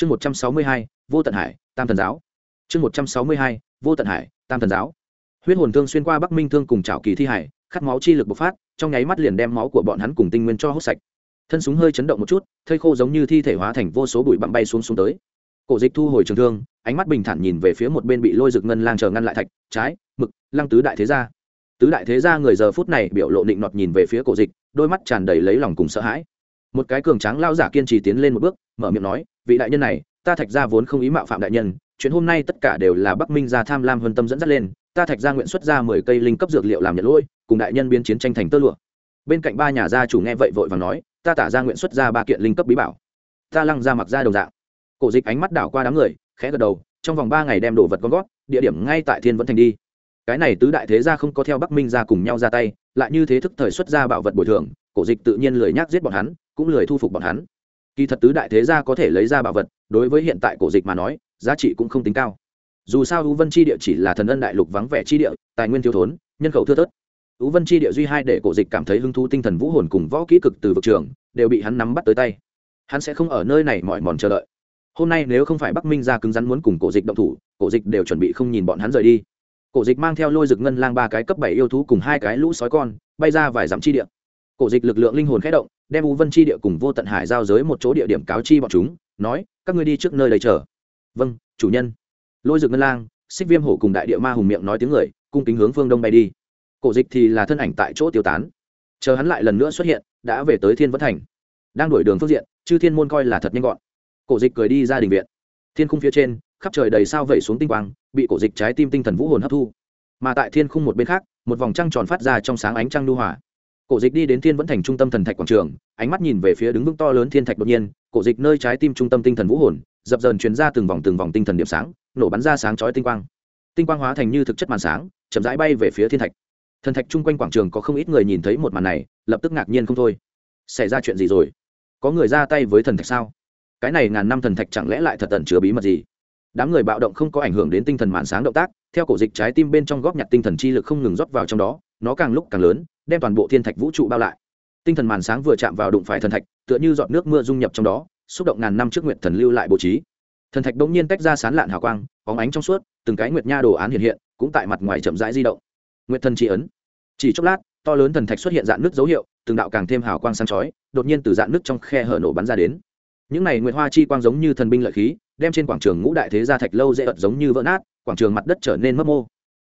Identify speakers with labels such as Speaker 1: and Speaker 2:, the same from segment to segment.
Speaker 1: chương một trăm sáu mươi hai, vô tận hải, tam thần giáo. Chương một trăm sáu mươi hai, vô tận hải, tam thần giáo. Huyết hồn thương xuyên qua bắc minh thương cùng trào kỳ thi hải, khát máu chi lực bộc phát, trong nháy mắt liền đem máu của bọn hắn cùng tinh nguyên cho hút sạch. Thân súng hơi chấn động một chút, thây khô giống như thi thể hóa thành vô số bụi bặm bay xuống xuống tới. Cổ dịch thu hồi trường thương, ánh mắt bình thản nhìn về phía một bên bị lôi rực ngân lang chờ ngăn lại thạch, trái, mực, lăng tứ đại thế gia. Tứ đại thế gia người giờ phút này biểu lộ định nọt nhìn về phía cổ dịch, đôi mắt tràn đầy lấy lòng cùng sợ hãi một cái cường tráng lao giả kiên trì tiến lên một bước, mở miệng nói, vị đại nhân này, ta thạch gia vốn không ý mạo phạm đại nhân, chuyện hôm nay tất cả đều là bắc minh gia tham lam hơn tâm dẫn dắt lên, ta thạch gia nguyện xuất ra mười cây linh cấp dược liệu làm nhận lỗi, cùng đại nhân biến chiến tranh thành tơ lụa. Bên cạnh ba nhà gia chủ nghe vậy vội và nói, ta tả ra nguyện xuất ra ba kiện linh cấp bí bảo. Ta lăng ra mặc ra đồng dạng. Cổ dịch ánh mắt đảo qua đám người, khẽ gật đầu, trong vòng ba ngày đem đồ vật con gót, địa điểm ngay tại thiên vẫn thành đi. Cái này tứ đại thế gia không có theo bắc minh ra cùng nhau ra tay, lại như thế thức thời xuất ra bảo vật bồi thường, cổ dịch tự nhiên lười nhác giết bọn hắn cũng lười thu phục bọn hắn. Kỳ thật tứ đại thế gia có thể lấy ra bảo vật, đối với hiện tại cổ dịch mà nói, giá trị cũng không tính cao. Dù sao u vân chi địa chỉ là thần ân đại lục vắng vẻ chi địa, tài nguyên thiếu thốn, nhân khẩu thưa thớt. U vân chi địa duy hai để cổ dịch cảm thấy hứng thú tinh thần vũ hồn cùng võ kỹ cực từ vực trường, đều bị hắn nắm bắt tới tay. Hắn sẽ không ở nơi này mỏi mòn chờ đợi. Hôm nay nếu không phải bắc minh ra cứng rắn muốn cùng cổ dịch động thủ, cổ dịch đều chuẩn bị không nhìn bọn hắn rời đi. Cổ dịch mang theo lôi rực ngân lang ba cái cấp bảy yêu thú cùng hai cái lũ sói con, bay ra vài dặm chi địa cổ dịch lực lượng linh hồn khẽ động, đem u vân chi địa cùng vô tận hải giao giới một chỗ địa điểm cáo chi bọn chúng, nói, các ngươi đi trước nơi đầy chờ. Vâng chủ nhân. Lôi rực ngân lang, xích viêm hổ cùng đại địa ma hùng miệng nói tiếng người, cung kính hướng phương đông bay đi. Cổ dịch thì là thân ảnh tại chỗ tiêu tán. Chờ hắn lại lần nữa xuất hiện, đã về tới thiên vẫn thành. Đang đổi đường phương diện, chư thiên môn coi là thật nhanh gọn. Cổ dịch cười đi ra đình viện. Thiên khung phía trên, khắp trời đầy sao vẩy xuống tinh quang, bị cổ dịch trái tim tinh thần vũ hồn hấp thu. Mà tại thiên khung một bên khác, một vòng trăng tròn phát ra trong sáng ánh trăng lưu hỏa cổ dịch đi đến thiên vẫn thành trung tâm thần thạch quảng trường, ánh mắt nhìn về phía đứng vững to lớn thiên thạch đột nhiên, cổ dịch nơi trái tim trung tâm tinh thần vũ hồn, dập dờn chuyển ra từng vòng từng vòng tinh thần điểm sáng, nổ bắn ra sáng chói tinh quang. Tinh quang hóa thành như thực chất màn sáng, chậm rãi bay về phía thiên thạch. Thần thạch chung quanh quảng trường có không ít người nhìn thấy một màn này, lập tức ngạc nhiên không thôi. Xảy ra chuyện gì rồi? Có người ra tay với thần thạch sao? Cái này ngàn năm thần thạch chẳng lẽ lại thật tận chứa bí mật gì? Đám người bạo động không có ảnh hưởng đến tinh thần màn sáng động tác, theo cổ dịch trái tim bên trong góp nhặt tinh thần chi lực không ngừng rót vào trong đó, nó càng lúc càng lớn đem toàn bộ thiên thạch vũ trụ bao lại. Tinh thần màn sáng vừa chạm vào đụng phải thần thạch, tựa như giọt nước mưa dung nhập trong đó, xúc động ngàn năm trước nguyện thần lưu lại bố trí. Thần thạch bỗng nhiên tách ra sán lạn hào quang, bóng ánh trong suốt, từng cái nguyệt nha đồ án hiện hiện, cũng tại mặt ngoài chậm rãi di động. Nguyệt thần chỉ ấn. Chỉ chốc lát, to lớn thần thạch xuất hiện dạng nước dấu hiệu, từng đạo càng thêm hào quang sáng chói, đột nhiên từ dạng nước trong khe hở nổ bắn ra đến. Những này nguyệt hoa chi quang giống như thần binh lợi khí, đem trên quảng trường ngũ đại thế gia thạch lâu dễ ợt giống như vỡ nát, quảng trường mặt đất trở nên mất mô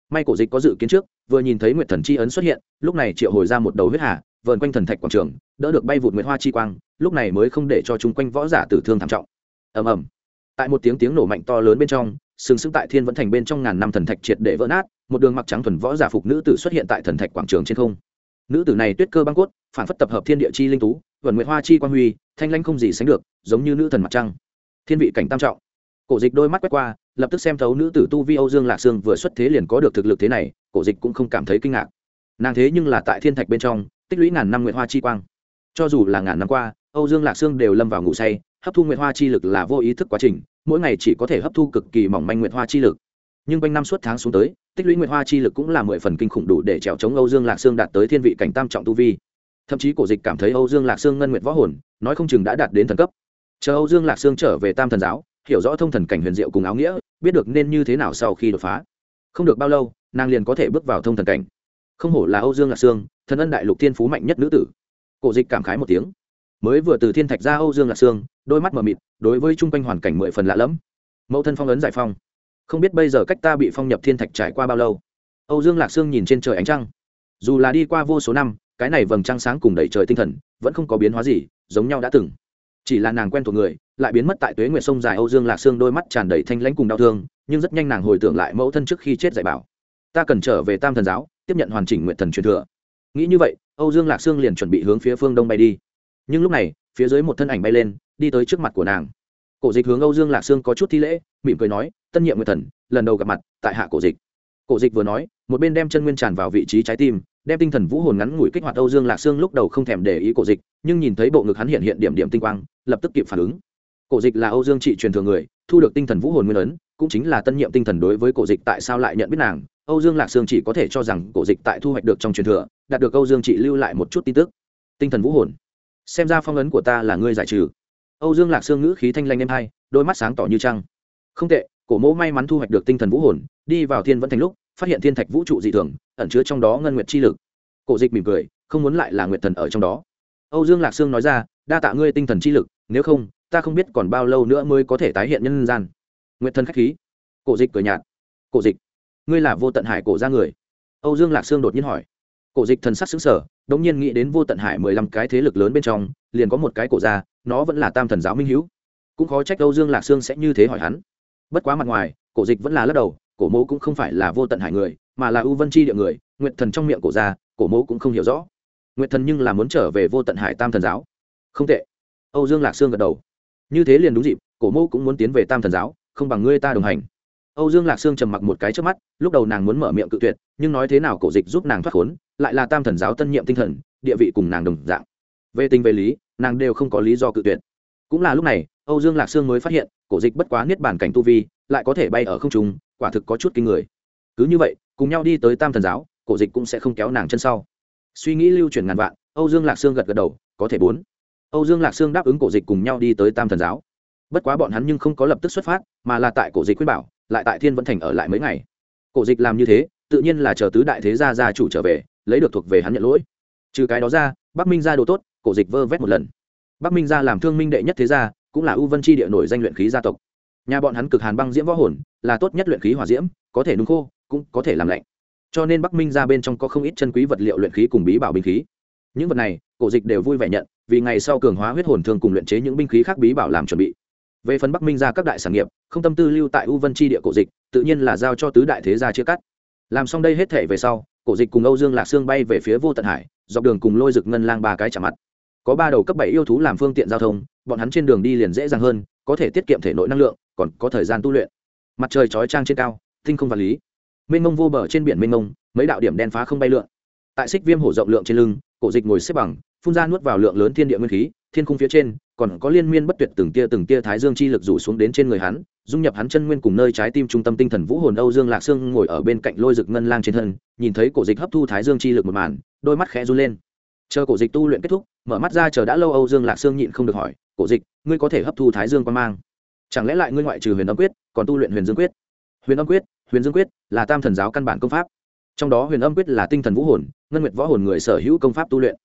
Speaker 1: may cổ dịch có dự kiến trước, vừa nhìn thấy nguyệt thần chi ấn xuất hiện, lúc này triệu hồi ra một đầu huyết hà, vờn quanh thần thạch quảng trường, đỡ được bay vụt nguyệt hoa chi quang, lúc này mới không để cho chúng quanh võ giả tử thương thảm trọng. Ầm ầm. Tại một tiếng tiếng nổ mạnh to lớn bên trong, sừng sững tại thiên vẫn thành bên trong ngàn năm thần thạch triệt để vỡ nát, một đường mặc trắng thuần võ giả phục nữ tử xuất hiện tại thần thạch quảng trường trên không. Nữ tử này tuyết cơ băng cốt, phản phất tập hợp thiên địa chi linh tú vần nguyệt hoa chi quang huy, thanh lanh không gì sánh được, giống như nữ thần mặt trăng. Thiên vị cảnh tam trọng. Cổ dịch đôi mắt quét qua lập tức xem thấu nữ tử tu vi âu dương lạc sương vừa xuất thế liền có được thực lực thế này, cổ dịch cũng không cảm thấy kinh ngạc. Nàng thế nhưng là tại thiên thạch bên trong, tích lũy ngàn năm nguyệt hoa chi quang. Cho dù là ngàn năm qua, âu dương lạc sương đều lâm vào ngủ say, hấp thu nguyệt hoa chi lực là vô ý thức quá trình, mỗi ngày chỉ có thể hấp thu cực kỳ mỏng manh nguyệt hoa chi lực. Nhưng quanh năm suốt tháng xuống tới, tích lũy nguyệt hoa chi lực cũng là mười phần kinh khủng đủ để trèo chống âu dương lạc sương đạt tới thiên vị cảnh tam trọng tu vi. Thậm chí cổ dịch cảm thấy âu dương lạc sương ngân nguyệt võ hồn, nói không chừng đã đạt đến thần cấp. Chờ âu dương lạc sương trở về tam thần giáo, hiểu rõ thông thần cảnh huyền diệu cùng áo nghĩa biết được nên như thế nào sau khi đột phá. Không được bao lâu, nàng liền có thể bước vào thông thần cảnh. Không hổ là âu dương lạc sương, thần ân đại lục thiên phú mạnh nhất nữ tử. Cổ dịch cảm khái một tiếng. Mới vừa từ thiên thạch ra âu dương lạc sương, đôi mắt mờ mịt, đối với chung quanh hoàn cảnh mười phần lạ lẫm. Mẫu thân phong ấn giải phong không biết bây giờ cách ta bị phong nhập thiên thạch trải qua bao lâu. Âu dương lạc sương nhìn trên trời ánh trăng. Dù là đi qua vô số năm, cái này vầng trăng sáng cùng đầy trời tinh thần, vẫn không có biến hóa gì, giống nhau đã từng chỉ là nàng quen thuộc người, lại biến mất tại tuế nguyệt sông dài âu dương lạc sương đôi mắt tràn đầy thanh lãnh cùng đau thương, nhưng rất nhanh nàng hồi tưởng lại mẫu thân trước khi chết dạy bảo. Ta cần trở về tam thần giáo, tiếp nhận hoàn chỉnh nguyện thần truyền thừa. Nghĩ như vậy, âu dương lạc sương liền chuẩn bị hướng phía phương đông bay đi. Nhưng lúc này, phía dưới một thân ảnh bay lên, đi tới trước mặt của nàng. Cổ dịch hướng âu dương lạc sương có chút thi lễ, mỉm cười nói, tân nhiệm nguyện thần, lần đầu gặp mặt, tại hạ cổ dịch. Cổ dịch vừa nói, một bên đem chân nguyên tràn vào vị trí trái tim đem tinh thần vũ hồn ngắn ngủi kích hoạt âu dương lạc sương lúc đầu không thèm để ý cổ dịch, nhưng nhìn thấy bộ ngực hắn hiện hiện điểm điểm tinh quang, lập tức kịp phản ứng. Cổ dịch là âu dương trị truyền thừa người, thu được tinh thần vũ hồn nguyên ấn, cũng chính là tân nhiệm tinh thần đối với cổ dịch tại sao lại nhận biết nàng. Âu dương lạc sương chỉ có thể cho rằng cổ dịch tại thu hoạch được trong truyền thừa, đạt được âu dương trị lưu lại một chút tin tức. Tinh thần vũ hồn. Xem ra phong ấn của ta là ngươi giải trừ. Âu dương lạc sương ngữ khí thanh lanh êm hai, đôi mắt sáng tỏ như trăng. Không tệ, cổ mẫu may mắn thu hoạch được tinh thần vũ hồn, đi vào thiên vẫn thành lúc, phát hiện thiên thạch vũ trụ dị thường ẩn chứa trong đó ngân nguyệt chi lực. Cổ dịch mỉm cười, không muốn lại là nguyệt thần ở trong đó. Âu dương lạc sương nói ra, đa tạ ngươi tinh thần chi lực, nếu không, ta không biết còn bao lâu nữa mới có thể tái hiện nhân gian. Nguyệt thần khách khí. Cổ dịch cười nhạt. Cổ dịch, ngươi là vô tận hải cổ ra người. Âu dương lạc sương đột nhiên hỏi. Cổ dịch thần sắc xứng sở đống nhiên nghĩ đến vô tận hải mười lăm cái thế lực lớn bên trong, liền có một cái cổ ra nó vẫn là tam thần giáo minh hữu. Cũng khó trách âu dương lạc sương sẽ như thế hỏi hắn. Bất quá mặt ngoài, cổ dịch vẫn là lắc đầu cổ mẫu cũng không phải là vô tận hải người, mà là ưu vân chi địa người nguyện thần trong miệng cổ ra, cổ mẫu cũng không hiểu rõ. Nguyện thần nhưng là muốn trở về vô tận hải tam thần giáo. Không tệ. Âu dương lạc sương gật đầu. Như thế liền đúng dịp, cổ mẫu cũng muốn tiến về tam thần giáo, không bằng ngươi ta đồng hành. Âu dương lạc sương trầm mặc một cái trước mắt, lúc đầu nàng muốn mở miệng cự tuyệt, nhưng nói thế nào cổ dịch giúp nàng thoát khốn, lại là tam thần giáo tân nhiệm tinh thần, địa vị cùng nàng đồng dạng. Về tình về lý, nàng đều không có lý do cự tuyệt. Cũng là lúc này, âu dương lạc sương mới phát hiện, cổ dịch bất quá niết bản cảnh tu vi, lại có thể bay ở không trung quả thực có chút kinh người. Cứ như vậy, cùng nhau đi tới tam thần giáo, cổ dịch cũng sẽ không kéo nàng chân sau. Suy nghĩ lưu chuyển ngàn vạn, âu dương lạc sương gật gật đầu, có thể bốn. Âu dương lạc sương đáp ứng cổ dịch cùng nhau đi tới tam thần giáo. Bất quá bọn hắn nhưng không có lập tức xuất phát, mà là tại cổ dịch khuyên bảo, lại tại thiên vẫn thành ở lại mấy ngày. Cổ dịch làm như thế, tự nhiên là chờ tứ đại thế gia gia chủ trở về, lấy được thuộc về hắn nhận lỗi. Trừ cái đó ra, bắc minh gia đồ tốt, cổ dịch vơ vét một lần. Bắc minh gia làm thương minh đệ nhất thế gia, cũng là ưu vân tri địa nổi danh luyện khí gia tộc nhà bọn hắn cực hàn băng diễm võ hồn, là tốt nhất luyện khí hỏa diễm, có thể nung khô, cũng có thể làm lạnh. Cho nên bắc minh ra bên trong có không ít chân quý vật liệu luyện khí cùng bí bảo binh khí. Những vật này, cổ dịch đều vui vẻ nhận, vì ngày sau cường hóa huyết hồn thương cùng luyện chế những binh khí khác bí bảo làm chuẩn bị. Về phần bắc minh ra các đại sản nghiệp, không tâm tư lưu tại u vân tri địa cổ dịch, tự nhiên là giao cho tứ đại thế gia chia cắt. Làm xong đây hết thể về sau, cổ dịch cùng âu dương lạc sương bay về phía vô tận hải, dọc đường cùng lôi rực ngân lang ba cái chạm mặt. Có ba đầu cấp bảy yêu thú làm phương tiện giao thông, bọn hắn trên đường đi liền dễ dàng hơn, có thể tiết kiệm thể nội năng lượng còn có thời gian tu luyện. Mặt trời chói trang trên cao, tinh không vật lý. Mênh mông vô bờ trên biển mênh mông, mấy đạo điểm đen phá không bay lượn. Tại xích viêm hổ rộng lượng trên lưng, cổ dịch ngồi xếp bằng, phun ra nuốt vào lượng lớn thiên địa nguyên khí, thiên khung phía trên, còn có liên miên bất tuyệt từng tia từng tia thái dương chi lực rủ xuống đến trên người hắn, dung nhập hắn chân nguyên cùng nơi trái tim trung tâm tinh thần vũ hồn âu dương lạc sương ngồi ở bên cạnh lôi rực ngân lang trên thân, nhìn thấy cổ dịch hấp thu thái dương chi lực một màn, đôi mắt khẽ run lên. Chờ cổ dịch tu luyện kết thúc, mở mắt ra chờ đã lâu âu dương lạc sương nhịn không được hỏi, cổ dịch, ngươi có thể hấp thu thái dương quan mang? Chẳng lẽ lại ngươi ngoại trừ huyền âm quyết, còn tu luyện huyền dương quyết? Huyền âm quyết, huyền dương quyết là tam thần giáo căn bản công pháp. Trong đó huyền âm quyết là tinh thần vũ hồn, ngân nguyệt võ hồn người sở hữu công pháp tu luyện.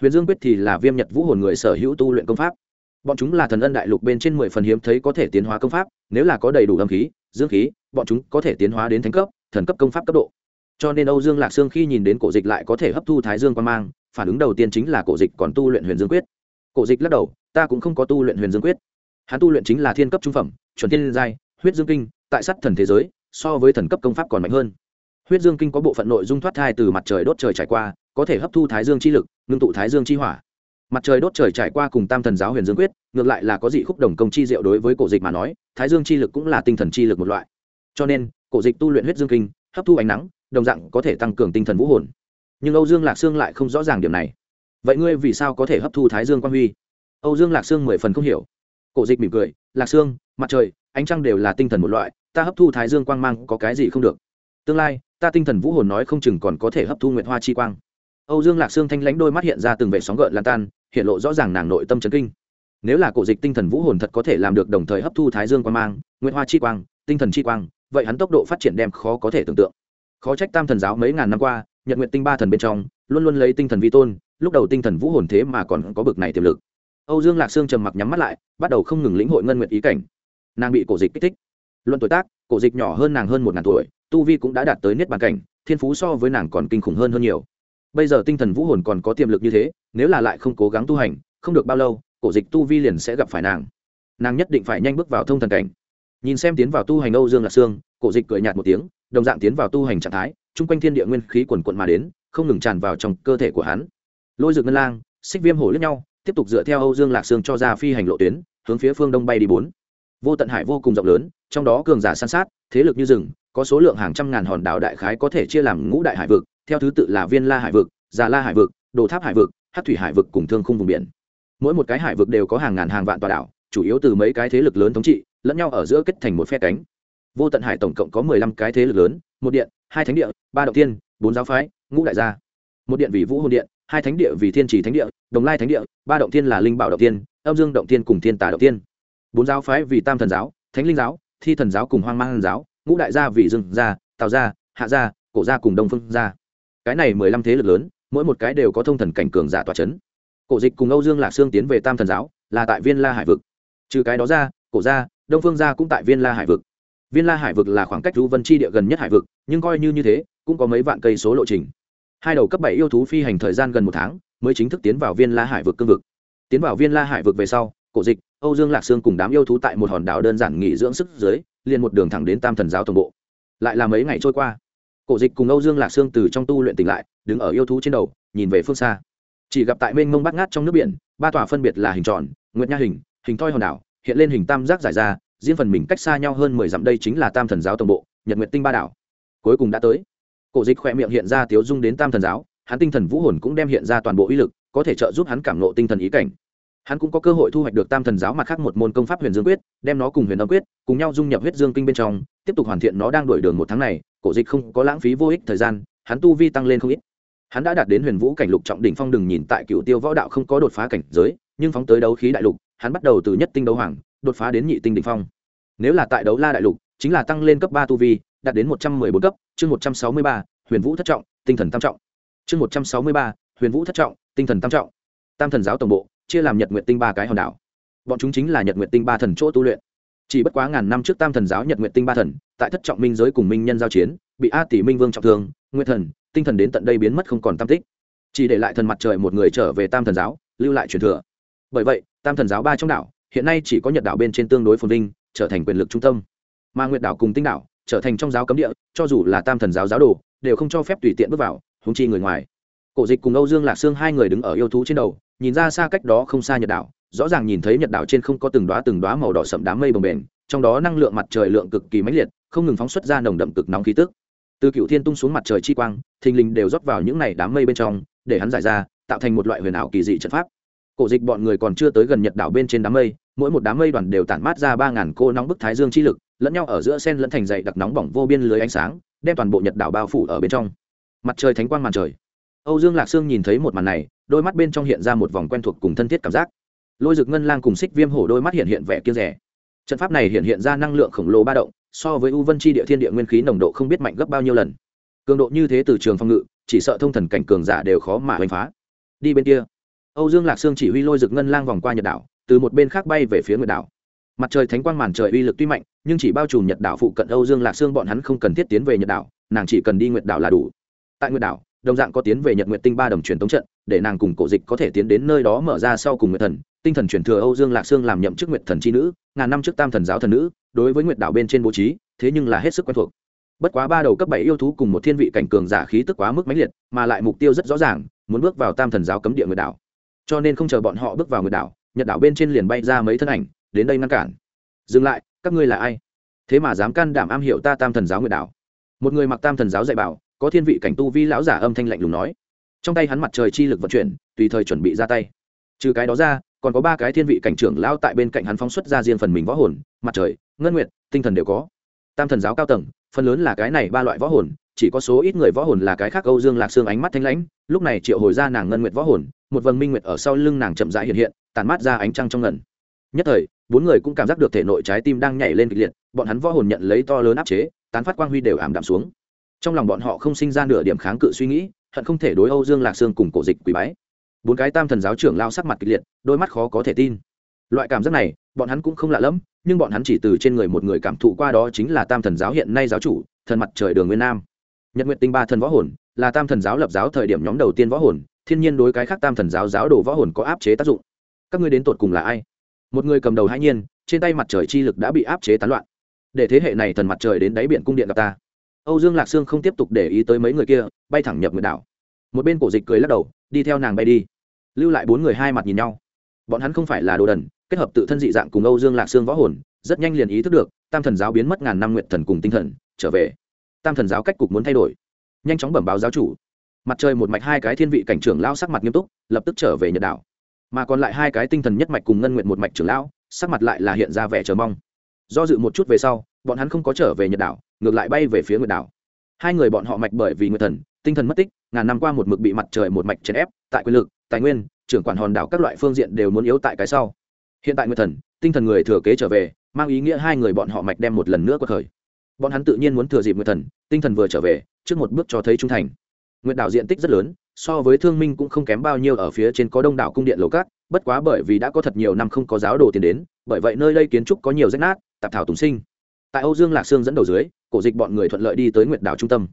Speaker 1: Huyền dương quyết thì là viêm nhật vũ hồn người sở hữu tu luyện công pháp. Bọn chúng là thần ân đại lục bên trên mười phần hiếm thấy có thể tiến hóa công pháp, nếu là có đầy đủ âm khí, dương khí, bọn chúng có thể tiến hóa đến thánh cấp, thần cấp công pháp cấp độ. Cho nên âu dương lạc sương khi nhìn đến cổ dịch lại có thể hấp thu thái dương quan mang, phản ứng đầu tiên chính là cổ dịch còn tu luyện huyền dương quyết. Cổ dịch lắc đầu, ta cũng không có tu luyện huyền dương quyết hắn tu luyện chính là thiên cấp trung phẩm, chuẩn thiên giai, huyết dương kinh, tại sắt thần thế giới, so với thần cấp công pháp còn mạnh hơn. Huyết dương kinh có bộ phận nội dung thoát thai từ mặt trời đốt trời trải qua, có thể hấp thu thái dương chi lực, ngưng tụ thái dương chi hỏa. Mặt trời đốt trời trải qua cùng tam thần giáo huyền dương quyết, ngược lại là có dị khúc đồng công chi diệu đối với cổ dịch mà nói, thái dương chi lực cũng là tinh thần chi lực một loại. Cho nên, cổ dịch tu luyện huyết dương kinh, hấp thu ánh nắng, đồng dạng có thể tăng cường tinh thần vũ hồn. Nhưng âu dương lạc sương lại không rõ ràng điểm này. Vậy ngươi vì sao có thể hấp thu thái dương quan huy? Âu dương lạc sương mười phần không hiểu cổ dịch mỉm cười lạc xương, mặt trời ánh trăng đều là tinh thần một loại ta hấp thu thái dương quang mang có cái gì không được. Tương lai ta tinh thần vũ hồn nói không chừng còn có thể hấp thu nguyệt hoa chi quang. Âu dương lạc xương thanh lãnh đôi mắt hiện ra từng vệ sóng gợn lan tan hiện lộ rõ ràng nàng nội tâm trấn kinh. Nếu là cổ dịch tinh thần vũ hồn thật có thể làm được đồng thời hấp thu thái dương quang mang nguyệt hoa chi quang tinh thần chi quang vậy hắn tốc độ phát triển đem khó có thể tưởng tượng. Khó trách tam thần giáo mấy ngàn năm qua nhận nguyện tinh ba thần bên trong luôn luôn lấy tinh thần vi tôn lúc đầu tinh thần vũ hồn thế mà còn có bực này tiềm lực âu dương lạc sương trầm mặc nhắm mắt lại, bắt đầu không ngừng lĩnh hội ngân nguyện ý cảnh. Nàng bị cổ dịch kích thích. Luận tuổi tác, cổ dịch nhỏ hơn nàng hơn một ngàn tuổi, tu vi cũng đã đạt tới niết bàn cảnh, thiên phú so với nàng còn kinh khủng hơn hơn nhiều. Bây giờ tinh thần vũ hồn còn có tiềm lực như thế, nếu là lại không cố gắng tu hành, không được bao lâu, cổ dịch tu vi liền sẽ gặp phải nàng. Nàng nhất định phải nhanh bước vào thông thần cảnh. Nhìn xem tiến vào tu hành âu dương lạc sương, cổ dịch cười nhạt một tiếng, đồng dạng tiến vào tu hành trạng thái, chung quanh thiên địa nguyên khí quần quận mà đến, không ngừng tràn vào trong cơ thể của hắn. Lôi rực ngân lang, xích viêm hổ lẫn nhau tiếp tục dựa theo âu dương lạc sương cho ra phi hành lộ tuyến, hướng phía phương đông bay đi bốn. Vô tận hải vô cùng rộng lớn, trong đó cường giả san sát, thế lực như rừng, có số lượng hàng trăm ngàn hòn đảo đại khái có thể chia làm ngũ đại hải vực, theo thứ tự là viên la hải vực, già la hải vực, đồ tháp hải vực hát thủy hải vực cùng thương khung vùng biển. Mỗi một cái hải vực đều có hàng ngàn hàng vạn tòa đảo, chủ yếu từ mấy cái thế lực lớn thống trị, lẫn nhau ở giữa kết thành một phe cánh. Vô tận hải tổng cộng có mười lăm cái thế lực lớn, một điện, hai thánh địa, ba động tiên bốn giáo phái, ngũ đại gia. Một điện vì vũ hồn điện hai thánh địa vì thiên trì thánh địa, đồng lai thánh địa, ba động thiên là linh bảo động tiên âm dương động tiên cùng thiên tà động tiên bốn giáo phái vì tam thần giáo, thánh linh giáo, thi thần giáo cùng hoang mang giáo, ngũ đại gia vì dương gia, tào gia, hạ gia, cổ gia cùng đông phương gia. Cái này mười lăm thế lực lớn, mỗi một cái đều có thông thần cảnh cường giả tòa c h ấ n cổ dịch cùng âu dương lạc sương tiến về tam thần giáo, là tại viên la hải vực. Trừ cái đó ra, cổ gia, đông phương gia cũng tại viên la hải vực. Viên la hải vực là khoảng cách du vân chi địa gần nhất hải vực, nhưng coi như như thế, cũng có mấy vạn cây số lộ trình hai đầu cấp bảy yêu thú phi hành thời gian gần một tháng, mới chính thức tiến vào viên la hải vực cương vực. Tiến vào viên la hải vực về sau, cổ dịch, âu dương lạc sương cùng đám yêu thú tại một hòn đảo đơn giản nghỉ dưỡng sức dưới, liền một đường thẳng đến tam thần giáo toàn bộ. Lại là mấy ngày trôi qua, cổ dịch cùng âu dương lạc sương từ trong tu luyện tỉnh lại, đứng ở yêu thú trên đầu, nhìn về phương xa. Chỉ gặp tại mênh mông bát ngát trong nước biển, ba tòa phân biệt là hình tròn, nguyệt nha hình hình thoi hòn đảo, hiện lên hình tam giác giải ra, riêng phần mình cách xa nhau hơn mười dặm đây chính là tam thần giáo tổng bộ, nhật nguyệt tinh ba đảo. Cuối cùng đã tới cổ dịch khỏe miệng hiện ra tiếu dung đến tam thần giáo, hắn tinh thần vũ hồn cũng đem hiện ra toàn bộ uy lực, có thể trợ giúp hắn cảm nộ tinh thần ý cảnh. Hắn cũng có cơ hội thu hoạch được tam thần giáo mặt khác một môn công pháp huyền dương quyết, đem nó cùng huyền âm quyết, cùng nhau dung nhập huyết dương kinh bên trong, tiếp tục hoàn thiện nó đang đổi đường một tháng này, cổ dịch không có lãng phí vô ích thời gian, hắn tu vi tăng lên không ít. Hắn đã đạt đến huyền vũ cảnh lục trọng đỉnh phong đừng nhìn tại cựu tiêu võ đạo không có đột phá cảnh giới, nhưng phóng tới đấu khí đại lục, hắn bắt đầu từ nhất tinh đấu hoàng, đột phá đến nhị tinh đỉnh phong. Nếu là tại đấu la đại lục, chính là tăng lên cấp ba tu vi, đạt đến một trăm mười bốn cấp chương một trăm sáu mươi ba, huyền vũ thất trọng, tinh thần tam trọng. Chương một trăm sáu mươi ba, huyền vũ thất trọng, tinh thần tam trọng. Tam thần giáo tổng bộ, chia làm nhật nguyện tinh ba cái hòn đảo. Bọn chúng chính là nhật nguyện tinh ba thần chỗ tu luyện. Chỉ bất quá ngàn năm trước tam thần giáo nhật nguyện tinh ba thần, tại thất trọng minh giới cùng minh nhân giao chiến, bị a tỷ minh vương trọng thương, Nguyệt thần, tinh thần đến tận đây biến mất không còn tam tích. Chỉ để lại thần mặt trời một người trở về tam thần giáo, lưu lại truyền thừa. Bởi vậy, tam thần giáo ba trong đảo, hiện nay chỉ có nhật đảo bên trên tương đối phồn vinh, trở thành quyền lực trung tâm. Mà nguyệt đảo cùng tinh đảo trở thành trong giáo cấm địa, cho dù là tam thần giáo giáo đồ, đều không cho phép tùy tiện bước vào húng chi người ngoài. Cổ dịch cùng âu dương lạc sương hai người đứng ở yêu thú trên đầu, nhìn ra xa cách đó không xa nhật đảo, rõ ràng nhìn thấy nhật đảo trên không có từng đoá từng đoá màu đỏ sậm đám mây bồng bềnh, trong đó năng lượng mặt trời lượng cực kỳ mãnh liệt, không ngừng phóng xuất ra nồng đậm cực nóng khí tức. Từ cựu thiên tung xuống mặt trời chi quang, thình lình đều rót vào những này đám mây bên trong, để hắn giải ra, tạo thành một loại huyền ảo kỳ dị trận pháp. Cổ dịch bọn người còn chưa tới gần nhật đảo bên trên đám mây, mỗi một đám mây đoàn đều tản mát ra ba ngàn cô nóng bức thái dương chi lực lẫn nhau ở giữa sen lẫn thành dày đặc nóng bỏng vô biên lưới ánh sáng, đem toàn bộ nhật đảo bao phủ ở bên trong. Mặt trời thánh quang màn trời. Âu dương lạc sương nhìn thấy một màn này, đôi mắt bên trong hiện ra một vòng quen thuộc cùng thân thiết cảm giác. Lôi rực ngân lang cùng xích viêm hổ đôi mắt hiện hiện vẻ kiên rẻ. Trận pháp này hiện hiện ra năng lượng khổng lồ ba động, so với u vân chi địa thiên địa nguyên khí nồng độ không biết mạnh gấp bao nhiêu lần. Cường độ như thế từ trường phong ngự, chỉ sợ thông thần cảnh cường giả đều khó mà đánh phá. Đi bên kia. Âu dương lạc sương chỉ huy lôi rực ngân lang vòng qua nhật đảo, từ một bên khác bay về phía nguyệt đảo mặt trời thánh quang màn trời uy lực tuy mạnh, nhưng chỉ bao trùm nhật đảo phụ cận âu dương lạc sương bọn hắn không cần thiết tiến về nhật đảo, nàng chỉ cần đi nguyệt đảo là đủ. Tại nguyệt đảo, đồng dạng có tiến về nhật nguyệt tinh ba đồng truyền tống trận, để nàng cùng cổ dịch có thể tiến đến nơi đó mở ra sau cùng nguyệt thần, tinh thần truyền thừa âu dương lạc sương làm nhậm chức nguyệt thần c h i nữ, ngàn năm trước tam thần giáo thần nữ, đối với nguyệt đảo bên trên bố trí, thế nhưng là hết sức quen thuộc. Bất quá ba đầu cấp bảy yêu thú cùng một thiên vị cảnh cường giả khí tức quá mức mãnh liệt, mà lại mục tiêu rất rõ ràng, muốn bước vào tam thần giáo cấm địa nguyệt đảo. Cho nên không chờ bọn họ bước vào nguyệt đảo, nhật đảo bên trên liền bay ra mấy thân ảnh đến đây ngăn cản. Dừng lại, các ngươi là ai? Thế mà dám can đảm am hiểu ta tam thần giáo nguyệt đảo. Một người mặc tam thần giáo dạy bảo, có thiên vị cảnh tu vi lão giả âm thanh lạnh lùng nói. Trong tay hắn mặt trời chi lực vận chuyển, tùy thời chuẩn bị ra tay. Trừ cái đó ra, còn có ba cái thiên vị cảnh trưởng lao tại bên cạnh hắn phóng xuất ra riêng phần mình võ hồn, mặt trời, ngân nguyệt, tinh thần đều có. Tam thần giáo cao tầng, phần lớn là cái này ba loại võ hồn, chỉ có số ít người võ hồn là cái khác âu dương lạc xương ánh mắt thanh lãnh, lúc này triệu hồi ra nàng ngân nguyệt võ hồn, một vầng minh nguyệt ở sau lưng nàng chậm rãi hiện hiện tàn mát ra ánh trăng trong ngần. Nhất thời bốn người cũng cảm giác được thể nội trái tim đang nhảy lên kịch liệt, bọn hắn võ hồn nhận lấy to lớn áp chế, tán phát quang huy đều ảm đạm xuống. Trong lòng bọn họ không sinh ra nửa điểm kháng cự suy nghĩ, hận không thể đối âu dương lạc sương cùng cổ dịch quý bái. Bốn cái tam thần giáo trưởng lao sắc mặt kịch liệt, đôi mắt khó có thể tin. Loại cảm giác này, bọn hắn cũng không lạ lẫm, nhưng bọn hắn chỉ từ trên người một người cảm thụ qua đó chính là tam thần giáo hiện nay giáo chủ, thần mặt trời đường nguyên nam. Nhật nguyện tinh ba thần võ hồn, là tam thần giáo lập giáo thời điểm nhóm đầu tiên võ hồn, thiên nhiên đối cái khác tam thần giáo giáo đồ võ hồn có áp chế tác dụng. Các ngươi đến tột cùng là ai? Một người cầm đầu hãi nhiên, trên tay mặt trời chi lực đã bị áp chế tán loạn. Để thế hệ này thần mặt trời đến đáy biển cung điện gặp ta. Âu dương lạc sương không tiếp tục để ý tới mấy người kia, bay thẳng nhập nguyệt đảo. Một bên cổ dịch cười lắc đầu, đi theo nàng bay đi. Lưu lại bốn người hai mặt nhìn nhau. Bọn hắn không phải là đồ đần, kết hợp tự thân dị dạng cùng âu dương lạc sương võ hồn, rất nhanh liền ý thức được, tam thần giáo biến mất ngàn năm nguyện thần cùng tinh thần, trở về. Tam thần giáo cách cục muốn thay đổi. Nhanh chóng bẩm báo giáo chủ. Mặt trời một mạch hai cái thiên vị cảnh trưởng lao sắc mặt nghiêm túc, lập tức trở về nhật đảo mà còn lại hai cái tinh thần nhất mạch cùng ngân nguyện một mạch trưởng lão, sắc mặt lại là hiện ra vẻ chờ mong. Do dự một chút về sau, bọn hắn không có trở về nhật đảo, ngược lại bay về phía nguyệt đảo. Hai người bọn họ mạch bởi vì nguyệt thần, tinh thần mất tích, ngàn năm qua một mực bị mặt trời một mạch chèn ép, tại quyền lực, tài nguyên, trưởng quản hòn đảo các loại phương diện đều muốn yếu tại cái sau. Hiện tại nguyệt thần, tinh thần người thừa kế trở về, mang ý nghĩa hai người bọn họ mạch đem một lần nữa qua khởi bọn hắn tự nhiên muốn thừa dịp nguyệt thần, tinh thần vừa trở về, trước một bước cho thấy trung thành. Nguyệt đảo diện tích rất lớn so với thương minh cũng không kém bao nhiêu ở phía trên có đông đảo cung điện lầu cát bất quá bởi vì đã có thật nhiều năm không có giáo đồ tiền đến, bởi vậy nơi đây kiến trúc có nhiều rách nát, tạp thảo tùng sinh. Tại âu dương lạc sương dẫn đầu dưới, cổ dịch bọn người thuận lợi đi tới nguyệt đảo trung tâm.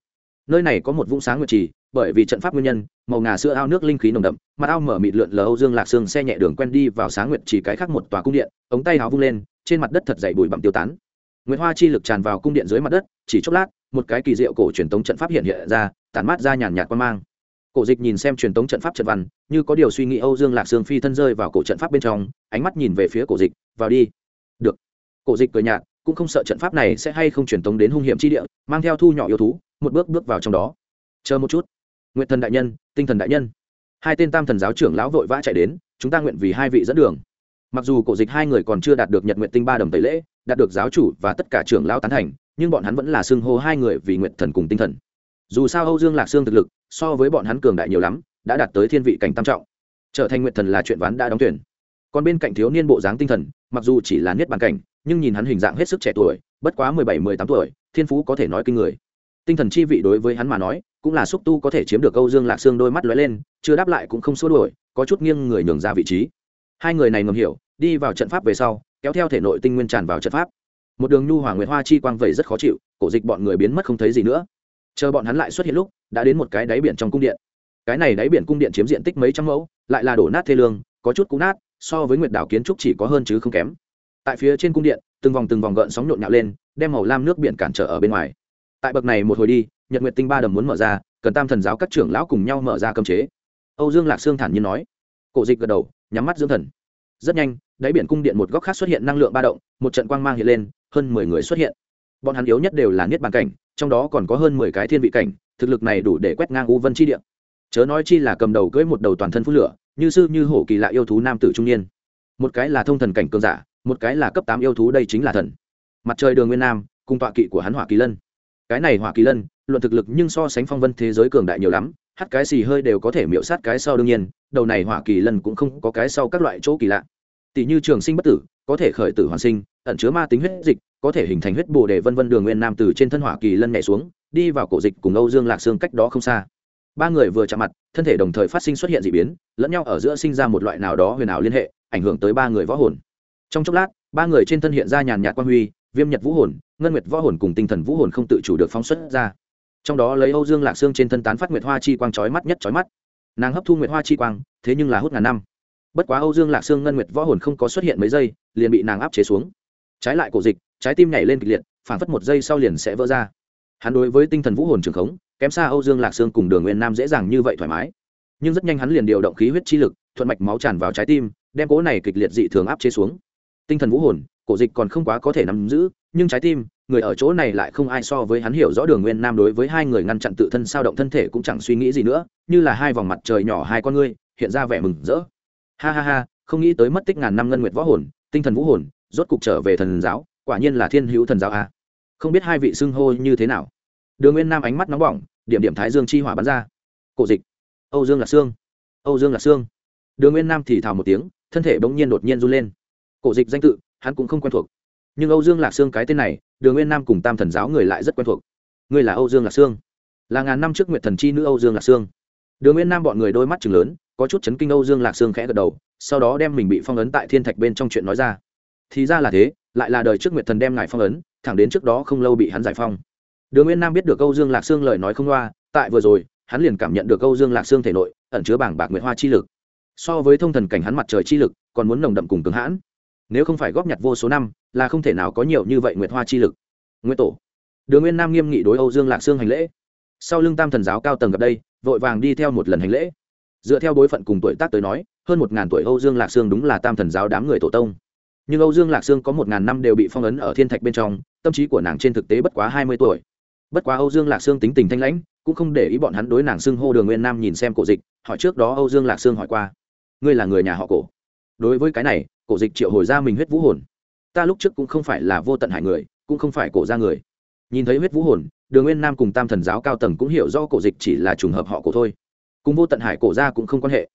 Speaker 1: Nơi này có một vũng sáng nguyệt trì, bởi vì trận pháp nguyên nhân, màu ngà sữa ao nước linh khí nồng đậm, mặt ao mở mịt lượn lờ âu dương lạc sương xe nhẹ đường quen đi vào sáng nguyệt chỉ cái khác một tòa cung điện, ống tay áo vung lên, trên mặt đất thật dày bụi bặm tiêu tán. Nguyệt hoa chi lực tràn vào cung điện dưới mặt đất, chỉ chốc lát, một cái kỳ diệu cổ truyền tống trận pháp hiện hiện ra, tản mát ra nhàn nhạt quan mang cổ dịch nhìn xem truyền tống trận pháp trận văn, như có điều suy nghĩ âu dương lạc sương phi thân rơi vào cổ trận pháp bên trong, ánh mắt nhìn về phía cổ dịch, vào đi. Được. Cổ dịch cười nhạt, cũng không sợ trận pháp này sẽ hay không truyền tống đến hung hiểm chi địa, mang theo thu nhỏ yêu thú, một bước bước vào trong đó. Chờ một chút. Nguyện thần đại nhân, tinh thần đại nhân. Hai tên tam thần giáo trưởng lão vội vã chạy đến, chúng ta nguyện vì hai vị dẫn đường. Mặc dù cổ dịch hai người còn chưa đạt được nhật nguyện tinh ba đồng tẩy lễ, đạt được giáo chủ và tất cả trưởng lão tán thành, nhưng bọn hắn vẫn là xưng hô hai người vì nguyện thần cùng tinh thần. Dù sao âu dương lạc sương thực lực so với bọn hắn cường đại nhiều lắm, đã đạt tới thiên vị cảnh tam trọng. Trở thành nguyện thần là chuyện ván đã đóng tuyển. Còn bên cạnh thiếu niên bộ dáng tinh thần, mặc dù chỉ là niết bàn cảnh, nhưng nhìn hắn hình dạng hết sức trẻ tuổi, bất quá mười bảy, mười tám tuổi, thiên phú có thể nói kinh người. Tinh thần chi vị đối với hắn mà nói, cũng là xúc tu có thể chiếm được câu dương lạc xương đôi mắt lóe lên, chưa đáp lại cũng không xua đuổi, có chút nghiêng người nhường ra vị trí. Hai người này ngầm hiểu, đi vào trận pháp về sau, kéo theo thể nội tinh nguyên tràn vào trận pháp. Một đường nhu hỏa nguyệt hoa chi quang vẩy rất khó chịu, cổ dịch bọn người biến mất không thấy gì nữa chờ bọn hắn lại xuất hiện lúc, đã đến một cái đáy biển trong cung điện. Cái này đáy biển cung điện chiếm diện tích mấy trăm mẫu, lại là đổ nát thê lương, có chút cũ nát, so với nguyệt đảo kiến trúc chỉ có hơn chứ không kém. Tại phía trên cung điện, từng vòng từng vòng gợn sóng nhộn nhạo lên, đem màu lam nước biển cản trở ở bên ngoài. Tại bậc này một hồi đi, nhật nguyệt tinh ba đầm muốn mở ra, cần tam thần giáo các trưởng lão cùng nhau mở ra cơm chế. Âu dương lạc sương thản nhiên nói. Cổ dịch gật đầu, nhắm mắt dưỡng thần. Rất nhanh, đáy biển cung điện một góc khác xuất hiện năng lượng ba động, một trận quang mang hiện lên, hơn mười người xuất hiện. Bọn hắn yếu nhất đều là niết bàn cảnh trong đó còn có hơn mười cái thiên vị cảnh, thực lực này đủ để quét ngang u vân chi Địa. chớ nói chi là cầm đầu cưỡi một đầu toàn thân phút lửa, như sư như hổ kỳ lạ yêu thú nam tử trung niên. Một cái là thông thần cảnh cường giả, một cái là cấp tám yêu thú đây chính là thần. Mặt trời đường nguyên nam, cùng tọa kỵ của hắn hỏa kỳ lân. Cái này hỏa kỳ lân, luận thực lực nhưng so sánh phong vân thế giới cường đại nhiều lắm hắt cái xì hơi đều có thể miễu sát cái sau đương nhiên, đầu này hỏa kỳ lân cũng không có cái sau các loại chỗ kỳ lạ. Tỷ như trường sinh bất tử, có thể khởi tử hoàn sinh ẩn chứa ma tính huyết dịch, có thể hình thành huyết bồ để vân vân đường nguyên nam từ trên thân hỏa kỳ lân nhảy xuống, đi vào cổ dịch cùng âu dương lạc xương cách đó không xa. Ba người vừa chạm mặt, thân thể đồng thời phát sinh xuất hiện d ị biến, lẫn nhau ở giữa sinh ra một loại nào đó huyền ảo liên hệ, ảnh hưởng tới ba người võ hồn. Trong chốc lát, ba người trên thân hiện ra nhàn nhạt quan huy, viêm nhật vũ hồn, ngân nguyệt võ hồn cùng tinh thần vũ hồn không tự chủ được phóng xuất ra. Trong đó lấy âu dương lạc xương trên thân tán phát nguyệt hoa chi quang trói mắt nhất trói mắt. Nàng hấp thu nguyệt hoa chi quang, thế nhưng là hút ngàn năm. Bất quá âu dương lạc sương ngân nguyệt võ hồn không có xuất hiện mấy giây, liền bị nàng áp chế xuống trái lại cổ dịch, trái tim nhảy lên kịch liệt phản phất một giây sau liền sẽ vỡ ra. Hắn đối với tinh thần vũ hồn trường khống, kém xa âu dương lạc sương cùng đường nguyên nam dễ dàng như vậy thoải mái. Nhưng rất nhanh hắn liền điều động khí huyết chi lực, thuận mạch máu tràn vào trái tim, đem cố này kịch liệt dị thường áp chế xuống. Tinh thần vũ hồn, cổ dịch còn không quá có thể nắm giữ, nhưng trái tim, người ở chỗ này lại không ai so với hắn hiểu rõ đường nguyên nam đối với hai người ngăn chặn tự thân sao động thân thể cũng chẳng suy nghĩ gì nữa, như là hai vòng mặt trời nhỏ hai con ngươi, hiện ra vẻ mừng rỡ. Ha ha ha, không nghĩ tới mất tích ngàn năm ngân nguyệt võ hồn, tinh thần vũ hồn rốt cục trở về thần giáo, quả nhiên là thiên hữu thần giáo a. Không biết hai vị xưng hô như thế nào. Đường nguyên nam ánh mắt nóng bỏng, điểm điểm thái dương chi hỏa bắn ra. Cổ dịch. Âu dương là xương âu dương là xương đường nguyên nam thì thào một tiếng, thân thể bỗng nhiên đột nhiên run lên. Cổ dịch danh tự, hắn cũng không quen thuộc. Nhưng âu dương lạc sương cái tên này, đường nguyên nam cùng tam thần giáo người lại rất quen thuộc. Người là âu dương lạc sương. Là ngàn năm trước nguyện thần chi nữ âu dương lạc sương. Đường nguyên nam bọn người đôi mắt chừng lớn, có chút chấn kinh âu dương lạc sương khẽ gật đầu, sau đó đem mình bị phong ấn tại thiên thạch bên trong chuyện nói ra thì ra là thế, lại là đời trước nguyệt thần đem ngài phong ấn, thẳng đến trước đó không lâu bị hắn giải phong. Đường nguyên nam biết được âu dương lạc sương lời nói không loa, tại vừa rồi, hắn liền cảm nhận được âu dương lạc sương thể nội ẩn chứa bảng bạc nguyệt hoa chi lực. So với thông thần cảnh hắn mặt trời chi lực, còn muốn nồng đậm cùng cứng hãn. Nếu không phải góp nhặt vô số năm, là không thể nào có nhiều như vậy nguyệt hoa chi lực. Nguyên tổ. Đường nguyên nam nghiêm nghị đối âu dương lạc sương hành lễ. Sau lưng tam thần giáo cao tầng gặp đây, vội vàng đi theo một lần hành lễ. Dựa theo bối phận cùng tuổi tác tới nói, hơn một ngàn tuổi âu dương lạc sương đúng là tam thần giáo đám người tổ tông nhưng âu dương lạc sương có một ngàn năm đều bị phong ấn ở thiên thạch bên trong, tâm trí của nàng trên thực tế bất quá hai mươi tuổi. Bất quá âu dương lạc sương tính tình thanh lãnh, cũng không để ý bọn hắn đối nàng xưng hô đường nguyên nam nhìn xem cổ dịch, hỏi trước đó âu dương lạc sương hỏi qua, ngươi là người nhà họ cổ? Đối với cái này, cổ dịch triệu hồi ra mình huyết vũ hồn. Ta lúc trước cũng không phải là vô tận hải người, cũng không phải cổ ra người. Nhìn thấy huyết vũ hồn, đường nguyên nam cùng tam thần giáo cao tầng cũng hiểu do cổ dịch chỉ là trùng hợp họ cổ thôi. Cùng vô tận hải cổ ra cũng không quan hệ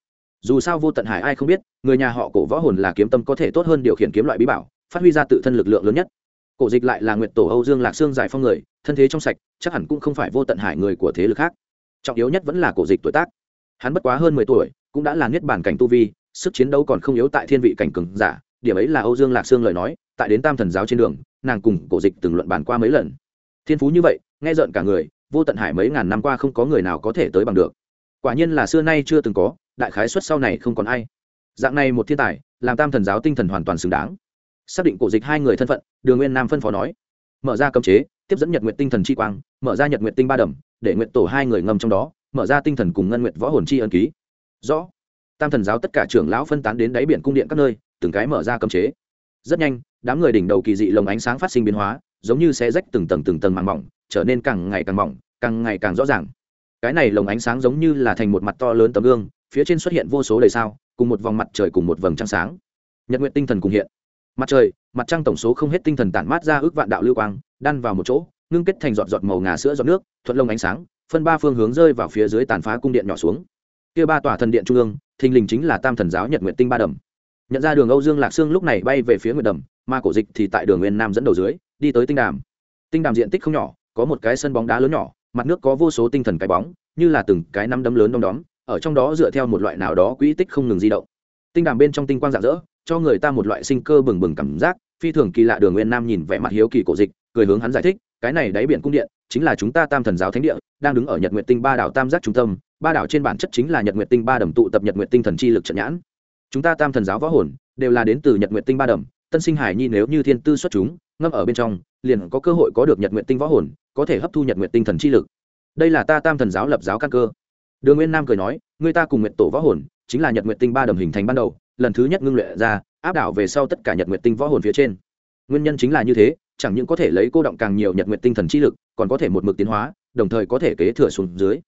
Speaker 1: dù sao vô tận hải ai không biết, người nhà họ cổ võ hồn là kiếm tâm có thể tốt hơn điều khiển kiếm loại bí bảo, phát huy ra tự thân lực lượng lớn nhất. Cổ dịch lại là nguyện tổ âu dương lạc Sương giải phong người, thân thế trong sạch, chắc hẳn cũng không phải vô tận hải người của thế lực khác. Trọng yếu nhất vẫn là cổ dịch tuổi tác. Hắn bất quá hơn mười tuổi, cũng đã là niết bản cảnh tu vi, sức chiến đấu còn không yếu tại thiên vị cảnh cường giả, điểm ấy là âu dương lạc sương lời nói, tại đến tam thần giáo trên đường, nàng cùng cổ dịch từng luận bàn qua mấy lần. Thiên phú như vậy, nghe rợn cả người, vô tận hải mấy ngàn năm qua không có người nào có thể tới bằng được. Quả nhiên là xưa nay chưa từng có đại khái xuất sau này không còn ai. Dạng này một thiên tài, làm tam thần giáo tinh thần hoàn toàn xứng đáng. Xác định cổ dịch hai người thân phận, đường nguyên nam phân phó nói. Mở ra cấm chế, tiếp dẫn nhật nguyện tinh thần chi quang, mở ra nhật nguyện tinh ba đầm, để nguyện tổ hai người ngâm trong đó, mở ra tinh thần cùng ngân nguyện võ hồn chi ân ký. Rõ. Tam thần giáo tất cả trưởng lão phân tán đến đáy biển cung điện các nơi, từng cái mở ra cấm chế. Rất nhanh, đám người đỉnh đầu kỳ dị lồng ánh sáng phát sinh biến hóa, giống như xe rách từng tầng từng tầng màng mỏng, trở nên càng ngày càng mỏng, càng ngày càng rõ ràng. Cái này lồng ánh sáng giống như là thành một mặt to lớn tấm gương phía trên xuất hiện vô số đầy sao, cùng một vòng mặt trời cùng một vầng trăng sáng. Nhật nguyện tinh thần cùng hiện. Mặt trời, mặt trăng tổng số không hết tinh thần tản mát ra ước vạn đạo lưu quang, đan vào một chỗ, ngưng kết thành giọt giọt màu ngà sữa giọt nước, thuận lông ánh sáng, phân ba phương hướng rơi vào phía dưới tàn phá cung điện nhỏ xuống. Kia ba tòa thần điện trung ương, thình lình chính là tam thần giáo nhật nguyện tinh ba đầm. Nhận ra đường âu dương lạc sương lúc này bay về phía nguyệt đầm, mà cổ dịch thì tại đường nguyên nam dẫn đầu dưới, đi tới tinh đàm. Tinh đàm diện tích không nhỏ, có một cái sân bóng đá lớn nhỏ, mặt nước có vô số tinh thần cái bóng, như là từng cái năm đấm lớn đom đóm ở trong đó dựa theo một loại nào đó quỹ tích không ngừng di động. Tinh đàm bên trong tinh quang rạng rỡ, cho người ta một loại sinh cơ bừng bừng cảm giác, phi thường kỳ lạ đường nguyên nam nhìn vẻ mặt hiếu kỳ cổ dịch, cười hướng hắn giải thích, cái này đáy biển cung điện, chính là chúng ta tam thần giáo thánh địa, đang đứng ở nhật nguyện tinh ba đảo tam giác trung tâm, ba đảo trên bản chất chính là nhật nguyện tinh ba đầm tụ tập nhật nguyện tinh thần chi lực trận nhãn. Chúng ta tam thần giáo võ hồn, đều là đến từ nhật nguyện tinh ba đầm, tân sinh hải nhi nếu như thiên tư xuất chúng, ngâm ở bên trong, liền có cơ hội có được nhật nguyện tinh võ hồn, có thể hấp thu nhật nguyện tinh thần chi lực. Đây là ta tam thần giáo lập giáo căn cơ đường nguyên nam cười nói người ta cùng nguyện tổ võ hồn, chính là nhật nguyện tinh ba đầm hình thành ban đầu, lần thứ nhất ngưng luyện ra, áp đảo về sau tất cả nhật nguyện tinh võ hồn phía trên. Nguyên nhân chính là như thế, chẳng những có thể lấy cô động càng nhiều nhật nguyện tinh thần chi lực, còn có thể một mực tiến hóa, đồng thời có thể kế thừa xuống dưới.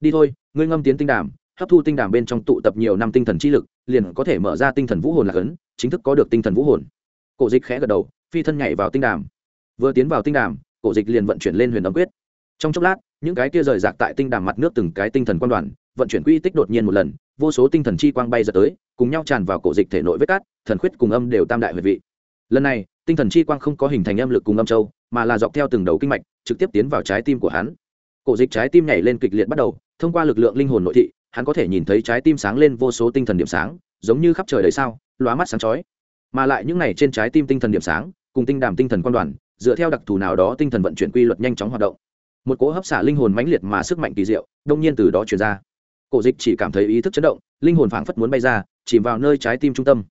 Speaker 1: Đi thôi, ngươi ngâm tiến tinh đàm, hấp thu tinh đàm bên trong tụ tập nhiều năm tinh thần chi lực, liền có thể mở ra tinh thần vũ hồn lạc ấn chính thức có được tinh thần vũ hồn. Cổ dịch khẽ gật đầu, phi thân nhảy vào tinh đàm. Vừa tiến vào tinh đàm, cổ dịch liền vận chuyển lên huyền ấm quyết. Trong chốc lát những cái kia rời rạc tại tinh đàm mặt nước từng cái tinh thần quan đoàn, vận chuyển quy tích đột nhiên một lần, vô số tinh thần chi quang bay giật tới, cùng nhau tràn vào cổ dịch thể nội vết cát, thần khuyết cùng âm đều tam đại huyệt vị. Lần này, tinh thần chi quang không có hình thành âm lực cùng âm châu, mà là dọc theo từng đầu kinh mạch, trực tiếp tiến vào trái tim của hắn. Cổ dịch trái tim nhảy lên kịch liệt bắt đầu, thông qua lực lượng linh hồn nội thị, hắn có thể nhìn thấy trái tim sáng lên vô số tinh thần điểm sáng, giống như khắp trời đầy sao, lóa mắt sáng chói. Mà lại những này trên trái tim tinh thần điểm sáng, cùng tinh đàm tinh thần quan đoàn, dựa theo đặc thù nào đó tinh thần vận chuyển quy luật nhanh chóng hoạt động một cỗ hấp xả linh hồn mãnh liệt mà sức mạnh kỳ diệu, đông nhiên từ đó truyền ra. Cổ dịch chỉ cảm thấy ý thức chấn động, linh hồn phảng phất muốn bay ra, chìm vào nơi trái tim trung tâm.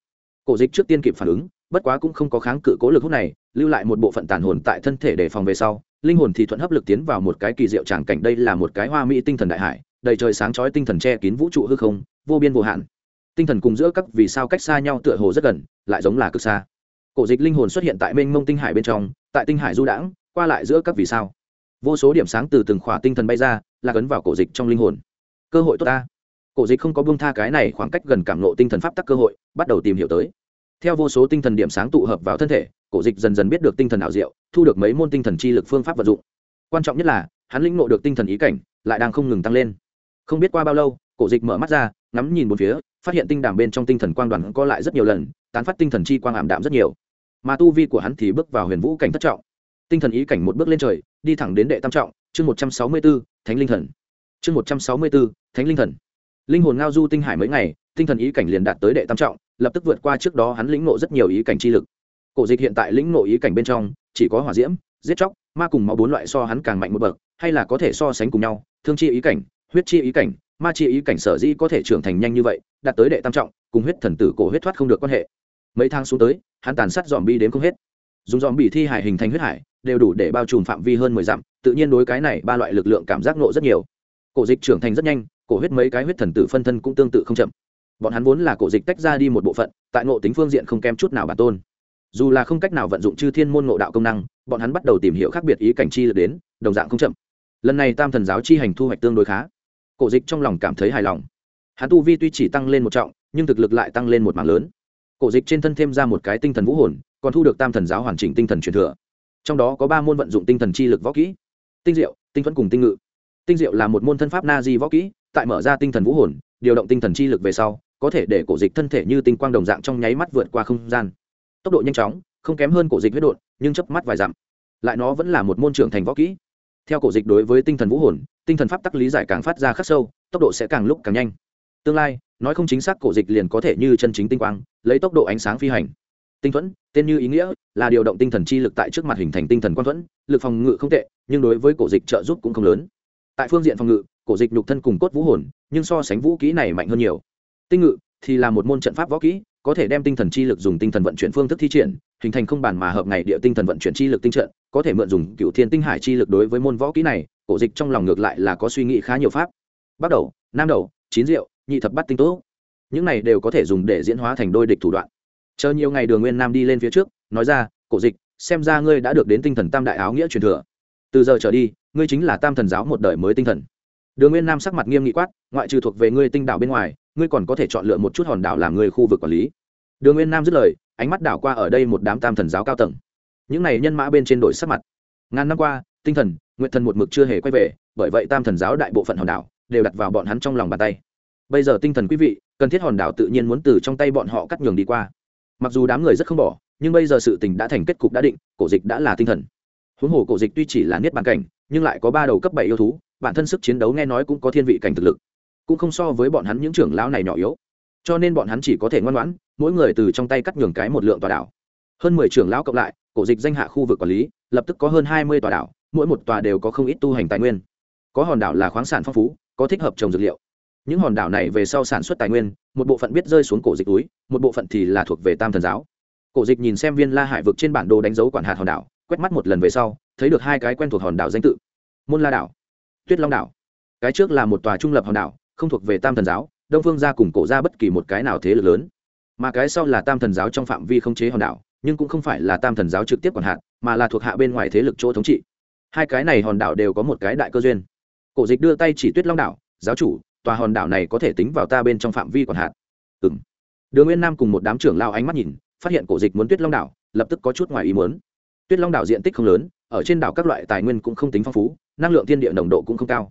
Speaker 1: Cổ dịch trước tiên kịp phản ứng, bất quá cũng không có kháng cự cố lực hút này, lưu lại một bộ phận tàn hồn tại thân thể để phòng về sau, linh hồn thì thuận hấp lực tiến vào một cái kỳ diệu tràng cảnh, đây là một cái hoa mỹ tinh thần đại hải, đầy trời sáng chói tinh thần che kín vũ trụ hư không, vô biên vô hạn. Tinh thần cùng giữa các vì sao cách xa nhau tựa hồ rất gần, lại giống là cực xa. Cổ dịch linh hồn xuất hiện tại mênh mông tinh hải bên trong, tại tinh hải du đãng, qua lại giữa các vì sao vô số điểm sáng từ từng khỏa tinh thần bay ra là cấn vào cổ dịch trong linh hồn. Cơ hội tốt ta. Cổ dịch không có buông tha cái này khoảng cách gần cảm nộ tinh thần pháp tắc cơ hội, bắt đầu tìm hiểu tới. Theo vô số tinh thần điểm sáng tụ hợp vào thân thể, cổ dịch dần dần biết được tinh thần ảo diệu, thu được mấy môn tinh thần chi lực phương pháp vật dụng. Quan trọng nhất là, hắn lĩnh ngộ được tinh thần ý cảnh, lại đang không ngừng tăng lên. Không biết qua bao lâu, cổ dịch mở mắt ra, ngắm nhìn một phía, phát hiện tinh đàm bên trong tinh thần quang đoàn co lại rất nhiều lần, tán phát tinh thần chi quang ảm đạm rất nhiều. Mà tu vi của hắn thì bước vào huyền vũ cảnh thất trọng. Tinh thần ý cảnh một bước lên trời đi thẳng đến đệ tam trọng, chương một trăm sáu mươi b ố thánh linh thần. Chương một trăm sáu mươi b ố thánh linh thần. Linh hồn ngao du tinh hải mấy ngày, tinh thần ý cảnh liền đạt tới đệ tam trọng, lập tức vượt qua trước đó hắn lĩnh nộ rất nhiều ý cảnh chi lực. Cổ dịch hiện tại lĩnh nộ ý cảnh bên trong, chỉ có hỏa diễm, giết chóc, ma cùng máu bốn loại so hắn càng mạnh một bậc, hay là có thể so sánh cùng nhau, thương chi ý cảnh, huyết chi ý cảnh, ma chi ý cảnh sở dĩ có thể trưởng thành nhanh như vậy, đạt tới đệ tam trọng, cùng huyết thần tử cổ huyết thoát không được quan hệ. Mấy tháng xuống tới, hắn tàn sát dòm bi đến không hết. Dùng dòm bị thi hải hình thành huyết hải đều đủ để bao trùm phạm vi hơn mười dặm, tự nhiên đối cái này ba loại lực lượng cảm giác nộ rất nhiều. Cổ dịch trưởng thành rất nhanh, cổ huyết mấy cái huyết thần tử phân thân cũng tương tự không chậm. Bọn hắn vốn là cổ dịch tách ra đi một bộ phận, tại ngộ tính phương diện không kém chút nào bản tôn. Dù là không cách nào vận dụng chư thiên môn ngộ đạo công năng, bọn hắn bắt đầu tìm hiểu khác biệt ý cảnh chi được đến, đồng dạng không chậm. Lần này tam thần giáo chi hành thu hoạch tương đối khá. Cổ dịch trong lòng cảm thấy hài lòng. Hắn tu vi tuy chỉ tăng lên một trọng, nhưng thực lực lại tăng lên một mảng lớn. Cổ dịch trên thân thêm ra một cái tinh thần vũ hồn, còn thu được tam thần giáo hoàn chỉnh tinh thần truyền thừa trong đó có ba môn vận dụng tinh thần chi lực võ kỹ, tinh diệu, tinh thuẫn cùng tinh ngự. Tinh diệu là một môn thân pháp na di võ kỹ, tại mở ra tinh thần vũ hồn, điều động tinh thần chi lực về sau, có thể để cổ dịch thân thể như tinh quang đồng dạng trong nháy mắt vượt qua không gian. Tốc độ nhanh chóng, không kém hơn cổ dịch huyết đột nhưng chớp mắt vài dặm. Lại nó vẫn là một môn trưởng thành võ kỹ. Theo cổ dịch đối với tinh thần vũ hồn, tinh thần pháp tắc lý giải càng phát ra khắc sâu, tốc độ sẽ càng lúc càng nhanh. Tương lai, nói không chính xác cổ dịch liền có thể như chân chính tinh quang, lấy tốc độ ánh sáng phi hành tinh thuẫn, tên như ý nghĩa là điều động tinh thần chi lực tại trước mặt hình thành tinh thần quang thuẫn, lực phòng ngự không tệ, nhưng đối với cổ dịch trợ giúp cũng không lớn. Tại phương diện phòng ngự, cổ dịch nhục thân cùng cốt vũ hồn, nhưng so sánh vũ kỹ này mạnh hơn nhiều. Tinh ngự thì là một môn trận pháp võ kỹ, có thể đem tinh thần chi lực dùng tinh thần vận chuyển phương thức thi triển, hình thành không bản mà hợp ngày địa tinh thần vận chuyển chi lực tinh trận, có thể mượn dùng cựu thiên tinh hải chi lực đối với môn võ kỹ này, cổ dịch trong lòng ngược lại là có suy nghĩ khá nhiều pháp. Bắt đầu, nam đầu, chín rượu nhị thập bắt tinh tố. Những này đều có thể dùng để diễn hóa thành đôi địch thủ đoạn chờ nhiều ngày đường nguyên nam đi lên phía trước, nói ra, cổ dịch, xem ra ngươi đã được đến tinh thần tam đại áo nghĩa truyền thừa. Từ giờ trở đi, ngươi chính là tam thần giáo một đời mới tinh thần. Đường nguyên nam sắc mặt nghiêm nghị quát, ngoại trừ thuộc về ngươi tinh đảo bên ngoài, ngươi còn có thể chọn lựa một chút hòn đảo làm ngươi khu vực quản lý. Đường nguyên nam dứt lời, ánh mắt đảo qua ở đây một đám tam thần giáo cao tầng. Những này nhân mã bên trên đội sắc mặt. Ngàn năm qua, tinh thần, nguyện thần một mực chưa hề quay về, bởi vậy tam thần giáo đại bộ phận hòn đảo đều đặt vào bọn hắn trong lòng bàn tay. Bây giờ tinh thần quý vị, cần thiết hòn đảo tự nhiên muốn từ trong tay bọn họ cắt nhường đi qua mặc dù đám người rất không bỏ, nhưng bây giờ sự tình đã thành kết cục đã định, cổ dịch đã là tinh thần. Huống hồ cổ dịch tuy chỉ là niết bàn cảnh, nhưng lại có ba đầu cấp bảy yêu thú, bản thân sức chiến đấu nghe nói cũng có thiên vị cảnh thực lực. Cũng không so với bọn hắn những trưởng lão này nhỏ yếu. Cho nên bọn hắn chỉ có thể ngoan ngoãn, mỗi người từ trong tay cắt nhường cái một lượng tòa đảo. Hơn mười trưởng lão cộng lại, cổ dịch danh hạ khu vực quản lý, lập tức có hơn hai mươi tòa đảo, mỗi một tòa đều có không ít tu hành tài nguyên. Có hòn đảo là khoáng sản phong phú, có thích hợp trồng dược liệu những hòn đảo này về sau sản xuất tài nguyên, một bộ phận biết rơi xuống cổ dịch túi, một bộ phận thì là thuộc về tam thần giáo. Cổ dịch nhìn xem viên la hải vực trên bản đồ đánh dấu quản hạt hòn đảo, quét mắt một lần về sau, thấy được hai cái quen thuộc hòn đảo danh tự. Môn la đảo, tuyết long đảo. Cái trước là một tòa trung lập hòn đảo, không thuộc về tam thần giáo, đông phương ra cùng cổ ra bất kỳ một cái nào thế lực lớn. Mà cái sau là tam thần giáo trong phạm vi không chế hòn đảo, nhưng cũng không phải là tam thần giáo trực tiếp quản hạt, mà là thuộc hạ bên ngoài thế lực chỗ thống trị. Hai cái này hòn đảo đều có một cái đại cơ duyên. Cổ dịch đưa tay chỉ tuyết long đảo, giáo chủ tòa hòn đảo này có thể tính vào ta bên trong phạm vi quản hạt ừ đường nguyên nam cùng một đám trưởng lao ánh mắt nhìn, phát hiện cổ dịch muốn tuyết long đảo, lập tức có chút ngoài ý muốn. Tuyết long đảo diện tích không lớn, ở trên đảo các loại tài nguyên cũng không tính phong phú, năng lượng thiên địa nồng độ cũng không cao.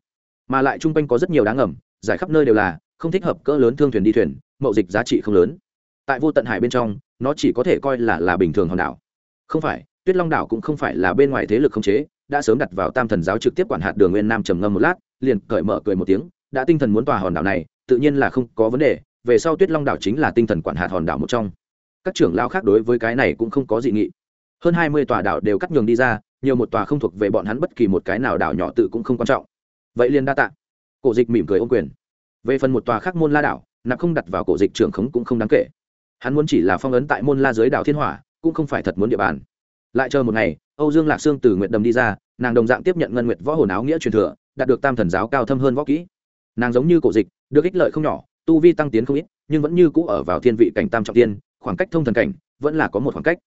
Speaker 1: Mà lại chung quanh có rất nhiều đá ngầm, giải khắp nơi đều là, không thích hợp cỡ lớn thương thuyền đi thuyền, mậu dịch giá trị không lớn. Tại vô tận hải bên trong, nó chỉ có thể coi là là bình thường hòn đảo. Không phải, tuyết long đảo cũng không phải là bên ngoài thế lực không chế, đã sớm đặt vào tam thần giáo trực tiếp quản hạt đường nguyên nam trầm ngâm một lát, liền cởi mở cười một tiếng đã tinh thần muốn tòa hòn đảo này, tự nhiên là không có vấn đề, về sau tuyết long đảo chính là tinh thần quản hạt hòn đảo một trong. Các trưởng lao khác đối với cái này cũng không có dị nghị. Hơn hai mươi tòa đảo đều cắt nhường đi ra, nhiều một tòa không thuộc về bọn hắn bất kỳ một cái nào đảo nhỏ tự cũng không quan trọng. Vậy liền đa tạ. Cổ dịch mỉm cười ô quyền. Về phần một tòa khác môn la đảo, nạp không đặt vào cổ dịch trưởng khống cũng không đáng kể. Hắn muốn chỉ là phong ấn tại môn la dưới đảo thiên hỏa, cũng không phải thật muốn địa bàn. Lại chờ một ngày, âu dương lạc sương từ nguyện đầm đi ra, nàng đồng dạng tiếp nhận ngân nguyệt võ hồn áo nghĩa truyền thừa, đạt được tam thần giáo cao thâm hơn võ kỹ nàng giống như cổ dịch, được ích lợi không nhỏ, tu vi tăng tiến không ít, nhưng vẫn như cũ ở vào thiên vị cảnh tam trọng tiên, khoảng cách thông thần cảnh vẫn là có một khoảng cách.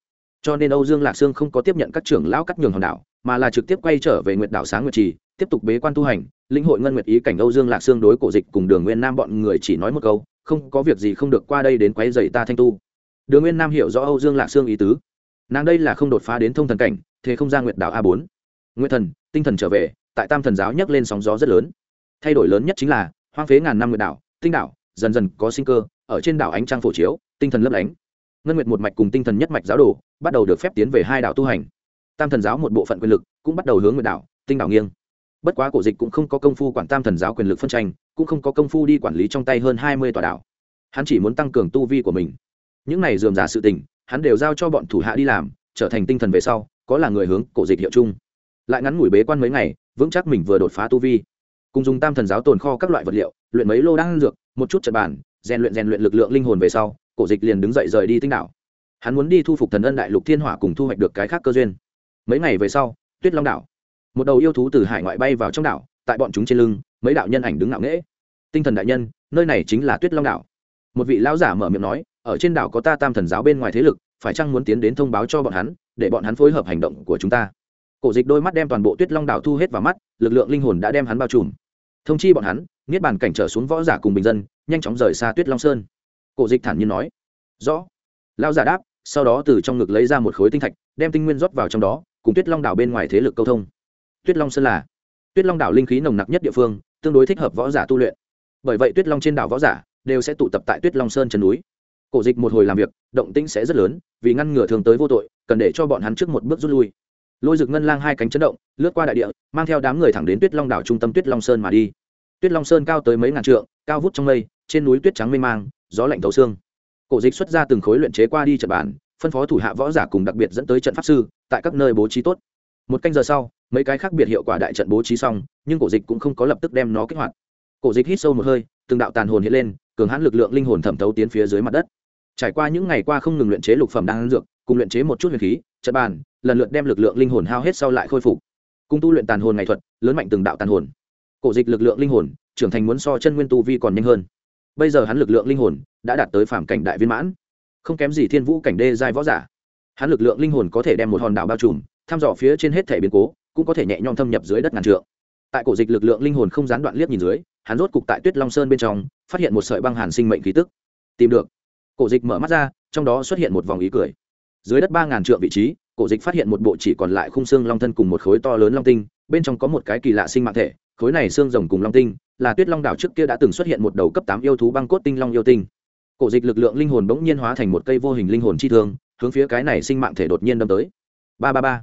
Speaker 1: Cho nên âu dương lạc sương không có tiếp nhận các trưởng lão cắt nhường hòn đảo, mà là trực tiếp quay trở về nguyệt đảo sáng nguyệt trì, tiếp tục bế quan tu hành, lĩnh hội ngân nguyệt ý cảnh âu dương lạc sương đối cổ dịch cùng đường nguyên nam bọn người chỉ nói một câu, không có việc gì không được qua đây đến quấy dày ta thanh tu. Đường nguyên nam hiểu rõ âu dương lạc sương ý tứ. Nàng đây là không đột phá đến thông thần cảnh, thế không ra nguyệt đảo a bốn. Nguyệt thần, tinh thần trở về, tại tam thần giáo nhấc lên sóng gió rất lớn thay đổi lớn nhất chính là hoang phế ngàn năm nguyệt đảo, tinh đảo, dần dần có sinh cơ, ở trên đảo ánh trăng phổ chiếu, tinh thần lấp lánh. Ngân nguyệt một mạch cùng tinh thần nhất mạch giáo đồ bắt đầu được phép tiến về hai đảo tu hành. Tam thần giáo một bộ phận quyền lực cũng bắt đầu hướng nguyệt đảo, tinh đảo nghiêng. Bất quá cổ dịch cũng không có công phu quản tam thần giáo quyền lực phân tranh, cũng không có công phu đi quản lý trong tay hơn hai mươi tòa đảo. Hắn chỉ muốn tăng cường tu vi của mình. Những này dườm giả sự tình, hắn đều giao cho bọn thủ hạ đi làm, trở thành tinh thần về sau, có là người hướng cổ dịch hiệu chung. Lại ngắn ngủi bế quan mấy ngày, vững chắc mình vừa đột phá tu vi cùng dùng tam thần giáo tồn kho các loại vật liệu, luyện mấy lô đan dược, một chút trật bàn, rèn luyện rèn luyện lực lượng linh hồn về sau, cổ dịch liền đứng dậy rời đi tinh đảo. Hắn muốn đi thu phục thần ân đại lục thiên hỏa cùng thu hoạch được cái khác cơ duyên. Mấy ngày về sau, tuyết long đảo. Một đầu yêu thú từ hải ngoại bay vào trong đảo, tại bọn chúng trên lưng, mấy đạo nhân ảnh đứng ngạo nghễ. Tinh thần đại nhân, nơi này chính là tuyết long đảo. Một vị lão giả mở miệng nói, ở trên đảo có ta tam thần giáo bên ngoài thế lực, phải chăng muốn tiến đến thông báo cho bọn hắn, để bọn hắn phối hợp hành động của chúng ta? Cổ dịch đôi mắt đem toàn bộ tuyết long đảo thu hết vào mắt, lực lượng linh hồn đã đem hắn bao trùm thông chi bọn hắn, niết bàn cảnh trở xuống võ giả cùng bình dân, nhanh chóng rời xa tuyết long sơn. Cổ dịch thản nhiên nói. Rõ. Lao giả đáp, sau đó từ trong ngực lấy ra một khối tinh thạch, đem tinh nguyên rót vào trong đó, cùng tuyết long đảo bên ngoài thế lực câu thông. Tuyết long sơn là tuyết long đảo linh khí nồng nặc nhất địa phương, tương đối thích hợp võ giả tu luyện. Bởi vậy tuyết long trên đảo võ giả đều sẽ tụ tập tại tuyết long sơn chân núi. Cổ dịch một hồi làm việc, động tĩnh sẽ rất lớn, vì ngăn ngừa thường tới vô tội, cần để cho bọn hắn trước một bước rút lui lôi rực ngân lang hai cánh chấn động, lướt qua đại địa, mang theo đám người thẳng đến tuyết long đảo trung tâm tuyết long sơn mà đi. Tuyết long sơn cao tới mấy ngàn trượng, cao vút trong mây, trên núi tuyết trắng mênh mang, gió lạnh thấu xương. Cổ dịch xuất ra từng khối luyện chế qua đi trận bản, phân phó thủ hạ võ giả cùng đặc biệt dẫn tới trận pháp sư, tại các nơi bố trí tốt. Một canh giờ sau, mấy cái khác biệt hiệu quả đại trận bố trí xong, nhưng cổ dịch cũng không có lập tức đem nó kích hoạt. Cổ dịch hít sâu một hơi, từng đạo tàn hồn hiện lên, cường hãn lực lượng linh hồn thẩm thấu tiến phía dưới mặt đất. Trải qua những ngày qua không ngừng luyện chế lục phẩm đan dược, cùng luyện chế một chút huyền khí, trận bàn lần lượt đem lực lượng linh hồn hao hết sau lại khôi phục. Cung tu luyện tàn hồn ngày thuật, lớn mạnh từng đạo tàn hồn. Cổ dịch lực lượng linh hồn, trưởng thành muốn so chân nguyên tu vi còn nhanh hơn. Bây giờ hắn lực lượng linh hồn đã đạt tới phạm cảnh đại viên mãn. Không kém gì thiên vũ cảnh đê giai võ giả. Hắn lực lượng linh hồn có thể đem một hòn đảo bao trùm, thăm dò phía trên hết thể biến cố, cũng có thể nhẹ nhõm thâm nhập dưới đất ngàn trượng. Tại cổ dịch lực lượng linh hồn không gián đoạn liếc nhìn dưới, hắn rốt cục tại tuyết long sơn bên trong, phát hiện một sợi băng hàn sinh mệnh khí tức. Tìm được. Cổ dịch mở mắt ra, trong đó xuất hiện một vòng ý cười. Dưới đất ba ngàn trượng vị trí cổ dịch phát hiện một bộ chỉ còn lại khung xương long thân cùng một khối to lớn long tinh, bên trong có một cái kỳ lạ sinh mạng thể, khối này xương rồng cùng long tinh, là tuyết long đảo trước kia đã từng xuất hiện một đầu cấp tám yêu thú băng cốt tinh long yêu tinh. Cổ dịch lực lượng linh hồn bỗng nhiên hóa thành một cây vô hình linh hồn chi thương, hướng phía cái này sinh mạng thể đột nhiên đâm tới. Ba ba ba.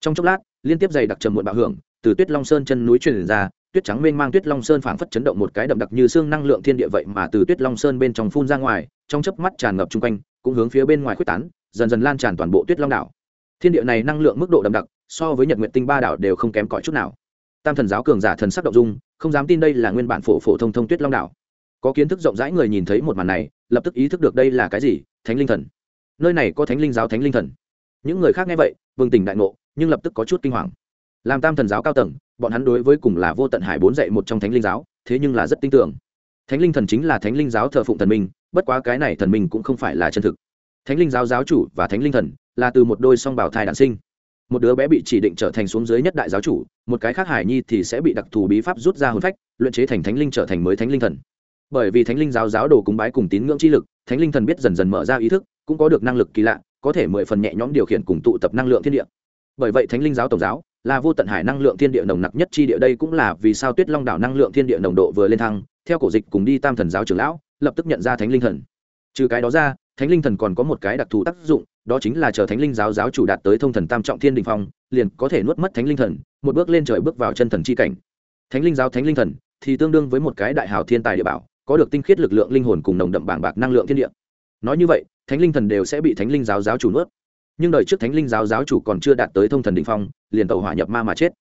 Speaker 1: Trong chốc lát, liên tiếp dày đặc trầm muộn bạo hưởng, từ tuyết long sơn chân núi truyền ra, tuyết trắng mênh mang tuyết long sơn phảng phất chấn động một cái đậm đặc như xương năng lượng thiên địa vậy mà từ tuyết long sơn bên trong phun ra ngoài, trong chớp mắt tràn ngập chung quanh, cũng hướng phía bên ngoài quyết tán, dần dần lan tràn toàn bộ tuyết long đảo thiên địa này năng lượng mức độ đậm đặc, so với nhật nguyện tinh ba đảo đều không kém cỏi chút nào. Tam thần giáo cường giả thần sắc động dung, không dám tin đây là nguyên bản phổ phổ thông thông tuyết long đảo. Có kiến thức rộng rãi người nhìn thấy một màn này, lập tức ý thức được đây là cái gì, thánh linh thần. Nơi này có thánh linh giáo, thánh linh thần. Những người khác nghe vậy vừng tỉnh đại ngộ, nhưng lập tức có chút kinh hoàng. Làm tam thần giáo cao tầng, bọn hắn đối với cùng là vô tận hải bốn dạy một trong thánh linh giáo, thế nhưng là rất tin tưởng. Thánh linh thần chính là thánh linh giáo thờ phụng thần minh, bất quá cái này thần minh cũng không phải là chân thực. Thánh linh giáo giáo chủ và thánh linh thần là từ một đôi song bảo thai đản sinh. Một đứa bé bị chỉ định trở thành xuống dưới nhất đại giáo chủ, một cái khác hải nhi thì sẽ bị đặc thù bí pháp rút ra hồn phách, luyện chế thành thánh linh trở thành mới thánh linh thần. Bởi vì thánh linh giáo giáo đồ cúng bái cùng tín ngưỡng chi lực, thánh linh thần biết dần dần mở ra ý thức, cũng có được năng lực kỳ lạ, có thể mười phần nhẹ nhõm điều khiển cùng tụ tập năng lượng thiên địa. Bởi vậy thánh linh giáo tổng giáo là vô tận hải năng lượng thiên địa nồng nặc nhất chi địa. Đây cũng là vì sao tuyết long đảo năng lượng thiên địa nồng độ vừa lên thăng, theo cổ dịch cùng đi tam thần giáo trưởng lão, lập tức nhận ra thánh linh thần. Trừ cái đó ra, thánh linh thần còn có một cái đặc thù tác dụng đó chính là chờ thánh linh giáo giáo chủ đạt tới thông thần tam trọng thiên đình phong, liền có thể nuốt mất thánh linh thần, một bước lên trời bước vào chân thần c h i cảnh. Thánh linh giáo thánh linh thần thì tương đương với một cái đại hào thiên tài địa bảo, có được tinh khiết lực lượng linh hồn cùng nồng đậm bảng bạc năng lượng thiên địa. Nói như vậy, thánh linh thần đều sẽ bị thánh linh giáo giáo chủ nuốt. Nhưng đời trước thánh linh giáo giáo chủ còn chưa đạt tới thông thần đình phong, liền tàu hỏa nhập ma mà chết.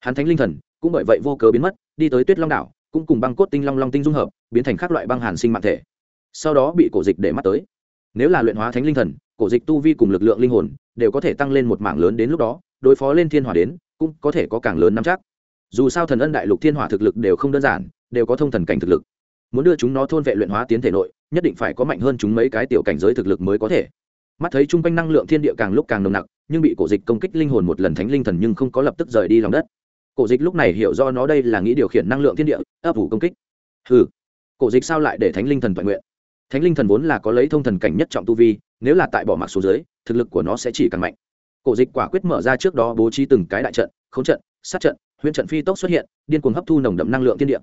Speaker 1: Hắn thánh linh thần cũng bởi vậy vô cớ biến mất, đi tới tuyết long đảo, cũng cùng băng cốt tinh long long tinh dung hợp, biến thành các loại băng hàn sinh mạng thể. Sau đó bị cổ dịch để mắt tới nếu là luyện hóa thánh linh thần, cổ dịch tu vi cùng lực lượng linh hồn đều có thể tăng lên một mảng lớn đến lúc đó, đối phó lên thiên hỏa đến, cũng có thể có càng lớn nắm chắc. Dù sao thần ân đại lục thiên hỏa thực lực đều không đơn giản, đều có thông thần cảnh thực lực. Muốn đưa chúng nó thôn vệ luyện hóa tiến thể nội, nhất định phải có mạnh hơn chúng mấy cái tiểu cảnh giới thực lực mới có thể. Mắt thấy chung quanh năng lượng thiên địa càng lúc càng nồng nặc, nhưng bị cổ dịch công kích linh hồn một lần thánh linh thần nhưng không có lập tức rời đi lòng đất. Cổ dịch lúc này hiểu do nó đây là nghĩ điều khiển năng lượng thiên địa, ấp ủ công kích. Ừ cổ dịch sao lại để thánh linh thần toàn nguyện? Thánh linh thần vốn là có lấy thông thần cảnh nhất trọng tu vi, nếu là tại bỏ mặc số dưới, thực lực của nó sẽ chỉ càng mạnh. Cổ dịch quả quyết mở ra trước đó bố trí từng cái đại trận k trận, sát trận huyện trận phi tốc xuất hiện, điên cuồng hấp thu nồng đậm năng lượng thiên địa.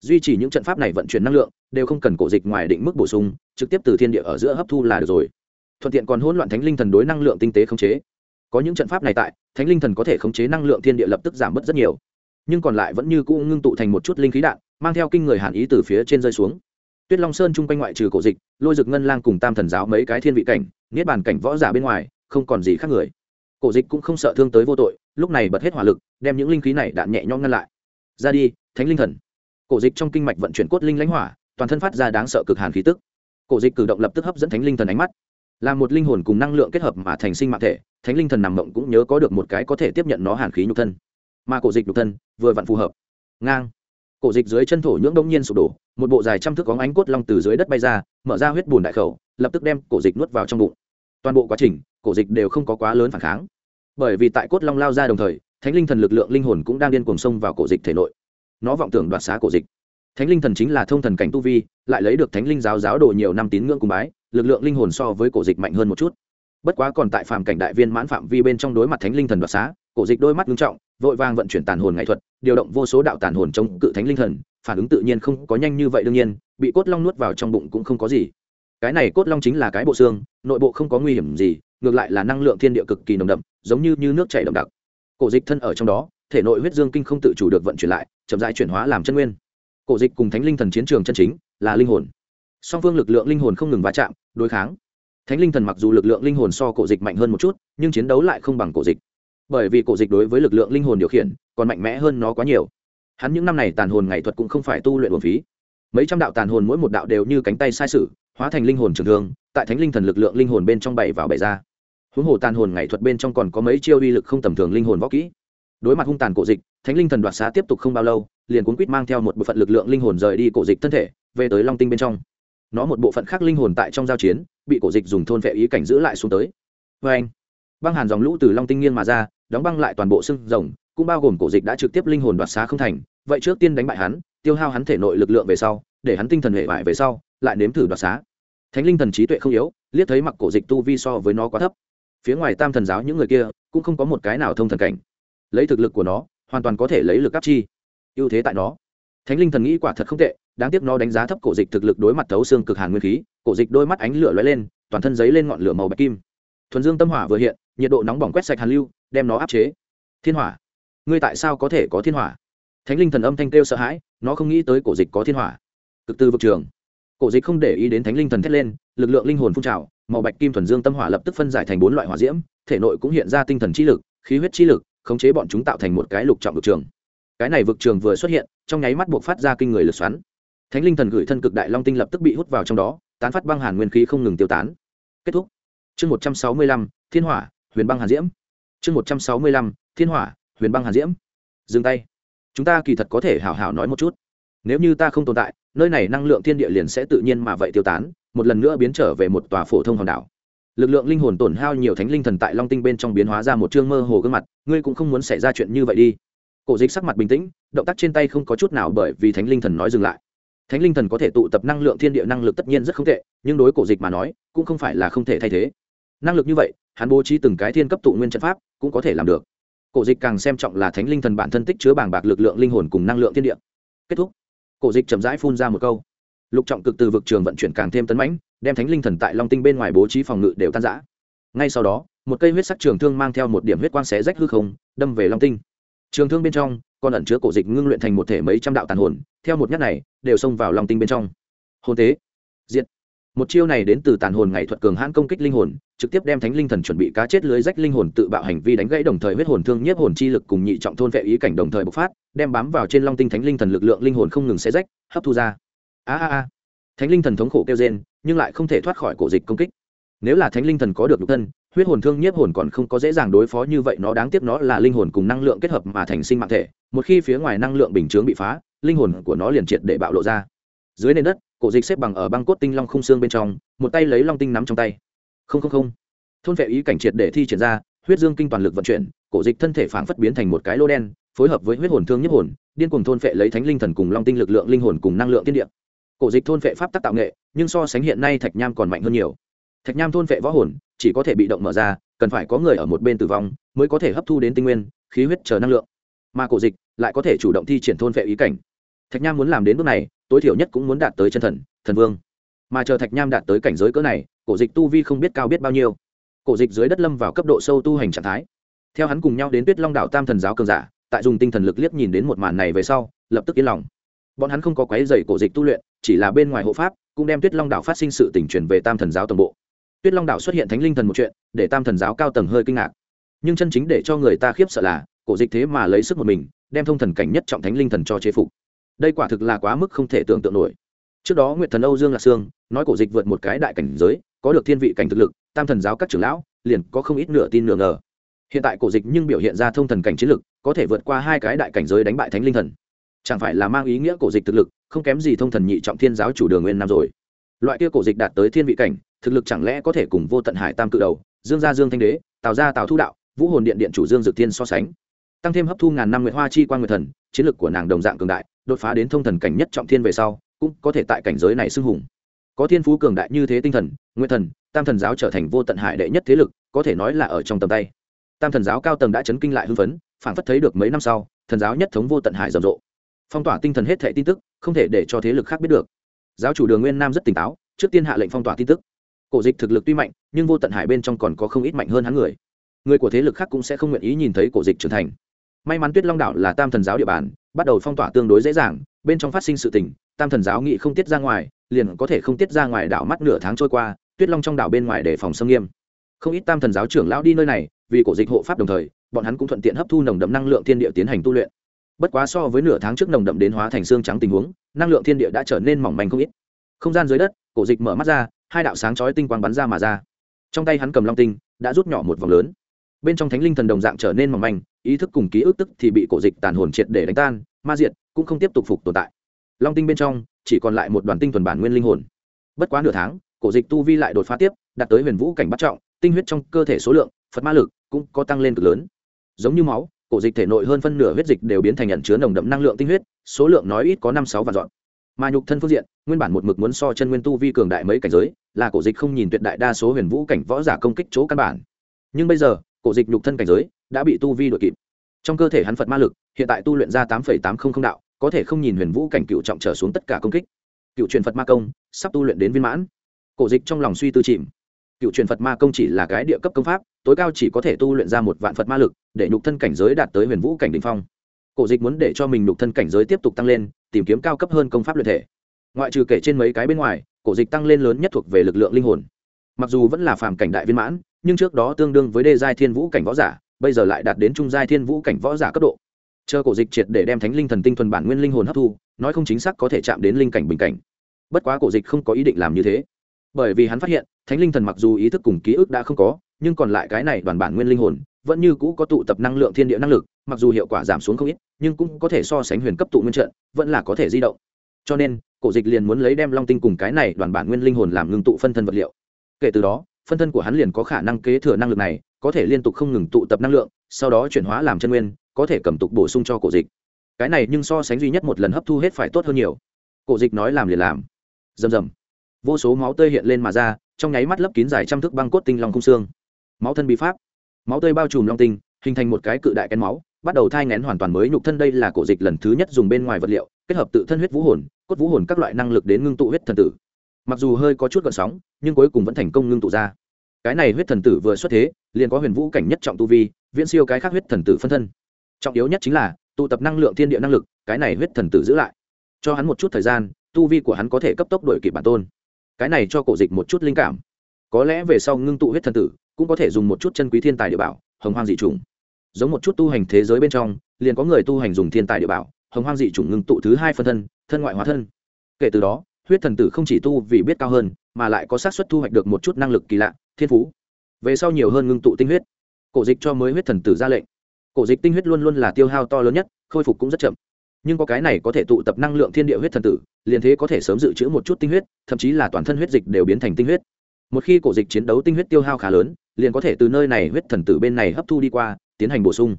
Speaker 1: Duy trì những trận pháp này vận chuyển năng lượng, đều không cần cổ dịch ngoài định mức bổ sung, trực tiếp từ thiên địa ở giữa hấp thu là được rồi. Thuận tiện còn hỗn loạn thánh linh thần đối năng lượng tinh tế khống chế. Có những trận pháp này tại, thánh linh thần có thể khống chế năng lượng thiên địa lập tức giảm bớt rất nhiều. Nhưng còn lại vẫn như cũ ngưng tụ thành một chút linh khí đạn, mang theo kinh người hàn ý từ phía trên rơi xuống tuyết long sơn chung quanh ngoại trừ cổ dịch, lôi Dực ngân lang cùng tam thần giáo mấy cái thiên vị cảnh, niết bàn cảnh võ giả bên ngoài, không còn gì khác người. Cổ dịch cũng không sợ thương tới vô tội, lúc này bật hết hỏa lực, đem những linh khí này đạn nhẹ nhõm ngăn lại. Ra đi, thánh linh thần. Cổ dịch trong kinh mạch vận chuyển cốt linh lãnh hỏa, toàn thân phát ra đáng sợ cực hàn khí tức. Cổ dịch cử động lập tức hấp dẫn thánh linh thần ánh mắt. Là một linh hồn cùng năng lượng kết hợp mà thành sinh mạng thể, thánh linh thần nằm mộng cũng nhớ có được một cái có thể tiếp nhận nó hàn khí nhục thân. Mà cổ dịch nhục thân vừa vặn phù hợp. Ngang cổ dịch dưới chân thổ nhưỡng đông nhiên sụp đổ, một bộ dài trăm thước có ánh cốt long từ dưới đất bay ra, mở ra huyết bùn đại khẩu, lập tức đem cổ dịch nuốt vào trong bụng. Toàn bộ quá trình, cổ dịch đều không có quá lớn phản kháng. Bởi vì tại cốt long lao ra đồng thời, thánh linh thần lực lượng linh hồn cũng đang điên cuồng sông vào cổ dịch thể nội. Nó vọng tưởng đoạt xá cổ dịch. Thánh linh thần chính là thông thần cảnh tu vi, lại lấy được thánh linh giáo giáo đồ nhiều năm tín ngưỡng cùng bái, lực lượng linh hồn so với cổ dịch mạnh hơn một chút. Bất quá còn tại phạm cảnh đại viên mãn phạm vi bên trong đối mặt thánh linh thần đoạt xá cổ dịch đôi mắt nghiêm trọng vội vàng vận chuyển tàn hồn nghệ thuật điều động vô số đạo tàn hồn chống cự thánh linh thần phản ứng tự nhiên không có nhanh như vậy đương nhiên bị cốt long nuốt vào trong bụng cũng không có gì. Cái này cốt long chính là cái bộ xương nội bộ không có nguy hiểm gì ngược lại là năng lượng thiên địa cực kỳ nồng đậm giống như, như nước chảy đậm đặc. Cổ dịch thân ở trong đó thể nội huyết dương kinh không tự chủ được vận chuyển lại chậm rãi chuyển hóa làm chân nguyên. Cổ dịch cùng thánh linh thần chiến trường chân chính là linh hồn. Song phương lực lượng linh hồn không ngừng va chạm đối kháng. Thánh linh thần mặc dù lực lượng linh hồn so cổ dịch mạnh hơn một chút nhưng chiến đấu lại không bằng cổ dịch bởi vì cổ dịch đối với lực lượng linh hồn điều khiển còn mạnh mẽ hơn nó quá nhiều. Hắn những năm này tàn hồn ngày thuật cũng không phải tu luyện hồn phí. Mấy trăm đạo tàn hồn mỗi một đạo đều như cánh tay sai sự, hóa thành linh hồn trường thương, tại thánh linh thần lực lượng linh hồn bên trong bảy vào bảy ra. Huống hồ tàn hồn ngày thuật bên trong còn có mấy chiêu uy lực không tầm thường linh hồn võ kỹ. Đối mặt hung tàn cổ dịch, thánh linh thần đoạt xá tiếp tục không bao lâu, liền cuốn quýt mang theo một bộ phận lực lượng linh hồn rời đi cổ dịch thân thể, về tới long tinh bên trong. Nó một bộ phận khác linh hồn tại trong giao chiến, bị cổ dịch dùng thôn vệ ý cảnh giữ lại xuống tới. Vê anh băng hàn dòng lũ từ long tinh nghiêng mà ra, đóng băng lại toàn bộ xương rồng, cũng bao gồm cổ dịch đã trực tiếp linh hồn đoạt xá không thành. Vậy trước tiên đánh bại hắn, tiêu hao hắn thể nội lực lượng về sau, để hắn tinh thần hệ bại về sau, lại nếm thử đoạt xá. Thánh linh thần trí tuệ không yếu, liếc thấy mặc cổ dịch tu vi so với nó quá thấp. Phía ngoài tam thần giáo những người kia, cũng không có một cái nào thông thần cảnh. Lấy thực lực của nó, hoàn toàn có thể lấy lực áp chi. Ưu thế tại nó. Thánh linh thần nghĩ quả thật không tệ, đáng tiếc nó đánh giá thấp cổ dịch thực lực đối mặt thấu xương cực hàn nguyên khí, cổ dịch đôi mắt ánh lửa lóe lên, toàn thân giấy lên ngọn lửa màu bạch kim. Thuần dương tâm hỏa vừa hiện nhiệt độ nóng bỏng quét sạch hàn lưu, đem nó áp chế. Thiên hỏa, ngươi tại sao có thể có thiên hỏa? Thánh linh thần âm thanh kêu sợ hãi, nó không nghĩ tới cổ dịch có thiên hỏa. Cực tư vực trường. Cổ dịch không để ý đến thánh linh thần thét lên, lực lượng linh hồn phun trào, màu bạch kim thuần dương tâm hỏa lập tức phân giải thành bốn loại hỏa diễm, thể nội cũng hiện ra tinh thần chi lực, khí huyết chi lực, khống chế bọn chúng tạo thành một cái lục trọng vực trường. Cái này vực trường vừa xuất hiện, trong nháy mắt buộc phát ra kinh người lực xoắn. Thánh linh thần gửi thân cực đại long tinh lập tức bị hút vào trong đó, tán phát băng hàn nguyên khí không ngừng tiêu tán. Kết thúc. Chương một trăm sáu mươi lăm, thiên hỏa huyền băng hàn diễm. Chương một trăm sáu mươi lăm, thiên hỏa, huyền băng hàn diễm. Dừng tay. Chúng ta kỳ thật có thể hảo hảo nói một chút. Nếu như ta không tồn tại, nơi này năng lượng thiên địa liền sẽ tự nhiên mà vậy tiêu tán, một lần nữa biến trở về một tòa phổ thông hòn đảo. Lực lượng linh hồn tổn hao nhiều thánh linh thần tại long tinh bên trong biến hóa ra một chương mơ hồ gương mặt, ngươi cũng không muốn xảy ra chuyện như vậy đi. Cổ dịch sắc mặt bình tĩnh, động tác trên tay không có chút nào bởi vì thánh linh thần nói dừng lại. Thánh linh thần có thể tụ tập năng lượng thiên địa năng lực tất nhiên rất không tệ, nhưng đối cổ dịch mà nói, cũng không phải là không thể thay thế. Năng lực như vậy hắn bố trí từng cái thiên cấp tụ nguyên trận pháp, cũng có thể làm được. Cổ dịch càng xem trọng là thánh linh thần bản thân tích chứa bảng bạc lực lượng linh hồn cùng năng lượng thiên địa. Kết thúc. Cổ dịch chậm rãi phun ra một câu. Lục trọng cực từ vực trường vận chuyển càng thêm tấn mãnh, đem thánh linh thần tại long tinh bên ngoài bố trí phòng ngự đều tan giã ngay sau đó, một cây huyết sắc trường thương mang theo một điểm huyết quang xé rách hư không, đâm về long tinh. Trường thương bên trong còn ẩn chứa cổ dịch ngưng luyện thành một thể mấy trăm đạo tàn hồn, theo một nhát này, đều xông vào long tinh bên trong. Hồn tế. Diện một chiêu này đến từ tàn hồn ngày thuật cường hãn công kích linh hồn, trực tiếp đem thánh linh thần chuẩn bị cá chết lưới rách linh hồn tự bạo hành vi đánh gãy đồng thời huyết hồn thương nhiếp hồn chi lực cùng nhị trọng thôn vệ ý cảnh đồng thời bộc phát, đem bám vào trên long tinh thánh linh thần lực lượng linh hồn không ngừng xé rách, hấp thu ra. A a a. Thánh linh thần thống khổ kêu rên, nhưng lại không thể thoát khỏi cổ dịch công kích. Nếu là thánh linh thần có được nhục thân, huyết hồn thương nhiếp hồn còn không có dễ dàng đối phó như vậy, nó đáng tiếc nó là linh hồn cùng năng lượng kết hợp mà thành sinh mạng thể, một khi phía ngoài năng lượng bình chướng bị phá, linh hồn của nó liền triệt để bạo lộ ra. Dưới nền đất cổ dịch xếp bằng ở băng cốt tinh long khung xương bên trong, một tay lấy long tinh nắm trong tay. Không không không. Thôn vệ ý cảnh triệt để thi triển ra, huyết dương kinh toàn lực vận chuyển, cổ dịch thân thể phảng phất biến thành một cái lô đen, phối hợp với huyết hồn thương nhất hồn, điên cuồng thôn vệ lấy thánh linh thần cùng long tinh lực lượng linh hồn cùng năng lượng tiên địa. Cổ dịch thôn vệ pháp tắc tạo nghệ, nhưng so sánh hiện nay thạch nham còn mạnh hơn nhiều. Thạch nham thôn vệ võ hồn, chỉ có thể bị động mở ra, cần phải có người ở một bên tử vong mới có thể hấp thu đến tinh nguyên, khí huyết chờ năng lượng. Mà cổ dịch lại có thể chủ động thi triển thôn vệ ý cảnh. Thạch nham muốn làm đến bước này tối thiểu nhất cũng muốn đạt tới chân thần thần vương. Mà chờ thạch nham đạt tới cảnh giới cỡ này, cổ dịch tu vi không biết cao biết bao nhiêu. Cổ dịch dưới đất lâm vào cấp độ sâu tu hành trạng thái. Theo hắn cùng nhau đến tuyết long đạo tam thần giáo cường giả, tại dùng tinh thần lực liếc nhìn đến một màn này về sau, lập tức yên lòng. Bọn hắn không có quái dày cổ dịch tu luyện, chỉ là bên ngoài hộ pháp, cũng đem tuyết long đạo phát sinh sự tỉnh chuyển về tam thần giáo toàn bộ. Tuyết long đạo xuất hiện thánh linh thần một chuyện, để tam thần giáo cao tầng hơi kinh ngạc. Nhưng chân chính để cho người ta khiếp sợ là, cổ dịch thế mà lấy sức một mình, đem thông thần cảnh nhất trọng thánh linh thần cho chế phục đây quả thực là quá mức không thể tưởng tượng nổi. Trước đó nguyệt thần âu dương lạc sương nói cổ dịch vượt một cái đại cảnh giới, có được thiên vị cảnh thực lực, tam thần giáo các trưởng lão, liền có không ít nửa tin nửa ngờ. Hiện tại cổ dịch nhưng biểu hiện ra thông thần cảnh chiến lực, có thể vượt qua hai cái đại cảnh giới đánh bại thánh linh thần. Chẳng phải là mang ý nghĩa cổ dịch thực lực, không kém gì thông thần nhị trọng thiên giáo chủ đường nguyên nam rồi. Loại kia cổ dịch đạt tới thiên vị cảnh, thực lực chẳng lẽ có thể cùng vô tận hải tam cự đầu, dương gia dương thanh đế, tào gia tào thu đạo, vũ hồn điện điện chủ dương dực thiên so sánh. Tăng thêm hấp thu ngàn năm nguyệt hoa chi quan nguyệt thần, chiến lực của nàng đồng dạng cường đại đột phá đến thông thần cảnh nhất trọng thiên về sau, cũng có thể tại cảnh giới này xưng hùng. Có thiên phú cường đại như thế tinh thần nguyên thần, tam thần giáo trở thành vô tận hải đệ nhất thế lực, có thể nói là ở trong tầm tay. Tam thần giáo cao tầng đã chấn kinh lại hưng phấn phản phất thấy được mấy năm sau, thần giáo nhất thống vô tận hải rầm rộ. Phong tỏa tinh thần hết thệ tin tức, không thể để cho thế lực khác biết được. Giáo chủ đường nguyên nam rất tỉnh táo, trước tiên hạ lệnh phong tỏa tin tức. Cổ dịch thực lực tuy mạnh, nhưng vô tận hải bên trong còn có không ít mạnh hơn hắn người. Người của thế lực khác cũng sẽ không nguyện ý nhìn thấy cổ dịch trưởng thành. May mắn tuyết long đảo là tam thần giáo địa bàn bắt đầu phong tỏa tương đối dễ dàng, bên trong phát sinh sự tình, tam thần giáo nghị không tiết ra ngoài, liền có thể không tiết ra ngoài đảo mắt nửa tháng trôi qua, tuyết long trong đảo bên ngoài để phòng xâm nghiêm. Không ít tam thần giáo trưởng lão đi nơi này, vì cổ dịch hộ pháp đồng thời, bọn hắn cũng thuận tiện hấp thu nồng đậm năng lượng thiên địa tiến hành tu luyện. Bất quá so với nửa tháng trước nồng đậm đến hóa thành xương trắng tình huống, năng lượng thiên địa đã trở nên mỏng manh không ít. Không gian dưới đất, cổ dịch mở mắt ra, hai đạo sáng chói tinh quang bắn ra mà ra. Trong tay hắn cầm long tinh, đã rút nhỏ một vòng lớn. Bên trong thánh linh thần đồng dạng trở nên mỏng manh, ý thức cùng ký ức tức thì bị cổ dịch tàn hồn triệt để đánh tan ma diệt, cũng không tiếp tục phục tồn tại. Long tinh bên trong, chỉ còn lại một đoàn tinh thuần bản nguyên linh hồn. Bất quá nửa tháng, cổ dịch tu vi lại đột phá tiếp, đạt tới huyền vũ cảnh bắt trọng, tinh huyết trong cơ thể số lượng, phật ma lực cũng có tăng lên cực lớn. Giống như máu, cổ dịch thể nội hơn phân nửa huyết dịch đều biến thành nhận chứa nồng đậm năng lượng tinh huyết, số lượng nói ít có năm sáu vạn dọn. Mà nhục thân phương diện, nguyên bản một mực muốn so chân nguyên tu vi cường đại mấy cảnh giới, là cổ dịch không nhìn tuyệt đại đa số huyền vũ cảnh võ giả công kích chỗ căn bản. Nhưng bây giờ, cổ dịch nhục thân cảnh giới đã bị tu vi đội kịp trong cơ thể hắn phật ma lực, hiện tại tu luyện ra tám tám trăm linh đạo, có thể không nhìn huyền vũ cảnh cựu trọng trở xuống tất cả công kích. Cựu truyền phật ma công, sắp tu luyện đến viên mãn. Cổ dịch trong lòng suy tư chìm. Cựu truyền phật ma công chỉ là cái địa cấp công pháp, tối cao chỉ có thể tu luyện ra một vạn phật ma lực, để nhục thân cảnh giới đạt tới huyền vũ cảnh đình phong. Cổ dịch muốn để cho mình nhục thân cảnh giới tiếp tục tăng lên, tìm kiếm cao cấp hơn công pháp luyện thể. Ngoại trừ kể trên mấy cái bên ngoài, cổ dịch tăng lên lớn nhất thuộc về lực lượng linh hồn. Mặc dù vẫn là phàm cảnh đại viên mãn, nhưng trước đó tương đương với đê giai thiên vũ cảnh võ giả bây giờ lại đạt đến trung giai thiên vũ cảnh võ giả cấp độ. Chờ cổ dịch triệt để đem thánh linh thần tinh thuần bản nguyên linh hồn hấp thu, nói không chính xác có thể chạm đến linh cảnh bình cảnh. Bất quá cổ dịch không có ý định làm như thế. Bởi vì hắn phát hiện, thánh linh thần mặc dù ý thức cùng ký ức đã không có, nhưng còn lại cái này đoàn bản nguyên linh hồn, vẫn như cũ có tụ tập năng lượng thiên địa năng lực, mặc dù hiệu quả giảm xuống không ít, nhưng cũng có thể so sánh huyền cấp tụ nguyên trận, vẫn là có thể di động. Cho nên, cổ dịch liền muốn lấy đem long tinh cùng cái này đoàn bản nguyên linh hồn làm ngưng tụ phân thân vật liệu. Kể từ đó, phân thân của hắn liền có khả năng kế thừa năng lực này có thể liên tục không ngừng tụ tập năng lượng, sau đó chuyển hóa làm chân nguyên, có thể cầm tục bổ sung cho cổ dịch. Cái này nhưng so sánh duy nhất một lần hấp thu hết phải tốt hơn nhiều. Cổ dịch nói làm liền làm. Rầm rầm. Vô số máu tươi hiện lên mà ra, trong nháy mắt lấp kín dài trăm thước băng cốt tinh long không xương. Máu thân bị pháp. Máu tươi bao trùm long tinh, hình thành một cái cự đại kén máu, bắt đầu thai ngén hoàn toàn mới nhục thân đây là cổ dịch lần thứ nhất dùng bên ngoài vật liệu, kết hợp tự thân huyết vũ hồn, cốt vũ hồn các loại năng lực đến ngưng tụ huyết thần tử. Mặc dù hơi có chút gợn sóng, nhưng cuối cùng vẫn thành công ngưng tụ ra. Cái này huyết thần tử vừa xuất thế liền có huyền vũ cảnh nhất trọng tu vi, viễn siêu cái khác huyết thần tử phân thân. Trọng yếu nhất chính là, tụ tập năng lượng thiên địa năng lực, cái này huyết thần tử giữ lại. Cho hắn một chút thời gian, tu vi của hắn có thể cấp tốc đổi kịp bản tôn. Cái này cho cổ dịch một chút linh cảm. Có lẽ về sau ngưng tụ huyết thần tử, cũng có thể dùng một chút chân quý thiên tài địa bảo, hồng hoang dị trùng. giống một chút tu hành thế giới bên trong, liền có người tu hành dùng thiên tài địa bảo, hồng hoang dị trùng ngưng tụ thứ hai phân thân thân ngoại hóa thân. Kể từ đó, huyết thần tử không chỉ tu vì biết cao hơn, mà lại có xác suất thu hoạch được một chút năng lực kỳ lạ, thiên phú về sau nhiều hơn ngưng tụ tinh huyết. Cổ dịch cho mới huyết thần tử ra lệnh. Cổ dịch tinh huyết luôn luôn là tiêu hao to lớn nhất, khôi phục cũng rất chậm. Nhưng có cái này có thể tụ tập năng lượng thiên địa huyết thần tử, liền thế có thể sớm dự trữ một chút tinh huyết, thậm chí là toàn thân huyết dịch đều biến thành tinh huyết. Một khi cổ dịch chiến đấu tinh huyết tiêu hao khá lớn, liền có thể từ nơi này huyết thần tử bên này hấp thu đi qua, tiến hành bổ sung.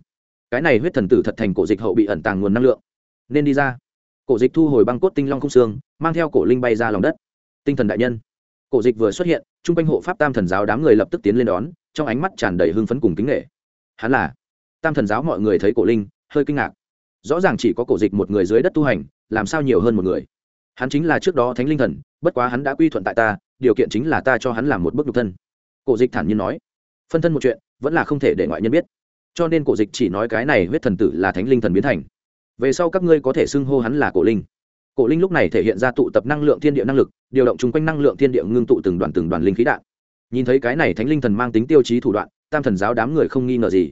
Speaker 1: Cái này huyết thần tử thật thành cổ dịch hậu bị ẩn tàng nguồn năng lượng. Nên đi ra. Cổ dịch thu hồi băng cốt tinh long không xương, mang theo cổ linh bay ra lòng đất. Tinh thần đại nhân. Cổ dịch vừa xuất hiện chung quanh hộ pháp tam thần giáo đám người lập tức tiến lên đón, trong ánh mắt tràn đầy hưng phấn cùng kính nghệ hắn là tam thần giáo mọi người thấy cổ linh, hơi kinh ngạc. Rõ ràng chỉ có cổ dịch một người dưới đất tu hành, làm sao nhiều hơn một người? Hắn chính là trước đó thánh linh thần, bất quá hắn đã quy thuận tại ta, điều kiện chính là ta cho hắn làm một bước nhục thân. Cổ dịch thản nhiên nói. Phân thân một chuyện, vẫn là không thể để ngoại nhân biết. Cho nên cổ dịch chỉ nói cái này huyết thần tử là thánh linh thần biến thành. Về sau các ngươi có thể xưng hô hắn là cổ linh cổ linh lúc này thể hiện ra tụ tập năng lượng thiên địa năng lực, điều động chung quanh năng lượng thiên địa ngưng tụ từng đoàn từng đoàn linh khí đạn. Nhìn thấy cái này thánh linh thần mang tính tiêu chí thủ đoạn, tam thần giáo đám người không nghi ngờ gì.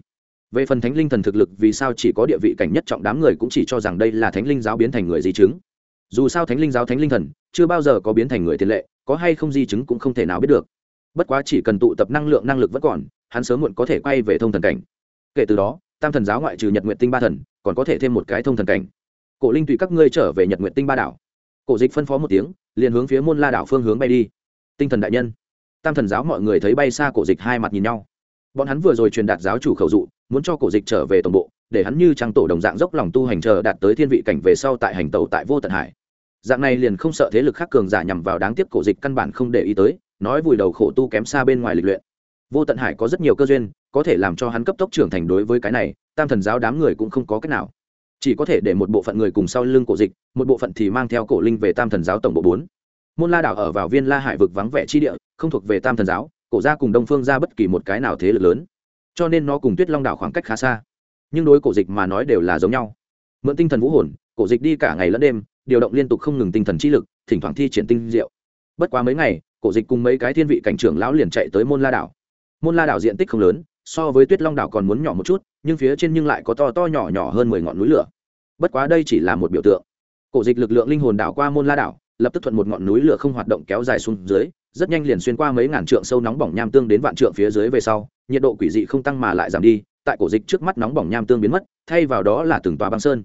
Speaker 1: Về phần thánh linh thần thực lực vì sao chỉ có địa vị cảnh nhất trọng đám người cũng chỉ cho rằng đây là thánh linh giáo biến thành người di chứng. Dù sao thánh linh giáo thánh linh thần chưa bao giờ có biến thành người tiền lệ, có hay không di chứng cũng không thể nào biết được. Bất quá chỉ cần tụ tập năng lượng năng lực vẫn còn, hắn sớm muộn có thể quay về thông thần cảnh. Kể từ đó, tam thần giáo ngoại trừ nhật nguyện tinh ba thần, còn có thể thêm một cái thông thần cảnh cổ linh tùy các ngươi trở về nhật nguyện tinh ba đảo. Cổ dịch phân phó một tiếng, liền hướng phía môn la đảo phương hướng bay đi. Tinh thần đại nhân. Tam thần giáo mọi người thấy bay xa cổ dịch hai mặt nhìn nhau. Bọn hắn vừa rồi truyền đạt giáo chủ khẩu dụ, muốn cho cổ dịch trở về tổng bộ, để hắn như trang tổ đồng dạng dốc lòng tu hành chờ đạt tới thiên vị cảnh về sau tại hành tàu tại vô tận hải. Dạng này liền không sợ thế lực khác cường giả nhằm vào đáng tiếc cổ dịch căn bản không để ý tới, nói vùi đầu khổ tu kém xa bên ngoài lịch luyện. Vô tận hải có rất nhiều cơ duyên, có thể làm cho hắn cấp tốc trưởng thành đối với cái này, tam thần giáo đám người cũng không có cách nào chỉ có thể để một bộ phận người cùng sau lưng cổ dịch, một bộ phận thì mang theo cổ linh về tam thần giáo tổng bộ bốn. Môn la đảo ở vào viên la hải vực vắng vẻ chi địa, không thuộc về tam thần giáo, cổ ra cùng đông phương ra bất kỳ một cái nào thế lực lớn. Cho nên nó cùng tuyết long đảo khoảng cách khá xa. Nhưng đối cổ dịch mà nói đều là giống nhau. Mượn tinh thần vũ hồn, cổ dịch đi cả ngày lẫn đêm, điều động liên tục không ngừng tinh thần trí lực, thỉnh thoảng thi triển tinh diệu. Bất quá mấy ngày, cổ dịch cùng mấy cái thiên vị cảnh trưởng lão liền chạy tới môn la đảo. Môn la đảo diện tích không lớn, so với tuyết long đảo còn muốn nhỏ một chút nhưng phía trên nhưng lại có to to nhỏ nhỏ hơn mười ngọn núi lửa. Bất quá đây chỉ là một biểu tượng. Cổ dịch lực lượng linh hồn đảo qua môn la đảo, lập tức thuận một ngọn núi lửa không hoạt động kéo dài xuống dưới, rất nhanh liền xuyên qua mấy ngàn trượng sâu nóng bỏng nham tương đến vạn trượng phía dưới về sau, nhiệt độ quỷ dị không tăng mà lại giảm đi, tại cổ dịch trước mắt nóng bỏng nham tương biến mất, thay vào đó là từng tòa băng sơn.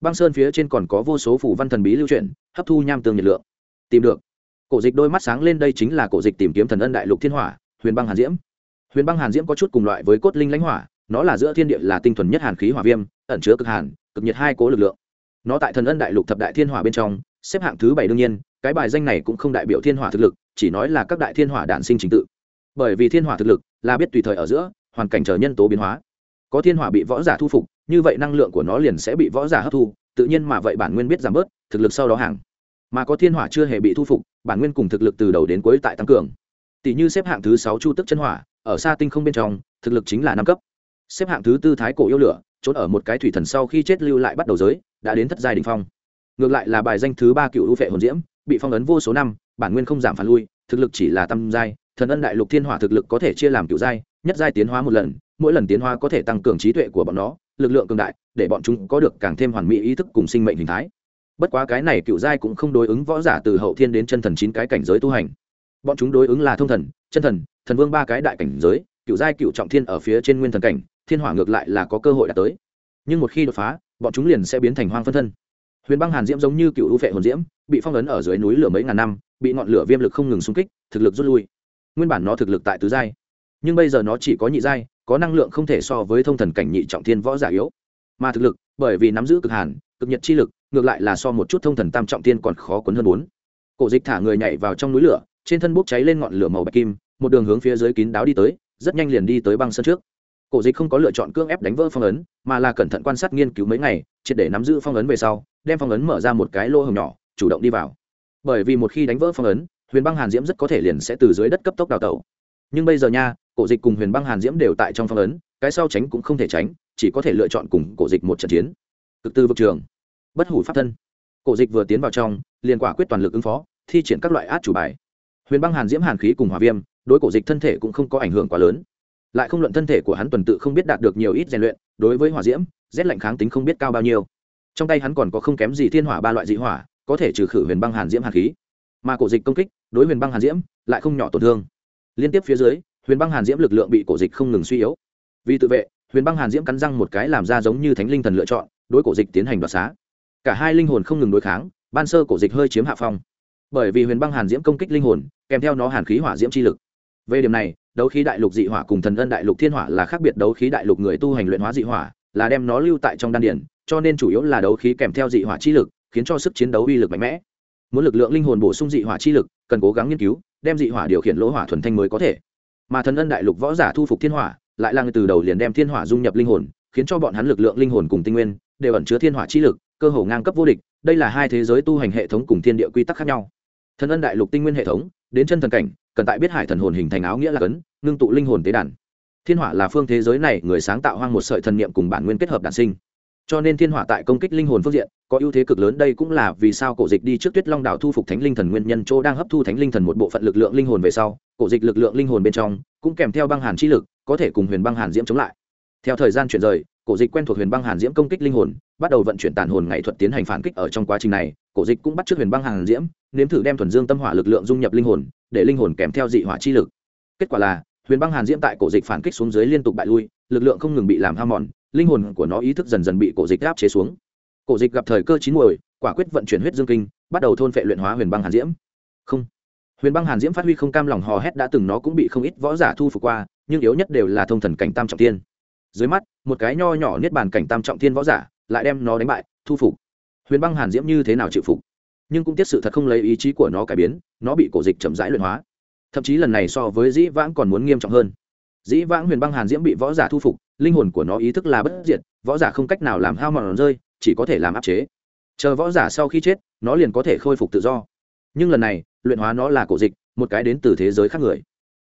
Speaker 1: Băng sơn phía trên còn có vô số phủ văn thần bí lưu chuyển, hấp thu nham tương nhiệt lượng. Tìm được. Cổ dịch đôi mắt sáng lên đây chính là cổ dịch tìm kiếm thần ân đại lục thiên hỏa, huyền băng hàn diễm. Huyền băng hàn diễm có chút cùng loại với cốt linh lãnh hỏa nó là giữa thiên địa là tinh thuần nhất hàn khí hỏa viêm, ẩn chứa cực hàn, cực nhiệt hai cố lực lượng. Nó tại thần ân đại lục thập đại thiên hỏa bên trong, xếp hạng thứ bảy đương nhiên, cái bài danh này cũng không đại biểu thiên hỏa thực lực, chỉ nói là các đại thiên hỏa đản sinh trình tự. Bởi vì thiên hỏa thực lực là biết tùy thời ở giữa, hoàn cảnh chờ nhân tố biến hóa. Có thiên hỏa bị võ giả thu phục, như vậy năng lượng của nó liền sẽ bị võ giả hấp thu, tự nhiên mà vậy bản nguyên biết giảm bớt, thực lực sau đó hàng. Mà có thiên hỏa chưa hề bị thu phục, bản nguyên cùng thực lực từ đầu đến cuối tại tăng cường. Tỷ như xếp hạng thứ sáu chu tức chân hỏa, ở xa tinh không bên trong, thực lực chính là năm cấp xếp hạng thứ tư thái cổ yêu lửa, trốn ở một cái thủy thần sau khi chết lưu lại bắt đầu giới, đã đến thất giai đình phong. Ngược lại là bài danh thứ ba cựu ưu vệ hồn diễm, bị phong ấn vô số năm, bản nguyên không giảm phản lui, thực lực chỉ là tam giai, thần ân đại lục thiên hỏa thực lực có thể chia làm cựu giai, nhất giai tiến hóa một lần, mỗi lần tiến hóa có thể tăng cường trí tuệ của bọn nó, lực lượng cường đại, để bọn chúng có được càng thêm hoàn mỹ ý thức cùng sinh mệnh hình thái. Bất quá cái này cựu giai cũng không đối ứng võ giả từ hậu thiên đến chân thần chín cái cảnh giới tu hành. Bọn chúng đối ứng là thông thần, chân thần thần vương ba cái đại cảnh giới, cựu giai cựu trọng thiên ở phía trên nguyên thần cảnh thiên hỏa ngược lại là có cơ hội đạt tới. Nhưng một khi đột phá, bọn chúng liền sẽ biến thành hoang phân thân. Huyền băng hàn diễm giống như cựu ưu phệ hồn diễm, bị phong ấn ở dưới núi lửa mấy ngàn năm, bị ngọn lửa viêm lực không ngừng xung kích, thực lực rút lui. Nguyên bản nó thực lực tại tứ giai, nhưng bây giờ nó chỉ có nhị giai, có năng lượng không thể so với thông thần cảnh nhị trọng thiên võ giả yếu. Mà thực lực, bởi vì nắm giữ cực hàn, cực nhật chi lực, ngược lại là so một chút thông thần tam trọng thiên còn khó quấn hơn bốn. Cổ dịch thả người nhảy vào trong núi lửa, trên thân bốc cháy lên ngọn lửa màu bạch kim, một đường hướng phía dưới kín đáo đi tới, rất nhanh liền đi tới băng sân trước cổ dịch không có lựa chọn cưỡng ép đánh vỡ phong ấn, mà là cẩn thận quan sát nghiên cứu mấy ngày, triệt để nắm giữ phong ấn về sau, đem phong ấn mở ra một cái lỗ hồng nhỏ, chủ động đi vào. Bởi vì một khi đánh vỡ phong ấn, huyền băng hàn diễm rất có thể liền sẽ từ dưới đất cấp tốc đào tẩu. Nhưng bây giờ nha, cổ dịch cùng huyền băng hàn diễm đều tại trong phong ấn, cái sau tránh cũng không thể tránh, chỉ có thể lựa chọn cùng cổ dịch một trận chiến. Cực tư vực trường. Bất hủ pháp thân. Cổ dịch vừa tiến vào trong, liền quả quyết toàn lực ứng phó, thi triển các loại át chủ bài. Huyền băng hàn diễm hàn khí cùng hòa viêm, đối cổ dịch thân thể cũng không có ảnh hưởng quá lớn lại không luận thân thể của hắn tuần tự không biết đạt được nhiều ít rèn luyện, đối với hỏa diễm rét lạnh kháng tính không biết cao bao nhiêu. Trong tay hắn còn có không kém gì thiên hỏa ba loại dị hỏa, có thể trừ khử huyền băng hàn diễm hàn khí. Mà cổ dịch công kích, đối huyền băng hàn diễm, lại không nhỏ tổn thương. Liên tiếp phía dưới, huyền băng hàn diễm lực lượng bị cổ dịch không ngừng suy yếu. Vì tự vệ, huyền băng hàn diễm cắn răng một cái làm ra giống như thánh linh thần lựa chọn, đối cổ dịch tiến hành đoạt xá. Cả hai linh hồn không ngừng đối kháng, ban sơ cổ dịch hơi chiếm hạ phong. Bởi vì huyền băng hàn diễm công kích linh hồn, kèm theo nó hàn khí hỏa diễm chi lực. Về điểm này đấu khí đại lục dị hỏa cùng thần ân đại lục thiên hỏa là khác biệt đấu khí đại lục người tu hành luyện hóa dị hỏa, là đem nó lưu tại trong đan điển cho nên chủ yếu là đấu khí kèm theo dị hỏa chi lực, khiến cho sức chiến đấu uy lực mạnh mẽ. Muốn lực lượng linh hồn bổ sung dị hỏa chi lực, cần cố gắng nghiên cứu, đem dị hỏa điều khiển lỗ hỏa thuần thanh mới có thể. Mà thần ân đại lục võ giả thu phục thiên hỏa, lại là người từ đầu liền đem thiên hỏa dung nhập linh hồn, khiến cho bọn hắn lực lượng linh hồn cùng tinh nguyên đều ẩn chứa thiên hỏa chi lực, cơ hồ ngang cấp vô địch. Đây là hai thế giới tu hành hệ thống cùng thiên địa quy tắc khác nhau. Thần ân đại lục tinh nguyên hệ thống đến chân thần cảnh, cần tại biết hải thần hồn hình thành áo nghĩa là cấn, ngưng tụ linh hồn tế đàn. Thiên hỏa là phương thế giới này người sáng tạo hoang một sợi thần niệm cùng bản nguyên kết hợp đản sinh. Cho nên thiên hỏa tại công kích linh hồn phương diện, có ưu thế cực lớn, đây cũng là vì sao cổ dịch đi trước tuyết long đảo thu phục thánh linh thần nguyên nhân chỗ đang hấp thu thánh linh thần một bộ phận lực lượng linh hồn về sau, cổ dịch lực lượng linh hồn bên trong cũng kèm theo băng hàn chi lực, có thể cùng huyền băng hàn diễm chống lại. Theo thời gian chuyển rời, cổ dịch quen thuộc huyền băng hàn diễm công kích linh hồn bắt đầu vận chuyển tàn hồn nghệ thuật tiến hành phản kích ở trong quá trình này, cổ dịch cũng bắt trước huyền băng hàn diễm, nếm thử đem thuần dương tâm hỏa lực lượng dung nhập linh hồn, để linh hồn kèm theo dị hỏa chi lực. Kết quả là, huyền băng hàn diễm tại cổ dịch phản kích xuống dưới liên tục bại lui, lực lượng không ngừng bị làm ham mòn, linh hồn của nó ý thức dần dần bị cổ dịch áp chế xuống. Cổ dịch gặp thời cơ chín muồi, quả quyết vận chuyển huyết dương kinh, bắt đầu thôn phệ luyện hóa huyền băng hàn diễm. Không. Huyền băng hàn diễm phát huy không cam lòng hò hét đã từng nó cũng bị không ít võ giả thu phục qua, nhưng yếu nhất đều là thông thần cảnh tam trọng thiên. Dưới mắt, một cái nho nhỏ niết bàn cảnh tam trọng thiên võ giả lại đem nó đánh bại, thu phục. Huyền băng hàn diễm như thế nào chịu phục? Nhưng cũng tiếc sự thật không lấy ý chí của nó cải biến, nó bị cổ dịch chậm rãi luyện hóa. Thậm chí lần này so với dĩ vãng còn muốn nghiêm trọng hơn. Dĩ vãng huyền băng hàn diễm bị võ giả thu phục, linh hồn của nó ý thức là bất diệt, võ giả không cách nào làm hao mòn rơi, chỉ có thể làm áp chế. Chờ võ giả sau khi chết, nó liền có thể khôi phục tự do. Nhưng lần này, luyện hóa nó là cổ dịch, một cái đến từ thế giới khác người.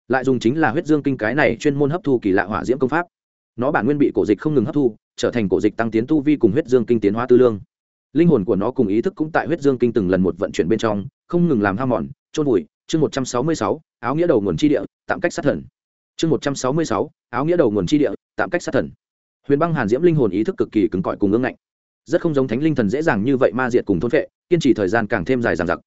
Speaker 1: Lại dùng chính là huyết dương kinh cái này chuyên môn hấp thu kỳ lạ hỏa diễm công pháp nó bản nguyên bị cổ dịch không ngừng hấp thu, trở thành cổ dịch tăng tiến tu vi cùng huyết dương kinh tiến hóa tư lương. Linh hồn của nó cùng ý thức cũng tại huyết dương kinh từng lần một vận chuyển bên trong, không ngừng làm ham mòn trôn vùi. Chương một trăm sáu mươi sáu, áo nghĩa đầu nguồn chi địa, tạm cách sát thần. Chương một trăm sáu mươi sáu, áo nghĩa đầu nguồn chi địa, tạm cách sát thần. Huyền băng hàn diễm linh hồn ý thức cực kỳ cứng cỏi cùng ngưng ngạnh. Rất không giống thánh linh thần dễ dàng như vậy ma diệt cùng thôn vệ kiên trì thời gian càng thêm dài dằng dặc.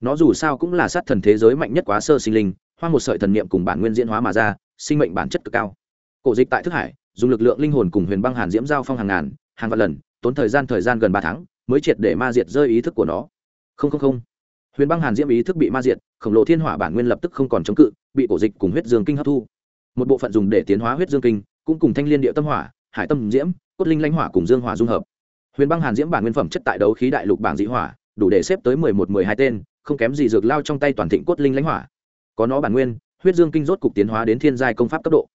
Speaker 1: Nó dù sao cũng là sát thần thế giới mạnh nhất quá sơ sinh linh, hoa một sợi thần niệm cùng bản nguyên diễn hóa mà ra, sinh mệnh bản chất cực cao. Cổ dịch tại thức hải dùng lực lượng linh hồn cùng huyền băng hàn diễm giao phong hàng ngàn, hàng vạn lần, tốn thời gian thời gian gần ba tháng mới triệt để ma diệt rơi ý thức của nó. Không không không. Huyền băng hàn diễm ý thức bị ma diệt, khổng lồ thiên hỏa bản nguyên lập tức không còn chống cự, bị cổ dịch cùng huyết dương kinh hấp thu. Một bộ phận dùng để tiến hóa huyết dương kinh, cũng cùng thanh liên địa tâm hỏa, hải tâm diễm, cốt linh lãnh hỏa cùng dương hỏa dung hợp. Huyền băng hàn diễm bản nguyên phẩm chất tại đấu khí đại lục bảng dị hỏa, đủ để xếp tới mười một, mười hai tên, không kém gì dược lao trong tay toàn thịnh cốt linh lãnh hỏa. Có nó bản nguyên, huyết dương kinh rốt cục tiến hóa đến thiên giai công pháp cấp độ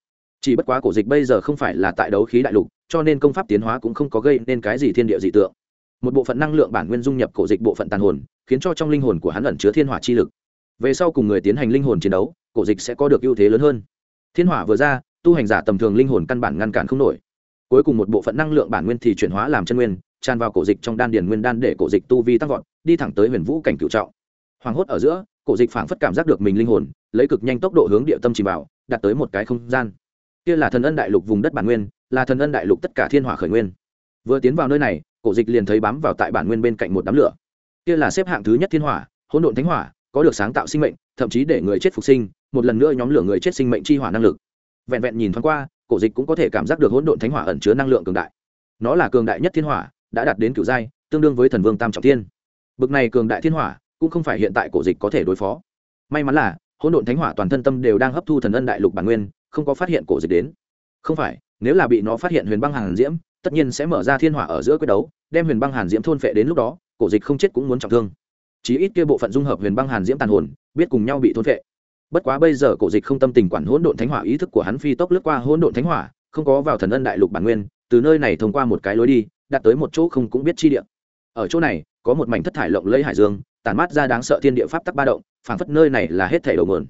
Speaker 1: chỉ bất quá cổ dịch bây giờ không phải là tại đấu khí đại lục, cho nên công pháp tiến hóa cũng không có gây nên cái gì thiên địa dị tượng. Một bộ phận năng lượng bản nguyên dung nhập cổ dịch bộ phận tàn hồn, khiến cho trong linh hồn của hắn ẩn chứa thiên hỏa chi lực. Về sau cùng người tiến hành linh hồn chiến đấu, cổ dịch sẽ có được ưu thế lớn hơn. Thiên hỏa vừa ra, tu hành giả tầm thường linh hồn căn bản ngăn cản không nổi. Cuối cùng một bộ phận năng lượng bản nguyên thì chuyển hóa làm chân nguyên, tràn vào cổ dịch trong đan điền nguyên đan để cổ dịch tu vi tăng vọt, đi thẳng tới huyền vũ cảnh cựu trọng. Hoàng hốt ở giữa, cổ dịch phảng phất cảm giác được mình linh hồn, lấy cực nhanh tốc độ hướng địa tâm chìm vào, đạt tới một cái không gian kia là thần ân đại lục vùng đất bản nguyên, là thần ân đại lục tất cả thiên hỏa khởi nguyên. Vừa tiến vào nơi này, cổ dịch liền thấy bám vào tại bản nguyên bên cạnh một đám lửa. Kia là xếp hạng thứ nhất thiên hỏa, hỗn độn thánh hỏa, có được sáng tạo sinh mệnh, thậm chí để người chết phục sinh, một lần nữa nhóm lửa người chết sinh mệnh chi hỏa năng lực. Vẹn vẹn nhìn thoáng qua, cổ dịch cũng có thể cảm giác được hỗn độn thánh hỏa ẩn chứa năng lượng cường đại. Nó là cường đại nhất thiên hỏa, đã đạt đến cựu giai, tương đương với thần vương tam trọng thiên. Bực này cường đại thiên hỏa, cũng không phải hiện tại cổ dịch có thể đối phó. May mắn là, hỗn độn thánh hỏa toàn thân tâm đều đang hấp thu thần ân đại lục bản nguyên không có phát hiện cổ dịch đến. Không phải, nếu là bị nó phát hiện huyền băng hàn diễm, tất nhiên sẽ mở ra thiên hỏa ở giữa quyết đấu, đem huyền băng hàn diễm thôn phệ đến lúc đó, cổ dịch không chết cũng muốn trọng thương. Chí ít kia bộ phận dung hợp huyền băng hàn diễm tàn hồn, biết cùng nhau bị thôn phệ. Bất quá bây giờ cổ dịch không tâm tình quản hỗn độn thánh hỏa ý thức của hắn phi tốc lướt qua hỗn độn thánh hỏa, không có vào thần ân đại lục bản nguyên, từ nơi này thông qua một cái lối đi, đạt tới một chỗ không cũng biết chi địa. Ở chỗ này, có một mảnh thất thải lộng lẫy hải dương, tản mát ra đáng sợ thiên địa pháp tắc ba động, phảng phất nơi này là hết thể đầu nguồn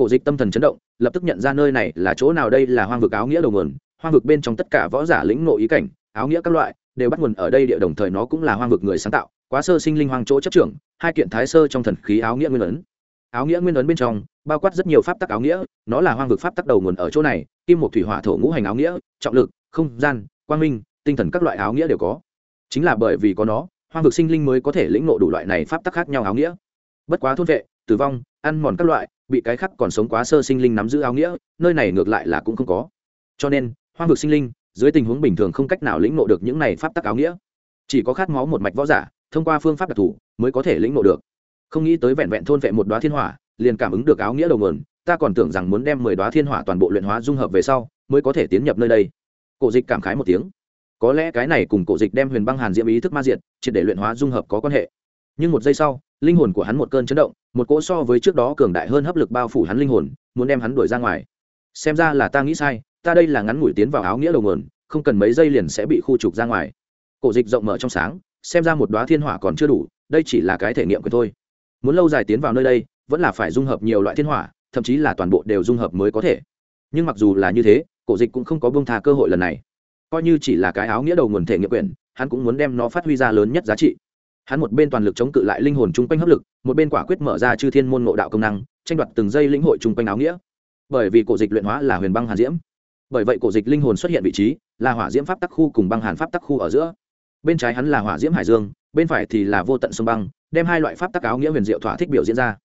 Speaker 1: cổ dịch tâm thần chấn động, lập tức nhận ra nơi này là chỗ nào đây là hoang vực áo nghĩa đầu nguồn, hoang vực bên trong tất cả võ giả lĩnh ngộ ý cảnh, áo nghĩa các loại, đều bắt nguồn ở đây địa đồng thời nó cũng là hoang vực người sáng tạo, quá sơ sinh linh hoang chỗ chấp trưởng, hai kiện thái sơ trong thần khí áo nghĩa nguyên ấn. Áo nghĩa nguyên ấn bên trong, bao quát rất nhiều pháp tắc áo nghĩa, nó là hoang vực pháp tắc đầu nguồn ở chỗ này, kim một thủy hỏa thổ ngũ hành áo nghĩa, trọng lực, không gian, quang minh, tinh thần các loại áo nghĩa đều có. Chính là bởi vì có nó, hoang vực sinh linh mới có thể lĩnh ngộ đủ loại này pháp tắc khác nhau áo nghĩa. Bất quá thôn vệ, tử vong, ăn mòn các loại bị cái khắc còn sống quá sơ sinh linh nắm giữ áo nghĩa, nơi này ngược lại là cũng không có. Cho nên, hoang vực sinh linh, dưới tình huống bình thường không cách nào lĩnh ngộ được những này pháp tắc áo nghĩa. Chỉ có khát máu một mạch võ giả, thông qua phương pháp đặc thù, mới có thể lĩnh ngộ được. Không nghĩ tới vẹn vẹn thôn vệ một đoá thiên hỏa, liền cảm ứng được áo nghĩa đầu nguồn, ta còn tưởng rằng muốn đem mười đoá thiên hỏa toàn bộ luyện hóa dung hợp về sau, mới có thể tiến nhập nơi đây. Cổ dịch cảm khái một tiếng. Có lẽ cái này cùng cổ dịch đem huyền băng hàn diễm ý thức ma diệt, triệt để luyện hóa dung hợp có quan hệ. Nhưng một giây sau linh hồn của hắn một cơn chấn động, một cỗ so với trước đó cường đại hơn hấp lực bao phủ hắn linh hồn, muốn đem hắn đuổi ra ngoài. Xem ra là ta nghĩ sai, ta đây là ngắn ngủi tiến vào áo nghĩa đầu nguồn, không cần mấy giây liền sẽ bị khu trục ra ngoài. Cổ dịch rộng mở trong sáng, xem ra một đoá thiên hỏa còn chưa đủ, đây chỉ là cái thể nghiệm của thôi. Muốn lâu dài tiến vào nơi đây, vẫn là phải dung hợp nhiều loại thiên hỏa, thậm chí là toàn bộ đều dung hợp mới có thể. Nhưng mặc dù là như thế, cổ dịch cũng không có bông tha cơ hội lần này. Coi như chỉ là cái áo nghĩa đầu nguồn thể nghiệm quyền hắn cũng muốn đem nó phát huy ra lớn nhất giá trị hắn một bên toàn lực chống cự lại linh hồn chung quanh hấp lực, một bên quả quyết mở ra chư thiên môn ngộ đạo công năng, tranh đoạt từng giây lĩnh hội chung quanh áo nghĩa. Bởi vì cổ dịch luyện hóa là huyền băng hàn diễm. Bởi vậy cổ dịch linh hồn xuất hiện vị trí, là hỏa diễm pháp tắc khu cùng băng hàn pháp tắc khu ở giữa. Bên trái hắn là hỏa diễm hải dương, bên phải thì là vô tận sông băng, đem hai loại pháp tắc áo nghĩa huyền diệu thỏa thích biểu diễn ra.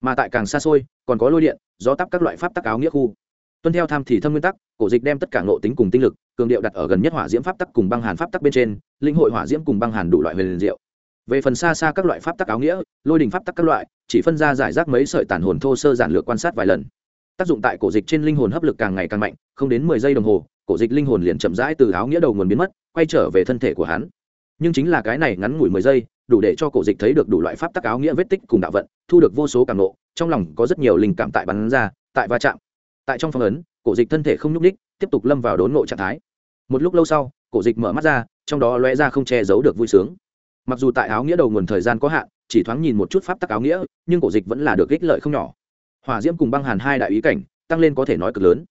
Speaker 1: Mà tại càng xa xôi, còn có lôi điện, gió tắp các loại pháp tắc áo nghĩa khu. Tuân theo tham thì thâm nguyên tắc, cổ dịch đem tất cả ngộ tính cùng tinh lực, cường điệu đặt ở gần nhất hỏa diễm pháp tắc cùng băng hàn pháp tắc bên trên, linh hội hỏa diễm cùng băng hàn đủ loại huyền diệu về phần xa xa các loại pháp tắc áo nghĩa, lôi đình pháp tắc các loại, chỉ phân ra giải rác mấy sợi tản hồn thô sơ giản lược quan sát vài lần. Tác dụng tại cổ dịch trên linh hồn hấp lực càng ngày càng mạnh, không đến mười giây đồng hồ, cổ dịch linh hồn liền chậm rãi từ áo nghĩa đầu nguồn biến mất, quay trở về thân thể của hắn. Nhưng chính là cái này ngắn ngủi mười giây, đủ để cho cổ dịch thấy được đủ loại pháp tắc áo nghĩa vết tích cùng đạo vận, thu được vô số cảm nộ trong lòng có rất nhiều linh cảm tại bắn ra, tại va chạm. Tại trong phong ấn, cổ dịch thân thể không nhúc ních tiếp tục lâm vào đốn ngộ trạng thái. Một lúc lâu sau, cổ dịch mở mắt ra, trong đó lóe ra không che giấu được vui sướng mặc dù tại áo nghĩa đầu nguồn thời gian có hạn, chỉ thoáng nhìn một chút pháp tắc áo nghĩa, nhưng cổ dịch vẫn là được ích lợi không nhỏ. Hỏa diễm cùng băng hàn hai đại ý cảnh, tăng lên có thể nói cực lớn.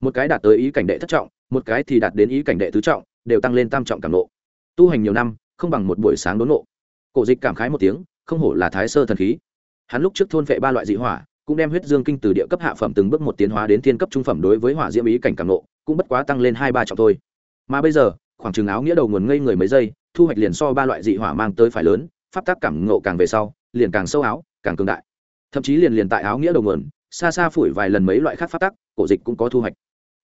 Speaker 1: Một cái đạt tới ý cảnh đệ thất trọng, một cái thì đạt đến ý cảnh đệ tứ trọng, đều tăng lên tam trọng cảm nộ tu hành nhiều năm, không bằng một buổi sáng đốn nộ cổ dịch cảm khái một tiếng, không hổ là thái sơ thần khí. Hắn lúc trước thôn vệ ba loại dị hỏa, cũng đem huyết dương kinh từ địa cấp hạ phẩm từng bước một tiến hóa đến thiên cấp trung phẩm đối với hỏa diễm ý cảnh cảm nộ cũng bất quá tăng lên hai ba trọng thôi. Mà bây giờ, khoảng chừng áo nghĩa đầu nguồn ngây người mấy giây thu hoạch liền so ba loại dị hỏa mang tới phải lớn, pháp tác cảm ngộ càng về sau, liền càng sâu áo, càng cường đại. Thậm chí liền liền tại áo nghĩa đầu nguồn, xa xa phủi vài lần mấy loại khác pháp tắc, cổ dịch cũng có thu hoạch.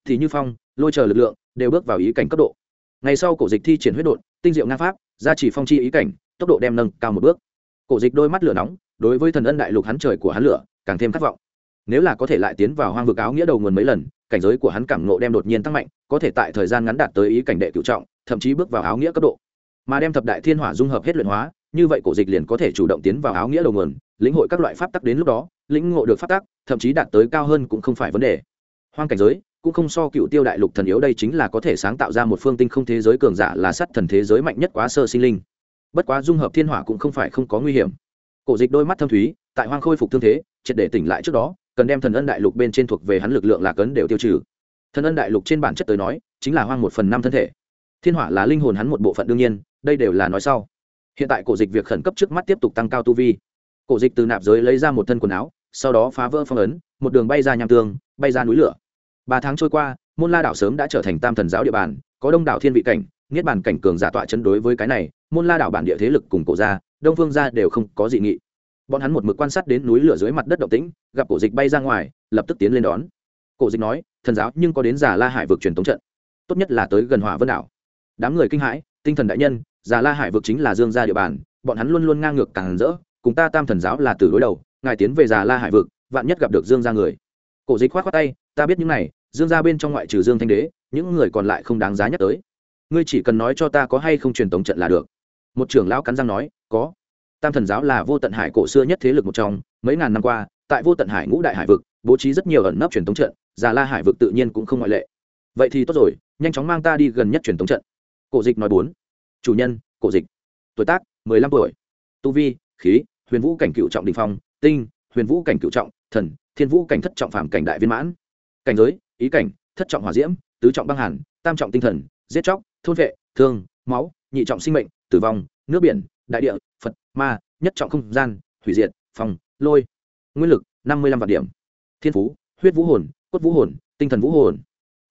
Speaker 1: Thì như phong, lôi chờ lực lượng, đều bước vào ý cảnh cấp độ. Ngày sau cổ dịch thi triển huyết đột tinh diệu ngang pháp, gia trì phong chi ý cảnh, tốc độ đem nâng cao một bước. Cổ dịch đôi mắt lửa nóng, đối với thần ân đại lục hắn trời của hắn lửa, càng thêm khát vọng. Nếu là có thể lại tiến vào hoang vực áo nghĩa đầu nguồn mấy lần, cảnh giới của hắn cảm nộ đem đột nhiên tăng mạnh, có thể tại thời gian ngắn đạt tới ý cảnh đệ cựu trọng, thậm chí bước vào áo nghĩa cấp độ mà đem thập đại thiên hỏa dung hợp hết luyện hóa, như vậy cổ dịch liền có thể chủ động tiến vào áo nghĩa đầu nguồn, lĩnh hội các loại pháp tắc đến lúc đó, lĩnh ngộ được pháp tắc, thậm chí đạt tới cao hơn cũng không phải vấn đề. Hoang cảnh giới, cũng không so cựu tiêu đại lục thần yếu đây chính là có thể sáng tạo ra một phương tinh không thế giới cường giả là sắt thần thế giới mạnh nhất quá sơ sinh linh. Bất quá dung hợp thiên hỏa cũng không phải không có nguy hiểm. Cổ dịch đôi mắt thâm thúy, tại hoang khôi phục thương thế, triệt để tỉnh lại trước đó, cần đem thần ân đại lục bên trên thuộc về hắn lực lượng lạc ấn đều tiêu trừ. Thần ân đại lục trên bản chất tới nói, chính là hoang một phần năm thân thể. Thiên hỏa là linh hồn hắn một bộ phận đương nhiên đây đều là nói sau. Hiện tại cổ dịch việc khẩn cấp trước mắt tiếp tục tăng cao tu vi. Cổ dịch từ nạp giới lấy ra một thân quần áo, sau đó phá vỡ phong ấn, một đường bay ra nham tương, bay ra núi lửa. Ba tháng trôi qua, môn la đảo sớm đã trở thành tam thần giáo địa bàn, có đông đảo thiên vị cảnh, niết bàn cảnh cường giả tọa chân đối với cái này, môn la đảo bản địa thế lực cùng cổ gia, đông phương gia đều không có dị nghị. Bọn hắn một mực quan sát đến núi lửa dưới mặt đất động tĩnh, gặp cổ dịch bay ra ngoài, lập tức tiến lên đón. Cổ dịch nói, thần giáo nhưng có đến giả la hải vực truyền tống trận. Tốt nhất là tới gần hỏa vân đảo. Đám người kinh hãi, tinh thần đại nhân Già la hải vực chính là dương gia địa bàn, bọn hắn luôn luôn ngang ngược càng rỡ, cùng ta tam thần giáo là từ đối đầu, ngài tiến về Già la hải vực, vạn nhất gặp được dương gia người. Cổ dịch khoát khoát tay, ta biết những này, dương gia bên trong ngoại trừ dương thanh đế, những người còn lại không đáng giá nhắc tới. Ngươi chỉ cần nói cho ta có hay không truyền tống trận là được. Một trưởng lão cắn răng nói, có. Tam thần giáo là vô tận hải cổ xưa nhất thế lực một trong, mấy ngàn năm qua, tại vô tận hải ngũ đại hải vực, bố trí rất nhiều ẩn nấp truyền thống trận, già la hải vực tự nhiên cũng không ngoại lệ. Vậy thì tốt rồi, nhanh chóng mang ta đi gần nhất truyền thống trận. Cổ dịch nói bốn chủ nhân, cổ dịch. Tuổi tác, mười lăm tuổi. Tu vi, khí, huyền vũ cảnh cựu trọng đình phong, tinh, huyền vũ cảnh cựu trọng, thần, thiên vũ cảnh thất trọng phạm cảnh đại viên mãn. Cảnh giới, ý cảnh, thất trọng hỏa diễm, tứ trọng băng hàn, tam trọng tinh thần, giết chóc, thôn vệ, thương, máu, nhị trọng sinh mệnh, tử vong, nước biển, đại địa, phật, ma, nhất trọng không gian, hủy diệt, phòng, lôi. Nguyên lực, năm mươi lăm vạn điểm. Thiên phú, huyết vũ hồn, cốt vũ hồn, tinh thần vũ hồn.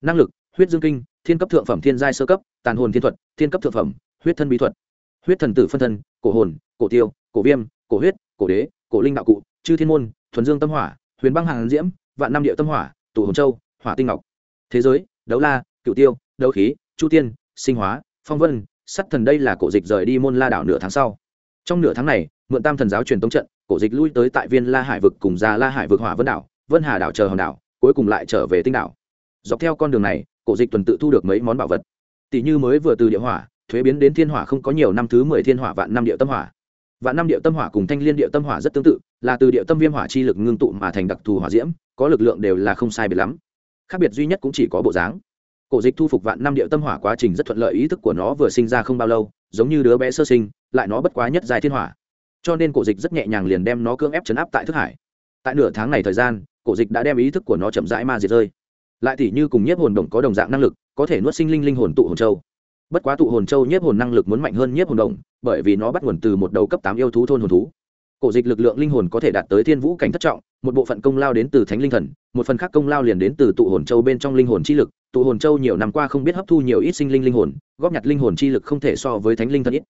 Speaker 1: Năng lực, huyết dương kinh, thiên cấp thượng phẩm thiên giai sơ cấp, tàn hồn thiên thuật, thiên cấp thượng phẩm huyết thân bí thuật. Huyết thần tử phân thân, cổ hồn, cổ tiêu, cổ viêm, cổ huyết, cổ đế, cổ linh đạo cụ, chư thiên môn, thuần dương tâm hỏa, huyền băng hàng diễm, vạn năm địa tâm hỏa, tụ hồn châu, hỏa tinh ngọc. Thế giới, đấu la cựu tiêu, đấu khí, chu tiên, sinh hóa, phong vân, sắt thần đây là cổ dịch rời đi môn la đảo nửa tháng sau. Trong nửa tháng này, mượn tam thần giáo truyền tống trận, cổ dịch lui tới tại viên la hải vực cùng già la hải vực hỏa vân đảo, vân hà đảo chờ hòn đảo, cuối cùng lại trở về tinh đảo. Dọc theo con đường này, cổ dịch tuần tự thu được mấy món bảo vật. Tỷ như mới vừa từ địa hỏa thuế biến đến thiên hỏa không có nhiều năm thứ mười thiên hỏa vạn năm địa tâm hỏa. Vạn năm địa tâm hỏa cùng thanh liên địa tâm hỏa rất tương tự, là từ địa tâm viêm hỏa chi lực ngưng tụ mà thành đặc thù hỏa diễm, có lực lượng đều là không sai biệt lắm. Khác biệt duy nhất cũng chỉ có bộ dáng. Cổ dịch thu phục vạn năm địa tâm hỏa quá trình rất thuận lợi ý thức của nó vừa sinh ra không bao lâu, giống như đứa bé sơ sinh, lại nó bất quá nhất dài thiên hỏa. Cho nên cổ dịch rất nhẹ nhàng liền đem nó cưỡng ép chấn áp tại thức hải. Tại nửa tháng này thời gian, cổ dịch đã đem ý thức của nó chậm rãi ma diệt rơi. Lại thì như cùng nhiếp hồn đồng có đồng dạng năng lực, có thể nuốt sinh linh linh hồn tụ hồn châu bất quá tụ hồn châu nhiếp hồn năng lực muốn mạnh hơn nhiếp hồn đồng bởi vì nó bắt nguồn từ một đầu cấp tám yêu thú thôn hồn thú. Cổ dịch lực lượng linh hồn có thể đạt tới thiên vũ cảnh thất trọng, một bộ phận công lao đến từ thánh linh thần, một phần khác công lao liền đến từ tụ hồn châu bên trong linh hồn chi lực. Tụ hồn châu nhiều năm qua không biết hấp thu nhiều ít sinh linh linh hồn, góp nhặt linh hồn chi lực không thể so với thánh linh thần ít.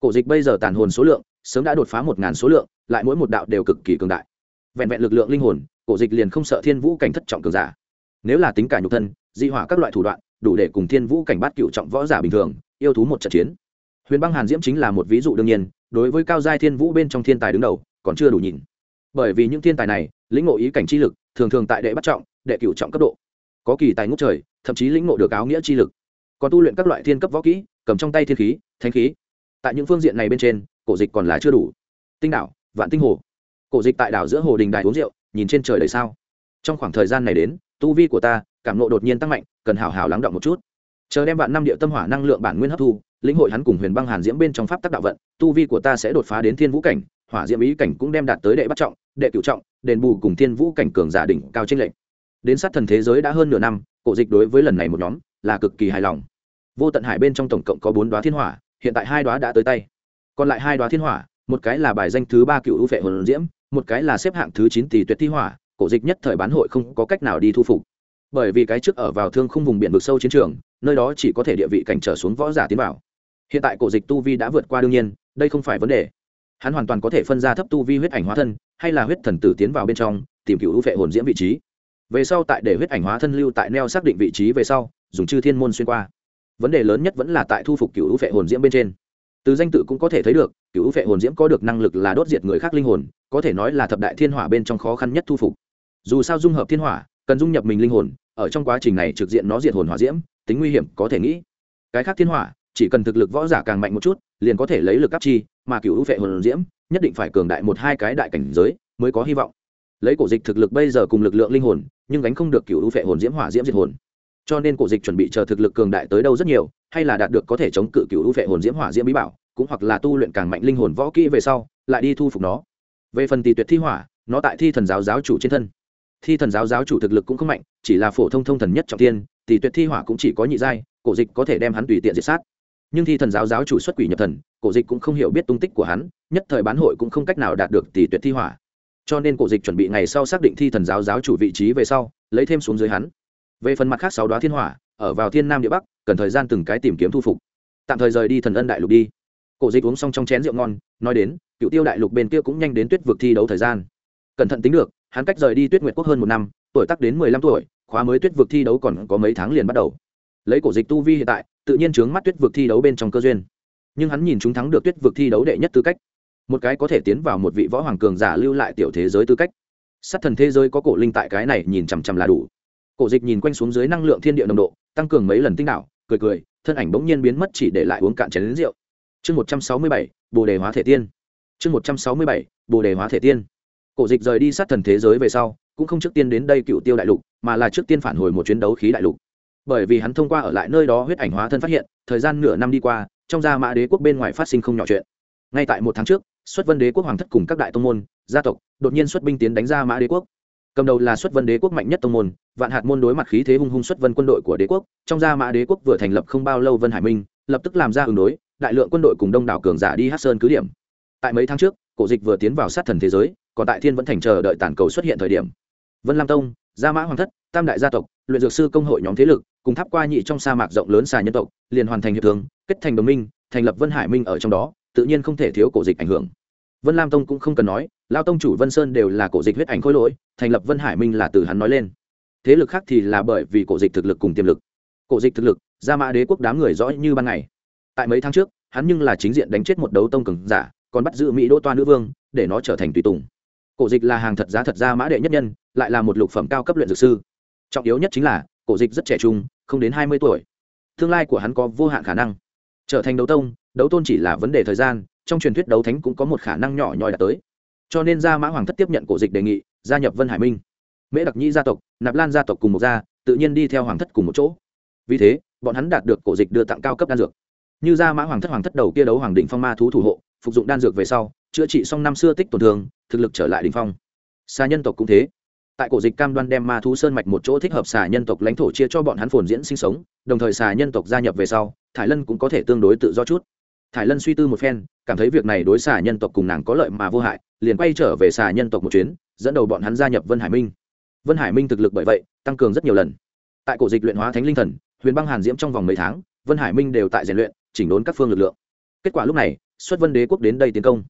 Speaker 1: Cổ dịch bây giờ tàn hồn số lượng, sớm đã đột phá một ngàn số lượng, lại mỗi một đạo đều cực kỳ cường đại. Vẹn vẹn lực lượng linh hồn, cổ dịch liền không sợ thiên vũ cảnh thất trọng cường giả. Nếu là tính cả nhục thân di hỏa các loại thủ đoạn đủ để cùng thiên vũ cảnh bát cựu trọng võ giả bình thường, yêu thú một trận chiến. Huyền băng hàn diễm chính là một ví dụ đương nhiên, đối với cao giai thiên vũ bên trong thiên tài đứng đầu, còn chưa đủ nhìn. Bởi vì những thiên tài này, lĩnh ngộ ý cảnh chi lực, thường thường tại đệ bắt trọng, đệ cựu trọng cấp độ. Có kỳ tài ngốc trời, thậm chí lĩnh ngộ được áo nghĩa chi lực. Còn tu luyện các loại thiên cấp võ kỹ, cầm trong tay thiên khí thanh khí. Tại những phương diện này bên trên, cổ dịch còn là chưa đủ. Tinh đảo, vạn tinh hồ. Cổ dịch tại đảo giữa hồ đình đài uống rượu, nhìn trên trời đầy sao. Trong khoảng thời gian này đến, tu vi của ta cảm nộ đột nhiên tăng mạnh, cần hào hào lắng động một chút. Chờ đem vạn năm địa tâm hỏa năng lượng bản nguyên hấp thu, lĩnh hội hắn cùng huyền băng hàn diễm bên trong pháp tắc đạo vận, tu vi của ta sẽ đột phá đến thiên vũ cảnh, hỏa diễm ý cảnh cũng đem đạt tới đệ bắt trọng, đệ cửu trọng, đền bù cùng thiên vũ cảnh cường giả đỉnh cao trên lệnh đến sát thần thế giới đã hơn nửa năm, cổ dịch đối với lần này một nhóm là cực kỳ hài lòng. Vô tận hải bên trong tổng cộng có bốn đoá thiên hỏa, hiện tại hai đoá đã tới tay. Còn lại hai đoá thiên hỏa, một cái là bài danh thứ ba cựu ưu phệ hồn diễm, một cái là xếp hạng thứ chín tỷ tuyệt thi hỏa, cổ dịch nhất thời bán hội không có cách nào đi thu phục bởi vì cái trước ở vào thương khung vùng biển vực sâu chiến trường, nơi đó chỉ có thể địa vị cảnh trở xuống võ giả tiến vào. Hiện tại cổ dịch tu vi đã vượt qua đương nhiên, đây không phải vấn đề. Hắn hoàn toàn có thể phân ra thấp tu vi huyết ảnh hóa thân, hay là huyết thần tử tiến vào bên trong, tìm cựu ưu vệ hồn diễm vị trí. Về sau tại để huyết ảnh hóa thân lưu tại neo xác định vị trí về sau, dùng chư thiên môn xuyên qua. Vấn đề lớn nhất vẫn là tại thu phục cựu ưu vệ hồn diễm bên trên. Từ danh tự cũng có thể thấy được, cựu vệ hồn diễm có được năng lực là đốt diệt người khác linh hồn, có thể nói là thập đại thiên hỏa bên trong khó khăn nhất thu phục. Dù sao dung hợp thiên hỏa, cần dung nhập mình linh hồn ở trong quá trình này trực diện nó diệt hồn hỏa diễm, tính nguy hiểm có thể nghĩ. Cái khác thiên hỏa, chỉ cần thực lực võ giả càng mạnh một chút, liền có thể lấy lực áp chi, mà cựu vệ hồn diễm, nhất định phải cường đại một hai cái đại cảnh giới mới có hy vọng. Lấy cổ dịch thực lực bây giờ cùng lực lượng linh hồn, nhưng gánh không được cựu vệ hồn diễm hỏa diễm diệt hồn. Cho nên cổ dịch chuẩn bị chờ thực lực cường đại tới đâu rất nhiều, hay là đạt được có thể chống cự cựu ưu vệ hồn diễm hỏa diễm bí bảo, cũng hoặc là tu luyện càng mạnh linh hồn võ kỹ về sau, lại đi thu phục nó. Về phần tỷ tuyệt thi hỏa, nó tại thi thần giáo giáo chủ trên thân thi thần giáo giáo chủ thực lực cũng không mạnh, chỉ là phổ thông thông thần nhất trọng tiên tỷ tuyệt thi hỏa cũng chỉ có nhị giai, cổ dịch có thể đem hắn tùy tiện diệt sát. Nhưng thi thần giáo giáo chủ xuất quỷ nhập thần, cổ dịch cũng không hiểu biết tung tích của hắn, nhất thời bán hội cũng không cách nào đạt được tỷ tuyệt thi hỏa. Cho nên cổ dịch chuẩn bị ngày sau xác định thi thần giáo giáo chủ vị trí về sau, lấy thêm xuống dưới hắn. Về phần mặt khác sáu đoá thiên hỏa, ở vào thiên nam địa bắc, cần thời gian từng cái tìm kiếm thu phục. Tạm thời rời đi thần ân đại lục đi. Cổ dịch uống xong trong chén rượu ngon, nói đến, cựu tiêu đại lục bên kia cũng nhanh đến tuyết vực thi đấu thời gian. Cẩn thận tính được hắn cách rời đi tuyết nguyệt quốc hơn một năm, tuổi tắc đến mười lăm tuổi, khóa mới tuyết vực thi đấu còn có mấy tháng liền bắt đầu. Lấy cổ dịch tu vi hiện tại, tự nhiên chướng mắt tuyết vực thi đấu bên trong cơ duyên. Nhưng hắn nhìn chúng thắng được tuyết vực thi đấu đệ nhất tư cách. Một cái có thể tiến vào một vị võ hoàng cường giả lưu lại tiểu thế giới tư cách. Sát thần thế giới có cổ linh tại cái này nhìn chằm chằm là đủ. Cổ dịch nhìn quanh xuống dưới năng lượng thiên địa nồng độ, tăng cường mấy lần tinh đạo, cười cười, thân ảnh bỗng nhiên biến mất chỉ để lại uống cạn chén rượu. Chương một trăm sáu mươi bảy, bồ đề hóa thể tiên. Chương một trăm sáu mươi bảy, bồ đề hóa thể tiên cổ dịch rời đi sát thần thế giới về sau, cũng không trước tiên đến đây cựu tiêu đại lục, mà là trước tiên phản hồi một chuyến đấu khí đại lục. Bởi vì hắn thông qua ở lại nơi đó huyết ảnh hóa thân phát hiện, thời gian nửa năm đi qua, trong gia mã đế quốc bên ngoài phát sinh không nhỏ chuyện. Ngay tại một tháng trước, xuất vân đế quốc hoàng thất cùng các đại tông môn, gia tộc, đột nhiên xuất binh tiến đánh ra mã đế quốc. Cầm đầu là xuất vân đế quốc mạnh nhất tông môn, vạn hạt môn đối mặt khí thế hung hung xuất vân quân đội của đế quốc, trong gia mã đế quốc vừa thành lập không bao lâu vân hải minh, lập tức làm ra ứng đối, đại lượng quân đội cùng đông đảo cường giả đi hát sơn cứ điểm. Tại mấy tháng trước, cổ dịch vừa tiến vào sát thần thế giới còn tại thiên vẫn thành chờ đợi tản cầu xuất hiện thời điểm. Vân lam tông, gia mã hoàng thất, tam đại gia tộc, luyện dược sư công hội nhóm thế lực, cùng tháp qua nhị trong sa mạc rộng lớn xà nhân tộc, liền hoàn thành hiệp thương, kết thành đồng minh, thành lập vân hải minh ở trong đó, tự nhiên không thể thiếu cổ dịch ảnh hưởng. Vân lam tông cũng không cần nói, lao tông chủ vân sơn đều là cổ dịch huyết ảnh khôi lỗi, thành lập vân hải minh là từ hắn nói lên. Thế lực khác thì là bởi vì cổ dịch thực lực cùng tiềm lực. Cổ dịch thực lực, Gia mã đế quốc đám người rõ như ban ngày. Tại mấy tháng trước, hắn nhưng là chính diện đánh chết một đấu tông cường giả, còn bắt giữ mỹ đỗ toa nữ vương, để nó trở thành tùy tùng cổ dịch là hàng thật giá thật ra mã đệ nhất nhân, lại là một lục phẩm cao cấp luyện dược sư. Trọng yếu nhất chính là, cổ dịch rất trẻ trung, không đến hai mươi tuổi. Tương lai của hắn có vô hạn khả năng. Trở thành đấu tông, đấu tôn chỉ là vấn đề thời gian, trong truyền thuyết đấu thánh cũng có một khả năng nhỏ nhoi đạt tới. Cho nên gia mã hoàng thất tiếp nhận cổ dịch đề nghị, gia nhập vân hải minh. Mễ đặc nhĩ gia tộc, nạp lan gia tộc cùng một gia, tự nhiên đi theo hoàng thất cùng một chỗ. Vì thế, bọn hắn đạt được cổ dịch đưa tặng cao cấp đan dược. Như gia mã hoàng thất hoàng thất đầu kia đấu hoàng định phong ma thú thủ hộ phục dụng đan dược về sau, chữa trị xong năm xưa tích tổn thương, thực lực trở lại đỉnh phong. Xà nhân tộc cũng thế. Tại cổ dịch cam đoan đem ma thú sơn mạch một chỗ thích hợp xà nhân tộc lãnh thổ chia cho bọn hắn phồn diễn sinh sống, đồng thời xà nhân tộc gia nhập về sau, thải lân cũng có thể tương đối tự do chút. Thải lân suy tư một phen, cảm thấy việc này đối xà nhân tộc cùng nàng có lợi mà vô hại, liền quay trở về xà nhân tộc một chuyến, dẫn đầu bọn hắn gia nhập vân hải minh. Vân hải minh thực lực bởi vậy, tăng cường rất nhiều lần. Tại cổ dịch luyện hóa thánh linh thần, huyền băng hàn diễm trong vòng mấy tháng, vân hải minh đều tại rèn luyện, chỉnh đốn các phương lực lượng. Kết quả lúc này xuất vân đế quốc đến đây tiến công.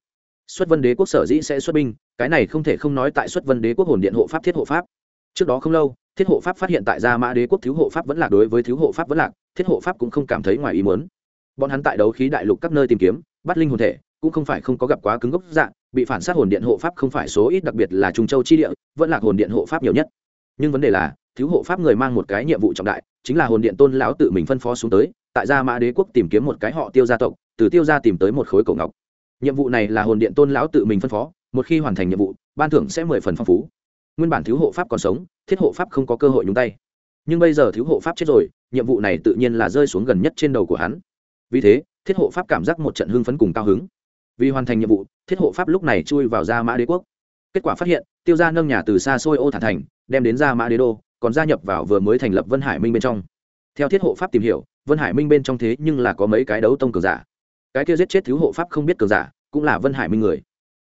Speaker 1: Xuất vân đế quốc sở dĩ sẽ xuất binh, cái này không thể không nói tại xuất vân đế quốc hồn điện hộ pháp, thiết hộ pháp. Trước đó không lâu, thiết hộ pháp phát hiện tại gia mã đế quốc thiếu hộ pháp vẫn lạc, đối với thiếu hộ pháp vẫn lạc, thiết hộ pháp cũng không cảm thấy ngoài ý muốn. Bọn hắn tại đấu khí đại lục các nơi tìm kiếm, bắt linh hồn thể, cũng không phải không có gặp quá cứng gốc dạng bị phản sát hồn điện hộ pháp không phải số ít, đặc biệt là trung châu chi địa, vẫn là hồn điện hộ pháp nhiều nhất. Nhưng vấn đề là, thiếu hộ pháp người mang một cái nhiệm vụ trọng đại, chính là hồn điện tôn lão tự mình phân phó xuống tới, tại gia mã đế quốc tìm kiếm một cái họ tiêu gia tộc từ tiêu gia tìm tới một khối cổ ngọc. Nhiệm vụ này là hồn điện tôn lão tự mình phân phó, một khi hoàn thành nhiệm vụ, ban thưởng sẽ mười phần phong phú. Nguyên bản thiếu hộ pháp còn sống, thiết hộ pháp không có cơ hội nhúng tay. Nhưng bây giờ thiếu hộ pháp chết rồi, nhiệm vụ này tự nhiên là rơi xuống gần nhất trên đầu của hắn. Vì thế, thiết hộ pháp cảm giác một trận hưng phấn cùng cao hứng. Vì hoàn thành nhiệm vụ, thiết hộ pháp lúc này chui vào gia mã đế quốc. Kết quả phát hiện, tiêu gia nâng nhà từ xa xôi ô thản thành, đem đến gia mã đế đô, còn gia nhập vào vừa mới thành lập vân hải minh bên trong. Theo thiết hộ pháp tìm hiểu, vân hải minh bên trong thế nhưng là có mấy cái đấu tông cường giả cái kia giết chết thiếu hộ pháp không biết cường giả, cũng là vân hải minh người.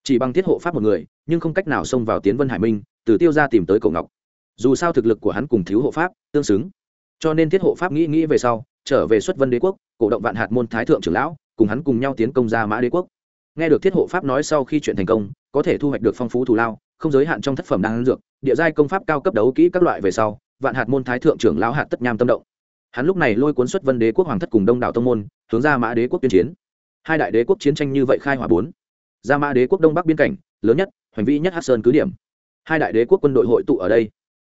Speaker 1: Chỉ bằng thiết hộ pháp một người, nhưng không cách nào xông vào tiến vân hải minh, từ tiêu ra tìm tới cổ ngọc. Dù sao thực lực của hắn cùng thiếu hộ pháp tương xứng. Cho nên thiết hộ pháp nghĩ nghĩ về sau, trở về xuất vân đế quốc, cổ động vạn hạt môn thái thượng trưởng lão, cùng hắn cùng nhau tiến công ra mã đế quốc. Nghe được thiết hộ pháp nói sau khi chuyện thành công, có thể thu hoạch được phong phú thù lao, không giới hạn trong thất phẩm đan dược, địa giai công pháp cao cấp đấu kỹ các loại về sau, vạn hạt môn thái thượng trưởng lão hạt tất nham tâm động. Hắn lúc này lôi cuốn xuất vân đế quốc hoàng thất cùng đông đảo tông môn, hướng ra mã đế quốc tuyên chiến hai đại đế quốc chiến tranh như vậy khai hỏa bốn. Gia mã đế quốc đông bắc biên cảnh, lớn nhất, hoành vĩ nhất hát sơn cứ điểm. Hai đại đế quốc quân đội hội tụ ở đây.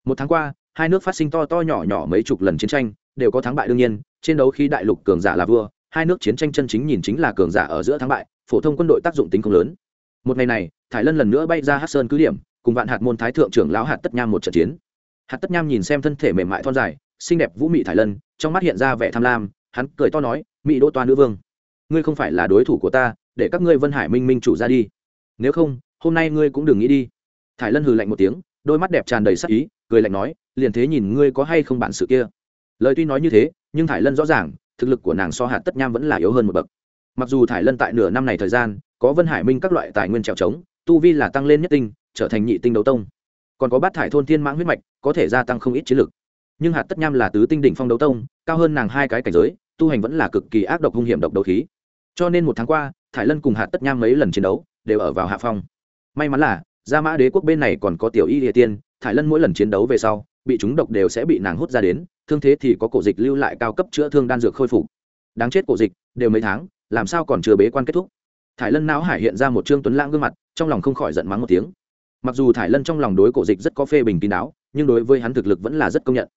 Speaker 1: Một tháng qua, hai nước phát sinh to to nhỏ nhỏ mấy chục lần chiến tranh, đều có thắng bại đương nhiên, trên đấu khi đại lục cường giả là vua, hai nước chiến tranh chân chính nhìn chính là cường giả ở giữa thắng bại, phổ thông quân đội tác dụng tính không lớn. Một ngày này, thải lân lần nữa bay ra hát sơn cứ điểm, cùng vạn hạt môn thái thượng trưởng lão hạt tất nham một trận chiến. Hạt tất nham nhìn xem thân thể mềm mại thon dài, xinh đẹp vũ mị thải lân, trong mắt hiện ra vẻ tham lam, hắn cười to nói mỹ đỗ toa nữ vương ngươi không phải là đối thủ của ta, để các ngươi vân hải minh minh chủ ra đi. Nếu không, hôm nay ngươi cũng đừng nghĩ đi. Thải lân hừ lạnh một tiếng, đôi mắt đẹp tràn đầy sắc ý, cười lạnh nói, liền thế nhìn ngươi có hay không bản sự kia? Lời tuy nói như thế, nhưng thải lân rõ ràng, thực lực của nàng so hạt tất nham vẫn là yếu hơn một bậc. Mặc dù thải lân tại nửa năm này thời gian, có vân hải minh các loại tài nguyên trèo trống, tu vi là tăng lên nhất tinh, trở thành nhị tinh đấu tông. Còn có bát thải thôn thiên mãng huyết mạch, có thể gia tăng không ít chiến lực. Nhưng hạt tất nham là tứ tinh đỉnh phong đấu tông, cao hơn nàng hai cái cảnh giới, tu hành vẫn là cực kỳ ác độc hung hiểm độc đấu khí cho nên một tháng qua, thải lân cùng hạt tất nham mấy lần chiến đấu, đều ở vào hạ phong. May mắn là, gia mã đế quốc bên này còn có tiểu y địa tiên, thải lân mỗi lần chiến đấu về sau, bị chúng độc đều sẽ bị nàng hút ra đến, thương thế thì có cổ dịch lưu lại cao cấp chữa thương đan dược khôi phục. Đáng chết cổ dịch, đều mấy tháng, làm sao còn chưa bế quan kết thúc? Thải lân não hải hiện ra một trương tuấn lãng gương mặt, trong lòng không khỏi giận mắng một tiếng. Mặc dù thải lân trong lòng đối cổ dịch rất có phê bình kín đáo, nhưng đối với hắn thực lực vẫn là rất công nhận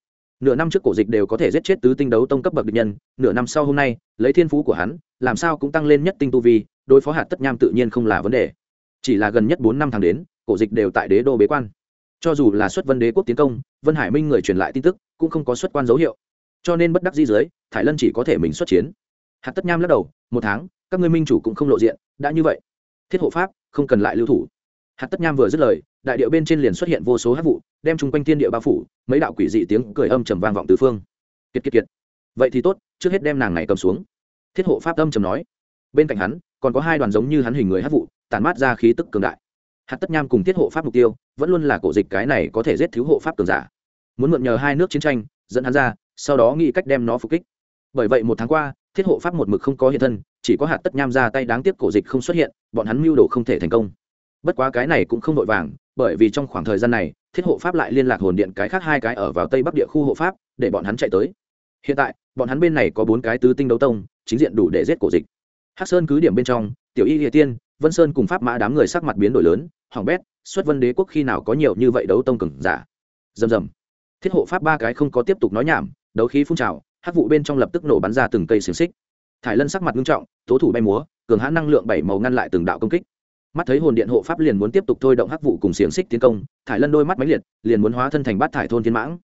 Speaker 1: nửa năm trước cổ dịch đều có thể giết chết tứ tinh đấu tông cấp bậc địch nhân, nửa năm sau hôm nay, lấy thiên phú của hắn, làm sao cũng tăng lên nhất tinh tu vi, đối phó hạt tất nham tự nhiên không là vấn đề. Chỉ là gần nhất bốn năm tháng đến, cổ dịch đều tại đế đô bế quan. Cho dù là xuất vân đế quốc tiến công, vân hải minh người truyền lại tin tức, cũng không có xuất quan dấu hiệu. Cho nên bất đắc di dưới, thải lân chỉ có thể mình xuất chiến. Hạt tất nham lắc đầu, một tháng, các ngươi minh chủ cũng không lộ diện, đã như vậy. Thiết hộ pháp, không cần lại lưu thủ. Hạt tất nham vừa dứt lời đại điệu bên trên liền xuất hiện vô số hát vụ, đem chung quanh thiên địa bao phủ, mấy đạo quỷ dị tiếng cười âm trầm vang vọng từ phương. Kiệt kiệt kiệt. Vậy thì tốt, trước hết đem nàng này cầm xuống. Thiết hộ pháp âm trầm nói. Bên cạnh hắn, còn có hai đoàn giống như hắn hình người hát vụ, tản mát ra khí tức cường đại. Hạt tất nham cùng thiết hộ pháp mục tiêu, vẫn luôn là cổ dịch cái này có thể giết thiếu hộ pháp cường giả. Muốn mượn nhờ hai nước chiến tranh, dẫn hắn ra, sau đó nghĩ cách đem nó phục kích. Bởi vậy một tháng qua, thiết hộ pháp một mực không có hiện thân, chỉ có hạt tất nham ra tay đáng tiếc cổ dịch không xuất hiện, bọn hắn mưu đồ không thể thành công. Bất quá cái này cũng không vội vàng bởi vì trong khoảng thời gian này, thiết hộ pháp lại liên lạc hồn điện cái khác hai cái ở vào tây bắc địa khu hộ pháp, để bọn hắn chạy tới. Hiện tại, bọn hắn bên này có bốn cái tứ tinh đấu tông, chính diện đủ để giết cổ dịch. Hắc sơn cứ điểm bên trong, tiểu y địa tiên, vân sơn cùng pháp mã đám người sắc mặt biến đổi lớn, hỏng bét, xuất vân đế quốc khi nào có nhiều như vậy đấu tông cừng giả? Dầm dầm thiết hộ pháp ba cái không có tiếp tục nói nhảm, đấu khí phun trào, hắc vụ bên trong lập tức nổ bắn ra từng cây xiềng xích. Thải lân sắc mặt nghiêm trọng, tố thủ bay múa, cường hãn năng lượng bảy màu ngăn lại từng đạo công kích mắt thấy hồn điện hộ pháp liền muốn tiếp tục thôi động hắc vụ cùng xiềng xích tiến công, thải lân đôi mắt máy liệt, liền muốn hóa thân thành bát thải thôn thiên mãng.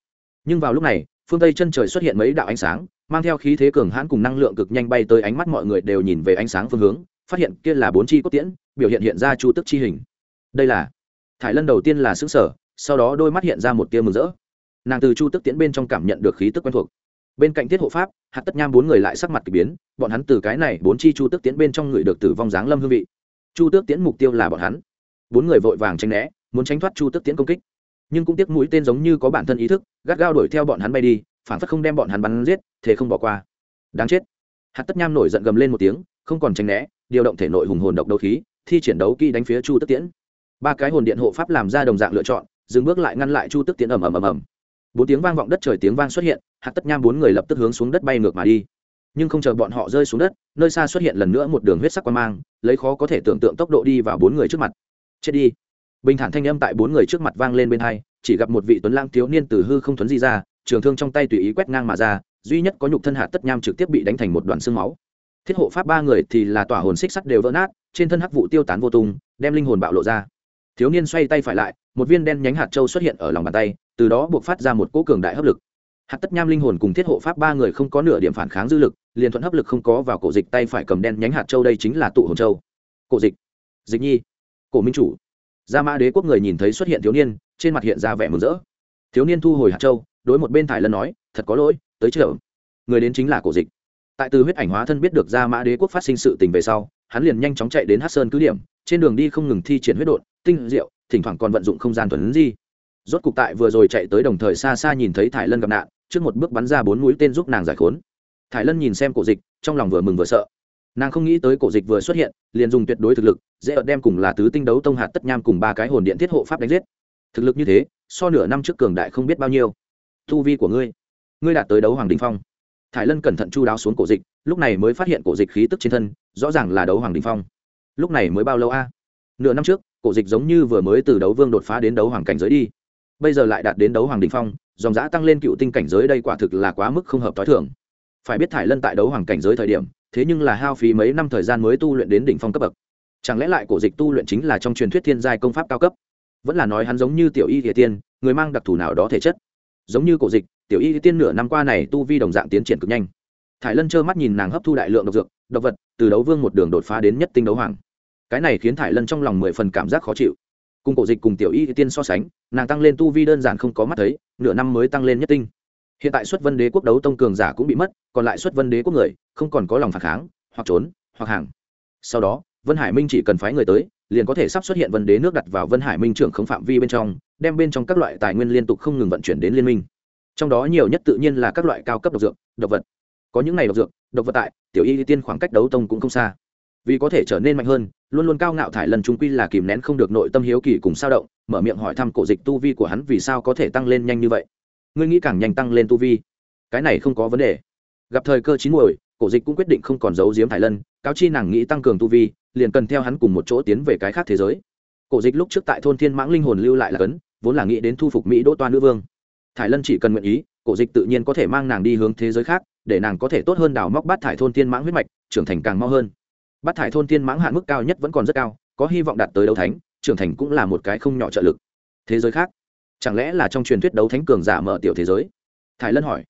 Speaker 1: Nhưng vào lúc này, phương tây chân trời xuất hiện mấy đạo ánh sáng, mang theo khí thế cường hãn cùng năng lượng cực nhanh bay tới ánh mắt mọi người đều nhìn về ánh sáng phương hướng, phát hiện kia là bốn chi cốt tiễn, biểu hiện hiện ra chu tức chi hình. Đây là, thải lân đầu tiên là xứng sở sau đó đôi mắt hiện ra một tia mừng rỡ. Nàng từ chu tức tiễn bên trong cảm nhận được khí tức quen thuộc. Bên cạnh thiết hộ pháp, hạt tất nham bốn người lại sắc mặt k ỳ biến, bọn hắn từ cái này bốn chi chu tức tiễn bên trong người được tử vong dáng lâm hương vị chu tước tiễn mục tiêu là bọn hắn. Bốn người vội vàng tranh né, muốn tránh thoát chu tước tiễn công kích. Nhưng cũng tiếc mũi tên giống như có bản thân ý thức, gắt gao đuổi theo bọn hắn bay đi phản phất không đem bọn hắn bắn giết, thế không bỏ qua. Đáng chết. Hạt tất nham nổi giận gầm lên một tiếng, không còn tránh né, điều động thể nội hùng hồn độc đấu khí, thi triển đấu kỹ đánh phía chu Tước tiễn. Ba cái hồn điện hộ pháp làm ra đồng dạng lựa chọn, dừng bước lại ngăn lại chu Tước tiễn ầm ầm ầm ầm. Bốn tiếng vang vọng đất trời tiếng vang xuất hiện, hạt tất nham bốn người lập tức hướng xuống đất bay ngược mà đi nhưng không chờ bọn họ rơi xuống đất, nơi xa xuất hiện lần nữa một đường huyết sắc quan mang, lấy khó có thể tưởng tượng tốc độ đi vào bốn người trước mặt. Chết đi. Bình thản thanh âm tại bốn người trước mặt vang lên bên hai, chỉ gặp một vị tuấn lang thiếu niên từ hư không thuấn di ra, trường thương trong tay tùy ý quét ngang mà ra, duy nhất có nhục thân hạ tất nham trực tiếp bị đánh thành một đoàn xương máu. Thiết hộ pháp ba người thì là tỏa hồn xích sắt đều vỡ nát, trên thân hắc vụ tiêu tán vô tung, đem linh hồn bạo lộ ra. Thiếu niên xoay tay phải lại, một viên đen nhánh hạt châu xuất hiện ở lòng bàn tay, từ đó buộc phát ra một cỗ cường đại hấp lực hạt tất nham linh hồn cùng thiết hộ pháp ba người không có nửa điểm phản kháng dư lực, liền thuận hấp lực không có vào cổ dịch tay phải cầm đen nhánh hạt châu đây chính là tụ hồn châu. Cổ dịch dịch nhi, cổ minh chủ. Gia mã đế quốc người nhìn thấy xuất hiện thiếu niên, trên mặt hiện ra vẻ mừng rỡ. Thiếu niên thu hồi hạt châu, đối một bên thải lân nói, thật có lỗi, tới chợ. Người đến chính là cổ dịch. Tại từ huyết ảnh hóa thân biết được gia mã đế quốc phát sinh sự tình về sau, hắn liền nhanh chóng chạy đến hát sơn cứ điểm, trên đường đi không ngừng thi triển huyết đột tinh diệu, thỉnh thoảng còn vận dụng không gian thuần di. Rốt cục tại vừa rồi chạy tới đồng thời xa xa nhìn thấy thải lân gặp nạn trước một bước bắn ra bốn mũi tên giúp nàng giải khốn. Thải lân nhìn xem cổ dịch, trong lòng vừa mừng vừa sợ. Nàng không nghĩ tới cổ dịch vừa xuất hiện, liền dùng tuyệt đối thực lực, dễ ợt đem cùng là tứ tinh đấu tông hạt tất nham cùng ba cái hồn điện thiết hộ pháp đánh giết. Thực lực như thế, so nửa năm trước cường đại không biết bao nhiêu. Thu vi của ngươi ngươi đạt tới đấu hoàng đình phong. Thải lân cẩn thận chu đáo xuống cổ dịch, lúc này mới phát hiện cổ dịch khí tức trên thân, rõ ràng là đấu hoàng đình phong. Lúc này mới bao lâu a? Nửa năm trước, cổ dịch giống như vừa mới từ đấu vương đột phá đến đấu hoàng cảnh giới đi bây giờ lại đạt đến đấu hoàng đình phong, dòng giã tăng lên cựu tinh cảnh giới đây quả thực là quá mức không hợp t h o i thường. Phải biết thải lân tại đấu hoàng cảnh giới thời điểm, thế nhưng là hao phí mấy năm thời gian mới tu luyện đến đỉnh phong cấp bậc. Chẳng lẽ lại cổ dịch tu luyện chính là trong truyền thuyết thiên giai công pháp cao cấp? Vẫn là nói hắn giống như tiểu y địa tiên, người mang đặc thù nào đó thể chất. Giống như cổ dịch, tiểu y địa tiên nửa năm qua này tu vi đồng dạng tiến triển cực nhanh. Thải lân trơ mắt nhìn nàng hấp thu đại lượng độc dược, độc vật, từ đấu vương một đường đột phá đến nhất tinh đấu hoàng. Cái này khiến thải lân trong lòng mười phần cảm giác khó chịu cùng cổ dịch cùng tiểu y tiên so sánh, nàng tăng lên tu vi đơn giản không có mắt thấy, nửa năm mới tăng lên nhất tinh. Hiện tại xuất vân đế quốc đấu tông cường giả cũng bị mất, còn lại xuất vân đế quốc người, không còn có lòng phản kháng, hoặc trốn, hoặc hàng. Sau đó, vân hải minh chỉ cần phái người tới, liền có thể sắp xuất hiện vân đế nước đặt vào vân hải minh trưởng không phạm vi bên trong, đem bên trong các loại tài nguyên liên tục không ngừng vận chuyển đến liên minh. Trong đó nhiều nhất tự nhiên là các loại cao cấp độc dược, độc vật. Có những ngày độc dược, độc vật tại, tiểu y tiên khoảng cách đấu tông cũng không xa vì có thể trở nên mạnh hơn, luôn luôn cao ngạo thải lần trung quy là kìm nén không được nội tâm hiếu kỳ cùng sao động, mở miệng hỏi thăm cổ dịch tu vi của hắn vì sao có thể tăng lên nhanh như vậy. Ngươi nghĩ càng nhanh tăng lên tu vi? Cái này không có vấn đề. Gặp thời cơ chín muồi, cổ dịch cũng quyết định không còn giấu giếm thải lân cáo chi nàng nghĩ tăng cường tu vi, liền cần theo hắn cùng một chỗ tiến về cái khác thế giới. Cổ dịch lúc trước tại thôn thiên mãng linh hồn lưu lại là cấn, vốn là nghĩ đến thu phục mỹ đỗ toa nữ vương. Thải lân chỉ cần nguyện ý, cổ dịch tự nhiên có thể mang nàng đi hướng thế giới khác, để nàng có thể tốt hơn đào móc bát thải thôn thiên mãng huyết mạch, trưởng thành càng mau hơn bát thải thôn thiên mãng hạn mức cao nhất vẫn còn rất cao, có hy vọng đạt tới đấu thánh, trưởng thành cũng là một cái không nhỏ trợ lực. Thế giới khác? Chẳng lẽ là trong truyền thuyết đấu thánh cường giả mở tiểu thế giới? Thái lân hỏi.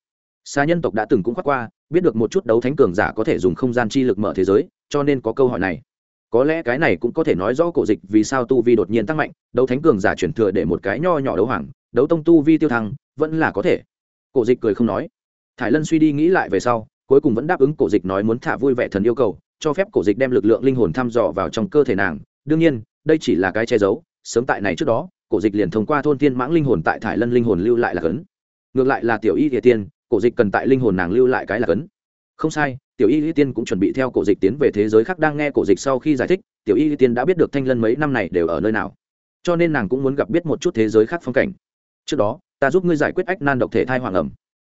Speaker 1: Xa nhân tộc đã từng cũng khoác qua, biết được một chút đấu thánh cường giả có thể dùng không gian chi lực mở thế giới, cho nên có câu hỏi này. Có lẽ cái này cũng có thể nói rõ cổ dịch vì sao tu vi đột nhiên tăng mạnh, đấu thánh cường giả chuyển thừa để một cái nho nhỏ đấu hoàng, đấu tông tu vi tiêu thăng, vẫn là có thể. Cổ dịch cười không nói. Thải lân suy đi nghĩ lại về sau, cuối cùng vẫn đáp ứng cổ dịch nói muốn thả vui vẻ thần yêu cầu cho phép cổ dịch đem lực lượng linh hồn thăm dò vào trong cơ thể nàng. Đương nhiên, đây chỉ là cái che giấu, sớm tại này trước đó, cổ dịch liền thông qua thôn tiên mãng linh hồn tại thải lân linh hồn lưu lại là cấn. Ngược lại là tiểu y địa tiên, cổ dịch cần tại linh hồn nàng lưu lại cái là cấn. Không sai, tiểu y địa tiên cũng chuẩn bị theo cổ dịch tiến về thế giới khác đang nghe cổ dịch sau khi giải thích, tiểu y địa tiên đã biết được thanh lân mấy năm này đều ở nơi nào. Cho nên nàng cũng muốn gặp biết một chút thế giới khác phong cảnh. Trước đó, ta giúp ngươi giải quyết ách nan độc thể thai hoàng ẩm.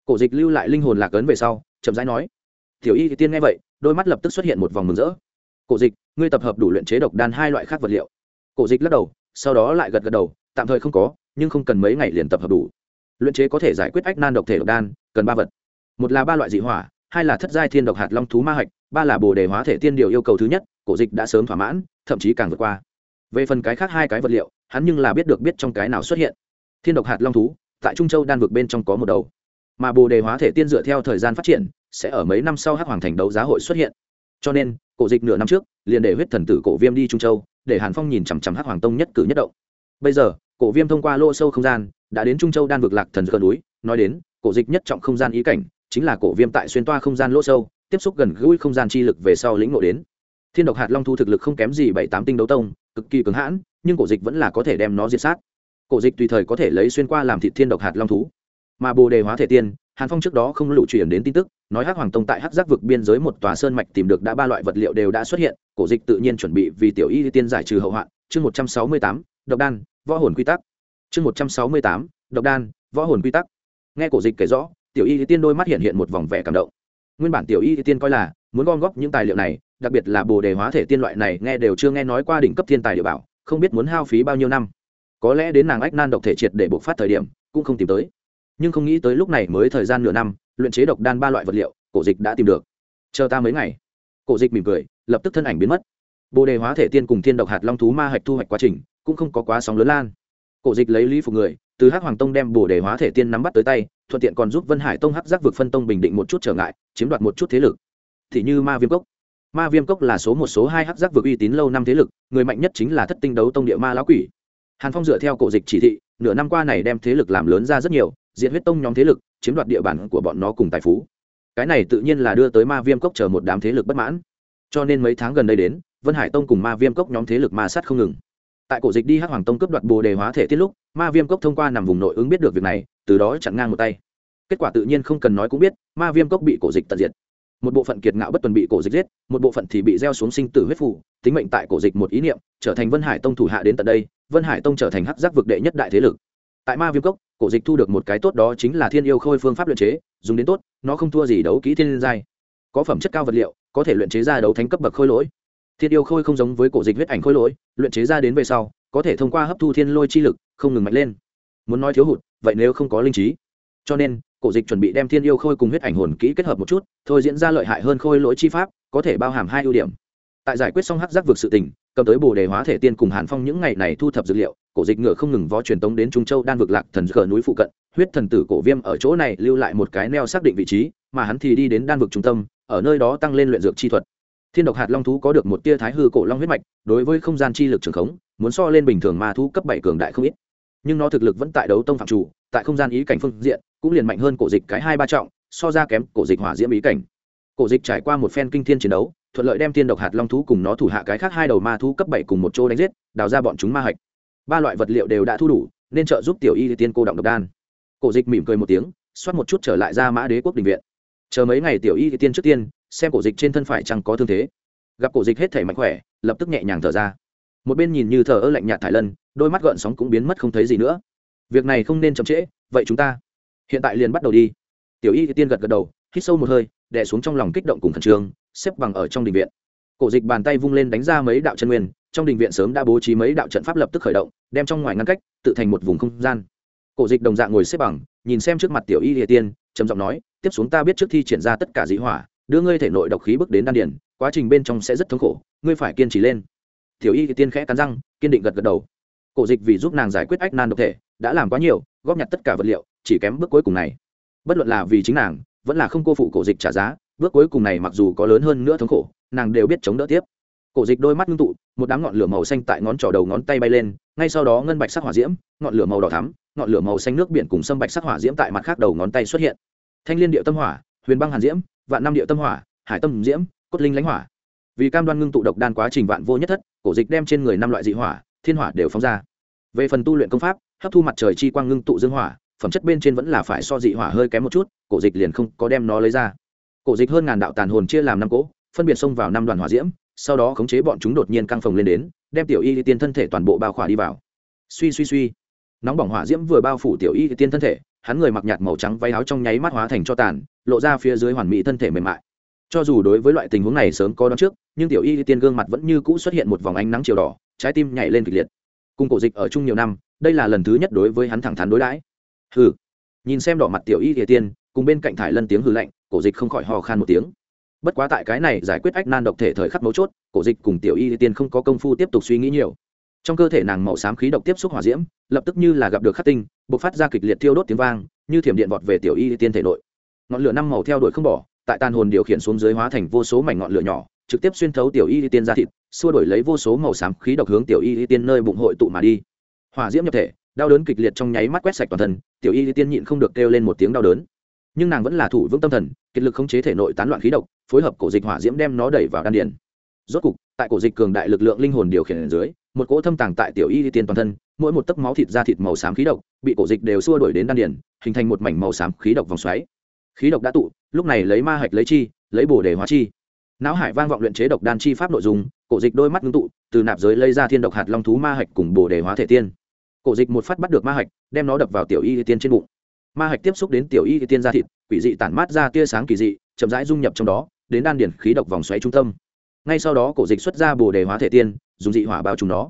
Speaker 1: Cổ dịch lưu lại linh hồn lạc ấn về sau, chậm rãi nói. Tiểu y y tiên nghe vậy đôi mắt lập tức xuất hiện một vòng mừng rỡ. Cổ dịch, ngươi tập hợp đủ luyện chế độc đan hai loại khác vật liệu. Cổ dịch lắc đầu, sau đó lại gật gật đầu, tạm thời không có, nhưng không cần mấy ngày liền tập hợp đủ. Luyện chế có thể giải quyết ách nan độc thể độc đan, cần ba vật. Một là ba loại dị hỏa, hai là thất giai thiên độc hạt long thú ma hạch, ba là bồ đề hóa thể tiên điều yêu cầu thứ nhất, cổ dịch đã sớm thỏa mãn, thậm chí càng vượt qua. Về phần cái khác hai cái vật liệu, hắn nhưng là biết được biết trong cái nào xuất hiện. Thiên độc hạt long thú, tại trung châu đan vực bên trong có một đầu. Mà bồ đề hóa thể tiên dựa theo thời gian phát triển sẽ ở mấy năm sau hắc hoàng thành đấu giá hội xuất hiện. Cho nên, cổ dịch nửa năm trước, liền để huyết thần tử cổ viêm đi trung châu, để hàn phong nhìn chằm chằm hắc hoàng tông nhất cử nhất động. Bây giờ, cổ viêm thông qua lô sâu không gian, đã đến trung châu đan vực lạc thần cờ núi, nói đến, cổ dịch nhất trọng không gian ý cảnh, chính là cổ viêm tại xuyên toa không gian lỗ sâu, tiếp xúc gần gũi không gian chi lực về sau lĩnh ngộ đến. Thiên độc hạt long thu thực lực không kém gì bảy tám tinh đấu tông, cực kỳ cứng hãn, nhưng cổ dịch vẫn là có thể đem nó diệt sát. Cổ dịch tùy thời có thể lấy xuyên qua làm thị thiên độc hạt long thú. Mà bồ đề hóa thể tiên hàn phong trước đó không lụ chuyển đến tin tức, nói hắc hoàng tông tại hắc giác vực biên giới một tòa sơn mạch tìm được đã ba loại vật liệu đều đã xuất hiện, cổ dịch tự nhiên chuẩn bị vì tiểu y tiên giải trừ hậu hoạn. Chương một trăm sáu mươi tám, độc đan, võ hồn quy tắc. Chương một trăm sáu mươi tám, độc đan, võ hồn quy tắc. Nghe cổ dịch kể rõ, tiểu y tiên đôi mắt hiện hiện một vòng vẻ cảm động. Nguyên bản tiểu y tiên coi là muốn gom góp những tài liệu này, đặc biệt là bồ đề hóa thể tiên loại này nghe đều chưa nghe nói qua đỉnh cấp thiên tài địa bảo, không biết muốn hao phí bao nhiêu năm. Có lẽ đến nàng ách nan độc thể triệt để bộc phát thời điểm, cũng không tìm tới nhưng không nghĩ tới lúc này mới thời gian nửa năm, luyện chế độc đan ba loại vật liệu, cổ dịch đã tìm được. Chờ ta mấy ngày. Cổ dịch mỉm cười, lập tức thân ảnh biến mất. Bồ đề hóa thể tiên cùng thiên độc hạt long thú ma hạch thu hoạch quá trình, cũng không có quá sóng lớn lan. Cổ dịch lấy lý phục người, từ hắc hoàng tông đem bồ đề hóa thể tiên nắm bắt tới tay, thuận tiện còn giúp vân hải tông hắc giác vực phân tông bình định một chút trở ngại, chiếm đoạt một chút thế lực. Thì như ma viêm cốc. Ma viêm cốc là số một, số hai hắc giác vực uy tín lâu năm thế lực, người mạnh nhất chính là thất tinh đấu tông địa ma lão quỷ. Hàn phong dựa theo cổ dịch chỉ thị, nửa năm qua này đem thế lực làm lớn ra rất nhiều diệt huyết tông nhóm thế lực, chiếm đoạt địa bàn của bọn nó cùng tài phú. Cái này tự nhiên là đưa tới ma viêm cốc chờ một đám thế lực bất mãn. Cho nên mấy tháng gần đây đến, vân hải tông cùng ma viêm cốc nhóm thế lực ma sát không ngừng. Tại cổ dịch đi hắc hoàng tông cướp đoạt bồ đề hóa thể tiết lúc, ma viêm cốc thông qua nằm vùng nội ứng biết được việc này, từ đó chặn ngang một tay. Kết quả tự nhiên không cần nói cũng biết, ma viêm cốc bị cổ dịch tận diệt. Một bộ phận kiệt ngạo bất tuần bị cổ dịch giết, một bộ phận thì bị gieo xuống sinh tử huyết phủ tính mệnh tại cổ dịch một ý niệm, trở thành vân hải tông thủ hạ đến tận đây, vân hải tông trở thành hắc giác vực đệ nhất đại thế lực tại ma viêm cốc, cổ dịch thu được một cái tốt đó chính là thiên yêu khôi phương pháp luyện chế, dùng đến tốt, nó không thua gì đấu kỹ thiên giai. Có phẩm chất cao vật liệu, có thể luyện chế ra đấu thánh cấp bậc khôi lỗi. Thiên yêu khôi không giống với cổ dịch huyết ảnh khôi lỗi, luyện chế ra đến về sau, có thể thông qua hấp thu thiên lôi chi lực, không ngừng mạnh lên. Muốn nói thiếu hụt, vậy nếu không có linh trí. Cho nên, cổ dịch chuẩn bị đem thiên yêu khôi cùng huyết ảnh hồn kỹ kết hợp một chút, thôi diễn ra lợi hại hơn khôi lỗi chi pháp, có thể bao hàm hai ưu điểm. Tại giải quyết xong hắc giác vực sự tình, cầm tới bồ đề hóa thể tiên cùng hàn phong những ngày này thu thập dữ liệu cổ dịch ngựa không ngừng vó truyền tống đến trung châu đan vực lạc thần cờ núi phụ cận, huyết thần tử cổ viêm ở chỗ này lưu lại một cái neo xác định vị trí, mà hắn thì đi đến đan vực trung tâm, ở nơi đó tăng lên luyện dược chi thuật. Thiên độc hạt long thú có được một tia thái hư cổ long huyết mạch, đối với không gian chi lực trường khống, muốn so lên bình thường ma thú cấp bảy cường đại không ít. Nhưng nó thực lực vẫn tại đấu tông phạm chủ, tại không gian ý cảnh phương diện, cũng liền mạnh hơn cổ dịch cái hai ba trọng, so ra kém cổ dịch hỏa diễm ý cảnh. Cổ dịch trải qua một phen kinh thiên chiến đấu, thuận lợi đem thiên độc hạt long thú cùng nó thủ hạ cái khác hai đầu ma thú cấp bảy cùng một chỗ đánh giết, đào ra bọn chúng ma hạch ba loại vật liệu đều đã thu đủ, nên trợ giúp tiểu y tiên cô động độc đan. Cổ dịch mỉm cười một tiếng, xoát một chút trở lại ra mã đế quốc đình viện. Chờ mấy ngày tiểu y tiên trước tiên, xem cổ dịch trên thân phải chẳng có thương thế. Gặp cổ dịch hết thể mạnh khỏe, lập tức nhẹ nhàng thở ra. Một bên nhìn như thờ ơ lạnh nhạt thải lân, đôi mắt gợn sóng cũng biến mất không thấy gì nữa. Việc này không nên chậm trễ, vậy chúng ta hiện tại liền bắt đầu đi. Tiểu y tiên gật gật đầu, hít sâu một hơi, đè xuống trong lòng kích động cùng khẩn trương, xếp bằng ở trong đình viện. Cổ dịch bàn tay vung lên đánh ra mấy đạo chân nguyên trong đình viện sớm đã bố trí mấy đạo trận pháp lập tức khởi động, đem trong ngoài ngăn cách, tự thành một vùng không gian. Cổ dịch đồng dạng ngồi xếp bằng, nhìn xem trước mặt tiểu y địa tiên, trầm giọng nói, tiếp xuống ta biết trước thi triển ra tất cả dĩ hỏa, đưa ngươi thể nội độc khí bước đến đan điển quá trình bên trong sẽ rất thống khổ, ngươi phải kiên trì lên. Tiểu y địa tiên khẽ cắn răng, kiên định gật gật đầu. Cổ dịch vì giúp nàng giải quyết ách nan độc thể, đã làm quá nhiều, góp nhặt tất cả vật liệu, chỉ kém bước cuối cùng này. Bất luận là vì chính nàng, vẫn là không cô phụ cổ dịch trả giá, bước cuối cùng này mặc dù có lớn hơn nữa thống khổ, nàng đều biết chống đỡ tiếp cổ dịch đôi mắt ngưng tụ, một đám ngọn lửa màu xanh tại ngón trỏ đầu ngón tay bay lên, ngay sau đó ngân bạch sắc hỏa diễm, ngọn lửa màu đỏ thắm, ngọn lửa màu xanh nước biển cùng sâm bạch sắc hỏa diễm tại mặt khác đầu ngón tay xuất hiện. Thanh liên điệu tâm hỏa, huyền băng hàn diễm, vạn năm điệu tâm hỏa, hải tâm diễm, cốt linh lãnh hỏa. Vì cam đoan ngưng tụ độc đan quá trình vạn vô nhất thất, cổ dịch đem trên người năm loại dị hỏa, thiên hỏa đều phóng ra. Về phần tu luyện công pháp, hấp thu mặt trời chi quang ngưng tụ dương hỏa, phẩm chất bên trên vẫn là phải so dị hỏa hơi kém một chút, cổ dịch liền không có đem nó lấy ra. Cổ dịch hơn ngàn đạo tàn hồn chia làm năm cỗ, phân biệt xông vào năm đoàn hỏa diễm sau đó khống chế bọn chúng đột nhiên căng phồng lên đến, đem tiểu y tiên thân thể toàn bộ bao khỏa đi vào. Suy suy suy. Nóng bỏng hỏa diễm vừa bao phủ tiểu y tiên thân thể, hắn người mặc nhạt màu trắng váy áo trong nháy mắt hóa thành cho tàn, lộ ra phía dưới hoàn mỹ thân thể mềm mại. Cho dù đối với loại tình huống này sớm có đón trước, nhưng tiểu y tiên gương mặt vẫn như cũ xuất hiện một vòng ánh nắng chiều đỏ, trái tim nhảy lên kịch liệt. Cùng cổ dịch ở chung nhiều năm, đây là lần thứ nhất đối với hắn thẳng thắn đối đãi. Hừ. Nhìn xem đỏ mặt tiểu y địa tiên, cùng bên cạnh thải lân tiếng hừ lạnh, cổ dịch không khỏi hò khan một tiếng bất quá tại cái này giải quyết ách nan độc thể thời khắc mấu chốt, cổ dịch cùng tiểu y tiên không có công phu tiếp tục suy nghĩ nhiều. Trong cơ thể nàng màu xám khí độc tiếp xúc hỏa diễm, lập tức như là gặp được khắc tinh b ộ c phát ra kịch liệt thiêu đốt tiếng vang, như thiểm điện vọt về tiểu y tiên thể nội. Ngọn lửa năm màu theo đuổi không bỏ, tại tàn hồn điều khiển xuống dưới hóa thành vô số mảnh ngọn lửa nhỏ, trực tiếp xuyên thấu tiểu y tiên ra thịt, xua đổi lấy vô số màu xám khí độc hướng tiểu y tiên nơi bụng hội tụ mà đi. Hỏa diễm nhập thể, đau đớn kịch liệt trong nháy mắt quét sạch toàn thân, tiểu y tiên nhịn không được kêu lên một tiếng đau đớn nhưng nàng vẫn là thủ vững tâm thần, kiệt lực khống chế thể nội tán loạn khí độc, phối hợp cổ dịch hỏa diễm đem nó đẩy vào đan điền. Rốt cục, tại cổ dịch cường đại lực lượng linh hồn điều khiển dưới, một cỗ thâm tàng tại tiểu y tiên toàn thân, mỗi một tấc máu thịt da thịt màu xám khí độc, bị cổ dịch đều xua đuổi đến đan điền, hình thành một mảnh màu xám khí độc vòng xoáy. Khí độc đã tụ, lúc này lấy ma hạch lấy chi, lấy bổ để hóa chi. Não hải vang vọng luyện chế độc đan chi pháp nội dung, cổ dịch đôi mắt ngưng tụ, từ nạp giới lấy ra thiên độc hạt long thú ma hạch cùng bổ đề hóa thể tiên. Cổ dịch một phát bắt được ma hạch, đem nó đập vào tiểu y tiên trên bụng ma hạch tiếp xúc đến tiểu y tiên gia thịt, quỷ dị tản mát ra tia sáng kỳ dị, chậm rãi dung nhập trong đó, đến đan điển khí độc vòng xoáy trung tâm. Ngay sau đó, cổ dịch xuất ra bồ đề hóa thể tiên, dùng dị hỏa bao trùm nó.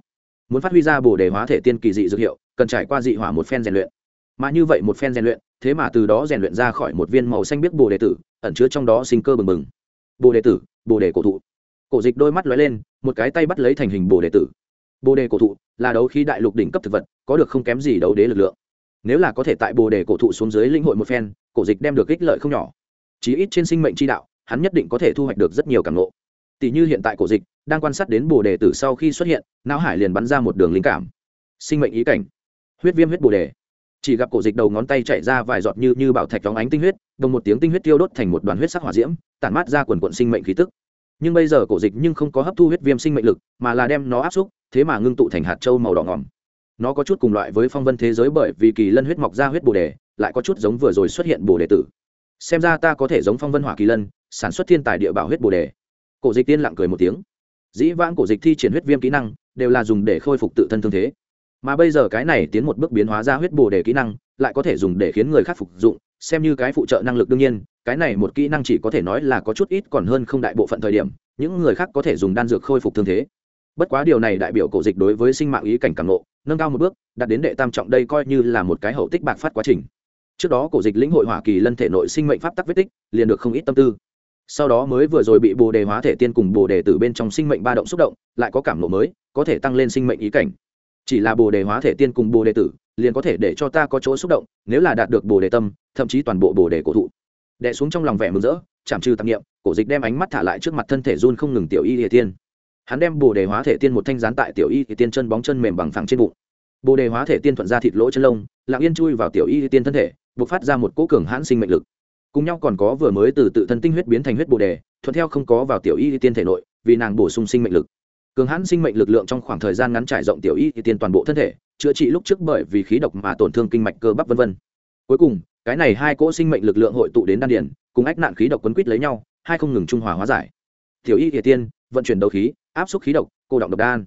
Speaker 1: Muốn phát huy ra bồ đề hóa thể tiên kỳ dị dược hiệu, cần trải qua dị hỏa một phen rèn luyện. Mà như vậy một phen rèn luyện, thế mà từ đó rèn luyện ra khỏi một viên màu xanh biết bồ đề tử, ẩn chứa trong đó sinh cơ bừng bừng. Bồ đề tử, bồ đề cổ thụ. Cổ dịch đôi mắt lóe lên, một cái tay bắt lấy thành hình bồ đề tử. Bồ đề cổ thụ là đấu khí đại lục đỉnh cấp thực vật, có được không kém gì đấu đế lực lượng nếu là có thể tại bồ đề cổ thụ xuống dưới linh hội một phen, cổ dịch đem được ích lợi không nhỏ. Chí ít trên sinh mệnh chi đạo, hắn nhất định có thể thu hoạch được rất nhiều cảm ngộ. Tỷ như hiện tại cổ dịch, đang quan sát đến bồ đề tử sau khi xuất hiện, não hải liền bắn ra một đường linh cảm. Sinh mệnh ý cảnh. Huyết viêm huyết bồ đề. Chỉ gặp cổ dịch đầu ngón tay chạy ra vài giọt như như bảo thạch phóng ánh tinh huyết, đồng một tiếng tinh huyết tiêu đốt thành một đoàn huyết sắc hỏa diễm, tản mát ra quần quận sinh mệnh khí tức. Nhưng bây giờ cổ dịch nhưng không có hấp thu huyết viêm sinh mệnh lực, mà là đem nó áp xúc, thế mà ngưng tụ thành hạt trâu màu đỏ ngỏm nó có chút cùng loại với phong vân thế giới bởi vì kỳ lân huyết mọc ra huyết bồ đề, lại có chút giống vừa rồi xuất hiện bồ đề tử. Xem ra ta có thể giống phong vân hỏa kỳ lân, sản xuất thiên tài địa bảo huyết bồ đề. Cổ dịch tiên lặng cười một tiếng. Dĩ vãng cổ dịch thi triển huyết viêm kỹ năng, đều là dùng để khôi phục tự thân thương thế. Mà bây giờ cái này tiến một bước biến hóa ra huyết bồ đề kỹ năng, lại có thể dùng để khiến người khác phục dụng, xem như cái phụ trợ năng lực đương nhiên, cái này một kỹ năng chỉ có thể nói là có chút ít còn hơn không đại bộ phận thời điểm, những người khác có thể dùng đan dược khôi phục thương thế bất quá điều này đại biểu cổ dịch đối với sinh mạng ý cảnh càng ngộ, nâng cao một bước đạt đến đệ tam trọng đây coi như là một cái hậu tích bạc phát quá trình. Trước đó cổ dịch lĩnh hội hỏa kỳ lân thể nội sinh mệnh pháp tắc vết tích liền được không ít tâm tư. Sau đó mới vừa rồi bị bồ đề hóa thể tiên cùng bồ đề từ bên trong sinh mệnh ba động xúc động lại có cảm nộ mới có thể tăng lên sinh mệnh ý cảnh. Chỉ là bồ đề hóa thể tiên cùng bồ đề tử liền có thể để cho ta có chỗ xúc động nếu là đạt được bồ đề tâm thậm chí toàn bộ bồ đề cổ thụ. Đẻ xuống trong lòng vẻ mừng rỡ chạm trừ tạp nghiệm cổ dịch đem ánh mắt thả lại trước mặt thân thể run không ngừng tiểu y địa tiên hắn đem bồ đề hóa thể tiên một thanh rán tại tiểu y thì tiên chân bóng chân mềm bằng phẳng trên bụng. Bồ đề hóa thể tiên thuận ra thịt lỗ chân lông, lặng yên chui vào tiểu y thì tiên thân thể b ộ c phát ra một cỗ cường hãn sinh mệnh lực. Cùng nhau còn có vừa mới từ tự thân tinh huyết biến thành huyết bồ đề, thuận theo không có vào tiểu y thì tiên thể nội, vì nàng bổ sung sinh mệnh lực. Cường hãn sinh mệnh lực lượng trong khoảng thời gian ngắn trải rộng tiểu y thì tiên toàn bộ thân thể, chữa trị lúc trước bởi vì khí độc mà tổn thương kinh mạch cơ bắp v v cuối cùng, cái này hai cỗ sinh mệnh lực lượng hội tụ đến đan điển cùng ách nạn khí độc quấn quýt lấy nhau, hai không ngừng trung hòa hóa giải. Tiểu y thì tiên, vận chuyển đấu khí áp suất khí độc, cô động độc đan.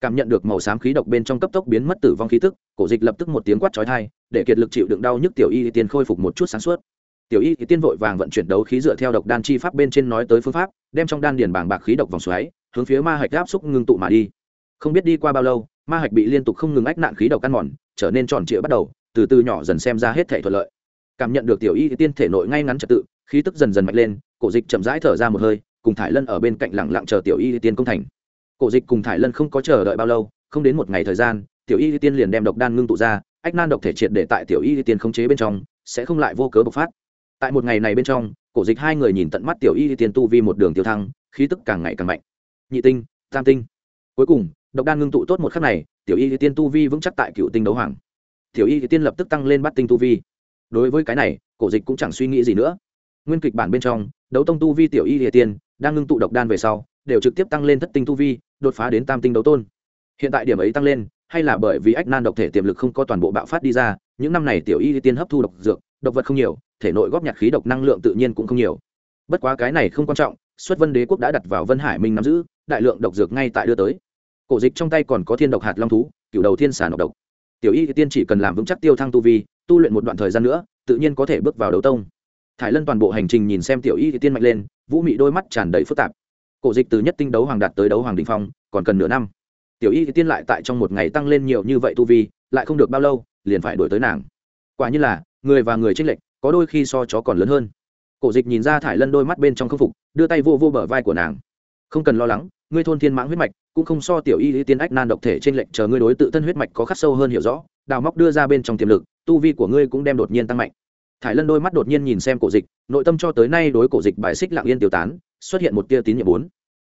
Speaker 1: Cảm nhận được màu xám khí độc bên trong cấp tốc biến mất tử vong khí tức, cổ dịch lập tức một tiếng quát trói thai để kiệt lực chịu đựng đau nhức tiểu y tiên khôi phục một chút sáng suốt. Tiểu y tiên vội vàng vận chuyển đấu khí dựa theo độc đan chi pháp bên trên nói tới phương pháp, đem trong đan điền bảng bạc khí độc vòng xoáy, hướng phía ma hạch áp xúc ngưng tụ mà đi. Không biết đi qua bao lâu, ma hạch bị liên tục không ngừng ách nạn khí độc căn mòn, trở nên tròn trịa bắt đầu, từ từ nhỏ dần xem ra hết thể thuận lợi. Cảm nhận được tiểu y tiên thể nội ngay ngắn trật tự, khí tức dần dần mạnh lên, cổ dịch chậm rãi thở ra một hơi cùng thải lân ở bên cạnh lẳng lặng chờ tiểu y tiên công thành. Cổ dịch cùng thải lân không có chờ đợi bao lâu, không đến một ngày thời gian, tiểu y tiên liền đem độc đan ngưng tụ ra, ách nan độc thể triệt để tại tiểu y tiên không chế bên trong, sẽ không lại vô cớ bộc phát. Tại một ngày này bên trong, cổ dịch hai người nhìn tận mắt tiểu y tiên tu vi một đường tiêu thăng, khí tức càng ngày càng mạnh. Nhị tinh, tam tinh. Cuối cùng, độc đan ngưng tụ tốt một khắc này, tiểu y tiên tu vi vững chắc tại cựu tinh đấu hoàng. Tiểu y tiên lập tức tăng lên bắt tinh tu vi. Đối với cái này, cổ dịch cũng chẳng suy nghĩ gì nữa. Nguyên kịch bản bên trong, đấu tông tu vi tiểu y địa tiên đang ngưng tụ độc đan về sau, đều trực tiếp tăng lên thất tinh tu vi, đột phá đến tam tinh đấu tôn. Hiện tại điểm ấy tăng lên, hay là bởi vì ách nan độc thể tiềm lực không có toàn bộ bạo phát đi ra, những năm này tiểu y tiên hấp thu độc dược, độc vật không nhiều, thể nội góp nhặt khí độc năng lượng tự nhiên cũng không nhiều. Bất quá cái này không quan trọng, xuất vân đế quốc đã đặt vào vân hải minh nắm giữ, đại lượng độc dược ngay tại đưa tới. Cổ dịch trong tay còn có thiên độc hạt long thú cựu đầu thiên sản độc độc. Tiểu y tiên chỉ cần làm vững chắc tiêu thăng tu vi, tu luyện một đoạn thời gian nữa, tự nhiên có thể bước vào đấu tông thải lân toàn bộ hành trình nhìn xem tiểu y tiên mạnh lên, vũ mị đôi mắt tràn đầy phức tạp. Cổ dịch từ nhất tinh đấu hoàng đạt tới đấu hoàng đình phong, còn cần nửa năm. Tiểu y tiên lại tại trong một ngày tăng lên nhiều như vậy tu vi, lại không được bao lâu, liền phải đổi tới nàng. Quả như là, người và người tranh lệch, có đôi khi so chó còn lớn hơn. Cổ dịch nhìn ra thải lân đôi mắt bên trong k phục, đưa tay vô vô bờ vai của nàng. Không cần lo lắng, ngươi thôn thiên mãng huyết mạch, cũng không so tiểu y lý tiên ách nan độc thể trên lệnh chờ ngươi đối tự thân huyết mạch có khắc sâu hơn hiểu rõ, đào móc đưa ra bên trong tiềm lực, tu vi của ngươi cũng đem đột nhiên tăng mạnh thải lân đôi mắt đột nhiên nhìn xem cổ dịch, nội tâm cho tới nay đối cổ dịch bài xích lạng yên tiêu tán, xuất hiện một tia tín nhiệm bốn.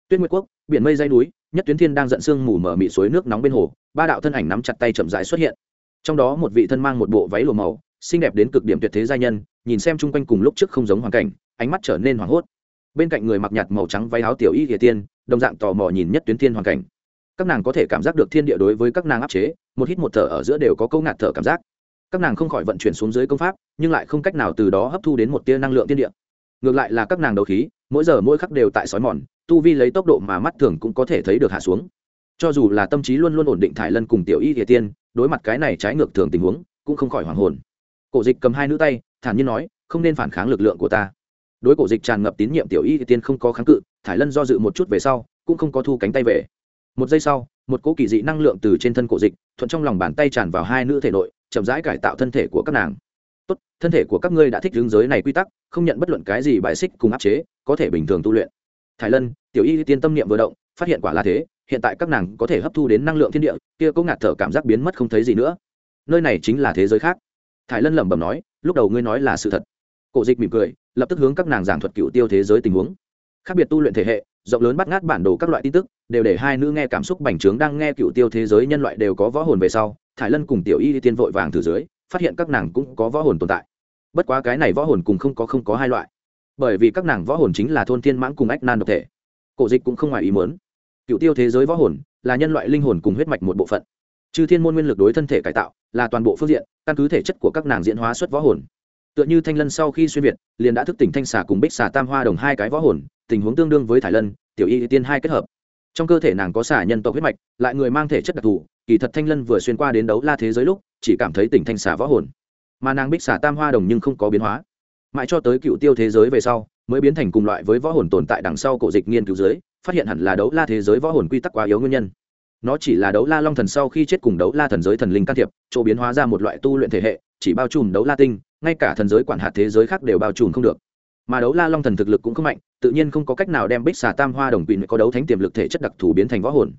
Speaker 1: Tuyết nguyệt quốc, biển mây dây núi, nhất tuyến thiên đang giận sương mù mở mị suối nước nóng bên hồ, ba đạo thân ảnh nắm chặt tay chậm rãi xuất hiện. Trong đó một vị thân mang một bộ váy lùa màu, xinh đẹp đến cực điểm tuyệt thế giai nhân, nhìn xem chung quanh cùng lúc trước không giống hoàn cảnh, ánh mắt trở nên hoảng hốt. Bên cạnh người mặc nhạt màu trắng váy áo tiểu y kỳ tiên, đồng dạng tò mò nhìn nhất tuyến thiên hoàn cảnh. Các nàng có thể cảm giác được thiên địa đối với các nàng áp chế, một hít một thở ở giữa đều có câu ngạt thở cảm giác các nàng không khỏi vận chuyển xuống dưới công pháp, nhưng lại không cách nào từ đó hấp thu đến một tia năng lượng tiên địa. Ngược lại là các nàng đấu khí, mỗi giờ mỗi khắc đều tại sói mòn, tu vi lấy tốc độ mà mắt thường cũng có thể thấy được hạ xuống. Cho dù là tâm trí luôn luôn ổn định thải lân cùng tiểu y địa tiên, đối mặt cái này trái ngược thường tình huống, cũng không khỏi hoảng hồn. Cổ dịch cầm hai nữ tay, thản nhiên nói, không nên phản kháng lực lượng của ta. Đối cổ dịch tràn ngập tín nhiệm tiểu y địa tiên không có kháng cự, thải lân do dự một chút về sau, cũng không có thu cánh tay về. Một giây sau, một cỗ kỳ dị năng lượng từ trên thân cổ dịch, thuận trong lòng bàn tay tràn vào hai nữ thể nội chậm rãi cải tạo thân thể của các nàng. Tốt, thân thể của các ngươi đã thích hướng giới này quy tắc, không nhận bất luận cái gì bại xích cùng áp chế, có thể bình thường tu luyện. Thái lân, tiểu y tiên tâm niệm vừa động, phát hiện quả là thế, hiện tại các nàng có thể hấp thu đến năng lượng thiên địa, kia có ngạt thở cảm giác biến mất không thấy gì nữa. Nơi này chính là thế giới khác. Thái lân lẩm bẩm nói, lúc đầu ngươi nói là sự thật. Cổ dịch mỉm cười, lập tức hướng các nàng giảng thuật cựu tiêu thế giới tình huống. Khác biệt tu luyện thể hệ, rộng lớn bắt ngát bản đồ các loại tin tức, đều để hai nữ nghe cảm xúc bành trướng đang nghe cựu tiêu thế giới nhân loại đều có võ hồn về sau thải lân cùng tiểu y tiên vội vàng thử dưới, phát hiện các nàng cũng có võ hồn tồn tại. Bất quá cái này võ hồn cùng không có không có hai loại. Bởi vì các nàng võ hồn chính là thôn thiên mãng cùng ách nan độc thể. Cổ dịch cũng không ngoài ý muốn. Cựu tiêu thế giới võ hồn là nhân loại linh hồn cùng huyết mạch một bộ phận. Chư thiên môn nguyên lực đối thân thể cải tạo là toàn bộ phương diện, căn cứ thể chất của các nàng diễn hóa xuất võ hồn. Tựa như thanh lân sau khi xuyên việt, liền đã thức tỉnh thanh xà cùng bích xà tam hoa đồng hai cái võ hồn, tình huống tương đương với thải lân, tiểu y tiên hai kết hợp. Trong cơ thể nàng có xả nhân tộc huyết mạch, lại người mang thể chất đặc thù kỳ thật thanh lân vừa xuyên qua đến đấu la thế giới lúc, chỉ cảm thấy tỉnh thanh xà võ hồn. Mà nàng bích xà tam hoa đồng nhưng không có biến hóa. Mãi cho tới cựu tiêu thế giới về sau, mới biến thành cùng loại với võ hồn tồn tại đằng sau cổ dịch nghiên cứu giới, phát hiện hẳn là đấu la thế giới võ hồn quy tắc quá yếu nguyên nhân. Nó chỉ là đấu la long thần sau khi chết cùng đấu la thần giới thần linh can thiệp, chỗ biến hóa ra một loại tu luyện thể hệ, chỉ bao trùm đấu la tinh, ngay cả thần giới quản hạt thế giới khác đều bao trùm không được. Mà đấu la long thần thực lực cũng không mạnh, tự nhiên không có cách nào đem bích xà tam hoa đồng quỵ có đấu thánh tiềm lực thể chất đặc thù biến thành võ hồn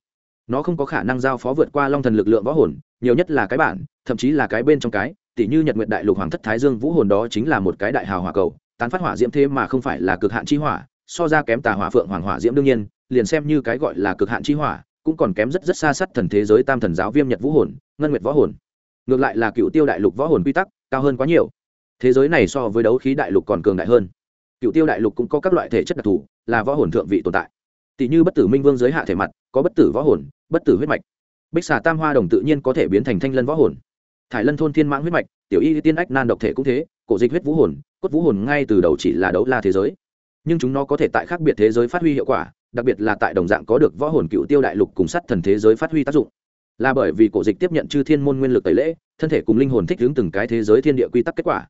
Speaker 1: nó không có khả năng giao phó vượt qua long thần lực lượng võ hồn, nhiều nhất là cái bản, thậm chí là cái bên trong cái tỷ như nhật nguyện đại lục hoàng thất thái dương vũ hồn đó chính là một cái đại hào hỏa cầu, tán phát hỏa diễm thế mà không phải là cực hạn chi hỏa, so ra kém tà hỏa phượng hoàng hỏa diễm đương nhiên, liền xem như cái gọi là cực hạn chi hỏa, cũng còn kém rất rất xa sắt thần thế giới tam thần giáo viêm nhật vũ hồn, ngân nguyệt võ hồn. Ngược lại là cựu tiêu đại lục võ hồn quy tắc cao hơn quá nhiều. Thế giới này so với đấu khí đại lục còn cường đại hơn. Cựu tiêu đại lục cũng có các loại thể chất đặc thù, là võ hồn thượng vị tồn tại tỷ như bất tử minh vương giới hạ thể mặt, có bất tử võ hồn, bất tử huyết mạch. Bích xà tam hoa đồng tự nhiên có thể biến thành thanh lân võ hồn. Thải lân thôn thiên mãng huyết mạch, tiểu y tiên ách nan độc thể cũng thế, cổ dịch huyết vũ hồn, cốt vũ hồn ngay từ đầu chỉ là đấu la thế giới. Nhưng chúng nó có thể tại khác biệt thế giới phát huy hiệu quả, đặc biệt là tại đồng dạng có được võ hồn cựu tiêu đại lục cùng sắt thần thế giới phát huy tác dụng. Là bởi vì cổ dịch tiếp nhận chư thiên môn nguyên lực tẩy lễ, thân thể cùng linh hồn thích hướng từng cái thế giới thiên địa quy tắc kết quả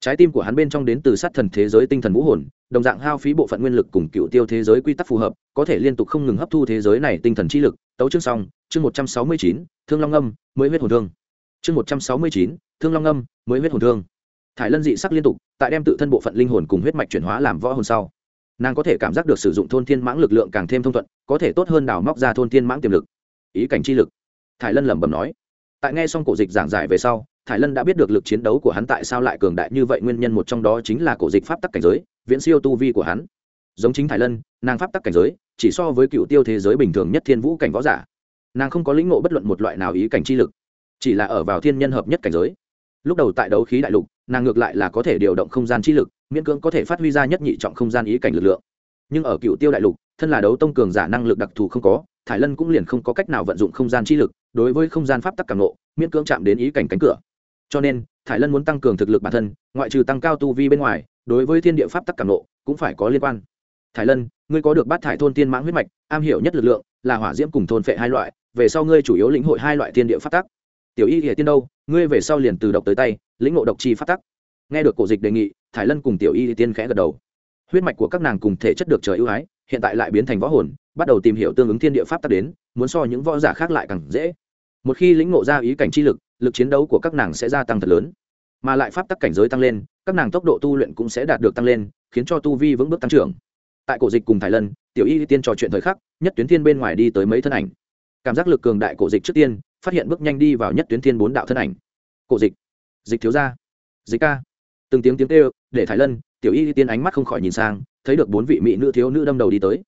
Speaker 1: trái tim của hắn bên trong đến từ sát thần thế giới tinh thần vũ hồn, đồng dạng hao phí bộ phận nguyên lực cùng cựu tiêu thế giới quy tắc phù hợp, có thể liên tục không ngừng hấp thu thế giới này tinh thần chi lực. Tấu chương xong, chương một trăm sáu mươi chín, thương long âm, mới huyết hồn thương. Chương một trăm sáu mươi chín, thương long âm, mới huyết hồn thương. Thải lân dị sắc liên tục, tại đem tự thân bộ phận linh hồn cùng huyết mạch chuyển hóa làm võ hồn sau, nàng có thể cảm giác được sử dụng thôn thiên mãng lực lượng càng thêm thông thuận, có thể tốt hơn đào móc ra thôn thiên mãng tiềm lực. Ý cảnh chi lực. Thải lân lẩm bẩm nói. Tại nghe xong cổ dịch giảng giải về sau thải lân đã biết được lực chiến đấu của hắn tại sao lại cường đại như vậy, nguyên nhân một trong đó chính là cổ dịch pháp tắc cảnh giới, viễn siêu tu vi của hắn. Giống chính thải lân, nàng pháp tắc cảnh giới, chỉ so với cựu tiêu thế giới bình thường nhất thiên vũ cảnh võ giả. Nàng không có lĩnh ngộ bất luận một loại nào ý cảnh chi lực, chỉ là ở vào thiên nhân hợp nhất cảnh giới. Lúc đầu tại đấu khí đại lục, nàng ngược lại là có thể điều động không gian chi lực, miễn cưỡng có thể phát huy ra nhất nhị trọng không gian ý cảnh lực lượng. Nhưng ở cựu tiêu đại lục, thân là đấu tông cường giả năng lực đặc thù không có, thải lân cũng liền không có cách nào vận dụng không gian chi lực, đối với không gian pháp tắc càng nộ miễn cưỡng chạm đến ý cảnh cánh cửa cho nên, thải lân muốn tăng cường thực lực bản thân, ngoại trừ tăng cao tu vi bên ngoài, đối với thiên địa pháp tắc cảm nộ, cũng phải có liên quan. Thải lân, ngươi có được bát thải thôn tiên mãng huyết mạch, am hiểu nhất lực lượng là hỏa diễm cùng thôn phệ hai loại, về sau ngươi chủ yếu lĩnh hội hai loại thiên địa pháp tắc. Tiểu y hiệ tiên đâu, ngươi về sau liền từ độc tới tay, lĩnh ngộ độc chi pháp tắc. Nghe được cổ dịch đề nghị, thải lân cùng tiểu y tiên khẽ gật đầu. Huyết mạch của các nàng cùng thể chất được trời ưu ái, hiện tại lại biến thành võ hồn, bắt đầu tìm hiểu tương ứng thiên địa pháp tắc đến, muốn so những võ giả khác lại càng dễ. Một khi lĩnh ngộ ra ý cảnh chi lực lực chiến đấu của các nàng sẽ gia tăng thật lớn. Mà lại pháp tắc cảnh giới tăng lên, các nàng tốc độ tu luyện cũng sẽ đạt được tăng lên, khiến cho tu vi vững bước tăng trưởng. Tại cổ dịch cùng thái lân, tiểu y tiên trò chuyện thời khắc, nhất tuyến thiên bên ngoài đi tới mấy thân ảnh. Cảm giác lực cường đại cổ dịch trước tiên, phát hiện bước nhanh đi vào nhất tuyến thiên bốn đạo thân ảnh. Cổ dịch. Dịch thiếu gia. Dịch ca. Từng tiếng tiếng kêu, để thái lân, tiểu y tiên ánh mắt không khỏi nhìn sang, thấy được bốn vị mỹ nữ thiếu nữ đâm đầu đi tới.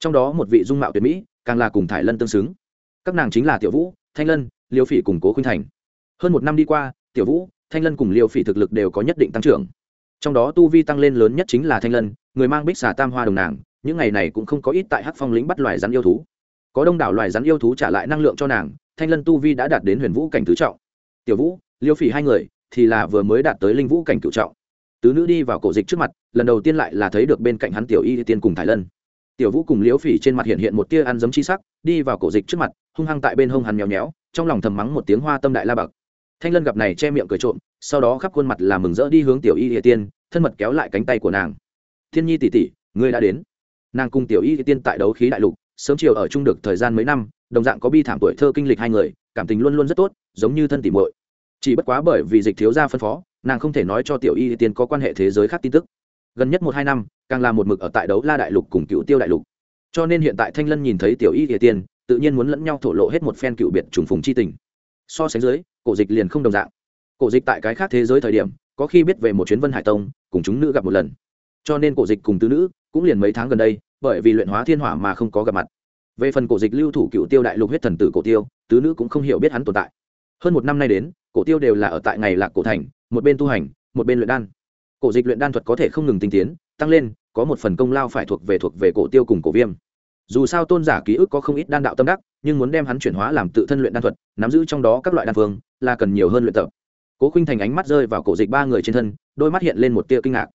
Speaker 1: Trong đó một vị dung mạo tuyệt mỹ, càng là cùng Thái lân tương xứng. Các nàng chính là tiểu vũ, thanh lân, liêu phỉ củng cố khuynh thành hơn một năm đi qua, tiểu vũ, thanh lân cùng liêu phỉ thực lực đều có nhất định tăng trưởng. Trong đó tu vi tăng lên lớn nhất chính là thanh lân, người mang bích xà tam hoa đồng nàng, những ngày này cũng không có ít tại hắc phong lĩnh bắt loài rắn yêu thú. Có đông đảo loài rắn yêu thú trả lại năng lượng cho nàng, thanh lân tu vi đã đạt đến huyền vũ cảnh tứ trọng. Tiểu vũ, liêu phỉ hai người, thì là vừa mới đạt tới linh vũ cảnh cựu trọng. Tứ nữ đi vào cổ dịch trước mặt, lần đầu tiên lại là thấy được bên cạnh hắn tiểu y tiên cùng thái lân. Tiểu vũ cùng liễu phỉ trên mặt hiện hiện một tia ăn giấm chi sắc, đi vào cổ dịch trước mặt, hung hăng tại bên hông hắn nhéo nhéo trong lòng thầm mắng một tiếng hoa tâm đại la bậc thanh lân gặp này che miệng cười trộm, sau đó khắp khuôn mặt là mừng rỡ đi hướng tiểu y địa tiên, thân mật kéo lại cánh tay của nàng. Thiên nhi tỷ tỷ, ngươi đã đến. Nàng cùng tiểu y địa tiên tại đấu khí đại lục, sớm chiều ở chung được thời gian mấy năm, đồng dạng có bi thảm tuổi thơ kinh lịch hai người, cảm tình luôn luôn rất tốt, giống như thân tỉ muội. Chỉ bất quá bởi vì dịch thiếu gia phân phó, nàng không thể nói cho tiểu y tiên có quan hệ thế giới khác tin tức. Gần nhất một hai năm, càng là một mực ở tại đấu la đại lục cùng cựu tiêu đại lục. Cho nên hiện tại thanh lân nhìn thấy tiểu y địa tiên, tự nhiên muốn lẫn nhau thổ lộ hết một phen cựu biệt trùng phùng c h i tình so sánh dưới, cổ dịch liền không đồng dạng. Cổ dịch tại cái khác thế giới thời điểm, có khi biết về một chuyến vân hải tông, cùng chúng nữ gặp một lần. Cho nên cổ dịch cùng tứ nữ cũng liền mấy tháng gần đây, bởi vì luyện hóa thiên hỏa mà không có gặp mặt. Về phần cổ dịch lưu thủ cựu tiêu đại lục huyết thần tử cổ tiêu, tứ nữ cũng không hiểu biết hắn tồn tại. Hơn một năm nay đến, cổ tiêu đều là ở tại ngày lạc cổ thành, một bên tu hành, một bên luyện đan. Cổ dịch luyện đan thuật có thể không ngừng tinh tiến, tăng lên, có một phần công lao phải thuộc về thuộc về cổ tiêu cùng cổ viêm. Dù sao tôn giả ký ức có không ít đan đạo tâm đắc nhưng muốn đem hắn chuyển hóa làm tự thân luyện đan thuật, nắm giữ trong đó các loại đan phương, là cần nhiều hơn luyện tập. Cố khinh thành ánh mắt rơi vào cổ dịch ba người trên thân, đôi mắt hiện lên một tia kinh ngạc.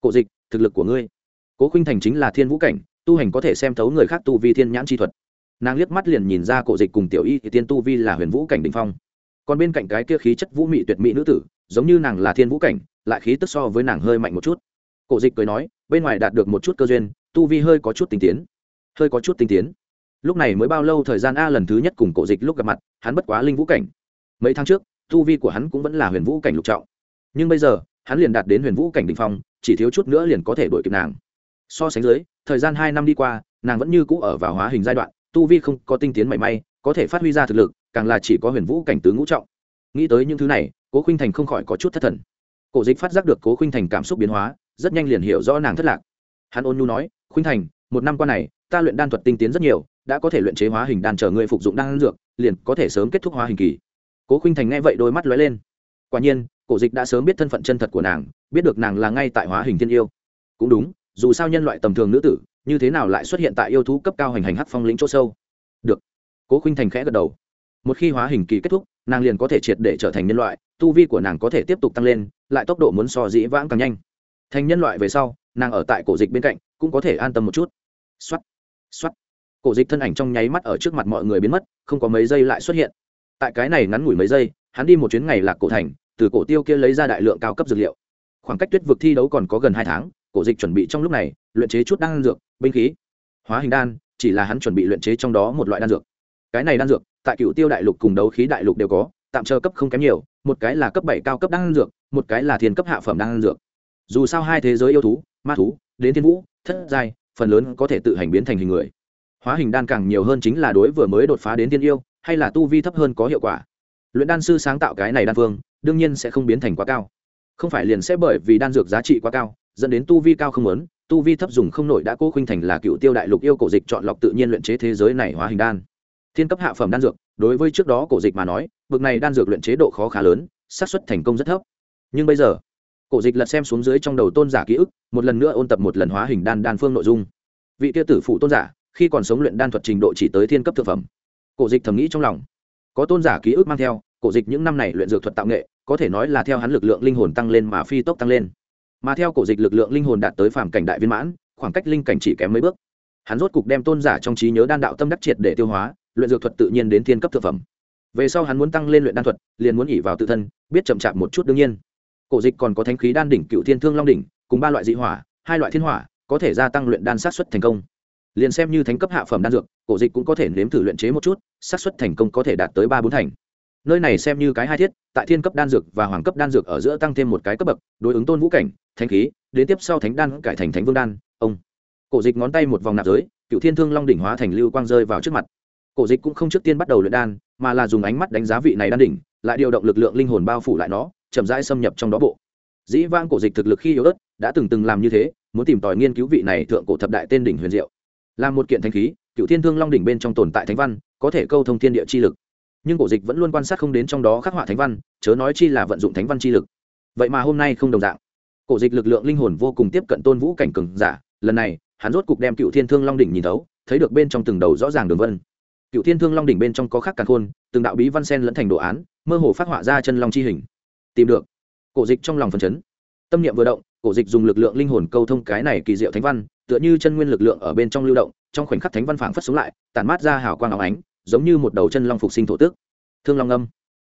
Speaker 1: Cổ dịch, thực lực của ngươi? Cố khinh thành chính là thiên vũ cảnh, tu hành có thể xem thấu người khác tu vi thiên nhãn chi thuật. Nàng liếc mắt liền nhìn ra cổ dịch cùng tiểu y thì tiên tu vi là huyền vũ cảnh đình phong. Còn bên cạnh cái kia khí chất vũ mị tuyệt mỹ nữ tử, giống như nàng là thiên vũ cảnh, lại khí tức so với nàng hơi mạnh một chút. Cổ dịch cười nói, bên ngoài đạt được một chút cơ duyên, tu vi hơi có chút tinh tiến. Hơi có chút tinh tiến? Lúc này mới bao lâu thời gian a lần thứ nhất cùng cổ dịch lúc gặp mặt, hắn bất quá linh vũ cảnh. Mấy tháng trước, tu vi của hắn cũng vẫn là huyền vũ cảnh lục trọng. Nhưng bây giờ, hắn liền đạt đến huyền vũ cảnh đ ỉ n h phong, chỉ thiếu chút nữa liền có thể đuổi kịp nàng. So sánh dưới, thời gian hai năm đi qua, nàng vẫn như cũ ở vào hóa hình giai đoạn, tu vi không có tinh tiến mảy may, có thể phát huy ra thực lực, càng là chỉ có huyền vũ cảnh tứ ngũ trọng. Nghĩ tới những thứ này, cố khinh thành không khỏi có chút thất thần. Cổ dịch phát giác được cố khinh thành cảm xúc biến hóa, rất nhanh liền hiểu rõ nàng thất lạc. Hắn ôn nhu nói khinh thành, một năm qua này, ta luyện đan thuật tinh tiến rất nhiều đã có thể luyện chế hóa hình đan chờ người phục dụng đan dược liền có thể sớm kết thúc hóa hình kỳ. Cố Khuynh thành nghe vậy đôi mắt lóe lên. Quả nhiên cổ dịch đã sớm biết thân phận chân thật của nàng biết được nàng là ngay tại hóa hình thiên yêu. Cũng đúng dù sao nhân loại tầm thường nữ tử như thế nào lại xuất hiện tại yêu thú cấp cao hành hành hắc phong lĩnh chỗ sâu? Được. Cố Khuynh thành khẽ gật đầu. Một khi hóa hình kỳ kết thúc nàng liền có thể triệt để trở thành nhân loại tu vi của nàng có thể tiếp tục tăng lên lại tốc độ muốn so dĩ vãng càng nhanh. Thành nhân loại về sau nàng ở tại cổ dịch bên cạnh cũng có thể an tâm một chút. Soát, soát cổ dịch thân ảnh trong nháy mắt ở trước mặt mọi người biến mất, không có mấy giây lại xuất hiện. Tại cái này ngắn ngủi mấy giây, hắn đi một chuyến ngày lạc cổ thành, từ cổ tiêu kia lấy ra đại lượng cao cấp dược liệu. Khoảng cách tuyết vực thi đấu còn có gần hai tháng, cổ dịch chuẩn bị trong lúc này, luyện chế chút đan dược, binh khí. Hóa hình đan, chỉ là hắn chuẩn bị luyện chế trong đó một loại đan dược. Cái này đan dược, tại cựu tiêu đại lục cùng đấu khí đại lục đều có, tạm chờ cấp không kém nhiều, một cái là cấp bảy cao cấp đan dược, một cái là thiên cấp hạ phẩm đan dược. Dù sao hai thế giới yêu thú, ma thú, đến thiên vũ, thất giai, phần lớn có thể tự hành biến thành hình người hóa hình đan càng nhiều hơn chính là đối vừa mới đột phá đến thiên yêu, hay là tu vi thấp hơn có hiệu quả. Luyện đan sư sáng tạo cái này đan phương, đương nhiên sẽ không biến thành quá cao. Không phải liền sẽ bởi vì đan dược giá trị quá cao, dẫn đến tu vi cao không lớn, tu vi thấp dùng không nổi đã cố khinh thành là cựu tiêu đại lục yêu cổ dịch chọn lọc tự nhiên luyện chế thế giới này hóa hình đan. Thiên cấp hạ phẩm đan dược, đối với trước đó cổ dịch mà nói, bực này đan dược luyện chế độ khó khá lớn, xác suất thành công rất thấp. Nhưng bây giờ, cổ dịch lật xem xuống dưới trong đầu tôn giả ký ức, một lần nữa ôn tập một lần hóa hình đan đan phương nội dung. Vị kia tử phụ tôn giả khi còn sống luyện đan thuật trình độ chỉ tới thiên cấp thực phẩm. Cổ dịch thầm nghĩ trong lòng. Có tôn giả ký ức mang theo, cổ dịch những năm này luyện dược thuật tạo nghệ, có thể nói là theo hắn lực lượng linh hồn tăng lên mà phi tốc tăng lên. Mà theo cổ dịch lực lượng linh hồn đạt tới phàm cảnh đại viên mãn, khoảng cách linh cảnh chỉ kém mấy bước. Hắn rốt cục đem tôn giả trong trí nhớ đan đạo tâm đắc triệt để tiêu hóa, luyện dược thuật tự nhiên đến thiên cấp thực phẩm. Về sau hắn muốn tăng lên luyện đan thuật, liền muốn ỉ vào tự thân, biết chậm chạp một chút đương nhiên. Cổ dịch còn có thánh khí đan đỉnh, cựu thiên thương long đỉnh, cùng ba loại dị hỏa, hai loại thiên hỏa, có thể gia tăng luyện đan sát xuất thành công liền xem như thánh cấp hạ phẩm đan dược, cổ dịch cũng có thể nếm thử luyện chế một chút, xác suất thành công có thể đạt tới ba bốn thành. Nơi này xem như cái hai thiết, tại thiên cấp đan dược và hoàng cấp đan dược ở giữa tăng thêm một cái cấp bậc, đối ứng tôn vũ cảnh, thánh khí, đến tiếp sau thánh đan cải thành thánh vương đan, ông. Cổ dịch ngón tay một vòng nạp giới, cựu thiên thương long đỉnh hóa thành lưu quang rơi vào trước mặt. Cổ dịch cũng không trước tiên bắt đầu luyện đan, mà là dùng ánh mắt đánh giá vị này đan đỉnh, lại điều động lực lượng linh hồn bao phủ lại nó, chậm rãi xâm nhập trong đó bộ. Dĩ vang cổ dịch thực lực khi yếu ớt, đã từng từng làm như thế, muốn tìm tòi nghiên cứu vị này thượng cổ thập đại tên đỉnh huyền diệu là một kiện thanh khí cựu thiên thương long đỉnh bên trong tồn tại thánh văn, có thể câu thông thiên địa chi lực. Nhưng cổ dịch vẫn luôn quan sát không đến trong đó khắc họa thánh văn, chớ nói chi là vận dụng thánh văn chi lực. Vậy mà hôm nay không đồng dạng. Cổ dịch lực lượng linh hồn vô cùng tiếp cận tôn vũ cảnh cường giả, lần này, hắn rốt cục đem cựu thiên thương long đỉnh nhìn thấu, thấy được bên trong từng đầu rõ ràng đường vân. Cựu thiên thương long đỉnh bên trong có khắc càng khôn, từng đạo bí văn sen lẫn thành đồ án, mơ hồ phát họa ra chân long chi hình. Tìm được. Cổ dịch trong lòng phần chấn. Tâm niệm vừa động, cổ dịch dùng lực lượng linh hồn câu thông cái này kỳ diệu thánh văn tựa như chân nguyên lực lượng ở bên trong lưu động, trong khoảnh khắc thánh văn phảng phất xuống lại, tản mát ra hào quang áo ánh, giống như một đầu chân long phục sinh thổ tước. Thương long âm.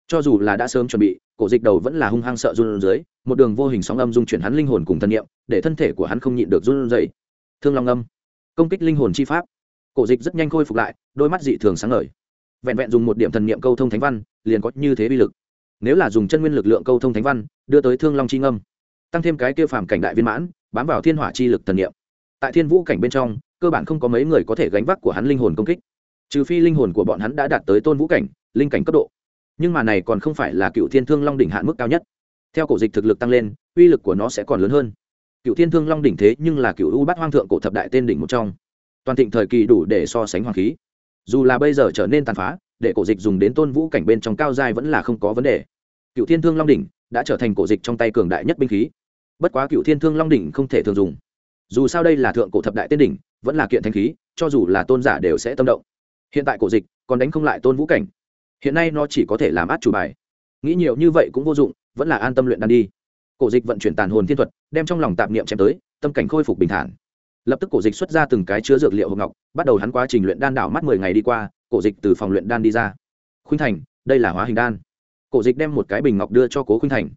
Speaker 1: Cho dù là đã sớm chuẩn bị, cổ dịch đầu vẫn là hung hăng sợ run dưới một đường vô hình sóng âm dung chuyển hắn linh hồn cùng thân nhiệm để thân thể của hắn không nhịn được run dày thương long âm. Công kích linh hồn chi pháp. Cổ dịch rất nhanh khôi phục lại, đôi mắt dị thường sáng ngời. Vẹn vẹn dùng một điểm thần niệm câu thông thánh văn, liền có như thế vi lực. Nếu là dùng chân nguyên lực lượng câu thông thánh văn, đưa tới thương long chi ngâm, tăng thêm cái kêu phàm cảnh đại viên mãn, bám vào thiên hỏa chi lực thần niệm tại thiên vũ cảnh bên trong, cơ bản không có mấy người có thể gánh vác của hắn linh hồn công kích. Trừ phi linh hồn của bọn hắn đã đạt tới tôn vũ cảnh, linh cảnh cấp độ. Nhưng mà này còn không phải là cựu thiên thương long đỉnh hạn mức cao nhất. Theo cổ dịch thực lực tăng lên, uy lực của nó sẽ còn lớn hơn. Cựu thiên thương long đỉnh thế nhưng là cựu u bát hoang thượng cổ thập đại tên đỉnh một trong. Toàn thịnh thời kỳ đủ để so sánh hoàng khí. Dù là bây giờ trở nên tàn phá, để cổ dịch dùng đến tôn vũ cảnh bên trong cao giai vẫn là không có vấn đề. Cựu thiên thương long đỉnh đã trở thành cổ dịch trong tay cường đại nhất binh khí. Bất quá cựu thiên thương long đỉnh không thể thường dùng dù sao đây là thượng cổ thập đại tiên đỉnh, vẫn là kiện thanh khí, cho dù là tôn giả đều sẽ tâm động. Hiện tại cổ dịch còn đánh không lại tôn vũ cảnh. Hiện nay nó chỉ có thể làm át chủ bài. Nghĩ nhiều như vậy cũng vô dụng, vẫn là an tâm luyện đan đi. Cổ dịch vận chuyển tàn hồn thiên thuật, đem trong lòng tạp niệm chém tới, tâm cảnh khôi phục bình thản. Lập tức cổ dịch xuất ra từng cái chứa dược liệu hộp ngọc, bắt đầu hắn quá trình luyện đan đảo mắt mười ngày đi qua, cổ dịch từ phòng luyện đan đi ra. Khuynh thành, đây là hóa hình đan. Cổ dịch đem một cái bình ngọc đưa cho cố khuynh thành.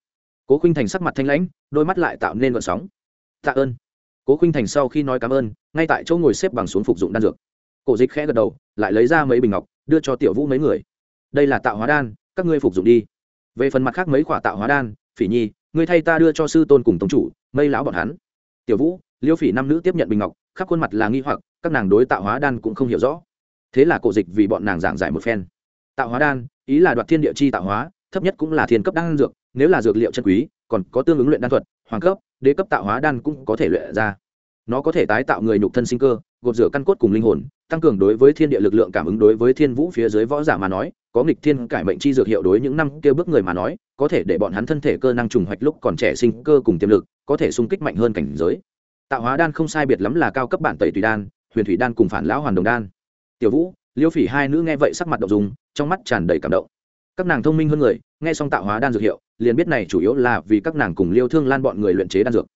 Speaker 1: Cố khuynh thành sắc mặt thanh lãnh, đôi mắt lại tạo nên vận sóng. Tạ ơn cố Khinh thành sau khi nói cảm ơn, ngay tại chỗ ngồi xếp bằng xuống phục dụng đan dược. Cổ dịch khẽ gật đầu, lại lấy ra mấy bình ngọc, đưa cho tiểu vũ mấy người. Đây là tạo hóa đan, các ngươi phục dụng đi. Về phần mặt khác mấy quả tạo hóa đan, phỉ nhi, ngươi thay ta đưa cho sư tôn cùng tống chủ, mây lão bọn hắn. Tiểu vũ, liêu phỉ năm nữ tiếp nhận bình ngọc, khắp khuôn mặt là nghi hoặc, các nàng đối tạo hóa đan cũng không hiểu rõ. Thế là cổ dịch vì bọn nàng giảng giải một phen. Tạo hóa đan, ý là đoạt thiên địa chi tạo hóa, thấp nhất cũng là thiên cấp đan dược, nếu là dược liệu chân quý còn có tương ứng luyện đan thuật, hoàng cấp, đế cấp tạo hóa đan cũng có thể luyện ra. Nó có thể tái tạo người nhục thân sinh cơ, gột rửa căn cốt cùng linh hồn, tăng cường đối với thiên địa lực lượng cảm ứng đối với thiên vũ phía dưới võ giả mà nói, có nghịch thiên cải mệnh chi dược hiệu đối những năm kêu bước người mà nói, có thể để bọn hắn thân thể cơ năng trùng hoạch lúc còn trẻ sinh cơ cùng tiềm lực, có thể sung kích mạnh hơn cảnh giới. Tạo hóa đan không sai biệt lắm là cao cấp bản tẩy tùy đan, huyền thủy đan cùng phản lão hoàn đồng đan. Tiểu vũ, liêu phỉ hai nữ nghe vậy sắc mặt động dùng, trong mắt tràn đầy cảm động. Các nàng thông minh hơn người, nghe xong tạo hóa đan dược hiệu liền biết này chủ yếu là vì các nàng cùng liêu thương lan bọn người luyện chế đan dược.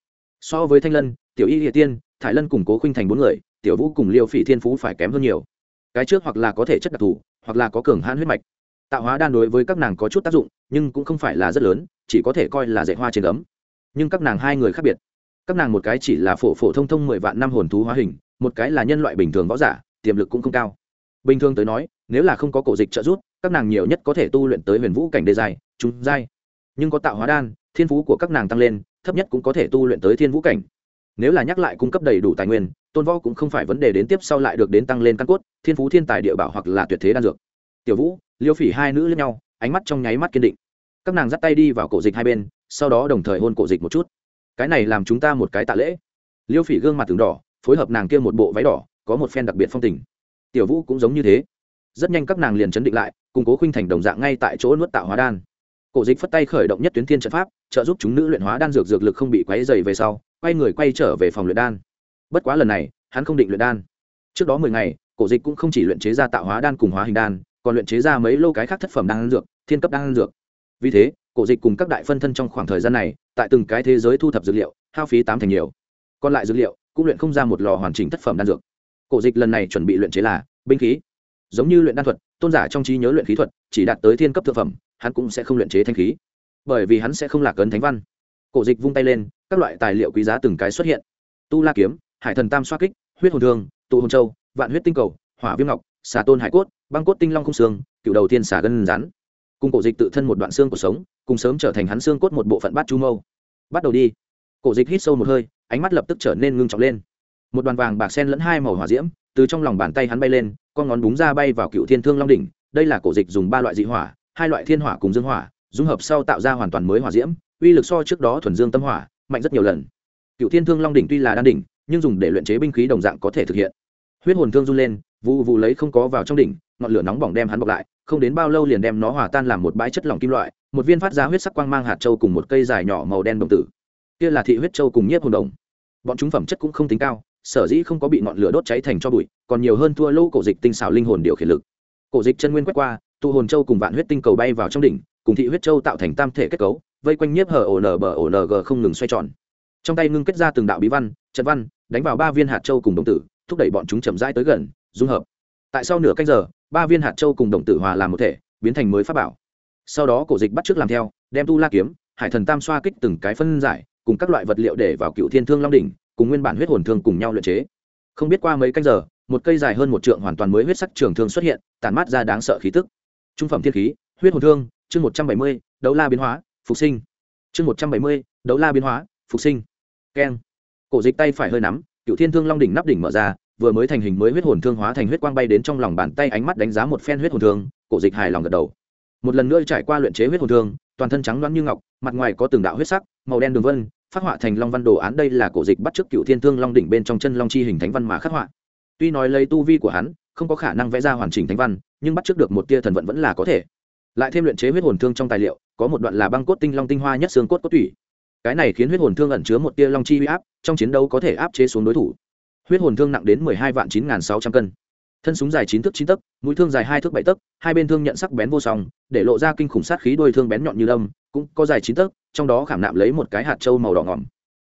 Speaker 1: So với thanh lân, tiểu y địa tiên, thải lân cùng cố khinh thành bốn người, tiểu vũ cùng liêu phỉ thiên phú phải kém hơn nhiều. Cái trước hoặc là có thể chất đặc thù, hoặc là có cường hãn huyết mạch. Tạo hóa đan đối với các nàng có chút tác dụng, nhưng cũng không phải là rất lớn, chỉ có thể coi là dạy hoa trên ấm nhưng các nàng hai người khác biệt. Các nàng một cái chỉ là phổ phổ thông thông mười vạn năm hồn thú hóa hình, một cái là nhân loại bình thường võ giả, tiềm lực cũng không cao. Bình thường tới nói, nếu là không có cổ dịch trợ giúp, các nàng nhiều nhất có thể tu luyện tới huyền vũ cảnh đề dài trung giai nhưng có tạo hóa đan, thiên phú của các nàng tăng lên, thấp nhất cũng có thể tu luyện tới thiên vũ cảnh. Nếu là nhắc lại cung cấp đầy đủ tài nguyên, tôn võ cũng không phải vấn đề đến tiếp sau lại được đến tăng lên căn cốt, thiên phú thiên tài địa bảo hoặc là tuyệt thế đan dược. Tiểu vũ, liêu phỉ hai nữ lẫn nhau, ánh mắt trong nháy mắt kiên định. Các nàng dắt tay đi vào cổ dịch hai bên, sau đó đồng thời hôn cổ dịch một chút. Cái này làm chúng ta một cái tạ lễ. Liêu phỉ gương mặt từng đỏ, phối hợp nàng kia một bộ váy đỏ, có một phen đặc biệt phong tình. Tiểu vũ cũng giống như thế. Rất nhanh các nàng liền chấn định lại củng cố khuynh thành đồng dạng ngay tại chỗ nuốt tạo hóa đan cổ dịch phất tay khởi động nhất tuyến thiên trận pháp, trợ giúp chúng nữ luyện hóa đan dược dược lực không bị quáy dày về sau, quay người quay trở về phòng luyện đan. Bất quá lần này, hắn không định luyện đan. Trước đó mười ngày, cổ dịch cũng không chỉ luyện chế ra tạo hóa đan cùng hóa hình đan, còn luyện chế ra mấy lô cái khác thất phẩm đan dược, thiên cấp đan dược. Vì thế, cổ dịch cùng các đại phân thân trong khoảng thời gian này, tại từng cái thế giới thu thập dược liệu, hao phí tám thành nhiều. Còn lại dược liệu, cũng luyện không ra một lò hoàn chỉnh thất phẩm đan dược. Cổ dịch lần này chuẩn bị luyện chế là binh khí. Giống như luyện đan thuật, tôn giả trong trí nhớ luyện khí thuật, chỉ đạt tới thiên cấp thượng phẩm hắn cũng sẽ không luyện chế thanh khí, bởi vì hắn sẽ không lạc ấn thánh văn. Cổ dịch vung tay lên, các loại tài liệu quý giá từng cái xuất hiện. Tu la kiếm, hải thần tam xoa kích, huyết hồn thương, tụ hồn châu, vạn huyết tinh cầu, hỏa viêm ngọc, xà tôn hải cốt, băng cốt tinh long không xương, cựu đầu tiên xà gân rắn. Cùng cổ dịch tự thân một đoạn xương cuộc sống, cùng sớm trở thành hắn xương cốt một bộ phận bát chu mâu. Bắt đầu đi. Cổ dịch hít sâu một hơi, ánh mắt lập tức trở nên ngưng trọng lên. Một đoàn vàng bạc sen lẫn hai màu hỏa diễm, từ trong lòng bàn tay hắn bay lên, con ngón búng ra bay vào cựu thiên thương long đỉnh, đây là cổ dịch dùng ba loại dị hỏa hai loại thiên hỏa cùng dương hỏa, dung hợp sau tạo ra hoàn toàn mới hỏa diễm, uy lực so trước đó thuần dương tâm hỏa, mạnh rất nhiều lần. Cựu thiên thương long đỉnh tuy là đan đỉnh, nhưng dùng để luyện chế binh khí đồng dạng có thể thực hiện. Huyết hồn thương run lên vụ vụ lấy không có vào trong đỉnh, ngọn lửa nóng bỏng đem hắn bọc lại, không đến bao lâu liền đem nó hòa tan làm một bãi chất lỏng kim loại, một viên phát ra huyết sắc quang mang hạt châu cùng một cây dài nhỏ màu đen đồng tử. Kia là thị huyết châu cùng nhiếp hồn đồng. Bọn chúng phẩm chất cũng không tính cao, sở dĩ không có bị ngọn lửa đốt cháy thành cho bụi, còn nhiều hơn thua lô cổ dịch tinh xảo linh hồn điều khiển lực. Cổ dịch chân nguyên quét qua tụ hồn châu cùng vạn huyết tinh cầu bay vào trong đỉnh, cùng thị huyết châu tạo thành tam thể kết cấu, vây quanh nhiếp hở ổ nở bờ ổ g không ngừng xoay tròn. Trong tay ngưng kết ra từng đạo bí văn, trận văn, đánh vào ba viên hạt châu cùng đồng tử, thúc đẩy bọn chúng chậm rãi tới gần, dung hợp. Tại sau nửa canh giờ, ba viên hạt châu cùng đồng tử hòa làm một thể, biến thành mới pháp bảo. Sau đó cổ dịch bắt trước làm theo, đem tu la kiếm, hải thần tam xoa kích từng cái phân giải, cùng các loại vật liệu để vào cựu thiên thương long đỉnh, cùng nguyên bản huyết hồn thương cùng nhau luyện chế. Không biết qua mấy canh giờ, một cây dài hơn một trượng hoàn toàn mới huyết sắc trường thương xuất hiện tàn mát ra đáng sợ khí tức trung phẩm thiên khí, huyết hồn thương, chương một trăm bảy mươi, đấu la biến hóa, phục sinh. Chương một trăm bảy mươi, đấu la biến hóa, phục sinh. Keng. Cổ dịch tay phải hơi nắm, cựu thiên thương long đỉnh nắp đỉnh mở ra, vừa mới thành hình mới huyết hồn thương hóa thành huyết quang bay đến trong lòng bàn tay ánh mắt đánh giá một phen huyết hồn thương, cổ dịch hài lòng gật đầu. Một lần nữa trải qua luyện chế huyết hồn thương, toàn thân trắng loáng như ngọc, mặt ngoài có từng đạo huyết sắc, màu đen đường vân, phát họa thành long văn đồ án. Đây là cổ dịch bắt chước cựu thiên thương long đỉnh bên trong chân long chi hình thánh văn mà khắc họa. Tuy nói lấy tu vi của hắn, không có khả năng vẽ ra hoàn chỉnh thánh văn nhưng bắt trước được một tia thần vận vẫn là có thể. Lại thêm luyện chế huyết hồn thương trong tài liệu, có một đoạn là băng cốt tinh long tinh hoa nhất xương cốt cốt tủy. Cái này khiến huyết hồn thương ẩn chứa một tia long chi huy áp, trong chiến đấu có thể áp chế xuống đối thủ. Huyết hồn thương nặng đến mười hai vạn chín n sáu trăm cân. Thân súng dài chín thước chín tấc, mũi thương dài hai thước bảy tấc, hai bên thương nhận sắc bén vô song, để lộ ra kinh khủng sát khí đôi thương bén nhọn như lâm cũng có dài chín tấc, trong đó khảm nạm lấy một cái hạt trâu màu đỏ ngỏm.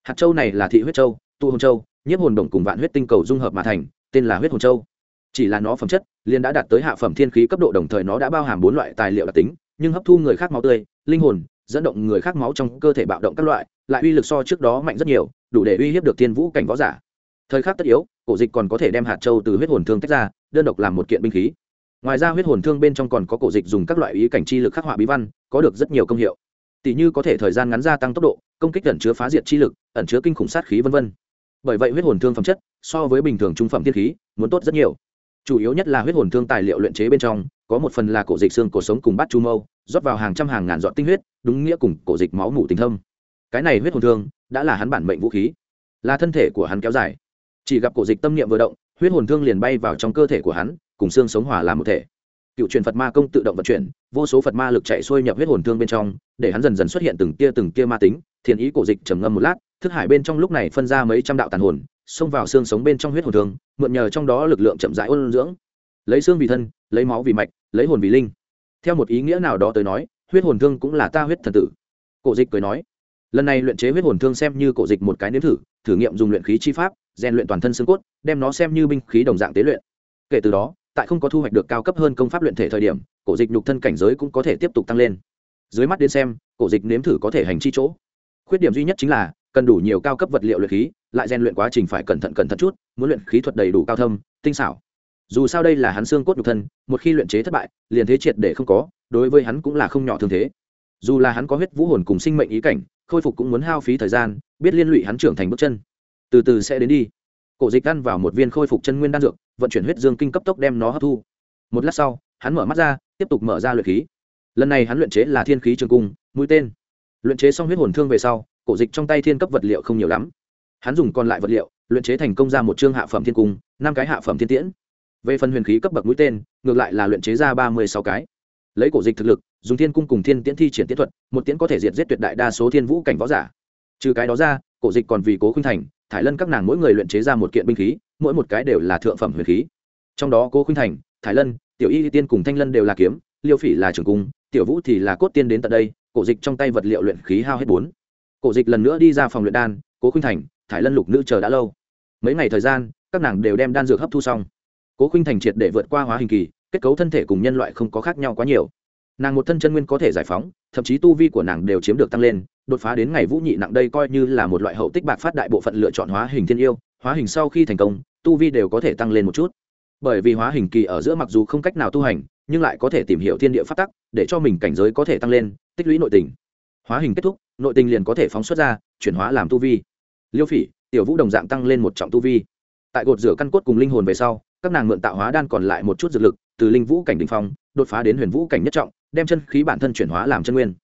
Speaker 1: Hạt trâu này là thị huyết trâu tu hồn trâu nhiếp hồn đồng cùng vạn huyết tinh cầu dung hợp mà thành, tên là huyết hồn trâu chỉ là nó phẩm chất, liền đã đạt tới hạ phẩm thiên khí cấp độ đồng thời nó đã bao hàm bốn loại tài liệu đặc tính, nhưng hấp thu người khác máu tươi, linh hồn, dẫn động người khác máu trong cơ thể bạo động các loại, lại uy lực so trước đó mạnh rất nhiều, đủ để uy hiếp được thiên vũ cảnh võ giả. Thời khắc tất yếu, cổ dịch còn có thể đem hạt châu từ huyết hồn thương tách ra, đơn độc làm một kiện binh khí. Ngoài ra huyết hồn thương bên trong còn có cổ dịch dùng các loại ý cảnh chi lực khắc họa bí văn, có được rất nhiều công hiệu. Tỷ như có thể thời gian ngắn gia tăng tốc độ, công kích ẩn chứa phá diệt chi lực, ẩn chứa kinh khủng sát khí v v bởi vậy huyết hồn thương phẩm chất, so với bình thường trung phẩm thiên khí, muốn tốt rất nhiều chủ yếu nhất là huyết hồn thương tài liệu luyện chế bên trong, có một phần là cổ dịch xương cổ sống cùng bát chu mâu, rót vào hàng trăm hàng ngàn dọn tinh huyết, đúng nghĩa cùng cổ dịch máu mủ tình thâm. Cái này huyết hồn thương đã là hắn bản mệnh vũ khí, là thân thể của hắn kéo dài. Chỉ gặp cổ dịch tâm niệm vừa động, huyết hồn thương liền bay vào trong cơ thể của hắn, cùng xương sống hòa làm một thể. Cựu truyền phật ma công tự động vận chuyển, vô số phật ma lực chạy xuôi nhập huyết hồn thương bên trong, để hắn dần dần xuất hiện từng tia từng tia ma tính thiền ý cổ dịch trầm ngâm một lát, thức hải bên trong lúc này phân ra mấy trăm đạo tàn hồn xông vào xương sống bên trong huyết hồn thương mượn nhờ trong đó lực lượng chậm rãi ôn dưỡng. Lấy xương vì thân, lấy máu vì mạch, lấy hồn vì linh. Theo một ý nghĩa nào đó tới nói, huyết hồn thương cũng là ta huyết thần tử. Cổ dịch cười nói, lần này luyện chế huyết hồn thương xem như cổ dịch một cái nếm thử thử nghiệm dùng luyện khí chi pháp, rèn luyện toàn thân xương cốt, đem nó xem như binh khí đồng dạng tế luyện. Kể từ đó, tại không có thu hoạch được cao cấp hơn công pháp luyện thể thời điểm, cổ dịch nhục thân cảnh giới cũng có thể tiếp tục tăng lên. Dưới mắt đến xem, cổ dịch nếm thử có thể hành chi chỗ. Khuyết điểm duy nhất chính là cần đủ nhiều cao cấp vật liệu luyện khí, lại rèn luyện quá trình phải cẩn thận cẩn thận chút, muốn luyện khí thuật đầy đủ cao thâm, tinh xảo. Dù sao đây là hắn xương cốt nhục thân, một khi luyện chế thất bại, liền thế triệt để không có, đối với hắn cũng là không nhỏ thương thế. Dù là hắn có huyết vũ hồn cùng sinh mệnh ý cảnh, khôi phục cũng muốn hao phí thời gian, biết liên lụy hắn trưởng thành bước chân. Từ từ sẽ đến đi. Cổ dịch ăn vào một viên khôi phục chân nguyên đan dược, vận chuyển huyết dương kinh cấp tốc đem nó hấp thu. Một lát sau, hắn mở mắt ra, tiếp tục mở ra luyện khí. Lần này hắn luyện chế là thiên khí trường cung, mũi tên. Luyện chế xong huyết hồn thương về sau cổ dịch trong tay thiên cấp vật liệu không nhiều lắm. Hắn dùng còn lại vật liệu, luyện chế thành công ra một chương hạ phẩm thiên cung, năm cái hạ phẩm thiên tiễn. Về phần huyền khí cấp bậc mũi tên, ngược lại là luyện chế ra ba mươi sáu cái. Lấy cổ dịch thực lực, dùng thiên cung cùng thiên tiễn thi triển tiễn thuật, một tiễn có thể diệt giết tuyệt đại đa số thiên vũ cảnh võ giả. Trừ cái đó ra, cổ dịch còn vì cố khuynh thành, thải lân các nàng mỗi người luyện chế ra một kiện binh khí, mỗi một cái đều là thượng phẩm huyền khí. Trong đó cố khuynh thành, thải lân, tiểu y tiên cùng thanh lân đều là kiếm, liêu phỉ là trường cung, tiểu vũ thì là cốt tiên đến tận đây, cổ dịch trong tay vật liệu luyện khí hao hết bốn cổ dịch lần nữa đi ra phòng luyện đan, cố khuynh thành, thải lân lục nữ chờ đã lâu. Mấy ngày thời gian, các nàng đều đem đan dược hấp thu xong. Cố khuynh thành triệt để vượt qua hóa hình kỳ, kết cấu thân thể cùng nhân loại không có khác nhau quá nhiều. Nàng một thân chân nguyên có thể giải phóng, thậm chí tu vi của nàng đều chiếm được tăng lên, đột phá đến ngày vũ nhị nặng đây coi như là một loại hậu tích bạc phát đại bộ phận lựa chọn hóa hình thiên yêu, hóa hình sau khi thành công, tu vi đều có thể tăng lên một chút. Bởi vì hóa hình kỳ ở giữa mặc dù không cách nào tu hành, nhưng lại có thể tìm hiểu thiên địa phát tắc, để cho mình cảnh giới có thể tăng lên, tích lũy nội tình hóa hình kết thúc, nội tình liền có thể phóng xuất ra, chuyển hóa làm tu vi. Liêu phỉ, tiểu vũ đồng dạng tăng lên một trọng tu vi. Tại gột rửa căn cốt cùng linh hồn về sau, các nàng mượn tạo hóa đan còn lại một chút dược lực, từ linh vũ cảnh đình phong, đột phá đến huyền vũ cảnh nhất trọng, đem chân khí bản thân chuyển hóa làm chân nguyên.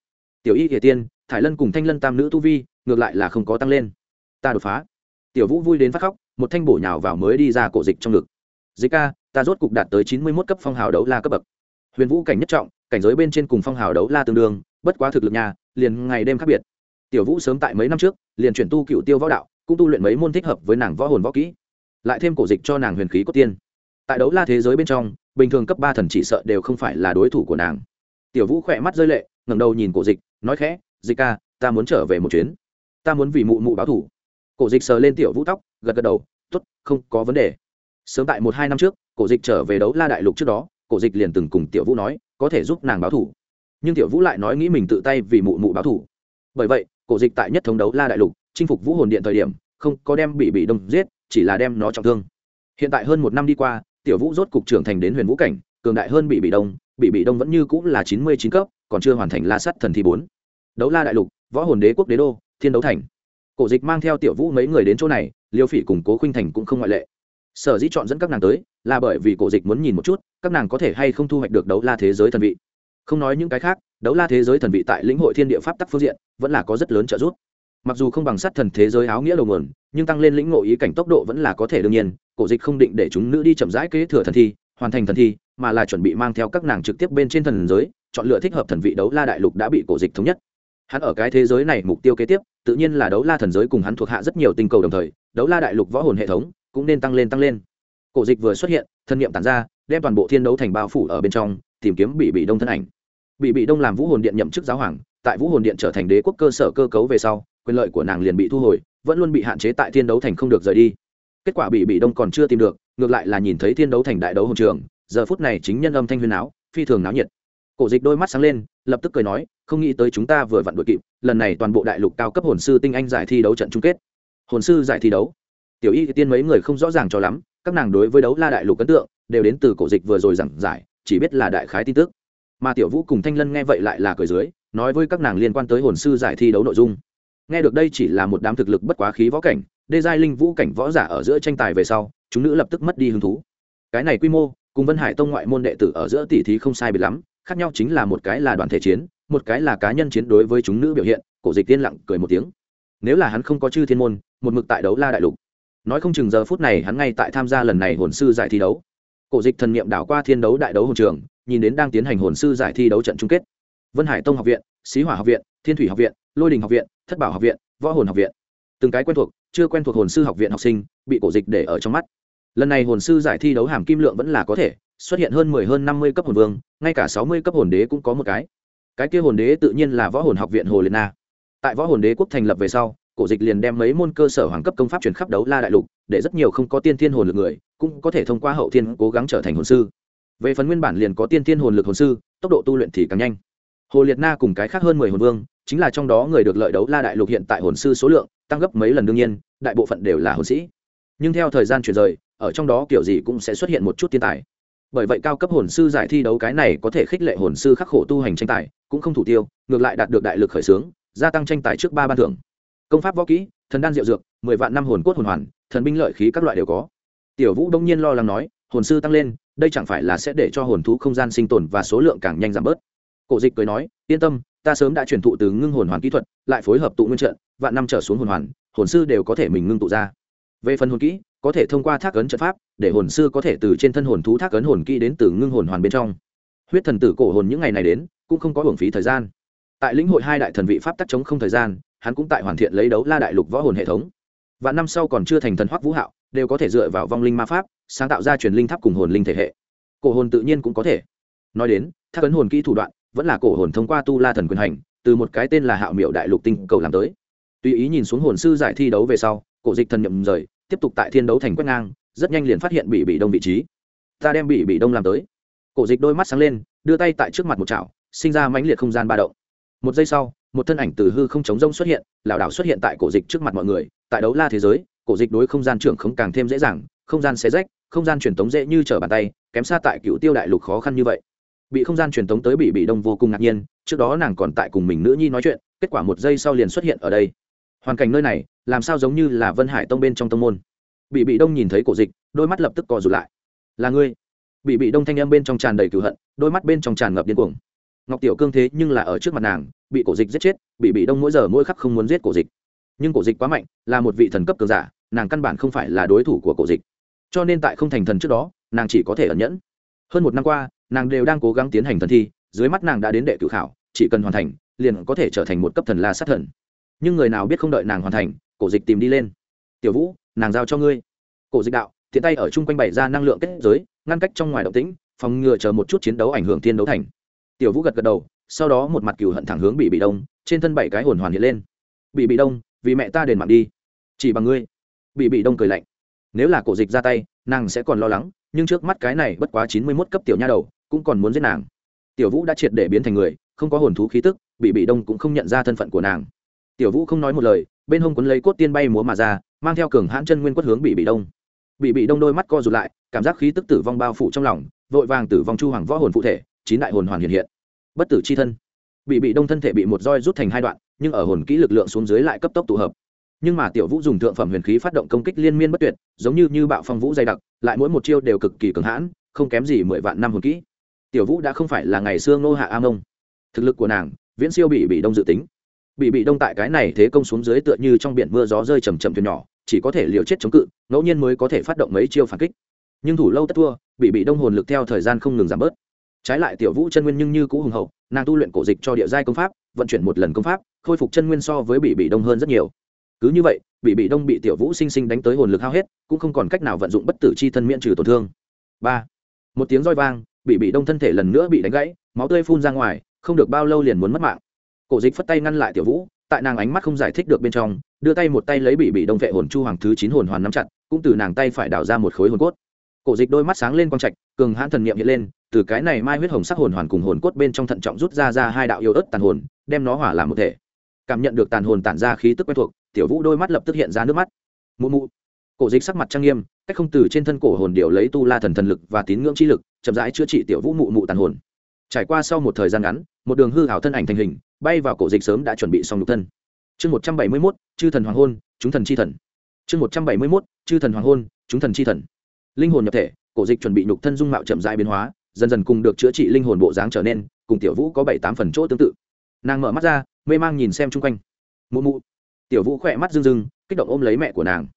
Speaker 1: Tiểu y kể tiên, thải lân cùng thanh lân tam nữ tu vi, ngược lại là không có tăng lên. Ta đột phá. Tiểu vũ vui đến phát khóc, một thanh bổ nhào vào mới đi ra cổ dịch trong ngực. Dịch ca, ta rốt cục đạt tới chín mươi mốt cấp phong hào đấu la cấp bậc. Huyền vũ cảnh nhất trọng, cảnh giới bên trên cùng phong hào đấu la tương đương, bất quá thực lực nhà liền ngày đêm khác biệt. Tiểu vũ sớm tại mấy năm trước, liền chuyển tu cựu tiêu võ đạo, cũng tu luyện mấy môn thích hợp với nàng võ hồn võ kỹ, lại thêm cổ dịch cho nàng huyền khí cốt tiên. Tại đấu la thế giới bên trong, bình thường cấp ba thần chỉ sợ đều không phải là đối thủ của nàng. Tiểu vũ khỏe mắt rơi lệ, ngẩng đầu nhìn cổ dịch, nói khẽ, dịch ca, ta muốn trở về một chuyến. Ta muốn vì mụ mụ báo thủ cổ dịch sờ lên tiểu vũ tóc, gật gật đầu t ố t không có vấn đề. Sớm tại một hai năm trước, cổ dịch trở về đấu la đại lục trước đó, cổ dịch liền từng cùng tiểu vũ nói, có thể giúp nàng báo thủ nhưng tiểu vũ lại nói nghĩ mình tự tay vì mụ mụ báo thủ. Bởi vậy, cổ dịch tại nhất thống đấu la đại lục, chinh phục vũ hồn điện thời điểm, không có đem bị bị đông giết, chỉ là đem nó trọng thương. Hiện tại hơn một năm đi qua, tiểu vũ rốt cục trưởng thành đến huyền vũ cảnh, cường đại hơn bị bị đông, bị bị đông vẫn như cũng là chín mươi chín cấp, còn chưa hoàn thành la sắt thần thi bốn. Đấu la đại lục, võ hồn đế quốc đế đô, thiên đấu thành. Cổ dịch mang theo tiểu vũ mấy người đến chỗ này, liêu phỉ cùng cố khinh thành cũng không ngoại lệ. Sở dĩ chọn dẫn các nàng tới, là bởi vì cổ dịch muốn nhìn một chút, các nàng có thể hay không thu hoạch được đấu la thế giới thần vị không nói những cái khác, đấu la thế giới thần vị tại lĩnh hội thiên địa pháp tắc phương diện, vẫn là có rất lớn trợ giúp. Mặc dù không bằng sát thần thế giới áo nghĩa đầu nguồn, nhưng tăng lên lĩnh ngộ ý cảnh tốc độ vẫn là có thể đương nhiên, cổ dịch không định để chúng nữ đi chậm rãi kế thừa thần thi, hoàn thành thần thi, mà là chuẩn bị mang theo các nàng trực tiếp bên trên thần giới, chọn lựa thích hợp thần vị đấu la đại lục đã bị cổ dịch thống nhất. Hắn ở cái thế giới này mục tiêu kế tiếp, tự nhiên là đấu la thần giới cùng hắn thuộc hạ rất nhiều tinh cầu đồng thời, đấu la đại lục võ hồn hệ thống cũng nên tăng lên tăng lên. Cổ dịch vừa xuất hiện, thân nhiệm tản ra, đem toàn bộ thiên đấu thành bao phủ ở bên trong, tìm kiếm bị bị đông thân ảnh bị bị đông làm vũ hồn điện nhậm chức giáo hoàng, tại vũ hồn điện trở thành đế quốc cơ sở cơ cấu về sau, quyền lợi của nàng liền bị thu hồi, vẫn luôn bị hạn chế tại thiên đấu thành không được rời đi. Kết quả bị bị đông còn chưa tìm được, ngược lại là nhìn thấy thiên đấu thành đại đấu hồn trường, giờ phút này chính nhân âm thanh huyền áo phi thường náo nhiệt. Cổ dịch đôi mắt sáng lên, lập tức cười nói, không nghĩ tới chúng ta vừa vặn đội kịp, lần này toàn bộ đại lục cao cấp hồn sư tinh anh giải thi đấu trận chung kết. Hồn sư giải thi đấu? Tiểu y tiên mấy người không rõ ràng cho lắm, các nàng đối với đấu la đại lục ấn tượng, đều đến từ cổ dịch vừa rồi giảng giải, chỉ biết là đại khái tin tức mà tiểu vũ cùng thanh lân nghe vậy lại là cười dưới, nói với các nàng liên quan tới hồn sư giải thi đấu nội dung. Nghe được đây chỉ là một đám thực lực bất quá khí võ cảnh, đê giai linh vũ cảnh võ giả ở giữa tranh tài về sau, chúng nữ lập tức mất đi hứng thú. Cái này quy mô, cùng vân hải tông ngoại môn đệ tử ở giữa tỷ thí không sai biệt lắm, khác nhau chính là một cái là đoàn thể chiến, một cái là cá nhân chiến đối với chúng nữ biểu hiện, cổ dịch tiên lặng cười một tiếng. Nếu là hắn không có chư thiên môn, một mực tại đấu la đại lục. Nói không chừng giờ phút này hắn ngay tại tham gia lần này hồn sư giải thi đấu. Cổ dịch thần niệm đảo qua thiên đấu đại đấu hồn trường nhìn đến đang tiến hành hồn sư giải thi đấu trận chung kết. Vân hải tông học viện, xí hỏa học viện, thiên thủy học viện, lôi đình học viện, thất bảo học viện, võ hồn học viện. Từng cái quen thuộc, chưa quen thuộc hồn sư học viện học sinh, bị cổ dịch để ở trong mắt. Lần này hồn sư giải thi đấu hàm kim lượng vẫn là có thể, xuất hiện hơn mười, hơn năm mươi cấp hồn vương, ngay cả sáu mươi cấp hồn đế cũng có một cái. Cái kia hồn đế tự nhiên là võ hồn học viện hồ liệt na. Tại võ hồn đế quốc thành lập về sau, cổ dịch liền đem mấy môn cơ sở hoàng cấp công pháp chuyển khắp đấu la đại lục, để rất nhiều không có tiên thiên hồn lực người, cũng có thể thông qua hậu thiên cố gắng trở thành hồn sư về phần nguyên bản liền có tiên thiên hồn lực hồn sư, tốc độ tu luyện thì càng nhanh. Hồ liệt na cùng cái khác hơn mười hồn vương, chính là trong đó người được lợi đấu la đại lục hiện tại hồn sư số lượng tăng gấp mấy lần đương nhiên, đại bộ phận đều là hồn sĩ. Nhưng theo thời gian chuyển rời, ở trong đó kiểu gì cũng sẽ xuất hiện một chút thiên tài. Bởi vậy cao cấp hồn sư giải thi đấu cái này có thể khích lệ hồn sư khắc khổ tu hành tranh tài, cũng không thủ tiêu, ngược lại đạt được đại lực khởi xướng, gia tăng tranh tài trước ba ban thưởng. Công pháp võ kỹ, thần đan diệu dược, mười vạn năm hồn cốt hồn hoàn, thần binh lợi khí các loại đều có. Tiểu vũ đông nhiên lo lắng nói, hồn sư tăng lên đây chẳng phải là sẽ để cho hồn thú không gian sinh tồn và số lượng càng nhanh giảm bớt. Cổ dịch cười nói, yên tâm, ta sớm đã truyền thụ từ ngưng hồn hoàn kỹ thuật, lại phối hợp tụ nguyên trận, vạn năm trở xuống hồn hoàn, hồn sư đều có thể mình ngưng tụ ra. Về phần hồn kỹ, có thể thông qua thác ấn trận pháp, để hồn sư có thể từ trên thân hồn thú thác ấn hồn kỹ đến từ ngưng hồn hoàn bên trong. Huyết thần tử cổ hồn những ngày này đến, cũng không có hưởng phí thời gian. Tại lĩnh hội hai đại thần vị pháp tắc chống không thời gian, hắn cũng tại hoàn thiện lấy đấu la đại lục võ hồn hệ thống. Và năm sau còn chưa thành thần hoắc vũ hạo đều có thể dựa vào vong linh ma pháp, sáng tạo ra truyền linh tháp cùng hồn linh thể hệ. Cổ hồn tự nhiên cũng có thể. Nói đến, tháp ấn hồn kỹ thủ đoạn, vẫn là cổ hồn thông qua tu la thần quyền hành, từ một cái tên là hạo miệu đại lục tinh cầu làm tới. Tùy ý nhìn xuống hồn sư giải thi đấu về sau, cổ dịch thần nhậm rời, tiếp tục tại thiên đấu thành quét ngang, rất nhanh liền phát hiện bị bị đông vị trí. Ta đem bị bị đông làm tới. Cổ dịch đôi mắt sáng lên, đưa tay tại trước mặt một chảo, sinh ra mãnh liệt không gian ba động. Một giây sau, một thân ảnh từ hư không chống rông xuất hiện, lảo đảo xuất hiện tại cổ dịch trước mặt mọi người, tại đấu la thế giới cổ dịch đối không gian trưởng không càng thêm dễ dàng, không gian xé rách, không gian truyền tống dễ như trở bàn tay, kém xa tại cựu tiêu đại lục khó khăn như vậy. Bị không gian truyền tống tới bị bị đông vô cùng ngạc nhiên, trước đó nàng còn tại cùng mình nữ nhi nói chuyện, kết quả một giây sau liền xuất hiện ở đây. Hoàn cảnh nơi này, làm sao giống như là vân hải tông bên trong tông môn? Bị bị đông nhìn thấy cổ dịch, đôi mắt lập tức cò rụt lại. Là ngươi? Bị bị đông thanh em bên trong tràn đầy cửu hận, đôi mắt bên trong tràn ngập điên cuồng. Ngọc tiểu cương thế nhưng là ở trước mặt nàng, bị cổ dịch giết chết, bị bị đông mỗi giờ mỗi khắc không muốn giết cổ dịch. Nhưng cổ dịch quá mạnh, là một vị thần cấp cường giả nàng căn bản không phải là đối thủ của cổ dịch. Cho nên tại không thành thần trước đó, nàng chỉ có thể ẩn nhẫn. Hơn một năm qua, nàng đều đang cố gắng tiến hành thần thi, dưới mắt nàng đã đến đệ cử khảo, chỉ cần hoàn thành, liền có thể trở thành một cấp thần la sát thần. Nhưng người nào biết không đợi nàng hoàn thành, cổ dịch tìm đi lên. Tiểu vũ, nàng giao cho ngươi. Cổ dịch đạo thiện tay ở chung quanh bày ra năng lượng kết giới, ngăn cách trong ngoài động tĩnh, phòng ngừa chờ một chút chiến đấu ảnh hưởng thiên đấu thành. Tiểu vũ gật gật đầu, sau đó một mặt cừu hận thẳng hướng bị bị đông, trên thân bảy cái hồn hoàn hiện lên. Bị bị đông, vì mẹ ta đền mạng đi. Chỉ bằng ngươi bị bị đông cười lạnh. Nếu là cổ dịch ra tay, nàng sẽ còn lo lắng, nhưng trước mắt cái này bất quá chín mươi mốt cấp tiểu nha đầu, cũng còn muốn giết nàng. Tiểu vũ đã triệt để biến thành người, không có hồn thú khí tức, bị bị đông cũng không nhận ra thân phận của nàng. Tiểu vũ không nói một lời, bên hông quấn lấy cốt tiên bay múa mà ra, mang theo cường hãn chân nguyên quất hướng bị bị đông. Bị bị đông đôi mắt co rụt lại, cảm giác khí tức tử vong bao phủ trong lòng, vội vàng tử vong chu hoàng võ hồn phụ thể, chín đại hồn hoàn hiện hiện. Bất tử c h i thân. Bị bị đông thân thể bị một roi rút thành hai đoạn, nhưng ở hồn kỹ lực lượng xuống dưới lại cấp tốc tụ hợp nhưng mà tiểu vũ dùng thượng phẩm huyền khí phát động công kích liên miên bất tuyệt, giống như như bạo phong vũ dày đặc, lại mỗi một chiêu đều cực kỳ cường hãn, không kém gì mười vạn năm hồn kỹ. Tiểu vũ đã không phải là ngày xưa ngô hạ a mông. Thực lực của nàng, viễn siêu bị bị đông dự tính. Bị bị đông tại cái này thế công xuống dưới tựa như trong biển mưa gió rơi chầm chậm thuyền nhỏ, chỉ có thể liều chết chống cự, ngẫu nhiên mới có thể phát động mấy chiêu phản kích. Nhưng thủ lâu tất thua, bị bị đông hồn lực theo thời gian không ngừng giảm bớt. Trái lại tiểu vũ chân nguyên nhưng như cũ hùng hậu, nàng tu luyện cổ dịch cho địa giai công pháp, vận chuyển một lần công pháp, khôi phục chân nguyên so với bị bị đông hơn rất nhiều cứ như vậy, bị bị đông bị tiểu vũ sinh sinh đánh tới hồn lực hao hết, cũng không còn cách nào vận dụng bất tử c h i thân miễn trừ tổn thương. Ba. Một tiếng roi vang, bị bị đông thân thể lần nữa bị đánh gãy, máu tươi phun ra ngoài, không được bao lâu liền muốn mất mạng. Cổ dịch phất tay ngăn lại tiểu vũ, tại nàng ánh mắt không giải thích được bên trong, đưa tay một tay lấy bị bị đông vệ hồn chu hoàng thứ chín hồn hoàn nắm chặt, cũng từ nàng tay phải đào ra một khối hồn cốt. Cổ dịch đôi mắt sáng lên quang trạch, cường hãn thần niệm hiện lên, từ cái này mai huyết hồng sắc hồn hoàn cùng hồn cốt bên trong thận trọng rút ra ra hai đạo yêu ớt tàn hồn, đem nó hỏa làm một thể. Cảm nhận được tàn hồn tản ra khí tức quen thuộc tiểu vũ đôi mắt lập tức hiện ra nước mắt. Mụ mụ. Cổ dịch sắc mặt trang nghiêm, cách không từ trên thân cổ hồn điệu lấy tu la thần thần lực và tín ngưỡng chi lực, chậm rãi chữa trị tiểu vũ mụ mụ tàn hồn. Trải qua sau một thời gian ngắn, một đường hư hảo thân ảnh thành hình, bay vào cổ dịch sớm đã chuẩn bị xong nhục thân. Chương một trăm bảy mươi mốt, chư thần hoàng hôn, chúng thần chi thần. Chương một trăm bảy mươi mốt, chư thần hoàng hôn, chúng thần chi thần. Linh hồn nhập thể, cổ dịch chuẩn bị nhục thân dung mạo chậm rãi biến hóa, dần dần cùng được chữa trị linh hồn bộ dáng trở nên, cùng tiểu vũ có bảy tám phần chỗ tương tự. Nàng mở mắt ra, mê mang nhìn xem chung quanh. Mụ mụ tiểu vũ khỏe mắt rưng rưng, kích động ôm lấy mẹ của nàng.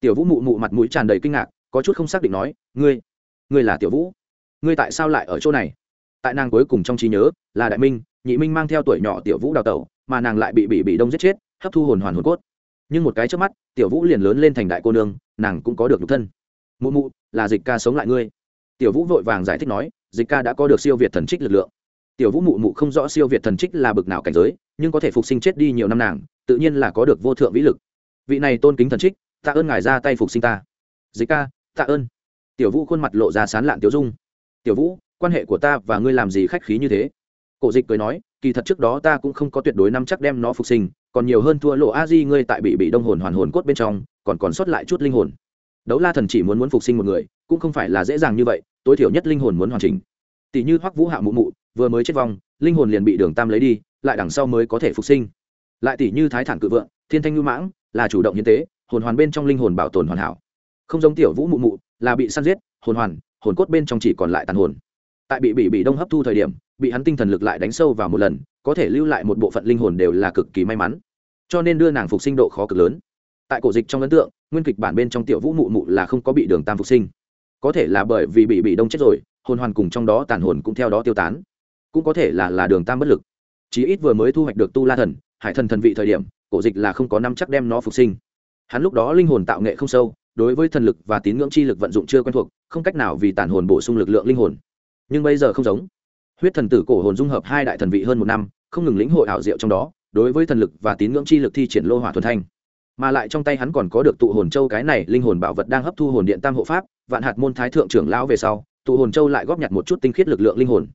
Speaker 1: Tiểu vũ mụ mụ mặt mũi tràn đầy kinh ngạc, có chút không xác định nói, ngươi ngươi là tiểu vũ? Ngươi tại sao lại ở chỗ này? Tại nàng cuối cùng trong trí nhớ, là đại minh, nhị minh mang theo tuổi nhỏ tiểu vũ đào tẩu, mà nàng lại bị bị bị đông giết chết, hấp thu hồn hoàn hồn cốt. Nhưng một cái trước mắt, tiểu vũ liền lớn lên thành đại cô nương, nàng cũng có được nhục thân. Mụ mụ, là dịch ca sống lại ngươi. Tiểu vũ vội vàng giải thích nói, dịch ca đã có được siêu việt thần trích lực lượng tiểu vũ mụ mụ không rõ siêu việt thần trích là bực nào cảnh giới, nhưng có thể phục sinh chết đi nhiều năm nàng, tự nhiên là có được vô thượng vĩ lực. Vị này tôn kính thần trích, tạ ơn ngài ra tay phục sinh ta. Dịch ca, tạ ơn. Tiểu vũ khuôn mặt lộ ra sán lạn tiểu dung. Tiểu vũ, quan hệ của ta và ngươi làm gì khách khí như thế? Cổ dịch cười nói, kỳ thật trước đó ta cũng không có tuyệt đối nắm chắc đem nó phục sinh, còn nhiều hơn thua lộ a di ngươi tại bị bị đông hồn hoàn hồn cốt bên trong, còn còn sót lại chút linh hồn. Đấu la thần chỉ muốn muốn phục sinh một người, cũng không phải là dễ dàng như vậy, tối thiểu nhất linh hồn muốn hoàn chỉnh. Tỷ như hoắc vũ hạ mụ mụ vừa mới chết vong, linh hồn liền bị đường tam lấy đi, lại đằng sau mới có thể phục sinh. Lại tỷ như thái thản cự vượng, thiên thanh ngư mãng, là chủ động hiến tế, hồn hoàn bên trong linh hồn bảo tồn hoàn hảo. Không giống tiểu vũ mụ mụ, là bị săn giết, hồn hoàn, hồn cốt bên trong chỉ còn lại tàn hồn. Tại bị bị bị đông hấp thu thời điểm, bị hắn tinh thần lực lại đánh sâu vào một lần, có thể lưu lại một bộ phận linh hồn đều là cực kỳ may mắn. Cho nên đưa nàng phục sinh độ khó cực lớn. Tại cổ dịch trong ấn tượng, nguyên kịch bản bên trong tiểu vũ mụ mụ là không có bị đường tam phục sinh. Có thể là bởi vì bị bị đông chết rồi, hồn hoàn cùng trong đó tàn hồn cũng theo đó tiêu tán cũng có thể là là đường tam bất lực. Chí ít vừa mới thu hoạch được tu la thần, hải thần thần vị thời điểm, cổ dịch là không có năm chắc đem nó phục sinh. Hắn lúc đó linh hồn tạo nghệ không sâu, đối với thần lực và tín ngưỡng chi lực vận dụng chưa quen thuộc, không cách nào vì tản hồn bổ sung lực lượng linh hồn. Nhưng bây giờ không giống. Huyết thần tử cổ hồn dung hợp hai đại thần vị hơn một năm, không ngừng lĩnh hội ảo diệu trong đó, đối với thần lực và tín ngưỡng chi lực thi triển lô hỏa thuần thanh. Mà lại trong tay hắn còn có được tụ hồn châu cái này linh hồn bảo vật đang hấp thu hồn điện tam hộ pháp, vạn hạt môn thái thượng trưởng lão về sau, tụ hồn châu lại góp nhặt một chút tinh khiết lực lượng linh hồn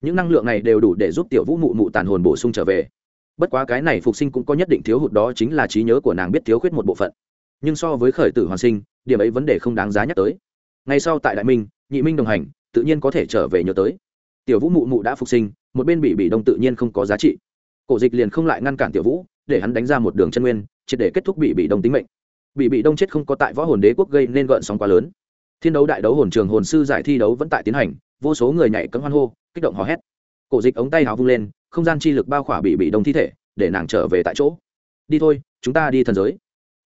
Speaker 1: những năng lượng này đều đủ để giúp tiểu vũ mụ mụ tàn hồn bổ sung trở về. Bất quá cái này phục sinh cũng có nhất định thiếu hụt đó chính là trí nhớ của nàng biết thiếu khuyết một bộ phận. Nhưng so với khởi tử hoàn sinh, điểm ấy vấn đề không đáng giá nhắc tới. Ngay sau tại đại minh, nhị minh đồng hành, tự nhiên có thể trở về nhớ tới. Tiểu vũ mụ mụ đã phục sinh, một bên bị bị đông tự nhiên không có giá trị. Cổ dịch liền không lại ngăn cản tiểu vũ, để hắn đánh ra một đường chân nguyên, triệt để kết thúc bị bị đông tính mệnh. Bị bị đông chết không có tại võ hồn đế quốc gây nên gợn sóng quá lớn. Thiên đấu đại đấu hồn trường hồn sư giải thi đấu vẫn tại tiến hành, vô số người nhảy cấm hoan hô kích động hò hét. Cổ dịch ống tay hào vung lên, không gian chi lực bao khỏa bị bị đông thi thể, để nàng trở về tại chỗ. Đi thôi, chúng ta đi thần giới.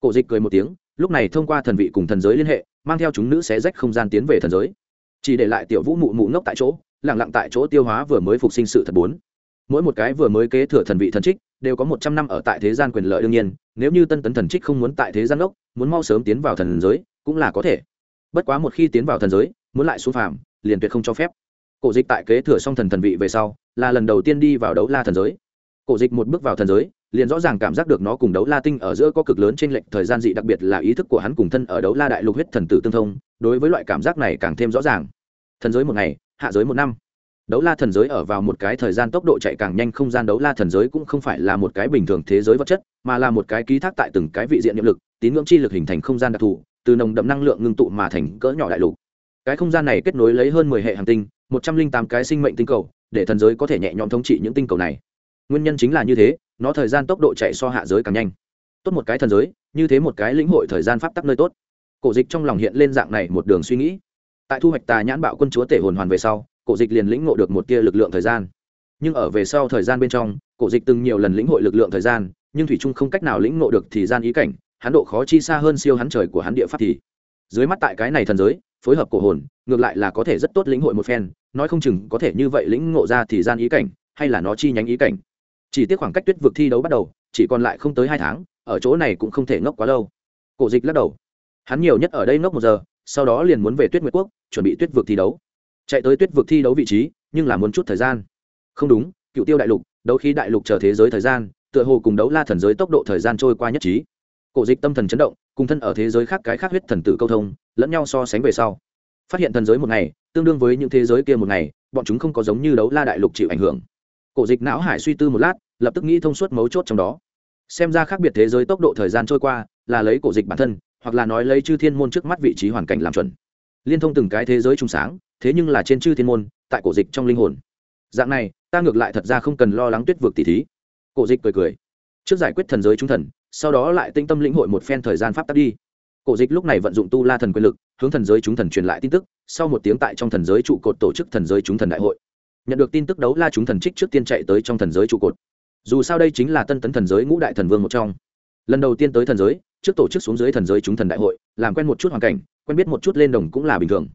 Speaker 1: Cổ dịch cười một tiếng, lúc này thông qua thần vị cùng thần giới liên hệ, mang theo chúng nữ sẽ rách không gian tiến về thần giới. Chỉ để lại tiểu vũ mụ mụ ngốc tại chỗ lẳng lặng tại chỗ tiêu hóa vừa mới phục sinh sự thật bốn. Mỗi một cái vừa mới kế thừa thần vị thần trích, đều có một trăm năm ở tại thế gian quyền lợi đương nhiên, nếu như tân tấn thần trích không muốn tại thế gian ngốc, muốn mau sớm tiến vào thần giới, cũng là có thể. Bất quá một khi tiến vào thần giới, muốn lại xuống phàm, liền tuyệt không cho phép cổ dịch tại kế thừa xong thần thần vị về sau, là lần đầu tiên đi vào đấu la thần giới. Cổ dịch một bước vào thần giới, liền rõ ràng cảm giác được nó cùng đấu la tinh ở giữa có cực lớn trên lệnh thời gian dị đặc biệt là ý thức của hắn cùng thân ở đấu la đại lục huyết thần tử tương thông, đối với loại cảm giác này càng thêm rõ ràng. Thần giới một ngày, hạ giới một năm. Đấu la thần giới ở vào một cái thời gian tốc độ chạy càng nhanh không gian đấu la thần giới cũng không phải là một cái bình thường thế giới vật chất, mà là một cái ký thác tại từng cái vị diện niệm lực, tín ngưỡng chi lực hình thành không gian đặc thù, từ nồng đậm năng lượng ngưng tụ mà thành cỡ nhỏ đại lục cái không gian này kết nối lấy hơn mười hệ hành tinh, một trăm linh tám cái sinh mệnh tinh cầu, để thần giới có thể nhẹ nhõm thống trị những tinh cầu này. Nguyên nhân chính là như thế, nó thời gian tốc độ chạy so hạ giới càng nhanh. Tốt một cái thần giới, như thế một cái lĩnh hội thời gian pháp tắc nơi tốt. Cổ dịch trong lòng hiện lên dạng này một đường suy nghĩ. Tại thu hoạch tà nhãn bạo quân chúa tể hồn hoàn về sau, cổ dịch liền lĩnh ngộ được một tia lực lượng thời gian. Nhưng ở về sau thời gian bên trong, cổ dịch từng nhiều lần lĩnh hội lực lượng thời gian, nhưng thủy trung không cách nào lĩnh ngộ được thì gian ý cảnh, hắn độ khó chi xa hơn siêu hắn trời của hắn địa pháp thì. Dưới mắt tại cái này thần giới phối hợp cổ hồn, ngược lại là có thể rất tốt lĩnh hội một phen, nói không chừng có thể như vậy lĩnh ngộ ra thì gian ý cảnh, hay là nó chi nhánh ý cảnh. Chỉ tiếc khoảng cách tuyết vực thi đấu bắt đầu, chỉ còn lại không tới hai tháng, ở chỗ này cũng không thể ngốc quá lâu. Cổ dịch lắc đầu. Hắn nhiều nhất ở đây ngốc một giờ, sau đó liền muốn về tuyết nguyệt quốc, chuẩn bị tuyết vực thi đấu. Chạy tới tuyết vực thi đấu vị trí, nhưng là muốn chút thời gian. Không đúng, cựu tiêu đại lục, đấu khí đại lục chờ thế giới thời gian, tựa hồ cùng đấu la thần giới tốc độ thời gian trôi qua nhất trí. Cổ dịch tâm thần chấn động, cùng thân ở thế giới khác cái khác huyết thần tử câu thông lẫn nhau so sánh về sau. Phát hiện thần giới một ngày, tương đương với những thế giới kia một ngày, bọn chúng không có giống như đấu la đại lục chịu ảnh hưởng. Cổ dịch não hải suy tư một lát, lập tức nghĩ thông suốt mấu chốt trong đó. Xem ra khác biệt thế giới tốc độ thời gian trôi qua, là lấy cổ dịch bản thân, hoặc là nói lấy chư thiên môn trước mắt vị trí hoàn cảnh làm chuẩn. Liên thông từng cái thế giới trùng sáng, thế nhưng là trên chư thiên môn, tại cổ dịch trong linh hồn. Dạng này, ta ngược lại thật ra không cần lo lắng tuyết vượt tỷ thí. Cổ dịch cười cười. Trước giải quyết thần giới trung thần, sau đó lại tinh tâm lĩnh hội một phen thời gian pháp tắc đi cổ dịch lúc này vận dụng tu la thần quyền lực, hướng thần giới chúng thần truyền lại tin tức, sau một tiếng tại trong thần giới trụ cột tổ chức thần giới chúng thần đại hội. Nhận được tin tức đấu la chúng thần trích trước tiên chạy tới trong thần giới trụ cột. Dù sao đây chính là tân tấn thần giới ngũ đại thần vương một trong. Lần đầu tiên tới thần giới, trước tổ chức xuống dưới thần giới chúng thần đại hội, làm quen một chút hoàn cảnh, quen biết một chút lên đồng cũng là bình thường.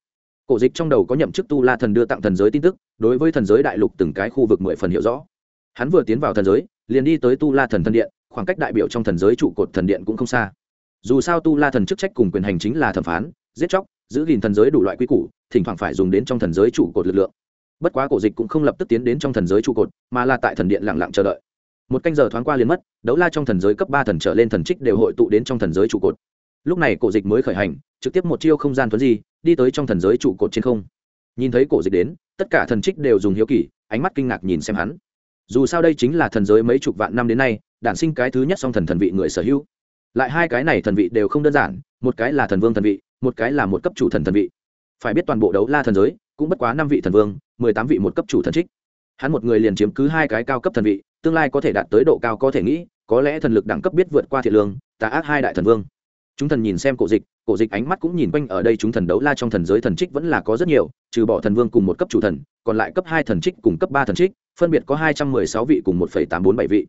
Speaker 1: Cổ dịch trong đầu có nhậm chức tu la thần đưa tặng thần giới tin tức, đối với thần giới đại lục từng cái khu vực mười phần hiểu rõ. Hắn vừa tiến vào thần giới, liền đi tới tu la thần thần điện, khoảng cách đại biểu trong thần giới trụ cột thần điện cũng không xa dù sao tu la thần chức trách cùng quyền hành chính là thẩm phán, giết chóc, giữ gìn thần giới đủ loại quy củ, thỉnh thoảng phải dùng đến trong thần giới trụ cột lực lượng. Bất quá cổ dịch cũng không lập tức tiến đến trong thần giới trụ cột, mà là tại thần điện lặng lặng chờ đợi. Một canh giờ thoáng qua liền mất, đấu la trong thần giới cấp ba thần trở lên thần trích đều hội tụ đến trong thần giới trụ cột. Lúc này cổ dịch mới khởi hành, trực tiếp một chiêu không gian thuấn di, đi tới trong thần giới trụ cột trên không. Nhìn thấy cổ dịch đến, tất cả thần trích đều dùng hiếu kỳ, ánh mắt kinh ngạc nhìn xem hắn. Dù sao đây chính là thần giới mấy chục vạn năm đến nay, đản sinh cái thứ nhất song thần thần vị người sở hữu lại hai cái này thần vị đều không đơn giản, một cái là thần vương thần vị, một cái là một cấp chủ thần thần vị. Phải biết toàn bộ đấu la thần giới cũng bất quá năm vị thần vương, mười tám vị một cấp chủ thần trích. Hắn một người liền chiếm cứ hai cái cao cấp thần vị, tương lai có thể đạt tới độ cao có thể nghĩ, có lẽ thần lực đẳng cấp biết vượt qua thiện lương, tà ác hai đại thần vương. Chúng thần nhìn xem cổ dịch cổ dịch ánh mắt cũng nhìn quanh ở đây chúng thần đấu la trong thần giới thần trích vẫn là có rất nhiều, trừ bỏ thần vương cùng một cấp chủ thần, còn lại cấp hai thần trích cùng cấp ba thần trích, phân biệt có hai trăm mười sáu vị cùng một phẩy tám bốn bảy vị.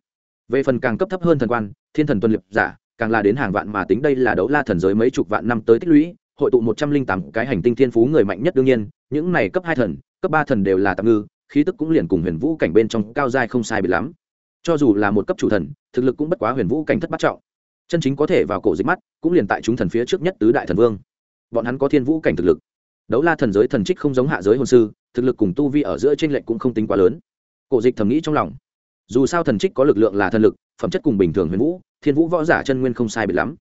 Speaker 1: Về phần càng cấp thấp hơn thần quan, thiên thần tuân liệp giả càng là đến hàng vạn mà tính đây là đấu la thần giới mấy chục vạn năm tới tích lũy, hội tụ một trăm linh tám cái hành tinh thiên phú người mạnh nhất đương nhiên, những này cấp hai thần, cấp ba thần đều là tạm ngư, khí tức cũng liền cùng huyền vũ cảnh bên trong cao giai không sai bị lắm. Cho dù là một cấp chủ thần, thực lực cũng bất quá huyền vũ cảnh thất bát trọng. Chân chính có thể vào cổ dịch mắt, cũng liền tại chúng thần phía trước nhất tứ đại thần vương. Bọn hắn có thiên vũ cảnh thực lực. Đấu la thần giới thần trích không giống hạ giới hồn sư, thực lực cùng tu vi ở giữa tranh lệch cũng không tính quá lớn. Cổ dịch thầm nghĩ trong lòng. Dù sao thần trích có lực lượng là thần lực, phẩm chất cùng bình thường huyền vũ thiên vũ võ giả chân nguyên không sai biệt lắm.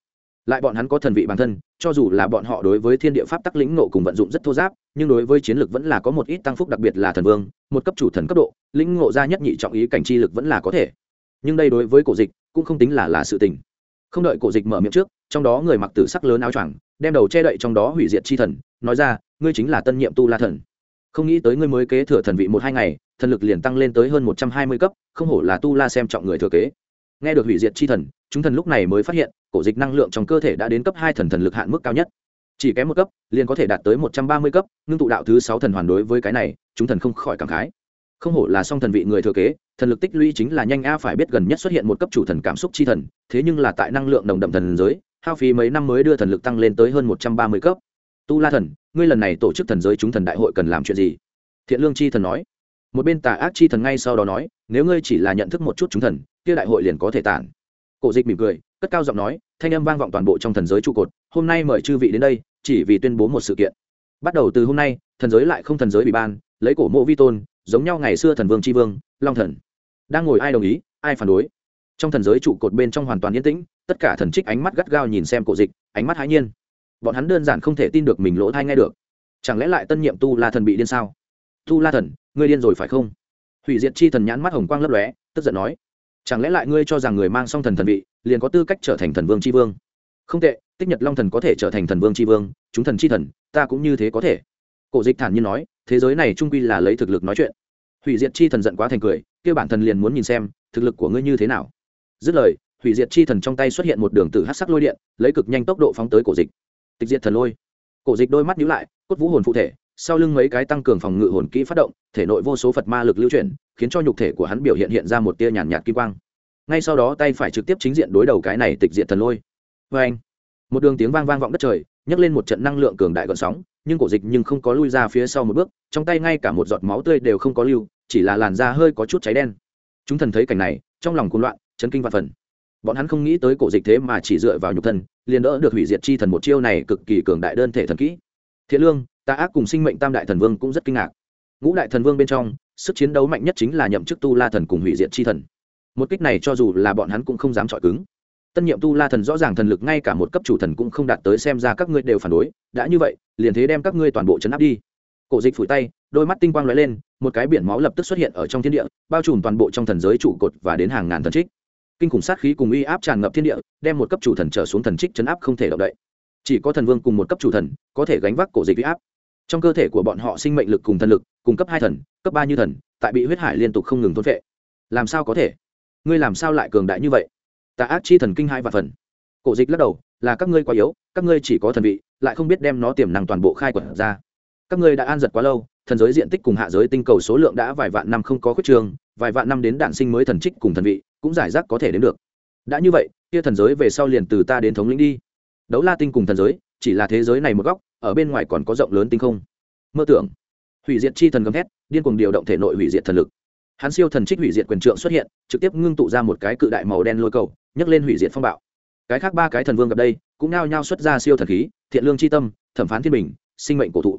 Speaker 1: Lại bọn hắn có thần vị bản thân, cho dù là bọn họ đối với thiên địa pháp tắc lĩnh nộ cùng vận dụng rất thô giáp, nhưng đối với chiến lược vẫn là có một ít tăng phúc đặc biệt là thần vương, một cấp chủ thần cấp độ, lĩnh ngộ ra nhất nhị trọng ý cảnh chi lực vẫn là có thể. Nhưng đây đối với cổ dịch, cũng không tính là là sự tình. Không đợi cổ dịch mở miệng trước, trong đó người mặc tử sắc lớn áo choàng, đem đầu che đậy trong đó hủy diệt chi thần, nói ra, ngươi chính là tân nhiệm tu la thần. Không nghĩ tới ngươi mới kế thừa thần vị một hai ngày, thần lực liền tăng lên tới hơn một trăm hai mươi cấp, không hổ là tu la xem trọng người thừa kế nghe được hủy diệt chi thần, chúng thần lúc này mới phát hiện, cổ dịch năng lượng trong cơ thể đã đến cấp hai thần thần lực hạn mức cao nhất. Chỉ kém một cấp, liền có thể đạt tới một trăm ba mươi cấp, ngưng tụ đạo thứ sáu thần hoàn đối với cái này, chúng thần không khỏi cảm khái. Không hổ là song thần vị người thừa kế, thần lực tích lũy chính là nhanh a, phải biết gần nhất xuất hiện một cấp chủ thần cảm xúc chi thần, thế nhưng là tại năng lượng nồng đậm thần giới, hao phí mấy năm mới đưa thần lực tăng lên tới hơn một trăm ba mươi cấp. Tu la thần, ngươi lần này tổ chức thần giới chúng thần đại hội cần làm chuyện gì? Thiện lương chi thần nói. Một bên tà ác chi thần ngay sau đó nói, nếu ngươi chỉ là nhận thức một chút chúng thần kia đại hội liền có thể tản. Cổ dịch mỉm cười, cất cao giọng nói, thanh âm vang vọng toàn bộ trong thần giới trụ cột, hôm nay mời chư vị đến đây, chỉ vì tuyên bố một sự kiện. Bắt đầu từ hôm nay, thần giới lại không thần giới bị ban, lấy cổ mộ vi tôn, giống nhau ngày xưa thần vương tri vương, long thần. Đang ngồi ai đồng ý, ai phản đối? Trong thần giới trụ cột bên trong hoàn toàn yên tĩnh, tất cả thần trích ánh mắt gắt gao nhìn xem cổ dịch, ánh mắt hãi nhiên. Bọn hắn đơn giản không thể tin được mình lỗ thai nghe được. Chẳng lẽ lại tân nhiệm tu la thần bị điên sao? Tu la thần, ngươi điên rồi phải không? Hủy diệt chi thần nhãn mắt hồng quang lấp lóe, tức giận nói chẳng lẽ lại ngươi cho rằng người mang song thần thần vị liền có tư cách trở thành thần vương tri vương? Không tệ, tích nhật long thần có thể trở thành thần vương tri vương, chúng thần c h i thần, ta cũng như thế có thể. Cổ dịch thản nhiên nói, thế giới này trung quy là lấy thực lực nói chuyện. Hủy diệt chi thần giận quá thành cười, kêu bản thần liền muốn nhìn xem, thực lực của ngươi như thế nào. Dứt lời, hủy diệt chi thần trong tay xuất hiện một đường tử hát sắc lôi điện, lấy cực nhanh tốc độ phóng tới cổ dịch. Tịch diệt thần lôi. Cổ dịch đôi mắt nhíu lại, cốt vũ hồn phụ thể sau lưng mấy cái tăng cường phòng ngự hồn kỹ phát động, thể nội vô số phật ma lực lưu chuyển, khiến cho nhục thể của hắn biểu hiện hiện ra một tia nhàn nhạt kim quang. Ngay sau đó tay phải trực tiếp chính diện đối đầu cái này tịch diện thần lôi. Vê anh, một đường tiếng vang vang vọng đất trời, nhấc lên một trận năng lượng cường đại gọn sóng, nhưng cổ dịch nhưng không có lui ra phía sau một bước, trong tay ngay cả một giọt máu tươi đều không có lưu, chỉ là làn da hơi có chút cháy đen. Chúng thần thấy cảnh này, trong lòng cuồng loạn, chấn kinh và phần. Bọn hắn không nghĩ tới cổ dịch thế mà chỉ dựa vào nhục thân, liền đỡ được hủy diệt chi thần một chiêu này cực kỳ cường đại đơn thể thần kỹ. Thiện lương tà ác cùng sinh mệnh tam đại thần vương cũng rất kinh ngạc. Ngũ đại thần vương bên trong, sức chiến đấu mạnh nhất chính là nhậm chức tu la thần cùng hủy diệt chi thần. Một kích này cho dù là bọn hắn cũng không dám chọi cứng. Tân nhiệm tu la thần rõ ràng thần lực ngay cả một cấp chủ thần cũng không đạt tới xem ra các ngươi đều phản đối. Đã như vậy, liền thế đem các ngươi toàn bộ chấn áp đi. Cổ dịch phủi tay, đôi mắt tinh quang lóe lên, một cái biển máu lập tức xuất hiện ở trong thiên địa, bao trùm toàn bộ trong thần giới trụ cột và đến hàng ngàn thần trích. Kinh khủng sát khí cùng uy áp tràn ngập thiên địa, đem một cấp chủ thần trở xuống thần trích chấn áp không thể động đậy. Chỉ có thần vương cùng một cấp chủ thần có thể gánh vác cổ dịch uy áp trong cơ thể của bọn họ sinh mệnh lực cùng thần lực, cùng cấp hai thần, cấp ba như thần, tại bị huyết hải liên tục không ngừng thôn vệ làm sao có thể? Ngươi làm sao lại cường đại như vậy? Tà ác chi thần kinh hai và phần. Cổ dịch lắc đầu, là các ngươi quá yếu, các ngươi chỉ có thần vị, lại không biết đem nó tiềm năng toàn bộ khai quật ra. Các ngươi đã an giật quá lâu, thần giới diện tích cùng hạ giới tinh cầu số lượng đã vài vạn năm không có khuyết trường, vài vạn năm đến đạn sinh mới thần trích cùng thần vị, cũng giải rác có thể đến được. Đã như vậy, kia thần giới về sau liền từ ta đến thống lĩnh đi. Đấu la tinh cùng thần giới, chỉ là thế giới này một góc ở bên ngoài còn có rộng lớn tinh không. Mơ tưởng. Hủy diệt chi thần gầm thét, điên cuồng điều động thể nội hủy diệt thần lực. Hắn siêu thần trích hủy diệt quyền trượng xuất hiện, trực tiếp ngưng tụ ra một cái cự đại màu đen lôi cầu, nhấc lên hủy diệt phong bạo. Cái khác ba cái thần vương gặp đây, cũng nao nhao xuất ra siêu thần khí, thiện lương c h i tâm, thẩm phán thiên bình, sinh mệnh cổ thụ.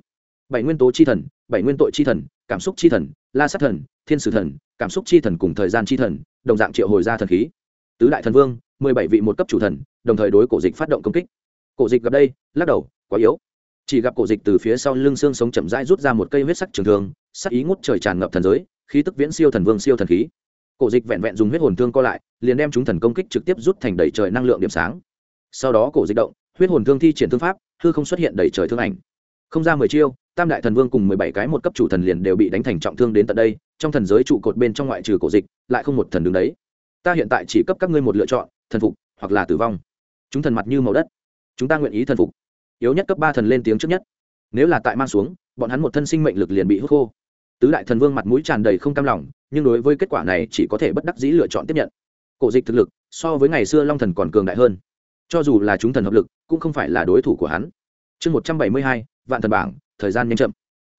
Speaker 1: Bảy nguyên tố c h i thần, bảy nguyên tội c h i thần, cảm xúc c h i thần, la sát thần, thiên sử thần, cảm xúc c h i thần cùng thời gian c h i thần, đồng dạng triệu hồi ra thần khí. Tứ đại thần vương, mười bảy vị một cấp chủ thần, đồng thời đối cổ dịch phát động công kích. Cổ dịch gặp đây, lắc đầu, quá yếu chỉ gặp cổ dịch từ phía sau lưng xương sống chậm rãi rút ra một cây huyết sắc trường thương, sắc ý ngút trời tràn ngập thần giới, khí tức viễn siêu thần vương siêu thần khí. Cổ dịch vẹn vẹn dùng huyết hồn thương co lại, liền đem chúng thần công kích trực tiếp rút thành đầy trời năng lượng điểm sáng. Sau đó cổ dịch động, huyết hồn thương thi triển thương pháp, hư không xuất hiện đầy trời thương ảnh. Không ra mười chiêu, tam đại thần vương cùng mười bảy cái một cấp chủ thần liền đều bị đánh thành trọng thương đến tận đây, trong thần giới trụ cột bên trong ngoại trừ cổ dịch, lại không một thần đứng đấy. Ta hiện tại chỉ cấp các ngươi một lựa chọn, thần phục hoặc là tử vong. Chúng thần mặt như màu đất. Chúng ta nguyện ý thần phục yếu nhất cấp ba thần lên tiếng trước nhất. Nếu là tại mang xuống, bọn hắn một thân sinh mệnh lực liền bị hút khô. Tứ đại thần vương mặt mũi tràn đầy không cam lòng, nhưng đối với kết quả này chỉ có thể bất đắc dĩ lựa chọn tiếp nhận. Cổ dịch thực lực, so với ngày xưa long thần còn cường đại hơn. Cho dù là chúng thần hợp lực, cũng không phải là đối thủ của hắn. Chương một trăm bảy mươi hai, vạn thần bảng, thời gian nhanh chậm.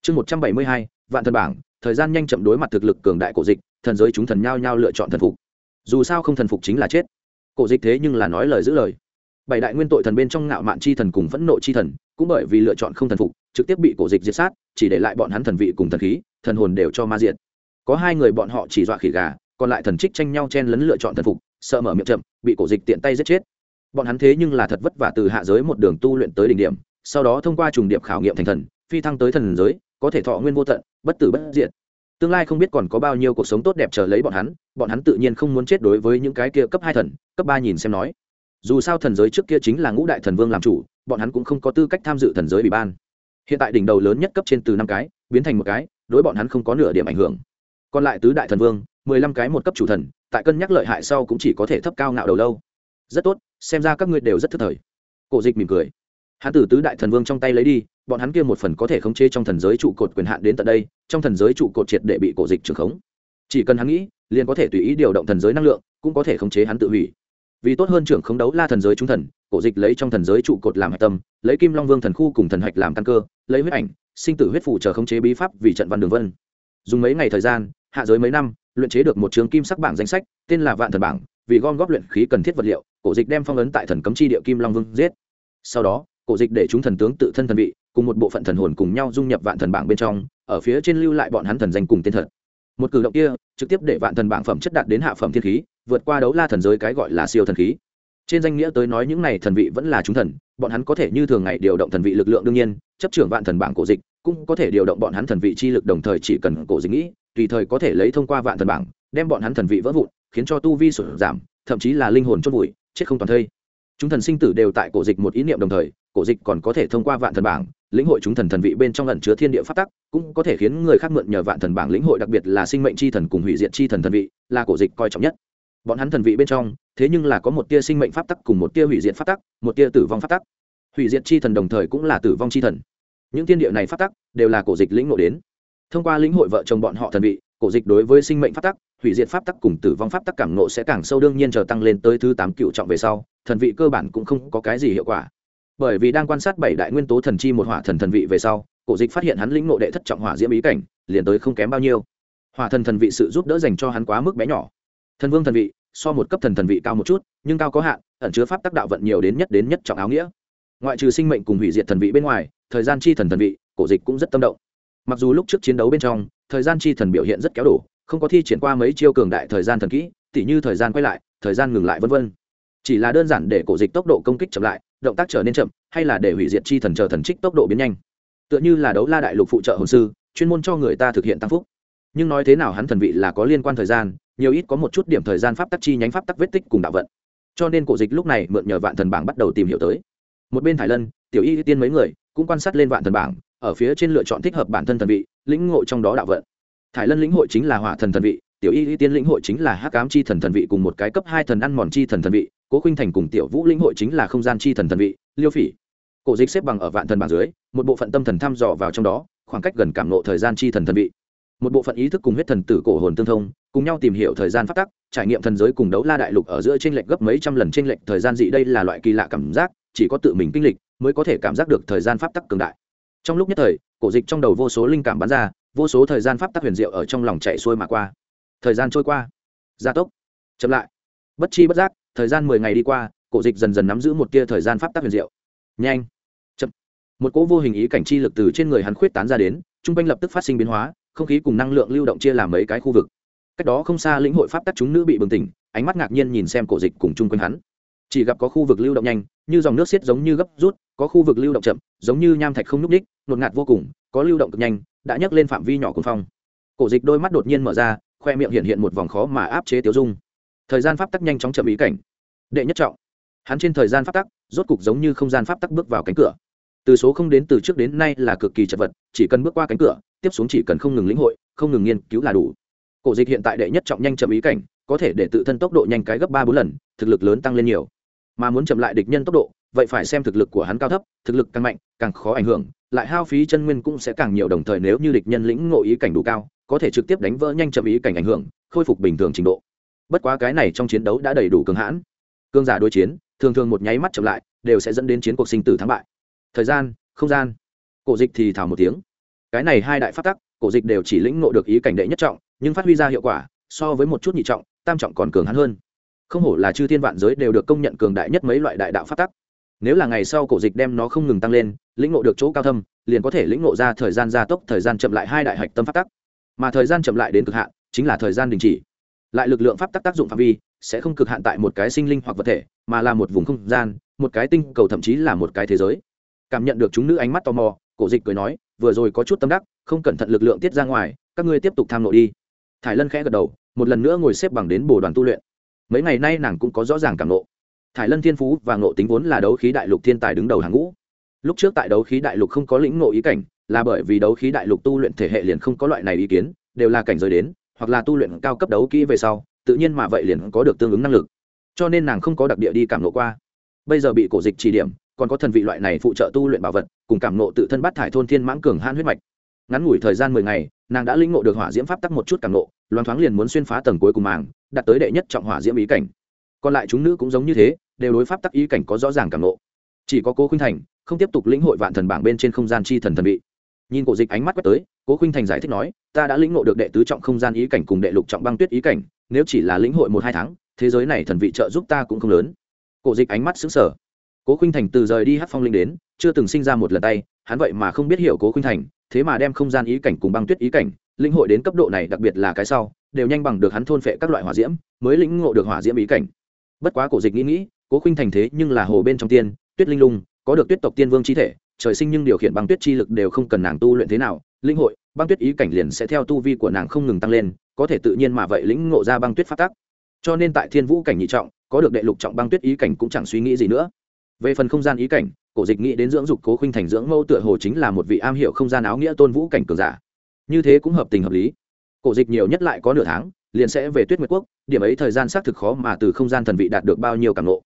Speaker 1: Chương một trăm bảy mươi hai, vạn thần bảng, thời gian nhanh chậm đối mặt thực lực cường đại cổ dịch, thần giới chúng thần nhao nhao lựa chọn thần phục. Dù sao không thần phục chính là chết. Cổ dịch thế nhưng là nói lời giữ lời bảy đại nguyên tội thần bên trong ngạo mạn chi thần cùng phẫn nộ chi thần, cũng bởi vì lựa chọn không thần phục, trực tiếp bị cổ dịch diệt sát, chỉ để lại bọn hắn thần vị cùng thần khí, thần hồn đều cho ma diệt. Có hai người bọn họ chỉ dọa khỉ gà, còn lại thần trích tranh nhau chen lấn lựa chọn thần phục, sợ mở miệng chậm, bị cổ dịch tiện tay giết chết. Bọn hắn thế nhưng là thật vất vả từ hạ giới một đường tu luyện tới đỉnh điểm, sau đó thông qua trùng điệp khảo nghiệm thành thần, phi thăng tới thần giới, có thể thọ nguyên vô tận, bất tử bất diệt. Tương lai không biết còn có bao nhiêu cuộc sống tốt đẹp chờ lấy bọn hắn bọn hắn tự nhiên không muốn chết đối với những cái kia cấp hai thần, cấp ba nhìn xem nói dù sao thần giới trước kia chính là ngũ đại thần vương làm chủ, bọn hắn cũng không có tư cách tham dự thần giới ủy ban. Hiện tại đỉnh đầu lớn nhất cấp trên từ năm cái, biến thành một cái, đối bọn hắn không có nửa điểm ảnh hưởng. Còn lại tứ đại thần vương, mười lăm cái một cấp chủ thần, tại cân nhắc lợi hại sau cũng chỉ có thể thấp cao ngạo đầu lâu. Rất tốt, xem ra các ngươi đều rất thức thời. Cổ dịch mỉm cười. Hắn từ tứ đại thần vương trong tay lấy đi, bọn hắn kia một phần có thể khống chế trong thần giới trụ cột quyền hạn đến tận đây, trong thần giới trụ cột triệt để bị cổ dịch trường khống. Chỉ cần hắn nghĩ, liền có thể tùy ý điều động thần giới năng lượng, cũng có thể khống chế hắn tự hủy vì tốt hơn trưởng khống đấu la thần giới trung thần, cổ dịch lấy trong thần giới trụ cột làm hạch tâm, lấy kim long vương thần khu cùng thần hạch làm căn cơ, lấy huyết ảnh, sinh tử huyết phủ chờ khống chế bí pháp vì trận văn đường vân. Dùng mấy ngày thời gian, hạ giới mấy năm, luyện chế được một trường kim sắc bảng danh sách, tên là vạn thần bảng, vì gom góp luyện khí cần thiết vật liệu, cổ dịch đem phong ấn tại thần cấm chi địa kim long vương giết. Sau đó, cổ dịch để chúng thần tướng tự thân thần vị, cùng một bộ phận thần hồn cùng nhau dung nhập vạn thần bảng bên trong, ở phía trên lưu lại bọn hắn thần danh cùng tên thật. Một cử động kia, trực tiếp để vạn thần bảng phẩm chất đạt đến hạ phẩm thiên khí vượt qua đấu la thần giới cái gọi là siêu thần khí. Trên danh nghĩa tới nói những này thần vị vẫn là chúng thần, bọn hắn có thể như thường ngày điều động thần vị lực lượng đương nhiên, chấp trưởng vạn thần bảng cổ dịch, cũng có thể điều động bọn hắn thần vị chi lực đồng thời chỉ cần cổ dịch nghĩ, tùy thời có thể lấy thông qua vạn thần bảng, đem bọn hắn thần vị vỡ vụn, khiến cho tu vi sụt giảm, thậm chí là linh hồn chốt vùi, chết không toàn thây. Chúng thần sinh tử đều tại cổ dịch một ý niệm đồng thời, cổ dịch còn có thể thông qua vạn thần bảng, lĩnh hội chúng thần thần vị bên trong ẩn chứa thiên địa phát tắc, cũng có thể khiến người khác mượn nhờ vạn thần bảng lĩnh hội đặc biệt là sinh mệnh c h i thần cùng hủy diệt c h i thần thần vị, là cổ dịch coi trọng nhất bọn hắn thần vị bên trong, thế nhưng là có một tia sinh mệnh pháp tắc cùng một tia hủy diệt pháp tắc, một tia tử vong pháp tắc. Hủy diệt c h i thần đồng thời cũng là tử vong c h i thần. Những thiên địa này pháp tắc đều là cổ dịch lĩnh ngộ đến. Thông qua lĩnh hội vợ chồng bọn họ thần vị, cổ dịch đối với sinh mệnh pháp tắc, hủy diệt pháp tắc cùng tử vong pháp tắc cảm nộ sẽ càng sâu đương nhiên chờ tăng lên tới thứ tám cựu trọng về sau, thần vị cơ bản cũng không có cái gì hiệu quả. Bởi vì đang quan sát bảy đại nguyên tố thần chi một hỏa thần thần vị về sau, cổ dịch phát hiện hắn lĩnh nộ đệ thất trọng hỏa diễm ý cảnh, liền tới không kém bao nhiêu. Hỏa thần thần vị sự giúp đỡ dành cho hắn quá mức bé nhỏ thần vương thần vị, so một cấp thần thần vị cao một chút, nhưng cao có hạn, ẩn chứa pháp tác đạo vận nhiều đến nhất đến nhất trọng áo nghĩa. Ngoại trừ sinh mệnh cùng hủy diệt thần vị bên ngoài, thời gian chi thần thần vị, cổ dịch cũng rất tâm động. Mặc dù lúc trước chiến đấu bên trong, thời gian chi thần biểu hiện rất kéo đổ, không có thi triển qua mấy chiêu cường đại thời gian thần kỹ, tỉ như thời gian quay lại, thời gian ngừng lại vân vân. Chỉ là đơn giản để cổ dịch tốc độ công kích chậm lại, động tác trở nên chậm, hay là để hủy diệt chi thần chờ thần trích tốc độ biến nhanh. Tựa như là đấu la đại lục phụ trợ hồn sư, chuyên môn cho người ta thực hiện tăng phúc. Nhưng nói thế nào hắn thần vị là có liên quan thời gian nhiều ít có một chút điểm thời gian pháp tắc chi nhánh pháp tắc vết tích cùng đạo vận. Cho nên cổ dịch lúc này mượn nhờ vạn thần bảng bắt đầu tìm hiểu tới. Một bên thải lân, tiểu y tiên mấy người cũng quan sát lên vạn thần bảng, ở phía trên lựa chọn thích hợp bản thân thần vị, lĩnh ngộ trong đó đạo vận. Thải lân lĩnh hội chính là hỏa thần thần vị, tiểu y tiên lĩnh hội chính là hắc ám chi thần thần vị cùng một cái cấp hai thần ăn mòn chi thần thần vị, cố khinh thành cùng tiểu vũ lĩnh hội chính là không gian chi thần thần vị, liêu phỉ. Cổ dịch xếp bằng ở vạn thần bảng dưới, một bộ phận tâm thần thăm dò vào trong đó, khoảng cách gần cảm nộ thời gian chi thần thần vị một bộ phận ý thức cùng huyết thần tử cổ hồn tương thông, cùng nhau tìm hiểu thời gian phát tắc, trải nghiệm thần giới cùng đấu la đại lục ở giữa tranh lệch gấp mấy trăm lần tranh lệch thời gian dị đây là loại kỳ lạ cảm giác, chỉ có tự mình kinh lịch mới có thể cảm giác được thời gian pháp tắc cường đại. Trong lúc nhất thời, cổ dịch trong đầu vô số linh cảm bắn ra, vô số thời gian pháp tắc huyền diệu ở trong lòng chạy xuôi mà qua. Thời gian trôi qua. Gia tốc. Chậm lại. Bất chi bất giác, thời gian mười ngày đi qua, cổ dịch dần dần nắm giữ một tia thời gian pháp tắc huyền diệu. Nhanh. Chậm. Một cỗ vô hình ý cảnh chi lực từ trên người hắn khuyết tán ra đến t r u n g quanh lập tức phát sinh biến hóa không khí cùng năng lượng lưu động chia làm mấy cái khu vực. Cách đó không xa lĩnh hội pháp tắc chúng nữ bị bừng tỉnh, ánh mắt ngạc nhiên nhìn xem cổ dịch cùng chung quanh hắn. Chỉ gặp có khu vực lưu động nhanh, như dòng nước xiết giống như gấp rút, có khu vực lưu động chậm, giống như nham thạch không n ú c ních nột ngạt vô cùng, có lưu động cực nhanh, đã nhấc lên phạm vi nhỏ cuồng phong. Cổ dịch đôi mắt đột nhiên mở ra, khoe miệng hiện hiện một vòng khó mà áp chế tiêu dung. Thời gian pháp tắc nhanh chóng chậm ý cảnh. Đệ nhất trọng. Hắn trên thời gian pháp tắc, rốt cục giống như không gian pháp tắc bước vào cánh cửa. Từ số không đến từ trước đến nay là cực kỳ chật vật, chỉ cần bước qua cánh cửa tiếp xuống chỉ cần không ngừng lĩnh hội, không ngừng nghiên cứu là đủ. Cổ dịch hiện tại đệ nhất trọng nhanh chậm ý cảnh, có thể để tự thân tốc độ nhanh cái gấp ba bốn lần, thực lực lớn tăng lên nhiều. Mà muốn chậm lại địch nhân tốc độ, vậy phải xem thực lực của hắn cao thấp, thực lực càng mạnh, càng khó ảnh hưởng, lại hao phí chân nguyên cũng sẽ càng nhiều đồng thời nếu như địch nhân lĩnh ngộ ý cảnh đủ cao, có thể trực tiếp đánh vỡ nhanh chậm ý cảnh ảnh hưởng, khôi phục bình thường trình độ. Bất quá cái này trong chiến đấu đã đầy đủ cường hãn. Cương giả đối chiến, thường thường một nháy mắt chậm lại, đều sẽ dẫn đến chiến cuộc sinh tử thắng bại. Thời gian, không gian. Cổ dịch thì thảo một tiếng cái này hai đại phát tắc, cổ dịch đều chỉ lĩnh ngộ được ý cảnh đệ nhất trọng, nhưng phát huy ra hiệu quả, so với một chút nhị trọng, tam trọng còn cường hắn hơn. Không hổ là chư thiên vạn giới đều được công nhận cường đại nhất mấy loại đại đạo phát tắc. Nếu là ngày sau cổ dịch đem nó không ngừng tăng lên, lĩnh ngộ được chỗ cao thâm, liền có thể lĩnh ngộ ra thời gian gia tốc, thời gian chậm lại hai đại hạch tâm pháp tắc. Mà thời gian chậm lại đến cực hạn, chính là thời gian đình chỉ. Lại lực lượng pháp tắc tác dụng phạm vi sẽ không cực hạn tại một cái sinh linh hoặc vật thể, mà là một vùng không gian, một cái tinh cầu, thậm chí là một cái thế giới. Cảm nhận được chúng nữ ánh mắt tò mò, cổ dịch cười nói vừa rồi có chút tâm đắc, không cẩn thận lực lượng tiết ra ngoài, các ngươi tiếp tục tham nội đi. Thải lân khẽ gật đầu, một lần nữa ngồi xếp bằng đến bồ đoàn tu luyện. Mấy ngày nay nàng cũng có rõ ràng cảm nộ thải lân thiên phú và ngộ tính vốn là đấu khí đại lục thiên tài đứng đầu hàng ngũ. Lúc trước tại đấu khí đại lục không có lĩnh ngộ ý cảnh, là bởi vì đấu khí đại lục tu luyện thể hệ liền không có loại này ý kiến, đều là cảnh giới đến, hoặc là tu luyện cao cấp đấu kỹ về sau, tự nhiên mà vậy liền có được tương ứng năng lực. Cho nên nàng không có đặc địa đi cảm nộ qua. Bây giờ bị cổ dịch chỉ điểm còn có thần vị loại này phụ trợ tu luyện bảo vật, cùng cảm nộ tự thân bắt thải thôn thiên mãng cường han huyết mạch. Ngắn ngủi thời gian mười ngày, nàng đã linh ngộ được hỏa diễm pháp tắc một chút cảm nộ loan thoáng liền muốn xuyên phá tầng cuối cùng màng, đạt tới đệ nhất trọng hỏa diễm ý cảnh. Còn lại chúng nữ cũng giống như thế, đều đối pháp tắc ý cảnh có rõ ràng cảm nộ chỉ có cô khuynh thành, không tiếp tục lĩnh hội vạn thần bảng bên trên không gian chi thần thần vị. Nhìn cổ dịch ánh mắt quét tới, cố khuynh thành giải thích nói, ta đã lĩnh ngộ được đệ tứ trọng không gian ý cảnh cùng đệ lục trọng băng tuyết ý cảnh, nếu chỉ là lĩnh hội một hai tháng, thế giới này thần vị trợ giúp ta cũng không lớn. Cổ dịch ánh mắt xứng sở cố khinh thành từ rời đi hát phong linh đến, chưa từng sinh ra một lần tay, hắn vậy mà không biết hiểu cố khinh thành, thế mà đem không gian ý cảnh cùng băng tuyết ý cảnh lĩnh hội đến cấp độ này đặc biệt là cái sau, đều nhanh bằng được hắn thôn phệ các loại hỏa diễm, mới lĩnh ngộ được hỏa diễm ý cảnh. Bất quá cổ dịch nghĩ nghĩ, cố khinh thành thế nhưng là hồ bên trong tiên, tuyết linh lung, có được tuyết tộc tiên vương chi thể, trời sinh nhưng điều khiển băng tuyết chi lực đều không cần nàng tu luyện thế nào, linh hội, băng tuyết ý cảnh liền sẽ theo tu vi của nàng không ngừng tăng lên, có thể tự nhiên mà vậy lĩnh ngộ ra băng tuyết phát tác cho nên tại thiên vũ cảnh nhị trọng, có được đệ lục trọng băng tuyết ý cảnh cũng chẳng suy nghĩ gì nữa về phần không gian ý cảnh, cổ dịch nghĩ đến dưỡng dục cố khinh thành dưỡng mẫu tựa hồ chính là một vị am hiểu không gian áo nghĩa tôn vũ cảnh cường giả. Như thế cũng hợp tình hợp lý. Cổ dịch nhiều nhất lại có nửa tháng, liền sẽ về tuyết nguyệt quốc, điểm ấy thời gian xác thực khó mà từ không gian thần vị đạt được bao nhiêu cảm lộ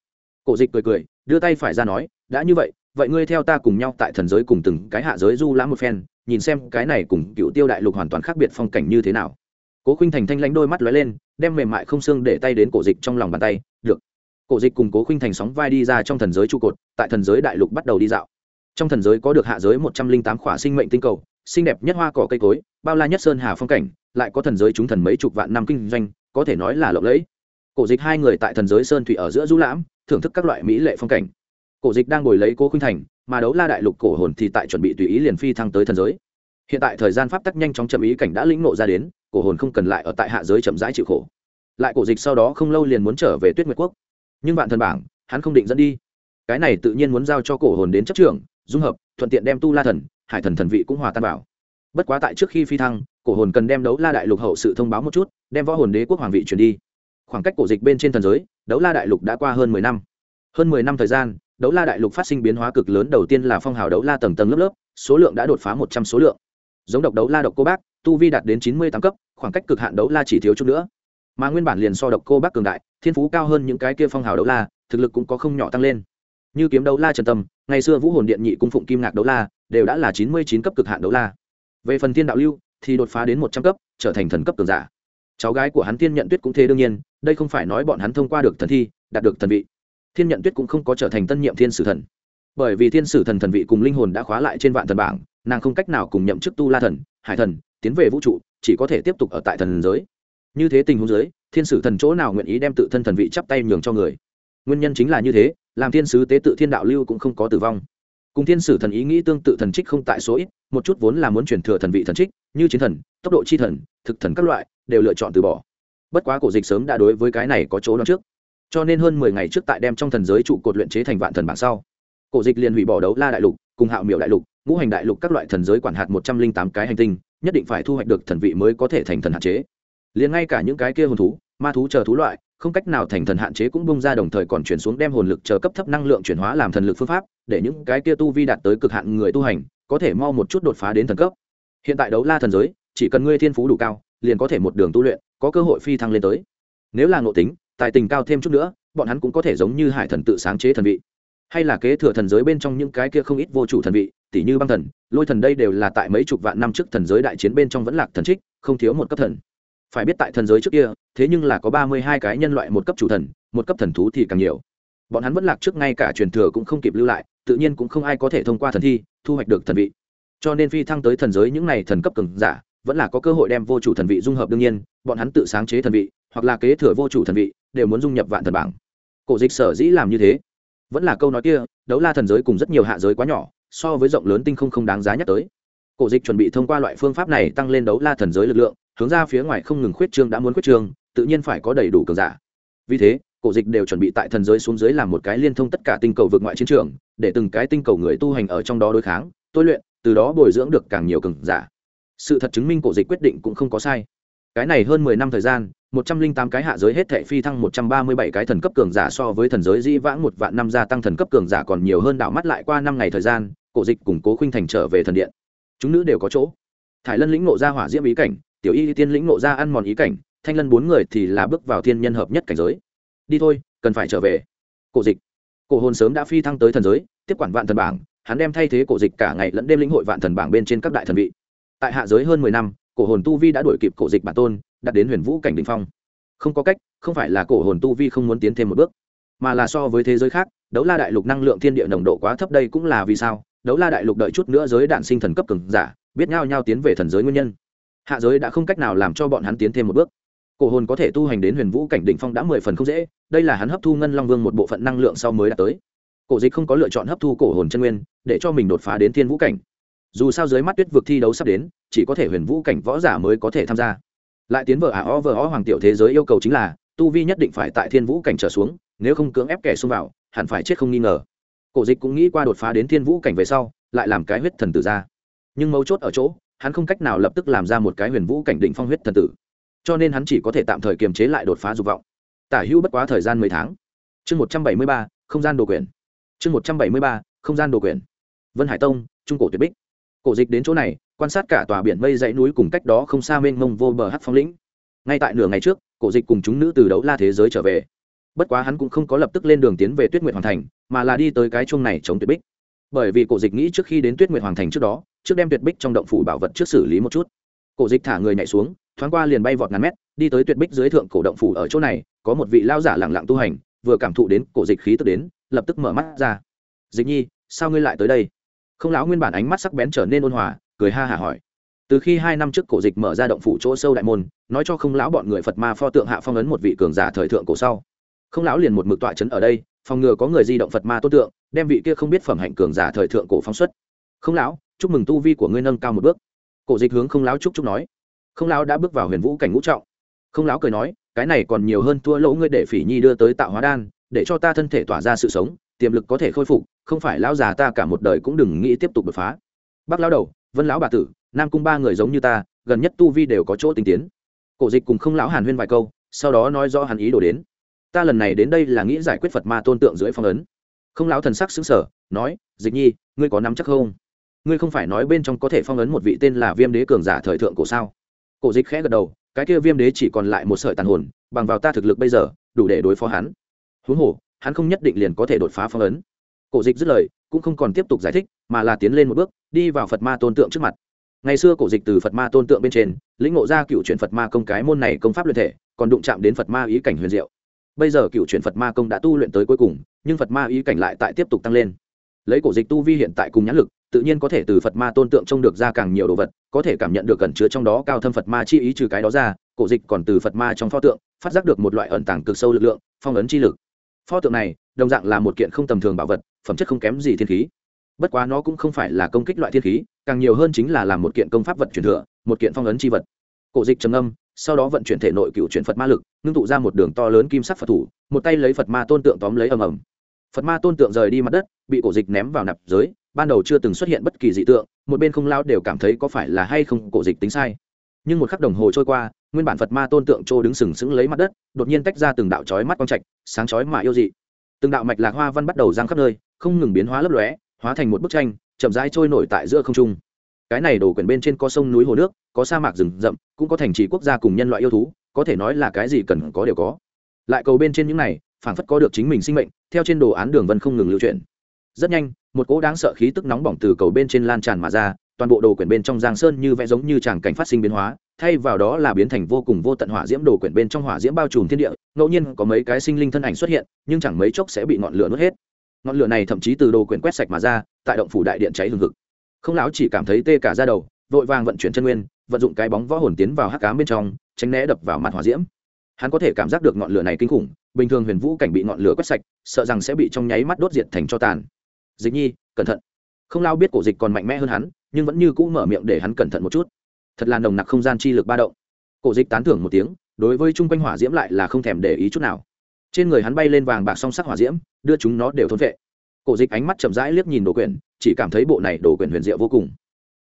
Speaker 1: cổ dịch cười cười, đưa tay phải ra nói, đã như vậy vậy ngươi theo ta cùng nhau tại thần giới cùng từng cái hạ giới du lãm một phen, nhìn xem cái này cùng cựu tiêu đại lục hoàn toàn khác biệt phong cảnh như thế nào. Cố khinh thành thanh lãnh đôi mắt lóe lên, đem mềm mại không xương để tay đến cổ dịch trong lòng bàn tay cổ dịch cùng cố khinh thành sóng vai đi ra trong thần giới trụ cột, tại thần giới đại lục bắt đầu đi dạo. Trong thần giới có được hạ giới một trăm linh tám khỏa sinh mệnh tinh cầu, xinh đẹp nhất hoa cỏ cây cối, bao la nhất sơn hà phong cảnh, lại có thần giới chúng thần mấy chục vạn năm kinh doanh, có thể nói là lộng lẫy. Cổ dịch hai người tại thần giới sơn thủy ở giữa du lãm, thưởng thức các loại mỹ lệ phong cảnh. Cổ dịch đang ngồi lấy cố khinh thành, mà đấu la đại lục cổ hồn thì tại chuẩn bị tùy ý liền phi thăng tới thần giới. Hiện tại thời gian pháp tắc nhanh chóng chậm ý cảnh đã lĩnh nộ ra đến, cổ hồn không cần lại ở tại hạ giới chậm rãi chịu khổ. Lại cổ dịch sau đó không lâu liền muốn trở về tuyết nguyệt quốc nhưng vạn thần bảng, hắn không định dẫn đi. Cái này tự nhiên muốn giao cho cổ hồn đến chấp trưởng, dung hợp, thuận tiện đem tu la thần, hải thần thần vị cũng hòa tan vào. Bất quá tại trước khi phi thăng, cổ hồn cần đem đấu la đại lục hậu sự thông báo một chút, đem võ hồn đế quốc hoàng vị chuyển đi. Khoảng cách cổ dịch bên trên thần giới, đấu la đại lục đã qua hơn mười năm. Hơn mười năm thời gian, đấu la đại lục phát sinh biến hóa cực lớn, đầu tiên là phong hào đấu la tầng tầng lớp lớp, số lượng đã đột phá một trăm số lượng. Giống độc đấu la độc cô bác, tu vi đạt đến chín mươi tám cấp, khoảng cách cực hạn đấu la chỉ thiếu chút nữa mà nguyên bản liền so độc cô bác cường đại, thiên phú cao hơn những cái kia phong hào đấu la, thực lực cũng có không nhỏ tăng lên. Như kiếm đấu la trần tâm, ngày xưa vũ hồn điện nhị cung phụng kim ngạc đấu la, đều đã là chín mươi chín cấp cực hạn đấu la. Về phần thiên đạo lưu, thì đột phá đến một trăm cấp, trở thành thần cấp cường giả. Cháu gái của hắn tiên nhận tuyết cũng thế đương nhiên, đây không phải nói bọn hắn thông qua được thần thi, đạt được thần vị. Thiên nhận tuyết cũng không có trở thành tân nhiệm thiên sử thần. Bởi vì thiên sử thần thần vị cùng linh hồn đã khóa lại trên vạn thần bảng, nàng không cách nào cùng nhậm chức tu la thần, hải thần, tiến về vũ trụ, chỉ có thể tiếp tục ở tại thần giới như thế tình huống dưới, thiên sử thần chỗ nào nguyện ý đem tự thân thần vị chắp tay nhường cho người? Nguyên nhân chính là như thế, làm thiên sứ tế tự thiên đạo lưu cũng không có tử vong. Cùng thiên sử thần ý nghĩ tương tự thần trích không tại số ít, một chút vốn là muốn chuyển thừa thần vị thần trích, như chiến thần, tốc độ chi thần, thực thần các loại, đều lựa chọn từ bỏ. Bất quá cổ dịch sớm đã đối với cái này có chỗ đoán trước. Cho nên hơn mười ngày trước tại đem trong thần giới trụ cột luyện chế thành vạn thần bảng sau, cổ dịch liền hủy bỏ đấu la đại lục, cùng hạo miểu đại lục, ngũ hành đại lục các loại thần giới quản hạt một trăm linh tám cái hành tinh, nhất định phải thu hoạch được thần vị mới có thể thành thần hạn chế liền ngay cả những cái kia hồn thú, ma thú chờ thú loại, không cách nào thành thần hạn chế cũng bung ra đồng thời còn chuyển xuống đem hồn lực chờ cấp thấp năng lượng chuyển hóa làm thần lực phương pháp, để những cái kia tu vi đạt tới cực hạn người tu hành, có thể mau một chút đột phá đến thần cấp. Hiện tại đấu la thần giới, chỉ cần ngươi thiên phú đủ cao, liền có thể một đường tu luyện, có cơ hội phi thăng lên tới. Nếu là ngộ tính, tài tình cao thêm chút nữa, bọn hắn cũng có thể giống như hải thần tự sáng chế thần vị. Hay là kế thừa thần giới bên trong những cái kia không ít vô chủ thần vị tỷ như băng thần, lôi thần đây đều là tại mấy chục vạn năm trước thần giới đại chiến bên trong vẫn lạc thần trích, không thiếu một cấp thần phải biết tại thần giới trước kia, thế nhưng là có ba mươi hai cái nhân loại, một cấp chủ thần, một cấp thần thú thì càng nhiều. Bọn hắn vẫn lạc trước ngay cả truyền thừa cũng không kịp lưu lại, tự nhiên cũng không ai có thể thông qua thần thi, thu hoạch được thần vị. Cho nên phi thăng tới thần giới những n à y thần cấp cường giả, vẫn là có cơ hội đem vô chủ thần vị dung hợp đương nhiên, bọn hắn tự sáng chế thần vị, hoặc là kế thừa vô chủ thần vị, đều muốn dung nhập vạn thần bảng. Cổ dịch sở dĩ làm như thế, vẫn là câu nói kia, đấu la thần giới cùng rất nhiều hạ giới quá nhỏ, so với rộng lớn tinh không không đáng giá nhắc tới. Cổ dịch chuẩn bị thông qua loại phương pháp này tăng lên đấu la thần giới lực lượng hướng ra phía ngoài không ngừng khuyết trương đã muốn khuyết trương, tự nhiên phải có đầy đủ cường giả. Vì thế, cổ dịch đều chuẩn bị tại thần giới xuống dưới làm một cái liên thông tất cả tinh cầu vượt ngoại chiến trường, để từng cái tinh cầu người tu hành ở trong đó đối kháng, tôi luyện, từ đó bồi dưỡng được càng nhiều cường giả. Sự thật chứng minh cổ dịch quyết định cũng không có sai. Cái này hơn mười năm thời gian, một trăm linh tám cái hạ giới hết thệ phi thăng một trăm ba mươi bảy cái thần cấp cường giả so với thần giới dĩ vãng một vạn năm gia tăng thần cấp cường giả còn nhiều hơn đảo mắt lại qua năm ngày thời gian, cổ dịch củng cố khuynh thành trở về thần điện. Chúng nữ đều có chỗ. Thải lân lĩnh nộ ra hỏa diễm ý cảnh tiểu y tiên lĩnh nộ ra ăn mòn ý cảnh, thanh lân bốn người thì là bước vào thiên nhân hợp nhất cảnh giới. Đi thôi, cần phải trở về. Cổ dịch. Cổ hồn sớm đã phi thăng tới thần giới, tiếp quản vạn thần bảng, hắn đem thay thế cổ dịch cả ngày lẫn đêm lĩnh hội vạn thần bảng bên trên các đại thần vị. Tại hạ giới hơn mười năm, cổ hồn tu vi đã đuổi kịp cổ dịch bản tôn, đạt đến huyền vũ cảnh đình phong. Không có cách, không phải là cổ hồn tu vi không muốn tiến thêm một bước, mà là so với thế giới khác, đấu la đại lục năng lượng thiên địa nồng độ quá thấp đây cũng là vì sao, đấu la đại lục đợi chút nữa giới đạn sinh thần cấp cường giả, biết nhau nhau tiến về thần giới nguyên nhân hạ giới đã không cách nào làm cho bọn hắn tiến thêm một bước. Cổ hồn có thể tu hành đến huyền vũ cảnh đỉnh phong đã mười phần không dễ, đây là hắn hấp thu ngân long vương một bộ phận năng lượng sau mới đạt tới. Cổ dịch không có lựa chọn hấp thu cổ hồn chân nguyên, để cho mình đột phá đến thiên vũ cảnh. Dù sao dưới mắt tuyết vực thi đấu sắp đến, chỉ có thể huyền vũ cảnh võ giả mới có thể tham gia. Lại tiến vợ ả o vợ o hoàng tiểu thế giới yêu cầu chính là, tu vi nhất định phải tại thiên vũ cảnh trở xuống, nếu không cưỡng ép kẻ xông vào, hẳn phải chết không nghi ngờ. Cổ dịch cũng nghĩ qua đột phá đến thiên vũ cảnh về sau, lại làm cái huyết thần tử ra. Nhưng mấu chốt ở chỗ hắn không cách nào lập tức làm ra một cái huyền vũ cảnh định phong huyết thần tử. Cho nên hắn chỉ có thể tạm thời kiềm chế lại đột phá dục vọng. Tả hữu bất quá thời gian mấy tháng. Chương một trăm bảy mươi ba, không gian đồ quyền. Chương một trăm bảy mươi ba, không gian đồ quyền. Vân hải tông, trung cổ tuyệt bích. Cổ dịch đến chỗ này, quan sát cả tòa biển mây dãy núi cùng cách đó không xa mênh mông vô bờ hát phong lĩnh. Ngay tại nửa ngày trước, cổ dịch cùng chúng nữ từ đấu la thế giới trở về. Bất quá hắn cũng không có lập tức lên đường tiến về tuyết nguyện hoàn thành, mà là đi tới cái chuông này chống tuyệt bích bởi vì cổ dịch nghĩ trước khi đến tuyết nguyệt hoàng thành trước đó, trước đem tuyệt bích trong động phủ bảo vật trước xử lý một chút. Cổ dịch thả người nhảy xuống, thoáng qua liền bay vọt ngàn mét, đi tới tuyệt bích dưới thượng cổ động phủ ở chỗ này, có một vị lao giả lẳng lặng tu hành, vừa cảm thụ đến cổ dịch khí tức đến, lập tức mở mắt ra. Dịch nhi, sao ngươi lại tới đây? Không lão nguyên bản ánh mắt sắc bén trở nên ôn hòa, cười ha hả hỏi. Từ khi hai năm trước cổ dịch mở ra động phủ chỗ sâu đại môn, nói cho không lão bọn người phật ma pho tượng hạ phong ấn một vị cường giả thời thượng cổ sau. Không lão liền một mực tọa trấn ở đây phòng ngừa có người di động phật ma tôn tượng, đem vị kia không biết phẩm hạnh cường giả thời thượng cổ phóng xuất. Không lão, chúc mừng tu vi của ngươi nâng cao một bước. Cổ dịch hướng không lão chúc chúc nói. Không lão đã bước vào huyền vũ cảnh ngũ trọng. Không lão cười nói, cái này còn nhiều hơn thua lỗ ngươi để phỉ nhi đưa tới tạo hóa đan, để cho ta thân thể tỏa ra sự sống, tiềm lực có thể khôi phục, không phải lão già ta cả một đời cũng đừng nghĩ tiếp tục đột phá. Bác lão đầu, vân lão bà tử, nam cung ba người giống như ta, gần nhất tu vi đều có chỗ tinh tiến. Cổ dịch cùng không lão hàn huyên vài câu, sau đó nói rõ hàn ý đổ đến ta lần này đến đây là nghĩ giải quyết phật ma tôn tượng dưới phong ấn. Không lão thần sắc xứng sở nói, dịch nhi, ngươi có nắm chắc không? Ngươi không phải nói bên trong có thể phong ấn một vị tên là viêm đế cường giả thời thượng cổ sao? Cổ dịch khẽ gật đầu, cái kia viêm đế chỉ còn lại một sợi tàn hồn, bằng vào ta thực lực bây giờ, đủ để đối phó hắn. Huống hồ, hắn không nhất định liền có thể đột phá phong ấn. Cổ dịch dứt lời, cũng không còn tiếp tục giải thích, mà là tiến lên một bước, đi vào phật ma tôn tượng trước mặt. Ngày xưa cổ dịch từ phật ma tôn tượng bên trên, lĩnh ngộ ra cựu chuyển phật ma công cái môn này công pháp luyện thể, còn đụng chạm đến phật ma ý cảnh huyền diệu bây giờ cựu chuyển phật ma công đã tu luyện tới cuối cùng, nhưng phật ma ý cảnh lại tại tiếp tục tăng lên. Lấy cổ dịch tu vi hiện tại cùng nhãn lực, tự nhiên có thể từ phật ma tôn tượng trông được ra càng nhiều đồ vật, có thể cảm nhận được cẩn chứa trong đó cao thâm phật ma chi ý trừ cái đó ra, cổ dịch còn từ phật ma trong pho tượng, phát giác được một loại ẩn tàng cực sâu lực lượng, phong ấn chi lực. Pho tượng này, đồng dạng là một kiện không tầm thường bảo vật, phẩm chất không kém gì thiên khí. Bất quá nó cũng không phải là công kích loại thiên khí, càng nhiều hơn chính là làm một kiện công pháp vật truyền thừa, một kiện phong ấn chi vật. Cổ dịch trầm âm sau đó vận chuyển thể nội cựu chuyển phật ma lực, ngưng tụ ra một đường to lớn kim sắc phật thủ, một tay lấy phật ma tôn tượng tóm lấy ầm ầm. Phật ma tôn tượng rời đi mặt đất, bị cổ dịch ném vào nạp giới, ban đầu chưa từng xuất hiện bất kỳ dị tượng, một bên không lao đều cảm thấy có phải là hay không cổ dịch tính sai. Nhưng một khắc đồng hồ trôi qua, nguyên bản phật ma tôn tượng trô đứng sừng sững lấy mặt đất, đột nhiên tách ra từng đạo chói mắt quang trạch, sáng chói mà yêu dị. Từng đạo mạch lạc hoa văn bắt đầu giang khắp nơi, không ngừng biến hóa lấp lóe, hóa thành một bức tranh, chậm rãi trôi nổi tại giữa không trung cái này đổ quyển bên trên có sông núi hồ nước, có sa mạc rừng rậm, cũng có thành trì quốc gia cùng nhân loại yêu thú, có thể nói là cái gì cần có đều có. Lại cầu bên trên những này, phảng phất có được chính mình sinh mệnh, theo trên đồ án đường vân không ngừng lưu chuyển. Rất nhanh, một cỗ đáng sợ khí tức nóng bỏng từ cầu bên trên lan tràn mà ra, toàn bộ đồ quyển bên trong giang sơn như vẽ giống như tràng cảnh phát sinh biến hóa, thay vào đó là biến thành vô cùng vô tận hỏa diễm đồ quyển bên trong hỏa diễm bao trùm thiên địa, ngẫu nhiên có mấy cái sinh linh thân ảnh xuất hiện, nhưng chẳng mấy chốc sẽ bị ngọn lửa nuốt hết. Ngọn lửa này thậm chí từ đồ quyển quét sạch mà ra, tại động phủ đại điện cháy hừng hực không lão chỉ cảm thấy tê cả ra đầu, vội vàng vận chuyển chân nguyên, vận dụng cái bóng võ hồn tiến vào hắc cám bên trong, tránh né đập vào mặt hỏa diễm. Hắn có thể cảm giác được ngọn lửa này kinh khủng, bình thường huyền vũ cảnh bị ngọn lửa quét sạch, sợ rằng sẽ bị trong nháy mắt đốt diệt thành cho tàn. Dịch nhi, cẩn thận. Không lao biết cổ dịch còn mạnh mẽ hơn hắn, nhưng vẫn như cũ mở miệng để hắn cẩn thận một chút. Thật là nồng nặc không gian chi lực ba động. Cổ dịch tán thưởng một tiếng, đối với chung quanh hỏa diễm lại là không thèm để ý chút nào. Trên người hắn bay lên vàng bạc song sắc hỏa diễm, đưa chúng nó đều thôn vệ. Cổ dịch ánh mắt chậm rãi liếc nhìn đồ quyển chỉ cảm thấy bộ này đồ quyền huyền diệu vô cùng.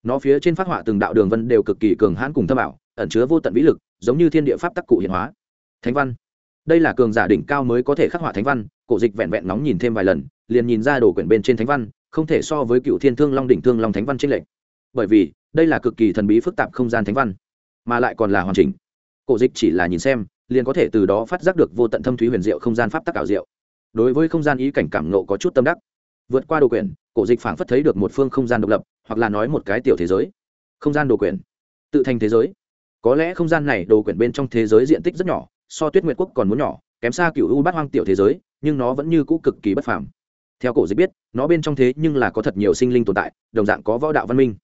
Speaker 1: Nó phía trên phát họa từng đạo đường vân đều cực kỳ cường hãn cùng thâm ảo, ẩn chứa vô tận vĩ lực, giống như thiên địa pháp tắc cụ hiện hóa. Thánh văn. Đây là cường giả đỉnh cao mới có thể khắc họa thánh văn, cổ dịch vẹn vẹn nóng nhìn thêm vài lần, liền nhìn ra đồ quyển bên trên thánh văn, không thể so với cựu thiên thương long đỉnh thương long thánh văn trên lệnh bởi vì, đây là cực kỳ thần bí phức tạp không gian thánh văn, mà lại còn là hoàn chỉnh. Cổ dịch chỉ là nhìn xem, liền có thể từ đó phát giác được vô tận thâm thúy huyền diệu không gian pháp tắc ảo diệu. Đối với không gian ý cảnh cảm nộ có chút tâm đắc. Vượt qua đồ quyển cổ dịch phảng phất thấy được một phương không gian độc lập, hoặc là nói một cái tiểu thế giới. Không gian đồ quyển. Tự thành thế giới. Có lẽ không gian này đồ quyển bên trong thế giới diện tích rất nhỏ, so tuyết nguyệt quốc còn muốn nhỏ, kém xa cựu u bát hoang tiểu thế giới, nhưng nó vẫn như cũ cực kỳ bất phàm. Theo cổ dịch biết, nó bên trong thế nhưng là có thật nhiều sinh linh tồn tại, đồng dạng có võ đạo văn minh.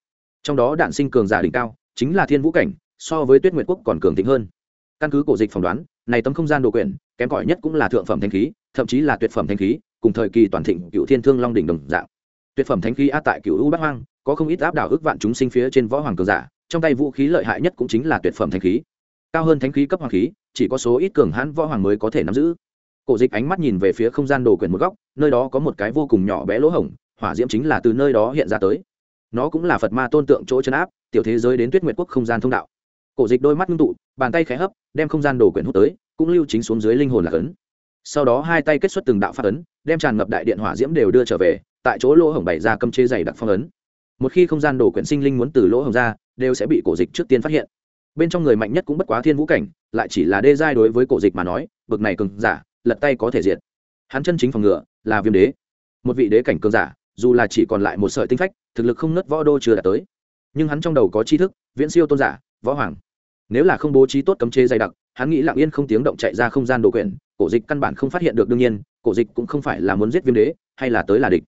Speaker 1: Trong đó đạn sinh cường giả đỉnh cao, chính là thiên vũ cảnh, so với tuyết nguyệt quốc còn cường tính hơn. Căn cứ cổ dịch phỏng đoán, này tấm không gian đồ quyển, kém cỏi nhất cũng là thượng phẩm thanh khí, thậm chí là tuyệt phẩm thanh khí, cùng thời kỳ toàn thịnh cựu thiên thương long đỉnh đồng dạng tuyệt phẩm thánh khí a tại cựu u bát hoang, có không ít áp đảo ước vạn chúng sinh phía trên võ hoàng cường giả, trong tay vũ khí lợi hại nhất cũng chính là tuyệt phẩm thánh khí. Cao hơn thánh khí cấp hoàng khí, chỉ có số ít cường hãn võ hoàng mới có thể nắm giữ. Cổ dịch ánh mắt nhìn về phía không gian đồ quyển một góc, nơi đó có một cái vô cùng nhỏ bé lỗ hổng, hỏa diễm chính là từ nơi đó hiện ra tới. Nó cũng là phật ma tôn tượng chỗ chân áp, tiểu thế giới đến tuyết nguyệt quốc không gian thông đạo. Cổ dịch đôi mắt ngưng tụ, bàn tay khẽ hấp, đem không gian đồ quyển hút tới, cũng lưu chính xuống dưới linh hồn là ấn. Sau đó hai tay kết xuất từng đạo phát ấn, đem tràn ngập đại điện hỏa diễm đều đưa trở về tại chỗ lỗ hổng bày ra cấm chế dày đặc phong ấn. Một khi không gian đồ quyển sinh linh muốn từ lỗ hổng ra, đều sẽ bị cổ dịch trước tiên phát hiện. Bên trong người mạnh nhất cũng bất quá thiên vũ cảnh, lại chỉ là đê giai đối với cổ dịch mà nói, bực này cường giả, lật tay có thể diệt. Hắn chân chính phòng ngựa là viêm đế. Một vị đế cảnh cường giả, dù là chỉ còn lại một sợi tinh phách, thực lực không nớt võ đô chưa đạt tới. Nhưng hắn trong đầu có tri thức, viễn siêu tôn giả, võ hoàng. Nếu là không bố trí tốt cấm chế dày đặc, hắn nghĩ lặng yên không tiếng động chạy ra không gian đồ quyển, cổ dịch căn bản không phát hiện được đương nhiên, cổ dịch cũng không phải là muốn giết viêm đế, hay là tới là địch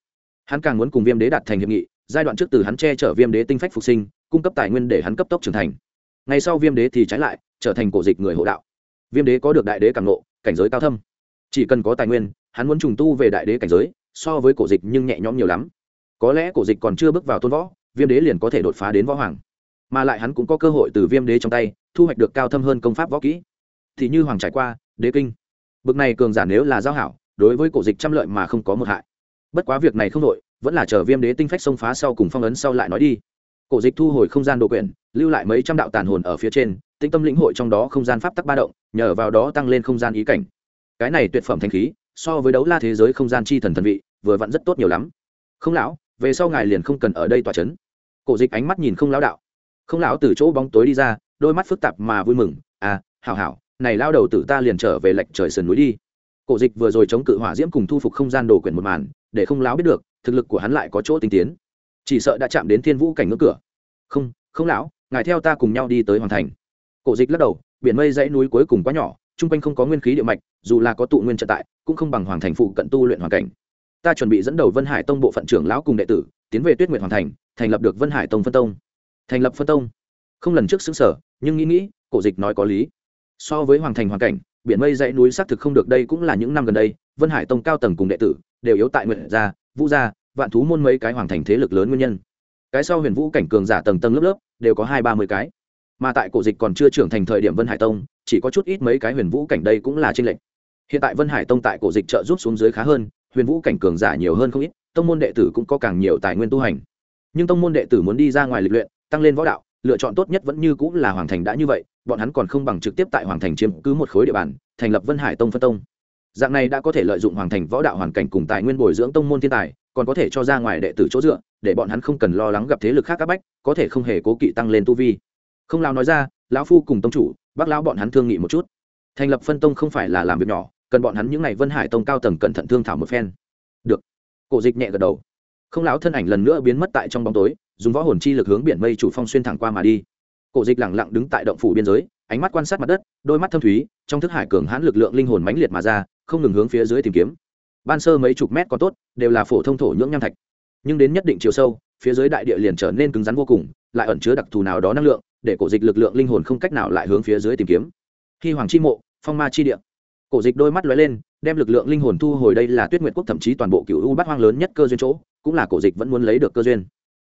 Speaker 1: hắn càng muốn cùng viêm đế đạt thành hiệp nghị, giai đoạn trước từ hắn che chở viêm đế tinh phách phục sinh, cung cấp tài nguyên để hắn cấp tốc trưởng thành. Ngay sau viêm đế thì trái lại, trở thành cổ dịch người hộ đạo. Viêm đế có được đại đế càng nộ cảnh giới cao thâm. Chỉ cần có tài nguyên, hắn muốn trùng tu về đại đế cảnh giới, so với cổ dịch nhưng nhẹ nhõm nhiều lắm. Có lẽ cổ dịch còn chưa bước vào tôn võ, viêm đế liền có thể đột phá đến võ hoàng. Mà lại hắn cũng có cơ hội từ viêm đế trong tay, thu hoạch được cao thâm hơn công pháp võ kỹ. Thì như hoàng trải qua, đế kinh. Bực này cường giả nếu là giao hảo, đối với cổ dịch trăm lợi mà không có một hại bất quá việc này không đội vẫn là chờ viêm đế tinh phách xông phá sau cùng phong ấn sau lại nói đi. Cổ dịch thu hồi không gian đồ quyển, lưu lại mấy trăm đạo tàn hồn ở phía trên tinh tâm lĩnh hội trong đó không gian pháp tắc ba động, nhờ vào đó tăng lên không gian ý cảnh. Cái này tuyệt phẩm thanh khí, so với đấu la thế giới không gian chi thần thần vị, vừa vặn rất tốt nhiều lắm. Không lão, về sau ngài liền không cần ở đây tòa c h ấ n cổ dịch ánh mắt nhìn không lão đạo. Không lão từ chỗ bóng tối đi ra, đôi mắt phức tạp mà vui mừng. À hảo hảo, này lao đầu tử ta liền trở về lệnh trời sườn núi đi. Cổ dịch vừa rồi chống cự hỏa diễm cùng thu phục không gian đồ quyển một màn để không lão biết được, thực lực của hắn lại có chỗ tinh tiến. Chỉ sợ đã chạm đến thiên vũ cảnh ngưỡng cửa. Không không lão, ngài theo ta cùng nhau đi tới hoàn thành. Cổ dịch lắc đầu, biển mây dãy núi cuối cùng quá nhỏ, chung quanh không có nguyên khí địa mạch, dù là có tụ nguyên trợ tại, cũng không bằng hoàng thành phụ cận tu luyện hoàn cảnh. Ta chuẩn bị dẫn đầu vân hải tông bộ phận trưởng lão cùng đệ tử, tiến về tuyết nguyện hoàn thành thành lập được vân hải tông phân tông. Thành lập phân tông? Không lần trước xứng sở, nhưng nghĩ nghĩ, cổ dịch nói có lý. So với hoàng thành hoàn cảnh, biển mây dãy núi xác thực không được đây cũng là những năm gần đây vân hải tông cao tầng cùng đệ tử đều yếu tại nguyện gia, vũ gia, vạn thú môn mấy cái hoàng thành thế lực lớn nguyên nhân. Cái sau huyền vũ cảnh cường giả tầng tầng lớp lớp đều có hai ba mươi cái. Mà tại cổ dịch còn chưa trưởng thành thời điểm vân hải tông, chỉ có chút ít mấy cái huyền vũ cảnh đây cũng là tranh lệch. Hiện tại vân hải tông tại cổ dịch trợ giúp xuống dưới khá hơn, huyền vũ cảnh cường giả nhiều hơn không ít, tông môn đệ tử cũng có càng nhiều tài nguyên tu hành. Nhưng tông môn đệ tử muốn đi ra ngoài lịch luyện, tăng lên võ đạo, lựa chọn tốt nhất vẫn như cũng là hoàng thành đã như vậy, bọn hắn còn không bằng trực tiếp tại hoàng thành chiếm cứ một khối địa bàn, thành lập vân hải tông phân tông dạng này đã có thể lợi dụng hoàng thành võ đạo hoàn cảnh cùng tài nguyên bồi dưỡng tông môn thiên tài, còn có thể cho ra ngoài đệ tử chỗ dựa, để bọn hắn không cần lo lắng gặp thế lực khác các bách, có thể không hề cố kỵ tăng lên tu vi. Không lao nói ra, lão phu cùng tông chủ, bác lão bọn hắn thương nghị một chút. Thành lập phân tông không phải là làm việc nhỏ, cần bọn hắn những ngày vân hải tông cao tầng cẩn thận thương thảo một phen. Được. Cổ dịch nhẹ gật đầu. Không lão thân ảnh lần nữa biến mất tại trong bóng tối, dùng võ hồn chi lực hướng biển mây chủ phong xuyên thẳng qua mà đi. Cổ dịch lẳng lặng đứng tại động phủ biên giới, ánh mắt quan sát mặt đất, đôi mắt thâm thúy, trong thức hải cường hãn lực lượng linh hồn mãnh liệt mà ra không ngừng hướng phía dưới tìm kiếm. Ban sơ mấy chục mét còn tốt, đều là phổ thông thổ nhưỡng nham thạch. Nhưng đến nhất định chiều sâu, phía dưới đại địa liền trở nên cứng rắn vô cùng, lại ẩn chứa đặc thù nào đó năng lượng, để cổ dịch lực lượng linh hồn không cách nào lại hướng phía dưới tìm kiếm. Khi hoàng chi mộ, phong ma chi địa. Cổ dịch đôi mắt lóe lên, đem lực lượng linh hồn thu hồi đây là tuyết nguyệt quốc thậm chí toàn bộ cựu u bát hoang lớn nhất cơ duyên chỗ, cũng là cổ dịch vẫn muốn lấy được cơ duyên.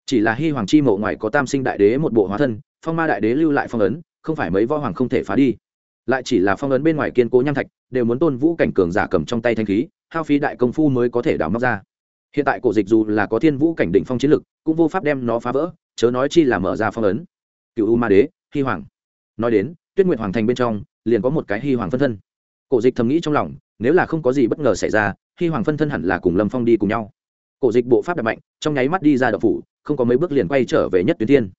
Speaker 1: Chỉ là hy hoàng chi mộ ngoài có tam sinh đại đế một bộ hóa thân, phong ma đại đế lưu lại phong ấn, không phải mấy võ hoàng không thể phá đi lại chỉ là phong ấn bên ngoài kiên cố nham thạch, đều muốn tôn vũ cảnh cường giả cầm trong tay thanh khí, hao phí đại công phu mới có thể đào móc ra. Hiện tại cổ dịch dù là có thiên vũ cảnh đỉnh phong chiến lực, cũng vô pháp đem nó phá vỡ, chớ nói chi là mở ra phong ấn. Cựu u ma đế, hy hoàng. Nói đến, tuyết nguyệt hoàng thành bên trong, liền có một cái hy hoàng phân thân. Cổ dịch thầm nghĩ trong lòng, nếu là không có gì bất ngờ xảy ra, hy hoàng phân thân hẳn là cùng lâm phong đi cùng nhau. Cổ dịch bộ pháp đập mạnh, trong nháy mắt đi ra đậu phủ, không có mấy bước liền quay trở về nhất tuyến thiên.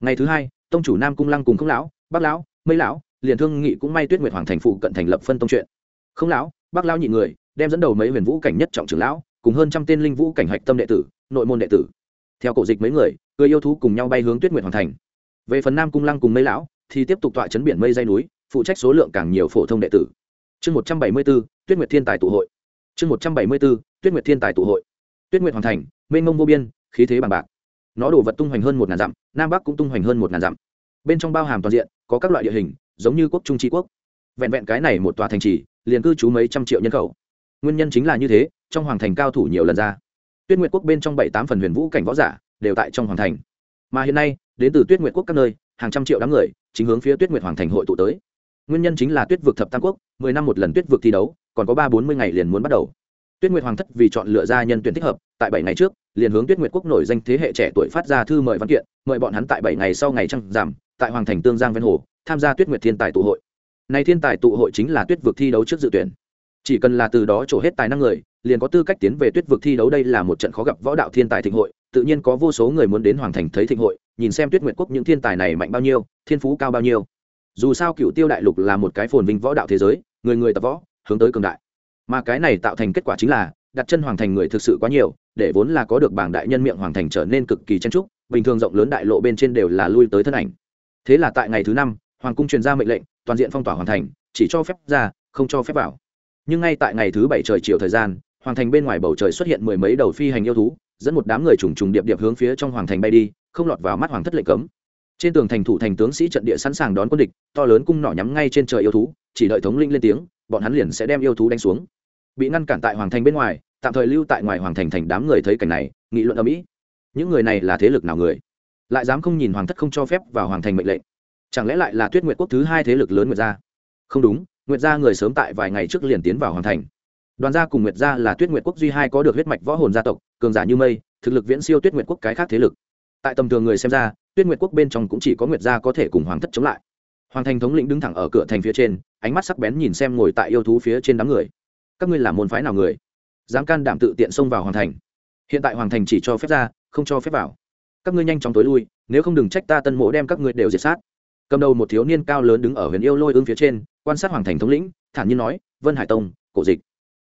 Speaker 1: Ngày thứ hai, tông chủ nam cung lăng cùng không lão bác lão, mây lão liền thương nghị cũng may tuyết nguyệt hoàng thành phụ cận thành lập phân tông chuyện. Không lão, bác lão nhị người, đem dẫn đầu mấy huyền vũ cảnh nhất trọng trưởng lão, cùng hơn trăm tên linh vũ cảnh hạch tâm đệ tử, nội môn đệ tử. Theo cổ dịch mấy người cười yêu thú cùng nhau bay hướng tuyết nguyệt hoàng thành. Về phần nam cung lăng cùng mấy lão, thì tiếp tục tọa chấn biển mây dây núi, phụ trách số lượng càng nhiều phổ thông đệ tử. Chương một trăm bảy mươi b ố tuyết nguyệt thiên tài tụ hội. Chương một trăm bảy mươi b ố tuyết nguyệt thiên tài tụ hội. Tuyết nguyệt hoàng thành, mênh mông vô biên, khí thế bằng bạc. Nó đổ vật tung hoành hơn một ngàn dặm, nam bắc cũng tung hoành hơn một ngàn dặm. Bên trong bao hàm toàn diện, có các loại địa hình giống như quốc trung tri quốc. Vẹn vẹn cái này một tòa thành trì, liền cư trú mấy trăm triệu nhân khẩu. Nguyên nhân chính là như thế, trong hoàng thành cao thủ nhiều lần ra. Tuyết nguyệt quốc bên trong bảy tám phần huyền vũ cảnh võ giả đều tại trong hoàng thành. Mà hiện nay, đến từ tuyết nguyệt quốc các nơi, hàng trăm triệu đám người chính hướng phía tuyết nguyệt hoàng thành hội tụ tới. Nguyên nhân chính là tuyết vực thập tam quốc, mười năm một lần tuyết vực thi đấu, còn có ba bốn mươi ngày liền muốn bắt đầu. Tuyết nguyệt hoàng thất vì chọn lựa ra nhân tuyển thích hợp, tại bảy ngày trước, liền hướng tuyết nguyệt quốc nổi danh thế hệ trẻ tuổi phát ra thư mời văn kiện, mời bọn hắn tại bảy ngày sau ngày trăng giảm, tại hoàng thành tương giang ven hồ tham gia tuyết nguyệt thiên tài tụ hội. Này thiên tài tụ hội chính là tuyết vực thi đấu trước dự tuyển. Chỉ cần là từ đó trổ hết tài năng người, liền có tư cách tiến về tuyết vực thi đấu đây là một trận khó gặp võ đạo thiên tài thịnh hội, tự nhiên có vô số người muốn đến hoàng thành thấy thịnh hội, nhìn xem tuyết nguyệt quốc những thiên tài này mạnh bao nhiêu, thiên phú cao bao nhiêu. Dù sao cựu tiêu đại lục là một cái phồn vinh võ đạo thế giới, người người tập võ, hướng tới cường đại. Mà cái này tạo thành kết quả chính là, đặt chân hoàng thành người thực sự quá nhiều, để vốn là có được bảng đại nhân miệng hoàng thành trở nên cực kỳ chen trúc bình thường rộng lớn đại lộ bên trên đều là lui tới thân ảnh. Thế là tại ngày thứ năm hoàng cung truyền ra mệnh lệnh, toàn diện phong tỏa hoàn thành, chỉ cho phép ra, không cho phép vào. Nhưng ngay tại ngày thứ bảy trời chiều thời gian, hoàng thành bên ngoài bầu trời xuất hiện mười mấy đầu phi hành yêu thú, dẫn một đám người trùng trùng điệp điệp hướng phía trong hoàng thành bay đi, không lọt vào mắt hoàng thất lệnh cấm. Trên tường thành thủ thành tướng sĩ trận địa sẵn sàng đón quân địch, to lớn cung nỏ nhắm ngay trên trời yêu thú, chỉ đợi thống linh lên tiếng, bọn hắn liền sẽ đem yêu thú đánh xuống. Bị ngăn cản tại hoàng thành bên ngoài, tạm thời lưu tại ngoài hoàng thành thành đám người thấy cảnh này, nghị luận ở mỹ những người này là thế lực nào người? Lại dám không nhìn hoàng thất không cho phép vào hoàng thành mệnh lệnh chẳng lẽ lại là tuyết nguyệt quốc thứ hai thế lực lớn nguyệt gia? Không đúng, nguyệt gia người sớm tại vài ngày trước liền tiến vào hoàng thành. Đoàn gia cùng nguyệt gia là tuyết nguyệt quốc duy hai có được huyết mạch võ hồn gia tộc, cường giả như mây, thực lực viễn siêu tuyết nguyệt quốc cái khác thế lực. Tại tầm thường người xem ra, tuyết nguyệt quốc bên trong cũng chỉ có nguyệt gia có thể cùng hoàng thất chống lại. Hoàng thành thống lĩnh đứng thẳng ở cửa thành phía trên, ánh mắt sắc bén nhìn xem ngồi tại yêu thú phía trên đám người. Các ngươi là môn phái nào người? Dám can đảm tự tiện xông vào hoàng thành. Hiện tại hoàng thành chỉ cho phép ra, không cho phép vào. Các ngươi nhanh chóng tối lui, nếu không đừng trách ta tân mộ đem các ngươi đều diệt sát cầm đầu một thiếu niên cao lớn đứng ở huyền yêu lôi ương phía trên, quan sát hoàng thành thống lĩnh, thản nhiên nói, vân hải tông, cổ dịch.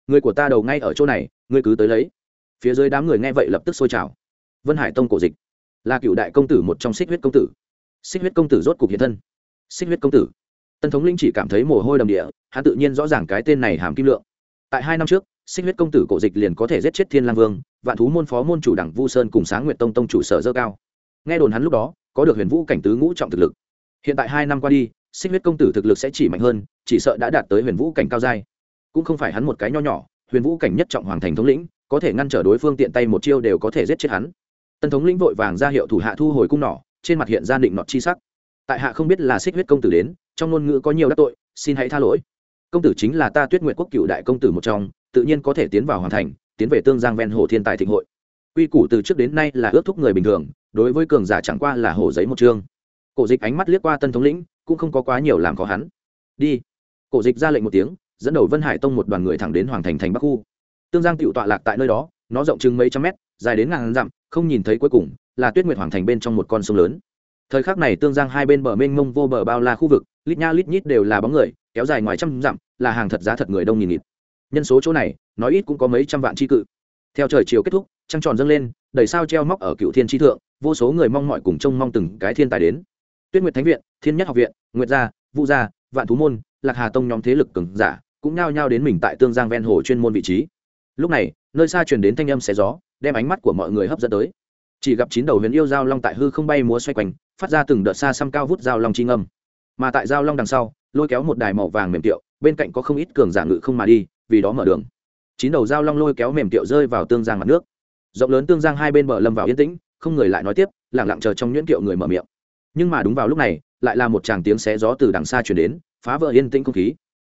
Speaker 1: Người của ta đầu ngay ở chỗ này, ngươi cứ tới lấy. Phía dưới đám người nghe vậy lập tức xôi trào. Vân hải tông, cổ dịch. Là cựu đại công tử một trong xích huyết công tử. Xích huyết công tử rốt cục hiện thân. Xích huyết công tử? Tân thống linh chỉ cảm thấy mồ hôi đầm địa, hắn tự nhiên rõ ràng cái tên này hàm kim lượng. Tại hai năm trước, xích huyết công tử cổ dịch liền có thể giết chết thiên lang vương, vạn thú môn phó môn chủ đảng vu sơn cùng sáng nguyệt tông tông chủ sở dơ cao. Nghe đồn hắn lúc đó, có được huyền vũ cảnh tứ ngũ trọng thực lực hiện tại hai năm qua đi, xích huyết công tử thực lực sẽ chỉ mạnh hơn, chỉ sợ đã đạt tới huyền vũ cảnh cao giai. Cũng không phải hắn một cái nho nhỏ, huyền vũ cảnh nhất trọng hoàng thành thống lĩnh, có thể ngăn trở đối phương tiện tay một chiêu đều có thể giết chết hắn. Tân thống lĩnh vội vàng ra hiệu thủ hạ thu hồi cung nỏ, trên mặt hiện ra định nọt chi sắc. Tại hạ không biết là xích huyết công tử đến, trong ngôn ngữ có nhiều đắc tội, xin hãy tha lỗi. Công tử chính là ta tuyết nguyện quốc cựu đại công tử một trong, tự nhiên có thể tiến vào hoàn thành, tiến về tương giang ven hồ thiên tài thịnh hội. Quy củ từ trước đến nay là ước thúc người bình thường, đối với cường giả chẳng qua là hồ giấy một chương cổ dịch ánh mắt liếc qua tân thống lĩnh, cũng không có quá nhiều làm khó hắn. Đi. Cổ dịch ra lệnh một tiếng, dẫn đầu vân hải tông một đoàn người thẳng đến hoàng thành thành bắc khu. Tương giang tựu tọa lạc tại nơi đó, nó rộng chừng mấy trăm mét, dài đến ngàn dặm, không nhìn thấy cuối cùng, là tuyết nguyệt hoàng thành bên trong một con sông lớn. Thời khắc này tương giang hai bên bờ mênh mông vô bờ bao la khu vực, lít nha lít nhít đều là bóng người, kéo dài ngoài trăm dặm, là hàng thật giá thật người đông nghìn nghịt. Nhân số chỗ này nói ít cũng có mấy trăm vạn tri cự. Theo trời chiều kết thúc, trăng tròn dâng lên, đầy sao treo móc ở cựu thiên tri thượng, vô số người mong mọi cùng trông mong từng cái thiên tài đến tuyết nguyệt thánh viện, thiên nhất học viện, nguyệt gia, vũ gia, vạn thú môn, lạc hà tông nhóm thế lực cường giả cũng nhao nhao đến mình tại tương giang ven hồ chuyên môn vị trí. Lúc này, nơi xa truyền đến thanh âm xé gió, đem ánh mắt của mọi người hấp dẫn tới. Chỉ gặp chín đầu huyền yêu giao long tại hư không bay múa xoay quanh, phát ra từng đợt xa xăm cao vút giao long chi ngâm. Mà tại giao long đằng sau, lôi kéo một đài màu vàng mềm tiệu, bên cạnh có không ít cường giả ngự không mà đi, vì đó mở đường. Chín đầu giao long lôi kéo mềm tiệu rơi vào tương giang mặt nước. Rộng lớn tương giang hai bên bờ lâm vào yên tĩnh, không người lại nói tiếp lẳng lặng chờ trong nhuyễn kiệu người mở miệng nhưng mà đúng vào lúc này, lại là một tràng tiếng xé gió từ đằng xa chuyển đến, phá vỡ yên tĩnh không khí.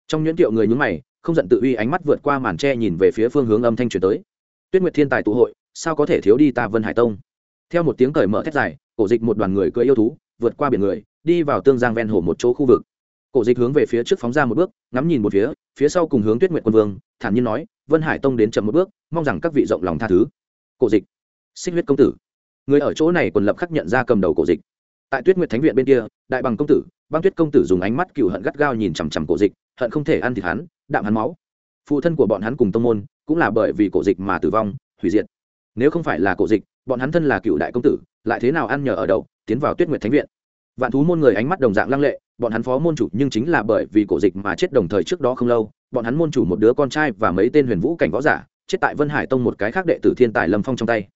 Speaker 1: Trong nhuyễn kiệu người nhúng mày, không giận tự uy ánh mắt vượt qua màn tre nhìn về phía phương hướng âm thanh chuyển tới. Tuyết nguyệt thiên tài tụ hội, sao có thể thiếu đi ta vân hải tông? Theo một tiếng cởi mở thét dài, cổ dịch một đoàn người cưỡi yêu thú, vượt qua biển người, đi vào tương giang ven hồ một chỗ khu vực. Cổ dịch hướng về phía trước phóng ra một bước, ngắm nhìn một phía phía sau cùng hướng tuyết nguyệt quân vương, thản nhiên nói, vân hải tông đến chậm một bước, mong rằng các vị rộng lòng tha thứ. Cổ dịch, xích huyết công tử. Người ở chỗ này quần lập khắc nhận ra cầm đầu cổ dịch tại tuyết nguyệt thánh viện bên kia, đại bằng công tử, băng tuyết công tử dùng ánh mắt cựu hận gắt gao nhìn chằm chằm cổ dịch, hận không thể ăn thịt hắn, đạm hắn máu. Phụ thân của bọn hắn cùng tông môn, cũng là bởi vì cổ dịch mà tử vong, hủy diệt. Nếu không phải là cổ dịch, bọn hắn thân là cựu đại công tử, lại thế nào ăn nhờ ở đậu tiến vào tuyết nguyệt thánh viện. Vạn thú môn người ánh mắt đồng dạng lăng lệ, bọn hắn phó môn chủ nhưng chính là bởi vì cổ dịch mà chết đồng thời trước đó không lâu, bọn hắn môn chủ một đứa con trai và mấy tên huyền vũ cảnh võ giả, chết tại vân hải tông một cái khác đệ tử thiên tài lâm phong trong tay.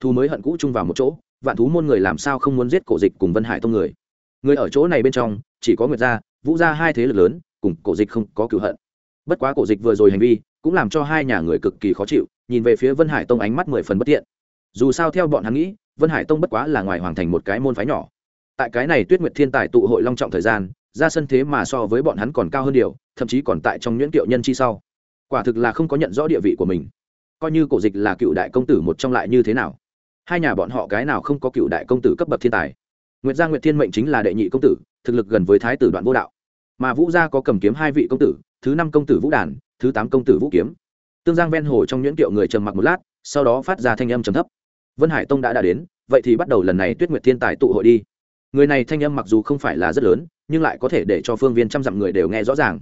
Speaker 1: Thu mới hận cũ chung vào một chỗ vạn thú môn người làm sao không muốn giết cổ dịch cùng vân hải tông người? Người ở chỗ này bên trong, chỉ có nguyệt gia, vũ gia hai thế lực lớn, cùng cổ dịch không có cựu hận. Bất quá cổ dịch vừa rồi hành vi, cũng làm cho hai nhà người cực kỳ khó chịu, nhìn về phía vân hải tông ánh mắt mười phần bất tiện. Dù sao theo bọn hắn nghĩ, vân hải tông bất quá là ngoài hoàng thành một cái môn phái nhỏ. Tại cái này tuyết nguyệt thiên tài tụ hội long trọng thời gian, ra sân thế mà so với bọn hắn còn cao hơn điều, thậm chí còn tại trong nhuyễn kiệu nhân chi sau. Quả thực là không có nhận rõ địa vị của mình. Coi như cổ dịch là cựu đại công tử một trong lại như thế nào? Hai nhà bọn họ cái nào không có cựu đại công tử cấp bậc thiên tài? Nguyệt gia nguyệt thiên mệnh chính là đệ nhị công tử, thực lực gần với thái tử đoạn vô đạo. Mà vũ gia có cầm kiếm hai vị công tử, thứ năm công tử vũ đàn thứ tám công tử vũ kiếm. Tương giang ven hồ trong nhuyễn kiệu người trầm mặc một lát, sau đó phát ra thanh âm trầm thấp. Vân hải tông đã đã đến, vậy thì bắt đầu lần này tuyết nguyệt thiên tài tụ hội đi. Người này thanh âm mặc dù không phải là rất lớn, nhưng lại có thể để cho phương viên trăm dặm người đều nghe rõ ràng.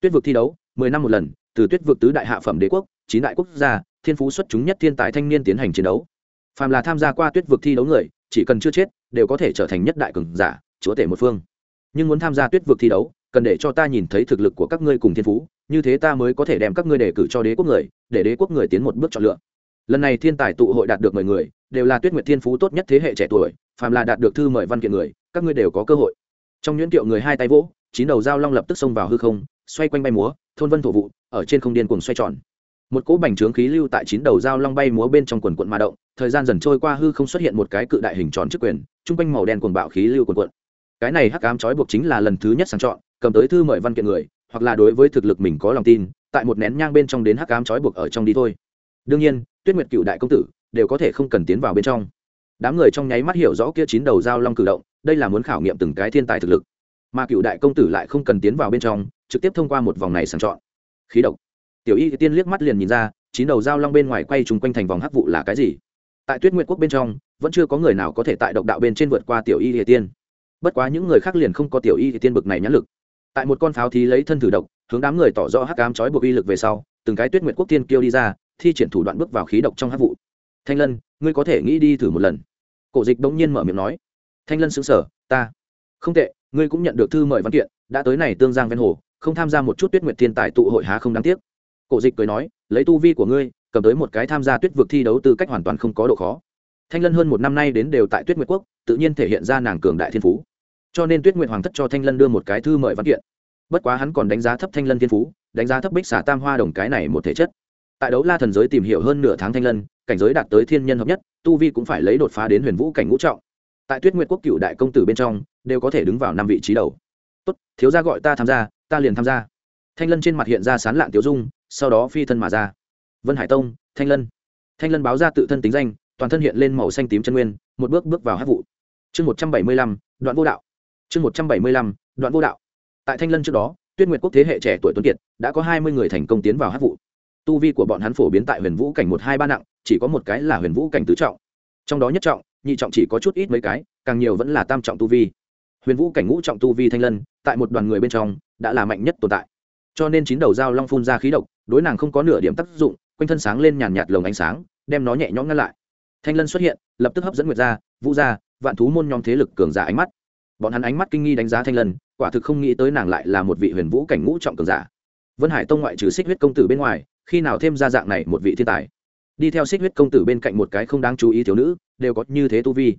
Speaker 1: Tuyết vực thi đấu, mười năm một lần, từ tuyết vực tứ đại hạ phẩm đế quốc, chín đại quốc gia, thiên phú xuất chúng nhất thiên tài thanh niên tiến hành chiến đấu phàm là tham gia qua tuyết vực thi đấu người, chỉ cần chưa chết, đều có thể trở thành nhất đại cường giả, chúa tể một phương. Nhưng muốn tham gia tuyết vực thi đấu, cần để cho ta nhìn thấy thực lực của các ngươi cùng thiên phú, như thế ta mới có thể đem các ngươi đề cử cho đế quốc người, để đế quốc người tiến một bước chọn lựa. Lần này thiên tài tụ hội đạt được mười người, đều là tuyết nguyệt thiên phú tốt nhất thế hệ trẻ tuổi, phàm là đạt được thư mời văn kiện người, các ngươi đều có cơ hội. Trong nhuyễn kiệu người hai tay vỗ, chín đầu dao long lập tức xông vào hư không, xoay quanh bay múa, thôn vân thổ vụ, ở trên không điên cuồng xoay tròn một cỗ bành trướng khí lưu tại chín đầu dao long bay múa bên trong quần quận ma động, thời gian dần trôi qua hư không xuất hiện một cái cự đại hình tròn chức quyền, chung quanh màu đen quần bạo khí lưu quần quận. Cái này hắc ám trói buộc chính là lần thứ nhất sang chọn, cầm tới thư mời văn kiện người, hoặc là đối với thực lực mình có lòng tin, tại một nén nhang bên trong đến hắc ám trói buộc ở trong đi thôi. Đương nhiên, tuyết nguyệt cựu đại công tử đều có thể không cần tiến vào bên trong. Đám người trong nháy mắt hiểu rõ kia chín đầu dao long cử động, đây là muốn khảo nghiệm từng cái thiên tài thực lực. Mà cựu đại công tử lại không cần tiến vào bên trong, trực tiếp thông qua một vòng này sàng chọn. Khí độc tiểu y tiên liếc mắt liền nhìn ra, chín đầu dao long bên ngoài quay trùng quanh thành vòng hắc vụ là cái gì? Tại tuyết nguyệt quốc bên trong, vẫn chưa có người nào có thể tại độc đạo bên trên vượt qua tiểu y địa tiên. Bất quá những người khác liền không có tiểu y địa tiên bực này nhãn lực. Tại một con pháo thí lấy thân thử độc, hướng đám người tỏ rõ hắc ám trói buộc y lực về sau, từng cái tuyết nguyệt quốc tiên kêu đi ra, thi triển thủ đoạn bước vào khí độc trong hắc vụ. Thanh lân, ngươi có thể nghĩ đi thử một lần. Cổ dịch bỗng nhiên mở miệng nói. Thanh lân xứng sở ta. Không tệ, ngươi cũng nhận được thư mời văn kiện, đã tới này tương giang ven hồ, không tham gia một chút tuyết nguyệt thiên tài tụ hội há không đáng tiếc cổ dịch cười nói, lấy tu vi của ngươi, cầm tới một cái tham gia tuyết vực thi đấu tư cách hoàn toàn không có độ khó. Thanh lân hơn một năm nay đến đều tại tuyết nguyệt quốc, tự nhiên thể hiện ra nàng cường đại thiên phú. Cho nên tuyết nguyệt hoàng thất cho thanh lân đưa một cái thư mời văn kiện. Bất quá hắn còn đánh giá thấp thanh lân thiên phú, đánh giá thấp bích xả tam hoa đồng cái này một thể chất. Tại đấu la thần giới tìm hiểu hơn nửa tháng thanh lân, cảnh giới đạt tới thiên nhân hợp nhất, tu vi cũng phải lấy đột phá đến huyền vũ cảnh ngũ trọng. Tại tuyết nguyệt quốc cựu đại công tử bên trong, đều có thể đứng vào năm vị trí đầu. Tốt, thiếu gia gọi ta tham gia, ta liền tham gia. Thanh lân trên mặt hiện ra sán lạng tiểu dung sau đó phi thân mà ra. Vân hải tông, thanh lân. Thanh lân báo ra tự thân tính danh, toàn thân hiện lên màu xanh tím chân nguyên, một bước bước vào hát vụ. Chương một trăm bảy mươi lăm, đoạn vô đạo. Chương một trăm bảy mươi lăm, đoạn vô đạo. Tại thanh lân trước đó, tuyết nguyệt quốc thế hệ trẻ tuổi tuấn kiệt, đã có hai mươi người thành công tiến vào hát vụ. Tu vi của bọn hắn phổ biến tại huyền vũ cảnh một hai ba nặng, chỉ có một cái là huyền vũ cảnh tứ trọng. Trong đó nhất trọng, nhị trọng chỉ có chút ít mấy cái, càng nhiều vẫn là tam trọng tu vi. Huyền vũ cảnh ngũ trọng tu vi thanh lân, tại một đoàn người bên trong, đã là mạnh nhất tồn tại. Cho nên chín đầu dao long phun ra khí độc đối nàng không có nửa điểm tác dụng, quanh thân sáng lên nhàn nhạt lồng ánh sáng, đem nó nhẹ nhõm ngăn lại. Thanh lân xuất hiện, lập tức hấp dẫn nguyệt gia, vũ gia, vạn thú môn nhóm thế lực cường giả ánh mắt. Bọn hắn ánh mắt kinh nghi đánh giá thanh lân, quả thực không nghĩ tới nàng lại là một vị huyền vũ cảnh ngũ trọng cường giả. Vân hải tông ngoại trừ xích huyết công tử bên ngoài, khi nào thêm ra dạng này một vị thiên tài? Đi theo xích huyết công tử bên cạnh một cái không đáng chú ý thiếu nữ, đều có như thế tu vi.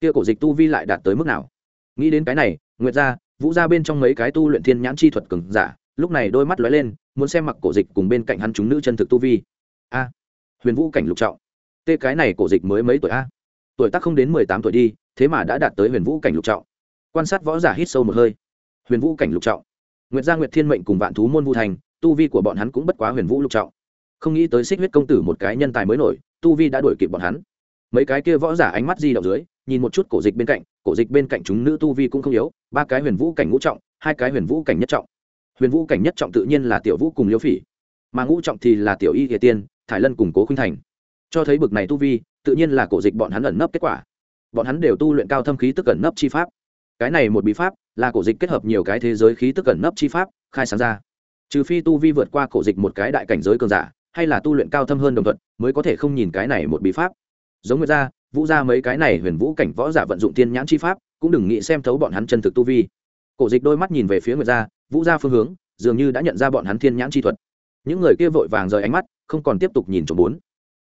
Speaker 1: Kia cổ dịch tu vi lại đạt tới mức nào? Nghĩ đến cái này, nguyệt gia, vũ gia bên trong mấy cái tu luyện thiên nhãn chi thuật cường giả lúc này đôi mắt lóe lên, muốn xem mặc cổ dịch cùng bên cạnh hắn chúng nữ chân thực tu vi. A, huyền vũ cảnh lục trọng. Tê cái này cổ dịch mới mấy tuổi a? Tuổi tác không đến mười tám tuổi đi, thế mà đã đạt tới huyền vũ cảnh lục trọng. Quan sát võ giả hít sâu một hơi. Huyền vũ cảnh lục trọng. Nguyệt gia nguyệt thiên mệnh cùng vạn thú môn vu thành, tu vi của bọn hắn cũng bất quá huyền vũ lục trọng. Không nghĩ tới xích huyết công tử một cái nhân tài mới nổi, tu vi đã đuổi kịp bọn hắn. Mấy cái kia võ giả ánh mắt di động dưới, nhìn một chút cổ dịch bên cạnh, cổ dịch bên cạnh chúng nữ tu vi cũng không yếu, ba cái huyền vũ cảnh ngũ trọng, hai cái huyền vũ cảnh nhất trọng huyền vũ cảnh nhất trọng tự nhiên là tiểu vũ cùng liêu phỉ, mà ngũ trọng thì là tiểu y địa tiên, thải lân cùng cố khinh thành. Cho thấy bực này tu vi, tự nhiên là cổ dịch bọn hắn ẩn nấp kết quả. Bọn hắn đều tu luyện cao thâm khí tức ẩn nấp chi pháp. Cái này một bí pháp là cổ dịch kết hợp nhiều cái thế giới khí tức ẩn nấp chi pháp, khai sáng ra. Trừ phi tu vi vượt qua cổ dịch một cái đại cảnh giới cường giả, hay là tu luyện cao thâm hơn đồng thuận, mới có thể không nhìn cái này một bí pháp. Giống người gia, vũ gia mấy cái này huyền vũ cảnh võ giả vận dụng tiên nhãn chi pháp, cũng đừng nghĩ xem thấu bọn hắn chân thực tu vi. Cổ dịch đôi mắt nhìn về phía người gia vũ gia phương hướng, dường như đã nhận ra bọn hắn thiên nhãn chi thuật. Những người kia vội vàng rời ánh mắt, không còn tiếp tục nhìn trộm bốn.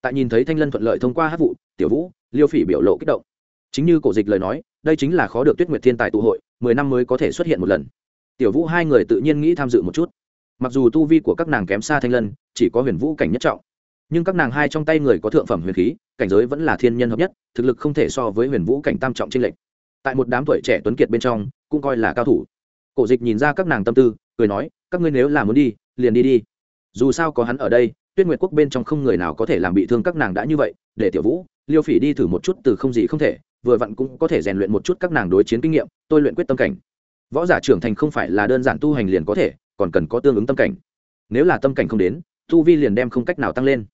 Speaker 1: Tại nhìn thấy thanh lân thuận lợi thông qua hát vụ, tiểu vũ, liêu phỉ biểu lộ kích động. Chính như cổ dịch lời nói, đây chính là khó được tuyết nguyệt thiên tài tụ hội, mười năm mới có thể xuất hiện một lần. Tiểu vũ hai người tự nhiên nghĩ tham dự một chút. Mặc dù tu vi của các nàng kém xa thanh lân, chỉ có huyền vũ cảnh nhất trọng, nhưng các nàng hai trong tay người có thượng phẩm huyền khí, cảnh giới vẫn là thiên nhân hợp nhất, thực lực không thể so với huyền vũ cảnh tam trọng trinh lệnh tại một đám tuổi trẻ tuấn kiệt bên trong, cũng coi là cao thủ cổ dịch nhìn ra các nàng tâm tư, cười nói, các ngươi nếu là muốn đi, liền đi đi. Dù sao có hắn ở đây, tuyết nguyệt quốc bên trong không người nào có thể làm bị thương các nàng đã như vậy, để tiểu vũ, liêu phỉ đi thử một chút từ không gì không thể, vừa vặn cũng có thể rèn luyện một chút các nàng đối chiến kinh nghiệm, tôi luyện quyết tâm cảnh. Võ giả trưởng thành không phải là đơn giản tu hành liền có thể, còn cần có tương ứng tâm cảnh. Nếu là tâm cảnh không đến, tu vi liền đem không cách nào tăng lên.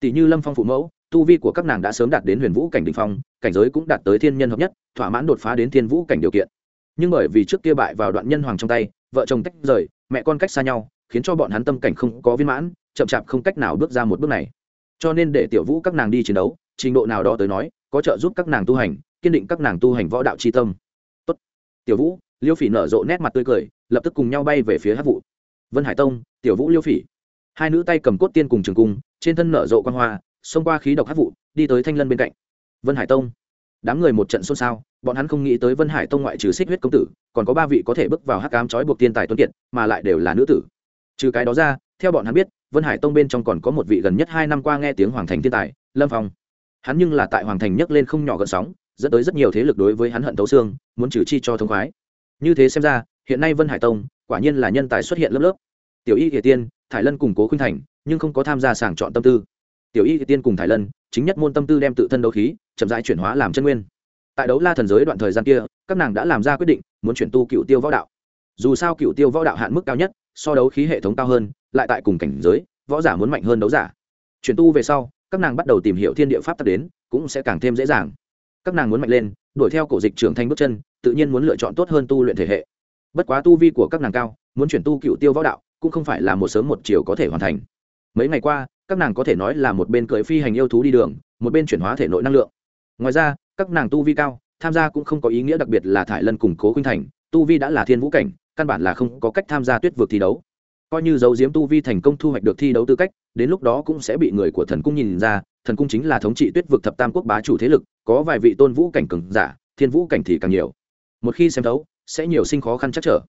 Speaker 1: Tỷ như lâm phong phụ mẫu, tu vi của các nàng đã sớm đạt đến huyền vũ cảnh đình phong, cảnh giới cũng đạt tới thiên nhân hợp nhất, thỏa mãn đột phá đến thiên vũ cảnh điều kiện nhưng bởi vì trước kia bại vào đoạn nhân hoàng trong tay, vợ chồng tách rời, mẹ con cách xa nhau, khiến cho bọn hắn tâm cảnh không có viên mãn, chậm chạp không cách nào bước ra một bước này. Cho nên để tiểu vũ các nàng đi chiến đấu, trình độ nào đó tới nói, có trợ giúp các nàng tu hành, kiên định các nàng tu hành võ đạo c tâm. Tốt. tiểu vũ, liêu phỉ nở rộ nét mặt tươi cười, lập tức cùng nhau bay về phía hát vụ vân hải tông, tiểu vũ, liêu phỉ. Hai nữ tay cầm cốt tiên cùng trường cung, trên thân nở rộ quan hoa, xông qua khí độc hát vụ đi tới thanh lân bên cạnh. Vân hải tông. Đám người một trận xôn xao bọn hắn không nghĩ tới vân hải tông ngoại trừ xích huyết công tử, còn có ba vị có thể bước vào hắc cám trói buộc tiên tài tuấn kiệt, mà lại đều là nữ tử. Trừ cái đó ra, theo bọn hắn biết, vân hải tông bên trong còn có một vị gần nhất hai năm qua nghe tiếng hoàng thành thiên tài, lâm phong. Hắn nhưng là tại hoàng thành nhấc lên không nhỏ gợn sóng, dẫn tới rất nhiều thế lực đối với hắn hận tấu xương, muốn trừ chi cho thông khoái. Như thế xem ra, hiện nay vân hải tông, quả nhiên là nhân tài xuất hiện lớp lớp. Tiểu y kỳ tiên, thải lân củng cố khuynh thành, nhưng không có tham gia sàng chọn tâm tư. Tiểu y kỳ tiên cùng thải lân, chính nhất môn tâm tư đem tự thân đấu khí, chậm rãi chuyển hóa làm chân nguyên tại đấu la thần giới đoạn thời gian kia, các nàng đã làm ra quyết định, muốn chuyển tu cựu tiêu võ đạo. Dù sao cựu tiêu võ đạo hạn mức cao nhất, so đấu khí hệ thống cao hơn, lại tại cùng cảnh giới, võ giả muốn mạnh hơn đấu giả. Chuyển tu về sau, các nàng bắt đầu tìm hiểu thiên địa pháp tắc đến, cũng sẽ càng thêm dễ dàng. Các nàng muốn mạnh lên, đuổi theo cổ dịch trưởng thành bước chân, tự nhiên muốn lựa chọn tốt hơn tu luyện thể hệ. Bất quá tu vi của các nàng cao, muốn chuyển tu cựu tiêu võ đạo, cũng không phải là một sớm một chiều có thể hoàn thành. Mấy ngày qua, các nàng có thể nói là một bên cưỡi phi hành yêu thú đi đường, một bên chuyển hóa thể nội năng lượng. Ngoài ra các nàng tu vi cao, tham gia cũng không có ý nghĩa đặc biệt là thải lân củng cố khuynh thành, tu vi đã là thiên vũ cảnh, căn bản là không có cách tham gia tuyết vượt thi đấu. Coi như dấu diếm tu vi thành công thu hoạch được thi đấu tư cách, đến lúc đó cũng sẽ bị người của thần cung nhìn ra, thần cung chính là thống trị tuyết vực thập tam quốc bá chủ thế lực, có vài vị tôn vũ cảnh cường giả, thiên vũ cảnh thì càng nhiều. Một khi xem đấu sẽ nhiều sinh khó khăn chắc trở.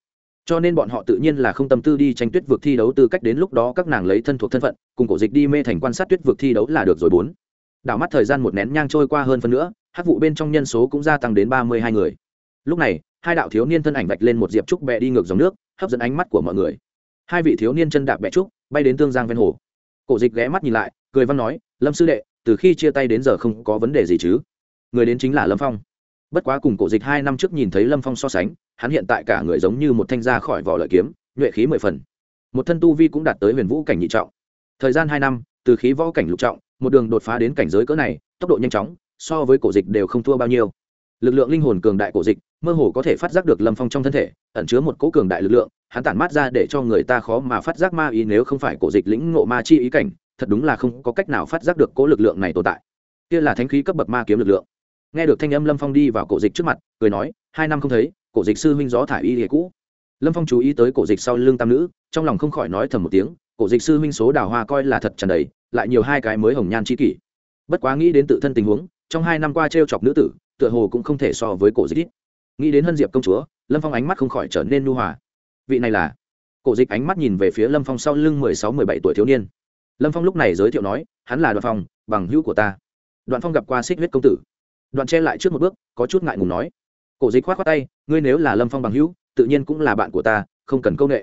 Speaker 1: Cho nên bọn họ tự nhiên là không tâm tư đi tranh tuyết vực thi đấu tư cách đến lúc đó các nàng lấy thân thuộc thân phận, cùng cổ dịch đi mê thành quan sát tuyết vực thi đấu là được rồi bốn đảo mắt thời gian một nén nhang trôi qua hơn phân nữa hát vụ bên trong nhân số cũng gia tăng đến ba mươi hai người. Lúc này, hai đạo thiếu niên thân ảnh vạch lên một diệp trúc bẹ đi ngược dòng nước, hấp dẫn ánh mắt của mọi người. Hai vị thiếu niên chân đạp bẹ trúc, bay đến tương giang ven hồ. Cổ dịch ghé mắt nhìn lại, cười văn nói, lâm sư đệ, từ khi chia tay đến giờ không có vấn đề gì chứ? Người đến chính là lâm phong. Bất quá cùng cổ dịch hai năm trước nhìn thấy lâm phong so sánh, hắn hiện tại cả người giống như một thanh ra khỏi vỏ lợi kiếm, nhuệ khí mười phần. Một thân tu vi cũng đạt tới huyền vũ cảnh nhị trọng. Thời gian hai năm, từ khí võ cảnh lục trọng một đường đột phá đến cảnh giới cỡ này, tốc độ nhanh chóng, so với cổ dịch đều không thua bao nhiêu. Lực lượng linh hồn cường đại cổ dịch, mơ hồ có thể phát giác được lâm phong trong thân thể, ẩn chứa một cỗ cường đại lực lượng, hắn tản mát ra để cho người ta khó mà phát giác ma ý nếu không phải cổ dịch lĩnh ngộ ma chi ý cảnh, thật đúng là không có cách nào phát giác được cỗ lực lượng này tồn tại. Kia là thánh khí cấp bậc ma kiếm lực lượng. Nghe được thanh âm lâm phong đi vào cổ dịch trước mặt, cười nói, hai năm không thấy, cổ dịch sư huynh gió thả y hệ cũ. Lâm phong chú ý tới cổ dịch sau lưng tam nữ, trong lòng không khỏi nói thầm một tiếng cổ dịch sư huynh số đào hoa coi là thật trần đầy, lại nhiều hai cái mới hồng nhan chi kỷ. Bất quá nghĩ đến tự thân tình huống, trong hai năm qua t r e o chọc nữ tử, tựa hồ cũng không thể so với cổ dịch ít. Nghĩ đến hân diệp công chúa, lâm phong ánh mắt không khỏi trở nên nu hòa. Vị này là? Cổ dịch ánh mắt nhìn về phía lâm phong sau lưng mười sáu, mười bảy tuổi thiếu niên. Lâm phong lúc này giới thiệu nói, hắn là đoạn phong, bằng hữu của ta. Đoạn phong gặp qua xích huyết công tử. Đoạn che lại trước một bước, có chút ngại ngùng nói, cổ dịch k h o á t khoác tay, ngươi nếu là lâm phong bằng hữu, tự nhiên cũng là bạn của ta, không cần công nghệ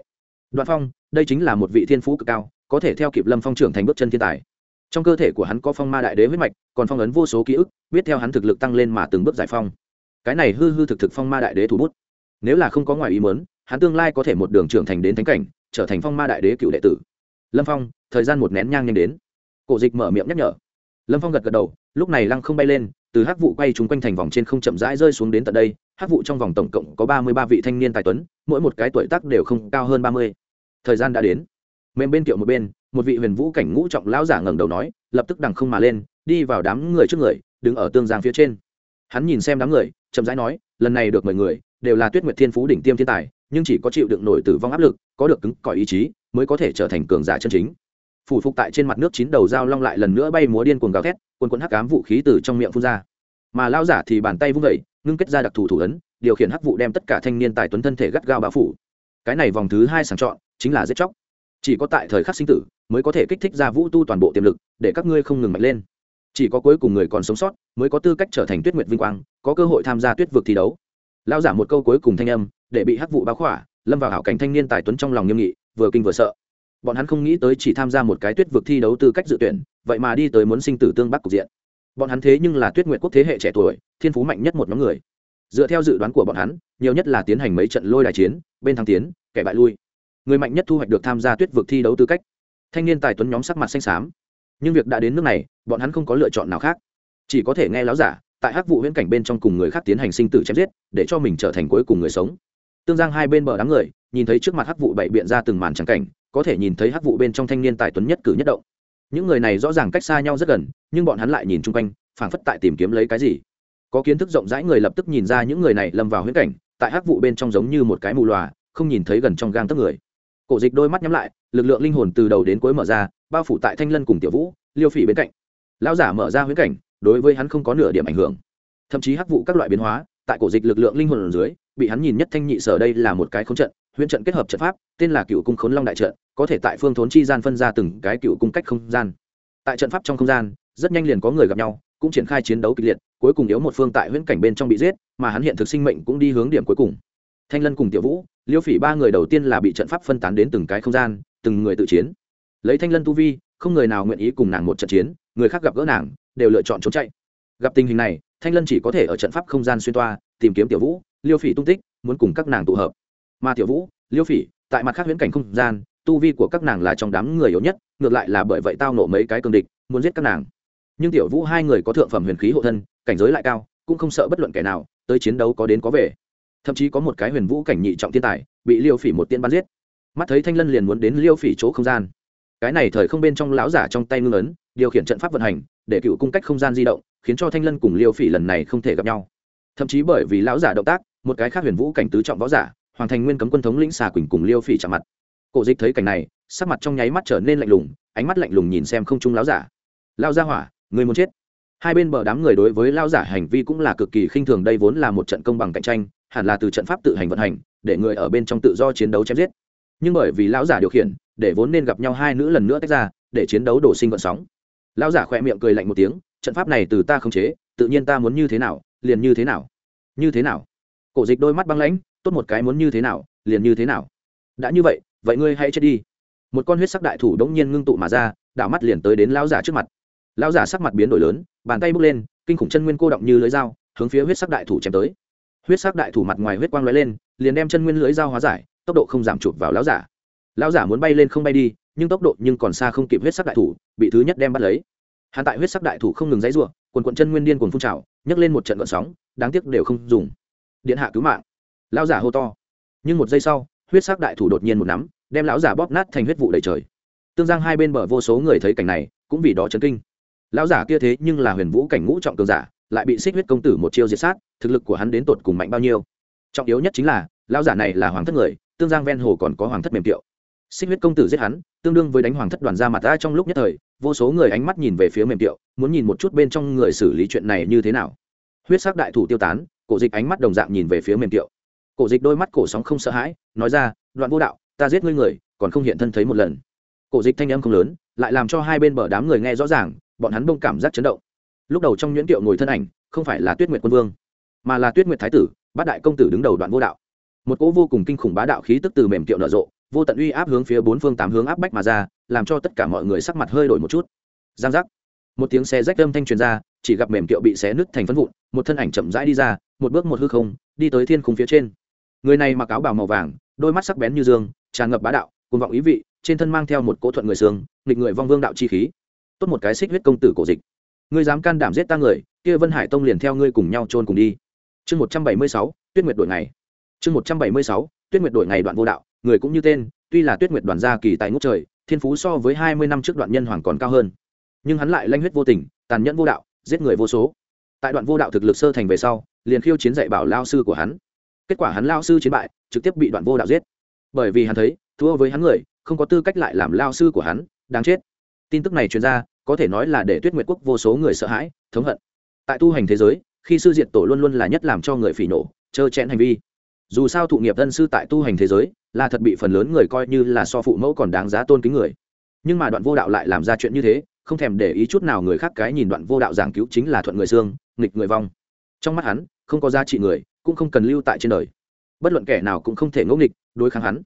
Speaker 1: đoạn phong, đây chính là một vị thiên phú cực cao, có thể theo kịp lâm phong trưởng thành bước chân thiên tài. Trong cơ thể của hắn có phong ma đại đế huyết mạch, còn phong ấn vô số ký ức, biết theo hắn thực lực tăng lên mà từng bước giải phong. Cái này hư hư thực thực phong ma đại đế thủ bút. Nếu là không có ngoài ý mớn hắn tương lai có thể một đường trưởng thành đến thánh cảnh, trở thành phong ma đại đế cựu đệ tử. Lâm phong, thời gian một nén nhang nhanh đến. Cổ dịch mở miệng nhắc nhở. Lâm phong gật gật đầu, lúc này lăng không bay lên, từ hắc vụ quay chúng quanh thành vòng trên không chậm rãi rơi xuống đến tận đây hát vụ trong vòng tổng cộng có ba mươi ba vị thanh niên tài tuấn, mỗi một cái tuổi tác đều không cao hơn ba mươi. Thời gian đã đến. Mềm bên kiệu một bên, một vị huyền vũ cảnh ngũ trọng lão giả ngẩng đầu nói, lập tức đằng không mà lên, đi vào đám người trước người, đứng ở tương giang phía trên. Hắn nhìn xem đám người, chậm rãi nói, lần này được mời người, đều là tuyết nguyệt thiên phú đỉnh tiêm thiên tài, nhưng chỉ có chịu đựng nổi tử vong áp lực, có được cứng cỏi ý chí, mới có thể trở thành cường giả chân chính. Phủ phục tại trên mặt nước chín đầu dao long lại lần nữa bay múa điên cuồng gào thét, quần quần hắc ám vũ khí từ trong miệng phun ra. Mà lao giả thì bàn tay vung vẩy ngưng kết ra đặc thù thủ ấn, điều khiển hắc vụ đem tất cả thanh niên tài tuấn thân thể gắt gao bao phủ. Cái này vòng thứ hai sàng chọn, chính là giết chóc. Chỉ có tại thời khắc sinh tử, mới có thể kích thích ra vũ tu toàn bộ tiềm lực, để các ngươi không ngừng mạnh lên. Chỉ có cuối cùng người còn sống sót, mới có tư cách trở thành tuyết nguyệt vinh quang, có cơ hội tham gia tuyết vực thi đấu. Lao giả một câu cuối cùng thanh âm, để bị hắc vụ báo khỏa, lâm vào hảo cảnh thanh niên tài tuấn trong lòng nghiêm nghị, vừa kinh vừa sợ. Bọn hắn không nghĩ tới chỉ tham gia một cái tuyết vực thi đấu tư cách dự tuyển, vậy mà đi tới muốn sinh tử tương bắc cục diện bọn hắn thế nhưng là tuyết nguyệt quốc thế hệ trẻ tuổi, thiên phú mạnh nhất một nhóm người. Dựa theo dự đoán của bọn hắn, nhiều nhất là tiến hành mấy trận lôi đài chiến, bên thắng tiến, kẻ bại lui. Người mạnh nhất thu hoạch được tham gia tuyết vực thi đấu tư cách. Thanh niên tài tuấn nhóm sắc mặt xanh xám. Nhưng việc đã đến nước này, bọn hắn không có lựa chọn nào khác. Chỉ có thể nghe láo giả, tại hắc vụ huyễn cảnh bên trong cùng người khác tiến hành sinh tử chém giết, để cho mình trở thành cuối cùng người sống. Tương giang hai bên bờ đám người, nhìn thấy trước mặt hắc vụ bảy biện ra từng màn trắng cảnh, có thể nhìn thấy hắc vụ bên trong thanh niên tài tuấn nhất cử nhất động những người này rõ ràng cách xa nhau rất gần, nhưng bọn hắn lại nhìn chung quanh, phảng phất tại tìm kiếm lấy cái gì. Có kiến thức rộng rãi người lập tức nhìn ra những người này lâm vào huyễn cảnh, tại hắc vụ bên trong giống như một cái mù lòa không nhìn thấy gần trong gang tấc người. Cổ dịch đôi mắt nhắm lại, lực lượng linh hồn từ đầu đến cuối mở ra, bao phủ tại thanh lân cùng tiểu vũ, liêu phỉ bên cạnh. Lão giả mở ra huyễn cảnh, đối với hắn không có nửa điểm ảnh hưởng. Thậm chí hắc vụ các loại biến hóa, tại cổ dịch lực lượng linh hồn ở dưới, bị hắn nhìn nhất thanh nhị sở đây là một cái không trận huyễn trận kết hợp trận pháp, tên là cựu cung khốn long đại trận, có thể tại phương thốn chi gian phân ra từng cái cựu cung cách không gian. Tại trận pháp trong không gian, rất nhanh liền có người gặp nhau, cũng triển khai chiến đấu kịch liệt, cuối cùng yếu một phương tại huyễn cảnh bên trong bị giết, mà hắn hiện thực sinh mệnh cũng đi hướng điểm cuối cùng. Thanh lân cùng tiểu vũ, liêu phỉ ba người đầu tiên là bị trận pháp phân tán đến từng cái không gian, từng người tự chiến. Lấy thanh lân tu vi, không người nào nguyện ý cùng nàng một trận chiến, người khác gặp gỡ nàng, đều lựa chọn trốn chạy. Gặp tình hình này, thanh lân chỉ có thể ở trận pháp không gian xuyên toa, tìm kiếm tiểu vũ, liêu phỉ tung tích, muốn cùng các nàng tụ hợp mà tiểu vũ, liêu phỉ, tại mặt khác huyễn cảnh không gian, tu vi của các nàng là trong đám người yếu nhất, ngược lại là bởi vậy tao nộ mấy cái cường địch, muốn giết các nàng. Nhưng tiểu vũ hai người có thượng phẩm huyền khí hộ thân, cảnh giới lại cao, cũng không sợ bất luận kẻ nào, tới chiến đấu có đến có về. Thậm chí có một cái huyền vũ cảnh nhị trọng thiên tài, bị liêu phỉ một tiên bắn giết. Mắt thấy thanh lân liền muốn đến liêu phỉ chỗ không gian. Cái này thời không bên trong lão giả trong tay ngưng ấn, điều khiển trận pháp vận hành, để cựu cung cách không gian di động, khiến cho thanh lân cùng liêu phỉ lần này không thể gặp nhau. Thậm chí bởi vì lão giả động tác, một cái khác huyền vũ cảnh tứ trọng võ giả hoàn thành nguyên cấm quân thống lĩnh xà quỳnh cùng liêu phỉ chạm mặt cổ dịch thấy cảnh này sắc mặt trong nháy mắt trở nên lạnh lùng ánh mắt lạnh lùng nhìn xem không trung lão giả lao ra hỏa người muốn chết hai bên bờ đám người đối với lao giả hành vi cũng là cực kỳ khinh thường đây vốn là một trận công bằng cạnh tranh hẳn là từ trận pháp tự hành vận hành để người ở bên trong tự do chiến đấu chém giết nhưng bởi vì lão giả điều khiển để vốn nên gặp nhau hai nữ lần nữa tách ra để chiến đấu đổ sinh vận sóng lão giả khỏe miệng cười lạnh một tiếng trận pháp này từ ta không chế tự nhiên ta muốn như thế nào liền như thế nào như thế nào cổ dịch đôi mắt băng lãnh tốt một cái muốn như thế nào, liền như thế nào. Đã như vậy vậy ngươi hãy chết đi. Một con huyết sắc đại thủ đống nhiên ngưng tụ mà ra đảo mắt liền tới đến lão giả trước mặt. Lão giả sắc mặt biến đổi lớn, bàn tay bước lên, kinh khủng chân nguyên cô động như lưới dao, hướng phía huyết sắc đại thủ chém tới. Huyết sắc đại thủ mặt ngoài huyết quang lóe lên, liền đem chân nguyên lưới dao hóa giải, tốc độ không giảm chụp vào lão giả. Lão giả muốn bay lên không bay đi, nhưng tốc độ nhưng còn xa không kịp huyết sắc đại thủ, bị thứ nhất đem bắt lấy. Hắn tại huyết sắc đại thủ không ngừng dãy rủa, quần quận chân nguyên điên cuồng phun trào, nhấc lên một trận gợn sóng, đáng tiếc đều không dùng. Điện hạ cứu mạng lão giả hô to. Nhưng một giây sau, huyết sắc đại thủ đột nhiên một nắm, đem lão giả bóp nát thành huyết vụ đầy trời. Tương giang hai bên bờ vô số người thấy cảnh này, cũng vì đó chấn kinh. Lão giả kia thế nhưng là huyền vũ cảnh ngũ trọng cường giả, lại bị xích huyết công tử một chiêu diệt sát, thực lực của hắn đến tột cùng mạnh bao nhiêu? Trọng yếu nhất chính là, lão giả này là hoàng thất người, tương giang ven hồ còn có hoàng thất mềm tiệu. Xích huyết công tử giết hắn, tương đương với đánh hoàng thất đoàn ra mặt ra trong lúc nhất thời, vô số người ánh mắt nhìn về phía mềm tiệu, muốn nhìn một chút bên trong người xử lý chuyện này như thế nào. Huyết sắc đại thủ tiêu tán, cổ dịch ánh mắt đồng dạng nhìn về phía mềm tiệu cổ dịch đôi mắt cổ sóng không sợ hãi, nói ra, đoạn vô đạo, ta giết ngươi người, còn không hiện thân thấy một lần. Cổ dịch thanh âm không lớn, lại làm cho hai bên bờ đám người nghe rõ ràng, bọn hắn bông cảm giác chấn động. Lúc đầu trong nhuyễn tiệu ngồi thân ảnh, không phải là tuyết nguyệt quân vương, mà là tuyết nguyệt thái tử, bát đại công tử đứng đầu đoạn vô đạo. Một cỗ vô cùng kinh khủng bá đạo khí tức từ mềm tiệu nở rộ, vô tận uy áp hướng phía bốn phương tám hướng áp bách mà ra, làm cho tất cả mọi người sắc mặt hơi đổi một chút. Giang giác. Một tiếng xe rách âm thanh truyền ra, chỉ gặp mềm tiệu bị xé nứt thành phân vụn, một thân ảnh chậm rãi đi ra, một bước một hư không, đi tới thiên khung phía trên người này mặc áo bào màu vàng, đôi mắt sắc bén như dương, tràn ngập bá đạo cùng vọng ý vị, trên thân mang theo một cỗ thuận người xương, nghịch người vong vương đạo chi khí. Tốt một cái xích huyết công tử cổ dịch. Ngươi dám can đảm giết ta người, kia vân hải tông liền theo ngươi cùng nhau trôn cùng đi. Chương một trăm bảy mươi sáu, tuyết nguyệt đội ngày. Chương một trăm bảy mươi sáu, tuyết nguyệt đội ngày đoạn vô đạo, người cũng như tên, tuy là tuyết nguyệt đoàn gia kỳ tại ngút trời, thiên phú so với hai mươi năm trước đoạn nhân hoàng còn cao hơn. Nhưng hắn lại lanh huyết vô tình, tàn nhẫn vô đạo, giết người vô số. Tại đoạn vô đạo thực lực sơ thành về sau, liền khiêu chiến dạy bảo lao sư của hắn kết quả hắn lao sư chiến bại, trực tiếp bị đoạn vô đạo giết. Bởi vì hắn thấy, thua với hắn người, không có tư cách lại làm lao sư của hắn, đáng chết. Tin tức này truyền ra, có thể nói là để tuyết nguyệt quốc vô số người sợ hãi, thống hận. Tại tu hành thế giới, khi sư diện tổ luôn luôn là nhất làm cho người phỉ nổ trơ chẽn hành vi. Dù sao thụ nghiệp dân sư tại tu hành thế giới, là thật bị phần lớn người coi như là so phụ mẫu còn đáng giá tôn kính người. Nhưng mà đoạn vô đạo lại làm ra chuyện như thế, không thèm để ý chút nào người khác cái nhìn đoạn vô đạo giảng cứu chính là thuận người xương, nghịch người vong. Trong mắt hắn, không có giá trị người cũng không cần lưu tại trên đời. Bất luận kẻ nào cũng không thể ngẫu nghịch, đối kháng hắn.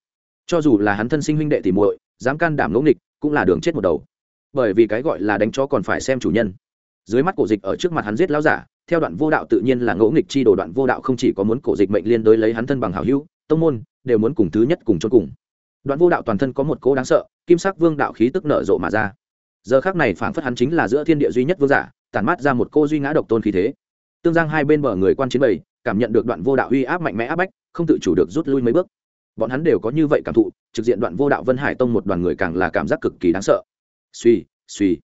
Speaker 1: Cho dù là hắn thân sinh huynh đệ tỉ muội, dám can đảm ngẫu nghịch, cũng là đường chết một đầu. Bởi vì cái gọi là đánh chó còn phải xem chủ nhân. Dưới mắt cổ dịch ở trước mặt hắn giết lão giả, theo đoạn vô đạo tự nhiên là ngẫu nghịch chi đồ đoạn vô đạo không chỉ có muốn cổ dịch mệnh liên đối lấy hắn thân bằng hảo hữu, tông môn, đều muốn cùng thứ nhất cùng chôn cùng. Đoạn vô đạo toàn thân có một cố đáng sợ, kim sắc vương đạo khí tức nở rộ mà ra. Giờ khác này phảng phất hắn chính là giữa thiên địa duy nhất vương giả, tản mát ra một cô duy ngã độc tôn khí thế. Tương giang hai bên bờ người quan chiến bầy cảm nhận được đoạn vô đạo uy áp mạnh mẽ áp bách, không tự chủ được rút lui mấy bước. Bọn hắn đều có như vậy cảm thụ, trực diện đoạn vô đạo vân hải tông một đoàn người càng là cảm giác cực kỳ đáng sợ. Suy suy.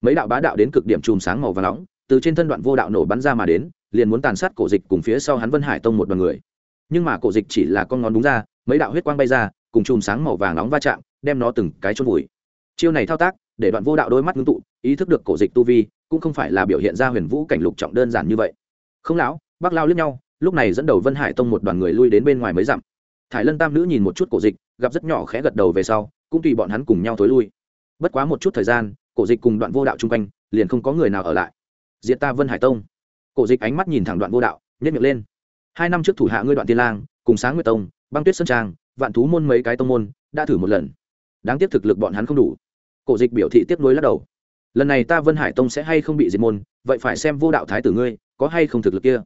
Speaker 1: Mấy đạo bá đạo đến cực điểm chùm sáng màu và nóng, từ trên thân đoạn vô đạo nổ bắn ra mà đến, liền muốn tàn sát cổ dịch cùng phía sau hắn vân hải tông một đoàn người. Nhưng mà cổ dịch chỉ là con ngón đúng ra, mấy đạo huyết quang bay ra, cùng chùm sáng màu vàng nóng va chạm, đem nó từng cái chôn vùi. Chiêu này thao tác, để đoạn vô đạo đôi mắt ngưng tụ, ý thức được cổ dịch tu vi, cũng không phải là biểu hiện ra huyền vũ cảnh lục trọng đơn giản như vậy. Không lão bác lao lướt nhau lúc này dẫn đầu vân hải tông một đoàn người lui đến bên ngoài mới dặm. Thải lân tam nữ nhìn một chút cổ dịch, gặp rất nhỏ khẽ gật đầu về sau, cũng tùy bọn hắn cùng nhau thối lui. Bất quá một chút thời gian, cổ dịch cùng đoạn vô đạo chung quanh, liền không có người nào ở lại. Diệt ta vân hải tông. Cổ dịch ánh mắt nhìn thẳng đoạn vô đạo nhét miệng lên. Hai năm trước thủ hạ ngươi đoạn tiên lang, cùng sáng nguyệt tông, băng tuyết sơn trang, vạn thú môn mấy cái tông môn, đã thử một lần. Đáng tiếc thực lực bọn hắn không đủ. Cổ dịch biểu thị tiếp nối lắc đầu. Lần này ta vân hải tông sẽ hay không bị diệt môn, vậy phải xem vô đạo thái tử ngươi, có hay không thực lực kia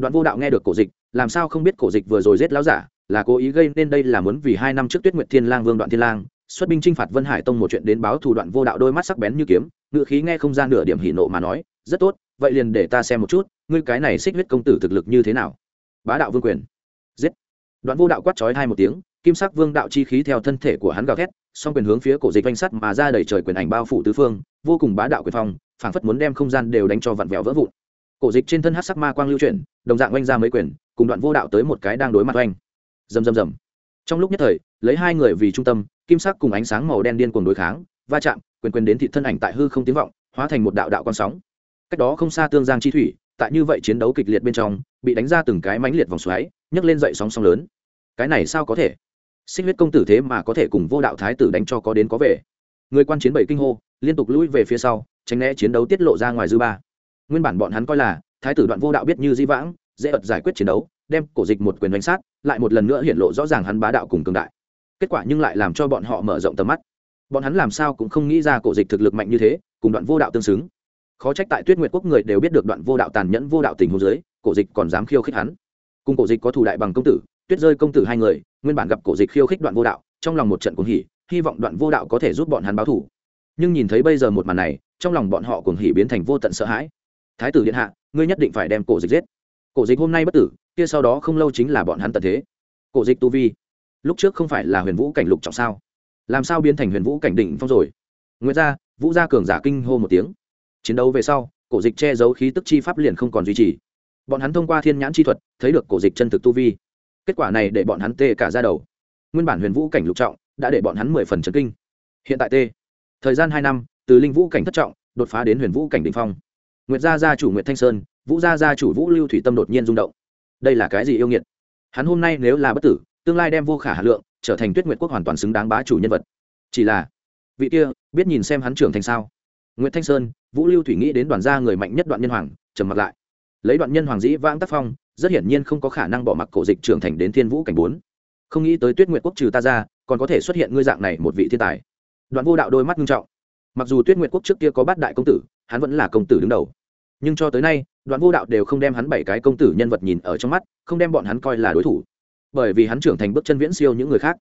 Speaker 1: đoạn vô đạo nghe được cổ dịch, làm sao không biết cổ dịch vừa rồi giết lão giả, là cố ý gây nên đây là muốn vì hai năm trước tuyết nguyệt thiên lang, vương đoạn thiên lang, xuất binh chinh phạt vân hải tông một chuyện đến báo thù đoạn vô đạo đôi mắt sắc bén như kiếm ngựa khí nghe không ra nửa điểm hỉ nộ mà nói, rất tốt, vậy liền để ta xem một chút, ngươi cái này xích huyết công tử thực lực như thế nào? Bá đạo vương quyền. Giết. Đoạn vô đạo quát chói hai một tiếng, kim sắc vương đạo chi khí theo thân thể của hắn gào thét, song quyền hướng phía cổ dịch vanh sắt mà ra đầy trời quyền ảnh bao phủ tứ phương, vô cùng bá đạo quyền phong, phảng phất muốn đem không gian đều đánh cho vặn vẹo vỡ vụn. Cổ dịch trên thân hát sắc ma quang lưu chuyển đồng dạng oanh ra mấy quyền, cùng đoạn vô đạo tới một cái đang đối mặt oanh. Rầm rầm rầm. Trong lúc nhất thời, lấy hai người vì trung tâm, kim sắc cùng ánh sáng màu đen điên cuồng đối kháng, va chạm, quyền quyền đến thị thân ảnh tại hư không tiếng vọng, hóa thành một đạo đạo con sóng. Cách đó không xa tương giang chi thủy, tại như vậy chiến đấu kịch liệt bên trong, bị đánh ra từng cái mãnh liệt vòng xoáy, nhấc lên dậy sóng sóng lớn. Cái này sao có thể? Xích huyết công tử thế mà có thể cùng vô đạo thái tử đánh cho có đến có về. Người quan chiến bảy kinh hô, liên tục lùi về phía sau, tránh né chiến đấu tiết lộ ra ngoài dư ba. Nguyên bản bọn hắn coi là thái tử đoạn vô đạo biết như di vãng, dễ ật giải quyết chiến đấu, đem cổ dịch một quyền đánh sát, lại một lần nữa hiện lộ rõ ràng hắn bá đạo cùng cường đại. Kết quả nhưng lại làm cho bọn họ mở rộng tầm mắt. Bọn hắn làm sao cũng không nghĩ ra cổ dịch thực lực mạnh như thế, cùng đoạn vô đạo tương xứng. Khó trách tại tuyết nguyệt quốc người đều biết được đoạn vô đạo tàn nhẫn vô đạo tình hôn giới cổ dịch còn dám khiêu khích hắn. Cùng cổ dịch có thủ đại bằng công tử, tuyết rơi công tử hai người, nguyên bản gặp cổ dịch khiêu khích đoạn vô đạo, trong lòng một trận cuồng hỉ, hy vọng đoạn vô đạo có thể giúp bọn hắn báo thủ nhưng nhìn thấy bây giờ một màn này, trong lòng bọn họ cuồng hỉ biến thành vô tận sợ hãi. Thái tử điện hạ ngươi nhất định phải đem cổ dịch giết. Cổ dịch hôm nay bất tử, kia sau đó không lâu chính là bọn hắn tận thế. Cổ dịch tu vi, lúc trước không phải là huyền vũ cảnh lục trọng sao? Làm sao biến thành huyền vũ cảnh đỉnh phong rồi? Nguyên gia, vũ gia cường giả kinh hô một tiếng. Chiến đấu về sau, cổ dịch che giấu khí tức chi pháp liền không còn duy trì. Bọn hắn thông qua thiên nhãn chi thuật, thấy được cổ dịch chân thực tu vi. Kết quả này để bọn hắn tê cả ra đầu. Nguyên bản huyền vũ cảnh lục trọng, đã để bọn hắn mười phần trấn kinh. Hiện tại tê. Thời gian hai năm, từ linh vũ cảnh thất trọng, đột phá đến huyền vũ cảnh đỉnh phong nguyệt gia gia chủ nguyệt thanh sơn, vũ gia gia chủ vũ lưu thủy tâm đột nhiên rung động. Đây là cái gì yêu nghiệt? Hắn hôm nay nếu là bất tử, tương lai đem vô khả hà lượng, trở thành tuyết nguyệt quốc hoàn toàn xứng đáng bá chủ nhân vật. Chỉ là, vị kia, biết nhìn xem hắn trưởng thành sao? Nguyễn thanh sơn, vũ lưu thủy nghĩ đến đoàn gia người mạnh nhất đoạn nhân hoàng, trầm mặt lại. Lấy đoạn nhân hoàng dĩ vãng tác phong, rất hiển nhiên không có khả năng bỏ mặc cổ dịch trưởng thành đến thiên vũ cảnh bốn. Không nghĩ tới tuyết nguyệt quốc trừ ta ra, còn có thể xuất hiện ngươi dạng này một vị thiên tài. Đoạn vô đạo đôi mắt nghiêm trọng. Mặc dù tuyết nguyệt quốc trước kia có bát đại công tử, hắn vẫn là công tử đứng đầu nhưng cho tới nay, đoạn vô đạo đều không đem hắn bảy cái công tử nhân vật nhìn ở trong mắt, không đem bọn hắn coi là đối thủ. Bởi vì hắn trưởng thành bước chân viễn siêu những người khác.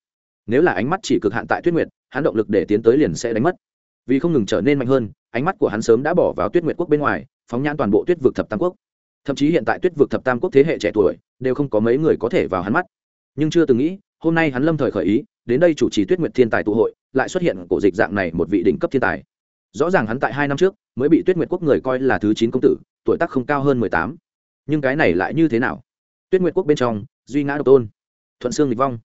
Speaker 1: Nếu là ánh mắt chỉ cực hạn tại tuyết nguyệt, hắn động lực để tiến tới liền sẽ đánh mất. Vì không ngừng trở nên mạnh hơn, ánh mắt của hắn sớm đã bỏ vào tuyết nguyệt quốc bên ngoài, phóng nhãn toàn bộ tuyết vực thập tam quốc. Thậm chí hiện tại tuyết vực thập tam quốc thế hệ trẻ tuổi, đều không có mấy người có thể vào hắn mắt. Nhưng chưa từng nghĩ, hôm nay hắn lâm thời khởi ý, đến đây chủ trì tuyết nguyệt thiên tài tụ hội, lại xuất hiện cổ dịch dạng này một vị đỉnh cấp thiên tài. Rõ ràng hắn tại hai năm trước mới bị tuyết nguyệt quốc người coi là thứ chín công tử, tuổi tác không cao hơn mười tám. Nhưng cái này lại như thế nào? Tuyết nguyệt quốc bên trong, duy ngã độc tôn, thuận xương lịch vong.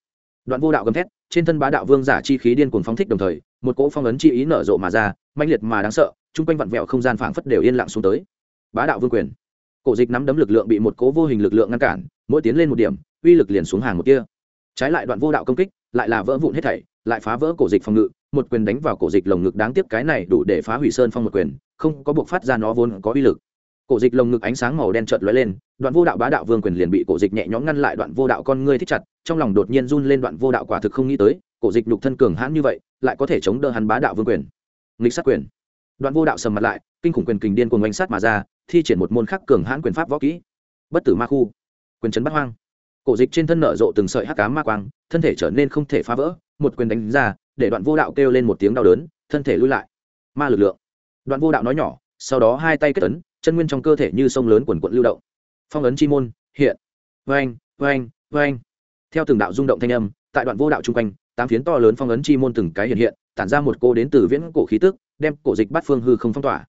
Speaker 1: Đoạn vô đạo gầm thét, trên thân bá đạo vương giả chi khí điên cuồng phóng thích đồng thời, một cỗ phong ấn chi ý nở rộ mà ra manh liệt mà đáng sợ, chung quanh vặn vẹo không gian phảng phất đều yên lặng xuống tới. Bá đạo vương quyền. Cổ dịch nắm đấm lực lượng bị một cỗ vô hình lực lượng ngăn cản, mỗi tiến lên một điểm, uy lực liền xuống hàng một kia trái lại đoạn vô đạo công kích, lại là vỡ vụn hết thảy, lại phá vỡ cổ dịch phòng ngự, một quyền đánh vào cổ dịch lồng ngực, đáng tiếc cái này đủ để phá hủy sơn phong một quyền không có buộc phát ra nó vốn có uy lực. Cổ dịch lồng ngực ánh sáng màu đen trợt lóe lên, đoạn vô đạo bá đạo vương quyền liền bị cổ dịch nhẹ nhõm ngăn lại, đoạn vô đạo con ngươi thích chặt, trong lòng đột nhiên run lên, đoạn vô đạo quả thực không nghĩ tới, cổ dịch nhục thân cường hãn như vậy, lại có thể chống đỡ hắn bá đạo vương quyền. Nghịch sát quyền. Đoạn vô đạo sầm mặt lại, kinh khủng quyền kình điên cuồng oanh sát mà ra, thi triển một môn khắc cường hãn quyền pháp võ kỹ. Bất tử ma khu. Quyền chấn bắt hoang. Cổ dịch trên thân nở rộ từng sợi hắc cá ma quang, thân thể trở nên không thể phá vỡ, một quyền đánh ra, để đoạn vô đạo kêu lên một tiếng đau đớn, thân thể lui lại. Ma lực lượng đoạn vô đạo nói nhỏ sau đó hai tay kết ấn, chân nguyên trong cơ thể như sông lớn quần quận lưu động. Phong ấn chi môn hiện. Vain vain vain theo từng đạo rung động thanh âm tại đoạn vô đạo chung quanh tám phiến to lớn phong ấn chi môn từng cái hiện hiện tản ra một cô đến từ viễn cổ khí tức đem cổ dịch bát phương hư không phong tỏa.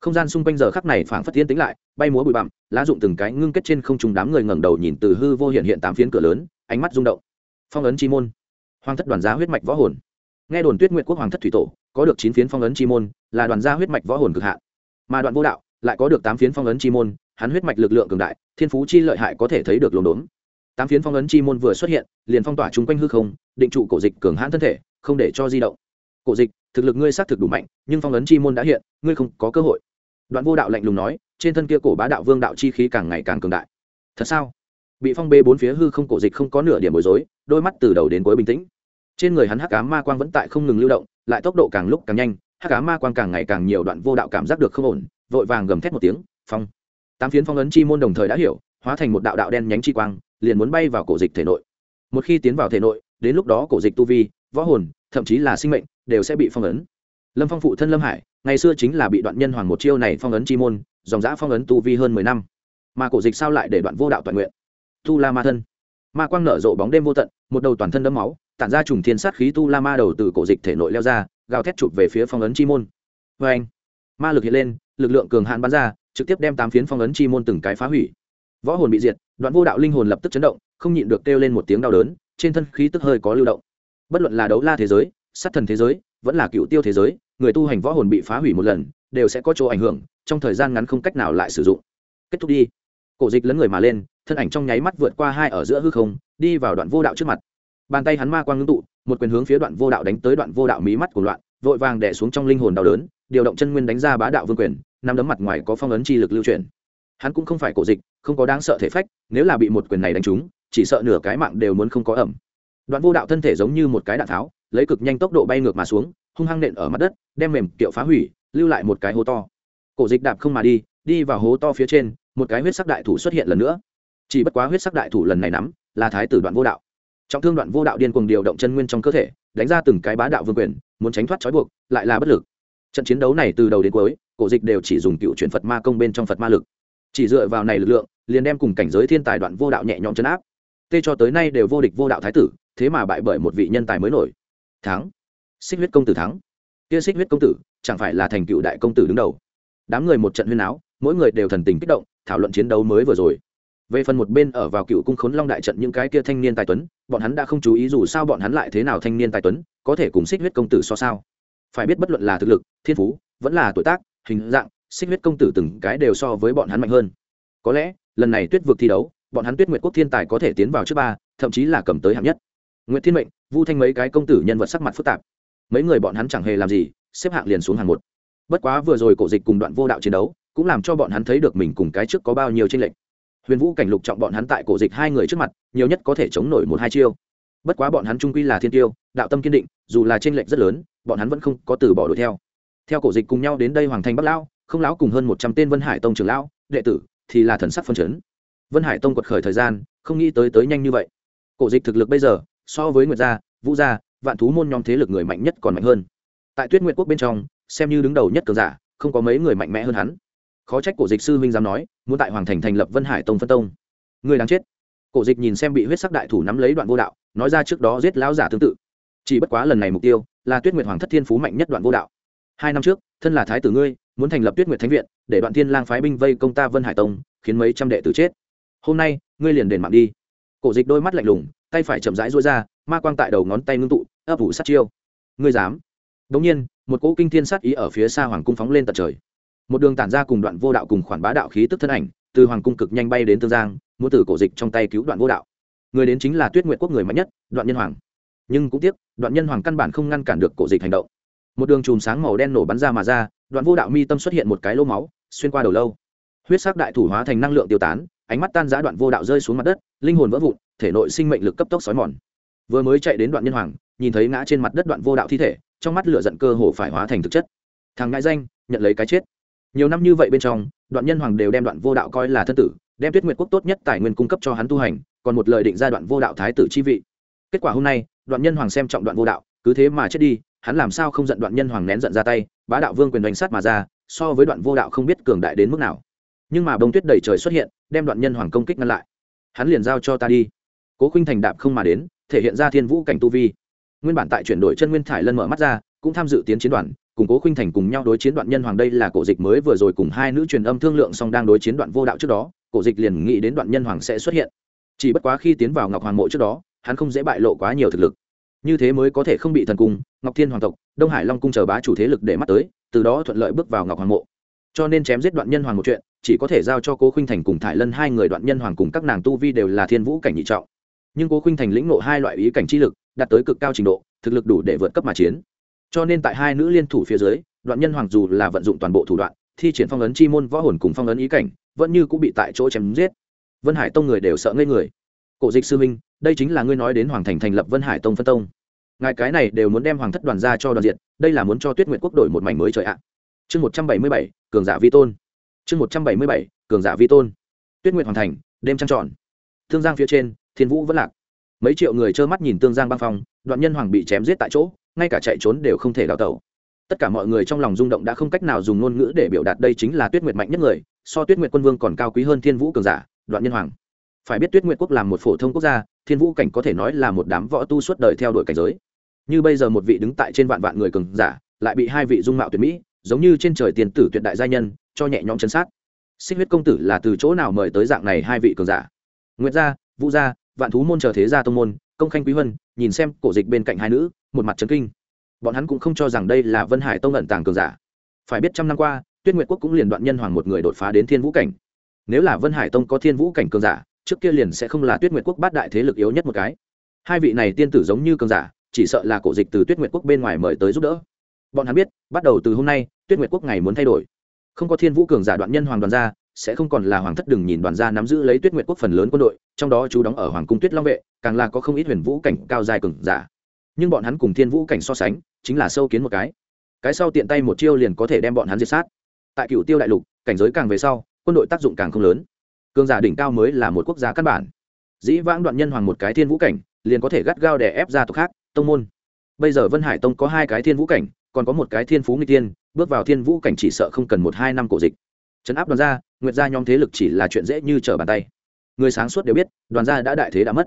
Speaker 1: Không gian xung quanh giờ khắc này phảng phất tiến tính lại bay múa bụi bặm lá dụng từng cái ngưng kết trên không trung đám người ngẩng đầu nhìn từ hư vô hiện hiện tám phiến cửa lớn ánh mắt rung động. Phong ấn chi môn. Hoang thất đoàn giá huyết mạch võ hồn nghe đồn tuyết Nguyệt quốc hoàng thất thủy tổ, có được chín phiến phong ấn chi môn, là đoàn gia huyết mạch võ hồn cực hạn. Mà đoạn vô đạo, lại có được tám phiến phong ấn chi môn, hắn huyết mạch lực lượng cường đại, thiên phú chi lợi hại có thể thấy được lồn đốn. Tám phiến phong ấn chi môn vừa xuất hiện, liền phong tỏa chung quanh hư không, định trụ cổ dịch cường hãn thân thể, không để cho di động. Cổ dịch, thực lực ngươi xác thực đủ mạnh, nhưng phong ấn chi môn đã hiện, ngươi không có cơ hội. Đoạn vô đạo lạnh lùng nói, trên thân kia cổ bá đạo vương đạo chi khí càng ngày càng cường đại. Thật sao? Bị phong bê bốn phía hư không cổ dịch không có nửa điểm bối rối, đôi mắt từ đầu đến cuối bình tĩnh trên người hắn hắc cá ma quang vẫn tại không ngừng lưu động, lại tốc độ càng lúc càng nhanh, hắc cá ma quang càng ngày càng nhiều đoạn vô đạo cảm giác được không ổn, vội vàng gầm thét một tiếng, phong! Tám phiến phong ấn chi môn đồng thời đã hiểu, hóa thành một đạo đạo đen nhánh chi quang, liền muốn bay vào cổ dịch thể nội. Một khi tiến vào thể nội, đến lúc đó cổ dịch tu vi, võ hồn, thậm chí là sinh mệnh, đều sẽ bị phong ấn. Lâm phong phụ thân lâm hải, ngày xưa chính là bị đoạn nhân hoàng một chiêu này phong ấn chi môn, dòng giã phong ấn tu vi hơn mười năm. Mà cổ dịch sao lại để đoạn vô đạo toàn nguyện? Tu la ma thân. Ma quang nở rộ bóng đêm vô tận, một đầu toàn thân đấm máu tản ra trùng thiên sát khí tu la ma đầu từ cổ dịch thể nội leo ra, gào thét chụp về phía phong ấn chi môn. Vê anh, ma lực hiện lên, lực lượng cường hạn bắn ra, trực tiếp đem tám phiến phong ấn chi môn từng cái phá hủy. Võ hồn bị diệt, đoạn vô đạo linh hồn lập tức chấn động, không nhịn được kêu lên một tiếng đau đớn, trên thân khí tức hơi có lưu động. Bất luận là đấu la thế giới, sát thần thế giới, vẫn là cựu tiêu thế giới, người tu hành võ hồn bị phá hủy một lần, đều sẽ có chỗ ảnh hưởng, trong thời gian ngắn không cách nào lại sử dụng. Kết thúc đi. Cổ dịch lấn người mà lên, thân ảnh trong nháy mắt vượt qua hai ở giữa hư không, đi vào đoạn vô đạo trước mặt bàn tay hắn ma quang ngưng tụ, một quyền hướng phía đoạn vô đạo đánh tới đoạn vô đạo mí mắt của loạn, vội vàng đẻ xuống trong linh hồn đau đớn, điều động chân nguyên đánh ra bá đạo vương quyền nằm đấm mặt ngoài có phong ấn chi lực lưu truyền hắn cũng không phải cổ dịch, không có đáng sợ thể phách, nếu là bị một quyền này đánh trúng, chỉ sợ nửa cái mạng đều muốn không có ẩm. Đoạn vô đạo thân thể giống như một cái đạn tháo, lấy cực nhanh tốc độ bay ngược mà xuống, hung hăng nện ở mặt đất, đem mềm kiệu phá hủy, lưu lại một cái hố to. Cổ dịch đạp không mà đi đi vào hố to phía trên, một cái huyết sắc đại thủ xuất hiện lần nữa. Chỉ bất quá huyết sắc đại thủ lần này nắm, là thái tử đoạn vô đạo trọng thương đoạn vô đạo điên cuồng điều động chân nguyên trong cơ thể, đánh ra từng cái bá đạo vương quyền, muốn tránh thoát trói buộc, lại là bất lực. Trận chiến đấu này từ đầu đến cuối, cổ dịch đều chỉ dùng cựu chuyển phật ma công bên trong phật ma lực. Chỉ dựa vào này lực lượng, liền đem cùng cảnh giới thiên tài đoạn vô đạo nhẹ nhõm chấn áp. Tê cho tới nay đều vô địch vô đạo thái tử, thế mà bại bởi một vị nhân tài mới nổi. Thắng. Xích huyết công tử thắng. Kia xích huyết công tử, chẳng phải là thành cựu đại công tử đứng đầu. Đám người một trận huyên áo mỗi người đều thần tình kích động, thảo luận chiến đấu mới vừa rồi về phần một bên ở vào cựu cung khốn long đại trận những cái kia thanh niên tài tuấn, bọn hắn đã không chú ý dù sao bọn hắn lại thế nào thanh niên tài tuấn, có thể cùng xích huyết công tử so sao? Phải biết bất luận là thực lực, thiên phú, vẫn là tuổi tác, hình dạng, xích huyết công tử từng cái đều so với bọn hắn mạnh hơn. Có lẽ, lần này tuyết vực thi đấu, bọn hắn tuyết nguyệt quốc thiên tài có thể tiến vào trước ba, thậm chí là cầm tới hạng nhất. Nguyễn thiên mệnh, vu thanh mấy cái công tử nhân vật sắc mặt phức tạp. Mấy người bọn hắn chẳng hề làm gì, xếp hạng liền xuống hàng một. Bất quá vừa rồi cổ dịch cùng đoạn vô đạo chiến đấu, cũng làm cho bọn hắn thấy được mình cùng cái trước có bao nhiêu tranh lệch huyền vũ cảnh lục trọng bọn hắn tại cổ dịch hai người trước mặt, nhiều nhất có thể chống nổi một hai chiêu. Bất quá bọn hắn trung quy là thiên tiêu, đạo tâm kiên định, dù là tranh lệch rất lớn, bọn hắn vẫn không có từ bỏ đuổi theo. Theo cổ dịch cùng nhau đến đây hoàng thành bắc lão, không lão cùng hơn một trăm tên vân hải tông trưởng lão, đệ tử, thì là thần sắc phân chấn. Vân hải tông quật khởi thời gian, không nghĩ tới tới nhanh như vậy. Cổ dịch thực lực bây giờ, so với nguyệt gia, vũ gia, vạn thú môn nhóm thế lực người mạnh nhất còn mạnh hơn. Tại tuyết nguyệt quốc bên trong, xem như đứng đầu nhất cường giả, không có mấy người mạnh mẽ hơn hắn khó trách cổ dịch sư huynh dám nói, muốn tại hoàng thành thành lập vân hải tông phân tông. Người đáng chết. Cổ dịch nhìn xem bị huyết sắc đại thủ nắm lấy đoạn vô đạo, nói ra trước đó giết lão giả tương tự. Chỉ bất quá lần này mục tiêu là tuyết nguyệt hoàng thất thiên phú mạnh nhất đoạn vô đạo. Hai năm trước, thân là thái tử ngươi, muốn thành lập tuyết nguyệt thánh viện, để đoạn thiên lang phái binh vây công ta vân hải tông, khiến mấy trăm đệ tử chết. Hôm nay, ngươi liền đền mạng đi. Cổ dịch đôi mắt lạnh lùng, tay phải chậm rãi duỗi ra, ma quang tại đầu ngón tay ngưng tụ, ấp ủ sát chiêu. Ngươi dám. Đống nhiên, một cỗ kinh thiên sát ý ở phía xa hoàng cung phóng lên tận trời một đường tản ra cùng đoạn vô đạo cùng khoản bá đạo khí tức thân ảnh, từ hoàng cung cực nhanh bay đến tương giang, muốn từ cổ dịch trong tay cứu đoạn vô đạo. Người đến chính là tuyết nguyện quốc người mạnh nhất, đoạn nhân hoàng. Nhưng cũng tiếc, đoạn nhân hoàng căn bản không ngăn cản được cổ dịch hành động. Một đường chùm sáng màu đen nổ bắn ra mà ra, đoạn vô đạo mi tâm xuất hiện một cái lô máu, xuyên qua đầu lâu. Huyết sắc đại thủ hóa thành năng lượng tiêu tán, ánh mắt tan giã đoạn vô đạo rơi xuống mặt đất, linh hồn vỡ vụn, thể nội sinh mệnh lực cấp tốc xói mòn. Vừa mới chạy đến đoạn nhân hoàng, nhìn thấy ngã trên mặt đất đoạn vô đạo thi thể, trong mắt lửa giận cơ hồ phải hóa thành thực chất. Thằng ngại danh, nhận lấy cái chết nhiều năm như vậy bên trong, đoạn nhân hoàng đều đem đoạn vô đạo coi là thân tử, đem tuyết nguyệt quốc tốt nhất tài nguyên cung cấp cho hắn tu hành, còn một lời định ra đoạn vô đạo thái tử chi vị. Kết quả hôm nay, đoạn nhân hoàng xem trọng đoạn vô đạo, cứ thế mà chết đi, hắn làm sao không giận đoạn nhân hoàng nén giận ra tay, bá đạo vương quyền đánh sát mà ra, so với đoạn vô đạo không biết cường đại đến mức nào. Nhưng mà bông tuyết đầy trời xuất hiện, đem đoạn nhân hoàng công kích ngăn lại. Hắn liền giao cho ta đi. Cố khinh thành đạp không mà đến, thể hiện ra thiên vũ cảnh tu vi. Nguyên bản tại chuyển đổi chân nguyên thải lân mở mắt ra, cũng tham dự tiến chiến đoàn củng cố khuynh thành cùng nhau đối chiến đoạn nhân hoàng đây là cổ dịch mới vừa rồi cùng hai nữ truyền âm thương lượng song đang đối chiến đoạn vô đạo trước đó, cổ dịch liền nghĩ đến đoạn nhân hoàng sẽ xuất hiện. Chỉ bất quá khi tiến vào ngọc hoàng mộ trước đó, hắn không dễ bại lộ quá nhiều thực lực. Như thế mới có thể không bị thần cung, ngọc thiên hoàng tộc, đông hải long cung chờ bá chủ thế lực để mắt tới, từ đó thuận lợi bước vào ngọc hoàng mộ. Cho nên chém giết đoạn nhân hoàng một chuyện, chỉ có thể giao cho cố khuynh thành cùng thải lân hai người đoạn nhân hoàng cùng các nàng tu vi đều là thiên vũ cảnh nhị trọng. Nhưng cố khuynh thành lĩnh nộ hai loại ý cảnh chi lực, đạt tới cực cao trình độ, thực lực đủ để vượt cấp mà chiến cho nên tại hai nữ liên thủ phía dưới, đoạn nhân hoàng dù là vận dụng toàn bộ thủ đoạn, thi triển phong ấn chi môn võ hồn cùng phong ấn ý cảnh, vẫn như cũng bị tại chỗ chém giết. Vân hải tông người đều sợ ngây người. Cổ dịch sư minh đây chính là ngươi nói đến hoàng thành thành lập vân hải tông phân tông. Ngài cái này đều muốn đem hoàng thất đoàn ra cho đoàn diện đây là muốn cho tuyết nguyện quốc đổi một mảnh mới trời ạ. Chương một trăm bảy mươi bảy, cường giả vi tôn. Chương một trăm bảy mươi bảy, cường giả vi tôn. Tuyết nguyện Hoàng thành, đêm trăng tròn. Thương giang phía trên, thiên vũ vẫn lạc. Mấy triệu người trơ mắt nhìn tương giang băng phong, đoạn nhân hoàng bị chém giết tại chỗ ngay cả chạy trốn đều không thể đào tẩu. Tất cả mọi người trong lòng rung động đã không cách nào dùng ngôn ngữ để biểu đạt đây chính là tuyết nguyệt mạnh nhất người, so tuyết nguyệt quân vương còn cao quý hơn thiên vũ cường giả, đoạn nhân hoàng. Phải biết tuyết nguyệt quốc là một phổ thông quốc gia, thiên vũ cảnh có thể nói là một đám võ tu suốt đời theo đuổi cảnh giới. Như bây giờ một vị đứng tại trên vạn vạn người cường giả, lại bị hai vị dung mạo tuyệt mỹ, giống như trên trời tiền tử tuyệt đại gia nhân, cho nhẹ nhõm chấn sát. Xích huyết công tử là từ chỗ nào mời tới dạng này hai vị cường giả? Nguyệt gia, vũ gia, vạn thú môn chờ thế gia tông môn công khanh quý vân nhìn xem cổ dịch bên cạnh hai nữ, một mặt trấn kinh. Bọn hắn cũng không cho rằng đây là vân hải tông ẩn tàng cường giả. Phải biết trăm năm qua, tuyết nguyệt quốc cũng liền đoạn nhân hoàng một người đột phá đến thiên vũ cảnh. Nếu là vân hải tông có thiên vũ cảnh cường giả, trước kia liền sẽ không là tuyết nguyệt quốc bát đại thế lực yếu nhất một cái. Hai vị này tiên tử giống như cường giả, chỉ sợ là cổ dịch từ tuyết nguyệt quốc bên ngoài mời tới giúp đỡ. Bọn hắn biết, bắt đầu từ hôm nay, tuyết nguyệt quốc ngày muốn thay đổi. Không có thiên vũ cường giả đoạn nhân hoàng đoàn ra sẽ không còn là hoàng thất đừng nhìn đoàn gia nắm giữ lấy tuyết nguyệt quốc phần lớn quân đội, trong đó chú đóng ở hoàng cung tuyết long vệ, càng là có không ít huyền vũ cảnh cao dài cường giả. Nhưng bọn hắn cùng thiên vũ cảnh so sánh, chính là sâu kiến một cái. Cái sau tiện tay một chiêu liền có thể đem bọn hắn diệt sát. Tại cựu tiêu đại lục, cảnh giới càng về sau, quân đội tác dụng càng không lớn. Cường giả đỉnh cao mới là một quốc gia căn bản. Dĩ vãng đoạn nhân hoàng một cái thiên vũ cảnh, liền có thể gắt gao đè ép ra tộc khác, tông môn. Bây giờ vân hải tông có hai cái thiên vũ cảnh, còn có một cái thiên phú nguy tiên bước vào thiên vũ cảnh chỉ sợ không cần một hai năm cổ dịch. Trấn áp đoàn gia nguyệt gia nhóm thế lực chỉ là chuyện dễ như trở bàn tay. Người sáng suốt đều biết, đoàn gia đã đại thế đã mất.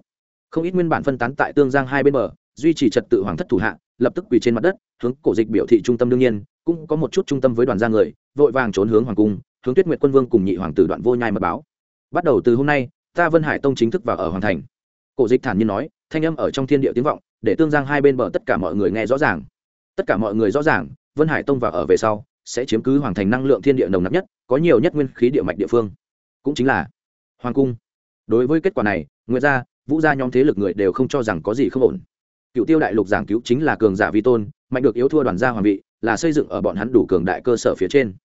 Speaker 1: Không ít nguyên bản phân tán tại tương giang hai bên bờ, duy trì trật tự hoàng thất thủ hạ, lập tức quỳ trên mặt đất, hướng cổ dịch biểu thị trung tâm đương nhiên, cũng có một chút trung tâm với đoàn gia người, vội vàng trốn hướng hoàng cung, hướng tuyết nguyệt quân vương cùng nhị hoàng tử đoạn vô nhai mật báo. Bắt đầu từ hôm nay, ta vân hải tông chính thức vào ở hoàng thành. Cổ dịch thản nhiên nói, thanh âm ở trong thiên địa tiếng vọng, để tương giang hai bên bờ tất cả mọi người nghe rõ ràng. Tất cả mọi người rõ ràng, vân hải tông vào ở về sau sẽ chiếm cứ hoàng thành năng lượng thiên địa nồng nặc nhất, có nhiều nhất nguyên khí địa mạch địa phương. Cũng chính là hoàng cung. Đối với kết quả này, nguyệt gia, vũ gia nhóm thế lực người đều không cho rằng có gì không ổn. Cựu tiêu đại lục giảng cứu chính là cường giả vi tôn, mạnh được yếu thua đoàn gia hoàng vị, là xây dựng ở bọn hắn đủ cường đại cơ sở phía trên.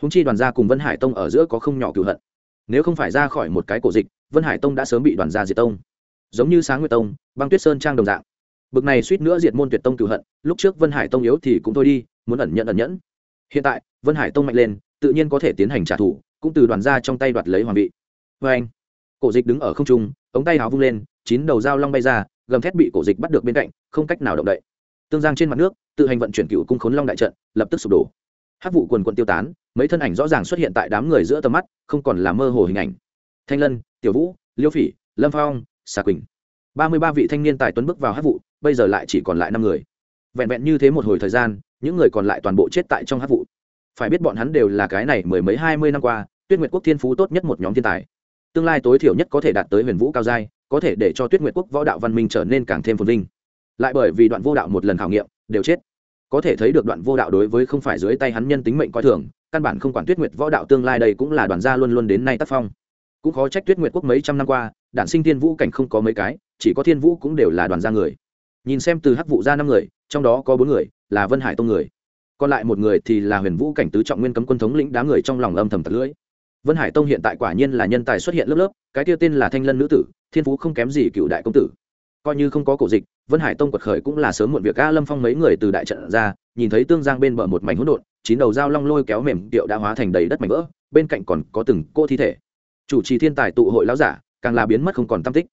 Speaker 1: Húng chi đoàn gia cùng vân hải tông ở giữa có không nhỏ cựu hận. Nếu không phải ra khỏi một cái cổ dịch, vân hải tông đã sớm bị đoàn gia diệt tông. Giống như sáng nguyệt tông, băng tuyết sơn trang đồng dạng. Bực này suýt nữa diệt môn tuyệt tông cựu hận, lúc trước vân hải tông yếu thì cũng thôi đi, muốn ẩn nhận ẩn nhẫn hiện tại, vân hải tông mạnh lên, tự nhiên có thể tiến hành trả thù, cũng từ đoàn ra trong tay đoạt lấy hoàng vị. Vê anh, cổ dịch đứng ở không trung, ống tay áo vung lên, chín đầu dao long bay ra, gầm thét bị cổ dịch bắt được bên cạnh, không cách nào động đậy. Tương giang trên mặt nước, tự hành vận chuyển cựu cung khốn long đại trận, lập tức sụp đổ. Hát vụ quần quận tiêu tán, mấy thân ảnh rõ ràng xuất hiện tại đám người giữa tầm mắt, không còn là mơ hồ hình ảnh. Thanh lân, tiểu vũ, liêu phỉ, lâm phong, xà quỳnh. Ba mươi ba vị thanh niên tài tuấn bước vào hát vụ, bây giờ lại chỉ còn lại năm người. Vẹn vẹn như thế một hồi thời gian những người còn lại toàn bộ chết tại trong hát vụ. Phải biết bọn hắn đều là cái này mười mấy hai mươi năm qua, tuyết nguyệt quốc thiên phú tốt nhất một nhóm thiên tài. Tương lai tối thiểu nhất có thể đạt tới huyền vũ cao giai, có thể để cho tuyết nguyệt quốc võ đạo văn minh trở nên càng thêm phồn vinh. Lại bởi vì đoạn vô đạo một lần khảo nghiệm, đều chết. Có thể thấy được đoạn vô đạo đối với không phải dưới tay hắn nhân tính mệnh coi thường, căn bản không quản tuyết nguyệt võ đạo tương lai đây cũng là đoàn gia luôn luôn đến nay tác phong. Cũng khó trách tuyết nguyệt quốc mấy trăm năm qua, đản sinh thiên vũ cảnh không có mấy cái, chỉ có thiên vũ cũng đều là đoàn gia người. Nhìn xem từ hắc vụ ra năm người, trong đó có bốn người là vân hải tông người. Còn lại một người thì là huyền vũ cảnh tứ trọng nguyên cấm quân thống lĩnh đám người trong lòng âm thầm tật lưỡi. Vân hải tông hiện tại quả nhiên là nhân tài xuất hiện lớp lớp, cái tiêu tên là thanh lân nữ tử, thiên phú không kém gì cựu đại công tử. Coi như không có cổ dịch, vân hải tông quật khởi cũng là sớm muộn việc a lâm phong mấy người từ đại trận ra, nhìn thấy tương giang bên bờ một mảnh hỗn độn, chín đầu dao long lôi kéo mềm tiệu đã hóa thành đầy đất mảnh vỡ, bên cạnh còn có từng cô thi thể. Chủ trì thiên tài tụ hội lão giả, càng là biến mất không còn tam tích.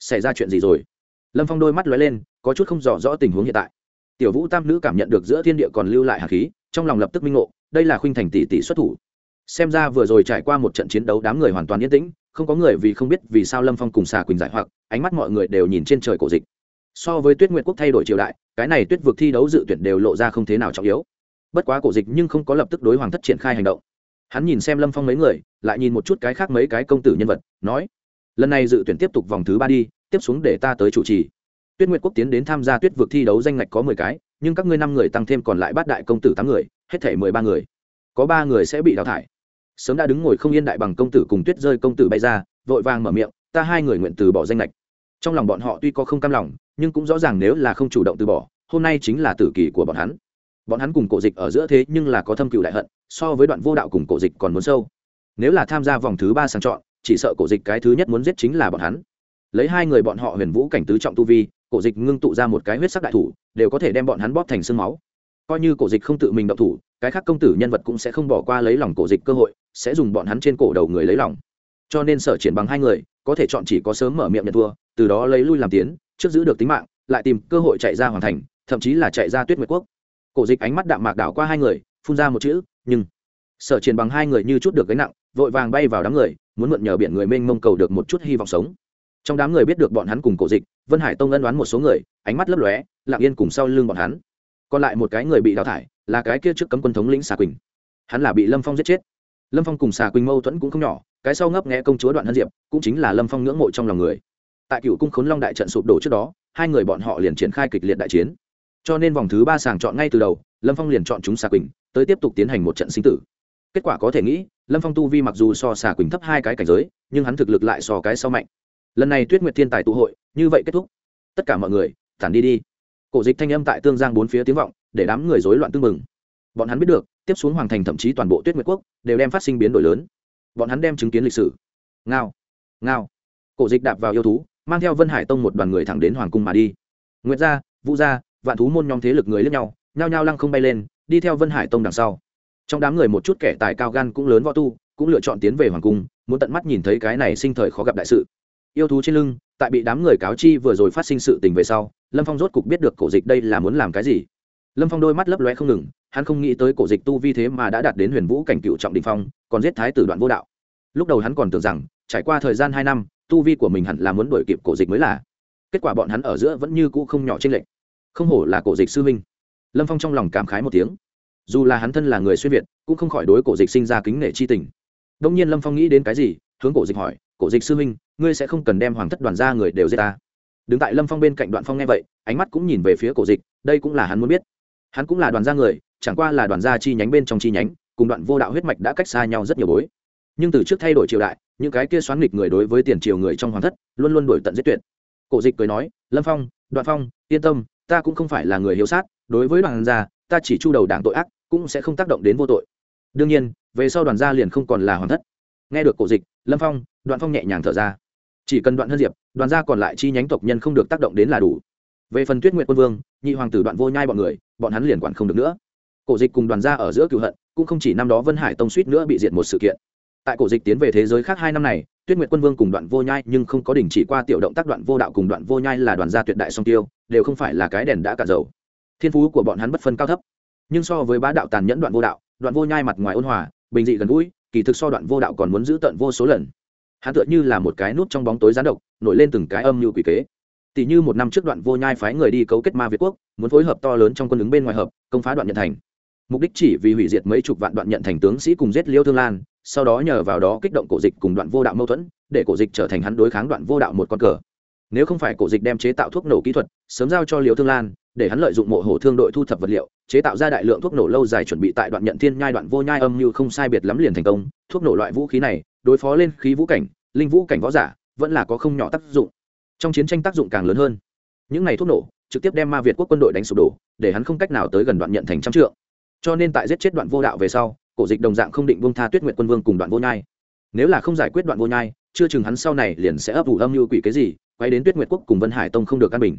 Speaker 1: Xảy ra chuyện gì rồi? Lâm phong đôi mắt lóe lên, có chút không rõ rõ tình huống hiện tại tiểu vũ tam nữ cảm nhận được giữa thiên địa còn lưu lại hạt khí, trong lòng lập tức minh ngộ, đây là khuynh thành tỷ tỷ xuất thủ. Xem ra vừa rồi trải qua một trận chiến đấu đám người hoàn toàn yên tĩnh, không có người vì không biết vì sao lâm phong cùng xà quỳnh giải hoặc, ánh mắt mọi người đều nhìn trên trời cổ dịch. So với tuyết nguyệt quốc thay đổi triều đại, cái này tuyết vực thi đấu dự tuyển đều lộ ra không thế nào trọng yếu. Bất quá cổ dịch nhưng không có lập tức đối hoàng thất triển khai hành động. Hắn nhìn xem lâm phong mấy người, lại nhìn một chút cái khác mấy cái công tử nhân vật, nói, lần này dự tuyển tiếp tục vòng thứ ba đi, tiếp xuống để ta tới chủ trì tuyết nguyệt quốc tiến đến tham gia tuyết vực thi đấu danh ngạch có mười cái, nhưng các ngươi năm người tăng thêm còn lại bát đại công tử tám người, hết thể mười ba người. Có ba người sẽ bị đào thải. Sớm đã đứng ngồi không yên đại bằng công tử cùng tuyết rơi công tử bay ra, vội vàng mở miệng, ta hai người nguyện từ bỏ danh lệch trong lòng bọn họ tuy có không cam lòng, nhưng cũng rõ ràng nếu là không chủ động từ bỏ, hôm nay chính là tử kỳ của bọn hắn. Bọn hắn cùng cổ dịch ở giữa thế nhưng là có thâm cựu đại hận, so với đoạn vô đạo cùng cổ dịch còn muốn sâu. Nếu là tham gia vòng thứ ba sàng chọn, chỉ sợ cổ dịch cái thứ nhất muốn giết chính là bọn hắn. Lấy hai người bọn họ huyền vũ cảnh tứ trọng tu vi cổ dịch ngưng tụ ra một cái huyết sắc đại thủ, đều có thể đem bọn hắn bóp thành sương máu. Coi như cổ dịch không tự mình động thủ, cái khác công tử nhân vật cũng sẽ không bỏ qua lấy lòng cổ dịch cơ hội, sẽ dùng bọn hắn trên cổ đầu người lấy lòng. Cho nên sở triển bằng hai người, có thể chọn chỉ có sớm mở miệng nhận thua, từ đó lấy lui làm tiến, trước giữ được tính mạng, lại tìm cơ hội chạy ra hoàn thành, thậm chí là chạy ra tuyết nguyệt quốc. Cổ dịch ánh mắt đạm mạc đảo qua hai người, phun ra một chữ, nhưng sở triển bằng hai người như chút được gánh nặng, vội vàng bay vào đám người, muốn mượn nhờ biển người mênh mông cầu được một chút hy vọng sống trong đám người biết được bọn hắn cùng cổ dịch, vân hải tông ân đoán một số người, ánh mắt lấp lóe, lặng yên cùng sau lưng bọn hắn. Còn lại một cái người bị đào thải, là cái kia trước cấm quân thống lĩnh xà quỳnh. Hắn là bị lâm phong giết chết. Lâm phong cùng xà quỳnh mâu thuẫn cũng không nhỏ, cái sau ngấp nghe công chúa đoạn hân diệp, cũng chính là lâm phong ngưỡng mộ trong lòng người. Tại cựu cung khốn long đại trận sụp đổ trước đó, hai người bọn họ liền triển khai kịch liệt đại chiến. Cho nên vòng thứ ba sàng chọn ngay từ đầu, lâm phong liền chọn chúng xà quỳnh, tới tiếp tục tiến hành một trận sinh tử. Kết quả có thể nghĩ, lâm phong tu vi mặc dù so xà quỳnh thấp hai cái cảnh giới, nhưng hắn thực lực lại so cái sau mạnh lần này tuyết nguyệt thiên tài tụ hội, như vậy kết thúc. Tất cả mọi người, tản đi đi. Cổ dịch thanh âm tại tương giang bốn phía tiếng vọng, để đám người rối loạn tương mừng bọn hắn biết được, tiếp xuống hoàng thành thậm chí toàn bộ tuyết nguyệt quốc đều đem phát sinh biến đổi lớn. Bọn hắn đem chứng kiến lịch sử. Ngao ngao. Cổ dịch đạp vào yêu thú, mang theo vân hải tông một đoàn người thẳng đến hoàng cung mà đi. Nguyệt gia vũ gia, vạn thú môn nhóm thế lực người lẫn nhau, nhao nhao lăng không bay lên, đi theo vân hải tông đằng sau. Trong đám người một chút kẻ tài cao gan cũng lớn võ tu, cũng lựa chọn tiến về hoàng cung, muốn tận mắt nhìn thấy cái này sinh thời khó gặp đại sự yêu thú trên lưng, tại bị đám người cáo chi vừa rồi phát sinh sự tình về sau, lâm phong rốt cục biết được cổ dịch đây là muốn làm cái gì. Lâm phong đôi mắt lấp lóe không ngừng, hắn không nghĩ tới cổ dịch tu vi thế mà đã đạt đến huyền vũ cảnh cựu trọng đình phong, còn giết thái tử đoạn vô đạo. Lúc đầu hắn còn tưởng rằng, trải qua thời gian hai năm, tu vi của mình hẳn là muốn đổi kịp cổ dịch mới là. Kết quả bọn hắn ở giữa vẫn như cũ không nhỏ trên lệnh không hổ là cổ dịch sư minh lâm phong trong lòng cảm khái một tiếng. Dù là hắn thân là người xuyên việt, cũng không khỏi đối cổ dịch sinh ra kính nể chi tình. Đông nhiên lâm phong nghĩ đến cái gì, hướng cổ dịch hỏi cổ dịch sư minh ngươi sẽ không cần đem hoàng thất đoàn ra người đều giết ta. Đứng tại lâm phong bên cạnh đoạn phong nghe vậy, ánh mắt cũng nhìn về phía cổ dịch, đây cũng là hắn muốn biết. Hắn cũng là đoàn gia người, chẳng qua là đoàn gia chi nhánh bên trong chi nhánh, cùng đoạn vô đạo huyết mạch đã cách xa nhau rất nhiều bối. Nhưng từ trước thay đổi triều đại, những cái kia xoắn nghịch người đối với tiền triều người trong hoàng thất, luôn luôn đổi tận giết tuyệt. Cổ dịch cười nói, lâm phong, đoạn phong, yên tâm, ta cũng không phải là người hiếu sát, đối với đoàn gia, ta chỉ chu đầu đảng tội ác, cũng sẽ không tác động đến vô tội. Đương nhiên, về sau đoàn gia liền không còn là hoàng thất. Nghe được cổ dịch, lâm phong đoạn phong nhẹ nhàng thở ra. Chỉ cần đoạn hân diệp, đoàn gia còn lại chi nhánh tộc nhân không được tác động đến là đủ. Về phần tuyết nguyện quân vương, nhị hoàng tử đoạn vô nhai bọn người, bọn hắn liền quản không được nữa. Cổ dịch cùng đoàn gia ở giữa cựu hận, cũng không chỉ năm đó vân hải tông suýt nữa bị diệt một sự kiện. Tại cổ dịch tiến về thế giới khác hai năm này, tuyết nguyệt quân vương cùng đoạn vô nhai nhưng không có đình chỉ qua tiểu động tác đoạn vô đạo cùng đoạn vô nhai là đoàn gia tuyệt đại song tiêu, đều không phải là cái đèn đã cạn dầu. Thiên phú của bọn hắn bất phân cao thấp. Nhưng so với bá đạo tàn nhẫn đoạn vô đạo, đoạn vô nhai mặt ngoài ôn hòa, bình dị gần gũi, kỳ thực so đoạn vô đạo còn muốn giữ tận vô số lần hắn tựa như là một cái nút trong bóng tối gián độc, nổi lên từng cái âm như quỷ kế. Tỷ như một năm trước đoạn vô nhai phái người đi cấu kết ma việt quốc, muốn phối hợp to lớn trong quân ứng bên ngoài hợp, công phá đoạn nhận thành. Mục đích chỉ vì hủy diệt mấy chục vạn đoạn nhận thành tướng sĩ cùng giết liêu thương lan, sau đó nhờ vào đó kích động cổ dịch cùng đoạn vô đạo mâu thuẫn, để cổ dịch trở thành hắn đối kháng đoạn vô đạo một con cờ. Nếu không phải cổ dịch đem chế tạo thuốc nổ kỹ thuật, sớm giao cho liêu thương lan, để hắn lợi dụng mộ hổ thương đội thu thập vật liệu, chế tạo ra đại lượng thuốc nổ lâu dài chuẩn bị tại đoạn nhận thiên nhai đoạn vô nhai âm như không sai biệt lắm liền thành công. Thuốc nổ loại vũ khí này đối phó lên khí vũ cảnh, linh vũ cảnh võ giả vẫn là có không nhỏ tác dụng. Trong chiến tranh tác dụng càng lớn hơn. Những ngày thuốc nổ trực tiếp đem ma việt quốc quân đội đánh sụp đổ, để hắn không cách nào tới gần đoạn nhận thành trăm trượng. Cho nên tại giết chết đoạn vô đạo về sau, cổ dịch đồng dạng không định vương tha tuyết nguyện quân vương cùng đoạn vô nhai. Nếu là không giải quyết đoạn vô nhai, chưa chừng hắn sau này liền sẽ ấp ủ âm mưu quỷ cái gì, quay đến tuyết nguyệt quốc cùng vân hải tông không được căn bình.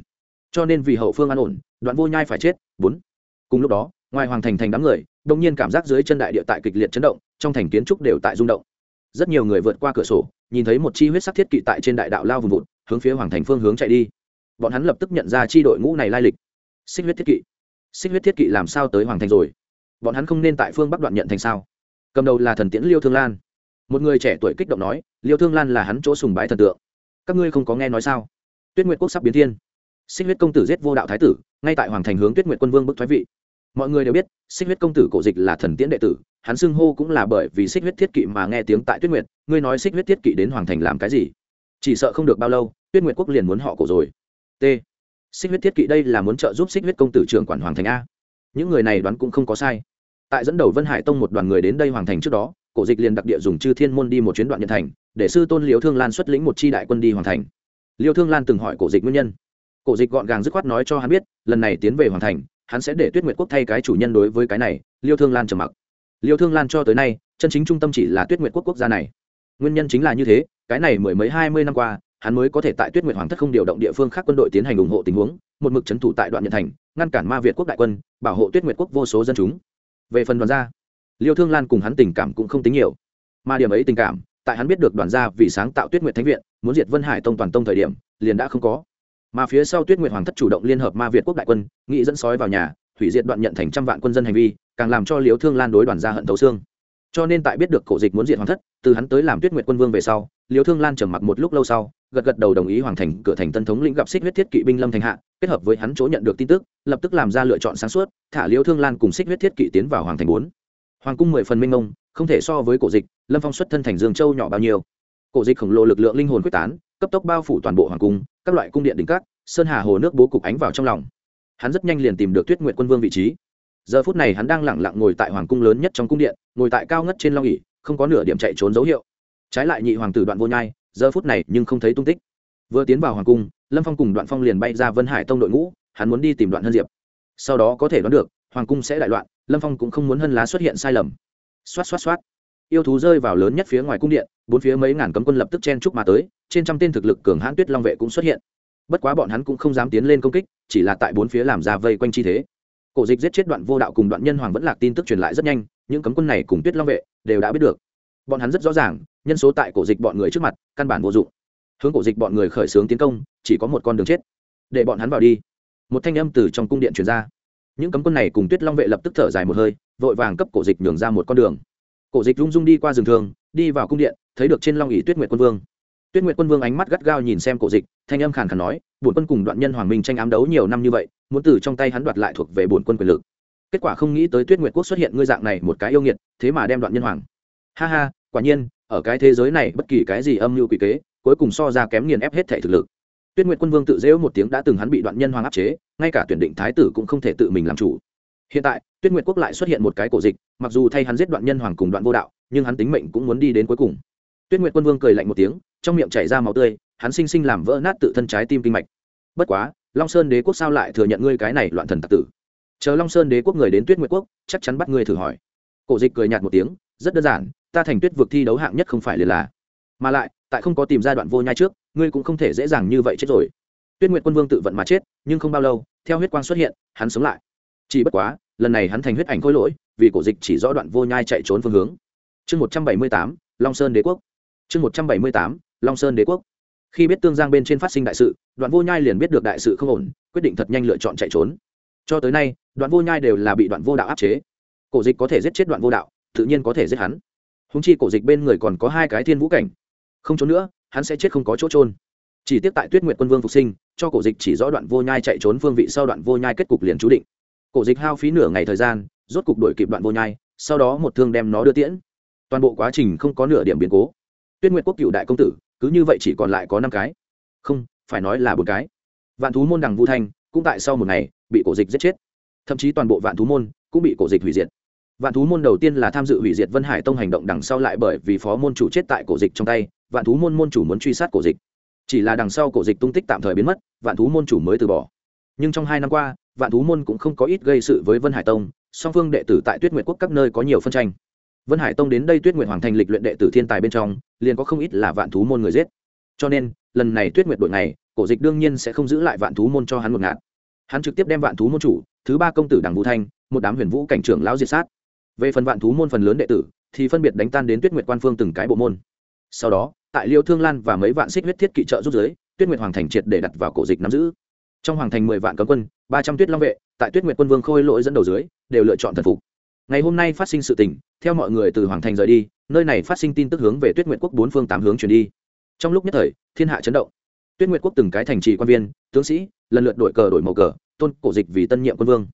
Speaker 1: Cho nên vì hậu phương an ổn, đoạn vô nhai phải chết. Bốn. Cùng lúc đó, ngoài hoàng thành thành đám người đông nhiên cảm giác dưới chân đại địa tại kịch liệt chấn động, trong thành kiến trúc đều tại rung động rất nhiều người vượt qua cửa sổ, nhìn thấy một chi huyết sắc thiết kỵ tại trên đại đạo lao vùng vụt, hướng phía hoàng thành phương hướng chạy đi. Bọn hắn lập tức nhận ra chi đội ngũ này lai lịch. Xích huyết thiết kỵ. Xích huyết thiết kỵ làm sao tới hoàng thành rồi? Bọn hắn không nên tại phương bắc đoạn nhận thành sao? Cầm đầu là thần tiễn liêu thương lan. Một người trẻ tuổi kích động nói, liêu thương lan là hắn chỗ sùng bái thần tượng. Các ngươi không có nghe nói sao? Tuyết nguyệt quốc sắp biến thiên. Xích huyết công tử giết vô đạo thái tử, ngay tại hoàng thành hướng tuyết nguyệt quân vương bức thoái vị. Mọi người đều biết, xích huyết công tử cổ dịch là thần tiễn đệ tử hắn xưng hô cũng là bởi vì xích huyết thiết kỵ mà nghe tiếng tại tuyết nguyệt. Ngươi nói xích huyết thiết kỵ đến hoàng thành làm cái gì? Chỉ sợ không được bao lâu, tuyết nguyệt quốc liền muốn họ cổ rồi. T. Xích huyết thiết kỵ đây là muốn trợ giúp xích huyết công tử trưởng quản hoàng thành a. Những người này đoán cũng không có sai. Tại dẫn đầu vân hải tông một đoàn người đến đây hoàng thành trước đó, cổ dịch liền đặc địa dùng chư thiên môn đi một chuyến đoạn nhận thành, để sư tôn liễu thương lan xuất lĩnh một c h i đại quân đi hoàng thành. Liêu thương lan từng hỏi cổ dịch nguyên nhân. Cổ dịch gọn gàng dứt khoát nói cho hắn biết, lần này tiến về hoàng thành, hắn sẽ để tuyết nguyệt quốc thay cái chủ nhân đối với cái này, liêu thương lan trầm mặc liêu thương lan cho tới nay, chân chính trung tâm chỉ là tuyết nguyệt quốc quốc gia này. Nguyên nhân chính là như thế, cái này mười mấy hai mươi năm qua, hắn mới có thể tại tuyết nguyệt hoàng thất không điều động địa phương khác quân đội tiến hành ủng hộ tình huống, một mực c h ấ n thủ tại đoạn nhận thành, ngăn cản ma việt quốc đại quân, bảo hộ tuyết nguyệt quốc vô số dân chúng. Về phần đoàn gia, liêu thương lan cùng hắn tình cảm cũng không tính nhiều. Mà điểm ấy tình cảm, tại hắn biết được đoàn gia vì sáng tạo tuyết nguyệt thánh viện, muốn diệt vân hải tông toàn tông thời điểm, liền đã không có. Mà phía sau tuyết nguyệt hoàng thất chủ động liên hợp ma việt quốc đại quân, nghị dẫn sói vào nhà, hủy diệt đoạn nhận thành trăm vạn quân dân hành vi càng làm cho Liễu thương lan đối đoàn gia hận thấu xương. Cho nên tại biết được cổ dịch muốn diện hoàng thất, từ hắn tới làm tuyết nguyệt quân vương về sau, Liễu thương lan trầm mặc một lúc lâu sau, gật gật đầu đồng ý hoàng thành, cửa thành tân thống lĩnh gặp xích huyết thiết kỵ binh lâm thành hạ, kết hợp với hắn chỗ nhận được tin tức, lập tức làm ra lựa chọn sáng suốt, thả Liễu thương lan cùng xích huyết thiết kỵ tiến vào hoàng thành bốn. Hoàng cung mười phần minh ông không thể so với cổ dịch, lâm phong xuất thân thành dương châu nhỏ bao nhiêu. Cổ dịch khổng lồ lực lượng linh hồn quyết tán, cấp tốc bao phủ toàn bộ hoàng cung, các loại cung điện đỉnh các, sơn hà hồ nước bố cục ánh vào trong lòng. Hắn rất nhanh liền tìm được tuyết nguyện quân vương vị trí giờ phút này hắn đang lẳng lặng ngồi tại hoàng cung lớn nhất trong cung điện, ngồi tại cao ngất trên long ỉ không có nửa điểm chạy trốn dấu hiệu. Trái lại nhị hoàng tử đoạn vô nhai, giờ phút này nhưng không thấy tung tích. Vừa tiến vào hoàng cung, lâm phong cùng đoạn phong liền bay ra vân hải tông đội ngũ, hắn muốn đi tìm đoạn hân diệp. Sau đó có thể đoán được, hoàng cung sẽ đại loạn, lâm phong cũng không muốn hân lá xuất hiện sai lầm. Xoát xoát xoát. Yêu thú rơi vào lớn nhất phía ngoài cung điện, bốn phía mấy ngàn cấm quân lập tức chen chúc mà tới, trên trăm tên thực lực cường hãn tuyết long vệ cũng xuất hiện. Bất quá bọn hắn cũng không dám tiến lên công kích, chỉ là tại bốn phía làm ra vây quanh chi thế cổ dịch giết chết đoạn vô đạo cùng đoạn nhân hoàng vẫn lạc tin tức truyền lại rất nhanh, những cấm quân này cùng tuyết long vệ đều đã biết được. Bọn hắn rất rõ ràng, nhân số tại cổ dịch bọn người trước mặt, căn bản vô dụng. Hướng cổ dịch bọn người khởi xướng tiến công, chỉ có một con đường chết. Để bọn hắn vào đi. Một thanh âm từ trong cung điện truyền ra. Những cấm quân này cùng tuyết long vệ lập tức thở dài một hơi, vội vàng cấp cổ dịch nhường ra một con đường. Cổ dịch rung rung đi qua rừng thường, đi vào cung điện, thấy được trên long ỉ tuyết nguyệt quân vương. Tuyết nguyệt quân vương ánh mắt gắt gao nhìn xem cổ dịch, thanh âm khàn khàn nói, bổn quân cùng đoạn nhân hoàng minh tranh ám đấu nhiều năm như vậy muốn từ trong tay hắn đoạt lại thuộc về bổn quân quyền lực. Kết quả không nghĩ tới tuyết nguyệt quốc xuất hiện ngươi dạng này một cái yêu nghiệt, thế mà đem đoạn nhân hoàng. Ha ha, quả nhiên, ở cái thế giới này bất kỳ cái gì âm mưu quỷ kế, cuối cùng so ra kém nghiền ép hết thể thực lực. Tuyết nguyệt quân vương tự dễu một tiếng đã từng hắn bị đoạn nhân hoàng áp chế, ngay cả tuyển định thái tử cũng không thể tự mình làm chủ. Hiện tại, tuyết nguyệt quốc lại xuất hiện một cái cổ dịch, mặc dù thay hắn giết đoạn nhân hoàng cùng đoạn vô đạo, nhưng hắn tính mệnh cũng muốn đi đến cuối cùng. Tuyết nguyệt quân vương cười lạnh một tiếng, trong miệng chảy ra máu tươi, hắn sinh sinh làm vỡ nát tự thân trái tim kinh mạch. Bất quá long sơn đế quốc sao lại thừa nhận ngươi cái này loạn thần tặc tử? Chờ long sơn đế quốc người đến tuyết nguyệt quốc, chắc chắn bắt ngươi thử hỏi. Cổ dịch cười nhạt một tiếng, rất đơn giản, ta thành tuyết vực thi đấu hạng nhất không phải liền là. Mà lại, tại không có tìm ra đoạn vô nhai trước, ngươi cũng không thể dễ dàng như vậy chết rồi. Tuyết nguyệt quân vương tự vận mà chết, nhưng không bao lâu, theo huyết quang xuất hiện, hắn sống lại. Chỉ bất quá, lần này hắn thành huyết ảnh khôi lỗi, vì cổ dịch chỉ rõ đoạn vô nhai chạy trốn phương hướng. Chương một trăm bảy mươi tám, long sơn đế quốc. Chương một trăm bảy mươi tám, long sơn đế quốc khi biết tương giang bên trên phát sinh đại sự, đoạn vô nhai liền biết được đại sự không ổn, quyết định thật nhanh lựa chọn chạy trốn. Cho tới nay, đoạn vô nhai đều là bị đoạn vô đạo áp chế. Cổ dịch có thể giết chết đoạn vô đạo, tự nhiên có thể giết hắn. Húng chi cổ dịch bên người còn có hai cái thiên vũ cảnh. Không trốn nữa, hắn sẽ chết không có chỗ trôn chỉ tiếp tại tuyết nguyệt quân vương phục sinh, cho cổ dịch chỉ rõ đoạn vô nhai chạy trốn phương vị sau đoạn vô nhai kết cục liền chú định. Cổ dịch hao phí nửa ngày thời gian, rốt cục đổi kịp đoạn vô nhai, sau đó một thương đem nó đưa tiễn. Toàn bộ quá trình không có nửa điểm biến cố. Tuyết nguyệt quốc cựu đại công tử cứ như vậy chỉ còn lại có năm cái. Không, phải nói là bốn cái. Vạn thú môn đằng vũ thanh cũng tại sau một ngày bị cổ dịch giết chết. Thậm chí toàn bộ vạn thú môn cũng bị cổ dịch hủy diệt. Vạn thú môn đầu tiên là tham dự hủy diệt vân hải tông hành động đằng sau lại bởi vì phó môn chủ chết tại cổ dịch trong tay, vạn thú môn môn chủ muốn truy sát cổ dịch. Chỉ là đằng sau cổ dịch tung tích tạm thời biến mất, vạn thú môn chủ mới từ bỏ. Nhưng trong hai năm qua, vạn thú môn cũng không có ít gây sự với vân hải tông, song phương đệ tử tại tuyết nguyệt quốc các nơi có nhiều phân tranh vân hải tông đến đây tuyết nguyệt hoàng thành lịch luyện đệ tử thiên tài bên trong, liền có không ít là vạn thú môn người giết. Cho nên, lần này tuyết nguyệt đội này cổ dịch đương nhiên sẽ không giữ lại vạn thú môn cho hắn một ngạt. Hắn trực tiếp đem vạn thú môn chủ, thứ ba công tử đằng vũ thanh, một đám huyền vũ cảnh trưởng lão diệt sát. Về phần vạn thú môn phần lớn đệ tử, thì phân biệt đánh tan đến tuyết nguyệt quan phương từng cái bộ môn. Sau đó, tại liêu thương lan và mấy vạn xích huyết thiết kỵ trợ giúp giới tuyết nguyệt hoàng thành triệt để đặt vào cổ dịch nắm giữ. Trong hoàng thành mười vạn cấm quân, ba trăm tuyết long vệ, tại tuyết nguyệt quân vương khôi lỗi dẫn đầu dưới, đều lựa chọn thần phục. Ngày hôm nay phát sinh sự tình theo mọi người từ hoàng thành rời đi, nơi này phát sinh tin tức hướng về tuyết nguyệt quốc bốn phương tám hướng chuyển đi. Trong lúc nhất thời, thiên hạ chấn động. Tuyết nguyệt quốc từng cái thành trì quan viên, tướng sĩ, lần lượt đổi cờ đổi màu cờ, tôn cổ dịch vì tân nhiệm quân vương.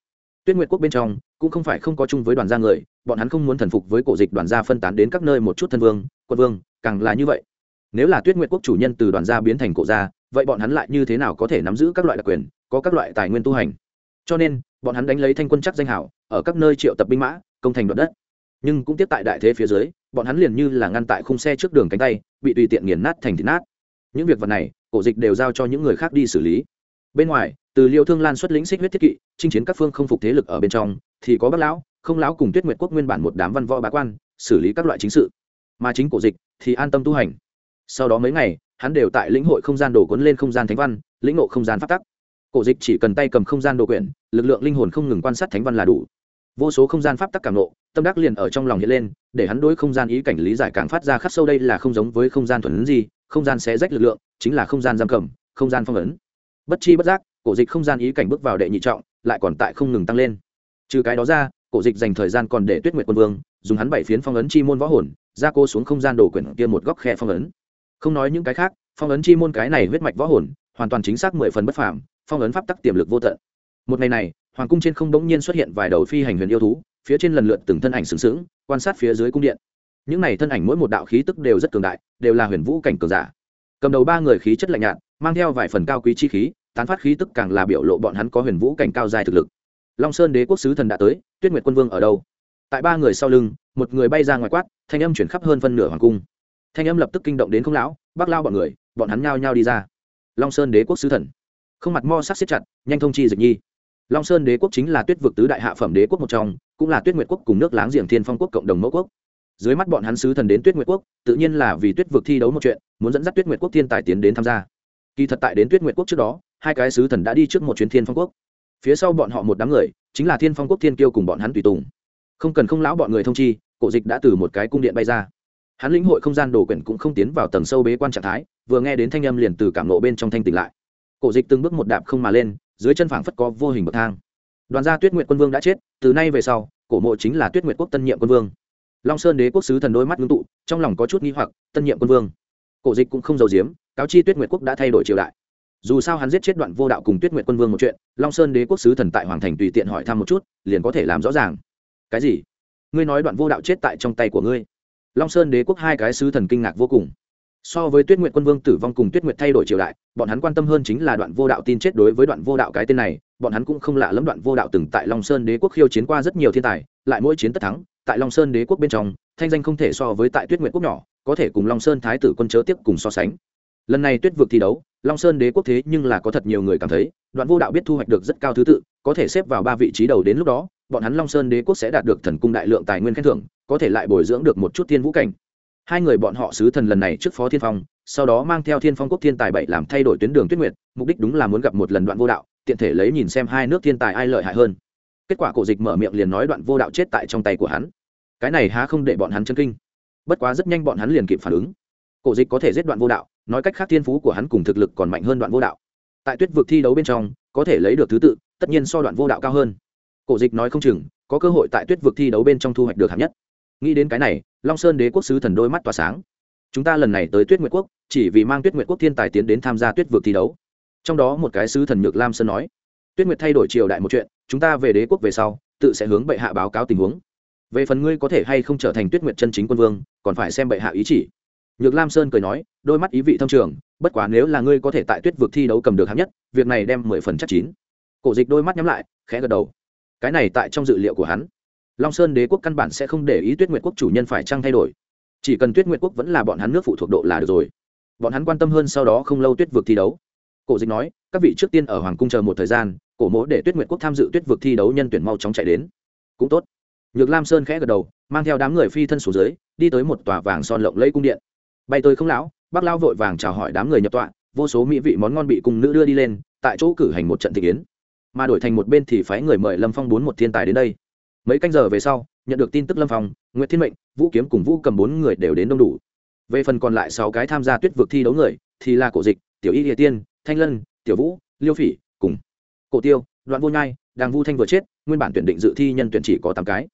Speaker 1: Tuyết nguyệt quốc bên trong, cũng không phải không có chung với đoàn gia người, bọn hắn không muốn thần phục với cổ dịch đoàn gia phân tán đến các nơi một chút thân vương, quân vương, càng là như vậy. Nếu là tuyết nguyệt quốc chủ nhân từ đoàn gia biến thành cổ gia, vậy bọn hắn lại như thế nào có thể nắm giữ các loại đặc quyền, có các loại tài nguyên tu hành? Cho nên, bọn hắn đánh lấy thanh quân chắc danh hảo, ở các nơi triệu tập binh mã, công thành đoạt đất nhưng cũng tiếp tại đại thế phía dưới, bọn hắn liền như là ngăn tại khung xe trước đường cánh tay, bị tùy tiện nghiền nát thành thịt nát. Những việc vật này, cổ dịch đều giao cho những người khác đi xử lý. Bên ngoài, từ liêu thương lan xuất lĩnh xích huyết thiết kỵ, chinh chiến các phương không phục thế lực ở bên trong, thì có bác lão, không lão cùng tuyết nguyệt quốc nguyên bản một đám văn võ bá quan, xử lý các loại chính sự. Mà chính cổ dịch thì an tâm tu hành. Sau đó mấy ngày, hắn đều tại lĩnh hội không gian đồ cuốn lên không gian thánh văn, lĩnh ngộ không gian phát tắc. Cổ dịch chỉ cần tay cầm không gian đồ quyển, lực lượng linh hồn không ngừng quan sát thánh văn là đủ. Vô số không gian pháp tắc cảm nộ tâm đắc liền ở trong lòng hiện lên, để hắn đối không gian ý cảnh lý giải càng phát ra khắc sâu đây là không giống với không gian thuần ấn gì không gian sẽ rách lực lượng, chính là không gian giam cầm, không gian phong ấn. Bất chi bất giác, cổ dịch không gian ý cảnh bước vào đệ nhị trọng, lại còn tại không ngừng tăng lên. Trừ cái đó ra, cổ dịch dành thời gian còn để tuyết nguyệt quân vương, dùng hắn bảy phiến phong ấn chi môn võ hồn ra cô xuống không gian đồ quyển kia một góc khe phong ấn. Không nói những cái khác, phong ấn chi môn cái này huyết mạch võ hồn, hoàn toàn chính xác mười phần bất phàm, phong ấn pháp tắc tiềm lực vô tận. Một ngày này, hoàng cung trên không đống nhiên xuất hiện vài đầu phi hành huyền yêu thú phía trên lần lượt từng thân ảnh sừng sững, quan sát phía dưới cung điện. Những này thân ảnh mỗi một đạo khí tức đều rất cường đại, đều là huyền vũ cảnh cường giả. Cầm đầu ba người khí chất lạnh nhạt, mang theo vài phần cao quý chi khí, tán phát khí tức càng là biểu lộ bọn hắn có huyền vũ cảnh cao dài thực lực. Long sơn đế quốc sứ thần đã tới, tuyết nguyệt quân vương ở đâu? Tại ba người sau lưng, một người bay ra ngoài quát, thanh âm chuyển khắp hơn phân nửa hoàng cung. Thanh âm lập tức kinh động đến không lão, bác lao bọn người, bọn hắn nhao nhao đi ra. Long sơn đế quốc sứ thần. Không mặt mo sắc xếp chặt, nhanh thông chi dịch nhi. Long sơn đế quốc chính là tuyết vực tứ đại hạ phẩm đế quốc một trong cũng là tuyết nguyệt quốc cùng nước láng giềng thiên phong quốc cộng đồng mẫu quốc. Dưới mắt bọn hắn sứ thần đến tuyết nguyệt quốc, tự nhiên là vì tuyết vực thi đấu một chuyện, muốn dẫn dắt tuyết nguyệt quốc thiên tài tiến đến tham gia. Kỳ thật tại đến tuyết nguyệt quốc trước đó, hai cái sứ thần đã đi trước một chuyến thiên phong quốc. Phía sau bọn họ một đám người, chính là thiên phong quốc thiên kiêu cùng bọn hắn tùy tùng. Không cần không lão bọn người thông chi, cổ dịch đã từ một cái cung điện bay ra. Hắn lĩnh hội không gian đồ quyển cũng không tiến vào tầng sâu bế quan trạng thái, vừa nghe đến thanh âm liền từ cảm ngộ bên trong thanh tỉnh lại. Cổ dịch từng bước một đạp không mà lên, dưới chân phảng phất có vô hình bậc thang đoàn gia tuyết nguyện quân vương đã chết, từ nay về sau, cổ mộ chính là tuyết nguyện quốc tân nhiệm quân vương. Long sơn đế quốc sứ thần đôi mắt ngưng tụ, trong lòng có chút nghi hoặc, tân nhiệm quân vương. Cổ dịch cũng không giàu giếm, cáo chi tuyết nguyện quốc đã thay đổi triều đại. Dù sao hắn giết chết đoạn vô đạo cùng tuyết nguyện quân vương một chuyện, long sơn đế quốc sứ thần tại hoàng thành tùy tiện hỏi thăm một chút, liền có thể làm rõ ràng. Cái gì? Ngươi nói đoạn vô đạo chết tại trong tay của ngươi. Long sơn đế quốc hai cái sứ thần kinh ngạc vô cùng. So với tuyết nguyện quân vương tử vong cùng tuyết nguyện thay đổi triều đại, bọn hắn quan tâm hơn chính là đoạn vô đạo tin chết đối với đoạn vô đạo cái tên này bọn hắn cũng không lạ lẫm đoạn vô đạo từng tại long sơn đế quốc khiêu chiến qua rất nhiều thiên tài, lại mỗi chiến tất thắng, tại long sơn đế quốc bên trong, thanh danh không thể so với tại tuyết nguyện quốc nhỏ, có thể cùng long sơn thái tử quân chớ tiếp cùng so sánh. Lần này tuyết vượt thi đấu, long sơn đế quốc thế nhưng là có thật nhiều người cảm thấy, đoạn vô đạo biết thu hoạch được rất cao thứ tự, có thể xếp vào ba vị trí đầu đến lúc đó, bọn hắn long sơn đế quốc sẽ đạt được thần cung đại lượng tài nguyên khen thưởng, có thể lại bồi dưỡng được một chút thiên vũ cảnh. Hai người bọn họ sứ thần lần này trước phó thiên phong, sau đó mang theo thiên phong quốc thiên tài bảy làm thay đổi tuyến đường tuyết nguyệt, mục đích đúng là muốn gặp một lần đoạn vô đạo tiện thể lấy nhìn xem hai nước thiên tài ai lợi hại hơn. Kết quả cổ dịch mở miệng liền nói đoạn vô đạo chết tại trong tay của hắn. Cái này há không để bọn hắn chân kinh. Bất quá rất nhanh bọn hắn liền kịp phản ứng. Cổ dịch có thể giết đoạn vô đạo, nói cách khác thiên phú của hắn cùng thực lực còn mạnh hơn đoạn vô đạo. Tại tuyết vực thi đấu bên trong, có thể lấy được thứ tự, tất nhiên so đoạn vô đạo cao hơn. Cổ dịch nói không chừng, có cơ hội tại tuyết vực thi đấu bên trong thu hoạch được hạng nhất. Nghĩ đến cái này, long sơn đế quốc sứ thần đôi mắt tỏa sáng. Chúng ta lần này tới tuyết nguyệt quốc, chỉ vì mang tuyết nguyệt quốc thiên tài tiến đến tham gia tuyết vực thi đấu trong đó một cái sứ thần nhược lam sơn nói, tuyết nguyệt thay đổi triều đại một chuyện, chúng ta về đế quốc về sau, tự sẽ hướng bệ hạ báo cáo tình huống. Về phần ngươi có thể hay không trở thành tuyết nguyệt chân chính quân vương, còn phải xem bệ hạ ý chỉ. Nhược lam sơn cười nói, đôi mắt ý vị thâm trường, bất quá nếu là ngươi có thể tại tuyết vực thi đấu cầm được hạng nhất, việc này đem mười phần chắc chín. Cổ dịch đôi mắt nhắm lại, khẽ gật đầu. Cái này tại trong dự liệu của hắn, long sơn đế quốc căn bản sẽ không để ý tuyết nguyệt quốc chủ nhân phải trăng thay đổi. Chỉ cần tuyết nguyệt quốc vẫn là bọn hắn nước phụ thuộc độ là được rồi. Bọn hắn quan tâm hơn sau đó không lâu tuyết vực thi đấu cổ dịch nói, các vị trước tiên ở hoàng cung chờ một thời gian, cổ mỗ để tuyết nguyệt quốc tham dự tuyết vực thi đấu nhân tuyển mau chóng chạy đến. Cũng tốt. Nhược lam sơn khẽ gật đầu, mang theo đám người phi thân xuống dưới, đi tới một tòa vàng son lộng lẫy cung điện. Bay tới không lão bác lao vội vàng chào hỏi đám người nhập tọa, vô số mỹ vị món ngon bị cùng nữ đưa đi lên, tại chỗ cử hành một trận thị kiến mà đổi thành một bên thì phái người mời lâm phong bốn một thiên tài đến đây. Mấy canh giờ về sau, nhận được tin tức lâm phong nguyễn thiên mệnh, vũ kiếm cùng vũ cầm bốn người đều đến đông đủ. Về phần còn lại sáu cái tham gia tuyết vực thi đấu người, thì là cổ dịch, tiểu y địa tiên thanh lân, tiểu vũ, liêu phỉ, cùng cổ tiêu, đoạn vô nhai, đàng vu thanh vừa chết, nguyên bản tuyển định dự thi nhân tuyển chỉ có tám cái.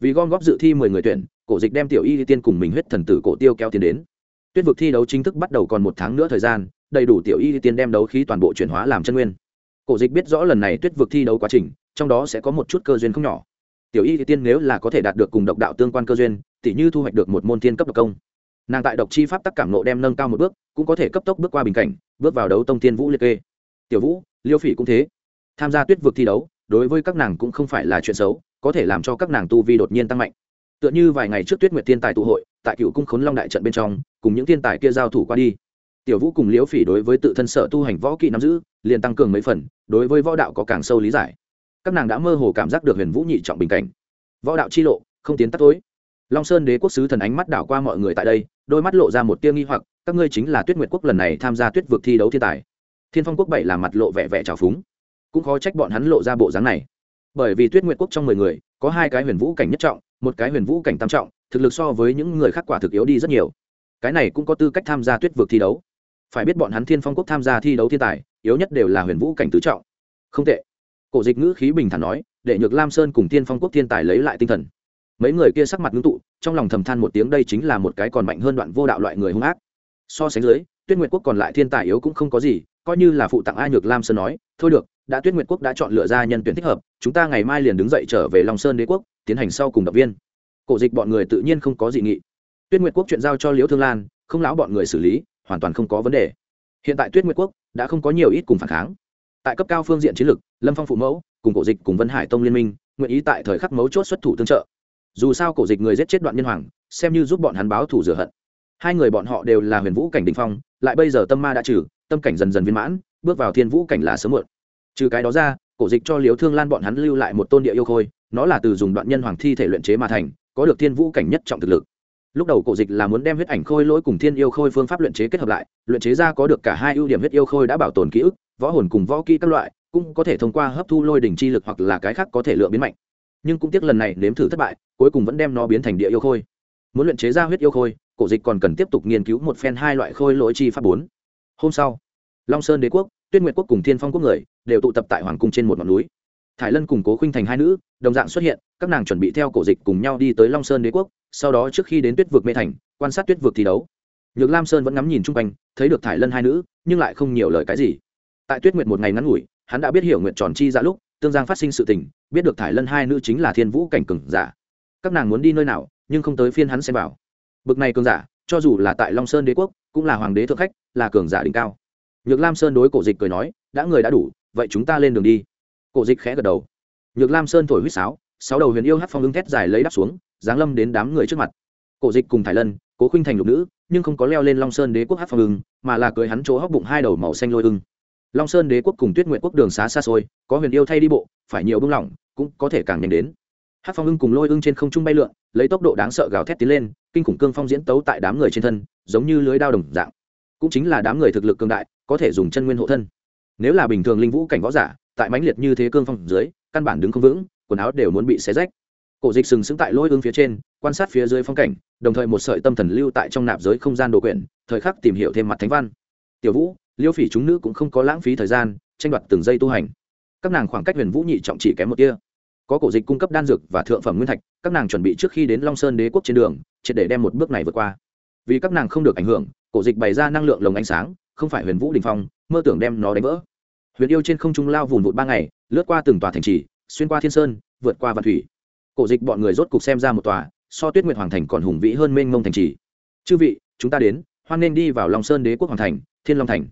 Speaker 1: Vì gom góp dự thi mười người tuyển, cổ dịch đem tiểu y địa tiên cùng mình huyết thần tử cổ tiêu kéo tiền đến. Tuyết vực thi đấu chính thức bắt đầu còn một tháng nữa thời gian, đầy đủ tiểu y địa tiên đem đấu khí toàn bộ chuyển hóa làm chân nguyên. Cổ dịch biết rõ lần này tuyết vực thi đấu quá trình, trong đó sẽ có một chút cơ duyên không nhỏ. Tiểu y tiên nếu là có thể đạt được cùng độc đạo tương quan cơ duyên, tỉ như thu hoạch được một môn thiên cấp độc công nàng tại độc chi pháp tắc cảm nộ đem nâng cao một bước, cũng có thể cấp tốc bước qua bình cảnh, bước vào đấu tông tiên vũ liệt kê. Tiểu vũ, liêu phỉ cũng thế. Tham gia tuyết vực thi đấu, đối với các nàng cũng không phải là chuyện xấu, có thể làm cho các nàng tu vi đột nhiên tăng mạnh. Tựa như vài ngày trước tuyết nguyệt thiên tài tụ hội, tại cựu cung khốn long đại trận bên trong, cùng những thiên tài kia giao thủ qua đi. Tiểu vũ cùng liễu phỉ đối với tự thân sở tu hành võ kỹ nắm giữ, liền tăng cường mấy phần, đối với võ đạo có càng sâu lý giải. Các nàng đã mơ hồ cảm giác được huyền vũ nhị trọng bình cảnh. Võ đạo chi lộ, không tiến tắt tối long sơn đế quốc sứ thần ánh mắt đảo qua mọi người tại đây, đôi mắt lộ ra một tia nghi hoặc, các ngươi chính là tuyết nguyệt quốc lần này tham gia tuyết vực thi đấu thiên tài. Thiên phong quốc bảy là mặt lộ vẻ vẻ trào phúng. Cũng khó trách bọn hắn lộ ra bộ dáng này. Bởi vì tuyết nguyệt quốc trong mười người, có hai cái huyền vũ cảnh nhất trọng, một cái huyền vũ cảnh tam trọng, thực lực so với những người khác quả thực yếu đi rất nhiều. Cái này cũng có tư cách tham gia tuyết vực thi đấu. Phải biết bọn hắn thiên phong quốc tham gia thi đấu thiên tài, yếu nhất đều là huyền vũ cảnh tứ trọng. Không tệ. Cổ dịch ngữ khí bình thản nói, để nhược lam sơn cùng Thiên phong quốc thiên tài lấy lại tinh thần mấy người kia sắc mặt ngưng tụ, trong lòng thầm than một tiếng, đây chính là một cái còn mạnh hơn đoạn vô đạo loại người hung ác. So sánh dưới, tuyết nguyệt quốc còn lại thiên tài yếu cũng không có gì, coi như là phụ tặng ai nhược lam sơn nói, thôi được, đã tuyết nguyệt quốc đã chọn lựa ra nhân tuyển thích hợp, chúng ta ngày mai liền đứng dậy trở về long sơn đế quốc, tiến hành sau cùng động viên. Cổ dịch bọn người tự nhiên không có dị nghị. Tuyết nguyệt quốc chuyện giao cho liễu thương lan, không lão bọn người xử lý, hoàn toàn không có vấn đề. Hiện tại tuyết nguyệt quốc đã không có nhiều ít cùng phản kháng. Tại cấp cao phương diện chiến lược, lâm phong phụ mẫu, cùng cổ dịch cùng vân hải tông liên minh, nguyện ý tại thời khắc mấu chốt xuất thủ tương trợ dù sao cổ dịch người giết chết đoạn nhân hoàng, xem như giúp bọn hắn báo thủ rửa hận. Hai người bọn họ đều là huyền vũ cảnh đình phong, lại bây giờ tâm ma đã trừ, tâm cảnh dần dần viên mãn, bước vào thiên vũ cảnh là sớm muộn. Trừ cái đó ra, cổ dịch cho liếu thương lan bọn hắn lưu lại một tôn địa yêu khôi, nó là từ dùng đoạn nhân hoàng thi thể luyện chế mà thành, có được thiên vũ cảnh nhất trọng thực lực. Lúc đầu cổ dịch là muốn đem huyết ảnh khôi lỗi cùng thiên yêu khôi phương pháp luyện chế kết hợp lại, luyện chế ra có được cả hai ưu điểm huyết yêu khôi đã bảo tồn ký ức, võ hồn cùng võ kỹ các loại, cũng có thể thông qua hấp thu lôi đỉnh chi lực hoặc là cái khác có thể lượng biến mạnh nhưng cũng tiếc lần này nếm thử thất bại, cuối cùng vẫn đem nó biến thành địa yêu khôi. Muốn luyện chế ra huyết yêu khôi, cổ dịch còn cần tiếp tục nghiên cứu một phen hai loại khôi lỗi chi pháp bốn. Hôm sau, long sơn đế quốc, tuyết nguyệt quốc cùng thiên phong quốc người đều tụ tập tại hoàng cung trên một ngọn núi. Thải lân cùng cố khinh thành hai nữ, đồng dạng xuất hiện, các nàng chuẩn bị theo cổ dịch cùng nhau đi tới long sơn đế quốc, sau đó trước khi đến tuyết vực mê thành, quan sát tuyết vực thi đấu. Nhược lam sơn vẫn ngắm nhìn chung quanh, thấy được thải lân hai nữ, nhưng lại không nhiều lời cái gì. Tại tuyết nguyệt một ngày ngắn ngủi, hắn đã biết hiểu nguyện tròn chi ra lúc tương giang phát sinh sự tình, biết được thải lân hai nữ chính là thiên vũ cảnh cừng giả. Các nàng muốn đi nơi nào, nhưng không tới phiên hắn xem vào. Bực này cường giả, cho dù là tại long sơn đế quốc, cũng là hoàng đế thượng khách, là cường giả đỉnh cao. Nhược lam sơn đối cổ dịch cười nói, đã người đã đủ, vậy chúng ta lên đường đi. Cổ dịch khẽ gật đầu. Nhược lam sơn thổi huýt sáo, sáu đầu huyền yêu hát phong ưng thét dài lấy đắp xuống, giáng lâm đến đám người trước mặt. Cổ dịch cùng thải lân, cố khinh thành lục nữ, nhưng không có leo lên long sơn đế quốc hát phong ưng mà là cưới hắn chỗ hóc bụng hai đầu màu xanh lôi ưng long sơn đế quốc cùng tuyết nguyện quốc đường xá xa xôi, có huyền yêu thay đi bộ, phải nhiều bưng lỏng, cũng có thể càng nhanh đến. Hát phong ưng cùng lôi ưng trên không trung bay lượn, lấy tốc độ đáng sợ gào thét tiến lên, kinh khủng cương phong diễn tấu tại đám người trên thân, giống như lưới đao đồng dạng. Cũng chính là đám người thực lực cường đại, có thể dùng chân nguyên hộ thân. Nếu là bình thường linh vũ cảnh võ giả, tại mãnh liệt như thế cương phong dưới, căn bản đứng không vững, quần áo đều muốn bị xé rách. Cổ dịch sừng sững tại lôi ương phía trên, quan sát phía dưới phong cảnh, đồng thời một sợi tâm thần lưu tại trong nạp giới không gian đồ quyển, thời khắc tìm hiểu thêm mặt thánh văn. Tiểu vũ liêu phỉ chúng nữ cũng không có lãng phí thời gian, tranh đoạt từng giây tu hành. Các nàng khoảng cách huyền vũ nhị trọng chỉ kém một tia. Có cổ dịch cung cấp đan dược và thượng phẩm nguyên thạch, các nàng chuẩn bị trước khi đến long sơn đế quốc trên đường, triệt để đem một bước này vượt qua. Vì các nàng không được ảnh hưởng, cổ dịch bày ra năng lượng lồng ánh sáng, không phải huyền vũ đình phong, mơ tưởng đem nó đánh vỡ. Huyền yêu trên không trung lao vùn vụt ba ngày, lướt qua từng tòa thành trì, xuyên qua thiên sơn, vượt qua vạn thủy. Cổ dịch bọn người rốt cục xem ra một tòa, so tuyết nguyệt hoàng thành còn hùng vĩ hơn mênh mông thành trì. Chư vị, chúng ta đến, hoan nên đi vào Long sơn đế quốc hoàng thành, thiên long thành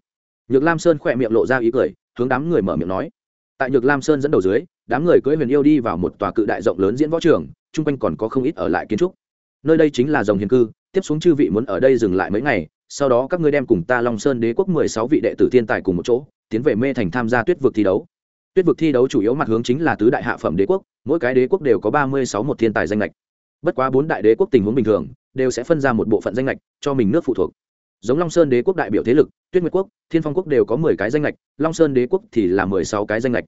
Speaker 1: nhược lam sơn khỏe miệng lộ ra ý cười, hướng đám người mở miệng nói. Tại nhược lam sơn dẫn đầu dưới, đám người cưỡi huyền yêu đi vào một tòa cự đại rộng lớn diễn võ trường, chung quanh còn có không ít ở lại kiến trúc. Nơi đây chính là dòng hiền cư, tiếp xuống chư vị muốn ở đây dừng lại mấy ngày, sau đó các ngươi đem cùng ta long sơn đế quốc mười sáu vị đệ tử thiên tài cùng một chỗ, tiến về mê thành tham gia tuyết vực thi đấu. Tuyết vực thi đấu chủ yếu mặt hướng chính là tứ đại hạ phẩm đế quốc, mỗi cái đế quốc đều có ba mươi sáu một thiên tài danh lệch bất quá bốn đại đế quốc tình huống bình thường, đều sẽ phân ra một bộ phận danh lệch cho mình nước phụ thuộc giống long sơn đế quốc đại biểu thế lực, tuyết nguyệt quốc, thiên phong quốc đều có mười cái danh lệch long sơn đế quốc thì là mười sáu cái danh lệch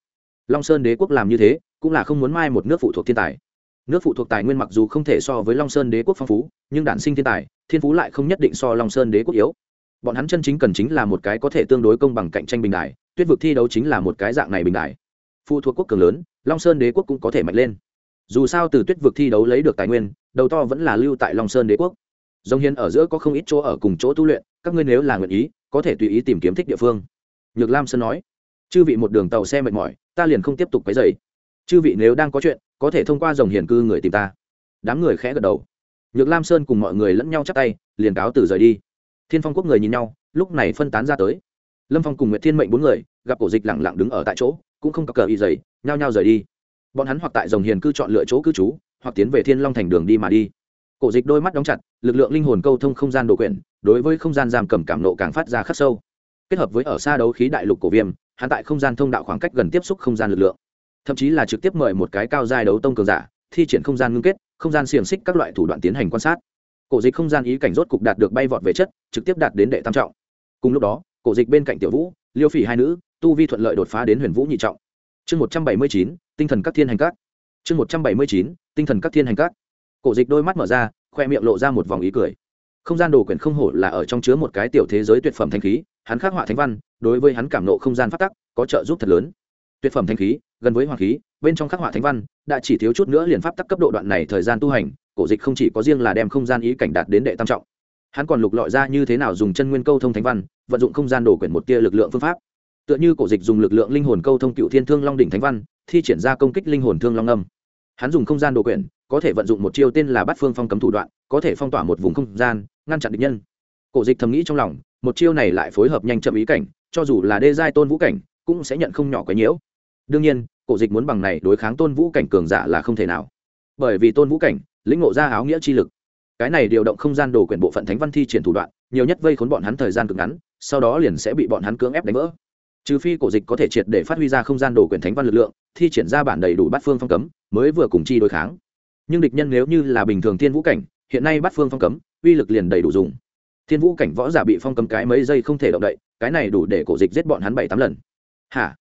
Speaker 1: long sơn đế quốc làm như thế, cũng là không muốn mai một nước phụ thuộc thiên tài. Nước phụ thuộc tài nguyên mặc dù không thể so với long sơn đế quốc phong phú, nhưng đản sinh thiên tài, thiên phú lại không nhất định so long sơn đế quốc yếu. Bọn hắn chân chính cần chính là một cái có thể tương đối công bằng cạnh tranh bình đại tuyết vực thi đấu chính là một cái dạng này bình đại phụ thuộc quốc cường lớn, long sơn đế quốc cũng có thể mạnh lên. Dù sao từ tuyết vực thi đấu lấy được tài nguyên, đầu to vẫn là lưu tại long sơn đế quốc dòng Hiên ở giữa có không ít chỗ ở cùng chỗ tu luyện, các ngươi nếu là nguyện ý, có thể tùy ý tìm kiếm thích địa phương. Nhược lam sơn nói. Chư vị một đường tàu xe mệt mỏi, ta liền không tiếp tục cái dày chư vị nếu đang có chuyện, có thể thông qua dòng hiền cư người tìm ta. Đám người khẽ gật đầu. Nhược lam sơn cùng mọi người lẫn nhau chắp tay, liền cáo từ rời đi. Thiên phong quốc người nhìn nhau, lúc này phân tán ra tới. Lâm phong cùng nguyệt thiên mệnh bốn người, gặp cổ dịch lẳng lặng đứng ở tại chỗ, cũng không cặp cờ y dày nhao nhao rời đi. Bọn hắn hoặc tại dòng hiền cư chọn lựa chỗ cư trú, hoặc tiến về thiên long thành đường đi mà đi cổ dịch đôi mắt đóng chặt, lực lượng linh hồn câu thông không gian đồ quyển đối với không gian giam cầm cảm nộ càng phát ra khắc sâu. Kết hợp với ở xa đấu khí đại lục cổ viêm, hắn tại không gian thông đạo khoảng cách gần tiếp xúc không gian lực lượng. Thậm chí là trực tiếp mời một cái cao giai đấu tông cường giả, thi triển không gian ngưng kết, không gian xiềng xích các loại thủ đoạn tiến hành quan sát. Cổ dịch không gian ý cảnh rốt cục đạt được bay vọt về chất, trực tiếp đạt đến đệ tam trọng. Cùng lúc đó, cổ dịch bên cạnh tiểu vũ, liêu phỉ hai nữ, tu vi thuận lợi đột phá đến huyền vũ nhị trọng. Chương một trăm bảy mươi chín, tinh thần các thiên hành các. Chương một trăm bảy mươi chín, tinh thần các thiên hành các cổ dịch đôi mắt mở ra, khoe miệng lộ ra một vòng ý cười. Không gian đồ quyển không hổ là ở trong chứa một cái tiểu thế giới tuyệt phẩm thanh khí, hắn khắc họa thánh văn, đối với hắn cảm nộ không gian phát tắc, có trợ giúp thật lớn. Tuyệt phẩm thanh khí, gần với hoàng khí, bên trong khắc họa thánh văn, đã chỉ thiếu chút nữa liền pháp tắc cấp độ đoạn này thời gian tu hành, cổ dịch không chỉ có riêng là đem không gian ý cảnh đạt đến đệ tam trọng. Hắn còn lục lọi ra như thế nào dùng chân nguyên câu thông thánh văn, vận dụng không gian đồ quyển một tia lực lượng phương pháp. Tựa như cổ dịch dùng lực lượng linh hồn câu thông cựu thiên thương long đỉnh thánh văn, thi triển ra công kích linh hồn thương long âm. Hắn dùng không gian đồ quyển có thể vận dụng một chiêu tên là bắt phương phong cấm thủ đoạn, có thể phong tỏa một vùng không gian, ngăn chặn địch nhân. Cổ dịch thầm nghĩ trong lòng, một chiêu này lại phối hợp nhanh chậm ý cảnh, cho dù là đê giai tôn vũ cảnh, cũng sẽ nhận không nhỏ quấy nhiễu. Đương nhiên, cổ dịch muốn bằng này đối kháng tôn vũ cảnh cường giả là không thể nào. Bởi vì tôn vũ cảnh, lĩnh ngộ ra áo nghĩa chi lực. Cái này điều động không gian đồ quyển bộ phận thánh văn thi triển thủ đoạn, nhiều nhất vây khốn bọn hắn thời gian cực ngắn, sau đó liền sẽ bị bọn hắn cưỡng ép đánh vỡ. Trừ phi cổ dịch có thể triệt để phát huy ra không gian đồ quyển thánh văn lực lượng, thi triển ra bản đầy đủ bát phương phong cấm, mới vừa cùng chi đối kháng nhưng địch nhân nếu như là bình thường thiên vũ cảnh, hiện nay bát phương phong cấm, uy lực liền đầy đủ dùng. Thiên vũ cảnh võ giả bị phong cấm cái mấy giây không thể động đậy, cái này đủ để cổ dịch giết bọn hắn bảy tám lần. Hả?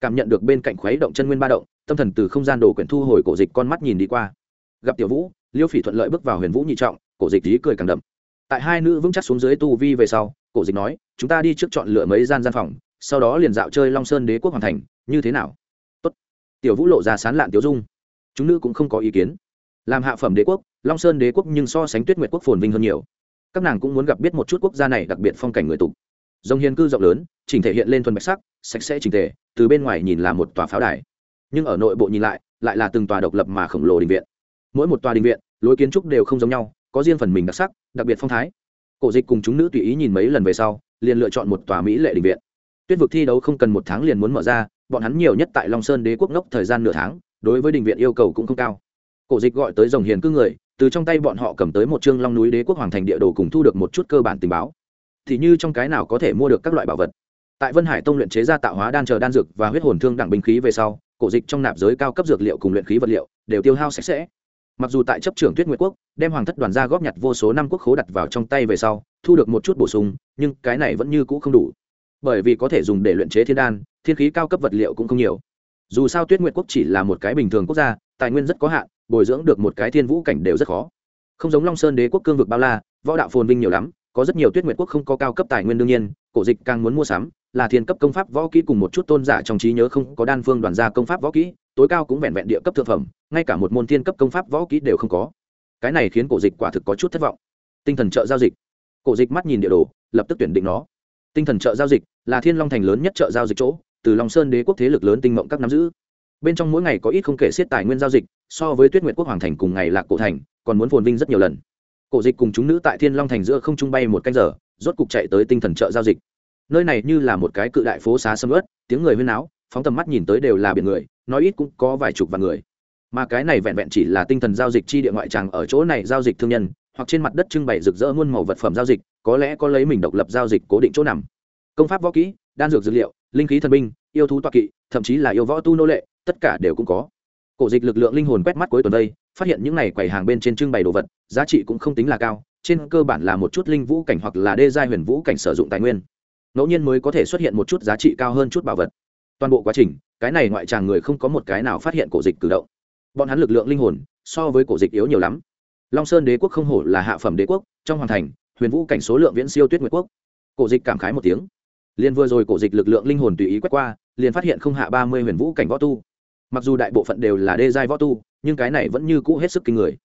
Speaker 1: Cảm nhận được bên cạnh khuấy động chân nguyên ba động, tâm thần từ không gian đồ quyển thu hồi cổ dịch con mắt nhìn đi qua. Gặp tiểu vũ, liêu phỉ thuận lợi bước vào huyền vũ nhị trọng, cổ dịch tí cười càng đậm. Tại hai nữ vững chắc xuống dưới tu vi về sau, cổ dịch nói, chúng ta đi trước chọn lựa mấy gian gian phòng, sau đó liền dạo chơi long sơn đế quốc hoàn thành, như thế nào? Tốt. tiểu vũ lộ ra sán lạn tiểu dung. Chúng nữ cũng không có ý kiến làm hạ phẩm đế quốc, long sơn đế quốc nhưng so sánh tuyết nguyệt quốc phồn vinh hơn nhiều. Các nàng cũng muốn gặp biết một chút quốc gia này đặc biệt phong cảnh người tục. Dòng hiền cư rộng lớn, chỉnh thể hiện lên thuần bạch sắc, sạch sẽ chỉnh thể từ bên ngoài nhìn là một tòa pháo đài. Nhưng ở nội bộ nhìn lại lại là từng tòa độc lập mà khổng lồ đình viện. Mỗi một tòa đình viện, lối kiến trúc đều không giống nhau, có riêng phần mình đặc sắc, đặc biệt phong thái. Cổ dịch cùng chúng nữ tùy ý nhìn mấy lần về sau, liền lựa chọn một tòa mỹ lệ đình viện. Tuyết vực thi đấu không cần một tháng liền muốn mở ra, bọn hắn nhiều nhất tại long sơn đế quốc ngốc thời gian nửa tháng, đối với đình viện yêu cầu cũng không cao cổ dịch gọi tới dòng hiền cư người, từ trong tay bọn họ cầm tới một chương long núi đế quốc hoàng thành địa đồ cùng thu được một chút cơ bản tình báo. Thì như trong cái nào có thể mua được các loại bảo vật. Tại vân hải tông luyện chế ra tạo hóa đan chờ đan dược và huyết hồn thương đẳng binh khí về sau, cổ dịch trong nạp giới cao cấp dược liệu cùng luyện khí vật liệu, đều tiêu hao sạch sẽ. Mặc dù tại chấp trưởng tuyết nguyệt quốc, đem hoàng thất đoàn gia góp nhặt vô số năm quốc khố đặt vào trong tay về sau, thu được một chút bổ sung, nhưng cái này vẫn như cũ không đủ. Bởi vì có thể dùng để luyện chế thiên đan, thiên khí cao cấp vật liệu cũng không nhiều. Dù sao tuyết nguyệt quốc chỉ là một cái bình thường quốc gia, tài nguyên rất có hạn bồi dưỡng được một cái thiên vũ cảnh đều rất khó. Không giống long sơn đế quốc cương vực bao la, võ đạo phồn vinh nhiều lắm, có rất nhiều tuyết nguyệt quốc không có cao cấp tài nguyên đương nhiên, cổ dịch càng muốn mua sắm, là thiên cấp công pháp võ kỹ cùng một chút tôn giả trong trí nhớ không có đan phương đoàn gia công pháp võ kỹ, tối cao cũng vẹn vẹn địa cấp thượng phẩm, ngay cả một môn thiên cấp công pháp võ kỹ đều không có. Cái này khiến cổ dịch quả thực có chút thất vọng. Tinh thần chợ giao dịch. Cổ dịch mắt nhìn địa đồ, lập tức tuyển định nó. Tinh thần chợ giao dịch là thiên long thành lớn nhất chợ giao dịch chỗ, từ long sơn đế quốc thế lực lớn tinh mộng các nắm giữ. Bên trong mỗi ngày có ít không kể xiết tài nguyên giao dịch so với tuyết nguyệt quốc hoàng thành cùng ngày lạc cổ thành còn muốn phồn vinh rất nhiều lần. Cổ dịch cùng chúng nữ tại thiên long thành giữa không trung bay một canh giờ rốt cục chạy tới tinh thần chợ giao dịch. Nơi này như là một cái cự đại phố xá sầm ớt tiếng người huyên áo, phóng tầm mắt nhìn tới đều là biển người nói ít cũng có vài chục vạn người. Mà cái này vẹn vẹn chỉ là tinh thần giao dịch chi địa ngoại tràng ở chỗ này giao dịch thương nhân hoặc trên mặt đất trưng bày rực rỡ muôn màu vật phẩm giao dịch có lẽ có lấy mình độc lập giao dịch cố định chỗ nằm. Công pháp võ kỹ đan dược dược liệu linh khí thần binh yêu thú toa kỵ thậm chí là yêu võ tu nô lệ tất cả đều cũng có cổ dịch lực lượng linh hồn quét mắt cuối tuần đây, phát hiện những này quầy hàng bên trên trưng bày đồ vật, giá trị cũng không tính là cao, trên cơ bản là một chút linh vũ cảnh hoặc là đê giai huyền vũ cảnh sử dụng tài nguyên. Ngẫu nhiên mới có thể xuất hiện một chút giá trị cao hơn chút bảo vật. Toàn bộ quá trình, cái này ngoại tràng người không có một cái nào phát hiện cổ dịch cử động. Bọn hắn lực lượng linh hồn, so với cổ dịch yếu nhiều lắm. Long sơn đế quốc không hổ là hạ phẩm đế quốc, trong hoàng thành, huyền vũ cảnh số lượng viễn siêu tuyết nguyệt quốc. Cổ dịch cảm khái một tiếng. Liền vừa rồi cổ dịch lực lượng linh hồn tùy ý quét qua, liền phát hiện không hạ ba mươi huyền vũ cảnh võ tu mặc dù đại bộ phận đều là đê giai võ tu, nhưng cái này vẫn như cũ hết sức kinh người.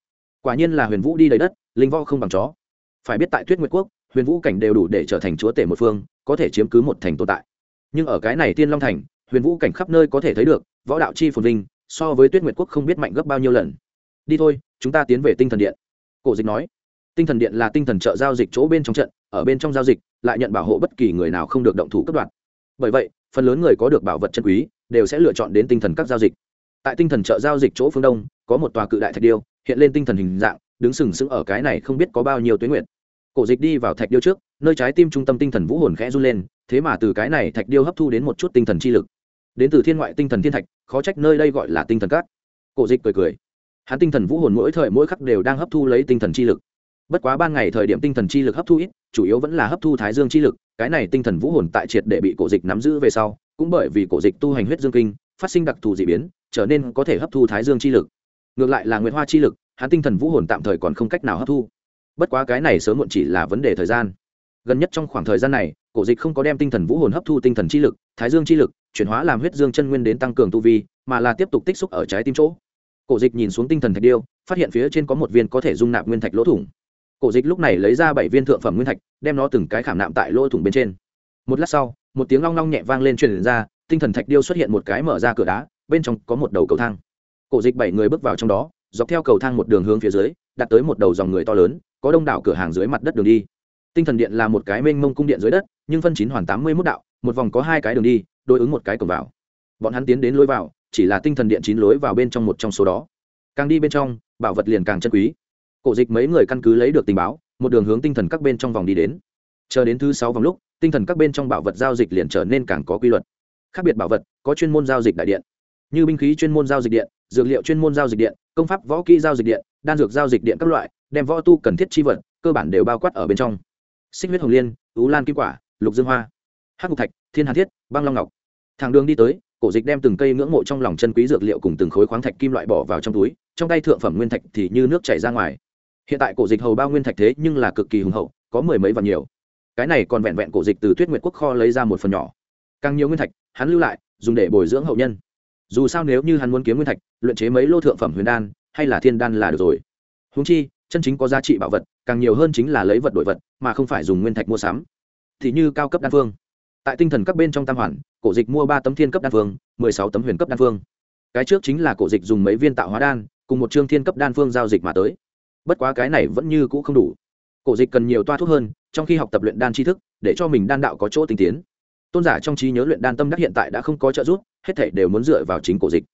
Speaker 1: Quả nhiên là huyền vũ đi đầy đất, linh võ không bằng chó. Phải biết tại tuyết nguyệt quốc, huyền vũ cảnh đều đủ để trở thành chúa tể một phương, có thể chiếm cứ một thành tồn tại. Nhưng ở cái này tiên long thành, huyền vũ cảnh khắp nơi có thể thấy được, võ đạo chi phồn vinh, so với tuyết nguyệt quốc không biết mạnh gấp bao nhiêu lần. Đi thôi, chúng ta tiến về tinh thần điện. Cổ dịch nói. Tinh thần điện là tinh thần trợ giao dịch chỗ bên trong trận, ở bên trong giao dịch, lại nhận bảo hộ bất kỳ người nào không được động thủ cấp đoạn bởi vậy, phần lớn người có được bảo vật chân quý đều sẽ lựa chọn đến tinh thần các giao dịch tại tinh thần chợ giao dịch chỗ phương đông có một tòa cự đại thạch điêu hiện lên tinh thần hình dạng đứng sừng sững ở cái này không biết có bao nhiêu tuyến nguyện cổ dịch đi vào thạch điêu trước nơi trái tim trung tâm tinh thần vũ hồn khẽ run lên thế mà từ cái này thạch điêu hấp thu đến một chút tinh thần chi lực đến từ thiên ngoại tinh thần thiên thạch khó trách nơi đây gọi là tinh thần cát cổ dịch cười cười hắn tinh thần vũ hồn mỗi thời mỗi khắc đều đang hấp thu lấy tinh thần chi lực bất quá ban ngày thời điểm tinh thần chi lực hấp thu ít chủ yếu vẫn là hấp thu thái dương chi lực cái này tinh thần vũ hồn tại triệt để bị cổ dịch nắm giữ về sau cũng bởi vì cổ dịch tu hành huyết dương kinh, phát sinh đặc thù d ị biến, trở nên có thể hấp thu thái dương chi lực. Ngược lại là nguyệt hoa chi lực, hắn tinh thần vũ hồn tạm thời còn không cách nào hấp thu. Bất quá cái này sớm muộn chỉ là vấn đề thời gian. Gần nhất trong khoảng thời gian này, cổ dịch không có đem tinh thần vũ hồn hấp thu tinh thần chi lực, thái dương chi lực, chuyển hóa làm huyết dương chân nguyên đến tăng cường tu vi, mà là tiếp tục tích xúc ở trái tim chỗ. Cổ dịch nhìn xuống tinh thần thạch điêu, phát hiện phía trên có một viên có thể dung nạp nguyên thạch lỗ thủng. Cổ dịch lúc này lấy ra bảy viên thượng phẩm nguyên thạch, đem nó từng cái khảm nạm tại lỗ thủng bên trên. Một lát sau một tiếng long long nhẹ vang lên truyền ra, tinh thần thạch điêu xuất hiện một cái mở ra cửa đá, bên trong có một đầu cầu thang. Cổ dịch bảy người bước vào trong đó, dọc theo cầu thang một đường hướng phía dưới, đặt tới một đầu dòng người to lớn, có đông đảo cửa hàng dưới mặt đất đường đi. Tinh thần điện là một cái mênh mông cung điện dưới đất, nhưng phân chín hoàn tám mươi mốt đạo, một vòng có hai cái đường đi, đối ứng một cái cổng vào. Bọn hắn tiến đến lối vào, chỉ là tinh thần điện chín lối vào bên trong một trong số đó. Càng đi bên trong, bảo vật liền càng chân quý. Cổ dịch mấy người căn cứ lấy được tình báo, một đường hướng tinh thần các bên trong vòng đi đến. Chờ đến thứ sáu vòng lúc tinh thần các bên trong bảo vật giao dịch liền trở nên càng có quy luật. Khác biệt bảo vật, có chuyên môn giao dịch đại điện, như binh khí chuyên môn giao dịch điện, dược liệu chuyên môn giao dịch điện, công pháp võ kỹ giao dịch điện, đan dược giao dịch điện các loại, đem võ tu cần thiết chi vật, cơ bản đều bao quát ở bên trong. Xích huyết hồng liên, ú lan kim quả, lục dương hoa, hắc ngục thạch, thiên hà thiết, băng long ngọc. Thẳng đường đi tới, cổ dịch đem từng cây ngưỡng mộ trong lòng chân quý dược liệu cùng từng khối khoáng thạch kim loại bỏ vào trong túi, trong tay thượng phẩm nguyên thạch thì như nước chảy ra ngoài. Hiện tại cổ dịch hầu bao nguyên thạch thế nhưng là cực kỳ hùng hậu, có mười mấy và nhiều cái này còn vẹn vẹn cổ dịch từ tuyết nguyệt quốc kho lấy ra một phần nhỏ. Càng nhiều nguyên thạch, hắn lưu lại, dùng để bồi dưỡng hậu nhân. Dù sao nếu như hắn muốn kiếm nguyên thạch, luyện chế mấy lô thượng phẩm huyền đan, hay là thiên đan là được rồi. Húng chi, chân chính có giá trị bảo vật, càng nhiều hơn chính là lấy vật đổi vật, mà không phải dùng nguyên thạch mua sắm. Thì như cao cấp đan phương. Tại tinh thần các bên trong tam hoàn, cổ dịch mua ba tấm thiên cấp đan phương, mười sáu tấm huyền cấp đan phương. Cái trước chính là cổ dịch dùng mấy viên tạo hóa đan, cùng một chương thiên cấp đan phương giao dịch mà tới. Bất quá cái này vẫn như cũ không đủ. Cổ dịch cần nhiều toa thuốc hơn trong khi học tập luyện đan tri thức, để cho mình đan đạo có chỗ tinh tiến. Tôn giả trong trí nhớ luyện đan tâm đắc hiện tại đã không có trợ giúp, hết thể đều muốn dựa vào chính cổ dịch.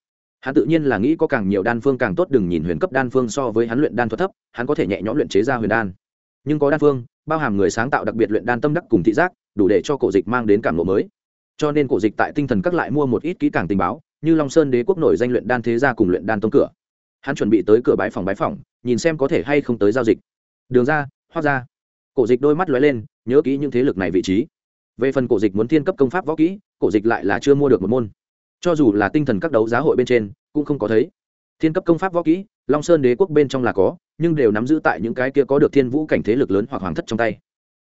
Speaker 1: Hắn tự nhiên là nghĩ có càng nhiều đan phương càng tốt đừng nhìn huyền cấp đan phương so với hắn luyện đan thuật thấp, hắn có thể nhẹ nhõm luyện chế ra huyền đan. Nhưng có đan phương, bao hàm người sáng tạo đặc biệt luyện đan tâm đắc cùng thị giác, đủ để cho cổ dịch mang đến cảm lộ mới. Cho nên cổ dịch tại tinh thần các lại mua một ít kỹ càng tình báo, như long sơn đế quốc nổi danh luyện đan thế gia cùng luyện đan tông cửa. Hắn chuẩn bị tới cửa bãi phòng bãi phòng, nhìn xem có thể hay không tới giao dịch. Đường ra, hoác ra cổ dịch đôi mắt lóe lên, nhớ kỹ những thế lực này vị trí. Về phần cổ dịch muốn thiên cấp công pháp võ kỹ, cổ dịch lại là chưa mua được một môn. Cho dù là tinh thần các đấu giá hội bên trên, cũng không có thấy. Thiên cấp công pháp võ kỹ, long sơn đế quốc bên trong là có, nhưng đều nắm giữ tại những cái kia có được thiên vũ cảnh thế lực lớn hoặc hoàng thất trong tay.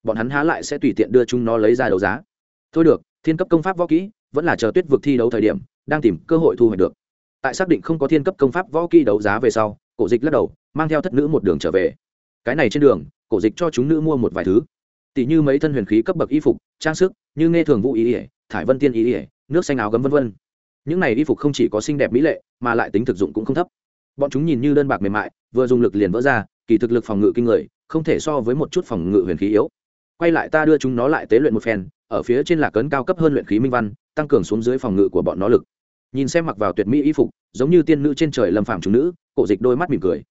Speaker 1: Bọn hắn há lại sẽ tùy tiện đưa chúng nó lấy ra đấu giá. Thôi được, thiên cấp công pháp võ kỹ, vẫn là chờ tuyết vực thi đấu thời điểm, đang tìm cơ hội thu hoạch được. Tại xác định không có thiên cấp công pháp võ kỹ đấu giá về sau, cổ dịch lắc đầu, mang theo thất nữ một đường trở về. Cái này trên đường cổ dịch cho chúng nữ mua một vài thứ. Tỷ như mấy thân huyền khí cấp bậc y phục, trang sức, như nghe thường vũ ý ỉa thải vân tiên ý ỉa nước xanh áo gấm vân vân. Những này y phục không chỉ có xinh đẹp mỹ lệ, mà lại tính thực dụng cũng không thấp. Bọn chúng nhìn như đơn bạc mềm mại, vừa dùng lực liền vỡ ra, kỳ thực lực phòng ngự kinh người, không thể so với một chút phòng ngự huyền khí yếu. Quay lại ta đưa chúng nó lại tế luyện một phen, ở phía trên là cấn cao cấp hơn luyện khí minh văn, tăng cường xuống dưới phòng ngự của bọn nó lực. Nhìn xem mặc vào tuyệt mỹ y phục, giống như tiên nữ trên trời lâm phàm chúng nữ, cổ dịch đôi mắt mỉm cười.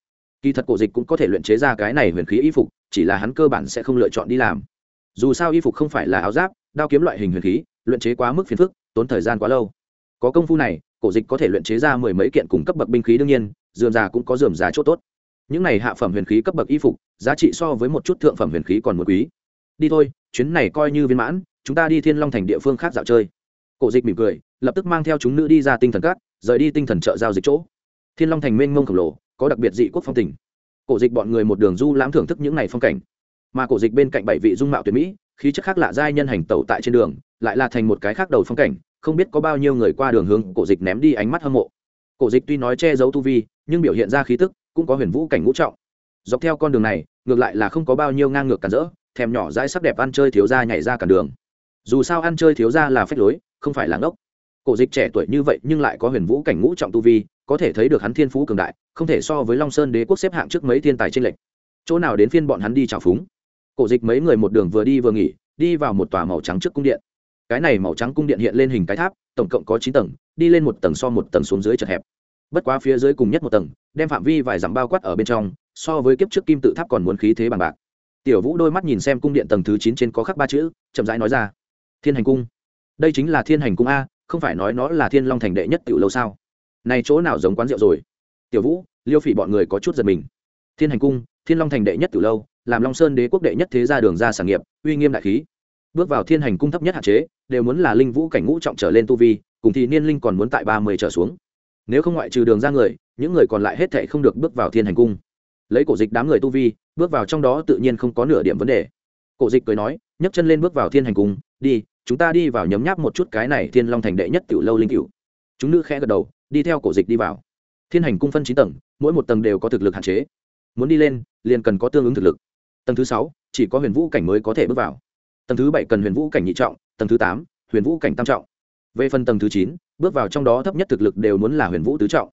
Speaker 1: Kỳ thật cổ dịch cũng có thể luyện chế ra cái này huyền khí y phục chỉ là hắn cơ bản sẽ không lựa chọn đi làm. Dù sao y phục không phải là áo giáp, đao kiếm loại hình huyền khí, luyện chế quá mức phiền phức, tốn thời gian quá lâu. Có công phu này, cổ dịch có thể luyện chế ra mười mấy kiện cùng cấp bậc binh khí đương nhiên, dườm già cũng có dườm già chỗ tốt. Những này hạ phẩm huyền khí cấp bậc y phục, giá trị so với một chút thượng phẩm huyền khí còn một quý. Đi thôi, chuyến này coi như viên mãn, chúng ta đi thiên long thành địa phương khác dạo chơi. Cổ dịch mỉm cười, lập tức mang theo chúng nữ đi ra tinh thần cát rời đi tinh thần chợ giao dịch chỗ. Thiên long thành mênh mông khổng lồ, có đặc biệt dị quốc phong tình cổ dịch bọn người một đường du lãm thưởng thức những ngày phong cảnh. Mà cổ dịch bên cạnh bảy vị dung mạo tuyệt mỹ, khí chất khác lạ giai nhân hành tẩu tại trên đường, lại là thành một cái khác đầu phong cảnh, không biết có bao nhiêu người qua đường hướng cổ dịch ném đi ánh mắt hâm mộ. Cổ dịch tuy nói che giấu tu vi, nhưng biểu hiện ra khí tức, cũng có huyền vũ cảnh ngũ trọng. Dọc theo con đường này, ngược lại là không có bao nhiêu ngang ngược cản rỡ, thèm nhỏ dãi sắc đẹp ăn chơi thiếu ra nhảy ra cản đường. Dù sao ăn chơi thiếu ra là phép lối, không phải là ngốc. Cổ dịch trẻ tuổi như vậy nhưng lại có huyền vũ cảnh ngũ trọng tu vi có thể thấy được hắn thiên phú cường đại, không thể so với long sơn đế quốc xếp hạng trước mấy thiên tài trên lệnh chỗ nào đến phiên bọn hắn đi trào phúng? Cổ dịch mấy người một đường vừa đi vừa nghỉ, đi vào một tòa màu trắng trước cung điện. Cái này màu trắng cung điện hiện lên hình cái tháp, tổng cộng có chín tầng, đi lên một tầng so một tầng xuống dưới chật hẹp. Bất quá phía dưới cùng nhất một tầng, đem phạm vi vài dặm bao quát ở bên trong, so với kiếp trước kim tự tháp còn muốn khí thế bằng bạc. Tiểu vũ đôi mắt nhìn xem cung điện tầng thứ chín trên có khắc ba chữ, chậm rãi nói ra, thiên hành cung. Đây chính là thiên hành cung a, không phải nói nó là thiên long thành đệ nhất tiểu lâu sao? Này chỗ nào giống quán rượu rồi? Tiểu vũ, liêu phỉ bọn người có chút giật mình. Thiên hành cung, thiên long thành đệ nhất tiểu lâu, làm long sơn đế quốc đệ nhất thế gia đường ra sản nghiệp, uy nghiêm đại khí. Bước vào thiên hành cung thấp nhất hạn chế, đều muốn là linh vũ cảnh ngũ trọng trở lên tu vi, cùng thì niên linh còn muốn tại ba mươi trở xuống. Nếu không ngoại trừ đường ra người, những người còn lại hết thệ không được bước vào thiên hành cung. Lấy cổ dịch đám người tu vi, bước vào trong đó tự nhiên không có nửa điểm vấn đề. Cổ dịch cười nói, nhấc chân lên bước vào thiên hành cung, đi, chúng ta đi vào nhấm nháp một chút cái này thiên long thành đệ nhất tiểu lâu linh cựu chúng nữ khẽ gật đầu, đi theo cổ dịch đi vào. Thiên hành cung phân chín tầng, mỗi một tầng đều có thực lực hạn chế. Muốn đi lên, liền cần có tương ứng thực lực. Tầng thứ sáu, chỉ có huyền vũ cảnh mới có thể bước vào. Tầng thứ bảy cần huyền vũ cảnh nhị trọng, tầng thứ tám, huyền vũ cảnh tam trọng. Về phần tầng thứ chín, bước vào trong đó thấp nhất thực lực đều muốn là huyền vũ tứ trọng.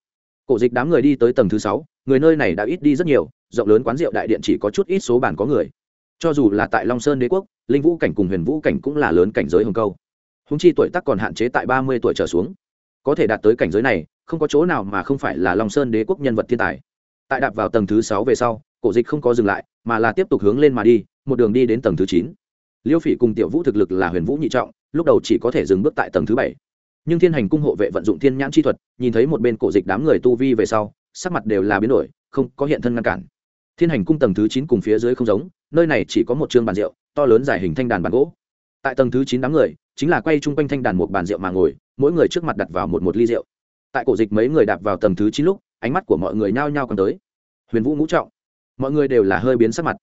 Speaker 1: Cổ dịch đám người đi tới tầng thứ sáu, người nơi này đã ít đi rất nhiều, rộng lớn quán rượu đại điện chỉ có chút ít số bàn có người. Cho dù là tại long sơn đế quốc, linh vũ cảnh cùng huyền vũ cảnh cũng là lớn cảnh giới hồng câu. Húng chi tuổi tác còn hạn chế tại ba mươi tuổi trở xuống có thể đạt tới cảnh giới này, không có chỗ nào mà không phải là long sơn đế quốc nhân vật thiên tài. Tại đạp vào tầng thứ sáu về sau, cổ dịch không có dừng lại, mà là tiếp tục hướng lên mà đi, một đường đi đến tầng thứ chín. Liêu phỉ cùng tiểu vũ thực lực là huyền vũ nhị trọng, lúc đầu chỉ có thể dừng bước tại tầng thứ bảy. Nhưng thiên hành cung hộ vệ vận dụng thiên nhãn chi thuật, nhìn thấy một bên cổ dịch đám người tu vi về sau, sắc mặt đều là biến đổi, không có hiện thân ngăn cản. Thiên hành cung tầng thứ chín cùng phía dưới không giống, nơi này chỉ có một chương bàn rượu, to lớn dài hình thanh đàn bàn gỗ. Tại tầng thứ chín đám người chính là quay chung quanh thanh đàn một bàn rượu mà ngồi, mỗi người trước mặt đặt vào một một ly rượu. Tại cổ dịch mấy người đạp vào tầng thứ chín lúc, ánh mắt của mọi người nhao nhao còn tới. Huyền vũ ngũ trọng. Mọi người đều là hơi biến sắc mặt.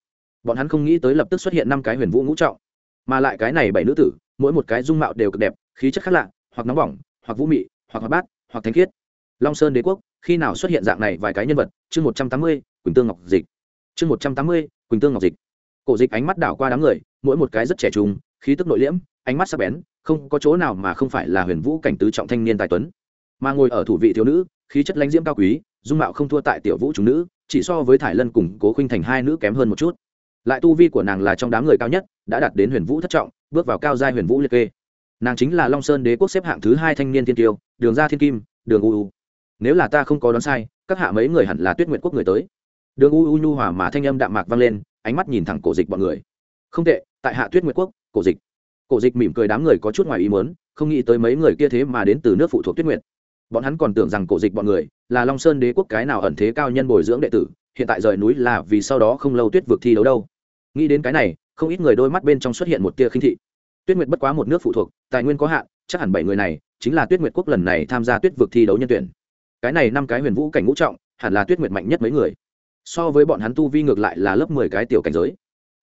Speaker 1: Bọn hắn không nghĩ tới lập tức xuất hiện năm cái huyền vũ ngũ trọng. Mà lại cái này bảy nữ tử, mỗi một cái dung mạo đều cực đẹp, khí chất khác lạ, hoặc nóng bỏng, hoặc vũ mị, hoặc hoạt bát, hoặc thanh khiết. Long sơn đế quốc, khi nào xuất hiện dạng này vài cái nhân vật? Chương một trăm tám mươi, quỳnh tương ngọc dịch. Chương một trăm tám mươi, quỳnh tương ngọc dịch. Cổ dịch ánh mắt đảo qua đám người, mỗi một cái rất trẻ trung, khí tức nội liễm ánh mắt sắc bén, không có chỗ nào mà không phải là huyền vũ cảnh tứ trọng thanh niên tài tuấn. Mà ngồi ở thủ vị thiếu nữ, khí chất lãnh diễm cao quý, dung mạo không thua tại tiểu vũ chúng nữ, chỉ so với thải lân cùng cố khinh thành hai nữ kém hơn một chút. Lại tu vi của nàng là trong đám người cao nhất, đã đạt đến huyền vũ thất trọng, bước vào cao giai huyền vũ liệt kê. Nàng chính là long sơn đế quốc xếp hạng thứ hai thanh niên thiên tiêu, đường ra thiên kim, đường u u. Nếu là ta không có đoán sai, các hạ mấy người hẳn là tuyết nguyện quốc người tới. Đường u u nhu hòa mà thanh âm đạm mạc vang lên, ánh mắt nhìn thẳng cổ dịch bọn người. Không tệ, tại hạ tuyết nguyện quốc, cổ dịch cổ dịch mỉm cười đám người có chút ngoài ý muốn, không nghĩ tới mấy người kia thế mà đến từ nước phụ thuộc tuyết Nguyệt. bọn hắn còn tưởng rằng cổ dịch bọn người là long sơn đế quốc cái nào ẩn thế cao nhân bồi dưỡng đệ tử, hiện tại rời núi là vì sau đó không lâu tuyết vực thi đấu đâu. Nghĩ đến cái này, không ít người đôi mắt bên trong xuất hiện một tia khinh thị. Tuyết nguyệt bất quá một nước phụ thuộc, tài nguyên có hạn, chắc hẳn bảy người này chính là tuyết nguyệt quốc lần này tham gia tuyết vực thi đấu nhân tuyển. Cái này năm cái huyền vũ cảnh ngũ trọng, hẳn là tuyết nguyệt mạnh nhất mấy người. So với bọn hắn tu vi ngược lại là lớp mười cái tiểu cảnh giới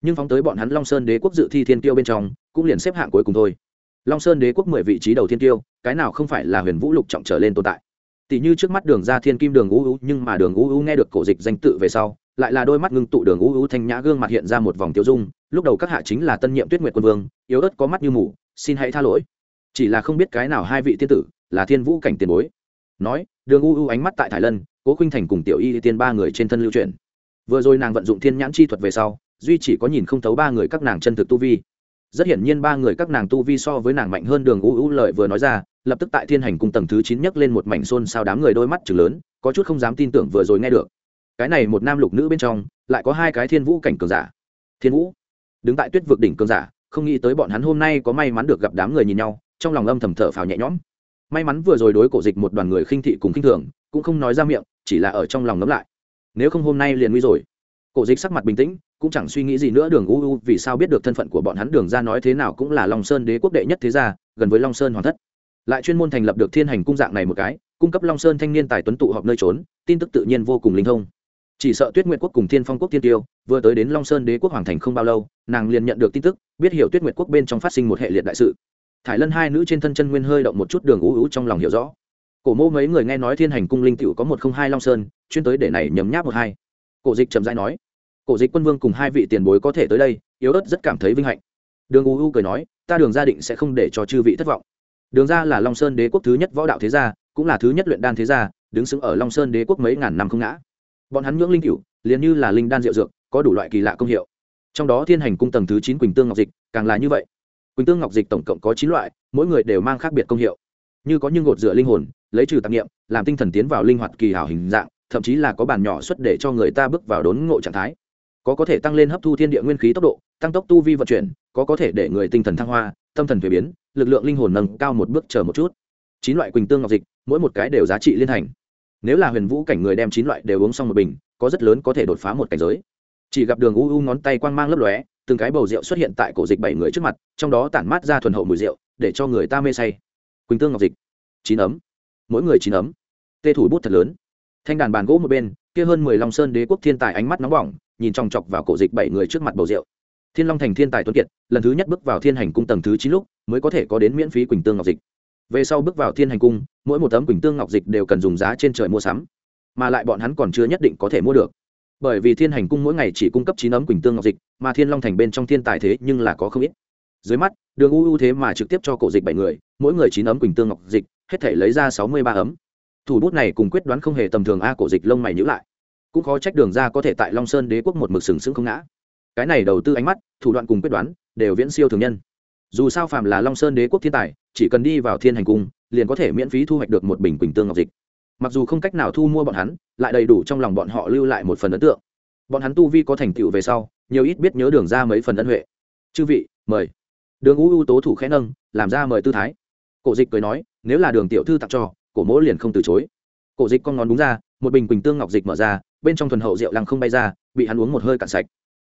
Speaker 1: nhưng phóng tới bọn hắn long sơn đế quốc dự thi thiên tiêu bên trong, cũng liền xếp hạng cuối cùng thôi. Long sơn đế quốc mười vị trí đầu thiên tiêu cái nào không phải là huyền vũ lục trọng trở lên tồn tại. Tỷ như trước mắt đường ra thiên kim đường u u, nhưng mà đường u u nghe được cổ dịch danh tự về sau, lại là đôi mắt ngưng tụ đường u u thanh nhã gương mặt hiện ra một vòng tiêu dung, lúc đầu các hạ chính là tân nhiệm tuyết nguyệt quân vương, yếu ớt có mắt như mù, xin hãy tha lỗi. Chỉ là không biết cái nào hai vị tiên tử là thiên vũ cảnh tiền bối. Nói, đường u u ánh mắt tại thái lân, cố khinh thành cùng tiểu y tiên ba người trên thân lưu truyền vừa rồi nàng vận dụng thiên nhãn chi thuật về sau duy chỉ có nhìn không thấu ba người các nàng chân thực tu vi. Rất hiển nhiên ba người các nàng tu vi so với nàng mạnh hơn đường u u lợi vừa nói ra, lập tức tại thiên hành cùng tầng thứ chín nhấc lên một mảnh xôn sao đám người đôi mắt chừng lớn, có chút không dám tin tưởng vừa rồi nghe được. Cái này một nam lục nữ bên trong, lại có hai cái thiên vũ cảnh cường giả. Thiên vũ, đứng tại tuyết vực đỉnh cường giả, không nghĩ tới bọn hắn hôm nay có may mắn được gặp đám người nhìn nhau, trong lòng âm thầm thở phào nhẹ nhõm. May mắn vừa rồi đối cổ dịch một đoàn người khinh thị cùng khinh thường, cũng không nói ra miệng, chỉ là ở trong lòng ngấm lại. Nếu không hôm nay liền nguy rồi. Cổ dịch sắc mặt bình tĩnh cũng chẳng suy nghĩ gì nữa, đường u u, vì sao biết được thân phận của bọn hắn, đường ra nói thế nào cũng là long sơn đế quốc đệ nhất thế gia, gần với long sơn hoàng thất. Lại chuyên môn thành lập được thiên hành cung dạng này một cái, cung cấp long sơn thanh niên tài tuấn tụ họp nơi trốn, tin tức tự nhiên vô cùng linh thông. Chỉ sợ tuyết nguyệt quốc cùng thiên phong quốc tiên tiêu, vừa tới đến long sơn đế quốc hoàng thành không bao lâu, nàng liền nhận được tin tức, biết hiểu tuyết nguyệt quốc bên trong phát sinh một hệ liệt đại sự. Thải lân hai nữ trên thân chân nguyên hơi động một chút, đường ú ú trong lòng hiểu rõ. Cổ mô mấy người nghe nói thiên hành cung linh t có một không hai long sơn, chuyên tới để này nhấm nháp một hai. Cổ dịch trầm dai nói cổ dịch quân vương cùng hai vị tiền bối có thể tới đây, yếu ớt rất cảm thấy vinh hạnh. Đường u u cười nói, ta đường gia định sẽ không để cho chư vị thất vọng. Đường gia là long sơn đế quốc thứ nhất võ đạo thế gia, cũng là thứ nhất luyện đan thế gia, đứng xứng ở long sơn đế quốc mấy ngàn năm không ngã. Bọn hắn nhưỡng linh cựu liền như là linh đan rượu dược, có đủ loại kỳ lạ công hiệu. Trong đó thiên hành cung tầng thứ chín quỳnh tương ngọc dịch, càng là như vậy. Quỳnh tương ngọc dịch tổng cộng có chín loại, mỗi người đều mang khác biệt công hiệu. Như có những gột rửa linh hồn, lấy trừ tạp nghiệm làm tinh thần tiến vào linh hoạt kỳ hảo hình dạng, thậm chí là có bàn nhỏ xuất để cho người ta bước vào đốn ngộ trạng thái có có thể tăng lên hấp thu thiên địa nguyên khí tốc độ, tăng tốc tu vi vận chuyển, có có thể để người tinh thần thăng hoa, tâm thần thuế biến, lực lượng linh hồn nâng cao một bước chờ một chút. Chín loại quỳnh tương ngọc dịch, mỗi một cái đều giá trị liên thành. Nếu là huyền vũ cảnh người đem chín loại đều uống xong một bình, có rất lớn có thể đột phá một cảnh giới. Chỉ gặp đường u u ngón tay quang mang lấp lóe, từng cái bầu rượu xuất hiện tại cổ dịch bảy người trước mặt, trong đó tản mát ra thuần hậu mùi rượu, để cho người ta mê say. Quỳnh tương ngọc dịch. Chín ấm. Mỗi người chín ấm. Tê thủ bút thật lớn thanh đàn bàn gỗ một bên, kia hơn mười long sơn đế quốc thiên tài ánh mắt nóng bỏng, nhìn chòng chọc vào cổ dịch bảy người trước mặt bầu rượu. Thiên long thành thiên tài tuấn kiệt, lần thứ nhất bước vào thiên hành cung tầng thứ chín lúc, mới có thể có đến miễn phí quỳnh tương ngọc dịch. Về sau bước vào thiên hành cung, mỗi một tấm quỳnh tương ngọc dịch đều cần dùng giá trên trời mua sắm, mà lại bọn hắn còn chưa nhất định có thể mua được. Bởi vì thiên hành cung mỗi ngày chỉ cung cấp chín ấm quỳnh tương ngọc dịch, mà thiên long thành bên trong thiên tài thế nhưng là có không ít. Dưới mắt, đường u u thế mà trực tiếp cho cổ dịch bảy người, mỗi người chín ấm quỳnh tương ngọc dịch, hết thể lấy ra sáu mươi ba ấm thủ bút này cùng quyết đoán không hề tầm thường a, cổ dịch lông mày nhữ lại. Cũng khó trách đường ra có thể tại long sơn đế quốc một mực sừng sững không ngã. Cái này đầu tư ánh mắt, thủ đoạn cùng quyết đoán, đều viễn siêu thường nhân. Dù sao phạm là long sơn đế quốc thiên tài, chỉ cần đi vào thiên hành cung, liền có thể miễn phí thu hoạch được một bình quỳnh tương ngọc dịch. Mặc dù không cách nào thu mua bọn hắn, lại đầy đủ trong lòng bọn họ lưu lại một phần ấn tượng. Bọn hắn tu vi có thành tựu về sau, nhiều ít biết nhớ đường ra mấy phần ân huệ. Chư vị, mời. Đường u ưu tố thủ khẽ nâng, làm ra mời tư thái. Cổ dịch cười nói, nếu là đường tiểu thư tặng cho cổ mỗ liền không từ chối. Cổ dịch con ngón đúng ra, một bình quỳnh tương ngọc dịch mở ra, bên trong thuần hậu rượu lăng không bay ra, bị hắn uống một hơi cạn sạch.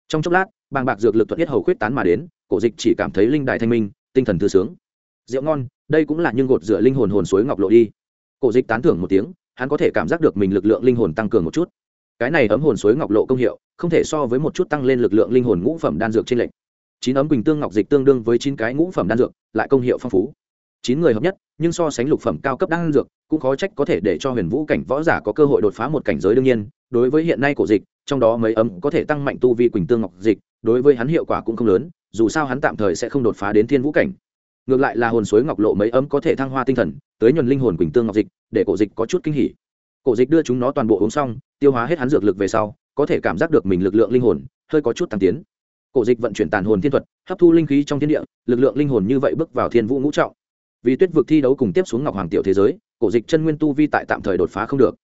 Speaker 1: Trong chốc lát, bàng bạc dược lực thuận thiết hầu khuyết tán mà đến, cổ dịch chỉ cảm thấy linh đại thanh minh, tinh thần thư sướng. Rượu ngon, đây cũng là những gột rửa linh hồn hồn suối ngọc lộ đi. Cổ dịch tán thưởng một tiếng, hắn có thể cảm giác được mình lực lượng linh hồn tăng cường một chút. Cái này ấm hồn suối ngọc lộ công hiệu, không thể so với một chút tăng lên lực lượng linh hồn ngũ phẩm đan dược trên lệnh. Chín ấm quỳnh tương ngọc dịch tương đương với chín cái ngũ phẩm đan dược, lại công hiệu phong phú chín người hợp nhất, nhưng so sánh lục phẩm cao cấp đan dược, cũng khó trách có thể để cho huyền vũ cảnh võ giả có cơ hội đột phá một cảnh giới đương nhiên. Đối với hiện nay cổ dịch, trong đó mấy ấm có thể tăng mạnh tu vi quỳnh tương ngọc dịch, đối với hắn hiệu quả cũng không lớn, dù sao hắn tạm thời sẽ không đột phá đến thiên vũ cảnh. Ngược lại là hồn suối ngọc lộ mấy ấm có thể thăng hoa tinh thần, tới nhuần linh hồn quỳnh tương ngọc dịch, để cổ dịch có chút kinh hỉ. Cổ dịch đưa chúng nó toàn bộ uống xong, tiêu hóa hết hắn dược lực về sau, có thể cảm giác được mình lực lượng linh hồn, hơi có chút tăng tiến. Cổ dịch vận chuyển tàn hồn thiên thuật, hấp thu linh khí trong thiên địa, lực lượng linh hồn như vậy bước vào thiên vũ ngũ trọng vì tuyết vực thi đấu cùng tiếp xuống ngọc hoàng tiểu thế giới, cổ dịch chân nguyên tu vi tại tạm thời đột phá không được.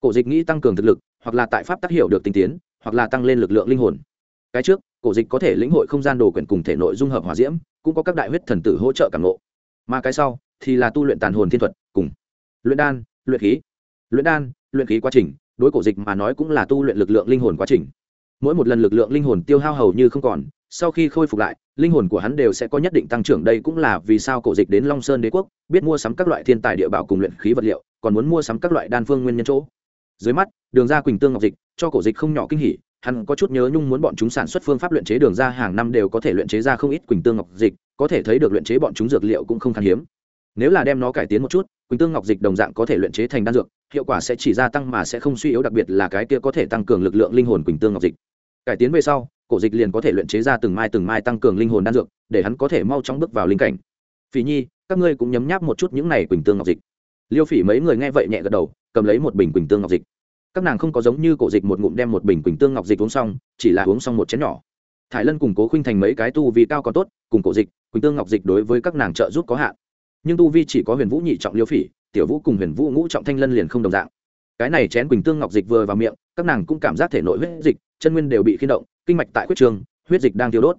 Speaker 1: Cổ dịch nghĩ tăng cường thực lực, hoặc là tại pháp tác hiệu được tinh tiến, hoặc là tăng lên lực lượng linh hồn. Cái trước, cổ dịch có thể lĩnh hội không gian đồ quyển cùng thể nội dung hợp hòa diễm, cũng có các đại huyết thần tử hỗ trợ cảm lộ mà cái sau, thì là tu luyện tàn hồn thiên thuật, cùng luyện đan, luyện khí. Luyện đan, luyện khí quá trình, đối cổ dịch mà nói cũng là tu luyện lực lượng linh hồn quá trình. Mỗi một lần lực lượng linh hồn tiêu hao hầu như không còn sau khi khôi phục lại, linh hồn của hắn đều sẽ có nhất định tăng trưởng. Đây cũng là vì sao cổ dịch đến long sơn đế quốc, biết mua sắm các loại thiên tài địa bảo cùng luyện khí vật liệu, còn muốn mua sắm các loại đan phương nguyên nhân chỗ. Dưới mắt, đường ra quỳnh tương ngọc dịch, cho cổ dịch không nhỏ kinh hỉ, hắn có chút nhớ nhung muốn bọn chúng sản xuất phương pháp luyện chế đường ra hàng năm đều có thể luyện chế ra không ít quỳnh tương ngọc dịch, có thể thấy được luyện chế bọn chúng dược liệu cũng không khan hiếm. Nếu là đem nó cải tiến một chút, quỳnh tương ngọc dịch đồng dạng có thể luyện chế thành đan dược, hiệu quả sẽ chỉ gia tăng mà sẽ không suy yếu, đặc biệt là cái kia có thể tăng cường lực lượng linh hồn quỳnh tương ngọc dịch cải tiến về sau, cổ dịch liền có thể luyện chế ra từng mai từng mai tăng cường linh hồn đan dược, để hắn có thể mau chóng bước vào linh cảnh. Phỉ nhi, các ngươi cũng nhấm nháp một chút những này quỳnh tương ngọc dịch. Liêu phỉ mấy người nghe vậy nhẹ gật đầu, cầm lấy một bình quỳnh tương ngọc dịch. Các nàng không có giống như cổ dịch một ngụm đem một bình quỳnh tương ngọc dịch uống xong, chỉ là uống xong một chén nhỏ. Thải lân củng cố khuynh thành mấy cái tu vi cao còn tốt, cùng cổ dịch, quỳnh tương ngọc dịch đối với các nàng trợ giúp có hạn. Nhưng tu vi chỉ có huyền vũ nhị trọng liêu phỉ, tiểu vũ cùng huyền vũ ngũ trọng thanh lân liền không đồng dạng cái này chén quỳnh tương ngọc dịch vừa vào miệng, các nàng cũng cảm giác thể nội huyết dịch, chân nguyên đều bị khiên động, kinh mạch tại huyết trường, huyết dịch đang tiêu đốt.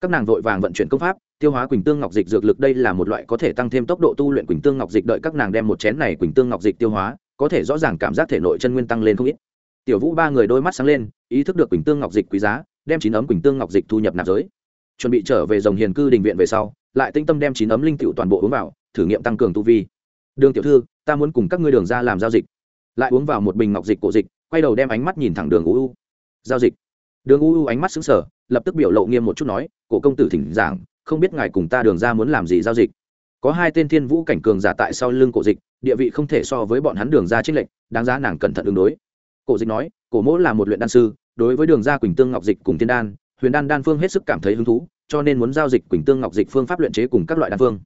Speaker 1: Các nàng vội vàng vận chuyển công pháp, tiêu hóa quỳnh tương ngọc dịch dược lực đây là một loại có thể tăng thêm tốc độ tu luyện quỳnh tương ngọc dịch đợi các nàng đem một chén này quỳnh tương ngọc dịch tiêu hóa, có thể rõ ràng cảm giác thể nội chân nguyên tăng lên không ít. Tiểu vũ ba người đôi mắt sáng lên, ý thức được quỳnh tương ngọc dịch quý giá, đem chín ấm quỳnh tương ngọc dịch thu nhập nạp giới. Chuẩn bị trở về dòng hiền cư đình viện về sau, lại tinh tâm đem chín ấm linh tựu toàn bộ uống vào, thử nghiệm tăng cường tu vi. Đường tiểu thư, ta muốn cùng các ngươi đường ra làm giao dịch lại uống vào một bình ngọc dịch cổ dịch, quay đầu đem ánh mắt nhìn thẳng đường u u. Giao dịch. Đường u u ánh mắt xứng sở lập tức biểu lộ nghiêm một chút nói, cổ công tử thỉnh giảng, không biết ngài cùng ta đường ra muốn làm gì giao dịch. Có hai tên thiên vũ cảnh cường giả tại sau lưng cổ dịch, địa vị không thể so với bọn hắn đường ra trích lệnh đáng giá nàng cẩn thận ứng đối. Cổ dịch nói, cổ mỗ là một luyện đan sư, đối với đường ra quỳnh tương ngọc dịch cùng thiên đan, huyền đan đan phương hết sức cảm thấy hứng thú, cho nên muốn giao dịch quỳnh tương ngọc dịch phương pháp luyện chế cùng các loại đan phương.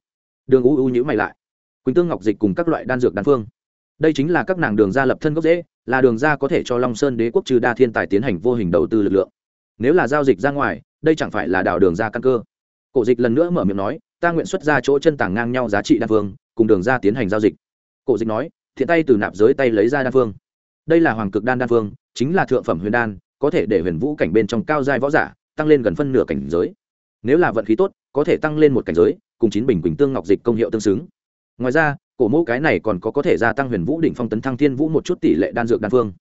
Speaker 1: Đường u u nhữ mày lại, quỳnh tương ngọc dịch cùng các loại đan dược đan phương đây chính là các nàng đường ra lập thân gốc dễ là đường ra có thể cho long sơn đế quốc trừ đa thiên tài tiến hành vô hình đầu tư lực lượng. Nếu là giao dịch ra ngoài, đây chẳng phải là đảo đường ra căn cơ. Cổ dịch lần nữa mở miệng nói, ta nguyện xuất ra chỗ chân tảng ngang nhau giá trị đa phương cùng đường ra tiến hành giao dịch. Cổ dịch nói, thiện tay từ nạp giới tay lấy ra đa phương đây là hoàng cực đan đa phương chính là thượng phẩm huyền đan, có thể để huyền vũ cảnh bên trong cao giai võ giả tăng lên gần phân nửa cảnh giới. Nếu là vận khí tốt, có thể tăng lên một cảnh giới, cùng chín bình quỳnh tương ngọc dịch công hiệu tương xứng. Ngoài ra cổ mẫu cái này còn có có thể gia tăng huyền vũ đỉnh phong tấn thăng thiên vũ một chút tỷ lệ đan dược đan phương.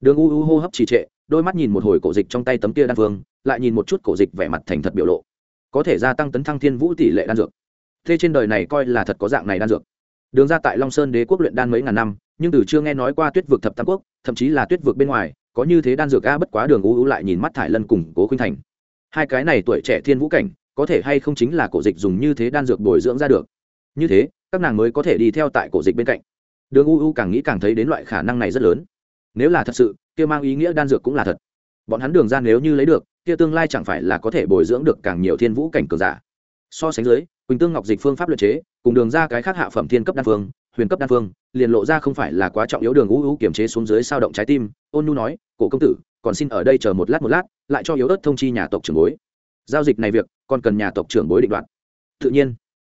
Speaker 1: Đường u u hô hấp trì trệ, đôi mắt nhìn một hồi cổ dịch trong tay tấm kia đan phương, lại nhìn một chút cổ dịch vẻ mặt thành thật biểu lộ. Có thể gia tăng tấn thăng thiên vũ tỷ lệ đan dược. Thế trên đời này coi là thật có dạng này đan dược. Đường ra tại long sơn đế quốc luyện đan mấy ngàn năm, nhưng từ chưa nghe nói qua tuyết vực thập tam quốc, thậm chí là tuyết vực bên ngoài, có như thế đan dược a bất quá đường u u lại nhìn mắt thải lân cùng cố khuynh thành. Hai cái này tuổi trẻ thiên vũ cảnh, có thể hay không chính là cổ dịch dùng như thế đan dược bồi dưỡng ra được. Như thế các nàng mới có thể đi theo tại cổ dịch bên cạnh. Đường u u càng nghĩ càng thấy đến loại khả năng này rất lớn. Nếu là thật sự, kia mang ý nghĩa đan dược cũng là thật. Bọn hắn đường ra nếu như lấy được, kia tương lai chẳng phải là có thể bồi dưỡng được càng nhiều thiên vũ cảnh cường giả. So sánh dưới, quỳnh tương ngọc dịch phương pháp luật chế, cùng đường ra cái khác hạ phẩm thiên cấp đan phương, huyền cấp đan phương, liền lộ ra không phải là quá trọng yếu đường u u kiềm chế xuống dưới sao động trái tim. Ôn nu nói, cổ công tử, còn xin ở đây chờ một lát một lát, lại cho yếu ớt thông chi nhà tộc trưởng bối. Giao dịch này việc, còn cần nhà tộc trưởng bối định đoạt. Tự nhiên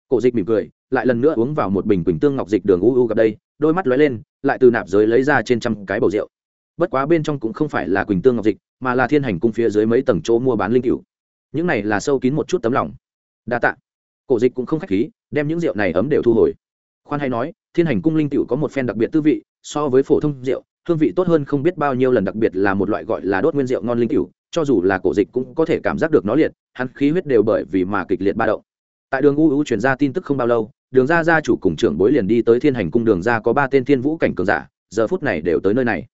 Speaker 1: cổ dịch mỉm cười, lại lần nữa uống vào một bình quỳnh tương ngọc dịch đường u u gặp đây, đôi mắt lóe lên, lại từ nạp giới lấy ra trên trăm cái bầu rượu. Bất quá bên trong cũng không phải là quỳnh tương ngọc dịch, mà là thiên hành cung phía dưới mấy tầng chỗ mua bán linh cựu những này là sâu kín một chút tấm lòng. Đa tạ. Cổ dịch cũng không khách khí, đem những rượu này ấm đều thu hồi. Khoan hay nói, thiên hành cung linh cựu có một phen đặc biệt tư vị, so với phổ thông rượu, hương vị tốt hơn không biết bao nhiêu lần, đặc biệt là một loại gọi là đốt nguyên rượu ngon linh cựu cho dù là cổ dịch cũng có thể cảm giác được nó liệt, hắn khí huyết đều bởi vì mà kịch liệt ba động tại đường u u chuyển ra tin tức không bao lâu, đường ra gia chủ cùng trưởng bối liền đi tới thiên hành cung đường ra có ba tên thiên vũ cảnh cường giả, giờ phút này đều tới nơi này.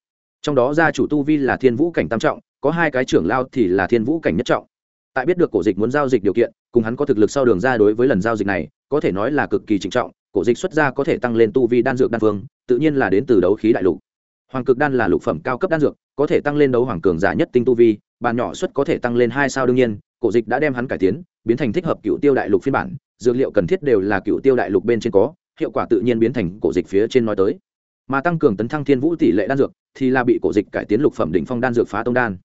Speaker 1: Trong đó gia chủ tu vi là thiên vũ cảnh tam trọng, có hai cái trưởng lao thì là thiên vũ cảnh nhất trọng. Tại biết được cổ dịch muốn giao dịch điều kiện, cùng hắn có thực lực sau đường ra đối với lần giao dịch này, có thể nói là cực kỳ trịnh trọng, cổ dịch xuất ra có thể tăng lên tu vi đan dược đan phương tự nhiên là đến từ đấu khí đại lục. Hoàng cực đan là lục phẩm cao cấp đan dược, có thể tăng lên đấu hoàng cường giả nhất tinh tu vi bàn nhỏ xuất có thể tăng lên hai sao đương nhiên, cổ dịch đã đem hắn cải tiến biến thành thích hợp cựu tiêu đại lục phiên bản, dược liệu cần thiết đều là cựu tiêu đại lục bên trên có, hiệu quả tự nhiên biến thành cổ dịch phía trên nói tới. Mà tăng cường tấn thăng thiên vũ tỷ lệ đan dược thì là bị cổ dịch cải tiến lục phẩm đỉnh phong đan dược phá tông đan.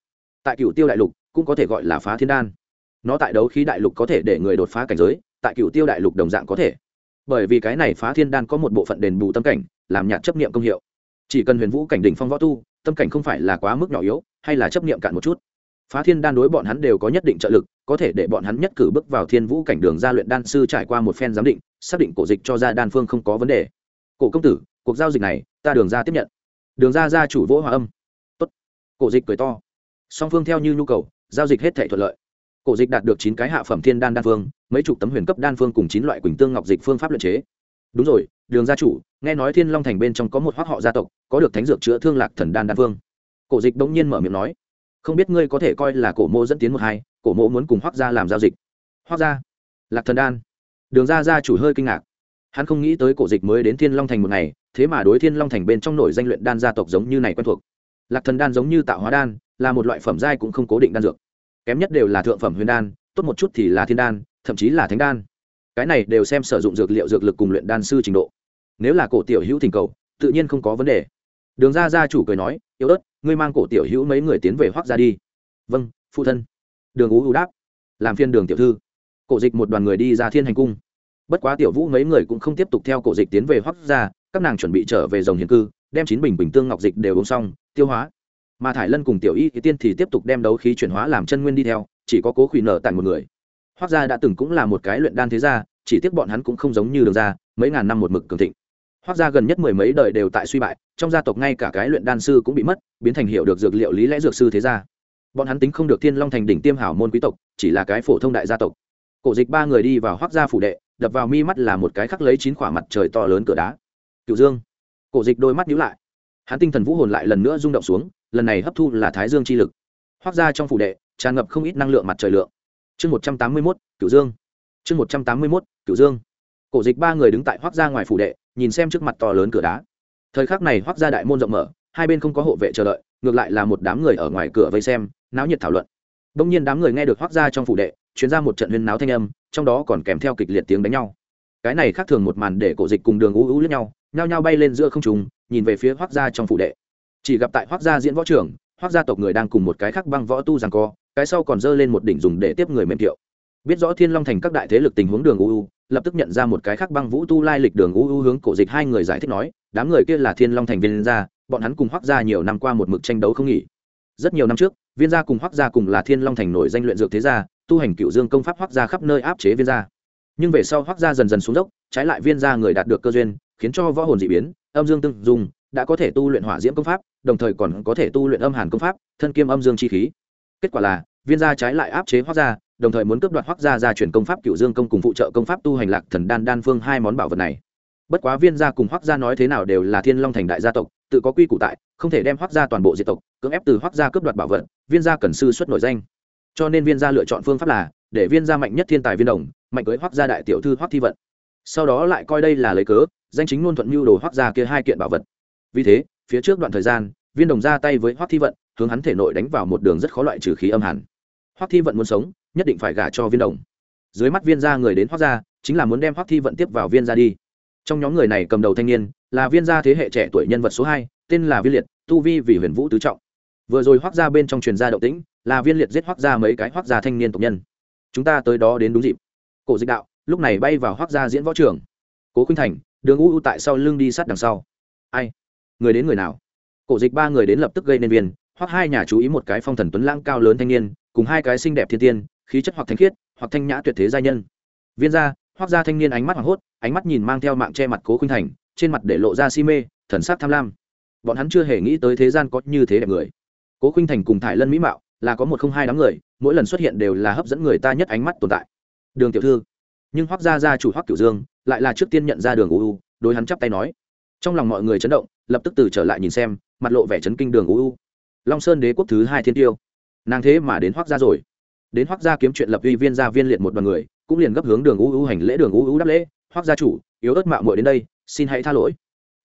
Speaker 1: Tại cựu tiêu đại lục cũng có thể gọi là phá thiên đan. Nó tại đấu khí đại lục có thể để người đột phá cảnh giới, tại cựu tiêu đại lục đồng dạng có thể. Bởi vì cái này phá thiên đan có một bộ phận đền bù tâm cảnh, làm nhạt chấp niệm công hiệu. Chỉ cần huyền vũ cảnh đỉnh phong võ tu, tâm cảnh không phải là quá mức nhỏ yếu, hay là chấp niệm cạn một chút phá thiên đan đối bọn hắn đều có nhất định trợ lực, có thể để bọn hắn nhất cử bước vào thiên vũ cảnh đường gia luyện đan sư trải qua một phen giám định, xác định cổ dịch cho ra đan phương không có vấn đề. Cổ công tử, cuộc giao dịch này, ta đường ra tiếp nhận. Đường ra gia chủ vỗ hòa âm. Tốt. cổ dịch cười to. Song phương theo như nhu cầu, giao dịch hết thể thuận lợi. Cổ dịch đạt được chín cái hạ phẩm thiên đan đan phương, mấy chục tấm huyền cấp đan phương cùng chín loại quỳnh tương ngọc dịch phương pháp luyện chế. Đúng rồi, đường gia chủ, nghe nói thiên long thành bên trong có một hoác họ gia tộc, có được thánh dược chữa thương lạc thần đan đan phương. Cổ dịch bỗng nhiên mở miệng nói không biết ngươi có thể coi là cổ mộ dẫn tiến một hai, cổ mộ muốn cùng hoác gia làm giao dịch. Hoác gia? Lạc thần đan. Đường gia gia chủ hơi kinh ngạc. Hắn không nghĩ tới cổ dịch mới đến thiên long thành một ngày, thế mà đối thiên long thành bên trong nổi danh luyện đan gia tộc giống như này quen thuộc. Lạc thần đan giống như tạo hóa đan, là một loại phẩm giai cũng không cố định đan dược. Kém nhất đều là thượng phẩm huyền đan, tốt một chút thì là thiên đan, thậm chí là thánh đan. Cái này đều xem sử dụng dược liệu dược lực cùng luyện đan sư trình độ. Nếu là cổ tiểu hữu thỉnh cầu, tự nhiên không có vấn đề. Đường ra gia chủ cười nói, yếu ớt ngươi mang cổ tiểu hữu mấy người tiến về hoác ra đi. Vâng phụ thân. Đường ú ưu đáp. Làm phiên đường tiểu thư. Cổ dịch một đoàn người đi ra thiên hành cung. Bất quá tiểu vũ mấy người cũng không tiếp tục theo cổ dịch tiến về hoác ra, các nàng chuẩn bị trở về dòng hiền cư, đem chín bình bình tương ngọc dịch đều uống xong, tiêu hóa. Mà thải lân cùng tiểu y thì tiên thì tiếp tục đem đấu khí chuyển hóa làm chân nguyên đi theo, chỉ có cố khủy nở tại một người. Hoác gia đã từng cũng là một cái luyện đan thế gia, chỉ tiếc bọn hắn cũng không giống như đường gia, mấy ngàn năm một mực cường thịnh hoác gia gần nhất mười mấy đời đều tại suy bại, trong gia tộc ngay cả cái luyện đan sư cũng bị mất, biến thành hiệu được dược liệu lý lẽ dược sư thế gia. Bọn hắn tính không được thiên long thành đỉnh tiêm hảo môn quý tộc, chỉ là cái phổ thông đại gia tộc. Cổ dịch ba người đi vào hoác gia phủ đệ, đập vào mi mắt là một cái khắc lấy chín khỏa mặt trời to lớn cửa đá. Cựu dương. Cổ dịch đôi mắt nhíu lại. Hắn tinh thần vũ hồn lại lần nữa rung động xuống, lần này hấp thu là thái dương chi lực. Hoác gia trong phủ đệ, tràn ngập không ít năng lượng mặt trời lượng. Chương một trăm tám mươi mốt, cửu dương. Chương một trăm tám mươi mốt, cửu dương. Cổ dịch ba người đứng tại hoác gia ngoài phủ đệ nhìn xem trước mặt to lớn cửa đá. Thời khắc này hoác ra đại môn rộng mở, hai bên không có hộ vệ chờ đợi, ngược lại là một đám người ở ngoài cửa vây xem, náo nhiệt thảo luận. Đông nhiên đám người nghe được hoác ra trong phủ đệ chuyến ra một trận huyên náo thanh âm, trong đó còn kèm theo kịch liệt tiếng đánh nhau. Cái này khác thường một màn để cổ dịch cùng đường ú ú lẫn nhau, nhao nhao bay lên giữa không trùng nhìn về phía hoác gia trong phủ đệ. Chỉ gặp tại hoác gia diễn võ trưởng hoác gia tộc người đang cùng một cái khác băng võ tu rằng co, cái sau còn dơ lên một đỉnh dùng để tiếp người mềm kiệu. Biết rõ thiên long thành các đại thế lực tình huống đường uu lập tức nhận ra một cái khác băng vũ tu lai lịch đường u u hướng cổ dịch hai người giải thích nói, đám người kia là thiên long thành viên gia, bọn hắn cùng hoác gia nhiều năm qua một mực tranh đấu không nghỉ. Rất nhiều năm trước, viên gia cùng hoác gia cùng là thiên long thành nổi danh luyện dược thế gia, tu hành cựu dương công pháp hoác gia khắp nơi áp chế viên gia. Nhưng về sau hoác gia dần dần xuống dốc, trái lại viên gia người đạt được cơ duyên, khiến cho võ hồn dị biến, âm dương tương dùng đã có thể tu luyện hỏa diễm công pháp, đồng thời còn có thể tu luyện âm hàn công pháp, thân kiêm âm dương chi khí. Kết quả là, viên gia trái lại áp chế hoác gia đồng thời muốn cướp đoạt Hoắc gia gia chuyển công pháp cựu dương công cùng phụ trợ công pháp tu hành lạc thần đan đan phương hai món bảo vật này. Bất quá viên gia cùng Hoắc gia nói thế nào đều là thiên long thành đại gia tộc, tự có quy củ tại, không thể đem Hoắc gia toàn bộ diệt tộc, cưỡng ép từ Hoắc gia cướp đoạt bảo vật, viên gia cần sư xuất nổi danh. Cho nên viên gia lựa chọn phương pháp là, để viên gia mạnh nhất thiên tài viên đồng, mạnh cưới Hoắc gia đại tiểu thư Hoắc thi vận. Sau đó lại coi đây là lấy cớ, danh chính ngôn thuận mưu đồ Hoắc gia kia hai kiện bảo vật. Vì thế, phía trước đoạn thời gian, viên đồng ra tay với Hoắc thi vận, hướng hắn thể nội đánh vào một đường rất khó loại trừ khí âm hẳn Hoắc thi vận muốn sống, nhất định phải gả cho viên đồng. Dưới mắt viên gia người đến Hoắc gia, chính là muốn đem Hoắc thi vận tiếp vào viên gia đi. Trong nhóm người này cầm đầu thanh niên, là viên gia thế hệ trẻ tuổi nhân vật số hai, tên là viên liệt, tu vi vì huyền vũ tứ trọng. Vừa rồi Hoắc gia bên trong truyền gia động tĩnh, là viên liệt giết Hoắc gia mấy cái Hoắc gia thanh niên tộc nhân. Chúng ta tới đó đến đúng dịp. Cổ dịch đạo, lúc này bay vào Hoắc gia diễn võ trường. Cố khuynh thành, đường u u tại sau lưng đi sát đằng sau. Ai? Người đến người nào? Cổ dịch ba người đến lập tức gây nên viên hoặc hai nhà chú ý một cái phong thần tuấn lãng cao lớn thanh niên, cùng hai cái xinh đẹp thiên tiên, khí chất hoặc thanh khiết, hoặc thanh nhã tuyệt thế gia nhân. Viên gia hoặc gia thanh niên ánh mắt hoảng hốt, ánh mắt nhìn mang theo mạng che mặt cố khuynh thành, trên mặt để lộ ra si mê, thần sắc tham lam. Bọn hắn chưa hề nghĩ tới thế gian có như thế đẹp người. Cố khuynh thành cùng thải lân mỹ mạo là có một không hai đám người, mỗi lần xuất hiện đều là hấp dẫn người ta nhất ánh mắt tồn tại. Đường tiểu thư. Nhưng hoác gia gia chủ hoác tiểu dương lại là trước tiên nhận ra đường u đối hắn chắp tay nói. Trong lòng mọi người chấn động, lập tức từ trở lại nhìn xem, mặt lộ vẻ chấn kinh đường u long sơn đế quốc thứ hai thiên tiêu. Nàng thế mà đến hoác gia rồi. Đến hoác gia kiếm chuyện lập uy viên gia viên liệt một đoàn người, cũng liền gấp hướng đường u hành lễ, đường u đáp lễ. Hoác gia chủ, yếu ớt mạo muội đến đây, xin hãy tha lỗi.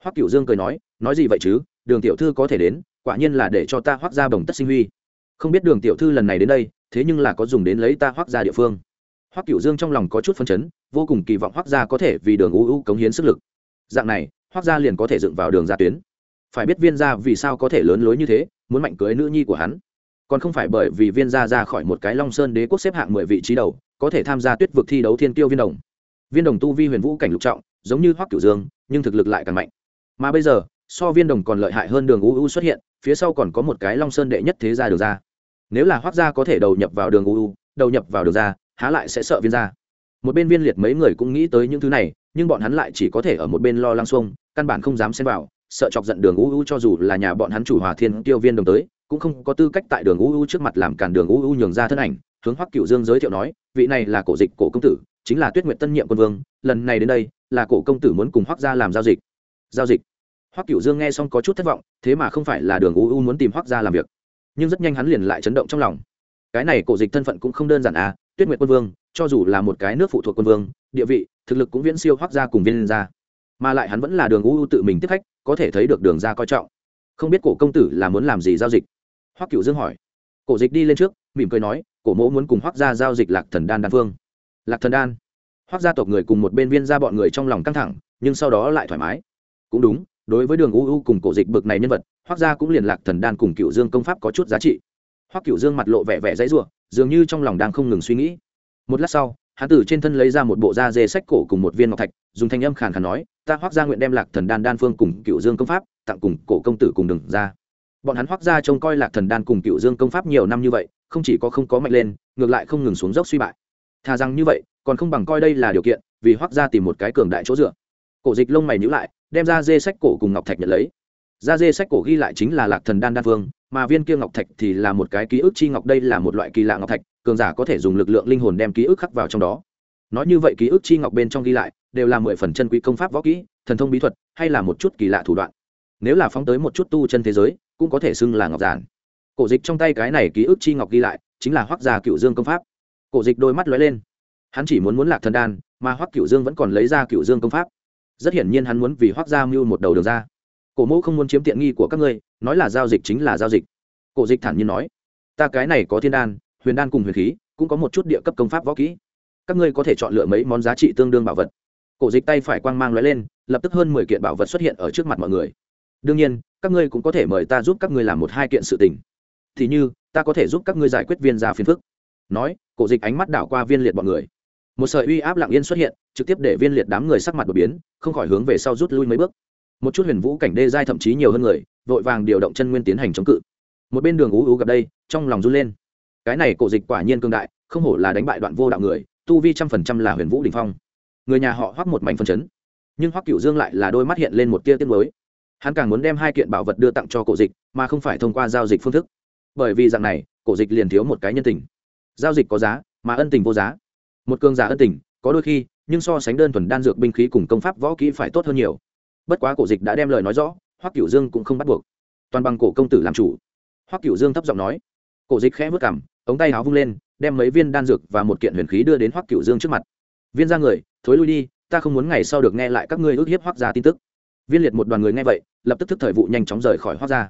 Speaker 1: Hoác cửu dương cười nói nói gì vậy chứ? Đường tiểu thư có thể đến, quả nhiên là để cho ta hoác gia bồng tất sinh huy. Không biết đường tiểu thư lần này đến đây, thế nhưng là có dùng đến lấy ta hoác gia địa phương. Hoác cửu dương trong lòng có chút phân chấn, vô cùng kỳ vọng hoác gia có thể vì đường u u cống hiến sức lực. Dạng này hoác gia liền có thể dựng vào đường gia tuyến phải biết viên gia vì sao có thể lớn lối như thế, muốn mạnh cưới nữ nhi của hắn. Còn không phải bởi vì viên gia ra khỏi một cái long sơn đế quốc xếp hạng mười vị trí đầu, có thể tham gia tuyết vực thi đấu thiên tiêu viên đồng. Viên đồng tu vi huyền vũ cảnh lục trọng, giống như hoắc cửu dương, nhưng thực lực lại càng mạnh. Mà bây giờ, so viên đồng còn lợi hại hơn đường u u xuất hiện, phía sau còn có một cái long sơn đệ nhất thế gia đường ra nếu là hoắc gia có thể đầu nhập vào đường u u, đầu nhập vào đường ra há lại sẽ sợ viên gia. Một bên viên liệt mấy người cũng nghĩ tới những thứ này, nhưng bọn hắn lại chỉ có thể ở một bên lo lăng xuông, căn bản không dám xen vào sợ chọc giận đường u u cho dù là nhà bọn hắn chủ hòa thiên tiêu viên đồng tới, cũng không có tư cách tại đường u u trước mặt làm cản đường u u nhường ra thân ảnh, hướng hoắc cựu dương giới thiệu nói, vị này là cổ dịch cổ công tử, chính là tuyết Nguyệt tân nhiệm quân vương, lần này đến đây, là cổ công tử muốn cùng hoắc gia làm giao dịch. Giao dịch. Hoắc cựu dương nghe xong có chút thất vọng, thế mà không phải là đường u u muốn tìm hoắc gia làm việc. Nhưng rất nhanh hắn liền lại chấn động trong lòng. Cái này cổ dịch thân phận cũng không đơn giản à tuyết Nguyệt quân vương, cho dù là một cái nước phụ thuộc quân vương, địa vị, thực lực cũng viễn siêu hoắc gia cùng viên gia mà lại hắn vẫn là đường u u tự mình tiếp khách, có thể thấy được đường ra coi trọng. Không biết cổ công tử là muốn làm gì giao dịch? Hoắc cựu dương hỏi. Cổ dịch đi lên trước, mỉm cười nói, cổ mẫu muốn cùng hoắc gia giao dịch lạc thần đan đan phương lạc thần đan? Hoắc gia tộc người cùng một bên viên ra bọn người trong lòng căng thẳng, nhưng sau đó lại thoải mái. Cũng đúng, đối với đường u u cùng cổ dịch bực này nhân vật, hoắc gia cũng liền lạc thần đan cùng cựu dương công pháp có chút giá trị. Hoắc cựu dương mặt lộ vẻ vẻ dãy r dường như trong lòng đang không ngừng suy nghĩ. Một lát sau, hắn từ trên thân lấy ra một bộ da dê sách cổ cùng một viên ngọc thạch, dùng thanh âm khàn khàn nói ta hoác gia nguyện đem lạc thần đan đan phương cùng cựu dương công pháp, tặng cùng cổ công tử cùng đừng ra. Bọn hắn hoác gia trông coi lạc thần đan cùng cựu dương công pháp nhiều năm như vậy, không chỉ có không có mạnh lên, ngược lại không ngừng xuống dốc suy bại. Thà rằng như vậy, còn không bằng coi đây là điều kiện, vì hoác gia tìm một cái cường đại chỗ dựa. Cổ dịch lông mày nhữ lại, đem ra dê sách cổ cùng ngọc thạch nhận lấy. Ra dê sách cổ ghi lại chính là lạc thần đan đan phương, mà viên kia ngọc thạch thì là một cái ký ức chi ngọc, đây là một loại kỳ lạ ngọc thạch, cường giả có thể dùng lực lượng linh hồn đem ký ức khắc vào trong đó nói như vậy ký ức chi ngọc bên trong ghi lại, đều là mười phần chân quý công pháp võ kỹ, thần thông bí thuật, hay là một chút kỳ lạ thủ đoạn. Nếu là phóng tới một chút tu chân thế giới, cũng có thể xưng là ngọc giản. Cổ dịch trong tay cái này ký ức chi ngọc ghi lại, chính là hoắc gia cựu dương công pháp. Cổ dịch đôi mắt lóe lên. Hắn chỉ muốn muốn lạc thần đan, mà hoắc cựu dương vẫn còn lấy ra cựu dương công pháp. Rất hiển nhiên hắn muốn vì hoắc gia mưu một đầu đường ra. Cổ mẫu không muốn chiếm tiện nghi của các ngươi, nói là giao dịch chính là giao dịch. Cổ dịch thản nhiên nói, ta cái này có thiên đan, huyền đan cùng huyền khí, cũng có một chút địa cấp công pháp võ kỹ các ngươi có thể chọn lựa mấy món giá trị tương đương bảo vật. Cổ dịch tay phải quang mang lóe lên, lập tức hơn mười kiện bảo vật xuất hiện ở trước mặt mọi người. Đương nhiên, các ngươi cũng có thể mời ta giúp các ngươi làm một hai kiện sự tình. Thì như, ta có thể giúp các ngươi giải quyết viên gia phiền phức. Nói, cổ dịch ánh mắt đảo qua viên liệt bọn người. Một sợi uy áp lặng yên xuất hiện, trực tiếp để viên liệt đám người sắc mặt đột biến, không khỏi hướng về sau rút lui mấy bước. Một chút huyền vũ cảnh đê giai thậm chí nhiều hơn người, vội vàng điều động chân nguyên tiến hành chống cự. Một bên đường ú ú gặp đây, trong lòng run lên. Cái này cổ dịch quả nhiên cương đại, không hổ là đánh bại đoạn vô đạo người tu vi trăm phần trăm là huyền vũ đình phong. Người nhà họ hoắc một mảnh phân chấn. Nhưng hoắc cửu dương lại là đôi mắt hiện lên một tia tiết mới hắn càng muốn đem hai kiện bảo vật đưa tặng cho cổ dịch, mà không phải thông qua giao dịch phương thức. Bởi vì dạng này, cổ dịch liền thiếu một cái nhân tình. Giao dịch có giá, mà ân tình vô giá. Một cường giả ân tình, có đôi khi, nhưng so sánh đơn thuần đan dược binh khí cùng công pháp võ kỹ phải tốt hơn nhiều. Bất quá cổ dịch đã đem lời nói rõ, hoắc cửu dương cũng không bắt buộc. Toàn bằng cổ công tử làm chủ. Hoắc cửu dương thấp giọng nói. Cổ dịch khẽ vớt cảm ống tay áo vung lên đem mấy viên đan dược và một kiện huyền khí đưa đến hoắc cửu dương trước mặt. Viên ra người, thối lui đi, ta không muốn ngày sau được nghe lại các ngươi ước hiếp hoắc gia tin tức. Viên liệt một đoàn người nghe vậy, lập tức thức thời vụ nhanh chóng rời khỏi hoắc gia.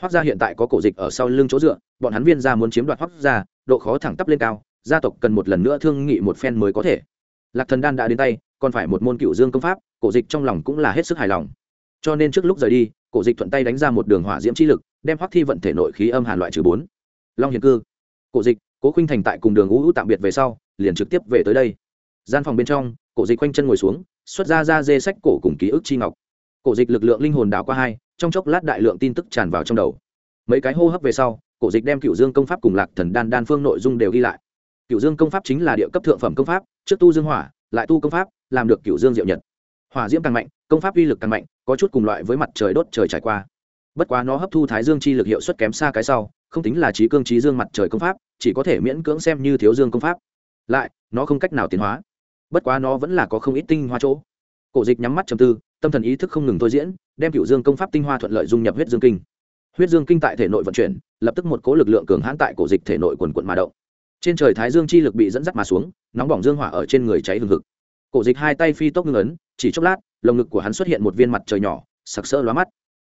Speaker 1: Hoắc gia hiện tại có cổ dịch ở sau lưng chỗ dựa, bọn hắn viên gia muốn chiếm đoạt hoắc gia, độ khó thẳng tắp lên cao, gia tộc cần một lần nữa thương nghị một phen mới có thể. Lạc thần đan đã đến tay, còn phải một môn cựu dương công pháp, cổ dịch trong lòng cũng là hết sức hài lòng. Cho nên trước lúc rời đi, cổ dịch thuận tay đánh ra một đường hỏa diễm chi lực, đem hoắc thi vận thể nội khí âm hàn loại trừ bốn. Long hiền cư. Cổ dịch cố khinh thành tại cùng đường ú tạm biệt về sau, liền trực tiếp về tới đây. Gian phòng bên trong, cổ dịch quanh chân ngồi xuống, xuất ra ra dê sách cổ cùng ký ức chi ngọc. Cổ dịch lực lượng linh hồn đảo qua hai, trong chốc lát đại lượng tin tức tràn vào trong đầu. Mấy cái hô hấp về sau, cổ dịch đem cựu dương công pháp cùng lạc thần đan đan phương nội dung đều ghi lại. Cựu dương công pháp chính là địa cấp thượng phẩm công pháp, trước tu dương hỏa, lại tu công pháp, làm được cựu dương diệu nhật. Hỏa diễm càng mạnh, công pháp uy lực càng mạnh, có chút cùng loại với mặt trời đốt trời trải qua. Bất quá nó hấp thu thái dương chi lực hiệu suất kém xa cái sau không tính là trí cương trí dương mặt trời công pháp, chỉ có thể miễn cưỡng xem như thiếu dương công pháp. Lại, nó không cách nào tiến hóa. Bất quá nó vẫn là có không ít tinh hoa chỗ. Cổ dịch nhắm mắt chầm tư, tâm thần ý thức không ngừng thôi diễn, đem cựu dương công pháp tinh hoa thuận lợi dung nhập huyết dương kinh. Huyết dương kinh tại thể nội vận chuyển, lập tức một cố lực lượng cường hãn tại cổ dịch thể nội quần quận mà động. Trên trời thái dương chi lực bị dẫn dắt mà xuống, nóng bỏng dương hỏa ở trên người cháy hừng hực. Cổ dịch hai tay phi tốc ngưng ấn, chỉ chốc lát, lồng ngực của hắn xuất hiện một viên mặt trời nhỏ, sặc sỡ lóa mắt.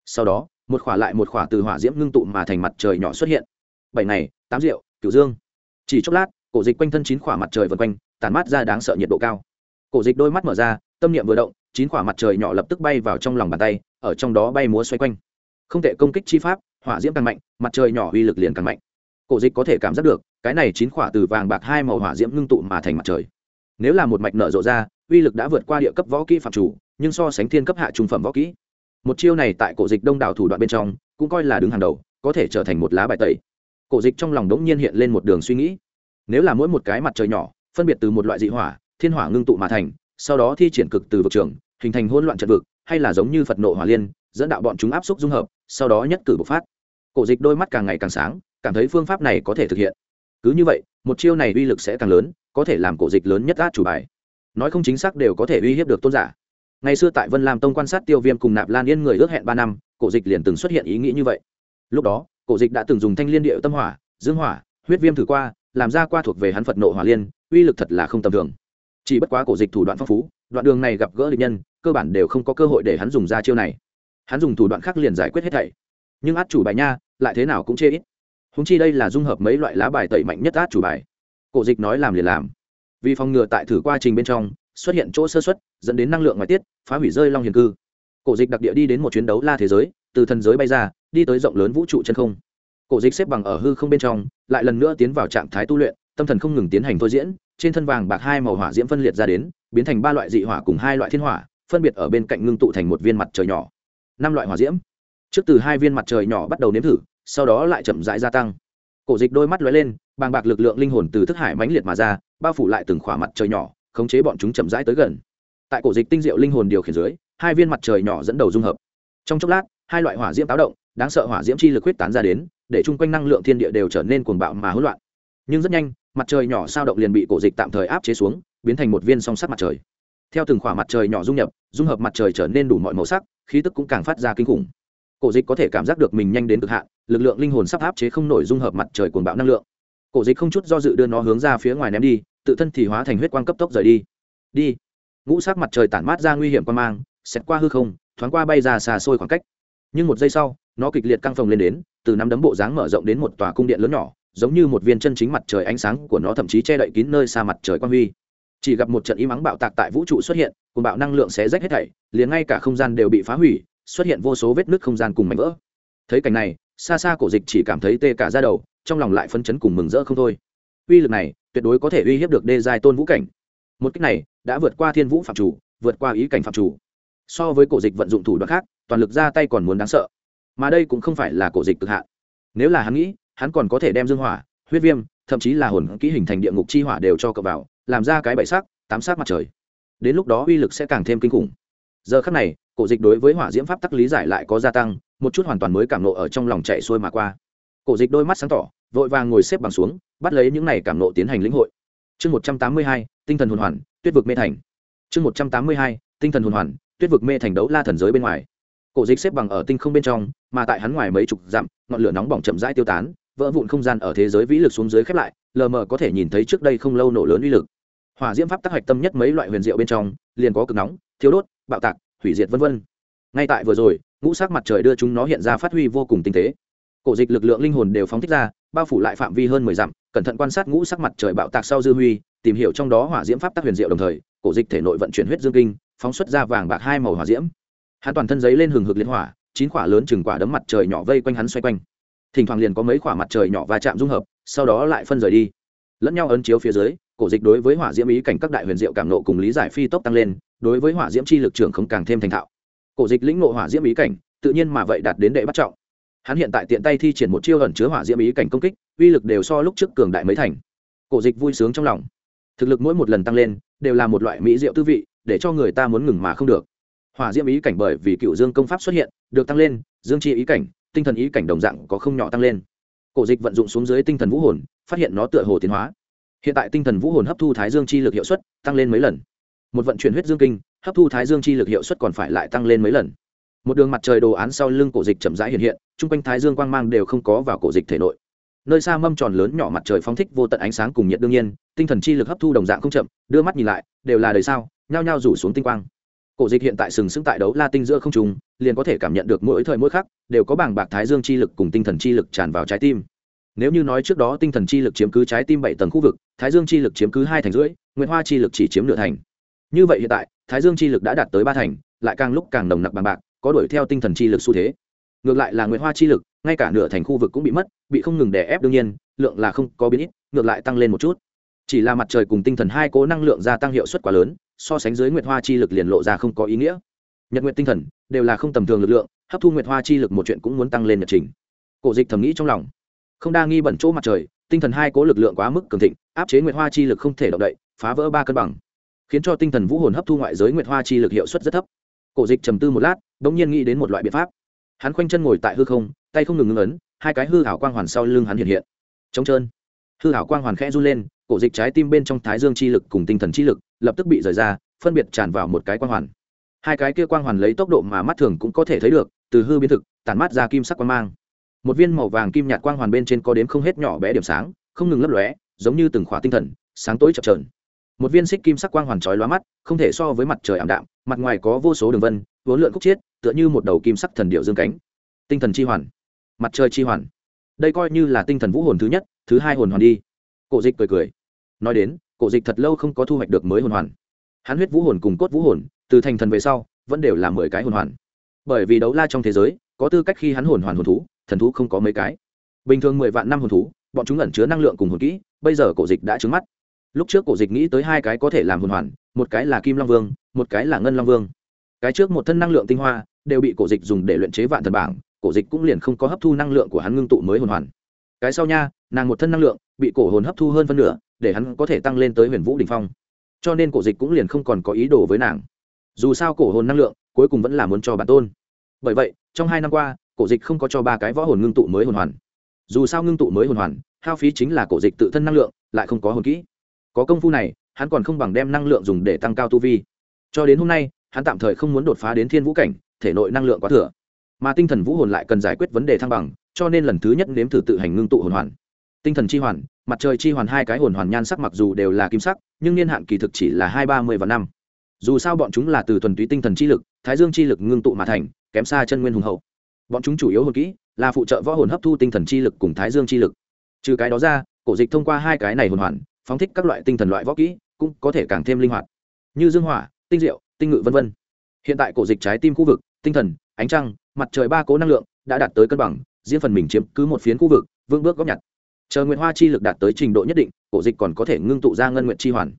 Speaker 1: Sau đó một khỏa lại một khỏa từ hỏa diễm ngưng tụ mà thành mặt trời nhỏ xuất hiện. Bảy này tám rượu, cửu dương. Chỉ chốc lát, cổ dịch quanh thân chín khỏa mặt trời vần quanh tàn mát ra đáng sợ nhiệt độ cao. Cổ dịch đôi mắt mở ra, tâm niệm vừa động, chín khỏa mặt trời nhỏ lập tức bay vào trong lòng bàn tay, ở trong đó bay múa xoay quanh. Không thể công kích chi pháp, hỏa diễm càng mạnh, mặt trời nhỏ uy lực liền càng mạnh. Cổ dịch có thể cảm giác được, cái này chín khỏa từ vàng bạc hai màu hỏa diễm ngưng tụ mà thành mặt trời. Nếu là một mạch nở rộ ra, uy lực đã vượt qua địa cấp võ kỹ phạm chủ, nhưng so sánh thiên cấp hạ trung phẩm võ kỹ một chiêu này tại cổ dịch đông đảo thủ đoạn bên trong, cũng coi là đứng hàng đầu, có thể trở thành một lá bài tẩy. Cổ dịch trong lòng đống nhiên hiện lên một đường suy nghĩ. Nếu là mỗi một cái mặt trời nhỏ, phân biệt từ một loại dị hỏa, thiên hỏa ngưng tụ mà thành, sau đó thi triển cực từ vực trường, hình thành hỗn loạn trận vực, hay là giống như phật nộ hỏa liên, dẫn đạo bọn chúng áp xúc dung hợp, sau đó nhất cử bộc phát. Cổ dịch đôi mắt càng ngày càng sáng, cảm thấy phương pháp này có thể thực hiện. Cứ như vậy, một chiêu này uy lực sẽ càng lớn, có thể làm cổ dịch lớn nhất át chủ bài. Nói không chính xác đều có thể uy hiếp được tôn giả ngày xưa tại vân lam tông quan sát tiêu viêm cùng nạp lan yên người ước hẹn ba năm, cổ dịch liền từng xuất hiện ý nghĩ như vậy. Lúc đó, cổ dịch đã từng dùng thanh liên địa tâm hỏa, dương hỏa, huyết viêm thử qua, làm ra qua thuộc về hắn phật nộ hỏa liên, uy lực thật là không tầm thường. Chỉ bất quá cổ dịch thủ đoạn phong phú, đoạn đường này gặp gỡ địch nhân, cơ bản đều không có cơ hội để hắn dùng ra chiêu này. Hắn dùng thủ đoạn khác liền giải quyết hết thảy. Nhưng át chủ bài nha, lại thế nào cũng chê ít. Húng chi đây là dung hợp mấy loại lá bài tẩy mạnh nhất át chủ bài. Cổ dịch nói làm liền làm. Vì phòng ngừa tại thử qua trình bên trong xuất hiện chỗ sơ xuất, dẫn đến năng lượng ngoại tiết, phá hủy rơi long hiền cư. Cổ dịch đặc địa đi đến một chuyến đấu la thế giới, từ thần giới bay ra, đi tới rộng lớn vũ trụ chân không. Cổ dịch xếp bằng ở hư không bên trong, lại lần nữa tiến vào trạng thái tu luyện, tâm thần không ngừng tiến hành thôi diễn, trên thân vàng bạc hai màu hỏa diễm phân liệt ra đến, biến thành ba loại dị hỏa cùng hai loại thiên hỏa, phân biệt ở bên cạnh ngưng tụ thành một viên mặt trời nhỏ. Năm loại hỏa diễm. Trước từ hai viên mặt trời nhỏ bắt đầu nếm thử, sau đó lại chậm rãi gia tăng. Cổ dịch đôi mắt lóe lên, bàng bạc lực lượng linh hồn từ thức hải mãnh liệt mà ra, bao phủ lại từng khỏa mặt trời nhỏ khống chế bọn chúng chậm rãi tới gần. Tại cổ dịch tinh diệu linh hồn điều khiển dưới, hai viên mặt trời nhỏ dẫn đầu dung hợp. Trong chốc lát, hai loại hỏa diễm táo động, đáng sợ hỏa diễm chi lực huyết tán ra đến, để chung quanh năng lượng thiên địa đều trở nên cuồng bạo mà hỗn loạn. Nhưng rất nhanh, mặt trời nhỏ sao động liền bị cổ dịch tạm thời áp chế xuống, biến thành một viên song sắt mặt trời. Theo từng khỏa mặt trời nhỏ dung nhập, dung hợp mặt trời trở nên đủ mọi màu sắc, khí tức cũng càng phát ra kinh khủng. Cổ dịch có thể cảm giác được mình nhanh đến cực hạn, lực lượng linh hồn sắp áp chế không nổi dung hợp mặt trời cuồng bạo năng lượng. Cổ dịch không chút do dự đưa nó hướng ra phía ngoài ném đi tự thân thì hóa thành huyết quang cấp tốc rời đi. Đi. Ngũ sắc mặt trời tản mát ra nguy hiểm quan mang xét qua hư không, thoáng qua bay ra xa xôi khoảng cách. Nhưng một giây sau, nó kịch liệt căng phồng lên đến, từ năm đấm bộ dáng mở rộng đến một tòa cung điện lớn nhỏ, giống như một viên chân chính mặt trời ánh sáng của nó thậm chí che đậy kín nơi xa mặt trời quang huy. Chỉ gặp một trận im ắng bạo tạc tại vũ trụ xuất hiện, cùng bạo năng lượng sẽ rách hết thảy, liền ngay cả không gian đều bị phá hủy, xuất hiện vô số vết nứt không gian cùng mảnh vỡ. Thấy cảnh này, xa xa cổ dịch chỉ cảm thấy tê cả ra đầu, trong lòng lại phấn chấn cùng mừng rỡ không thôi. Uy lực này tuyệt đối có thể uy hiếp được đê giai tôn vũ cảnh. Một cách này đã vượt qua thiên vũ phạm chủ, vượt qua ý cảnh phạm chủ. So với cổ dịch vận dụng thủ đoạn khác, toàn lực ra tay còn muốn đáng sợ. Mà đây cũng không phải là cổ dịch cực hạn. Nếu là hắn nghĩ, hắn còn có thể đem dương hỏa, huyết viêm, thậm chí là hồn kỹ hình thành địa ngục chi hỏa đều cho cậu vào, làm ra cái bảy sắc, tám sắc mặt trời. Đến lúc đó uy lực sẽ càng thêm kinh khủng. Giờ khắc này, cổ dịch đối với hỏa diễm pháp tắc lý giải lại có gia tăng, một chút hoàn toàn mới cảm nộ ở trong lòng chạy xuôi mà qua cổ dịch đôi mắt sáng tỏ, vội vàng ngồi xếp bằng xuống, bắt lấy những này cảm nộ tiến hành lĩnh hội. Chương một trăm tám mươi hai, tinh thần hồn hoàn, tuyết vực mê thành. Chương một trăm tám mươi hai, tinh thần hồn hoàn, tuyết vực mê thành đấu la thần giới bên ngoài. Cổ dịch xếp bằng ở tinh không bên trong, mà tại hắn ngoài mấy chục dặm, ngọn lửa nóng bỏng chậm rãi tiêu tán, vỡ vụn không gian ở thế giới vĩ lực xuống dưới khép lại, lờ mờ có thể nhìn thấy trước đây không lâu nổ lớn uy lực. Hỏa diễm pháp tác hạch tâm nhất mấy loại huyền diệu bên trong, liền có cực nóng thiếu đốt, bạo tạc, hủy diệt vân vân. Ngay tại vừa rồi, ngũ sắc mặt trời đưa chúng nó hiện ra phát huy vô cùng tinh tế cổ dịch lực lượng linh hồn đều phóng thích ra, bao phủ lại phạm vi hơn mười dặm, cẩn thận quan sát ngũ sắc mặt trời bạo tạc sau dư huy, tìm hiểu trong đó hỏa diễm pháp tác huyền diệu đồng thời, cổ dịch thể nội vận chuyển huyết dương kinh, phóng xuất ra vàng bạc hai màu hỏa diễm. Hắn toàn thân giấy lên hừng hực liên hỏa, chín quả lớn chừng quả đấm mặt trời nhỏ vây quanh hắn xoay quanh. Thỉnh thoảng liền có mấy quả mặt trời nhỏ va chạm dung hợp, sau đó lại phân rời đi. Lẫn nhau ấn chiếu phía dưới, cổ dịch đối với hỏa diễm ý cảnh các đại huyền diệu cảm nộ cùng lý giải phi tốc tăng lên, đối với hỏa diễm chi lực trưởng không càng thêm thành thạo. Cổ dịch lĩnh nộ hỏa diễm ý cảnh, tự nhiên mà vậy đạt đến đệ bắt trọng hắn hiện tại tiện tay thi triển một chiêu ẩn chứa hỏa diễm ý cảnh công kích, uy lực đều so lúc trước cường đại mới thành. Cổ dịch vui sướng trong lòng. Thực lực mỗi một lần tăng lên, đều là một loại mỹ diệu tư vị, để cho người ta muốn ngừng mà không được. Hỏa diễm ý cảnh bởi vì cựu dương công pháp xuất hiện, được tăng lên, dương chi ý cảnh, tinh thần ý cảnh đồng dạng có không nhỏ tăng lên. Cổ dịch vận dụng xuống dưới tinh thần vũ hồn, phát hiện nó tựa hồ tiến hóa. Hiện tại tinh thần vũ hồn hấp thu thái dương chi lực hiệu suất tăng lên mấy lần. Một vận chuyển huyết dương kinh, hấp thu thái dương chi lực hiệu suất còn phải lại tăng lên mấy lần một đường mặt trời đồ án sau lưng cổ dịch chậm rãi hiện hiện, chung quanh thái dương quang mang đều không có vào cổ dịch thể nội. Nơi xa mâm tròn lớn nhỏ mặt trời phóng thích vô tận ánh sáng cùng nhiệt đương nhiên, tinh thần chi lực hấp thu đồng dạng không chậm, đưa mắt nhìn lại, đều là đời sao nhao nhao rủ xuống tinh quang. Cổ dịch hiện tại sừng sững tại đấu la tinh giữa không trùng liền có thể cảm nhận được mỗi thời mỗi khắc, đều có bảng bạc thái dương chi lực cùng tinh thần chi lực tràn vào trái tim. Nếu như nói trước đó tinh thần chi lực chiếm cứ trái tim bảy tầng khu vực, thái dương chi lực chiếm cứ hai thành rưỡi nguyễn hoa chi lực chỉ chiếm nửa thành. Như vậy hiện tại, thái dương chi lực đã đạt tới ba thành, lại càng lúc càng nồng nặc bằng bạc có đuổi theo tinh thần chi lực xu thế. Ngược lại là nguyễn hoa chi lực, ngay cả nửa thành khu vực cũng bị mất, bị không ngừng đè ép đương nhiên, lượng là không có biến ít, ngược lại tăng lên một chút. Chỉ là mặt trời cùng tinh thần hai cố năng lượng gia tăng hiệu suất quá lớn, so sánh dưới nguyệt hoa chi lực liền lộ ra không có ý nghĩa. Nhật nguyện tinh thần, đều là không tầm thường lực lượng, hấp thu nguyệt hoa chi lực một chuyện cũng muốn tăng lên nhật trình. Cổ dịch thầm nghĩ trong lòng. Không đa nghi bẩn chỗ mặt trời, tinh thần hai cố lực lượng quá mức cường thịnh, áp chế nguyệt hoa chi lực không thể động đậy, phá vỡ ba cân bằng. Khiến cho tinh thần vũ hồn hấp thu ngoại giới nguyệt hoa chi lực hiệu suất rất thấp cổ dịch trầm tư một lát đ ỗ n g nhiên nghĩ đến một loại biện pháp. Hắn khoanh chân ngồi tại hư không, tay không ngừng ngưng ấn, hai cái hư hảo quang hoàn sau lưng hắn hiện hiện. Trống trơn. Hư hảo quang hoàn khẽ run lên, cổ dịch trái tim bên trong thái dương chi lực cùng tinh thần chi lực lập tức bị rời ra, phân biệt tràn vào một cái quang hoàn. Hai cái kia quang hoàn lấy tốc độ mà mắt thường cũng có thể thấy được, từ hư biến thực, tản mát ra kim sắc quang mang. Một viên màu vàng kim nhạt quang hoàn bên trên có đếm không hết nhỏ bé điểm sáng, không ngừng lấp lóe, giống như từng khỏa tinh thần, sáng tối chập trờn một viên xích kim sắc quang hoàn trói lóa mắt, không thể so với mặt trời ảm đạm, mặt ngoài có vô số đường vân, vốn lượn khúc chiết, tựa như một đầu kim sắc thần điệu dương cánh. Tinh thần chi hoàn. Mặt trời chi hoàn. Đây coi như là tinh thần vũ hồn thứ nhất, thứ hai hồn hoàn đi. Cổ dịch cười cười. Nói đến, cổ dịch thật lâu không có thu hoạch được mới hồn hoàn. Hắn huyết vũ hồn cùng cốt vũ hồn, từ thành thần về sau, vẫn đều là mười cái hồn hoàn. Bởi vì đấu la trong thế giới, có tư cách khi hắn hồn hoàn hồn thú, thần thú không có mấy cái. Bình thường mười vạn năm hồn thú, bọn chúng ẩn chứa năng lượng cùng hồn kỹ, bây giờ cổ dịch đã trứng mắt lúc trước cổ dịch nghĩ tới hai cái có thể làm hồn hoàn, một cái là kim long vương, một cái là ngân long vương. Cái trước một thân năng lượng tinh hoa, đều bị cổ dịch dùng để luyện chế vạn thần bảng, cổ dịch cũng liền không có hấp thu năng lượng của hắn ngưng tụ mới hồn hoàn. Cái sau nha, nàng một thân năng lượng, bị cổ hồn hấp thu hơn phân nửa, để hắn có thể tăng lên tới huyền vũ đình phong. Cho nên cổ dịch cũng liền không còn có ý đồ với nàng. Dù sao cổ hồn năng lượng, cuối cùng vẫn là muốn cho bản tôn. Bởi vậy, trong hai năm qua, cổ dịch không có cho ba cái võ hồn ngưng tụ mới hồn hoàn. Dù sao ngưng tụ mới hồn hoàn, hao phí chính là cổ dịch tự thân năng lượng, lại không có hồn kỹ có công phu này, hắn còn không bằng đem năng lượng dùng để tăng cao tu vi. Cho đến hôm nay, hắn tạm thời không muốn đột phá đến thiên vũ cảnh, thể nội năng lượng quá thừa. Mà tinh thần vũ hồn lại cần giải quyết vấn đề thăng bằng, cho nên lần thứ nhất nếm thử tự hành ngưng tụ hồn hoàn. Tinh thần chi hoàn, mặt trời chi hoàn hai cái hồn hoàn nhan sắc mặc dù đều là kim sắc, nhưng niên hạn kỳ thực chỉ là hai, ba mươi và năm. Dù sao bọn chúng là từ thuần túy tinh thần chi lực, thái dương chi lực ngưng tụ mà thành, kém xa chân nguyên hùng hậu. Bọn chúng chủ yếu hồn kỹ là phụ trợ võ hồn hấp thu tinh thần chi lực cùng thái dương chi lực. Trừ cái đó ra, cổ dịch thông qua hai cái này hồn hoàn phóng thích các loại tinh thần loại võ kỹ, cũng có thể càng thêm linh hoạt. Như dương hỏa, tinh diệu, tinh ngự v v hiện tại cổ dịch trái tim khu vực, tinh thần, ánh trăng, mặt trời ba cố năng lượng đã đạt tới cân bằng, riêng phần mình chiếm cứ một phiến khu vực vương bước góp nhặt. Chờ nguyện hoa chi lực đạt tới trình độ nhất định, cổ dịch còn có thể ngưng tụ ra ngân nguyện chi hoàn.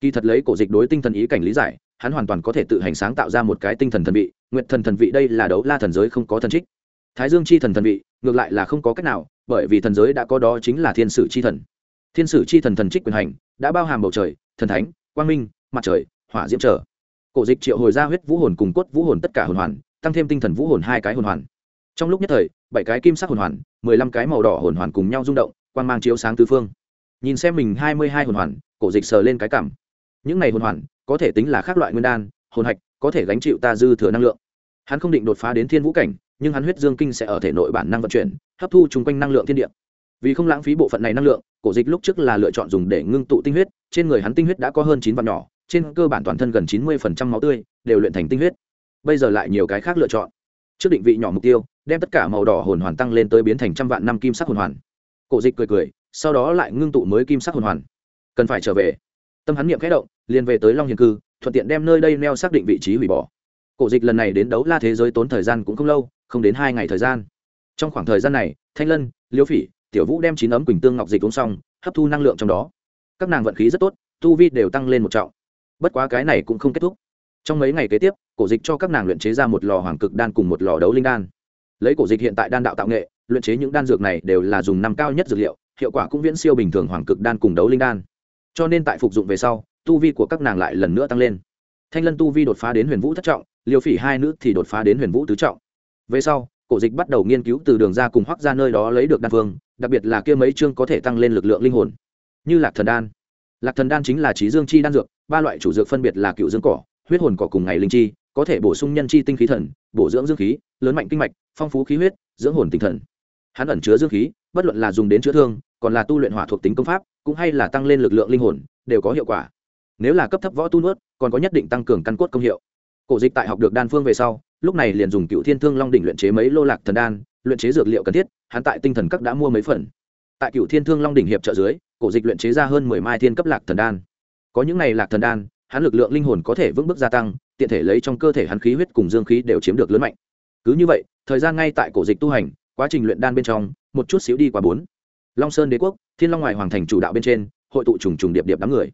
Speaker 1: Kỳ thật lấy cổ dịch đối tinh thần ý cảnh lý giải, hắn hoàn toàn có thể tự hành sáng tạo ra một cái tinh thần thần vị nguyện thần thần vị đây là đấu la thần giới không có thần trích. Thái dương chi thần thần vị, ngược lại là không có cách nào, bởi vì thần giới đã có đó chính là thiên sử chi thần thiên sử chi thần thần trích quyền hành, đã bao hàm bầu trời, thần thánh, quang minh, mặt trời, hỏa diễm trở. Cổ dịch triệu hồi ra huyết vũ hồn cùng cốt vũ hồn tất cả hồn hoàn, tăng thêm tinh thần vũ hồn hai cái hồn hoàn. Trong lúc nhất thời, bảy cái kim sắc hồn hoàn, mười lăm cái màu đỏ hồn hoàn cùng nhau rung động quan mang chiếu sáng tứ phương. Nhìn xem mình hai mươi hai hồn hoàn, cổ dịch sờ lên cái cảm. Những này hồn hoàn, có thể tính là khác loại nguyên đan, hồn hạch, có thể gánh chịu ta dư thừa năng lượng. Hắn không định đột phá đến thiên vũ cảnh, nhưng hắn huyết dương kinh sẽ ở thể nội bản năng vận chuyển, hấp thu chung quanh năng lượng thiên địa vì không lãng phí bộ phận này năng lượng, cổ dịch lúc trước là lựa chọn dùng để ngưng tụ tinh huyết, trên người hắn tinh huyết đã có hơn chín vạn nhỏ, trên cơ bản toàn thân gần chín mươi máu tươi, đều luyện thành tinh huyết. Bây giờ lại nhiều cái khác lựa chọn. Trước định vị nhỏ mục tiêu, đem tất cả màu đỏ hồn hoàn tăng lên tới biến thành trăm vạn năm kim sắc hồn hoàn. Cổ dịch cười cười, sau đó lại ngưng tụ mới kim sắc hồn hoàn. Cần phải trở về. Tâm hắn niệm khẽ động, liền về tới long hiền cư, thuận tiện đem nơi đây neo xác định vị trí hủy bỏ. Cổ dịch lần này đến đấu la thế giới tốn thời gian cũng không lâu, không đến hai ngày thời gian. Trong khoảng thời gian này, thanh lân liêu phỉ tiểu vũ đem chín ấm quỳnh tương ngọc dịch uống xong, hấp thu năng lượng trong đó. Các nàng vận khí rất tốt, tu vi đều tăng lên một trọng. Bất quá cái này cũng không kết thúc. Trong mấy ngày kế tiếp, cổ dịch cho các nàng luyện chế ra một lò hoàng cực đan cùng một lò đấu linh đan. Lấy cổ dịch hiện tại đan đạo tạo nghệ, luyện chế những đan dược này đều là dùng năm cao nhất dược liệu, hiệu quả cũng viễn siêu bình thường hoàng cực đan cùng đấu linh đan. Cho nên tại phục dụng về sau, tu vi của các nàng lại lần nữa tăng lên. Thanh lân tu vi đột phá đến huyền vũ thất trọng liều phỉ hai nữ thì đột phá đến huyền vũ tứ trọng. Về sau cổ dịch bắt đầu nghiên cứu từ đường ra cùng hoác ra nơi đó lấy được đan phương, đặc biệt là kia mấy chương có thể tăng lên lực lượng linh hồn. Như lạc thần đan. Lạc thần đan chính là trí dương chi đan dược, ba loại chủ dược phân biệt là cựu dương cỏ, huyết hồn cỏ cùng ngày linh chi, có thể bổ sung nhân chi tinh khí thần, bổ dưỡng dương khí, lớn mạnh kinh mạch, phong phú khí huyết, dưỡng hồn tinh thần. Hắn ẩn chứa dương khí, bất luận là dùng đến chữa thương, còn là tu luyện hỏa thuộc tính công pháp, cũng hay là tăng lên lực lượng linh hồn, đều có hiệu quả. Nếu là cấp thấp võ tu nuốt, còn có nhất định tăng cường căn cốt công hiệu cổ dịch tại học được đan phương về sau, lúc này liền dùng cựu thiên thương long đỉnh luyện chế mấy lô lạc thần đan, luyện chế dược liệu cần thiết, hắn tại tinh thần các đã mua mấy phần. Tại cựu thiên thương long đỉnh hiệp trợ dưới, cổ dịch luyện chế ra hơn mười mai thiên cấp lạc thần đan. Có những này lạc thần đan, hắn lực lượng linh hồn có thể vững bước gia tăng, tiện thể lấy trong cơ thể hắn khí huyết cùng dương khí đều chiếm được lớn mạnh. Cứ như vậy, thời gian ngay tại cổ dịch tu hành, quá trình luyện đan bên trong, một chút xíu đi qua bốn. Long sơn đế quốc, thiên long ngoài hoàng thành chủ đạo bên trên, hội tụ trùng trùng điệp điệp đám người.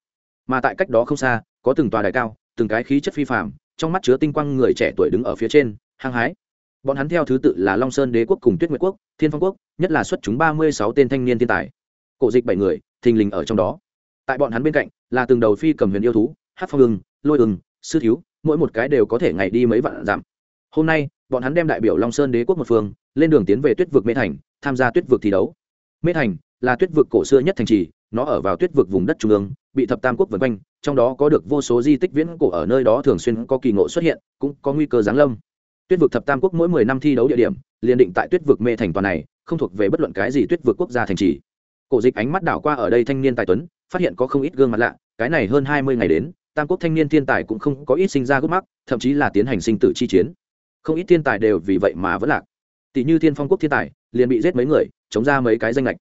Speaker 1: Mà tại cách đó không xa, có từng tòa đài cao, từng cái khí chất phi phạm trong mắt chứa tinh quang người trẻ tuổi đứng ở phía trên, hăng hái. Bọn hắn theo thứ tự là long sơn đế quốc cùng tuyết nguyệt quốc, thiên phong quốc, nhất là xuất chúng ba mươi sáu tên thanh niên thiên tài. Cổ dịch bảy người, thình lình ở trong đó. Tại bọn hắn bên cạnh, là từng đầu phi cầm huyền yêu thú hát phong ưng, lôi ưng, sư thiếu, mỗi một cái đều có thể ngày đi mấy vạn dặm. Hôm nay, bọn hắn đem đại biểu long sơn đế quốc một phương, lên đường tiến về tuyết vực mê thành, tham gia tuyết vực thi đấu. Mê thành là tuyết vực cổ xưa nhất thành trì, nó ở vào tuyết vực vùng đất trung ương, bị thập tam quốc vân quanh trong đó có được vô số di tích viễn cổ ở nơi đó thường xuyên có kỳ ngộ xuất hiện, cũng có nguy cơ giáng lâm. Tuyết vực thập tam quốc mỗi mười năm thi đấu địa điểm, liền định tại tuyết vực mê thành toàn này, không thuộc về bất luận cái gì tuyết vực quốc gia thành trì. Cổ dịch ánh mắt đảo qua ở đây thanh niên tài tuấn, phát hiện có không ít gương mặt lạ, cái này hơn hai mươi ngày đến, tam quốc thanh niên thiên tài cũng không có ít sinh ra gốc mắc thậm chí là tiến hành sinh tử chi chiến. Không ít thiên tài đều vì vậy mà vẫn lạc. Tỷ như thiên phong quốc thiên tài, liền bị giết mấy người, chống ra mấy cái danh lệch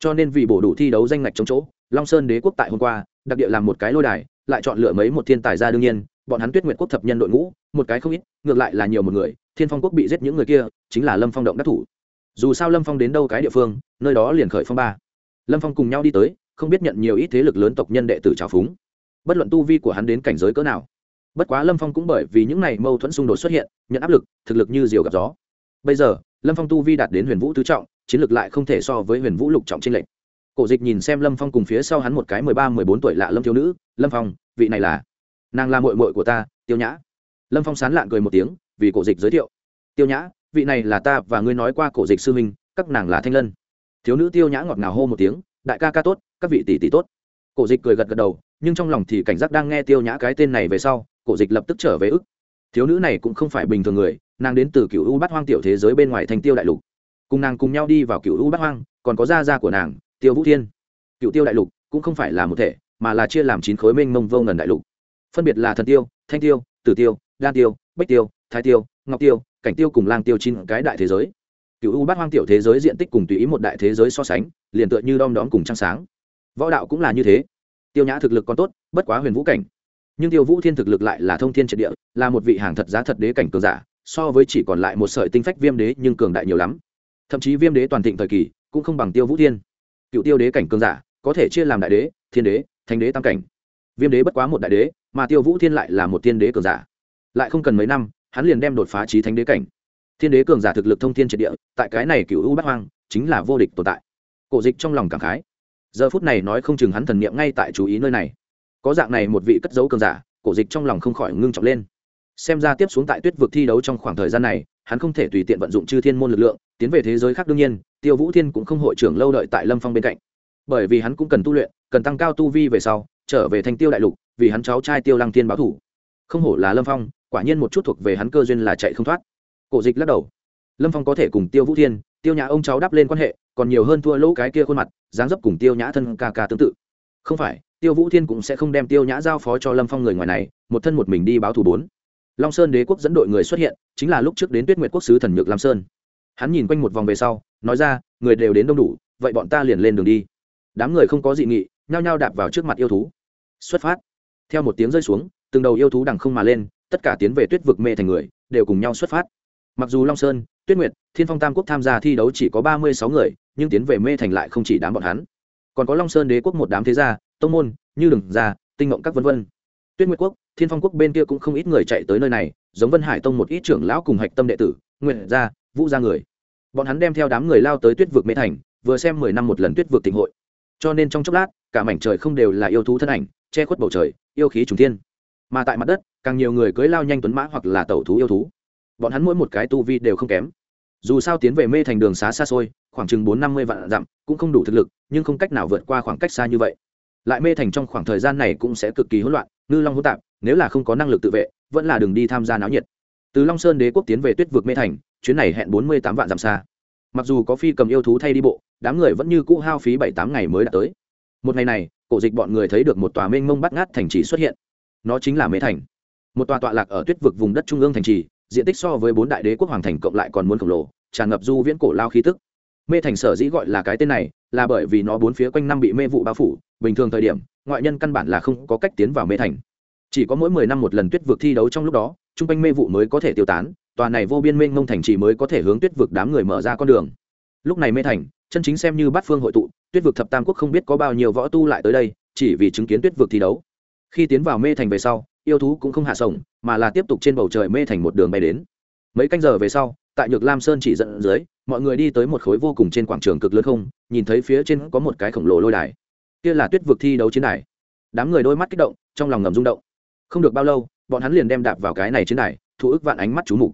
Speaker 1: cho nên vì bổ đủ thi đấu danh ngạch chống chỗ long sơn đế quốc tại hôm qua, đặc địa làm một cái lôi đài, lại chọn lựa mấy một thiên tài ra đương nhiên, bọn hắn tuyết Nguyệt quốc thập nhân đội ngũ, một cái không ít, ngược lại là nhiều một người, thiên phong quốc bị giết những người kia, chính là lâm phong động đắc thủ. Dù sao lâm phong đến đâu cái địa phương, nơi đó liền khởi phong ba. Lâm phong cùng nhau đi tới, không biết nhận nhiều ít thế lực lớn tộc nhân đệ tử trào phúng. Bất luận tu vi của hắn đến cảnh giới cỡ nào. Bất quá lâm phong cũng bởi vì những này mâu thuẫn xung đột xuất hiện, nhận áp lực, thực lực như diều gặp gió. Bây giờ, lâm phong tu vi đạt đến huyền vũ tứ trọng, chiến lược lại không thể so với huyền vũ lục trọng trên lệnh cổ dịch nhìn xem lâm phong cùng phía sau hắn một cái mười ba, mười bốn tuổi lạ lâm thiếu nữ, lâm phong, vị này là? Nàng là mội mội của ta, tiêu nhã. Lâm phong sán lạn cười một tiếng, vì cổ dịch giới thiệu. Tiêu nhã, vị này là ta và ngươi nói qua cổ dịch sư huynh, các nàng là thanh lân. Thiếu nữ tiêu nhã ngọt ngào hô một tiếng, đại ca ca tốt, các vị tỷ tỷ tốt. Cổ dịch cười gật gật đầu, nhưng trong lòng thì cảnh giác đang nghe tiêu nhã cái tên này về sau, cổ dịch lập tức trở về ức. Thiếu nữ này cũng không phải bình thường người, nàng đến từ cựu u bát hoang tiểu thế giới bên ngoài thành tiêu đại lục. Cùng nàng cùng nhau đi vào cựu u bát hoang, còn có gia gia của nàng tiêu vũ thiên. Cựu tiêu đại lục cũng không phải là một thể, mà là chia làm chín khối mênh mông vô ngần đại lục. Phân biệt là thần tiêu, thanh tiêu, tử tiêu, đan tiêu bách tiêu, thái tiêu, ngọc tiêu, cảnh tiêu cùng lang tiêu chín cái đại thế giới. Cựu u bát hoang tiểu thế giới diện tích cùng tùy ý một đại thế giới so sánh, liền tựa như đom đóm cùng trăng sáng. Võ đạo cũng là như thế. Tiêu nhã thực lực còn tốt, bất quá huyền vũ cảnh. Nhưng tiêu vũ thiên thực lực lại là thông thiên triệt địa, là một vị hàng thật giá thật đế cảnh cường giả, so với chỉ còn lại một sợi tinh phách viêm đế nhưng cường đại nhiều lắm. Thậm chí viêm đế toàn thịnh thời kỳ cũng không bằng tiêu vũ thiên cựu tiêu đế cảnh cường giả, có thể chia làm đại đế, thiên đế, thánh đế tam cảnh. Viêm đế bất quá một đại đế, mà tiêu vũ thiên lại là một thiên đế cường giả. Lại không cần mấy năm, hắn liền đem đột phá trí thánh đế cảnh. Thiên đế cường giả thực lực thông thiên triệt địa, tại cái này cựu u bắt hoang, chính là vô địch tồn tại. Cổ dịch trong lòng cảm khái. Giờ phút này nói không chừng hắn thần niệm ngay tại chú ý nơi này. Có dạng này một vị cất dấu cường giả, cổ dịch trong lòng không khỏi ngưng trọng lên. Xem ra tiếp xuống tại tuyết vực thi đấu trong khoảng thời gian này, hắn không thể tùy tiện vận dụng chư thiên môn lực lượng, tiến về thế giới khác đương nhiên tiêu vũ thiên cũng không hội trưởng lâu đợi tại lâm phong bên cạnh. Bởi vì hắn cũng cần tu luyện, cần tăng cao tu vi về sau, trở về thành tiêu đại lục, vì hắn cháu trai tiêu lăng Thiên báo thủ. Không hổ là lâm phong, quả nhiên một chút thuộc về hắn cơ duyên là chạy không thoát. Cổ dịch lắc đầu. Lâm phong có thể cùng tiêu vũ thiên, tiêu nhã ông cháu đắp lên quan hệ, còn nhiều hơn thua lỗ cái kia khuôn mặt, dáng dấp cùng tiêu nhã thân ca ca tương tự. Không phải, tiêu vũ thiên cũng sẽ không đem tiêu nhã giao phó cho lâm phong người ngoài này, một thân một mình đi báo thù bốn. Long sơn đế quốc dẫn đội người xuất hiện, chính là lúc trước đến tuyết nguyệt quốc sứ thần nhược lam sơn. Hắn nhìn quanh một vòng về sau nói ra, người đều đến đông đủ, vậy bọn ta liền lên đường đi. Đám người không có dị nghị, nhao nhao đạp vào trước mặt yêu thú. Xuất phát. Theo một tiếng rơi xuống, từng đầu yêu thú đằng không mà lên, tất cả tiến về tuyết vực mê thành người, đều cùng nhau xuất phát. Mặc dù long sơn, tuyết nguyệt, thiên phong tam quốc tham gia thi đấu chỉ có ba mươi sáu người, nhưng tiến về mê thành lại không chỉ đám bọn hắn. Còn có long sơn đế quốc một đám thế gia, tông môn, như đừng gia, tinh ngộng các vân vân. Tuyết nguyệt quốc, thiên phong quốc bên kia cũng không ít người chạy tới nơi này, giống vân hải tông một ít trưởng lão cùng hạch tâm đệ tử nguyện gia, vũ gia người bọn hắn đem theo đám người lao tới tuyết vực mê thành, vừa xem mười năm một lần tuyết vực tịnh hội. Cho nên trong chốc lát, cả mảnh trời không đều là yêu thú thân ảnh, che khuất bầu trời, yêu khí trùng thiên. Mà tại mặt đất, càng nhiều người cưới lao nhanh tuấn mã hoặc là tẩu thú yêu thú. Bọn hắn mỗi một cái tu vi đều không kém. Dù sao tiến về mê thành đường xá xa xôi, khoảng chừng bốn năm mươi vạn dặm, cũng không đủ thực lực, nhưng không cách nào vượt qua khoảng cách xa như vậy. Lại mê thành trong khoảng thời gian này cũng sẽ cực kỳ hỗn loạn, ngư long hỗn tạp, nếu là không có năng lực tự vệ, vẫn là đường đi tham gia náo nhiệt. Từ long sơn đế quốc tiến về tuyết vực mê thành chuyến này hẹn bốn mươi tám vạn dặm xa. Mặc dù có phi cầm yêu thú thay đi bộ, đám người vẫn như cũ hao phí bảy tám ngày mới đã tới. Một ngày này, cổ dịch bọn người thấy được một tòa mênh mông bắt ngát thành trì xuất hiện. Nó chính là mê thành. Một tòa tọa lạc ở tuyết vực vùng đất trung ương thành trì, diện tích so với bốn đại đế quốc hoàng thành cộng lại còn muốn khổng lồ, tràn ngập du viễn cổ lao khí tức. Mê thành sở dĩ gọi là cái tên này, là bởi vì nó bốn phía quanh năm bị mê vụ bao phủ, bình thường thời điểm, ngoại nhân căn bản là không có cách tiến vào mê thành. Chỉ có mỗi mười năm một lần tuyết vực thi đấu trong lúc đó t r u n g quanh mê vụ mới có thể tiêu tán tòa này vô biên mênh mông thành trì mới có thể hướng tuyết vực đám người mở ra con đường. Lúc này mê thành, chân chính xem như bát phương hội tụ, tuyết vực thập tam quốc không biết có bao nhiêu võ tu lại tới đây, chỉ vì chứng kiến tuyết vực thi đấu. Khi tiến vào mê thành về sau, yêu thú cũng không hạ sổng mà là tiếp tục trên bầu trời mê thành một đường bay đến. Mấy canh giờ về sau, tại nhược lam sơn chỉ dẫn dưới, mọi người đi tới một khối vô cùng trên quảng trường cực lớn không, nhìn thấy phía trên có một cái khổng lồ lôi đài. Kia là tuyết vực thi đấu chiến đài. Đám người đôi mắt kích động, trong lòng ngầm rung động. Không được bao lâu, bọn hắn liền đem đạp vào cái này chiến đài, thu ức vạn ánh mắt chú mục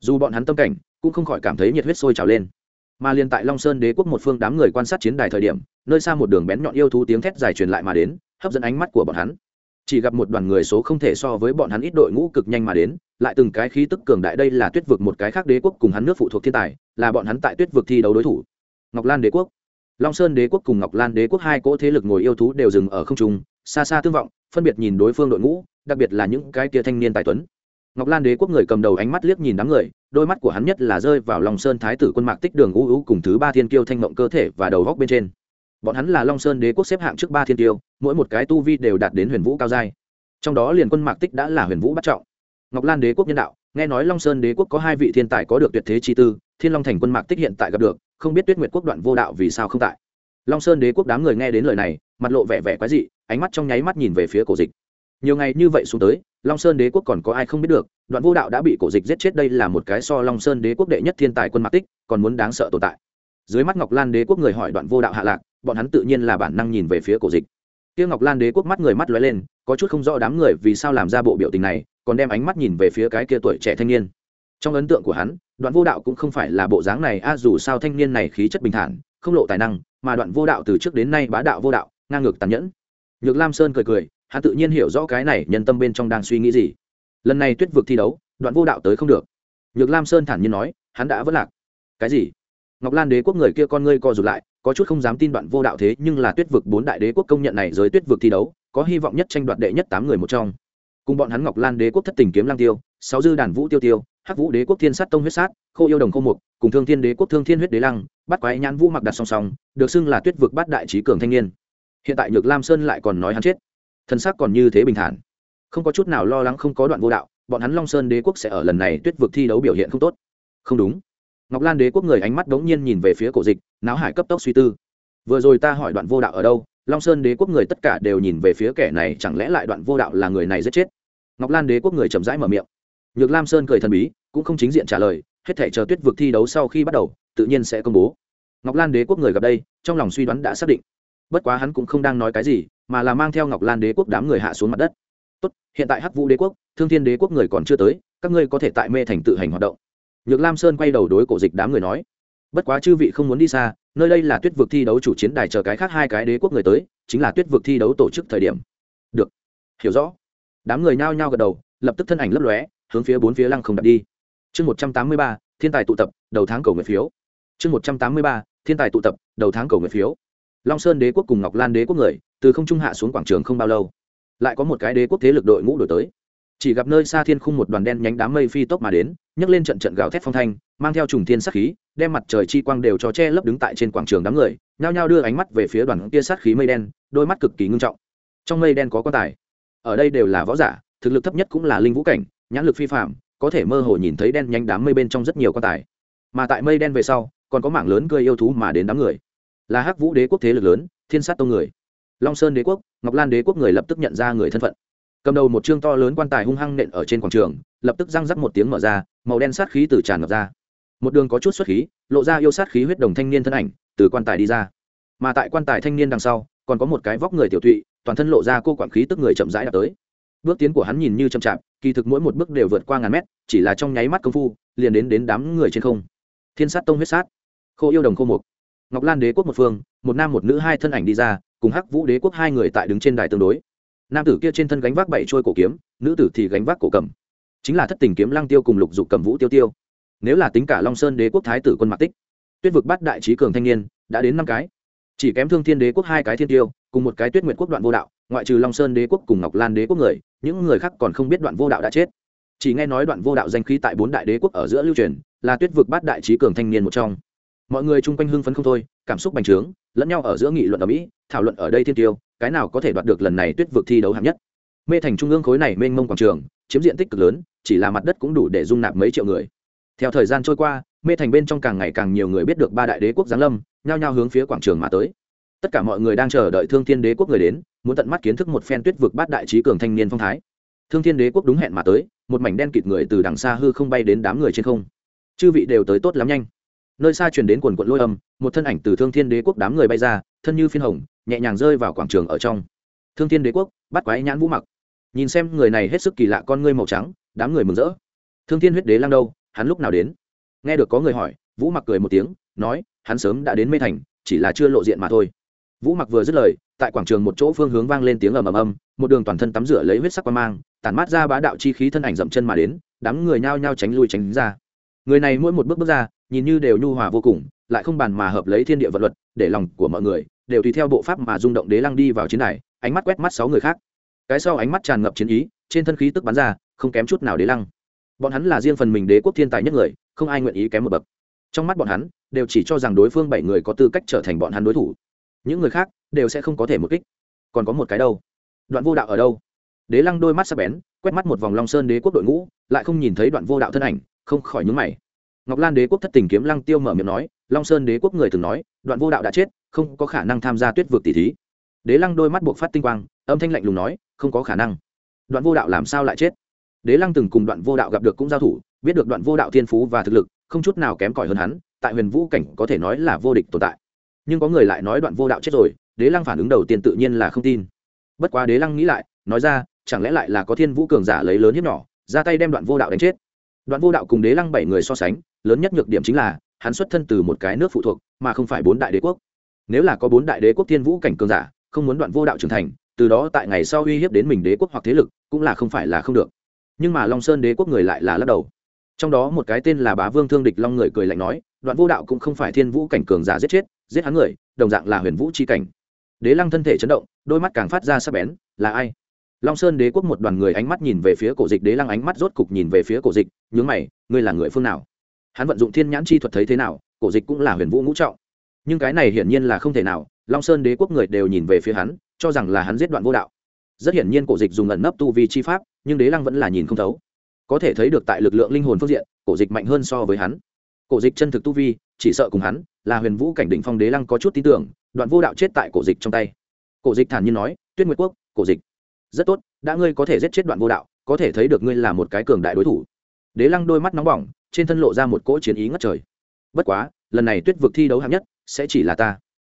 Speaker 1: dù bọn hắn tâm cảnh cũng không khỏi cảm thấy nhiệt huyết sôi trào lên. Mà liền tại long sơn đế quốc một phương đám người quan sát chiến đài thời điểm, nơi xa một đường bén nhọn yêu thú tiếng thét dài truyền lại mà đến, hấp dẫn ánh mắt của bọn hắn. Chỉ gặp một đoàn người số không thể so với bọn hắn ít đội ngũ cực nhanh mà đến, lại từng cái khí tức cường đại đây là tuyết vực một cái khác đế quốc cùng hắn nước phụ thuộc thiên tài, là bọn hắn tại tuyết vực thi đấu đối thủ. Ngọc lan đế quốc. Long sơn đế quốc cùng ngọc lan đế quốc hai cỗ thế lực ngồi yêu thú đều dừng ở không trung, xa xa tương vọng, phân biệt nhìn đối phương đội ngũ, đặc biệt là những cái kia thanh niên tài tuấn ngọc lan đế quốc người cầm đầu ánh mắt liếc nhìn đám người, đôi mắt của hắn nhất là rơi vào long sơn thái tử quân mạc tích đường u u cùng thứ ba thiên kiêu thanh mộng cơ thể và đầu góc bên trên. Bọn hắn là long sơn đế quốc xếp hạng trước ba thiên tiêu mỗi một cái tu vi đều đạt đến huyền vũ cao giai. Trong đó liền quân mạc tích đã là huyền vũ bắt trọng. Ngọc lan đế quốc nhân đạo, nghe nói long sơn đế quốc có hai vị thiên tài có được tuyệt thế chi tư, thiên long thành quân mạc tích hiện tại gặp được, không biết tuyết nguyệt quốc đoạn vô đạo vì sao không tại. Long sơn đế quốc đám người nghe đến lời này, mặt lộ vẻ vẻ quái dị, ánh mắt trong nháy mắt nhìn về phía cổ dịch nhiều ngày như vậy xuống tới, long sơn đế quốc còn có ai không biết được, đoạn vô đạo đã bị cổ dịch giết chết đây là một cái so long sơn đế quốc đệ nhất thiên tài quân mạc tích, còn muốn đáng sợ tồn tại. Dưới mắt ngọc lan đế quốc người hỏi đoạn vô đạo hạ lạc, bọn hắn tự nhiên là bản năng nhìn về phía cổ dịch. Tiêu ngọc lan đế quốc mắt người mắt lóe lên, có chút không rõ đám người vì sao làm ra bộ biểu tình này, còn đem ánh mắt nhìn về phía cái kia tuổi trẻ thanh niên. Trong ấn tượng của hắn, đoạn vô đạo cũng không phải là bộ dáng này, a, dù sao thanh niên này khí chất bình thản, không lộ tài năng, mà đoạn vô đạo từ trước đến nay bá đạo vô đạo, ngang ngược tàn nhẫn. Nhược lam sơn cười cười hắn tự nhiên hiểu rõ cái này nhân tâm bên trong đang suy nghĩ gì. Lần này tuyết vực thi đấu, đoạn vô đạo tới không được. Nhược lam sơn thản nhiên nói, hắn đã vất lạc. Cái gì? Ngọc lan đế quốc người kia con ngươi co rụt lại, có chút không dám tin đoạn vô đạo thế, nhưng là tuyết vực bốn đại đế quốc công nhận này giới tuyết vực thi đấu, có hy vọng nhất tranh đoạt đệ nhất tám người một trong. Cùng bọn hắn ngọc lan đế quốc thất tình kiếm lang tiêu, sáu dư đàn vũ tiêu tiêu, hắc vũ đế quốc thiên sát tông huyết sát, khô yêu đồng khô mục, cùng thương thiên đế quốc thương thiên huyết đế lăng, bắt quái nhãn vũ mặc đặt song song, được xưng là tuyết vực bát đại trí cường thanh niên. Hiện tại nhược lam sơn lại còn nói hắn chết thân xác còn như thế bình thản. Không có chút nào lo lắng, không có đoạn vô đạo, bọn hắn long sơn đế quốc sẽ ở lần này tuyết vực thi đấu biểu hiện không tốt. Không đúng. Ngọc lan đế quốc người ánh mắt đ ố n g nhiên nhìn về phía cổ dịch, náo hải cấp tốc suy tư. Vừa rồi ta hỏi đoạn vô đạo ở đâu, long sơn đế quốc người tất cả đều nhìn về phía kẻ này, chẳng lẽ lại đoạn vô đạo là người này giết chết? Ngọc lan đế quốc người chậm rãi mở miệng. Nhược lam sơn cười thần bí, cũng không chính diện trả lời, hết thể chờ tuyết vực thi đấu sau khi bắt đầu, tự nhiên sẽ công bố. Ngọc lan đế quốc người gặp đây, trong lòng suy đoán đã xác định bất quá hắn cũng không đang nói cái gì, mà là mang theo ngọc lan đế quốc đám người hạ xuống mặt đất. Tốt, hiện tại hắc vũ đế quốc, thương thiên đế quốc người còn chưa tới, các ngươi có thể tại mê thành tự hành hoạt động. Nhược lam sơn quay đầu đối cổ dịch đám người nói. Bất quá chư vị không muốn đi xa, nơi đây là tuyết vực thi đấu chủ chiến đài chờ cái khác hai cái đế quốc người tới, chính là tuyết vực thi đấu tổ chức thời điểm. Được. Hiểu rõ. Đám người nhao nhao gật đầu, lập tức thân ảnh lấp lóe, hướng phía bốn phía lăng không đặt đi. Chương một trăm tám mươi ba, thiên tài tụ tập, đầu tháng cầu nguyện phiếu. Chương một trăm tám mươi ba, thiên tài tụ tập, đầu tháng cầu nguyện phiếu long sơn đế quốc cùng ngọc lan đế quốc người, từ không trung hạ xuống quảng trường không bao lâu, lại có một cái đế quốc thế lực đội ngũ đổi tới. Chỉ gặp nơi xa thiên khung một đoàn đen nhánh đám mây phi tốc mà đến, nhấc lên trận trận gào thét phong thanh, mang theo trùng thiên sát khí, đem mặt trời chi quang đều cho che lấp đứng tại trên quảng trường đám người, nhao nhao đưa ánh mắt về phía đoàn kia sát khí mây đen, đôi mắt cực kỳ ngưng trọng. Trong mây đen có quan tài, ở đây đều là võ giả, thực lực thấp nhất cũng là linh vũ cảnh, nhãn lực phi phạm có thể mơ hồ nhìn thấy đen nhánh đám mây bên trong rất nhiều quan tài. Mà tại mây đen về sau, còn có mảng lớn cười yêu thú mà đến đám người là hắc vũ đế quốc thế lực lớn, thiên sát tông người. Long sơn đế quốc, ngọc lan đế quốc người lập tức nhận ra người thân phận. Cầm đầu một chương to lớn quan tài hung hăng nện ở trên quảng trường, lập tức răng rắc một tiếng mở ra, màu đen sát khí từ tràn ngập ra. Một đường có chút xuất khí, lộ ra yêu sát khí huyết đồng thanh niên thân ảnh, từ quan tài đi ra. Mà tại quan tài thanh niên đằng sau, còn có một cái vóc người tiểu thụy toàn thân lộ ra cô quản khí tức người chậm rãi đạt tới. Bước tiến của hắn nhìn như chậm chạp, kỳ thực mỗi một bước đều vượt qua ngàn mét, chỉ là trong nháy mắt công phu, liền đến đến đám người trên không. Thiên sát tông huyết sát. Khô yêu đồng khô mục ngọc lan đế quốc một phương, một nam một nữ hai thân ảnh đi ra, cùng hắc vũ đế quốc hai người tại đứng trên đài tương đối. Nam tử kia trên thân gánh vác bảy trôi cổ kiếm, nữ tử thì gánh vác cổ cầm. Chính là thất tình kiếm lăng tiêu cùng lục dục cầm vũ tiêu tiêu. Nếu là tính cả long sơn đế quốc thái tử quân mạc tích, tuyết vực bắt đại trí cường thanh niên, đã đến năm cái. Chỉ kém thương thiên đế quốc hai cái thiên tiêu, cùng một cái tuyết nguyện quốc đoạn vô đạo, ngoại trừ long sơn đế quốc cùng ngọc lan đế quốc người, những người khác còn không biết đoạn vô đạo đã chết. Chỉ nghe nói đoạn vô đạo danh khí tại bốn đại đế quốc ở giữa lưu truyền, là tuyết vực bát đại trí cường thanh niên một trong mọi người chung quanh hưng phấn không thôi, cảm xúc bành trướng, lẫn nhau ở giữa nghị luận ở mỹ, thảo luận ở đây thiên tiêu, cái nào có thể đoạt được lần này tuyết vực thi đấu hạng nhất. Mê thành trung ương khối này mênh mông quảng trường, chiếm diện tích cực lớn, chỉ là mặt đất cũng đủ để dung nạp mấy triệu người. Theo thời gian trôi qua, mê thành bên trong càng ngày càng nhiều người biết được ba đại đế quốc giáng lâm, nhao nhao hướng phía quảng trường mà tới. Tất cả mọi người đang chờ đợi thương thiên đế quốc người đến, muốn tận mắt kiến thức một phen tuyết vực bát đại trí cường thanh niên phong thái. Thương thiên đế quốc đúng hẹn mà tới, một mảnh đen kịt người từ đằng xa hư không bay đến đám người trên không. Chư vị đều tới tốt lắm nhanh nơi xa truyền đến quần quận lôi âm, một thân ảnh từ thương thiên đế quốc đám người bay ra, thân như phiên hồng, nhẹ nhàng rơi vào quảng trường ở trong. Thương thiên đế quốc, bắt quái nhãn vũ mặc. Nhìn xem người này hết sức kỳ lạ con ngươi màu trắng, đám người mừng rỡ. Thương thiên huyết đế lang đâu, hắn lúc nào đến? Nghe được có người hỏi, vũ mặc cười một tiếng, nói, hắn sớm đã đến mê thành, chỉ là chưa lộ diện mà thôi. Vũ mặc vừa dứt lời, tại quảng trường một chỗ phương hướng vang lên tiếng ầm ầm ầm, một đường toàn thân tắm rửa lấy huyết sắc qua mang, tản mát ra bá đạo chi khí thân ảnh dậm chân mà đến, đám người nhao nhao tránh lui tránh ra. Người này mỗi một bước bước ra nhìn như đều nhu hòa vô cùng, lại không bàn mà hợp lấy thiên địa vật luật, để lòng của mọi người đều tùy theo bộ pháp mà rung động đế lăng đi vào chiến đài, ánh mắt quét mắt sáu người khác. Cái sau ánh mắt tràn ngập chiến ý, trên thân khí tức bắn ra, không kém chút nào đế lăng. Bọn hắn là riêng phần mình đế quốc thiên tài nhất người, không ai nguyện ý kém một bậc. Trong mắt bọn hắn, đều chỉ cho rằng đối phương bảy người có tư cách trở thành bọn hắn đối thủ. Những người khác đều sẽ không có thể một kích. Còn có một cái đâu? Đoạn vô đạo ở đâu? Đế lăng đôi mắt sắc bén, quét mắt một vòng long sơn đế quốc đội ngũ, lại không nhìn thấy đoạn vô đạo thân ảnh, không khỏi nhúng mày ngọc lan đế quốc thất tình kiếm lăng tiêu mở miệng nói, long sơn đế quốc người từng nói, đoạn vô đạo đã chết, không có khả năng tham gia tuyết vực tỷ thí. Đế lăng đôi mắt buộc phát tinh quang, âm thanh lạnh lùng nói, không có khả năng. Đoạn vô đạo làm sao lại chết? Đế lăng từng cùng đoạn vô đạo gặp được cũng giao thủ, biết được đoạn vô đạo thiên phú và thực lực, không chút nào kém cỏi hơn hắn, tại huyền vũ cảnh có thể nói là vô địch tồn tại. Nhưng có người lại nói đoạn vô đạo chết rồi, đế lăng phản ứng đầu tiên tự nhiên là không tin. Bất quá đế lăng nghĩ lại, nói ra, chẳng lẽ lại là có thiên vũ cường giả lấy lớn hiếp nhỏ, ra tay đem đoạn vô đạo đánh chết? Đoạn vô đạo cùng đế lăng bảy người so sánh lớn nhất nhược điểm chính là, hắn xuất thân từ một cái nước phụ thuộc, mà không phải bốn đại đế quốc. Nếu là có bốn đại đế quốc thiên vũ cảnh cường giả, không muốn đoạn vô đạo trưởng thành, từ đó tại ngày sau uy hiếp đến mình đế quốc hoặc thế lực, cũng là không phải là không được. Nhưng mà long sơn đế quốc người lại là lắc đầu. Trong đó một cái tên là bá vương thương địch long người cười lạnh nói, đoạn vô đạo cũng không phải thiên vũ cảnh cường giả giết chết, giết hắn người, đồng dạng là huyền vũ c h i cảnh. Đế lăng thân thể chấn động, đôi mắt càng phát ra sắc bén, là ai? Long sơn đế quốc một đoàn người ánh mắt nhìn về phía cổ dịch, đế lăng ánh mắt rốt cục nhìn về phía cổ dịch, nhướng mày, ngươi là người phương nào? Hắn vận dụng thiên nhãn chi thuật thấy thế nào, cổ dịch cũng là huyền vũ ngũ trọng. Nhưng cái này hiển nhiên là không thể nào, long sơn đế quốc người đều nhìn về phía hắn, cho rằng là hắn giết đoạn vô đạo. Rất hiển nhiên cổ dịch dùng ẩn nấp tu vi chi pháp, nhưng đế lăng vẫn là nhìn không thấu. Có thể thấy được tại lực lượng linh hồn phương diện, cổ dịch mạnh hơn so với hắn. Cổ dịch chân thực tu vi, chỉ sợ cùng hắn, là huyền vũ cảnh định phong đế lăng có chút tin tưởng, đoạn vô đạo chết tại cổ dịch trong tay. Cổ dịch thản nhiên nói, tuyết nguyệt quốc, cổ dịch. Rất tốt, đã ngươi có thể giết chết đoạn vô đạo, có thể thấy được ngươi là một cái cường đại đối thủ. Đế lăng đôi mắt nóng bỏng trên thân lộ ra một cỗ chiến ý ngất trời. Bất quá, lần này tuyết vực thi đấu hạng nhất sẽ chỉ là ta.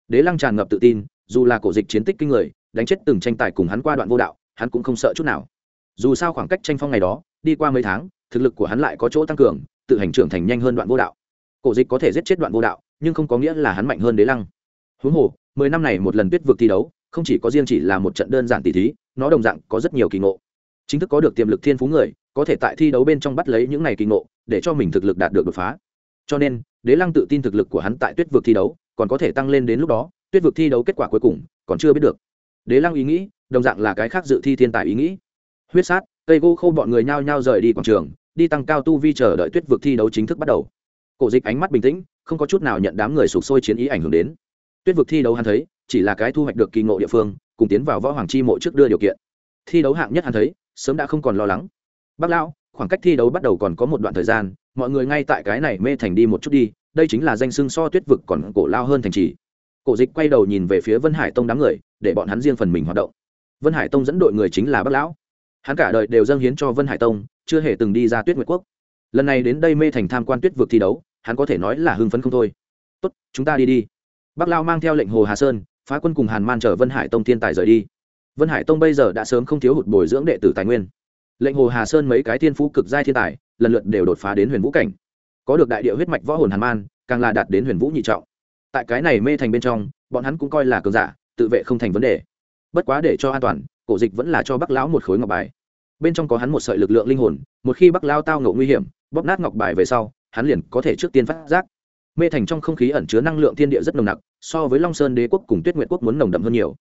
Speaker 1: Đế lăng tràn ngập tự tin, dù là cổ dịch chiến tích kinh người, đánh chết từng tranh tài cùng hắn qua đoạn vô đạo, hắn cũng không sợ chút nào. Dù sao khoảng cách tranh phong ngày đó, đi qua mấy tháng, thực lực của hắn lại có chỗ tăng cường, tự hành trưởng thành nhanh hơn đoạn vô đạo. Cổ dịch có thể giết chết đoạn vô đạo, nhưng không có nghĩa là hắn mạnh hơn đế lăng. Huống hồ, mười năm này một lần tuyết vực thi đấu, không chỉ có riêng chỉ là một trận đơn giản tỷ thí, nó đồng dạng có rất nhiều kỳ ngộ chính thức có được tiềm lực thiên phú người, có thể tại thi đấu bên trong bắt lấy những này kỳ ngộ, để cho mình thực lực đạt được đột phá. Cho nên, đế lăng tự tin thực lực của hắn tại tuyết vực thi đấu, còn có thể tăng lên đến lúc đó, tuyết vực thi đấu kết quả cuối cùng, còn chưa biết được. Đế lăng ý nghĩ, đồng dạng là cái khác dự thi thiên tài ý nghĩ. Huyết sát, cây gỗ khâu bọn người nhao nhao rời đi quảng trường, đi tăng cao tu vi chờ đợi tuyết vực thi đấu chính thức bắt đầu. Cổ dịch ánh mắt bình tĩnh, không có chút nào nhận đám người sụp sôi chiến ý ảnh hưởng đến. Tuyết vực thi đấu hắn thấy, chỉ là cái thu hoạch được kỳ ngộ địa phương, cùng tiến vào võ hoàng chi mộ trước đưa điều kiện thi đấu hạng nhất hắn thấy, sớm đã không còn lo lắng. Bác lão, khoảng cách thi đấu bắt đầu còn có một đoạn thời gian, mọi người ngay tại cái này mê thành đi một chút đi, đây chính là danh xưng so tuyết vực còn cổ lao hơn thành trì. Cổ dịch quay đầu nhìn về phía vân hải tông đám người, để bọn hắn riêng phần mình hoạt động. Vân hải tông dẫn đội người chính là bác lão. Hắn cả đời đều dâng hiến cho vân hải tông, chưa hề từng đi ra tuyết nguyệt quốc. Lần này đến đây mê thành tham quan tuyết vực thi đấu, hắn có thể nói là hưng phấn không thôi. Tốt, chúng ta đi đi. Bác lao mang theo lệnh hồ hà sơn, phá quân cùng hàn man chở vân hải tông thiên tài rời đi vân hải tông bây giờ đã sớm không thiếu hụt bồi dưỡng đệ tử tài nguyên. Lệnh hồ hà sơn mấy cái thiên phú cực giai thiên tài, lần lượt đều đột phá đến huyền vũ cảnh. Có được đại địa huyết mạch võ hồn hàn man, càng là đạt đến huyền vũ nhị trọng. Tại cái này mê thành bên trong, bọn hắn cũng coi là cường giả, tự vệ không thành vấn đề. Bất quá để cho an toàn, cổ dịch vẫn là cho bắc lão một khối ngọc bài. Bên trong có hắn một sợi lực lượng linh hồn, một khi bắc lao tao ngộ nguy hiểm, bóp nát ngọc bài về sau, hắn liền có thể trước tiên phát giác. Mê thành trong không khí ẩn chứa năng lượng thiên địa rất nồng nặc, so với long sơn đế quốc cùng tuyết nguyệt quốc muốn nồng đậm hơn nhiều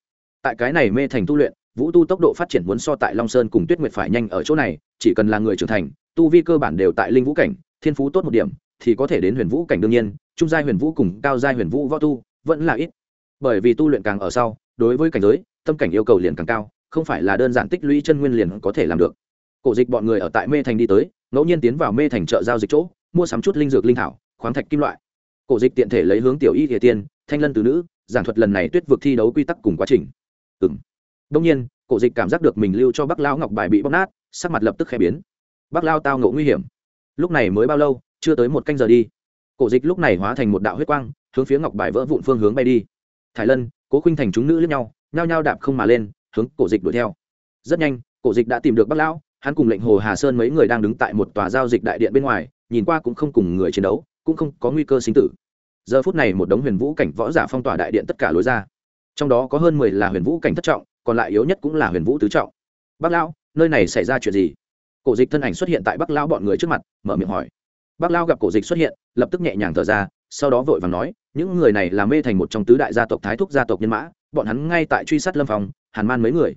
Speaker 1: tại cái này mê thành tu luyện, vũ tu tốc độ phát triển muốn so tại long sơn cùng tuyết nguyệt phải nhanh ở chỗ này, chỉ cần là người trưởng thành, tu vi cơ bản đều tại linh vũ cảnh, thiên phú tốt một điểm, thì có thể đến huyền vũ cảnh đương nhiên, trung giai huyền vũ cùng cao giai huyền vũ võ tu, vẫn là ít. Bởi vì tu luyện càng ở sau, đối với cảnh giới, tâm cảnh yêu cầu liền càng cao, không phải là đơn giản tích lũy chân nguyên liền có thể làm được. Cổ dịch bọn người ở tại mê thành đi tới, ngẫu nhiên tiến vào mê thành chợ giao dịch chỗ, mua sắm chút linh dược linh thảo, khoáng thạch kim loại. Cổ dịch tiện thể lấy hướng tiểu y địa tiên, thanh lân từ nữ, giảng thuật lần này tuyết vực thi đấu quy tắc cùng quá trình ừ m đông nhiên, cổ dịch cảm giác được mình lưu cho bắc lao ngọc bài bị bóc nát, sắc mặt lập tức khẽ biến. Bắc lao tao ngộ nguy hiểm. Lúc này mới bao lâu, chưa tới một canh giờ đi. Cổ dịch lúc này hóa thành một đạo huyết quang, hướng phía ngọc bài vỡ vụn phương hướng bay đi. Thái lân, cố khinh thành chúng nữ lẫn nhau, nhao nhao đạp không mà lên, hướng cổ dịch đuổi theo. Rất nhanh, cổ dịch đã tìm được bắc lão, hắn cùng lệnh hồ hà sơn mấy người đang đứng tại một tòa giao dịch đại điện bên ngoài, nhìn qua cũng không cùng người chiến đấu, cũng không có nguy cơ sinh tử. Giờ phút này một đống huyền vũ cảnh võ giả phong tỏa đại điện tất cả lối ra trong đó có hơn mười là huyền vũ cảnh thất trọng, còn lại yếu nhất cũng là huyền vũ tứ trọng. Bác lão, nơi này xảy ra chuyện gì? Cổ dịch thân ảnh xuất hiện tại bắc lão bọn người trước mặt, mở miệng hỏi. Bác lão gặp cổ dịch xuất hiện, lập tức nhẹ nhàng thở ra, sau đó vội vàng nói, những người này là mê thành một trong tứ đại gia tộc thái thúc gia tộc nhân mã, bọn hắn ngay tại truy sát lâm phong, hàn man mấy người.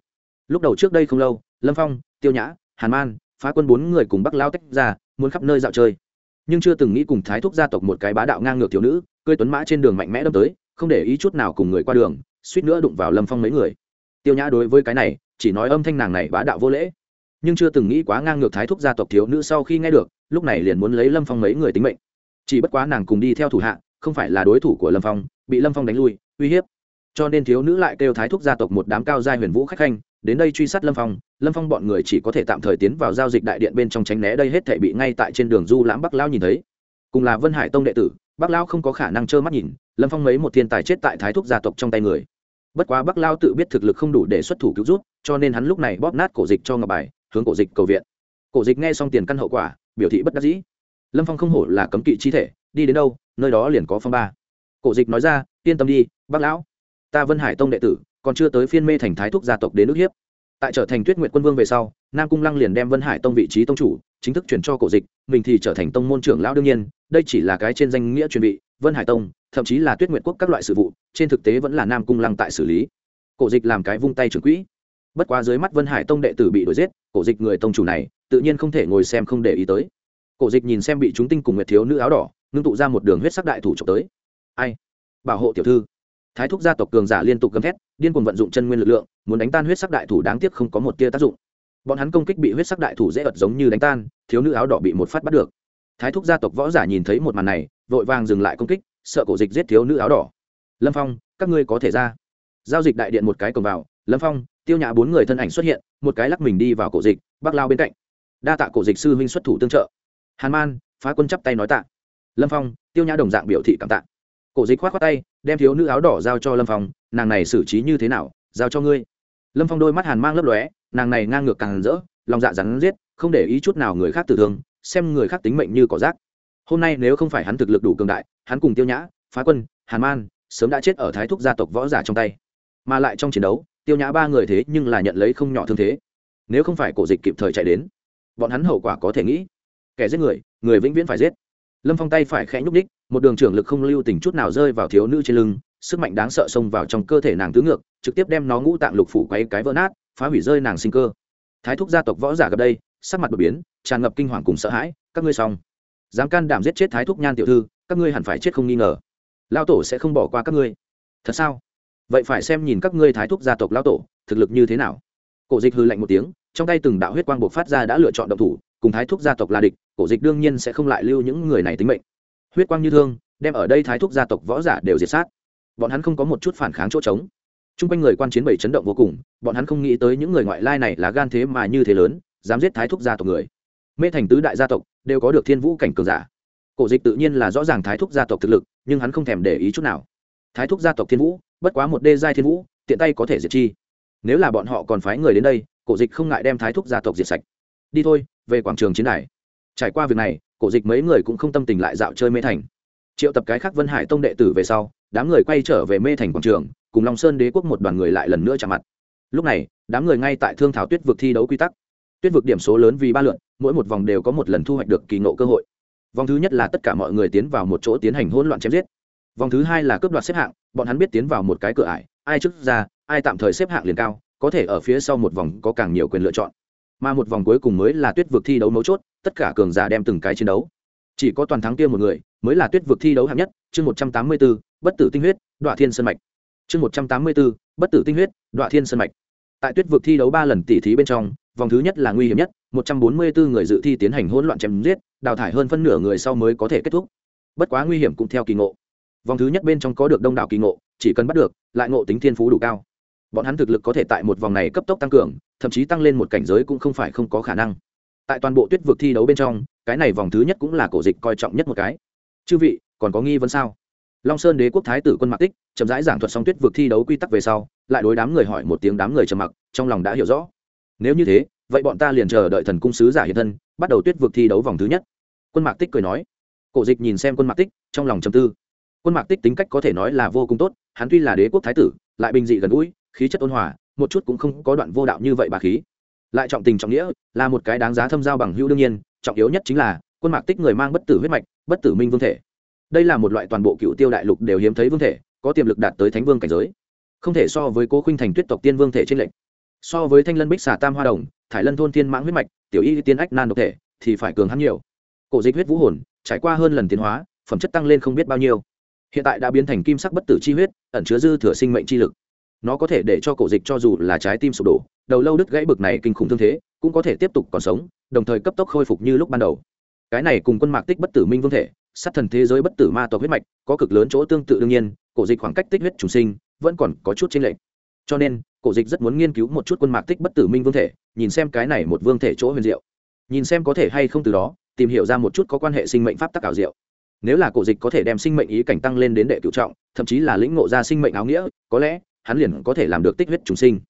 Speaker 1: Lúc đầu trước đây không lâu, lâm phong, tiêu nhã, hàn man, phá quân bốn người cùng bắc Lão tách ra, muốn khắp nơi dạo chơi. Nhưng chưa từng nghĩ cùng thái thúc gia tộc một cái bá đạo ngang ngược thiếu nữ cưới tuấn mã trên đường mạnh mẽ đâm tới, không để ý chút nào cùng người qua đường suýt nữa đụng vào lâm phong mấy người. Tiêu nhã đối với cái này, chỉ nói âm thanh nàng này bá đạo vô lễ, nhưng chưa từng nghĩ quá ngang ngược thái thúc gia tộc thiếu nữ sau khi nghe được, lúc này liền muốn lấy lâm phong mấy người tính mệnh. Chỉ bất quá nàng cùng đi theo thủ hạ, không phải là đối thủ của lâm phong, bị lâm phong đánh lui, uy hiếp. Cho nên thiếu nữ lại kêu thái thúc gia tộc một đám cao giai huyền vũ khách khanh, đến đây truy sát lâm phong lâm phong bọn người chỉ có thể tạm thời tiến vào giao dịch đại điện bên trong tránh né đây hết thể bị ngay tại trên đường du lãm bắc lao nhìn thấy. Cùng là vân hải tông đệ tử, bắc lao không có khả năng trơ mắt nhìn, lâm phong mấy một thiên tài chết tại thái thúc gia tộc trong tay người bất quá bắc lao tự biết thực lực không đủ để xuất thủ cứu rút cho nên hắn lúc này bóp nát cổ dịch cho ngọc bài, hướng cổ dịch cầu viện. Cổ dịch nghe xong tiền căn hậu quả, biểu thị bất đắc dĩ. Lâm phong không hổ là cấm kỵ chi thể, đi đến đâu, nơi đó liền có phong ba. Cổ dịch nói ra, yên tâm đi bác lão, ta vân hải tông đệ tử, còn chưa tới phiên mê thành thái thúc gia tộc đến nước hiếp. Tại trở thành tuyết nguyện quân vương về sau, nam cung lăng liền đem vân hải tông vị trí tông chủ, chính thức chuyển cho cổ dịch, mình thì trở thành tông môn trưởng lão đương nhiên, đây chỉ là cái trên danh nghĩa truyền vị vân hải tông, thậm chí là tuyết nguyện quốc các loại sự vụ, trên thực tế vẫn là nam cung lăng tại xử lý. Cổ dịch làm cái vung tay trưởng quỹ. Bất quá dưới mắt vân hải tông đệ tử bị đuổi giết, cổ dịch người tông chủ này, tự nhiên không thể ngồi xem không để ý tới. Cổ dịch nhìn xem bị chúng tinh cùng nguyệt thiếu nữ áo đỏ, ngưng tụ ra một đường huyết sắc đại thủ trộm tới. Ai? Bảo hộ tiểu thư. Thái thúc gia tộc cường giả liên tục gầm thét, điên cuồng vận dụng chân nguyên lực lượng, muốn đánh tan huyết sắc đại thủ đáng tiếc không có một tia tác dụng. Bọn hắn công kích bị huyết sắc đại thủ dễ ợt giống như đánh tan, thiếu nữ áo đỏ bị một phát bắt được thái thúc gia tộc võ giả nhìn thấy một màn này, vội vàng dừng lại công kích, sợ cổ dịch giết thiếu nữ áo đỏ. Lâm phong, các ngươi có thể ra. Giao dịch đại điện một cái cổng vào, lâm phong, tiêu nhã bốn người thân ảnh xuất hiện, một cái lắc mình đi vào cổ dịch, bắc lao bên cạnh. Đa tạ cổ dịch sư huynh xuất thủ tương trợ. Hàn man, phá quân chắp tay nói tạ. Lâm phong, tiêu nhã đồng dạng biểu thị cảm tạ. Cổ dịch k h o á t khoác tay, đem thiếu nữ áo đỏ giao cho lâm phong, nàng này xử trí như thế nào, giao cho ngươi. Lâm phong đôi mắt hàn mang lấp lóe, nàng này ngang ngược càng rỡ, lòng dạ rắn giết, không để ý chút nào người khác tử thương xem người khác tính mệnh như cỏ rác. Hôm nay nếu không phải hắn thực lực đủ cường đại, hắn cùng tiêu nhã, phá quân, hàn man, sớm đã chết ở thái thúc gia tộc võ giả trong tay. Mà lại trong chiến đấu, tiêu nhã ba người thế nhưng là nhận lấy không nhỏ thương thế. Nếu không phải cổ dịch kịp thời chạy đến, bọn hắn hậu quả có thể nghĩ. Kẻ giết người người vĩnh viễn phải giết. Lâm phong tay phải khẽ nhúc ních một đường trưởng lực không lưu tình chút nào rơi vào thiếu nữ trên lưng, sức mạnh đáng sợ xông vào trong cơ thể nàng tứ ngược, trực tiếp đem nó ngũ tạng lục phủ quấy cái vỡ nát, phá hủy rơi nàng sinh cơ. Thái thúc gia tộc võ giả gặp đây, sắc mặt đột biến tràn ngập kinh hoàng cùng sợ hãi, các ngươi xong. Dám can đảm giết chết thái thúc nhan tiểu thư, các ngươi hẳn phải chết không nghi ngờ. Lao tổ sẽ không bỏ qua các ngươi. Thật sao? Vậy phải xem nhìn các ngươi thái thúc gia tộc lao tổ, thực lực như thế nào. Cổ dịch hư lạnh một tiếng, trong tay từng đạo huyết quang buộc phát ra đã lựa chọn động thủ, cùng thái thúc gia tộc là địch, cổ dịch đương nhiên sẽ không lại lưu những người này tính mệnh. Huyết quang như thương, đem ở đây thái thúc gia tộc võ giả đều diệt sát. Bọn hắn không có một chút phản kháng chỗ trống. T r u n g quanh người quan chiến bảy chấn động vô cùng, bọn hắn không nghĩ tới những người ngoại lai này là gan thế mà như thế lớn, dám giết thái thúc gia tộc người mê thành tứ đại gia tộc đều có được thiên vũ cảnh cường giả. Cổ dịch tự nhiên là rõ ràng thái thúc gia tộc thực lực, nhưng hắn không thèm để ý chút nào. Thái thúc gia tộc thiên vũ, bất quá một đê giai thiên vũ, tiện tay có thể diệt chi. Nếu là bọn họ còn phái người đến đây, cổ dịch không ngại đem thái thúc gia tộc diệt sạch. Đi thôi, về quảng trường chiến đài. Trải qua việc này, cổ dịch mấy người cũng không tâm tình lại dạo chơi mê thành. Triệu tập cái khác vân hải tông đệ tử về sau, đám người quay trở về mê thành quảng trường, cùng long sơn đế quốc một đoàn người lại lần nữa chạm mặt. Lúc này, đám người ngay tại thương thảo tuyết vực thi đấu quy tắc tuyết vực điểm số lớn vì ba lượn mỗi một vòng đều có một lần thu hoạch được kỳ nộ cơ hội. Vòng thứ nhất là tất cả mọi người tiến vào một chỗ tiến hành hỗn loạn chém giết. Vòng thứ hai là cướp đoạt xếp hạng, bọn hắn biết tiến vào một cái cửa ải, ai trước ra, ai tạm thời xếp hạng liền cao, có thể ở phía sau một vòng có càng nhiều quyền lựa chọn. Mà một vòng cuối cùng mới là tuyết vực thi đấu mấu chốt, tất cả cường giả đem từng cái chiến đấu. Chỉ có toàn thắng kia một người, mới là tuyết vực thi đấu hạng nhất, chương một trăm tám mươi b ố bất tử tinh huyết đoạn thiên sân mạch. Chương một trăm tám mươi b ố bất tử tinh huyết đoạn thiên sân mạch. Tại tuyết vực thi đấu ba lần tỉ thí bên trong vòng thứ nhất là nguy hiểm nhất, một trăm bốn mươi bốn người dự thi tiến hành hỗn loạn chém giết, đào thải hơn phân nửa người sau mới có thể kết thúc. Bất quá nguy hiểm cũng theo kỳ ngộ. Vòng thứ nhất bên trong có được đông đảo kỳ ngộ, chỉ cần bắt được, lại ngộ tính thiên phú đủ cao. Bọn hắn thực lực có thể tại một vòng này cấp tốc tăng cường, thậm chí tăng lên một cảnh giới cũng không phải không có khả năng. Tại toàn bộ tuyết vực thi đấu bên trong, cái này vòng thứ nhất cũng là cổ dịch coi trọng nhất một cái. Chư vị, còn có nghi vấn sao? Long sơn đế quốc thái tử quân mạc tích, chậm rãi giảng thuật xong tuyết vực thi đấu quy tắc về sau, lại đối đám người hỏi một tiếng đám người trầm mặc, trong lòng đã hiểu rõ nếu như thế, vậy bọn ta liền chờ đợi thần cung sứ giả hiện thân, bắt đầu tuyết vực thi đấu vòng thứ nhất. Quân mạc tích cười nói. Cổ dịch nhìn xem quân mạc tích, trong lòng trầm tư. Quân mạc tích tính cách có thể nói là vô cùng tốt, hắn tuy là đế quốc thái tử, lại bình dị gần gũi, khí chất ôn hòa, một chút cũng không có đoạn vô đạo như vậy bà khí. Lại trọng tình trọng nghĩa, là một cái đáng giá thâm giao bằng hữu đương nhiên, trọng yếu nhất chính là, quân mạc tích người mang bất tử huyết mạch, bất tử minh vương thể. Đây là một loại toàn bộ cựu tiêu đại lục đều hiếm thấy vương thể, có tiềm lực đạt tới thánh vương cảnh giới. Không thể so với cố khinh thành tuyết tộc tiên vương thể trên lệnh so với thanh lân bích xà tam hoa đồng, thải lân thôn thiên mãng huyết mạch, tiểu y tiên ách nan độc thể, thì phải cường hắn nhiều. Cổ dịch huyết vũ hồn, trải qua hơn lần tiến hóa, phẩm chất tăng lên không biết bao nhiêu. Hiện tại đã biến thành kim sắc bất tử chi huyết, ẩn chứa dư thừa sinh mệnh chi lực. Nó có thể để cho cổ dịch cho dù là trái tim sụp đổ, đầu lâu đứt gãy bực này kinh khủng thương thế, cũng có thể tiếp tục còn sống, đồng thời cấp tốc khôi phục như lúc ban đầu. Cái này cùng quân mạc tích bất tử minh vương thể, sát thần thế giới bất tử ma tộc huyết mạch, có cực lớn chỗ tương tự đương nhiên, cổ dịch khoảng cách tích huyết trùng sinh, vẫn còn có chút chênh lệch cho nên, cổ dịch rất muốn nghiên cứu một chút quân mạc tích bất tử minh vương thể, nhìn xem cái này một vương thể chỗ huyền diệu. Nhìn xem có thể hay không từ đó, tìm hiểu ra một chút có quan hệ sinh mệnh pháp tắc ảo diệu. Nếu là cổ dịch có thể đem sinh mệnh ý cảnh tăng lên đến đệ cựu trọng, thậm chí là lĩnh ngộ ra sinh mệnh áo nghĩa, có lẽ, hắn liền có thể làm được tích huyết trùng sinh.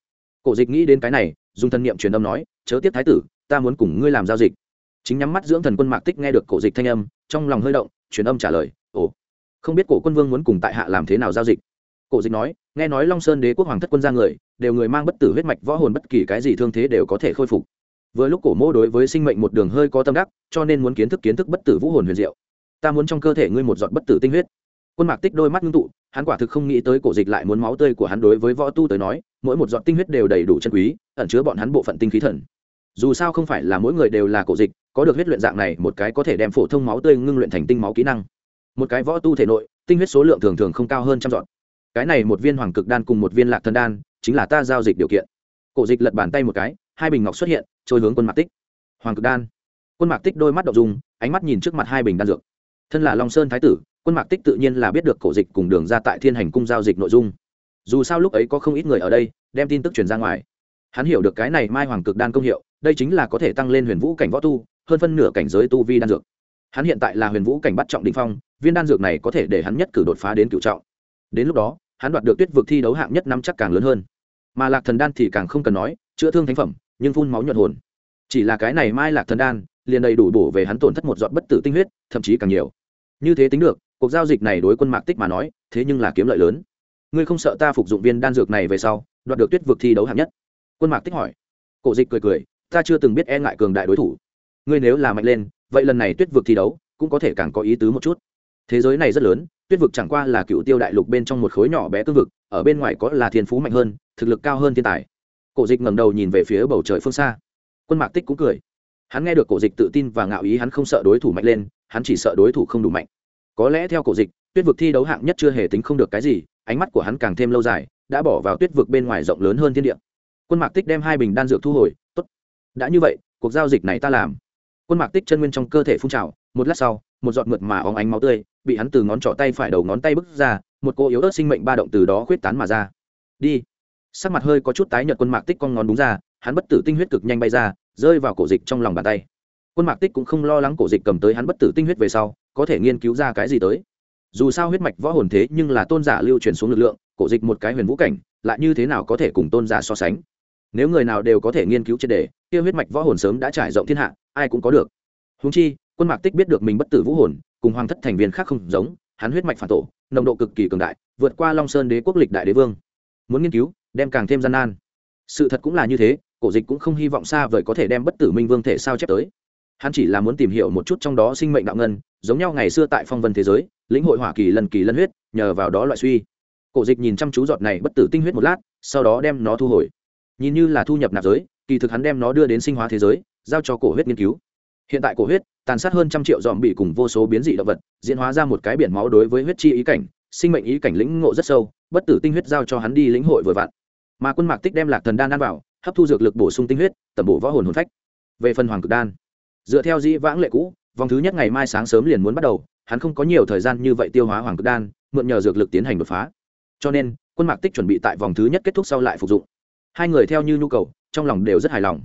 Speaker 1: Cổ dịch nghĩ đến cái này, dùng thân nhiệm truyền âm nói, chớ tiếp thái tử, ta muốn cùng ngươi làm giao dịch. Chính nhắm mắt dưỡng thần quân mạc tích nghe được cổ dịch thanh âm, trong lòng hơi động, truyền âm trả lời, ồ, không biết cổ quân vương muốn cùng tại hạ làm thế nào giao dịch? Cổ dịch nói nghe nói long sơn đế quốc hoàng thất quân ra người, đều người mang bất tử huyết mạch, võ hồn bất kỳ cái gì thương thế đều có thể khôi phục. Vừa lúc cổ mô đối với sinh mệnh một đường hơi có tâm đắc, cho nên muốn kiến thức kiến thức bất tử vũ hồn huyền diệu. Ta muốn trong cơ thể ngươi một giọt bất tử tinh huyết. Quân mạc tích đôi mắt ngưng tụ, hắn quả thực không nghĩ tới cổ dịch lại muốn máu tươi của hắn đối với võ tu tới nói, mỗi một giọt tinh huyết đều đầy đủ chân quý, ẩn chứa bọn hắn bộ phận tinh khí thần. Dù sao không phải là mỗi người đều là cổ dịch, có được huyết luyện dạng này, một cái có thể đem phổ thông máu tươi ngưng luyện thành tinh máu kỹ năng. Một cái võ tu thể nội, tinh huyết số lượng thường thường không cao hơn trăm dọn cái này một viên hoàng cực đan cùng một viên lạc thần đan, chính là ta giao dịch điều kiện. Cổ dịch lật bàn tay một cái, hai bình ngọc xuất hiện, trôi hướng quân mạc tích. Hoàng cực đan. Quân mạc tích đôi mắt đậu dùng ánh mắt nhìn trước mặt hai bình đan dược. Thân là long sơn thái tử, quân mạc tích tự nhiên là biết được cổ dịch cùng đường ra tại thiên hành cung giao dịch nội dung. Dù sao lúc ấy có không ít người ở đây, đem tin tức truyền ra ngoài. Hắn hiểu được cái này mai hoàng cực đan công hiệu, đây chính là có thể tăng lên huyền vũ cảnh võ tu, hơn phân nửa cảnh giới tu vi đan dược. Hắn hiện tại là huyền vũ cảnh bắt trọng đình phong, viên đan dược này có thể để hắn nhất cử đột phá đến cựu trọng đến lúc đó, hắn đoạt được tuyết vực thi đấu hạng nhất năm chắc càng lớn hơn. Mà lạc thần đan thì càng không cần nói, chữa thương thánh phẩm, nhưng phun máu nhuận hồn. Chỉ là cái này mai lạc thần đan, liền đầy đủ bổ về hắn tổn thất một giọt bất tử tinh huyết, thậm chí càng nhiều. Như thế tính được, cuộc giao dịch này đối quân mạc tích mà nói, thế nhưng là kiếm lợi lớn. Ngươi không sợ ta phục dụng viên đan dược này về sau, đoạt được tuyết vực thi đấu hạng nhất? Quân mạc tích hỏi. Cổ dịch cười cười, ta chưa từng biết e ngại cường đại đối thủ. Ngươi nếu là mạnh lên, vậy lần này tuyết vực thi đấu, cũng có thể càng có ý tứ một chút. Thế giới này rất lớn tuyết vực chẳng qua là cựu tiêu đại lục bên trong một khối nhỏ bé cương vực, ở bên ngoài có là thiên phú mạnh hơn, thực lực cao hơn thiên tài. Cổ dịch ngẩng đầu nhìn về phía bầu trời phương xa. Quân mạc tích cũng cười. Hắn nghe được cổ dịch tự tin và ngạo ý, hắn không sợ đối thủ mạnh lên, hắn chỉ sợ đối thủ không đủ mạnh. Có lẽ theo cổ dịch, tuyết vực thi đấu hạng nhất chưa hề tính không được cái gì, ánh mắt của hắn càng thêm lâu dài, đã bỏ vào tuyết vực bên ngoài rộng lớn hơn thiên địa. Quân mạc tích đem hai bình đan dược thu hồi, tốt, đã như vậy, cuộc giao dịch này ta làm. Quân mạc tích chân nguyên trong cơ thể phun trào, một lát sau, một giọt mượt mà óng ánh máu tươi bị hắn từ ngón trỏ tay phải đầu ngón tay bứt ra, một cô yếu ớt sinh mệnh ba động từ đó khuyết tán mà ra. Đi. Sắc mặt hơi có chút tái nhợt quân mạc tích con ngón đúng ra, hắn bất tử tinh huyết cực nhanh bay ra, rơi vào cổ dịch trong lòng bàn tay. Quân mạc tích cũng không lo lắng cổ dịch cầm tới hắn bất tử tinh huyết về sau, có thể nghiên cứu ra cái gì tới. Dù sao huyết mạch võ hồn thế nhưng là tôn giả lưu truyền xuống lực lượng, cổ dịch một cái huyền vũ cảnh, lại như thế nào có thể cùng tôn giả so sánh? Nếu người nào đều có thể nghiên cứu triệt đề kia huyết mạch võ hồn sớm đã trải rộng thiên hạ, ai cũng có được. Húng chi, quân mạc tích biết được mình bất tử vũ hồn cùng hoàng thất thành viên khác không giống, hắn huyết mạch phản tổ, nồng độ cực kỳ cường đại, vượt qua long sơn đế quốc lịch đại đế vương. Muốn nghiên cứu, đem càng thêm gian nan. Sự thật cũng là như thế, cổ dịch cũng không hy vọng xa vời có thể đem bất tử minh vương thể sao chép tới. Hắn chỉ là muốn tìm hiểu một chút trong đó sinh mệnh đạo ngân, giống nhau ngày xưa tại phong vân thế giới, lĩnh hội hỏa kỳ lần kỳ lân huyết, nhờ vào đó loại suy. Cổ dịch nhìn chăm chú giọt này bất tử tinh huyết một lát, sau đó đem nó thu hồi. Nhìn như là thu nhập nạp giới, kỳ thực hắn đem nó đưa đến sinh hóa thế giới, giao cho cổ huyết nghiên cứu hiện tại cổ huyết, tàn sát hơn trăm triệu dòm bị cùng vô số biến dị động vật, diễn hóa ra một cái biển máu đối với huyết chi ý cảnh, sinh mệnh ý cảnh lĩnh ngộ rất sâu, bất tử tinh huyết giao cho hắn đi lĩnh hội vừa vặn. Mà quân mạc tích đem lạc thần đan ăn vào, hấp thu dược lực bổ sung tinh huyết, tẩm bổ võ hồn hồn phách. Về phần hoàng cực đan, dựa theo dĩ vãng lệ cũ, vòng thứ nhất ngày mai sáng sớm liền muốn bắt đầu, hắn không có nhiều thời gian như vậy tiêu hóa hoàng cực đan, mượn nhờ dược lực tiến hành đột phá. Cho nên, quân mạc tích chuẩn bị tại vòng thứ nhất kết thúc sau lại phục dụng. Hai người theo như nhu cầu, trong lòng đều rất hài lòng.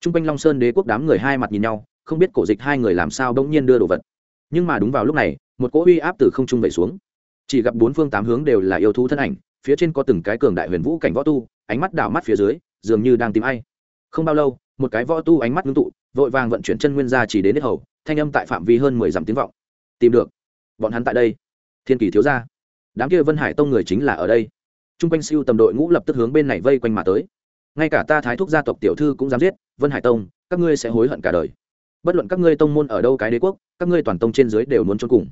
Speaker 1: T r u n g quanh long sơn đế quốc đám người hai mặt nhìn nhau không biết cổ dịch hai người làm sao bỗng nhiên đưa đồ vật. Nhưng mà đúng vào lúc này, một cỗ uy áp từ không trung vẩy xuống. Chỉ gặp bốn phương tám hướng đều là yêu thú thân ảnh, phía trên có từng cái cường đại huyền vũ cảnh võ tu, ánh mắt đảo mắt phía dưới, dường như đang tìm ai. Không bao lâu, một cái võ tu ánh mắt ngưng tụ, vội vàng vận chuyển chân nguyên ra chỉ đến hết hầu, thanh âm tại phạm vi hơn mười dặm tiếng vọng. Tìm được. Bọn hắn tại đây. Thiên kỳ thiếu ra đám kia vân hải tông người chính là ở đây. T r u n g quanh siêu tầm đội ngũ lập tức hướng bên này vây quanh mà tới. Ngay cả ta thái thúc gia tộc tiểu thư cũng dám giết, vân hải tông, các ngươi sẽ hối hận cả đời bất luận các ngươi tông môn ở đâu cái đế quốc, các ngươi toàn tông trên dưới đều muốn trốn cùng.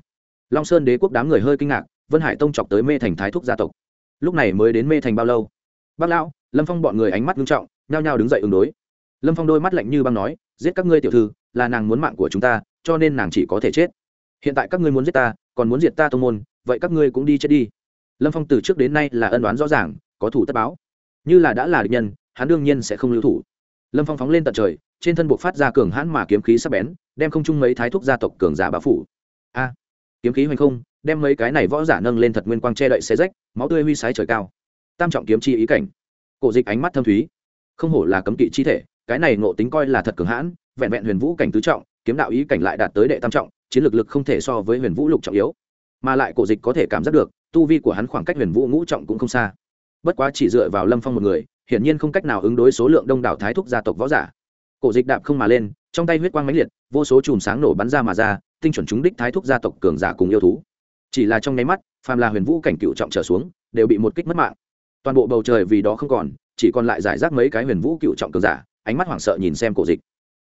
Speaker 1: Long sơn đế quốc đám người hơi kinh ngạc, vân hải tông chọc tới mê thành thái thúc gia tộc. Lúc này mới đến mê thành bao lâu? Bác lão, lâm phong bọn người ánh mắt nghiêm trọng, nhao nhao đứng dậy ứng đối. Lâm phong đôi mắt lạnh như băng nói, giết các ngươi tiểu thư, là nàng muốn mạng của chúng ta, cho nên nàng chỉ có thể chết. Hiện tại các ngươi muốn giết ta, còn muốn diệt ta tông môn, vậy các ngươi cũng đi chết đi. Lâm phong từ trước đến nay là ân đoán rõ ràng, có thủ tất báo. Như là đã là địch nhân, hắn đương nhiên sẽ không lưu thủ lâm phong phóng lên tận trời, trên thân buộc phát ra cường hãn mà kiếm khí sắp bén, đem không chung mấy thái thúc gia tộc cường giả bá phủ. A, kiếm khí hoành không, đem mấy cái này võ giả nâng lên thật nguyên quang che đậy xe rách, máu tươi huy sái trời cao. Tam trọng kiếm chi ý cảnh. Cổ dịch ánh mắt thâm thúy. Không hổ là cấm kỵ chi thể, cái này ngộ tính coi là thật cường hãn, vẹn vẹn huyền vũ cảnh tứ trọng, kiếm đạo ý cảnh lại đạt tới đệ tam trọng, chiến lược lực không thể so với huyền vũ lục trọng yếu. Mà lại cổ dịch có thể cảm giác được, tu vi của hắn khoảng cách huyền vũ ngũ trọng cũng không xa. Bất quá chỉ dựa vào lâm phong một người hiển nhiên không cách nào ứng đối số lượng đông đảo thái thúc gia tộc võ giả. Cổ dịch đạp không mà lên, trong tay huyết quang mãnh liệt, vô số chùm sáng nổ bắn ra mà ra, tinh chuẩn chúng đích thái thúc gia tộc cường giả cùng yêu thú. Chỉ là trong nháy mắt, phàm là huyền vũ cảnh cựu trọng trở xuống, đều bị một kích mất mạng. Toàn bộ bầu trời vì đó không còn, chỉ còn lại giải rác mấy cái huyền vũ cựu trọng cường giả, ánh mắt hoảng sợ nhìn xem cổ dịch.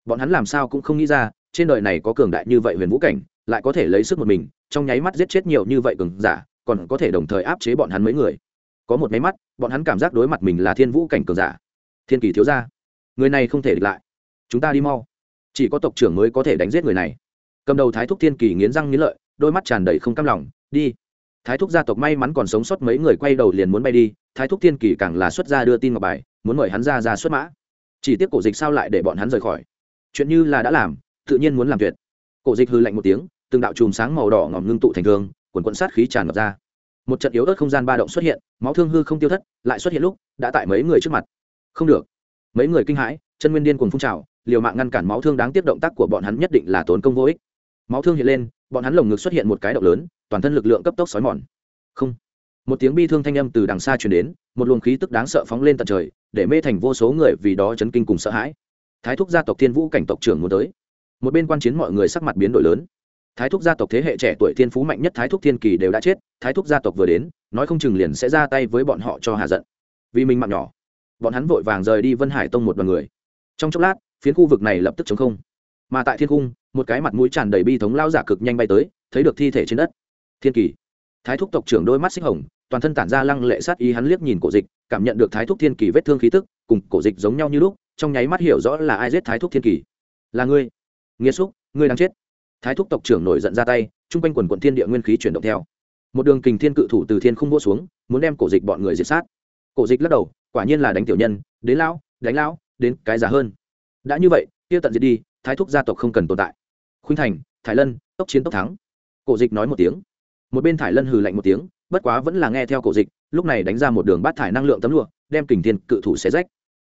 Speaker 1: Bọn hắn làm sao cũng không nghĩ ra, trên đời này có cường đại như vậy huyền vũ cảnh, lại có thể lấy sức một mình, trong nháy mắt giết chết nhiều như vậy cường giả, còn có thể đồng thời áp chế bọn hắn mấy người có một máy mắt, bọn hắn cảm giác đối mặt mình là thiên vũ cảnh cường giả. Thiên kỳ thiếu gia, người này không thể địch lại. Chúng ta đi mau. Chỉ có tộc trưởng mới có thể đánh giết người này. Cầm đầu thái thúc thiên kỳ nghiến răng nghiến lợi, đôi mắt tràn đầy không cam lòng, đi. Thái thúc gia tộc may mắn còn sống sót mấy người quay đầu liền muốn bay đi, thái thúc thiên kỳ càng là xuất gia đưa tin ngọc bài, muốn mời hắn ra ra xuất mã. Chỉ tiếc cổ dịch sao lại để bọn hắn rời khỏi? Chuyện như là đã làm, tự nhiên muốn làm tuyệt. Cổ dịch hư lạnh một tiếng, từng đạo chùm sáng màu đỏ ngòm ngưng tụ thành thương quần quận sát khí tràn ngập ra một trận yếu ớt không gian ba động xuất hiện, máu thương hư không tiêu thất, lại xuất hiện lúc, đã tại mấy người trước mặt. Không được. Mấy người kinh hãi, chân nguyên điên cuồng phun trào, liều mạng ngăn cản máu thương đáng tiếp động tác của bọn hắn nhất định là tốn công vô ích. Máu thương hiện lên, bọn hắn lồng ngực xuất hiện một cái động lớn, toàn thân lực lượng cấp tốc xói mòn. Không. Một tiếng bi thương thanh âm từ đằng xa truyền đến, một luồng khí tức đáng sợ phóng lên tận trời, để mê thành vô số người vì đó chấn kinh cùng sợ hãi. Thái thúc gia tộc thiên vũ cảnh tộc trưởng muốn tới. Một bên quan chiến mọi người sắc mặt biến đổi lớn thái thúc gia tộc thế hệ trẻ tuổi thiên phú mạnh nhất thái thúc thiên kỳ đều đã chết, thái thúc gia tộc vừa đến, nói không chừng liền sẽ ra tay với bọn họ cho hà giận. Vì mình mạng nhỏ, bọn hắn vội vàng rời đi vân hải tông một đoàn người. Trong chốc lát, phiến khu vực này lập tức chống không. Mà tại thiên cung, một cái mặt mũi tràn đầy bi thống lao giả cực nhanh bay tới, thấy được thi thể trên đất. Thiên kỳ. Thái thúc tộc trưởng đôi mắt xích hồng, toàn thân tản ra lăng lệ sát ý hắn liếc nhìn cổ dịch, cảm nhận được thái thúc thiên kỳ vết thương khí tức, cùng cổ dịch giống nhau như lúc, trong nháy mắt hiểu rõ là ai giết thái thúc thiên kỳ. Là ngươi. Nghĩa xúc, ngươi đang chết thái thúc tộc trưởng nổi giận ra tay, chung quanh quần quận thiên địa nguyên khí chuyển động theo. Một đường kình thiên cự thủ từ thiên không vỗ xuống, muốn đem cổ dịch bọn người diệt sát. Cổ dịch lắc đầu, quả nhiên là đánh tiểu nhân, đến lão, đánh lão, đến cái già hơn. Đã như vậy, kia tận diệt đi, thái thúc gia tộc không cần tồn tại. Khuynh thành thái lân, tốc chiến tốc thắng. Cổ dịch nói một tiếng. Một bên thải lân hừ lạnh một tiếng, bất quá vẫn là nghe theo cổ dịch, lúc này đánh ra một đường bát thải năng lượng tấm lụa, đem kình thiên cự thủ xé rách.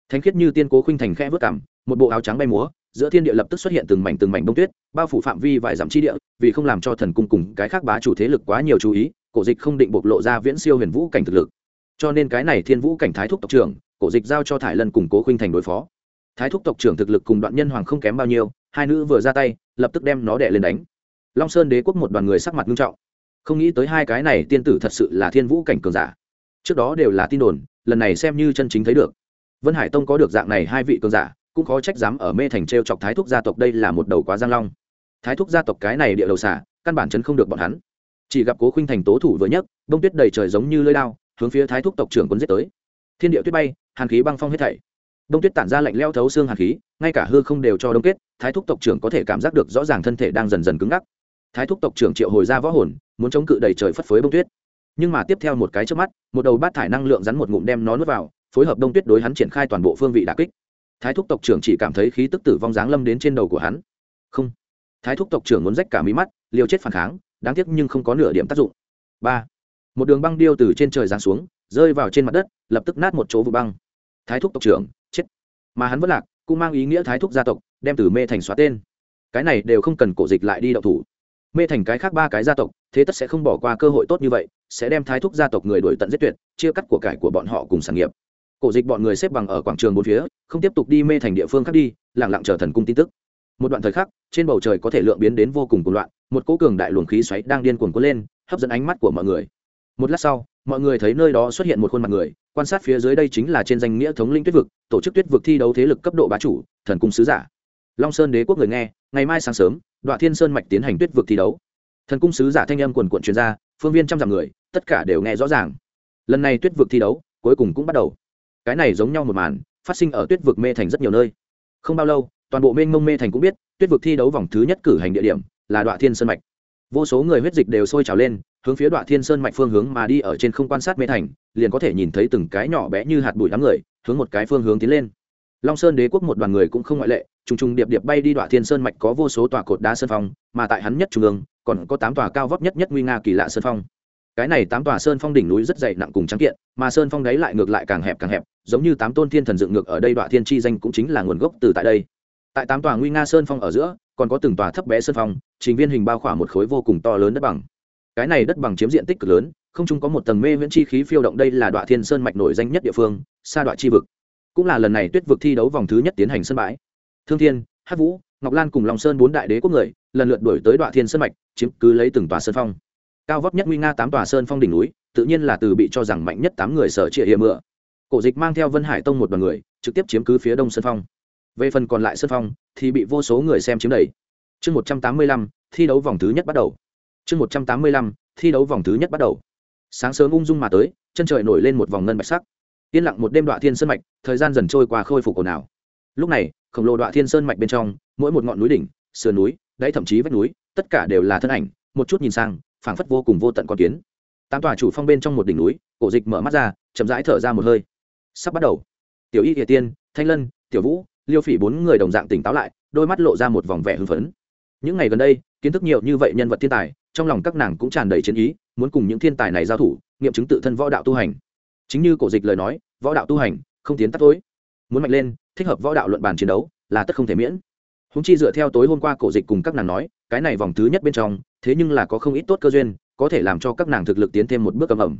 Speaker 1: Thánh khiết như tiên cố khuynh thành khẽ vớt cảm một bộ áo trắng bay múa giữa thiên địa lập tức xuất hiện từng mảnh từng mảnh bông tuyết, bao phủ phạm vi vài dặm chi địa, vì không làm cho thần cung cùng cái khác bá chủ thế lực quá nhiều chú ý, cổ dịch không định bộc lộ ra viễn siêu huyền vũ cảnh thực lực. Cho nên cái này thiên vũ cảnh thái thúc tộc trưởng, cổ dịch giao cho thải lân củng cố khuynh thành đối phó. Thái thúc tộc trưởng thực lực cùng đoạn nhân hoàng không kém bao nhiêu, hai nữ vừa ra tay, lập tức đem nó đè lên đánh. Long sơn đế quốc một đoàn người sắc mặt nghiêm trọng. Không nghĩ tới hai cái này tiên tử thật sự là thiên vũ cảnh cường giả. Trước đó đều là tin đồn, lần này xem như chân chính thấy được. Vân hải tông có được dạng này hai vị cường giả cũng khó trách dám ở mê thành t r e o chọc thái thúc gia tộc đây là một đầu quá giang long. Thái thúc gia tộc cái này địa đầu xả, căn bản chấn không được bọn hắn. Chỉ gặp cố khinh thành tố thủ vừa nhất bông tuyết đầy trời giống như lưới lao hướng phía thái thúc tộc trưởng quân giết tới. Thiên địa tuyết bay, hàn khí băng phong hết thảy. Đông tuyết tản ra lạnh leo thấu xương hàn khí, ngay cả hư không đều cho đông kết, thái thúc tộc trưởng có thể cảm giác được rõ ràng thân thể đang dần dần cứng ngắc. Thái thúc tộc trưởng triệu hồi ra võ hồn, muốn chống cự đầy trời phất phới bông tuyết. Nhưng mà tiếp theo một cái trước mắt, một đầu bát thải năng lượng rắn một ngụm đem nó nuốt vào, phối hợp đông tuyết đối hắn triển khai toàn bộ phương vị đà kích thái thúc tộc trưởng chỉ cảm thấy khí tức tử vong dáng lâm đến trên đầu của hắn. Không. Thái thúc tộc trưởng muốn rách cả mí mắt, liều chết phản kháng, đáng tiếc nhưng không có nửa điểm tác dụng. Ba. Một đường băng điêu từ trên trời giáng xuống, rơi vào trên mặt đất, lập tức nát một chỗ vụ băng. Thái thúc tộc trưởng, chết. Mà hắn vẫn lạc, cũng mang ý nghĩa thái thúc gia tộc, đem từ mê thành xóa tên. Cái này đều không cần cổ dịch lại đi đậu thủ. Mê thành cái khác ba cái gia tộc, thế tất sẽ không bỏ qua cơ hội tốt như vậy, sẽ đem thái thúc gia tộc người đổi tận giết tuyệt, chia cắt của cải của bọn họ cùng sản nghiệp cổ dịch bọn người xếp bằng ở quảng trường bốn phía, không tiếp tục đi mê thành địa phương khác đi lẳng lặng chờ thần cung tin tức. Một đoạn thời khắc, trên bầu trời có thể lượng biến đến vô cùng cuồng loạn, một cỗ cường đại luồng khí xoáy đang điên cuồng cuốn lên, hấp dẫn ánh mắt của mọi người. Một lát sau, mọi người thấy nơi đó xuất hiện một khuôn mặt người, quan sát phía dưới đây chính là trên danh nghĩa thống linh tuyết vực, tổ chức tuyết vực thi đấu thế lực cấp độ bá chủ, thần cung sứ giả. Long sơn đế quốc người nghe, ngày mai sáng sớm đoạn thiên sơn mạch tiến hành tuyết vực thi đấu. Thần cung sứ giả thanh âm quần quận chuyên gia phương viên trăm dặm người, tất cả đều nghe rõ ràng. Lần này tuyết vực thi đấu, cuối cùng cũng bắt đầu cái này giống nhau một màn, phát sinh ở tuyết vực mê thành rất nhiều nơi. Không bao lâu, toàn bộ mênh mông mê thành cũng biết, tuyết vực thi đấu vòng thứ nhất cử hành địa điểm là đoạn thiên sơn mạch. Vô số người huyết dịch đều sôi trào lên, hướng phía đoạn thiên sơn mạch phương hướng mà đi ở trên không quan sát mê thành, liền có thể nhìn thấy từng cái nhỏ bé như hạt bụi đám người, hướng một cái phương hướng tiến lên. Long sơn đế quốc một đoàn người cũng không ngoại lệ, trùng trùng điệp điệp bay đi đoạn thiên sơn mạch có vô số tòa cột đá sơn phong, mà tại hắn nhất trung ương, còn có tám tòa cao vóc nhất nhất nguy nga kỳ lạ sơn phong cái này tám tòa sơn phong đỉnh núi rất dày nặng cùng trắng kiện, mà sơn phong đáy lại ngược lại càng hẹp càng hẹp, giống như tám tôn thiên thần dựng ngược ở đây đoạn thiên chi danh cũng chính là nguồn gốc từ tại đây. Tại tám tòa nguy nga sơn phong ở giữa, còn có từng tòa thấp bé sơn phong, trình viên hình bao khỏa một khối vô cùng to lớn đất bằng. Cái này đất bằng chiếm diện tích cực lớn, không chung có một tầng mê viễn chi khí phiêu động đây là đoạn thiên sơn mạch nổi danh nhất địa phương xa đoạn chi vực. Cũng là lần này tuyết vực thi đấu vòng thứ nhất tiến hành sân bãi. Thương thiên hát vũ, ngọc lan cùng long sơn bốn đại đế quốc người, lần lượt đổi tới đoạn thiên sơn mạch, chiếm cứ lấy từng tòa sơn phong cao vóc nhất nguy nga tám tòa sơn phong đỉnh núi, tự nhiên là từ bị cho rằng mạnh nhất tám người sở trịa hiểm mựa cổ dịch mang theo vân hải tông một đoàn người, trực tiếp chiếm cứ phía đông sơn phong. Về phần còn lại sơn phong, thì bị vô số người xem chiếm đầy. Chương một trăm tám mươi lăm, thi đấu vòng thứ nhất bắt đầu. Chương một trăm tám mươi lăm, thi đấu vòng thứ nhất bắt đầu. Sáng sớm ung dung mà tới, chân trời nổi lên một vòng ngân bạch sắc. Yên lặng một đêm đoạn thiên sơn mạch, thời gian dần trôi qua khôi phục ồn ào. Lúc này, khổng lồ đoạn thiên sơn mạch bên trong, mỗi một ngọn núi đỉnh, sườn núi, đáy thậm chí vách núi, tất cả đều là thân ảnh, một chút nhìn sang phảng phất vô cùng vô tận con kiến. Tám tòa chủ phong bên trong một đỉnh núi, cổ dịch mở mắt ra, chậm rãi thở ra một hơi. Sắp bắt đầu. Tiểu y địa tiên, thanh lân, tiểu vũ, liêu phỉ bốn người đồng dạng tỉnh táo lại, đôi mắt lộ ra một vòng vẻ hưng phấn. Những ngày gần đây, kiến thức nhiều như vậy nhân vật thiên tài, trong lòng các nàng cũng tràn đầy chiến ý, muốn cùng những thiên tài này giao thủ, nghiệm chứng tự thân võ đạo tu hành. Chính như cổ dịch lời nói, võ đạo tu hành, không tiến tắt tối. Muốn mạnh lên, thích hợp võ đạo luận bàn chiến đấu, là tất không thể miễn. Húng chi dựa theo tối hôm qua cổ dịch cùng các nàng nói, cái này vòng thứ nhất bên trong thế nhưng là có không ít tốt cơ duyên, có thể làm cho các nàng thực lực tiến thêm một bước ầm ầm.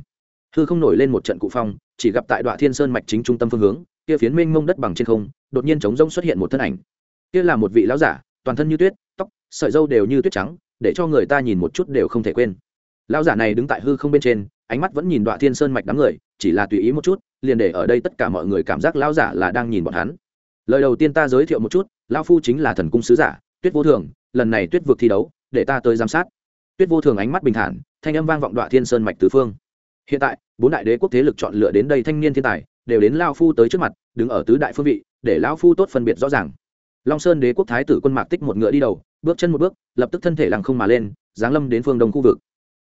Speaker 1: Hư không nổi lên một trận cụ phong, chỉ gặp tại đoạn thiên sơn mạch chính trung tâm phương hướng, kia phiến mênh mông đất bằng trên không, đột nhiên trống rông xuất hiện một thân ảnh. Kia là một vị lão giả, toàn thân như tuyết, tóc, sợi dâu đều như tuyết trắng, để cho người ta nhìn một chút đều không thể quên. Lão giả này đứng tại hư không bên trên, ánh mắt vẫn nhìn đoạn thiên sơn mạch đám người, chỉ là tùy ý một chút, liền để ở đây tất cả mọi người cảm giác lão giả là đang nhìn bọn hắn. Lời đầu tiên ta giới thiệu một chút, lão phu chính là thần cung sứ giả, tuyết vô thường, lần này tuyết vượt thi đấu để ta tới giám sát. Tuyết vô thường ánh mắt bình thản, thanh âm vang vọng đoạn thiên sơn mạch tứ phương. Hiện tại, bốn đại đế quốc thế lực chọn lựa đến đây thanh niên thiên tài, đều đến lao phu tới trước mặt, đứng ở tứ đại phương vị, để lão phu tốt phân biệt rõ ràng. Long sơn đế quốc thái tử quân mạc tích một ngựa đi đầu, bước chân một bước, lập tức thân thể lặng không mà lên, giáng lâm đến phương đông khu vực.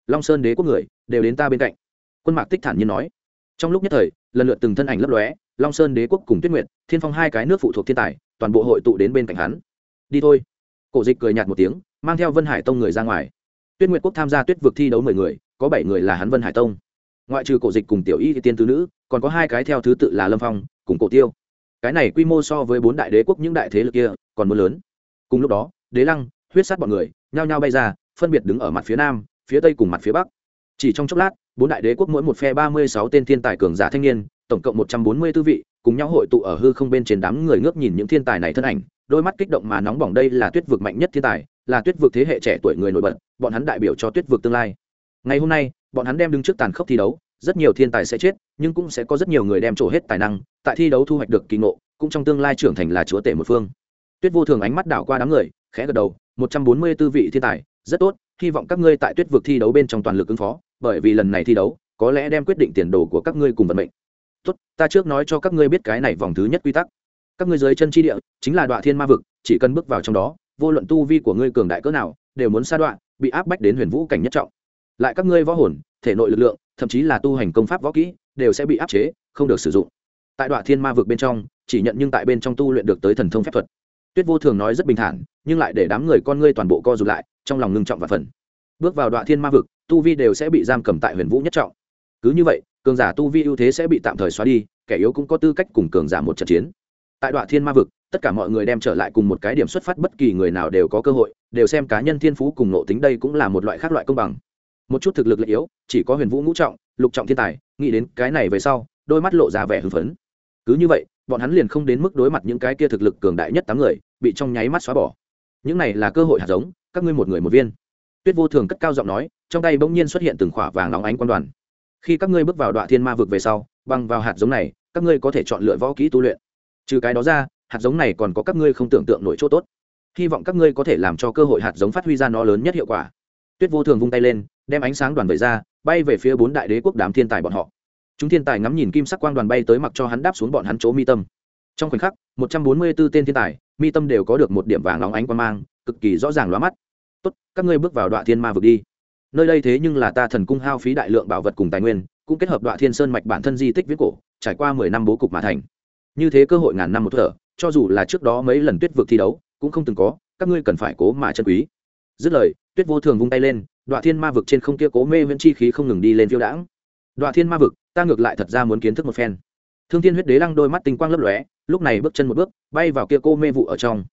Speaker 1: Long sơn đế quốc người, đều đến ta bên cạnh. Quân mạc tích thản nhiên nói. Trong lúc nhất thời, lần lượt từng thân ảnh lấp lóe, long sơn đế quốc cùng tuyết nguyện thiên phong hai cái nước phụ thuộc thiên tài, toàn bộ hội tụ đến bên cạnh hắn. Đi thôi. Cổ dịch cười nhạt một tiếng mang theo vân hải tông người ra ngoài. Tuyết Nguyệt quốc tham gia tuyết vực thi đấu mười người, có bảy người là hắn vân hải tông. Ngoại trừ cổ dịch cùng tiểu y tiên tứ nữ, còn có hai cái theo thứ tự là lâm phong, cùng cổ tiêu. Cái này quy mô so với bốn đại đế quốc những đại thế lực kia, còn muốn lớn. Cùng lúc đó, đế lăng, huyết sát bọn người, nhao nhao bay ra, phân biệt đứng ở mặt phía nam, phía tây cùng mặt phía bắc. Chỉ trong chốc lát, bốn đại đế quốc mỗi một phe ba mươi sáu tên thiên tài cường giả thanh niên, tổng cộng một trăm bốn mươi tư vị, cùng nhau hội tụ ở hư không bên trên đám người ngước nhìn những thiên tài này thân ảnh, đôi mắt kích động mà nóng bỏng đây là tuyết vực mạnh nhất thiên tài là tuyết vực thế hệ trẻ tuổi người nổi bật, bọn hắn đại biểu cho tuyết vực tương lai. Ngày hôm nay, bọn hắn đem đứng trước tàn khốc thi đấu, rất nhiều thiên tài sẽ chết, nhưng cũng sẽ có rất nhiều người đem trổ hết tài năng, tại thi đấu thu hoạch được kỳ ngộ, cũng trong tương lai trưởng thành là chúa tể một phương. Tuyết vô thường ánh mắt đảo qua đám người, khẽ gật đầu, một trăm bốn mươi tư vị thiên tài, rất tốt, hy vọng các ngươi tại tuyết vực thi đấu bên trong toàn lực ứng phó, bởi vì lần này thi đấu, có lẽ đem quyết định tiền đồ của các ngươi cùng vận mệnh. Tốt, ta trước nói cho các ngươi biết cái này vòng thứ nhất quy tắc. Các ngươi dưới chân tri địa chính là đoạn thiên ma vực, chỉ cần bước vào trong đó vô luận tu vi của ngươi cường đại cỡ nào, đều muốn sa đoạn bị áp bách đến huyền vũ cảnh nhất trọng. Lại các ngươi võ hồn, thể nội lực lượng, thậm chí là tu hành công pháp võ kỹ, đều sẽ bị áp chế, không được sử dụng. Tại đoạn thiên ma vực bên trong, chỉ nhận nhưng tại bên trong tu luyện được tới thần thông phép thuật. Tuyết vô thường nói rất bình thản, nhưng lại để đám người con ngươi toàn bộ co rụt lại, trong lòng ngưng trọng và phần bước vào đoạn thiên ma vực, tu vi đều sẽ bị giam cầm tại huyền vũ nhất trọng. Cứ như vậy, cường giả tu vi ưu thế sẽ bị tạm thời xóa đi, kẻ yếu cũng có tư cách cùng cường giả một trận chiến. Tại đoạn thiên ma vực tất cả mọi người đem trở lại cùng một cái điểm xuất phát, bất kỳ người nào đều có cơ hội, đều xem cá nhân thiên phú cùng nộ tính đây cũng là một loại khác loại công bằng. Một chút thực lực lợi yếu, chỉ có huyền vũ ngũ trọng, lục trọng thiên tài, nghĩ đến cái này về sau, đôi mắt lộ ra vẻ hưng phấn. Cứ như vậy, bọn hắn liền không đến mức đối mặt những cái kia thực lực cường đại nhất tám người, bị trong nháy mắt xóa bỏ. Những này là cơ hội hạt giống, các ngươi một người một viên. Tuyết vô thường cất cao giọng nói, trong tay bỗng nhiên xuất hiện từng khỏa vàng óng ánh quan đoàn. Khi các ngươi bước vào đoạn thiên ma vực về sau băng vào hạt giống này, các ngươi có thể chọn lựa võ kỹ tu luyện. Trừ cái đó ra hạt giống này còn có các ngươi không tưởng tượng nổi chỗ tốt. Hy vọng các ngươi có thể làm cho cơ hội hạt giống phát huy ra nó lớn nhất hiệu quả. Tuyết vô thường vung tay lên, đem ánh sáng đoàn vẩy ra, bay về phía bốn đại đế quốc đám thiên tài bọn họ. Chúng thiên tài ngắm nhìn kim sắc quang đoàn bay tới mặc cho hắn đáp xuống bọn hắn chỗ mi tâm. Trong khoảnh khắc, một trăm bốn mươi 144 tên thiên tài, mi tâm đều có được một điểm vàng óng ánh quang mang, cực kỳ rõ ràng lóa mắt. Tốt, các ngươi bước vào đoạn thiên ma vực đi. Nơi đây thế nhưng là ta thần cung hao phí đại lượng bảo vật cùng tài nguyên, cũng kết hợp đoạn thiên sơn mạch bản thân di tích viết cổ, trải qua mười năm bố cục mà thành. Như thế cơ hội ngàn năm một thở cho dù là trước đó mấy lần tuyết vực thi đấu, cũng không từng có, các ngươi cần phải cố mà chân quý. Dứt lời, tuyết vô thường vung tay lên, đoạn thiên ma vực trên không kia cố mê viễn chi khí không ngừng đi lên phiêu đãng. Đoạn thiên ma vực, ta ngược lại thật ra muốn kiến thức một phen. Thương thiên huyết đế lăng đôi mắt tinh quang lấp lóe, lúc này bước chân một bước, bay vào kia cô mê vụ ở trong.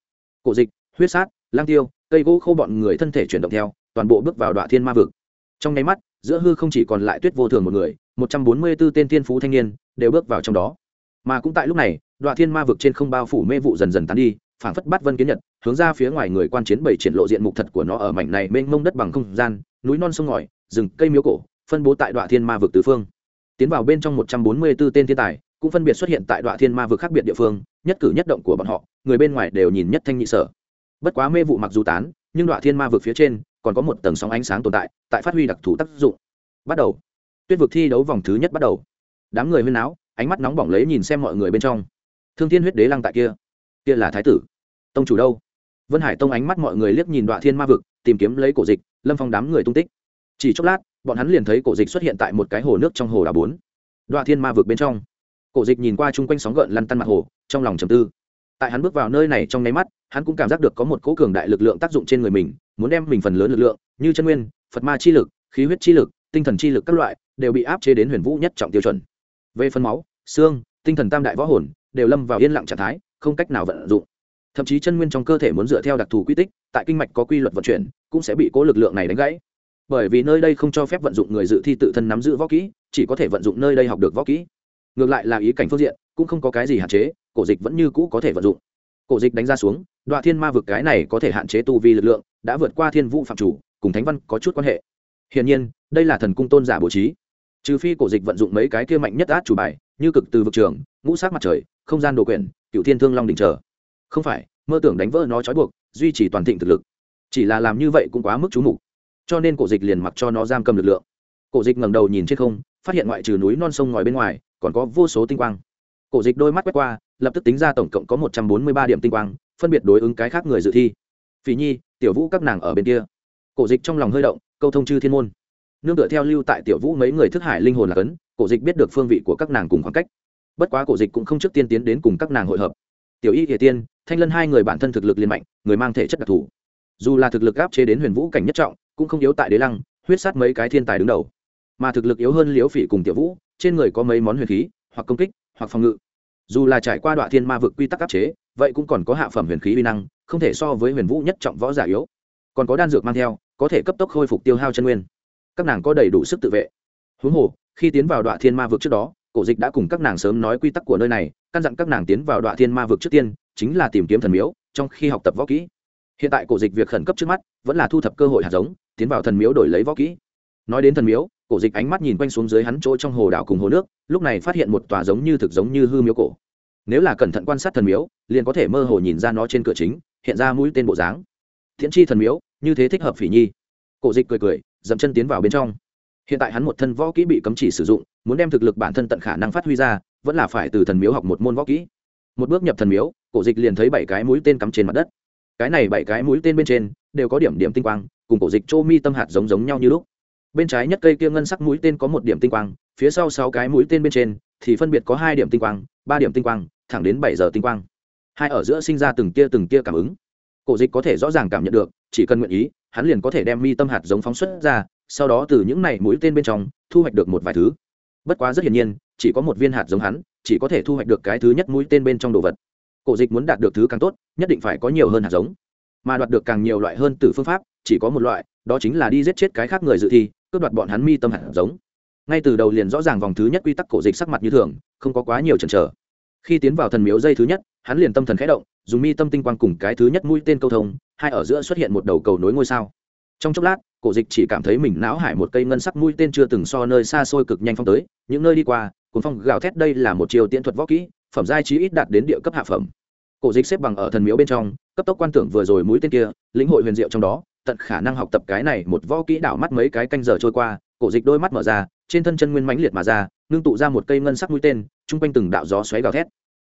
Speaker 1: Cổ dịch, huyết sát, lang tiêu, cây gỗ khô bọn người thân thể chuyển động theo, toàn bộ bước vào đoạn thiên ma vực. Trong nháy mắt, giữa hư không chỉ còn lại tuyết vô thường một người, một trăm bốn mươi b ố tên thiên phú thanh niên, đều bước vào trong đó. Mà cũng tại lúc này đoạn thiên ma vực trên không bao phủ mê vụ dần dần tán đi, phảng phất bắt vân kiến nhật, hướng ra phía ngoài người quan chiến bảy triển lộ diện mục thật của nó ở mảnh này mênh mông đất bằng không gian, núi non sông ngòi, rừng, cây miếu cổ, phân bố tại đoạn thiên ma vực tứ phương. Tiến vào bên trong một trăm bốn mươi 144 tên thiên tài, cũng phân biệt xuất hiện tại đoạn thiên ma vực khác biệt địa phương, nhất cử nhất động của bọn họ, người bên ngoài đều nhìn nhất thanh nhị sở. Bất quá mê vụ mặc dù tán, nhưng đoạn thiên ma vực phía trên còn có một tầng sóng ánh sáng tồn tại tại phát huy đặc thù tác dụng. Bắt đầu. Tuyết vực thi đấu vòng thứ nhất bắt đầu. Đám người huyên áo ánh mắt nóng bỏng lấy nhìn xem mọi người bên trong thương thiên huyết đế lăng tại kia. Kia là thái tử. Tông chủ đâu? Vân hải tông ánh mắt mọi người liếc nhìn đoạn thiên ma vực, tìm kiếm lấy cổ dịch, lâm phong đám người tung tích. Chỉ chốc lát, bọn hắn liền thấy cổ dịch xuất hiện tại một cái hồ nước trong hồ đà bốn. Đoạn thiên ma vực bên trong. Cổ dịch nhìn qua chung quanh sóng gợn lăn tăn mặt hồ, trong lòng trầm tư. Tại hắn bước vào nơi này trong nháy mắt, hắn cũng cảm giác được có một cỗ cường đại lực lượng tác dụng trên người mình, muốn đem mình phần lớn lực lượng, như chân nguyên, phật ma chi lực, khí huyết chi lực, tinh thần chi lực các loại, đều bị áp chế đến huyền vũ nhất trọng tiêu chuẩn. Về phần máu, xương, tinh thần tam đại võ hồn đều lâm vào yên lặng trạng thái, không cách nào vận dụng. Thậm chí chân nguyên trong cơ thể muốn dựa theo đặc thù quy tích, tại kinh mạch có quy luật vận chuyển, cũng sẽ bị cố lực lượng này đánh gãy. Bởi vì nơi đây không cho phép vận dụng người dự thi tự thân nắm giữ võ kỹ, chỉ có thể vận dụng nơi đây học được võ kỹ. Ngược lại là ý cảnh phương diện, cũng không có cái gì hạn chế, cổ dịch vẫn như cũ có thể vận dụng. Cổ dịch đánh ra xuống, đoạn thiên ma vực cái này có thể hạn chế tu vi lực lượng, đã vượt qua thiên vũ phạm chủ, cùng thánh văn có chút quan hệ. Hiển nhiên, đây là thần cung tôn giả bố trí. Trừ phi cổ dịch vận dụng mấy cái kia mạnh nhất át chủ bài, như cực từ vực trường, ngũ sát mặt trời không gian đồ quyển cựu thiên thương long đình trở. Không phải, mơ tưởng đánh vỡ nó trói buộc, duy trì toàn thịnh thực lực. Chỉ là làm như vậy cũng quá mức chú mục. Cho nên cổ dịch liền mặc cho nó giam cầm lực lượng. Cổ dịch ngẩng đầu nhìn trên không, phát hiện ngoại trừ núi non sông ngòi bên ngoài, còn có vô số tinh quang. Cổ dịch đôi mắt quét qua, lập tức tính ra tổng cộng có một trăm bốn mươi ba điểm tinh quang, phân biệt đối ứng cái khác người dự thi. Phỉ nhi, tiểu vũ các nàng ở bên kia. Cổ dịch trong lòng hơi động, câu thông chư thiên môn. Nương tựa theo lưu tại tiểu vũ mấy người thức hải linh hồn là cấn, cổ dịch biết được phương vị của các nàng cùng khoảng cách bất quá cổ dịch cũng không trước tiên tiến đến cùng các nàng hội hợp. Tiểu y kể tiên, thanh lân hai người bản thân thực lực liền mạnh, người mang thể chất đặc thù. Dù là thực lực áp chế đến huyền vũ cảnh nhất trọng, cũng không yếu tại đế lăng, huyết sát mấy cái thiên tài đứng đầu. Mà thực lực yếu hơn liễu phỉ cùng tiểu vũ, trên người có mấy món huyền khí, hoặc công kích, hoặc phòng ngự. Dù là trải qua đoạn thiên ma vực quy tắc áp chế, vậy cũng còn có hạ phẩm huyền khí uy năng, không thể so với huyền vũ nhất trọng võ giả yếu. Còn có đan dược mang theo, có thể cấp tốc khôi phục tiêu hao chân nguyên. Các nàng có đầy đủ sức tự vệ. Huống hồ, khi tiến vào đoạn thiên ma vực trước đó cổ dịch đã cùng các nàng sớm nói quy tắc của nơi này, căn dặn các nàng tiến vào đoạn thiên ma vực trước tiên, chính là tìm kiếm thần miếu, trong khi học tập võ kỹ. Hiện tại cổ dịch việc khẩn cấp trước mắt, vẫn là thu thập cơ hội hạt giống, tiến vào thần miếu đổi lấy võ kỹ. Nói đến thần miếu, cổ dịch ánh mắt nhìn quanh xuống dưới hắn chỗ trong hồ đảo cùng hồ nước, lúc này phát hiện một tòa giống như thực giống như hư miếu cổ. Nếu là cẩn thận quan sát thần miếu, liền có thể mơ hồ nhìn ra nó trên cửa chính, hiện ra mũi tên bộ dáng. Thiện chi thần miếu, như thế thích hợp phỉ nhi. Cổ dịch cười cười, dậm chân tiến vào bên trong hiện tại hắn một thân võ kỹ bị cấm chỉ sử dụng, muốn đem thực lực bản thân tận khả năng phát huy ra, vẫn là phải từ thần miếu học một môn võ kỹ. Một bước nhập thần miếu, cổ dịch liền thấy bảy cái mũi tên cắm trên mặt đất. Cái này bảy cái mũi tên bên trên, đều có điểm điểm tinh quang, cùng cổ dịch chô mi tâm hạt giống giống nhau như lúc. Bên trái nhất cây kia ngân sắc mũi tên có một điểm tinh quang, phía sau sáu cái mũi tên bên trên, thì phân biệt có hai điểm tinh quang, ba điểm tinh quang, thẳng đến bảy giờ tinh quang. Hai ở giữa sinh ra từng tia từng tia cảm ứng. Cổ dịch có thể rõ ràng cảm nhận được, chỉ cần nguyện ý, hắn liền có thể đem mi tâm hạt giống phóng xuất ra sau đó từ những này mũi tên bên trong, thu hoạch được một vài thứ. Bất quá rất hiển nhiên, chỉ có một viên hạt giống hắn, chỉ có thể thu hoạch được cái thứ nhất mũi tên bên trong đồ vật. Cổ dịch muốn đạt được thứ càng tốt, nhất định phải có nhiều hơn hạt giống. Mà đoạt được càng nhiều loại hơn từ phương pháp, chỉ có một loại, đó chính là đi giết chết cái khác người dự thi, cướp đoạt bọn hắn mi tâm hạt giống. Ngay từ đầu liền rõ ràng vòng thứ nhất quy tắc cổ dịch sắc mặt như thường, không có quá nhiều chần chờ. Khi tiến vào thần miếu dây thứ nhất, hắn liền tâm thần khẽ động, dùng mi tâm tinh quang cùng cái thứ nhất mũi tên câu thông, hai ở giữa xuất hiện một đầu cầu nối ngôi sao. Trong chốc lát cổ dịch chỉ cảm thấy mình não hải một cây ngân sắc mũi tên chưa từng so nơi xa xôi cực nhanh phong tới, những nơi đi qua, cuốn phong gào thét đây là một chiều tiễn thuật võ kỹ, phẩm giai trí ít đạt đến địa cấp hạ phẩm. Cổ dịch xếp bằng ở thần miếu bên trong, cấp tốc quan tưởng vừa rồi mũi tên kia, lĩnh hội huyền diệu trong đó, tận khả năng học tập cái này một võ kỹ đảo mắt mấy cái canh giờ trôi qua, cổ dịch đôi mắt mở ra, trên thân chân nguyên mãnh liệt mà ra, ngưng tụ ra một cây ngân sắc mũi tên, chung quanh từng đạo gió xoáy gào thét.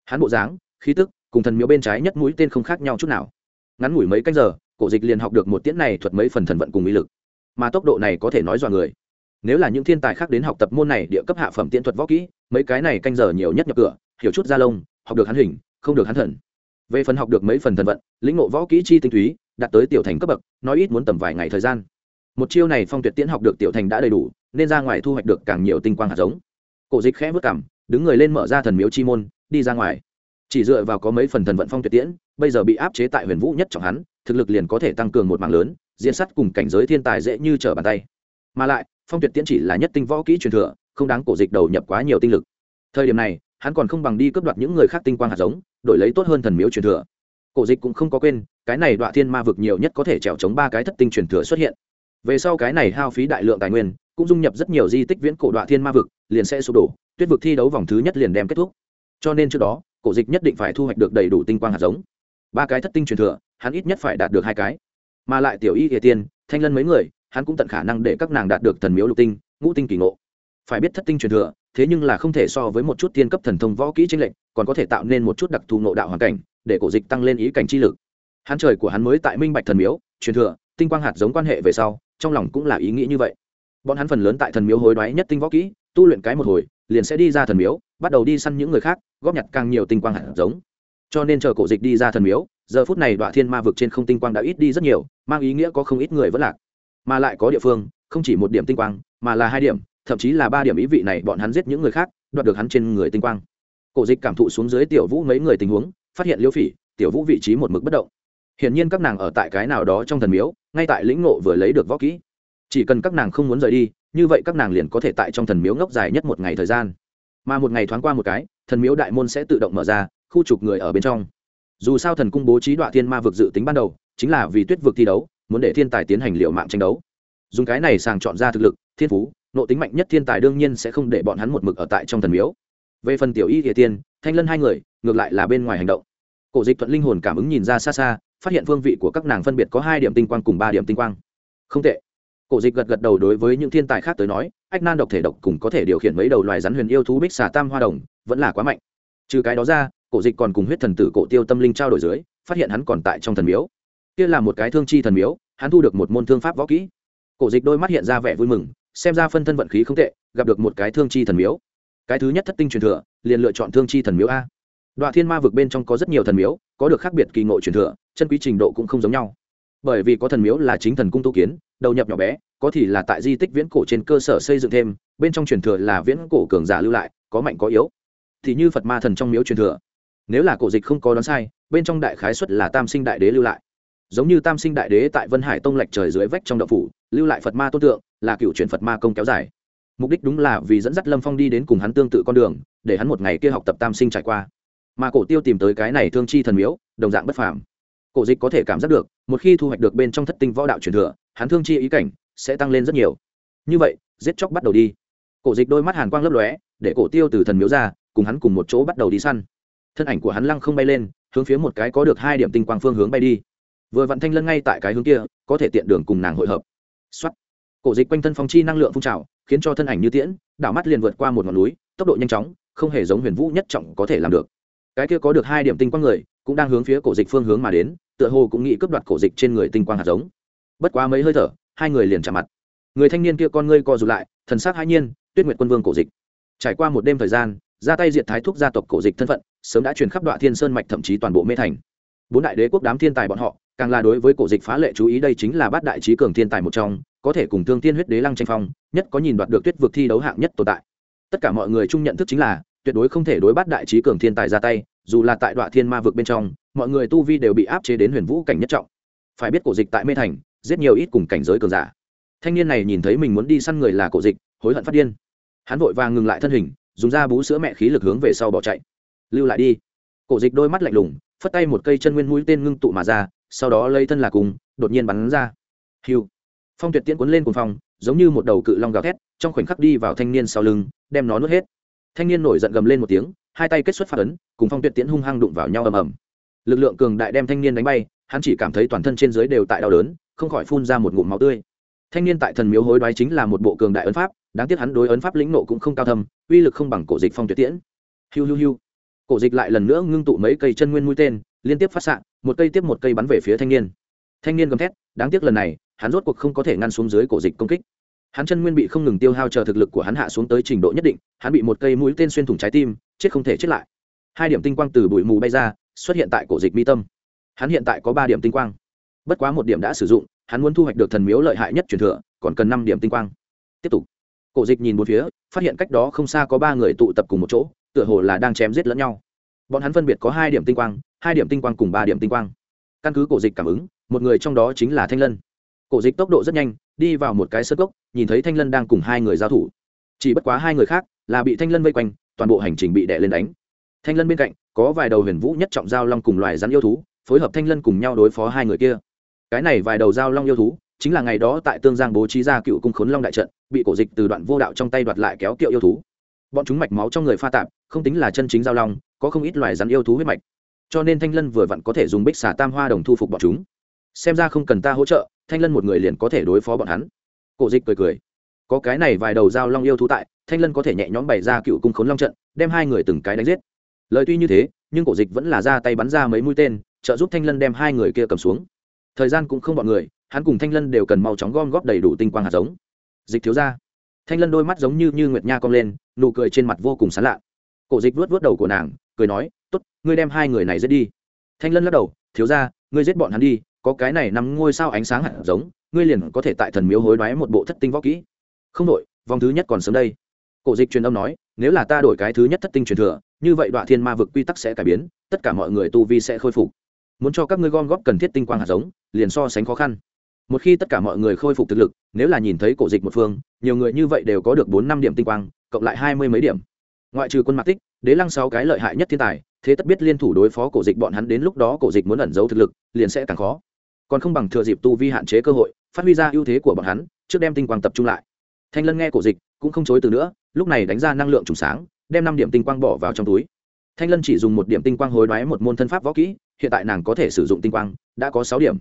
Speaker 1: Hắn bộ dáng, khí tức, cùng thần miếu bên trái nhất mũi tên không khác nhau chút nào. Ngắn ngủi mấy canh giờ cổ dịch liền học được một tiễn này thuật mấy phần thần vận cùng ý lực. Mà tốc độ này có thể nói dọa người. Nếu là những thiên tài khác đến học tập môn này địa cấp hạ phẩm tiễn thuật võ kỹ, mấy cái này canh giờ nhiều nhất nhập cửa, hiểu chút gia lông, học được hắn hình, không được hắn thần. Về phần học được mấy phần thần vận, lĩnh ngộ võ kỹ chi tinh túy, đạt tới tiểu thành cấp bậc, nói ít muốn tầm vài ngày thời gian. Một chiêu này phong tuyệt tiễn học được tiểu thành đã đầy đủ, nên ra ngoài thu hoạch được càng nhiều tinh quang hạt giống. Cổ dịch khẽ vất cảm, đứng người lên mở ra thần miếu chi môn, đi ra ngoài. Chỉ dựa vào có mấy phần thần vận phong tuyệt tiễn, bây giờ bị áp chế tại huyền vũ nhất trọng hắn thực lực liền có thể tăng cường một mạng lớn, diễn sắt cùng cảnh giới thiên tài dễ như trở bàn tay. Mà lại, phong tuyệt tiễn chỉ là nhất tinh võ kỹ truyền thừa, không đáng cổ dịch đầu nhập quá nhiều tinh lực. Thời điểm này, hắn còn không bằng đi cướp đoạt những người khác tinh quang hạt giống, đổi lấy tốt hơn thần miếu truyền thừa. Cổ dịch cũng không có quên, cái này đoạn thiên ma vực nhiều nhất có thể trèo chống ba cái thất tinh truyền thừa xuất hiện. Về sau cái này hao phí đại lượng tài nguyên, cũng dung nhập rất nhiều di tích viễn cổ đoạn thiên ma vực, liền sẽ sụp đổ, tuyết vực thi đấu vòng thứ nhất liền đem kết thúc. Cho nên trước đó, cổ dịch nhất định phải thu hoạch được đầy đủ tinh quang hạt giống. Ba cái thất tinh truyền thừa hắn ít nhất phải đạt được hai cái. Mà lại tiểu y địa tiên, thanh lân mấy người, hắn cũng tận khả năng để các nàng đạt được thần miếu lục tinh, ngũ tinh kỳ ngộ. Phải biết thất tinh truyền thừa, thế nhưng là không thể so với một chút tiên cấp thần thông võ kỹ tranh lệnh còn có thể tạo nên một chút đặc thù nộ đạo hoàn cảnh, để cổ dịch tăng lên ý cảnh chi lực. Hắn trời của hắn mới tại minh bạch thần miếu, truyền thừa, tinh quang hạt giống quan hệ về sau, trong lòng cũng là ý nghĩ như vậy. Bọn hắn phần lớn tại thần miếu hối đoái nhất tinh võ kỹ, tu luyện cái một hồi, liền sẽ đi ra thần miếu, bắt đầu đi săn những người khác, góp nhặt càng nhiều tinh quang hạt giống. Cho nên chờ cổ dịch đi ra thần miếu giờ phút này đoạn thiên ma vực trên không tinh quang đã ít đi rất nhiều, mang ý nghĩa có không ít người vẫn lạc. Mà lại có địa phương, không chỉ một điểm tinh quang, mà là hai điểm, thậm chí là ba điểm ý vị này bọn hắn giết những người khác, đoạt được hắn trên người tinh quang. Cổ dịch cảm thụ xuống dưới tiểu vũ mấy người tình huống, phát hiện liêu phỉ, tiểu vũ vị trí một mực bất động. Hiển nhiên các nàng ở tại cái nào đó trong thần miếu, ngay tại lĩnh ngộ vừa lấy được võ kỹ. Chỉ cần các nàng không muốn rời đi, như vậy các nàng liền có thể tại trong thần miếu ngốc dài nhất một ngày thời gian. Mà một ngày thoáng qua một cái, thần miếu đại môn sẽ tự động mở ra, khu trục người ở bên trong dù sao thần cung bố trí đoạn thiên ma vực dự tính ban đầu, chính là vì tuyết vực thi đấu, muốn để thiên tài tiến hành liệu mạng tranh đấu. Dùng cái này sàng chọn ra thực lực, thiên phú nộ tính mạnh nhất thiên tài đương nhiên sẽ không để bọn hắn một mực ở tại trong thần miếu. Về phần tiểu y địa tiên, thanh lân hai người, ngược lại là bên ngoài hành động. Cổ dịch thuận linh hồn cảm ứng nhìn ra xa xa, phát hiện phương vị của các nàng phân biệt có hai điểm tinh quang cùng ba điểm tinh quang. Không tệ. Cổ dịch gật gật đầu đối với những thiên tài khác tới nói, ách nan độc thể độc cùng có thể điều khiển mấy đầu loài rắn huyền yêu thú bích xà tam hoa đồng, vẫn là quá mạnh. Trừ cái đó ra cổ dịch còn cùng huyết thần tử cổ tiêu tâm linh trao đổi dưới, phát hiện hắn còn tại trong thần miếu. Kia là một cái thương chi thần miếu, hắn thu được một môn thương pháp võ kỹ. Cổ dịch đôi mắt hiện ra vẻ vui mừng, xem ra phân thân vận khí không tệ, gặp được một cái thương chi thần miếu. Cái thứ nhất thất tinh truyền thừa, liền lựa chọn thương chi thần miếu a. Đoạn thiên ma vực bên trong có rất nhiều thần miếu, có được khác biệt kỳ ngộ truyền thừa, chân quý trình độ cũng không giống nhau. Bởi vì có thần miếu là chính thần cung tu kiến, đầu nhập nhỏ bé, có thì là tại di tích viễn cổ trên cơ sở xây dựng thêm, bên trong truyền thừa là viễn cổ cường giả lưu lại, có mạnh có yếu. Thì như phật ma thần trong miếu truyền thừa nếu là cổ dịch không có đoán sai, bên trong đại khái xuất là tam sinh đại đế lưu lại. Giống như tam sinh đại đế tại vân hải tông lệch trời dưới vách trong đậu phủ, lưu lại phật ma tôn tượng, là cựu truyền phật ma công kéo dài. Mục đích đúng là vì dẫn dắt lâm phong đi đến cùng hắn tương tự con đường, để hắn một ngày kia học tập tam sinh trải qua. Mà cổ tiêu tìm tới cái này thương chi thần miếu, đồng dạng bất phàm. Cổ dịch có thể cảm giác được, một khi thu hoạch được bên trong thất tinh võ đạo truyền thừa, hắn thương chi ý cảnh sẽ tăng lên rất nhiều. Như vậy, giết chóc bắt đầu đi. Cổ dịch đôi mắt hàn quang lấp lóe, để cổ tiêu từ thần miếu ra, cùng hắn cùng một chỗ bắt đầu đi săn thân ảnh của hắn lăng không bay lên, hướng phía một cái có được hai điểm tinh quang phương hướng bay đi. Vừa vặn thanh lân ngay tại cái hướng kia, có thể tiện đường cùng nàng hội hợp. Xuất cổ dịch quanh thân phong chi năng lượng phun trào, khiến cho thân ảnh như tiễn, đảo mắt liền vượt qua một ngọn núi, tốc độ nhanh chóng, không hề giống huyền vũ nhất trọng có thể làm được. Cái kia có được hai điểm tinh quang người, cũng đang hướng phía cổ dịch phương hướng mà đến, tựa hồ cũng nghĩ cướp đoạt cổ dịch trên người tinh quang hạt giống. Bất quá mấy hơi thở, hai người liền chạm mặt. Người thanh niên kia con ngươi co rụt lại, thần sắc hai nhiên, tuyết nguyệt quân vương cổ dịch. Trải qua một đêm thời gian ra tay diệt thái thúc gia tộc cổ dịch thân phận, sớm đã truyền khắp đoạn thiên sơn mạch thậm chí toàn bộ mê thành. Bốn đại đế quốc đám thiên tài bọn họ, càng là đối với cổ dịch phá lệ chú ý đây chính là bát đại trí cường thiên tài một trong, có thể cùng thương thiên huyết đế lăng tranh phong, nhất có nhìn đoạt được tuyết vực thi đấu hạng nhất tồn tại. Tất cả mọi người chung nhận thức chính là, tuyệt đối không thể đối bát đại trí cường thiên tài ra tay, dù là tại đoạn thiên ma vực bên trong, mọi người tu vi đều bị áp chế đến huyền vũ cảnh nhất trọng. Phải biết cổ dịch tại mê thành, giết nhiều ít cùng cảnh giới cường giả. Thanh niên này nhìn thấy mình muốn đi săn người là cổ dịch, hối hận phát điên. Hắn vội vàng ngừng lại thân hình dùng da bú sữa mẹ khí lực hướng về sau bỏ chạy. Lưu lại đi. Cổ dịch đôi mắt lạnh lùng, phất tay một cây chân nguyên mũi tên ngưng tụ mà ra, sau đó lấy thân là cùng, đột nhiên bắn ra. Hiu. Phong tuyệt tiễn cuốn lên cùng phong, giống như một đầu cự long gào thét, trong khoảnh khắc đi vào thanh niên sau lưng, đem nó nuốt hết. Thanh niên nổi giận gầm lên một tiếng, hai tay kết xuất phát ấn, cùng phong tuyệt tiễn hung hăng đụng vào nhau ầm ầm. Lực lượng cường đại đem thanh niên đánh bay, hắn chỉ cảm thấy toàn thân trên dưới đều tại đau đớn, không khỏi phun ra một ngụm máu tươi. Thanh niên tại thần miếu hối đoái chính là một bộ cường đại ấn pháp đáng tiếc hắn đối ấn pháp lĩnh nộ cũng không cao thâm, uy lực không bằng cổ dịch phong tuyệt tiễn. Hiu hiu hiu. Cổ dịch lại lần nữa ngưng tụ mấy cây chân nguyên mũi tên, liên tiếp phát s một cây tiếp một cây bắn về phía thanh niên. Thanh niên gầm thét, đáng tiếc lần này, hắn rốt cuộc không có thể ngăn xuống dưới cổ dịch công kích. Hắn chân nguyên bị không ngừng tiêu hao chờ thực lực của hắn hạ xuống tới trình độ nhất định, hắn bị một cây mũi tên xuyên thủng trái tim, chết không thể chết lại. Hai điểm tinh quang từ bụi mù bay ra, xuất hiện tại cổ dịch mi tâm. Hắn hiện tại có ba điểm tinh quang. Bất quá một điểm đã sử dụng, hắn muốn thu hoạch được thần miếu lợi hại nhất truyền thừa, còn cần năm điểm tinh quang. Tiếp tục cổ dịch nhìn một phía, phát hiện cách đó không xa có ba người tụ tập cùng một chỗ, tựa hồ là đang chém giết lẫn nhau. Bọn hắn phân biệt có hai điểm tinh quang, hai điểm tinh quang cùng ba điểm tinh quang. Căn cứ cổ dịch cảm ứng, một người trong đó chính là thanh lân. Cổ dịch tốc độ rất nhanh, đi vào một cái sơ cốc, nhìn thấy thanh lân đang cùng hai người giao thủ. Chỉ bất quá hai người khác là bị thanh lân vây quanh, toàn bộ hành trình bị đè lên đánh. Thanh lân bên cạnh, có vài đầu huyền vũ nhất trọng giao long cùng loài rắn yêu thú, phối hợp thanh lân cùng nhau đối phó hai người kia. Cái này vài đầu giao long yêu thú chính là ngày đó tại tương giang bố trí ra cựu cung khốn long đại trận, bị cổ dịch từ đoạn vô đạo trong tay đoạt lại kéo kiệu yêu thú. Bọn chúng mạch máu trong người pha tạp, không tính là chân chính giao long, có không ít loài rắn yêu thú huyết mạch. Cho nên thanh lân vừa vặn có thể dùng bích xà tam hoa đồng thu phục bọn chúng. Xem ra không cần ta hỗ trợ, thanh lân một người liền có thể đối phó bọn hắn. Cổ dịch cười cười. Có cái này vài đầu giao long yêu thú tại, thanh lân có thể nhẹ nhõm bày ra cựu cung khốn long trận, đem hai người từng cái đánh giết. Lời tuy như thế, nhưng cổ dịch vẫn là ra tay bắn ra mấy mũi tên, trợ giúp thanh lân đem hai người kia cầm xuống. Thời gian cũng không bọn người hắn cùng thanh lân đều cần mau chóng gom góp đầy đủ tinh quang hạt giống. Dịch thiếu ra. Thanh lân đôi mắt giống như như nguyệt nha cong lên, nụ cười trên mặt vô cùng sán lạ. Cổ dịch vuốt vuốt đầu của nàng, cười nói t ố t ngươi đem hai người này giết đi. Thanh lân lắc đầu, thiếu ra, ngươi giết bọn hắn đi, có cái này nằm ngôi sao ánh sáng hạt giống, ngươi liền có thể tại thần miếu hối đoái một bộ thất tinh võ kỹ. Không đội vòng thứ nhất còn sớm đây. Cổ dịch truyền âm nói, nếu là ta đổi cái thứ nhất thất tinh truyền thừa, như vậy đoạn thiên ma vực quy tắc sẽ cải biến, tất cả mọi người tu vi sẽ khôi phục. Muốn cho các ngươi gom góp cần thiết tinh quang hạt giống, liền so sánh khó khăn một khi tất cả mọi người khôi phục thực lực, nếu là nhìn thấy cổ dịch một phương, nhiều người như vậy đều có được bốn năm điểm tinh quang, cộng lại hai mươi mấy điểm. Ngoại trừ quân mạc tích, đế lăng sáu cái lợi hại nhất thiên tài, thế tất biết liên thủ đối phó cổ dịch bọn hắn đến lúc đó cổ dịch muốn ẩn giấu thực lực, liền sẽ càng khó. Còn không bằng thừa dịp tu vi hạn chế cơ hội, phát huy ra ưu thế của bọn hắn, trước đem tinh quang tập trung lại. Thanh lân nghe cổ dịch, cũng không chối từ nữa, lúc này đánh ra năng lượng trùng sáng, đem năm điểm tinh quang bỏ vào trong túi. Thanh lân chỉ dùng một điểm tinh quang hối đoái một môn thân pháp võ kỹ, hiện tại nàng có thể sử dụng tinh quang, đã có sáu điểm.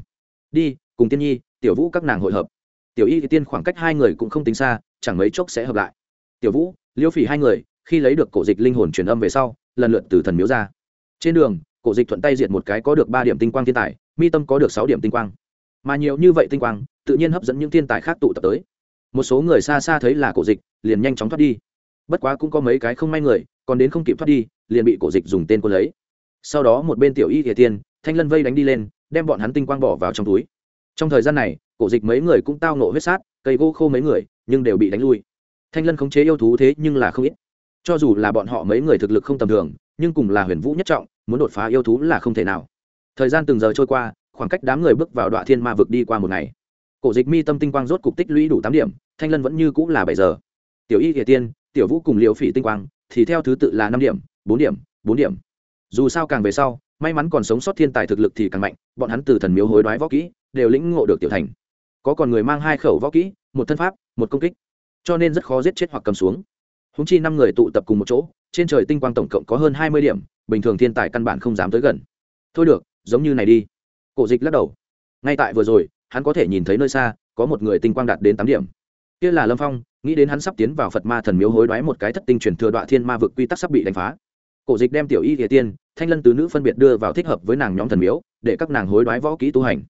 Speaker 1: Đi, cùng tiên nhi tiểu vũ các nàng hội hợp. Tiểu y thì tiên khoảng cách hai người cũng không tính xa, chẳng mấy chốc sẽ hợp lại. Tiểu vũ, liêu phỉ hai người, khi lấy được cổ dịch linh hồn truyền âm về sau, lần lượt từ thần miếu ra. Trên đường, cổ dịch thuận tay diệt một cái có được ba điểm tinh quang thiên tài, mi tâm có được sáu điểm tinh quang. Mà nhiều như vậy tinh quang, tự nhiên hấp dẫn những thiên tài khác tụ tập tới. Một số người xa xa thấy là cổ dịch, liền nhanh chóng thoát đi. Bất quá cũng có mấy cái không may người, còn đến không kịp thoát đi, liền bị cổ dịch dùng tên quân lấy. Sau đó một bên tiểu y thiệt tiên, thanh lân vây đánh đi lên, đem bọn hắn tinh quang bỏ vào trong túi trong thời gian này, cổ dịch mấy người cũng tao nộ huyết sát, cây gỗ khô mấy người, nhưng đều bị đánh lui. Thanh lân khống chế yêu thú thế nhưng là không ít. Cho dù là bọn họ mấy người thực lực không tầm thường, nhưng cùng là huyền vũ nhất trọng, muốn đột phá yêu thú là không thể nào. Thời gian từng giờ trôi qua, khoảng cách đám người bước vào đoạn thiên ma vực đi qua một ngày. Cổ dịch mi tâm tinh quang rốt cục tích lũy đủ tám điểm, thanh lân vẫn như cũng là bảy giờ. Tiểu y kể tiên, tiểu vũ cùng liều phỉ tinh quang, thì theo thứ tự là năm điểm, bốn điểm bốn điểm. Dù sao càng về sau, may mắn còn sống sót thiên tài thực lực thì càng mạnh, bọn hắn từ thần miếu hối đoái võ kỹ đều lĩnh ngộ được tiểu thành. Có còn người mang hai khẩu võ kỹ, một thân pháp, một công kích. Cho nên rất khó giết chết hoặc cầm xuống. Húng chi năm người tụ tập cùng một chỗ, trên trời tinh quang tổng cộng có hơn hai mươi điểm, bình thường thiên tài căn bản không dám tới gần. Thôi được, giống như này đi. Cổ dịch lắc đầu. Ngay tại vừa rồi, hắn có thể nhìn thấy nơi xa, có một người tinh quang đạt đến tám điểm. Kia là lâm phong, nghĩ đến hắn sắp tiến vào phật ma thần miếu hối đoái một cái thất tinh truyền thừa đoạn thiên ma vực quy tắc sắp bị đánh phá. Cổ dịch đem tiểu y địa tiên, thanh lân tứ nữ phân biệt đưa vào thích hợp với nàng nhóm thần miếu, để các nàng hối đoái võ kỹ tu hành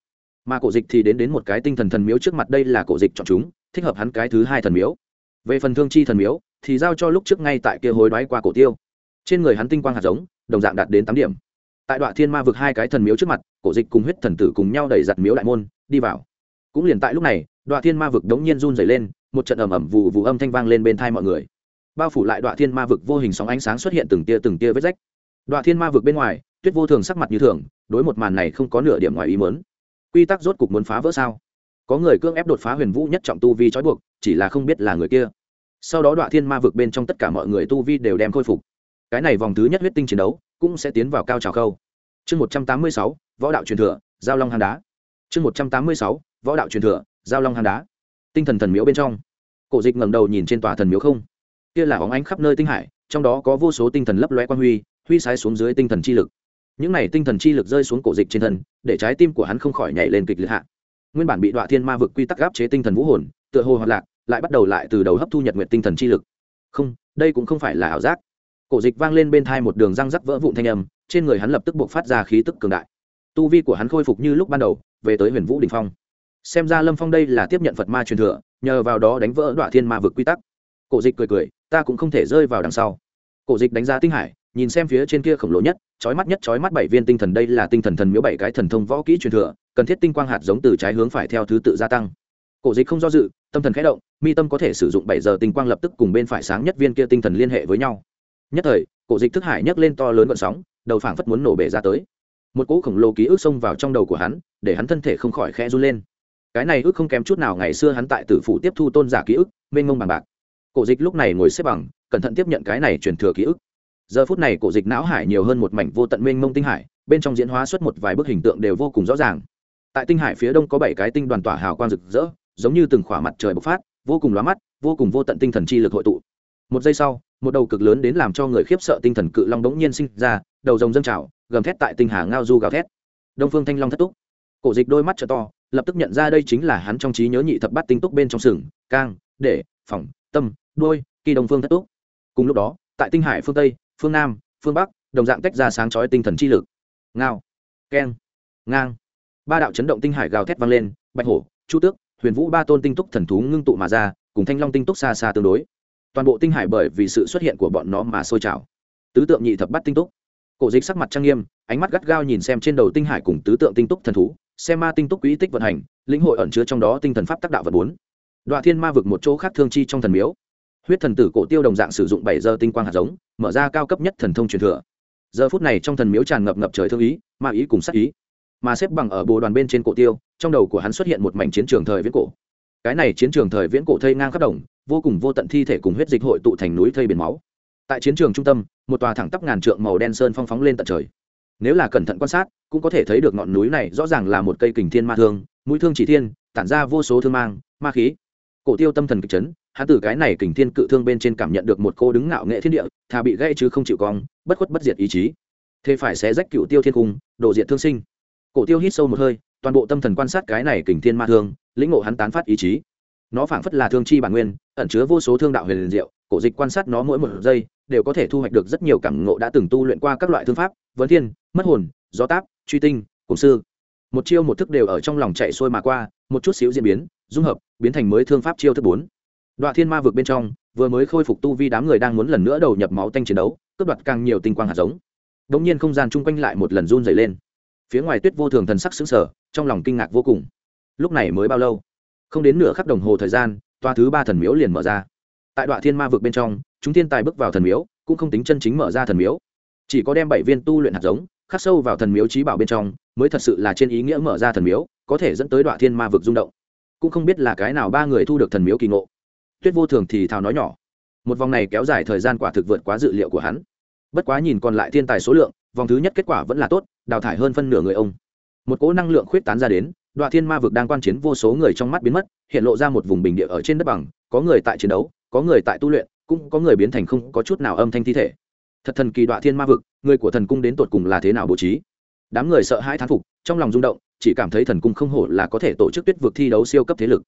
Speaker 1: mà cổ dịch thì đến đến một cái tinh thần thần miếu trước mặt đây là cổ dịch chọn chúng, thích hợp hắn cái thứ hai thần miếu. Về phần thương chi thần miếu, thì giao cho lúc trước ngay tại kia hối đoái qua cổ tiêu. Trên người hắn tinh quang hạt giống, đồng dạng đạt đến tám điểm. Tại đoạn thiên ma vực hai cái thần miếu trước mặt, cổ dịch cùng huyết thần tử cùng nhau đẩy giặt miếu đại môn, đi vào. Cũng liền tại lúc này, đoạn thiên ma vực đống nhiên run dày lên, một trận ầm ầm vụ vụ âm thanh vang lên bên thai mọi người. Bao phủ lại đoạn thiên ma vực vô hình sóng ánh sáng xuất hiện từng tia từng tia vết rách. Đoạn thiên ma vực bên ngoài, tuyết vô thường sắc mặt như thường, đối một màn này không có nửa điểm ngoài ý mớn quy tắc rốt cục muốn phá vỡ sao? Có người cưỡng ép đột phá huyền vũ nhất trọng tu vi trói buộc, chỉ là không biết là người kia. Sau đó đoạn thiên ma vực bên trong tất cả mọi người tu vi đều đem khôi phục. Cái này vòng thứ nhất huyết tinh chiến đấu cũng sẽ tiến vào cao trào khâu. Chương một trăm tám mươi sáu, võ đạo truyền thừa, giao long hang đá. Chương một trăm tám mươi sáu, võ đạo truyền thừa, giao long hang đá. Tinh thần thần miếu bên trong. Cổ dịch ngẩng đầu nhìn trên tòa thần miếu không. Kia là óng ánh khắp nơi tinh hải, trong đó có vô số tinh thần lấp loe quan huy huy sái xuống dưới tinh thần chi lực những này tinh thần chi lực rơi xuống cổ dịch trên thân, để trái tim của hắn không khỏi nhảy lên kịch liệt hạ. Nguyên bản bị đoạn thiên ma vực quy tắc gáp chế tinh thần vũ hồn, tựa hồ hoạt lạc, lại bắt đầu lại từ đầu hấp thu nhật nguyện tinh thần chi lực. Không, đây cũng không phải là ảo giác. Cổ dịch vang lên bên thai một đường răng rắc vỡ vụn thanh âm, trên người hắn lập tức buộc phát ra khí tức cường đại. Tu vi của hắn khôi phục như lúc ban đầu, về tới huyền vũ đình phong. Xem ra lâm phong đây là tiếp nhận phật ma truyền thừa, nhờ vào đó đánh vỡ đoạn thiên ma vực quy tắc. Cổ dịch cười cười, ta cũng không thể rơi vào đằng sau. Cổ dịch đánh giá tinh hải nhìn xem phía trên kia khổng lồ nhất, chói mắt nhất, chói mắt bảy viên tinh thần, đây là tinh thần thần miếu bảy cái thần thông võ kỹ truyền thừa, cần thiết tinh quang hạt giống từ trái hướng phải theo thứ tự gia tăng. Cổ dịch không do dự, tâm thần khẽ động, mi tâm có thể sử dụng bảy giờ tinh quang lập tức cùng bên phải sáng nhất viên kia tinh thần liên hệ với nhau. Nhất thời, cổ dịch thức hải nhấc lên to lớn gọn sóng, đầu phảng phất muốn nổ bể ra tới. Một cỗ khổng lồ ký ức xông vào trong đầu của hắn, để hắn thân thể không khỏi khẽ run lên. Cái này ước không kém chút nào ngày xưa hắn tại tử phủ tiếp thu tôn giả ký ức, mênh mông bằng bạc. Cổ dịch lúc này ngồi xếp bằng, cẩn thận tiếp nhận cái này truyền thừa ký ức giờ phút này cổ dịch não hải nhiều hơn một mảnh vô tận mênh mông tinh hải, bên trong diễn hóa xuất một vài bức hình tượng đều vô cùng rõ ràng. Tại tinh hải phía đông có bảy cái tinh đoàn tỏa hào quang rực rỡ, giống như từng khỏa mặt trời bộc phát, vô cùng lóa mắt, vô cùng vô tận tinh thần chi lực hội tụ. Một giây sau, một đầu cực lớn đến làm cho người khiếp sợ tinh thần cự long đống nhiên sinh ra, đầu rồng dâng trào, gầm thét tại tinh hà ngao du gào thét. Đông phương thanh long thất túc. Cổ dịch đôi mắt t to, lập tức nhận ra đây chính là hắn trong trí nhớ nhị thập bát tinh túc bên trong sừng, cang, để phòng tâm đôi kỳ đông phương thất túc. Cùng lúc đó, tại tinh hải phương tây phương nam, phương bắc, đồng dạng tách ra sáng chói tinh thần chi lực. Ngao, keng, ngang. Ba đạo chấn động tinh hải gào thét vang lên, bạch hổ, chu tước, huyền vũ ba tôn tinh túc thần thú ngưng tụ mà ra, cùng thanh long tinh túc xa xa tương đối. Toàn bộ tinh hải bởi vì sự xuất hiện của bọn nó mà sôi trào. Tứ tượng nhị thập bắt tinh túc. Cổ dịch sắc mặt trang nghiêm, ánh mắt gắt gao nhìn xem trên đầu tinh hải cùng tứ tượng tinh túc thần thú, xem ma tinh túc quỹ tích vận hành, lĩnh hội ẩn chứa trong đó tinh thần pháp tác đạo vật bốn. Đoạn thiên ma vực một chỗ khác thương chi trong thần miếu huyết thần tử cổ tiêu đồng dạng sử dụng bảy giờ tinh quang hạt giống, mở ra cao cấp nhất thần thông truyền thừa. Giờ phút này trong thần miếu tràn ngập ngập trời thương ý, ma ý cùng sắc ý. Mà xếp bằng ở bồ đoàn bên trên cổ tiêu, trong đầu của hắn xuất hiện một mảnh chiến trường thời viễn cổ. Cái này chiến trường thời viễn cổ thây ngang khắp đồng, vô cùng vô tận thi thể cùng huyết dịch hội tụ thành núi thây biển máu. Tại chiến trường trung tâm, một tòa thẳng tắp ngàn trượng màu đen sơn phong phóng lên tận trời. Nếu là cẩn thận quan sát, cũng có thể thấy được ngọn núi này rõ ràng là một cây kình thiên ma thương, mũi thương chỉ thiên, tản ra vô số thương mang, ma khí. Cổ tiêu tâm thần kịch chấn hắn từ cái này kình thiên cự thương bên trên cảm nhận được một cô đứng ngạo nghệ thiên địa, thà bị gây chứ không chịu cong, bất khuất bất diệt ý chí. Thế phải xé rách cựu tiêu thiên cung, đổ diệt thương sinh. Cổ tiêu hít sâu một hơi, toàn bộ tâm thần quan sát cái này kình thiên ma thương, lĩnh ngộ hắn tán phát ý chí. Nó phảng phất là thương chi bản nguyên, ẩn chứa vô số thương đạo huyền liền diệu, cổ dịch quan sát nó mỗi một giây, đều có thể thu hoạch được rất nhiều cảm ngộ đã từng tu luyện qua các loại thương pháp, vấn thiên, mất hồn, gió táp, truy tinh cổng sư. Một chiêu một thức đều ở trong lòng chạy xuôi mà qua, một chút xíu diễn biến, dung hợp, biến thành mới thương pháp chiêu thức bốn đoạn thiên ma vực bên trong, vừa mới khôi phục tu vi đám người đang muốn lần nữa đầu nhập máu tanh chiến đấu, cướp đoạt càng nhiều tinh quang hạt giống. Đ ỗ n g nhiên không gian chung quanh lại một lần run dày lên. Phía ngoài tuyết vô thường thần sắc xứng sở trong lòng kinh ngạc vô cùng. Lúc này mới bao lâu? Không đến nửa khắc đồng hồ thời gian toa thứ ba thần miếu liền mở ra. Tại đoạn thiên ma vực bên trong, chúng thiên tài bước vào thần miếu, cũng không tính chân chính mở ra thần miếu. Chỉ có đem bảy viên tu luyện hạt giống, khắc sâu vào thần miếu trí bảo bên trong, mới thật sự là trên ý nghĩa mở ra thần miếu, có thể dẫn tới đoạn thiên ma vực rung động. Cũng không biết là cái nào ba người thu được thần miếu kỳ ngộ tuyết vô thường thì thào nói nhỏ, một vòng này kéo dài thời gian quả thực vượt quá dự liệu của hắn. Bất quá nhìn còn lại thiên tài số lượng, vòng thứ nhất kết quả vẫn là tốt, đào thải hơn phân nửa người ông. Một cỗ năng lượng khuyết tán ra đến đoạn thiên ma vực đang quan chiến vô số người trong mắt biến mất, hiện lộ ra một vùng bình địa ở trên đất bằng, có người tại chiến đấu, có người tại tu luyện, cũng có người biến thành không có chút nào âm thanh thi thể. Thật thần kỳ đoạn thiên ma vực, người của thần cung đến tột cùng là thế nào bố trí? Đám người sợ hãi thán phục, trong lòng rung động, chỉ cảm thấy thần cung không hổ là có thể tổ chức tuyết vực thi đấu siêu cấp thế lực.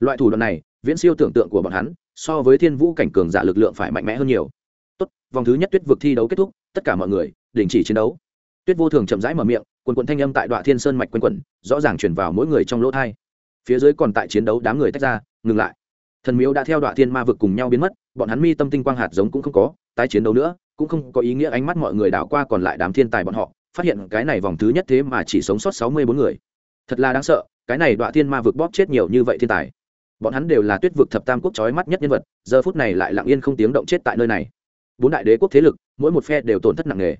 Speaker 1: Loại thủ đoạn này viễn siêu tưởng tượng của bọn hắn, so với thiên vũ cảnh cường giả lực lượng phải mạnh mẽ hơn nhiều. Tốt, vòng thứ nhất tuyết vực thi đấu kết thúc, tất cả mọi người, đình chỉ chiến đấu. Tuyết vô thường chậm rãi mở miệng, quần quần thanh âm tại đoạn thiên sơn mạch quanh quẩn, rõ ràng chuyển vào mỗi người trong lỗ thai. Phía dưới còn tại chiến đấu đám người tách ra, ngừng lại. Thần miếu đã theo đoạn thiên ma vực cùng nhau biến mất, bọn hắn mi tâm tinh quang hạt giống cũng không có, tái chiến đấu nữa, cũng không có ý nghĩa ánh mắt mọi người đảo qua còn lại đám thiên tài bọn họ, phát hiện cái này vòng thứ nhất thế mà chỉ sống sót sáu mươi bốn người. Thật là đáng sợ, cái này đoạn thiên ma vực bóp chết nhiều như vậy thiên tài bọn hắn đều là tuyết vực thập tam quốc trói mắt nhất nhân vật, giờ phút này lại lặng yên không tiếng động chết tại nơi này. Bốn đại đế quốc thế lực, mỗi một phe đều tổn thất nặng nề.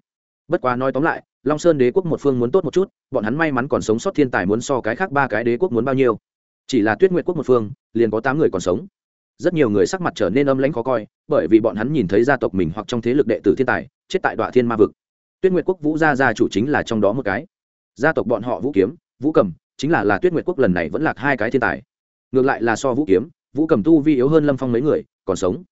Speaker 1: Bất quá nói tóm lại, long sơn đế quốc một phương muốn tốt một chút, bọn hắn may mắn còn sống sót thiên tài muốn so cái khác ba cái đế quốc muốn bao nhiêu. Chỉ là tuyết nguyệt quốc một phương, liền có tám người còn sống. Rất nhiều người sắc mặt trở nên âm lãnh khó coi, bởi vì bọn hắn nhìn thấy gia tộc mình hoặc trong thế lực đệ tử thiên tài, chết tại đoạn thiên ma vực. Tuyết nguyệt quốc vũ gia gia chủ chính là trong đó một cái. Gia tộc bọn họ vũ kiếm, vũ cầm, chính là là tuyết nguyệt quốc lần này vẫn lạc hai cái thiên tài ngược lại là so vũ kiếm, vũ cầm tu vi yếu hơn lâm phong mấy người, còn sống.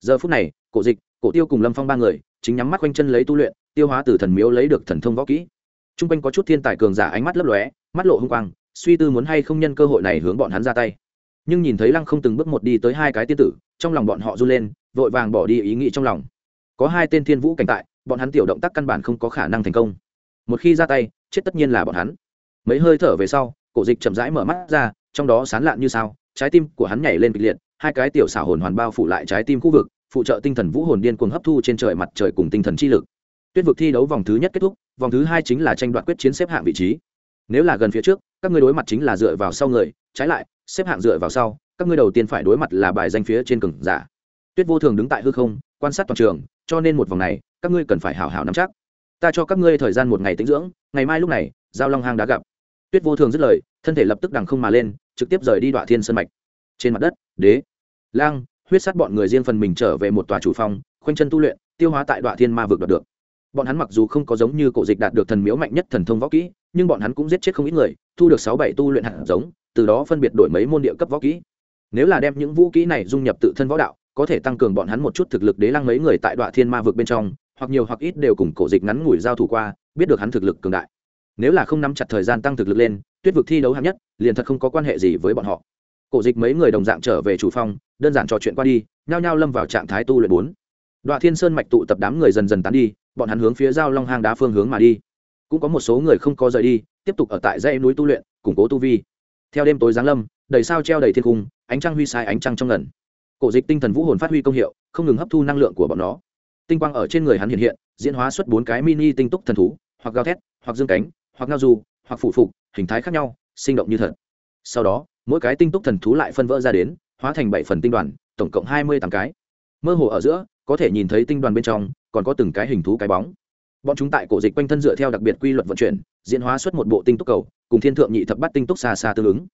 Speaker 1: Giờ phút này, cổ dịch, cổ tiêu cùng lâm phong ba người, chính nhắm mắt quanh chân lấy tu luyện, tiêu hóa từ thần miếu lấy được thần thông võ kỹ. T r u n g quanh có chút thiên tài cường giả ánh mắt lấp lóe, mắt lộ h ư n g quang, suy tư muốn hay không nhân cơ hội này hướng bọn hắn ra tay. Nhưng nhìn thấy lăng không từng bước một đi tới hai cái tiên tử, trong lòng bọn họ run lên, vội vàng bỏ đi ý nghĩ trong lòng. Có hai tên thiên vũ cảnh tại, bọn hắn tiểu động tác căn bản không có khả năng thành công. Một khi ra tay, chết tất nhiên là bọn hắn. Mấy hơi thở về sau, cổ dịch chậm rãi mở mắt ra trong đó sán lạn như sao, trái tim của hắn nhảy lên kịch liệt, hai cái tiểu xảo hồn hoàn bao phủ lại trái tim khu vực, phụ trợ tinh thần vũ hồn điên cuồng hấp thu trên trời mặt trời cùng tinh thần chi lực. Tuyết vực thi đấu vòng thứ nhất kết thúc, vòng thứ hai chính là tranh đoạt quyết chiến xếp hạng vị trí. Nếu là gần phía trước, các ngươi đối mặt chính là dựa vào sau người, trái lại, xếp hạng dựa vào sau, các ngươi đầu tiên phải đối mặt là bài danh phía trên cường giả. Tuyết vô thường đứng tại hư không, quan sát toàn trường, cho nên một vòng này, các ngươi cần phải hào hào nắm chắc. Ta cho các ngươi thời gian một ngày tĩnh dưỡng, ngày mai lúc này, giao long hang đã gặp. Tuyết vô thường dứt lời thân thể lập tức đằng không mà lên, trực tiếp rời đi đoạn thiên sơn mạch. Trên mặt đất, đế, lang, huyết sát bọn người riêng phần mình trở về một tòa chủ phong khoanh chân tu luyện, tiêu hóa tại đoạn thiên ma vực đoạt được. Bọn hắn mặc dù không có giống như cổ dịch đạt được thần miếu mạnh nhất thần thông võ kỹ, nhưng bọn hắn cũng giết chết không ít người, thu được sáu bảy tu luyện hạt giống, từ đó phân biệt đổi mấy môn địa cấp võ kỹ. Nếu là đem những vũ kỹ này dung nhập tự thân võ đạo, có thể tăng cường bọn hắn một chút thực lực đế lăng mấy người tại đoạn thiên ma vực bên trong, hoặc nhiều hoặc ít đều cùng cổ dịch ngắn ngủi giao thủ qua, biết được hắn thực lực cường đại nếu là không nắm chặt thời gian tăng thực lực lên, tuyết vực thi đấu hạng nhất, liền thật không có quan hệ gì với bọn họ. Cổ dịch mấy người đồng dạng trở về chủ phong đơn giản trò chuyện qua đi, nhao nhao lâm vào trạng thái tu luyện bốn. Đoạn thiên sơn mạch tụ tập đám người dần dần tán đi, bọn hắn hướng phía giao long hang đá phương hướng mà đi. Cũng có một số người không có rời đi, tiếp tục ở tại dãy núi tu luyện, củng cố tu vi. Theo đêm tối giáng lâm, đầy sao treo đầy thiên cung, ánh trăng huy sai ánh trăng trong ngẩn. cổ dịch tinh thần vũ hồn phát huy công hiệu, không ngừng hấp thu năng lượng của bọn nó. Tinh quang ở trên người hắn hiện hiện, diễn hóa xuất bốn cái mini tinh túc thần thú, hoặc gào thét, hoặc dương cánh hoặc ngao du, hoặc phụ phục, hình thái khác nhau, sinh động như thật. Sau đó, mỗi cái tinh túc thần thú lại phân vỡ ra đến, hóa thành bảy phần tinh đoàn, tổng cộng hai mươi tám cái. Mơ hồ ở giữa, có thể nhìn thấy tinh đoàn bên trong, còn có từng cái hình thú cái bóng. Bọn chúng tại cổ dịch quanh thân dựa theo đặc biệt quy luật vận chuyển, diễn hóa xuất một bộ tinh túc cầu, cùng thiên thượng nhị thập bắt tinh túc xa xa tương ứng.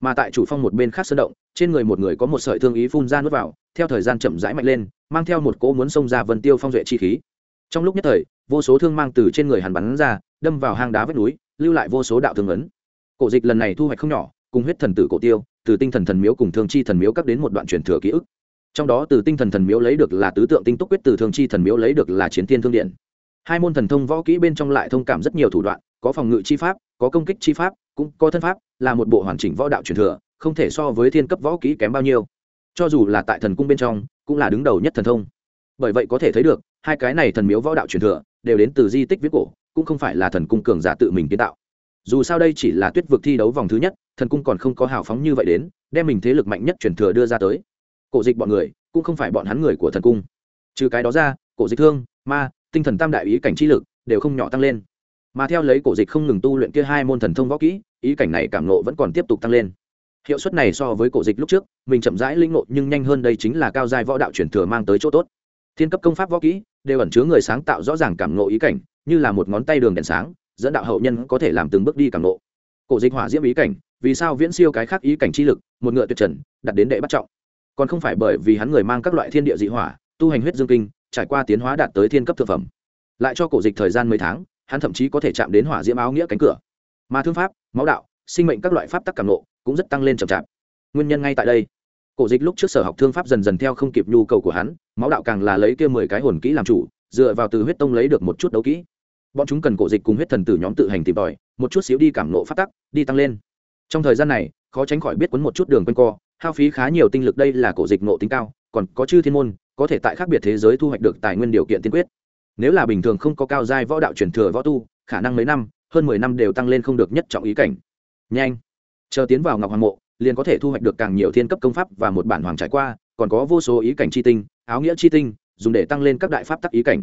Speaker 1: Mà tại chủ phong một bên khác sơn động, trên người một người có một sợi thương ý phun ra nuốt vào, theo thời gian chậm rãi mạnh lên, mang theo một cỗ muốn xông ra vân tiêu phong duệ chi khí. Trong lúc nhất thời, vô số thương mang từ trên người hàn bắn ra đâm vào hang đá vách núi, lưu lại vô số đạo thương ấn. Cổ dịch lần này thu hoạch không nhỏ, cùng huyết thần tử cổ tiêu, từ tinh thần thần miếu cùng thương chi thần miếu các đến một đoạn truyền thừa ký ức. Trong đó từ tinh thần thần miếu lấy được là tứ tượng tinh túc quyết, từ thương chi thần miếu lấy được là chiến thiên thương điện. Hai môn thần thông võ kỹ bên trong lại thông cảm rất nhiều thủ đoạn, có phòng ngự chi pháp, có công kích chi pháp, cũng có thân pháp, là một bộ hoàn chỉnh võ đạo truyền thừa, không thể so với thiên cấp võ kỹ kém bao nhiêu. Cho dù là tại thần cung bên trong, cũng là đứng đầu nhất thần thông. Bởi vậy có thể thấy được, hai cái này thần miếu võ đạo truyền thừa, đều đến từ di tích viết cổ cũng không phải là thần cung cường giả tự mình kiến tạo. Dù sao đây chỉ là tuyết vực thi đấu vòng thứ nhất, thần cung còn không có hào phóng như vậy đến, đem mình thế lực mạnh nhất truyền thừa đưa ra tới. Cổ dịch bọn người, cũng không phải bọn hắn người của thần cung. Trừ cái đó ra, cổ dịch thương, ma, tinh thần tam đại ý cảnh chi lực đều không nhỏ tăng lên. Mà theo lấy cổ dịch không ngừng tu luyện kia hai môn thần thông võ kỹ, ý cảnh này cảm nộ vẫn còn tiếp tục tăng lên. Hiệu suất này so với cổ dịch lúc trước, mình chậm rãi linh ngộ nhưng nhanh hơn đây chính là cao giai võ đạo truyền thừa mang tới chỗ tốt. Thiên cấp công pháp võ kỹ đều ẩn chứa người sáng tạo rõ ràng cảm nộ ý cảnh như là một ngón tay đường đèn sáng, dẫn đạo hậu nhân có thể làm từng bước đi càng nộ cổ dịch hỏa diễm ý cảnh, vì sao viễn siêu cái khác ý cảnh chi lực, một ngựa tuyệt trần, đặt đến đệ bắt trọng. Còn không phải bởi vì hắn người mang các loại thiên địa dị hỏa, tu hành huyết dương kinh, trải qua tiến hóa đạt tới thiên cấp thực phẩm. Lại cho cổ dịch thời gian mấy tháng, hắn thậm chí có thể chạm đến hỏa diễm áo nghĩa cánh cửa. Mà thương pháp, máu đạo, sinh mệnh các loại pháp tắc cảm nộ cũng rất tăng lên chậm chạp. Nguyên nhân ngay tại đây. Cổ dịch lúc trước sở học thương pháp dần dần theo không kịp nhu cầu của hắn, máu đạo càng là lấy kia mười cái hồn kỹ làm chủ, dựa vào từ huyết tông lấy được một chút đấu kỹ bọn chúng cần cổ dịch cùng huyết thần tử nhóm tự hành tìm tòi, một chút xíu đi cảm nộ phát tắc, đi tăng lên. Trong thời gian này, khó tránh khỏi biết quấn một chút đường quanh co, hao phí khá nhiều tinh lực đây là cổ dịch nộ tính cao, còn có chư thiên môn, có thể tại khác biệt thế giới thu hoạch được tài nguyên điều kiện tiên quyết. Nếu là bình thường không có cao giai võ đạo truyền thừa võ tu, khả năng mấy năm, hơn mười năm đều tăng lên không được nhất trọng ý cảnh. Nhanh. Chờ tiến vào ngọc hoàng mộ, liền có thể thu hoạch được càng nhiều thiên cấp công pháp và một bản hoàng trải qua, còn có vô số ý cảnh chi tinh, áo nghĩa chi tinh, dùng để tăng lên các đại pháp tắc ý cảnh.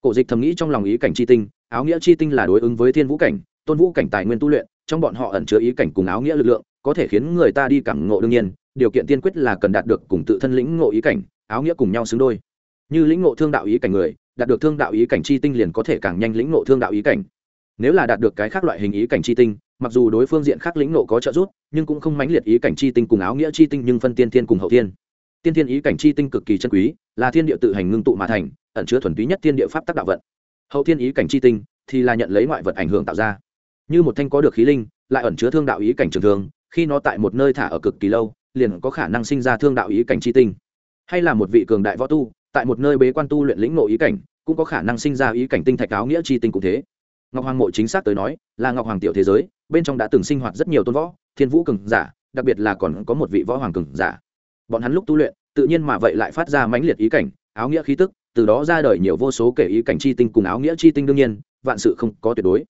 Speaker 1: Cổ dịch thầm nghĩ trong lòng ý cảnh chi tinh áo nghĩa chi tinh là đối ứng với thiên vũ cảnh, tôn vũ cảnh tài nguyên tu luyện, trong bọn họ ẩn chứa ý cảnh cùng áo nghĩa lực lượng, có thể khiến người ta đi cảm ngộ đương nhiên, điều kiện tiên quyết là cần đạt được cùng tự thân lĩnh ngộ ý cảnh, áo nghĩa cùng nhau xứng đôi. Như lĩnh ngộ thương đạo ý cảnh người, đạt được thương đạo ý cảnh chi tinh liền có thể càng nhanh lĩnh ngộ thương đạo ý cảnh. Nếu là đạt được cái khác loại hình ý cảnh chi tinh, mặc dù đối phương diện khác lĩnh ngộ có trợ giúp, nhưng cũng không mãnh liệt ý cảnh chi tinh cùng áo nghĩa chi tinh nhưng phân tiên thiên cùng hậu thiên. Tiên thiên ý cảnh chi tinh cực kỳ chân quý, là thiên địa tự hành ngưng tụ mà thành, ẩn chứa thuần túy nhất thiên địa pháp tác đạo vận hậu thiên ý cảnh chi tinh thì là nhận lấy ngoại vật ảnh hưởng tạo ra. Như một thanh có được khí linh, lại ẩn chứa thương đạo ý cảnh trường thường, khi nó tại một nơi thả ở cực kỳ lâu, liền có khả năng sinh ra thương đạo ý cảnh chi tinh. Hay là một vị cường đại võ tu, tại một nơi bế quan tu luyện lĩnh nội ý cảnh, cũng có khả năng sinh ra ý cảnh tinh thạch áo nghĩa chi tinh cũng thế. Ngọc hoàng mộ chính xác tới nói, là ngọc hoàng tiểu thế giới, bên trong đã từng sinh hoạt rất nhiều tôn võ, thiên vũ cường giả, đặc biệt là còn có một vị võ hoàng cường giả. Bọn hắn lúc tu luyện, tự nhiên mà vậy lại phát ra mãnh liệt ý cảnh, áo nghĩa khí tức từ đó ra đời nhiều vô số kể ý cảnh chi tinh cùng áo nghĩa chi tinh đương nhiên, vạn sự không có tuyệt đối.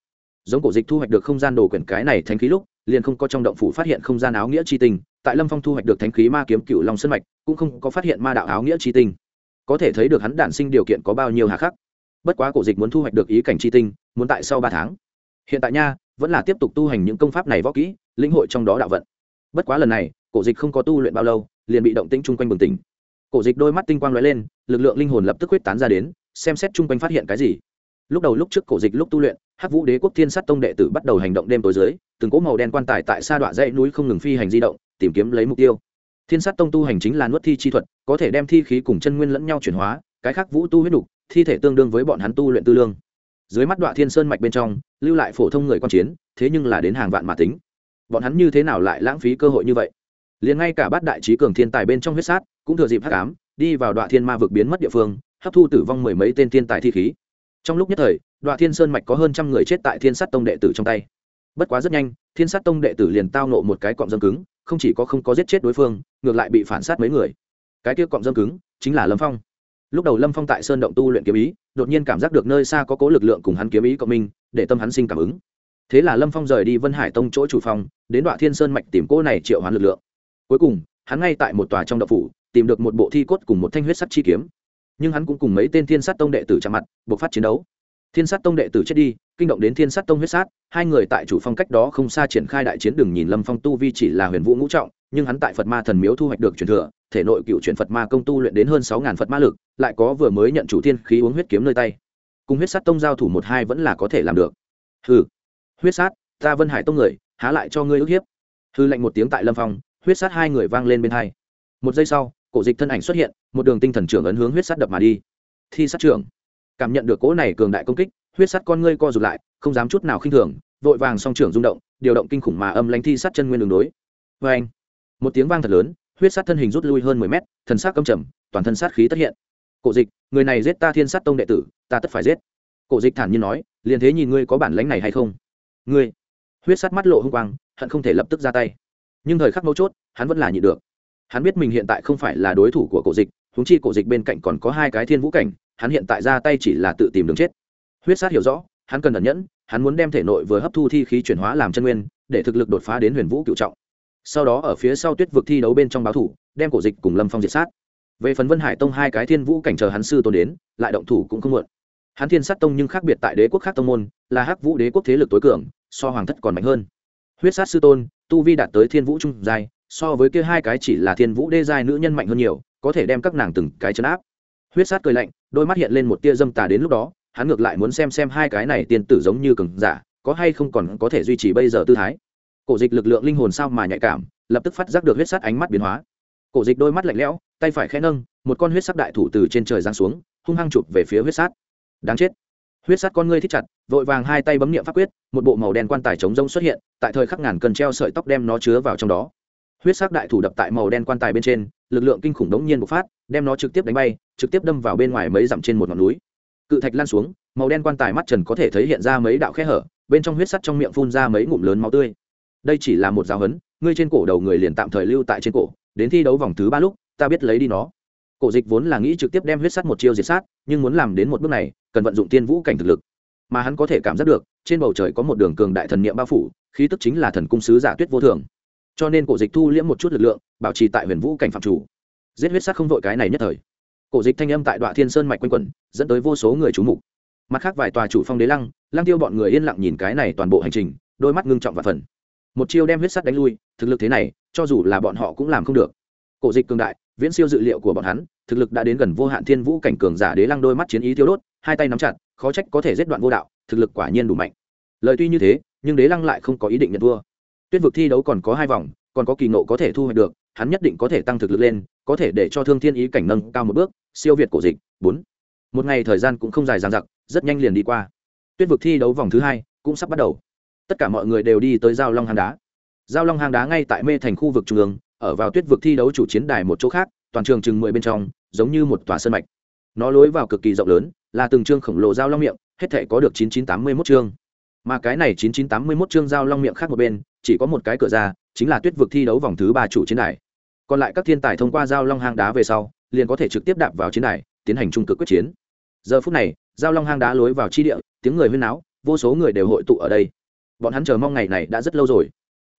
Speaker 1: Giống cổ dịch thu hoạch được không gian đồ quyển cái này thánh khí lúc, liền không có trong động phủ phát hiện không gian áo nghĩa chi tinh, tại lâm phong thu hoạch được thánh khí ma kiếm cựu long sân mạch, cũng không có phát hiện ma đạo áo nghĩa chi tinh. Có thể thấy được hắn đản sinh điều kiện có bao nhiêu hà khắc. Bất quá cổ dịch muốn thu hoạch được ý cảnh chi tinh, muốn tại sau ba tháng. Hiện tại nha, vẫn là tiếp tục tu hành những công pháp này võ kỹ, lĩnh hội trong đó đạo vận. Bất quá lần này, cổ dịch không có tu luyện bao lâu, liền bị động tĩnh chung quanh bừng tỉnh cổ dịch đôi mắt tinh quang lóe lên, lực lượng linh hồn lập tức huyết tán ra đến, xem xét chung quanh phát hiện cái gì. Lúc đầu lúc trước cổ dịch lúc tu luyện, hắc vũ đế quốc thiên sát tông đệ tử bắt đầu hành động đêm tối dưới, từng cỗ màu đen quan tài tại sa đoạn dãy núi không ngừng phi hành di động, tìm kiếm lấy mục tiêu. Thiên sát tông tu hành chính là nuốt thi chi thuật, có thể đem thi khí cùng chân nguyên lẫn nhau chuyển hóa, cái khác vũ tu huyết đục thi thể tương đương với bọn hắn tu luyện tư lương. Dưới mắt đoạn thiên sơn mạch bên trong, lưu lại phổ thông người quan chiến, thế nhưng là đến hàng vạn mà tính. Bọn hắn như thế nào lại lãng phí cơ hội như vậy? Liền ngay cả bát đại trí cường thiên tài bên trong huyết sát cũng thừa dịp hắc ám, đi vào đoạn thiên ma vực biến mất địa phương, hấp thu tử vong mười mấy tên thiên tài thi khí. Trong lúc nhất thời, đoạn thiên sơn mạch có hơn trăm người chết tại thiên sát tông đệ tử trong tay. Bất quá rất nhanh, thiên sát tông đệ tử liền tao nộ một cái cọng dâm cứng, không chỉ có không có giết chết đối phương, ngược lại bị phản sát mấy người. Cái kia cọng dâm cứng chính là lâm phong. Lúc đầu lâm phong tại sơn động tu luyện kiếm ý, đột nhiên cảm giác được nơi xa có cố lực lượng cùng hắn kiếm ý cộng minh, để tâm hắn sinh cảm ứng. Thế là lâm phong rời đi vân hải tông chỗ chủ phòng, đến đoạn thiên sơn mạch tìm cô này triệu hoán lực lượng cuối cùng, hắn ngay tại một tòa trong đậu phủ, tìm được một bộ thi cốt cùng một thanh huyết sắt chi kiếm. Nhưng hắn cũng cùng mấy tên thiên sát tông đệ tử chạm mặt buộc phát chiến đấu. Thiên sát tông đệ tử chết đi, kinh động đến thiên sát tông huyết sát, hai người tại chủ phong cách đó không xa triển khai đại chiến đừng nhìn lâm phong tu vi chỉ là huyền vũ ngũ trọng, nhưng hắn tại phật ma thần miếu thu hoạch được truyền thừa, thể nội cựu truyền phật ma công tu luyện đến hơn sáu ngàn phật ma lực, lại có vừa mới nhận chủ thiên khí uống huyết kiếm nơi tay. Cùng huyết sát tông giao thủ một hai vẫn là có thể làm được. Hừ. Huyết sát, ta vân hải tông người, há lại cho ngươi ức hiếp. Hư lệnh một tiếng tại lâm phong huyết sát hai người vang lên bên hai. Một giây sau, cổ dịch thân ảnh xuất hiện, một đường tinh thần trưởng ấn hướng huyết sát đập mà đi. Thi sát trưởng. Cảm nhận được cỗ này cường đại công kích, huyết sát con ngươi co rụt lại, không dám chút nào khinh thường, vội vàng song trưởng rung động, điều động kinh khủng mà âm lãnh thi sát chân nguyên đường đối. Vê anh một tiếng vang thật lớn, huyết sát thân hình rút lui hơn mười mét, thần sát căm trầm, toàn thân sát khí tất hiện. Cổ dịch, người này giết ta thiên sát tông đệ tử, ta tất phải giết. Cổ dịch thản nhiên nói, liền thế nhìn ngươi có bản lánh này hay không? Ngươi. Huyết sát mắt lộ hung quang, hận không thể lập tức ra tay nhưng thời khắc mấu chốt, hắn vẫn là nhịn được. Hắn biết mình hiện tại không phải là đối thủ của cổ dịch húng chi cổ dịch bên cạnh còn có hai cái thiên vũ cảnh, hắn hiện tại ra tay chỉ là tự tìm đường chết. Huyết sát hiểu rõ, hắn cần ẩn nhẫn, hắn muốn đem thể nội vừa hấp thu thi khí chuyển hóa làm chân nguyên, để thực lực đột phá đến huyền vũ cựu trọng. Sau đó ở phía sau tuyết vực thi đấu bên trong báo thủ, đem cổ dịch cùng lâm phong diệt sát. Về phần vân hải tông hai cái thiên vũ cảnh chờ hắn sư tôn đến, lại động thủ cũng không muộn. Hắn thiên sát tông nhưng khác biệt tại đế quốc khác tông môn, là hắc vũ đế quốc thế lực tối cường, so hoàng thất còn mạnh hơn huyết sát sư tôn, tu vi đạt tới thiên vũ trung giai, so với kia hai cái chỉ là thiên vũ đê giai nữ nhân mạnh hơn nhiều, có thể đem các nàng từng cái chấn áp. Huyết sát cười lạnh, đôi mắt hiện lên một tia dâm tà đến lúc đó, hắn ngược lại muốn xem xem hai cái này tiên tử giống như cường giả, có hay không còn có thể duy trì bây giờ tư thái. Cổ dịch lực lượng linh hồn sao mà nhạy cảm, lập tức phát giác được huyết sát ánh mắt biến hóa. Cổ dịch đôi mắt lạnh lẽo, tay phải khẽ nâng, một con huyết sắc đại thủ từ trên trời giáng xuống, hung hăng chụp về phía huyết sát. Đáng chết huyết sát con ngươi thích chặt, vội vàng hai tay bấm niệm pháp quyết, một bộ màu đen quan tài chống rông xuất hiện, tại thời khắc ngàn cần treo sợi tóc đem nó chứa vào trong đó. Huyết sắc đại thủ đập tại màu đen quan tài bên trên, lực lượng kinh khủng đống nhiên bộc phát, đem nó trực tiếp đánh bay, trực tiếp đâm vào bên ngoài mấy dặm trên một ngọn núi. Cự thạch lan xuống, màu đen quan tài mắt trần có thể thấy hiện ra mấy đạo khe hở, bên trong huyết sắt trong miệng phun ra mấy ngụm lớn máu tươi. Đây chỉ là một giáo hấn ngươi trên cổ đầu người liền tạm thời lưu tại trên cổ, đến thi đấu vòng thứ ba lúc, ta biết lấy đi nó. Cổ dịch vốn là nghĩ trực tiếp đem huyết sắt một chiêu diệt sát, nhưng muốn làm đến một bước này cần vận dụng tiên vũ cảnh thực lực. Mà hắn có thể cảm giác được, trên bầu trời có một đường cường đại thần niệm bao phủ, khí tức chính là thần cung sứ giả tuyết vô thường. Cho nên cổ dịch thu liễm một chút lực lượng, bảo trì tại huyền vũ cảnh phạm chủ. Giết huyết sát không vội cái này nhất thời. Cổ dịch thanh âm tại đoạn thiên sơn mạch quanh quẩn, dẫn tới vô số người trú mục. Mặt khác vài tòa chủ phong đế lăng lăng tiêu bọn người yên lặng nhìn cái này toàn bộ hành trình, đôi mắt ngưng trọng và phần. Một chiêu đem huyết sắt đánh lui, thực lực thế này, cho dù là bọn họ cũng làm không được. Cổ dịch cường đại, viễn siêu dự liệu của bọn hắn, thực lực đã đến gần vô hạn thiên vũ cảnh cường giả đế lăng đôi mắt chiến ý thiêu đốt hai tay nắm chặt, khó trách có thể giết đoạn vô đạo, thực lực quả nhiên đủ mạnh. Lời tuy như thế, nhưng đế lăng lại không có ý định nhận thua tuyết vực thi đấu còn có hai vòng, còn có kỳ ngộ có thể thu hoạch được, hắn nhất định có thể tăng thực lực lên, có thể để cho thương thiên ý cảnh nâng cao một bước, siêu việt cổ dịch, bốn. Một ngày thời gian cũng không dài dằng dặc, rất nhanh liền đi qua. Tuyết vực thi đấu vòng thứ hai cũng sắp bắt đầu. Tất cả mọi người đều đi tới giao long hang đá. Giao long hang đá ngay tại mê thành khu vực trung ương, ở vào tuyết vực thi đấu chủ chiến đài một chỗ khác, toàn trường chừng mười bên trong, giống như một tòa sân mạch. Nó lối vào cực kỳ rộng lớn là từng chương khổng lồ giao long miệng, hết thể có được chín chín tám mươi mốt chương. Mà cái này chín chín tám mươi mốt chương giao long miệng khác một bên, chỉ có một cái cửa ra, chính là tuyết vực thi đấu vòng thứ ba chủ chiến đài. Còn lại các thiên tài thông qua giao long hang đá về sau, liền có thể trực tiếp đạp vào chiến đài, tiến hành trung cực quyết chiến. Giờ phút này, giao long hang đá lối vào chi địa, tiếng người huyên náo, vô số người đều hội tụ ở đây. Bọn hắn chờ mong ngày này đã rất lâu rồi.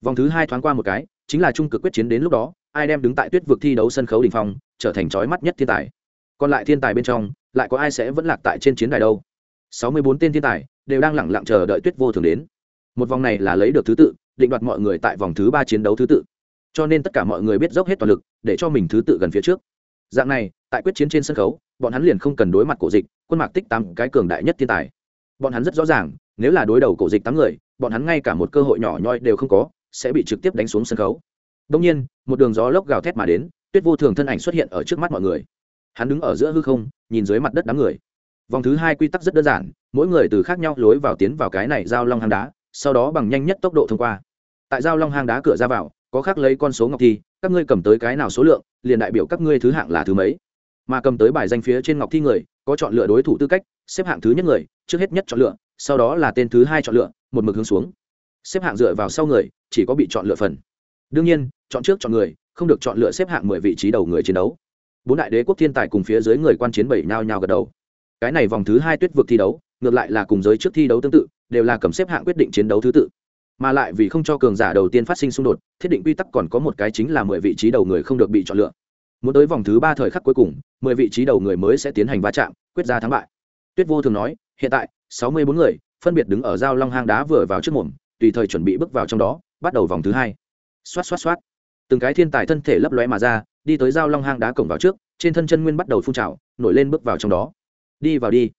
Speaker 1: Vòng thứ hai thoáng qua một cái, chính là trung cực quyết chiến đến lúc đó, ai đem đứng tại tuyết vực thi đấu sân khấu đ ỉ n h phong, trở thành trói mắt nhất thiên tài. Còn lại thiên tài bên trong lại có ai sẽ vẫn lạc tại trên chiến đài đâu? Sáu mươi bốn tên thiên tài đều đang lẳng lặng chờ đợi tuyết vô thường đến. Một vòng này là lấy được thứ tự, định đoạt mọi người tại vòng thứ ba chiến đấu thứ tự. Cho nên tất cả mọi người biết dốc hết toàn lực để cho mình thứ tự gần phía trước. Dạng này, tại quyết chiến trên sân khấu, bọn hắn liền không cần đối mặt cổ dịch, quân mạc tích tám cái cường đại nhất thiên tài. Bọn hắn rất rõ ràng, nếu là đối đầu cổ dịch tám người, bọn hắn ngay cả một cơ hội nhỏ nhoi đều không có, sẽ bị trực tiếp đánh xuống sân khấu. Đông nhiên, một đường gió lốc gào thét mà đến, tuyết vô thường thân ảnh xuất hiện ở trước mắt mọi người. Hắn đứng ở giữa hư không nhìn dưới mặt đất đám người. Vòng thứ hai quy tắc rất đơn giản, mỗi người từ khác nhau lối vào tiến vào cái này giao long hang đá, sau đó bằng nhanh nhất tốc độ thông qua. Tại giao long hang đá cửa ra vào, có khác lấy con số ngọc thi, các ngươi cầm tới cái nào số lượng, liền đại biểu các ngươi thứ hạng là thứ mấy. Mà cầm tới bài danh phía trên ngọc thi người, có chọn lựa đối thủ tư cách, xếp hạng thứ nhất người, trước hết nhất chọn lựa, sau đó là tên thứ hai chọn lựa, một mực hướng xuống. Xếp hạng dựa vào sau người, chỉ có bị chọn lựa phần. Đương nhiên, chọn trước chọn người, không được chọn lựa xếp hạng mười vị trí đầu người chiến đấu bốn đại đế quốc thiên tài cùng phía dưới người quan chiến bảy nhao nhao gật đầu. Cái này vòng thứ hai tuyết vực thi đấu, ngược lại là cùng giới trước thi đấu tương tự, đều là cầm xếp hạng quyết định chiến đấu thứ tự. Mà lại vì không cho cường giả đầu tiên phát sinh xung đột, thiết định quy tắc còn có một cái chính là mười vị trí đầu người không được bị chọn lựa. Muốn tới vòng thứ ba thời khắc cuối cùng, mười vị trí đầu người mới sẽ tiến hành va chạm, quyết ra thắng bại. Tuyết vô thường nói, hiện tại, sáu mươi bốn người, phân biệt đứng ở giao long hang đá vừa vào trước mồm, tùy thời chuẩn bị bước vào trong đó, bắt đầu vòng thứ hai. Xoát xoát xoát. Từng cái thiên tài thân thể lấp lóe mà ra đi tới giao long hang đá cổng vào trước, trên thân chân nguyên bắt đầu phun trào, nổi lên bước vào trong đó. Đi vào đi.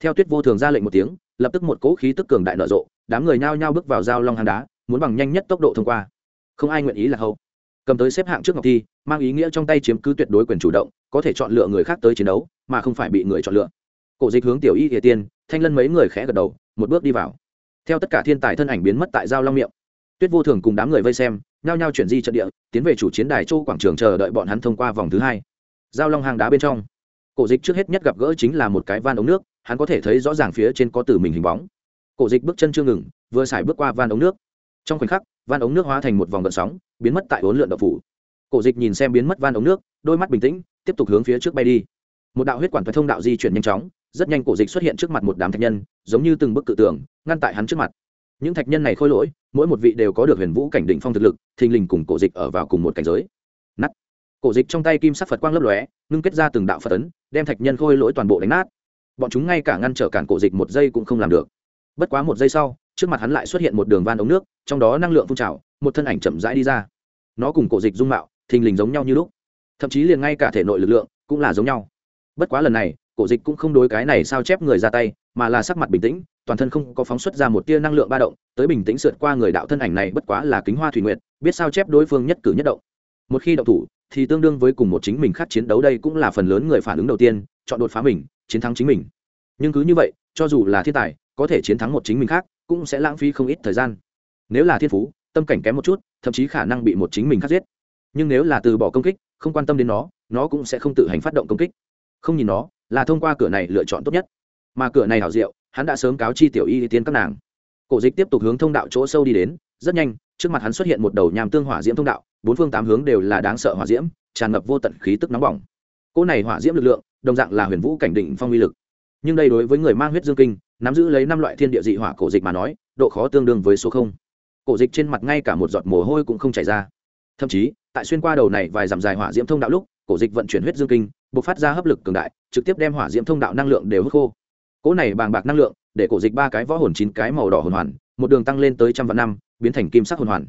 Speaker 1: Theo tuyết vô thường ra lệnh một tiếng, lập tức một cỗ khí tức cường đại nở rộ, đám người nhao nhao bước vào giao long hang đá, muốn bằng nhanh nhất tốc độ thông qua. Không ai nguyện ý là hậu. Cầm tới xếp hạng trước ngọc thi, mang ý nghĩa trong tay chiếm cứ tuyệt đối quyền chủ động, có thể chọn lựa người khác tới chiến đấu, mà không phải bị người chọn lựa. Cổ dịch hướng tiểu y địa tiên, thanh lân mấy người khẽ gật đầu, một bước đi vào. Theo tất cả thiên tài thân ảnh biến mất tại giao long miệng tuyết vô thường cùng đám người vây xem, nhao nhao chuyển di trận địa, tiến về chủ chiến đài châu quảng trường chờ đợi bọn hắn thông qua vòng thứ hai. Giao long hang đá bên trong. Cổ dịch trước hết nhất gặp gỡ chính là một cái van ống nước, hắn có thể thấy rõ ràng phía trên có từ mình hình bóng. Cổ dịch bước chân chưa ngừng, vừa xài bước qua van ống nước. Trong khoảnh khắc, van ống nước hóa thành một vòng gợn sóng, biến mất tại ốn lượn đậu phủ. Cổ dịch nhìn xem biến mất van ống nước, đôi mắt bình tĩnh, tiếp tục hướng phía trước bay đi. Một đạo huyết quản thông đạo di chuyển nhanh chóng, rất nhanh cổ dịch xuất hiện trước mặt một đám thạch nhân, giống như từng bức cự tường, ngăn tại hắn trước mặt những thạch nhân này khôi lỗi, mỗi một vị đều có được huyền vũ cảnh đỉnh phong thực lực, thình lình cùng cổ dịch ở vào cùng một cảnh giới. Nắt cổ dịch trong tay kim sắc phật quang lấp lóe, ngưng kết ra từng đạo phật ấn, đem thạch nhân khôi lỗi toàn bộ đánh nát. Bọn chúng ngay cả ngăn trở cản cổ dịch một giây cũng không làm được. Bất quá một giây sau, trước mặt hắn lại xuất hiện một đường van ống nước, trong đó năng lượng phun trào, một thân ảnh chậm rãi đi ra. Nó cùng cổ dịch dung mạo, thình lình giống nhau như lúc. Thậm chí liền ngay cả thể nội lực lượng cũng là giống nhau. Bất quá lần này, cổ dịch cũng không đối cái này sao chép người ra tay, mà là sắc mặt bình tĩnh toàn thân không có phóng xuất ra một tia năng lượng ba động, tới bình tĩnh sượt qua người đạo thân ảnh này bất quá là kính hoa thủy nguyện biết sao chép đối phương nhất cử nhất động. Một khi động thủ, thì tương đương với cùng một chính mình khác chiến đấu đây cũng là phần lớn người phản ứng đầu tiên, chọn đột phá mình, chiến thắng chính mình. Nhưng cứ như vậy, cho dù là thiên tài, có thể chiến thắng một chính mình khác, cũng sẽ lãng phí không ít thời gian. Nếu là thiên phú, tâm cảnh kém một chút, thậm chí khả năng bị một chính mình khác giết. Nhưng nếu là từ bỏ công kích, không quan tâm đến nó nó cũng sẽ không tự hành phát động công kích. Không nhìn nó, là thông qua cửa này lựa chọn tốt nhất. Mà cửa này hảo diệu hắn đã sớm cáo chi tiểu y tiến các nàng. Cổ dịch tiếp tục hướng thông đạo chỗ sâu đi đến, rất nhanh, trước mặt hắn xuất hiện một đầu nhàm tương hỏa diễm thông đạo, bốn phương tám hướng đều là đáng sợ hỏa diễm, tràn ngập vô tận khí tức nóng bỏng. Cỗ này hỏa diễm lực lượng, đồng dạng là huyền vũ cảnh định phong uy lực. Nhưng đây đối với người mang huyết dương kinh, nắm giữ lấy năm loại thiên địa dị hỏa cổ dịch mà nói, độ khó tương đương với số không. Cổ dịch trên mặt ngay cả một giọt mồ hôi cũng không chảy ra. Thậm chí, tại xuyên qua đầu này vài dặm dài hỏa diễm thông đạo lúc, cổ dịch vận chuyển huyết dương kinh buộc phát ra hấp lực cường đại, trực tiếp đem hỏa diễm thông đạo năng lượng đều hút khô cỗ này bàng bạc năng lượng, để cổ dịch ba cái võ hồn chín cái màu đỏ hồn hoàn, một đường tăng lên tới trăm vạn năm, biến thành kim sắc hồn hoàn.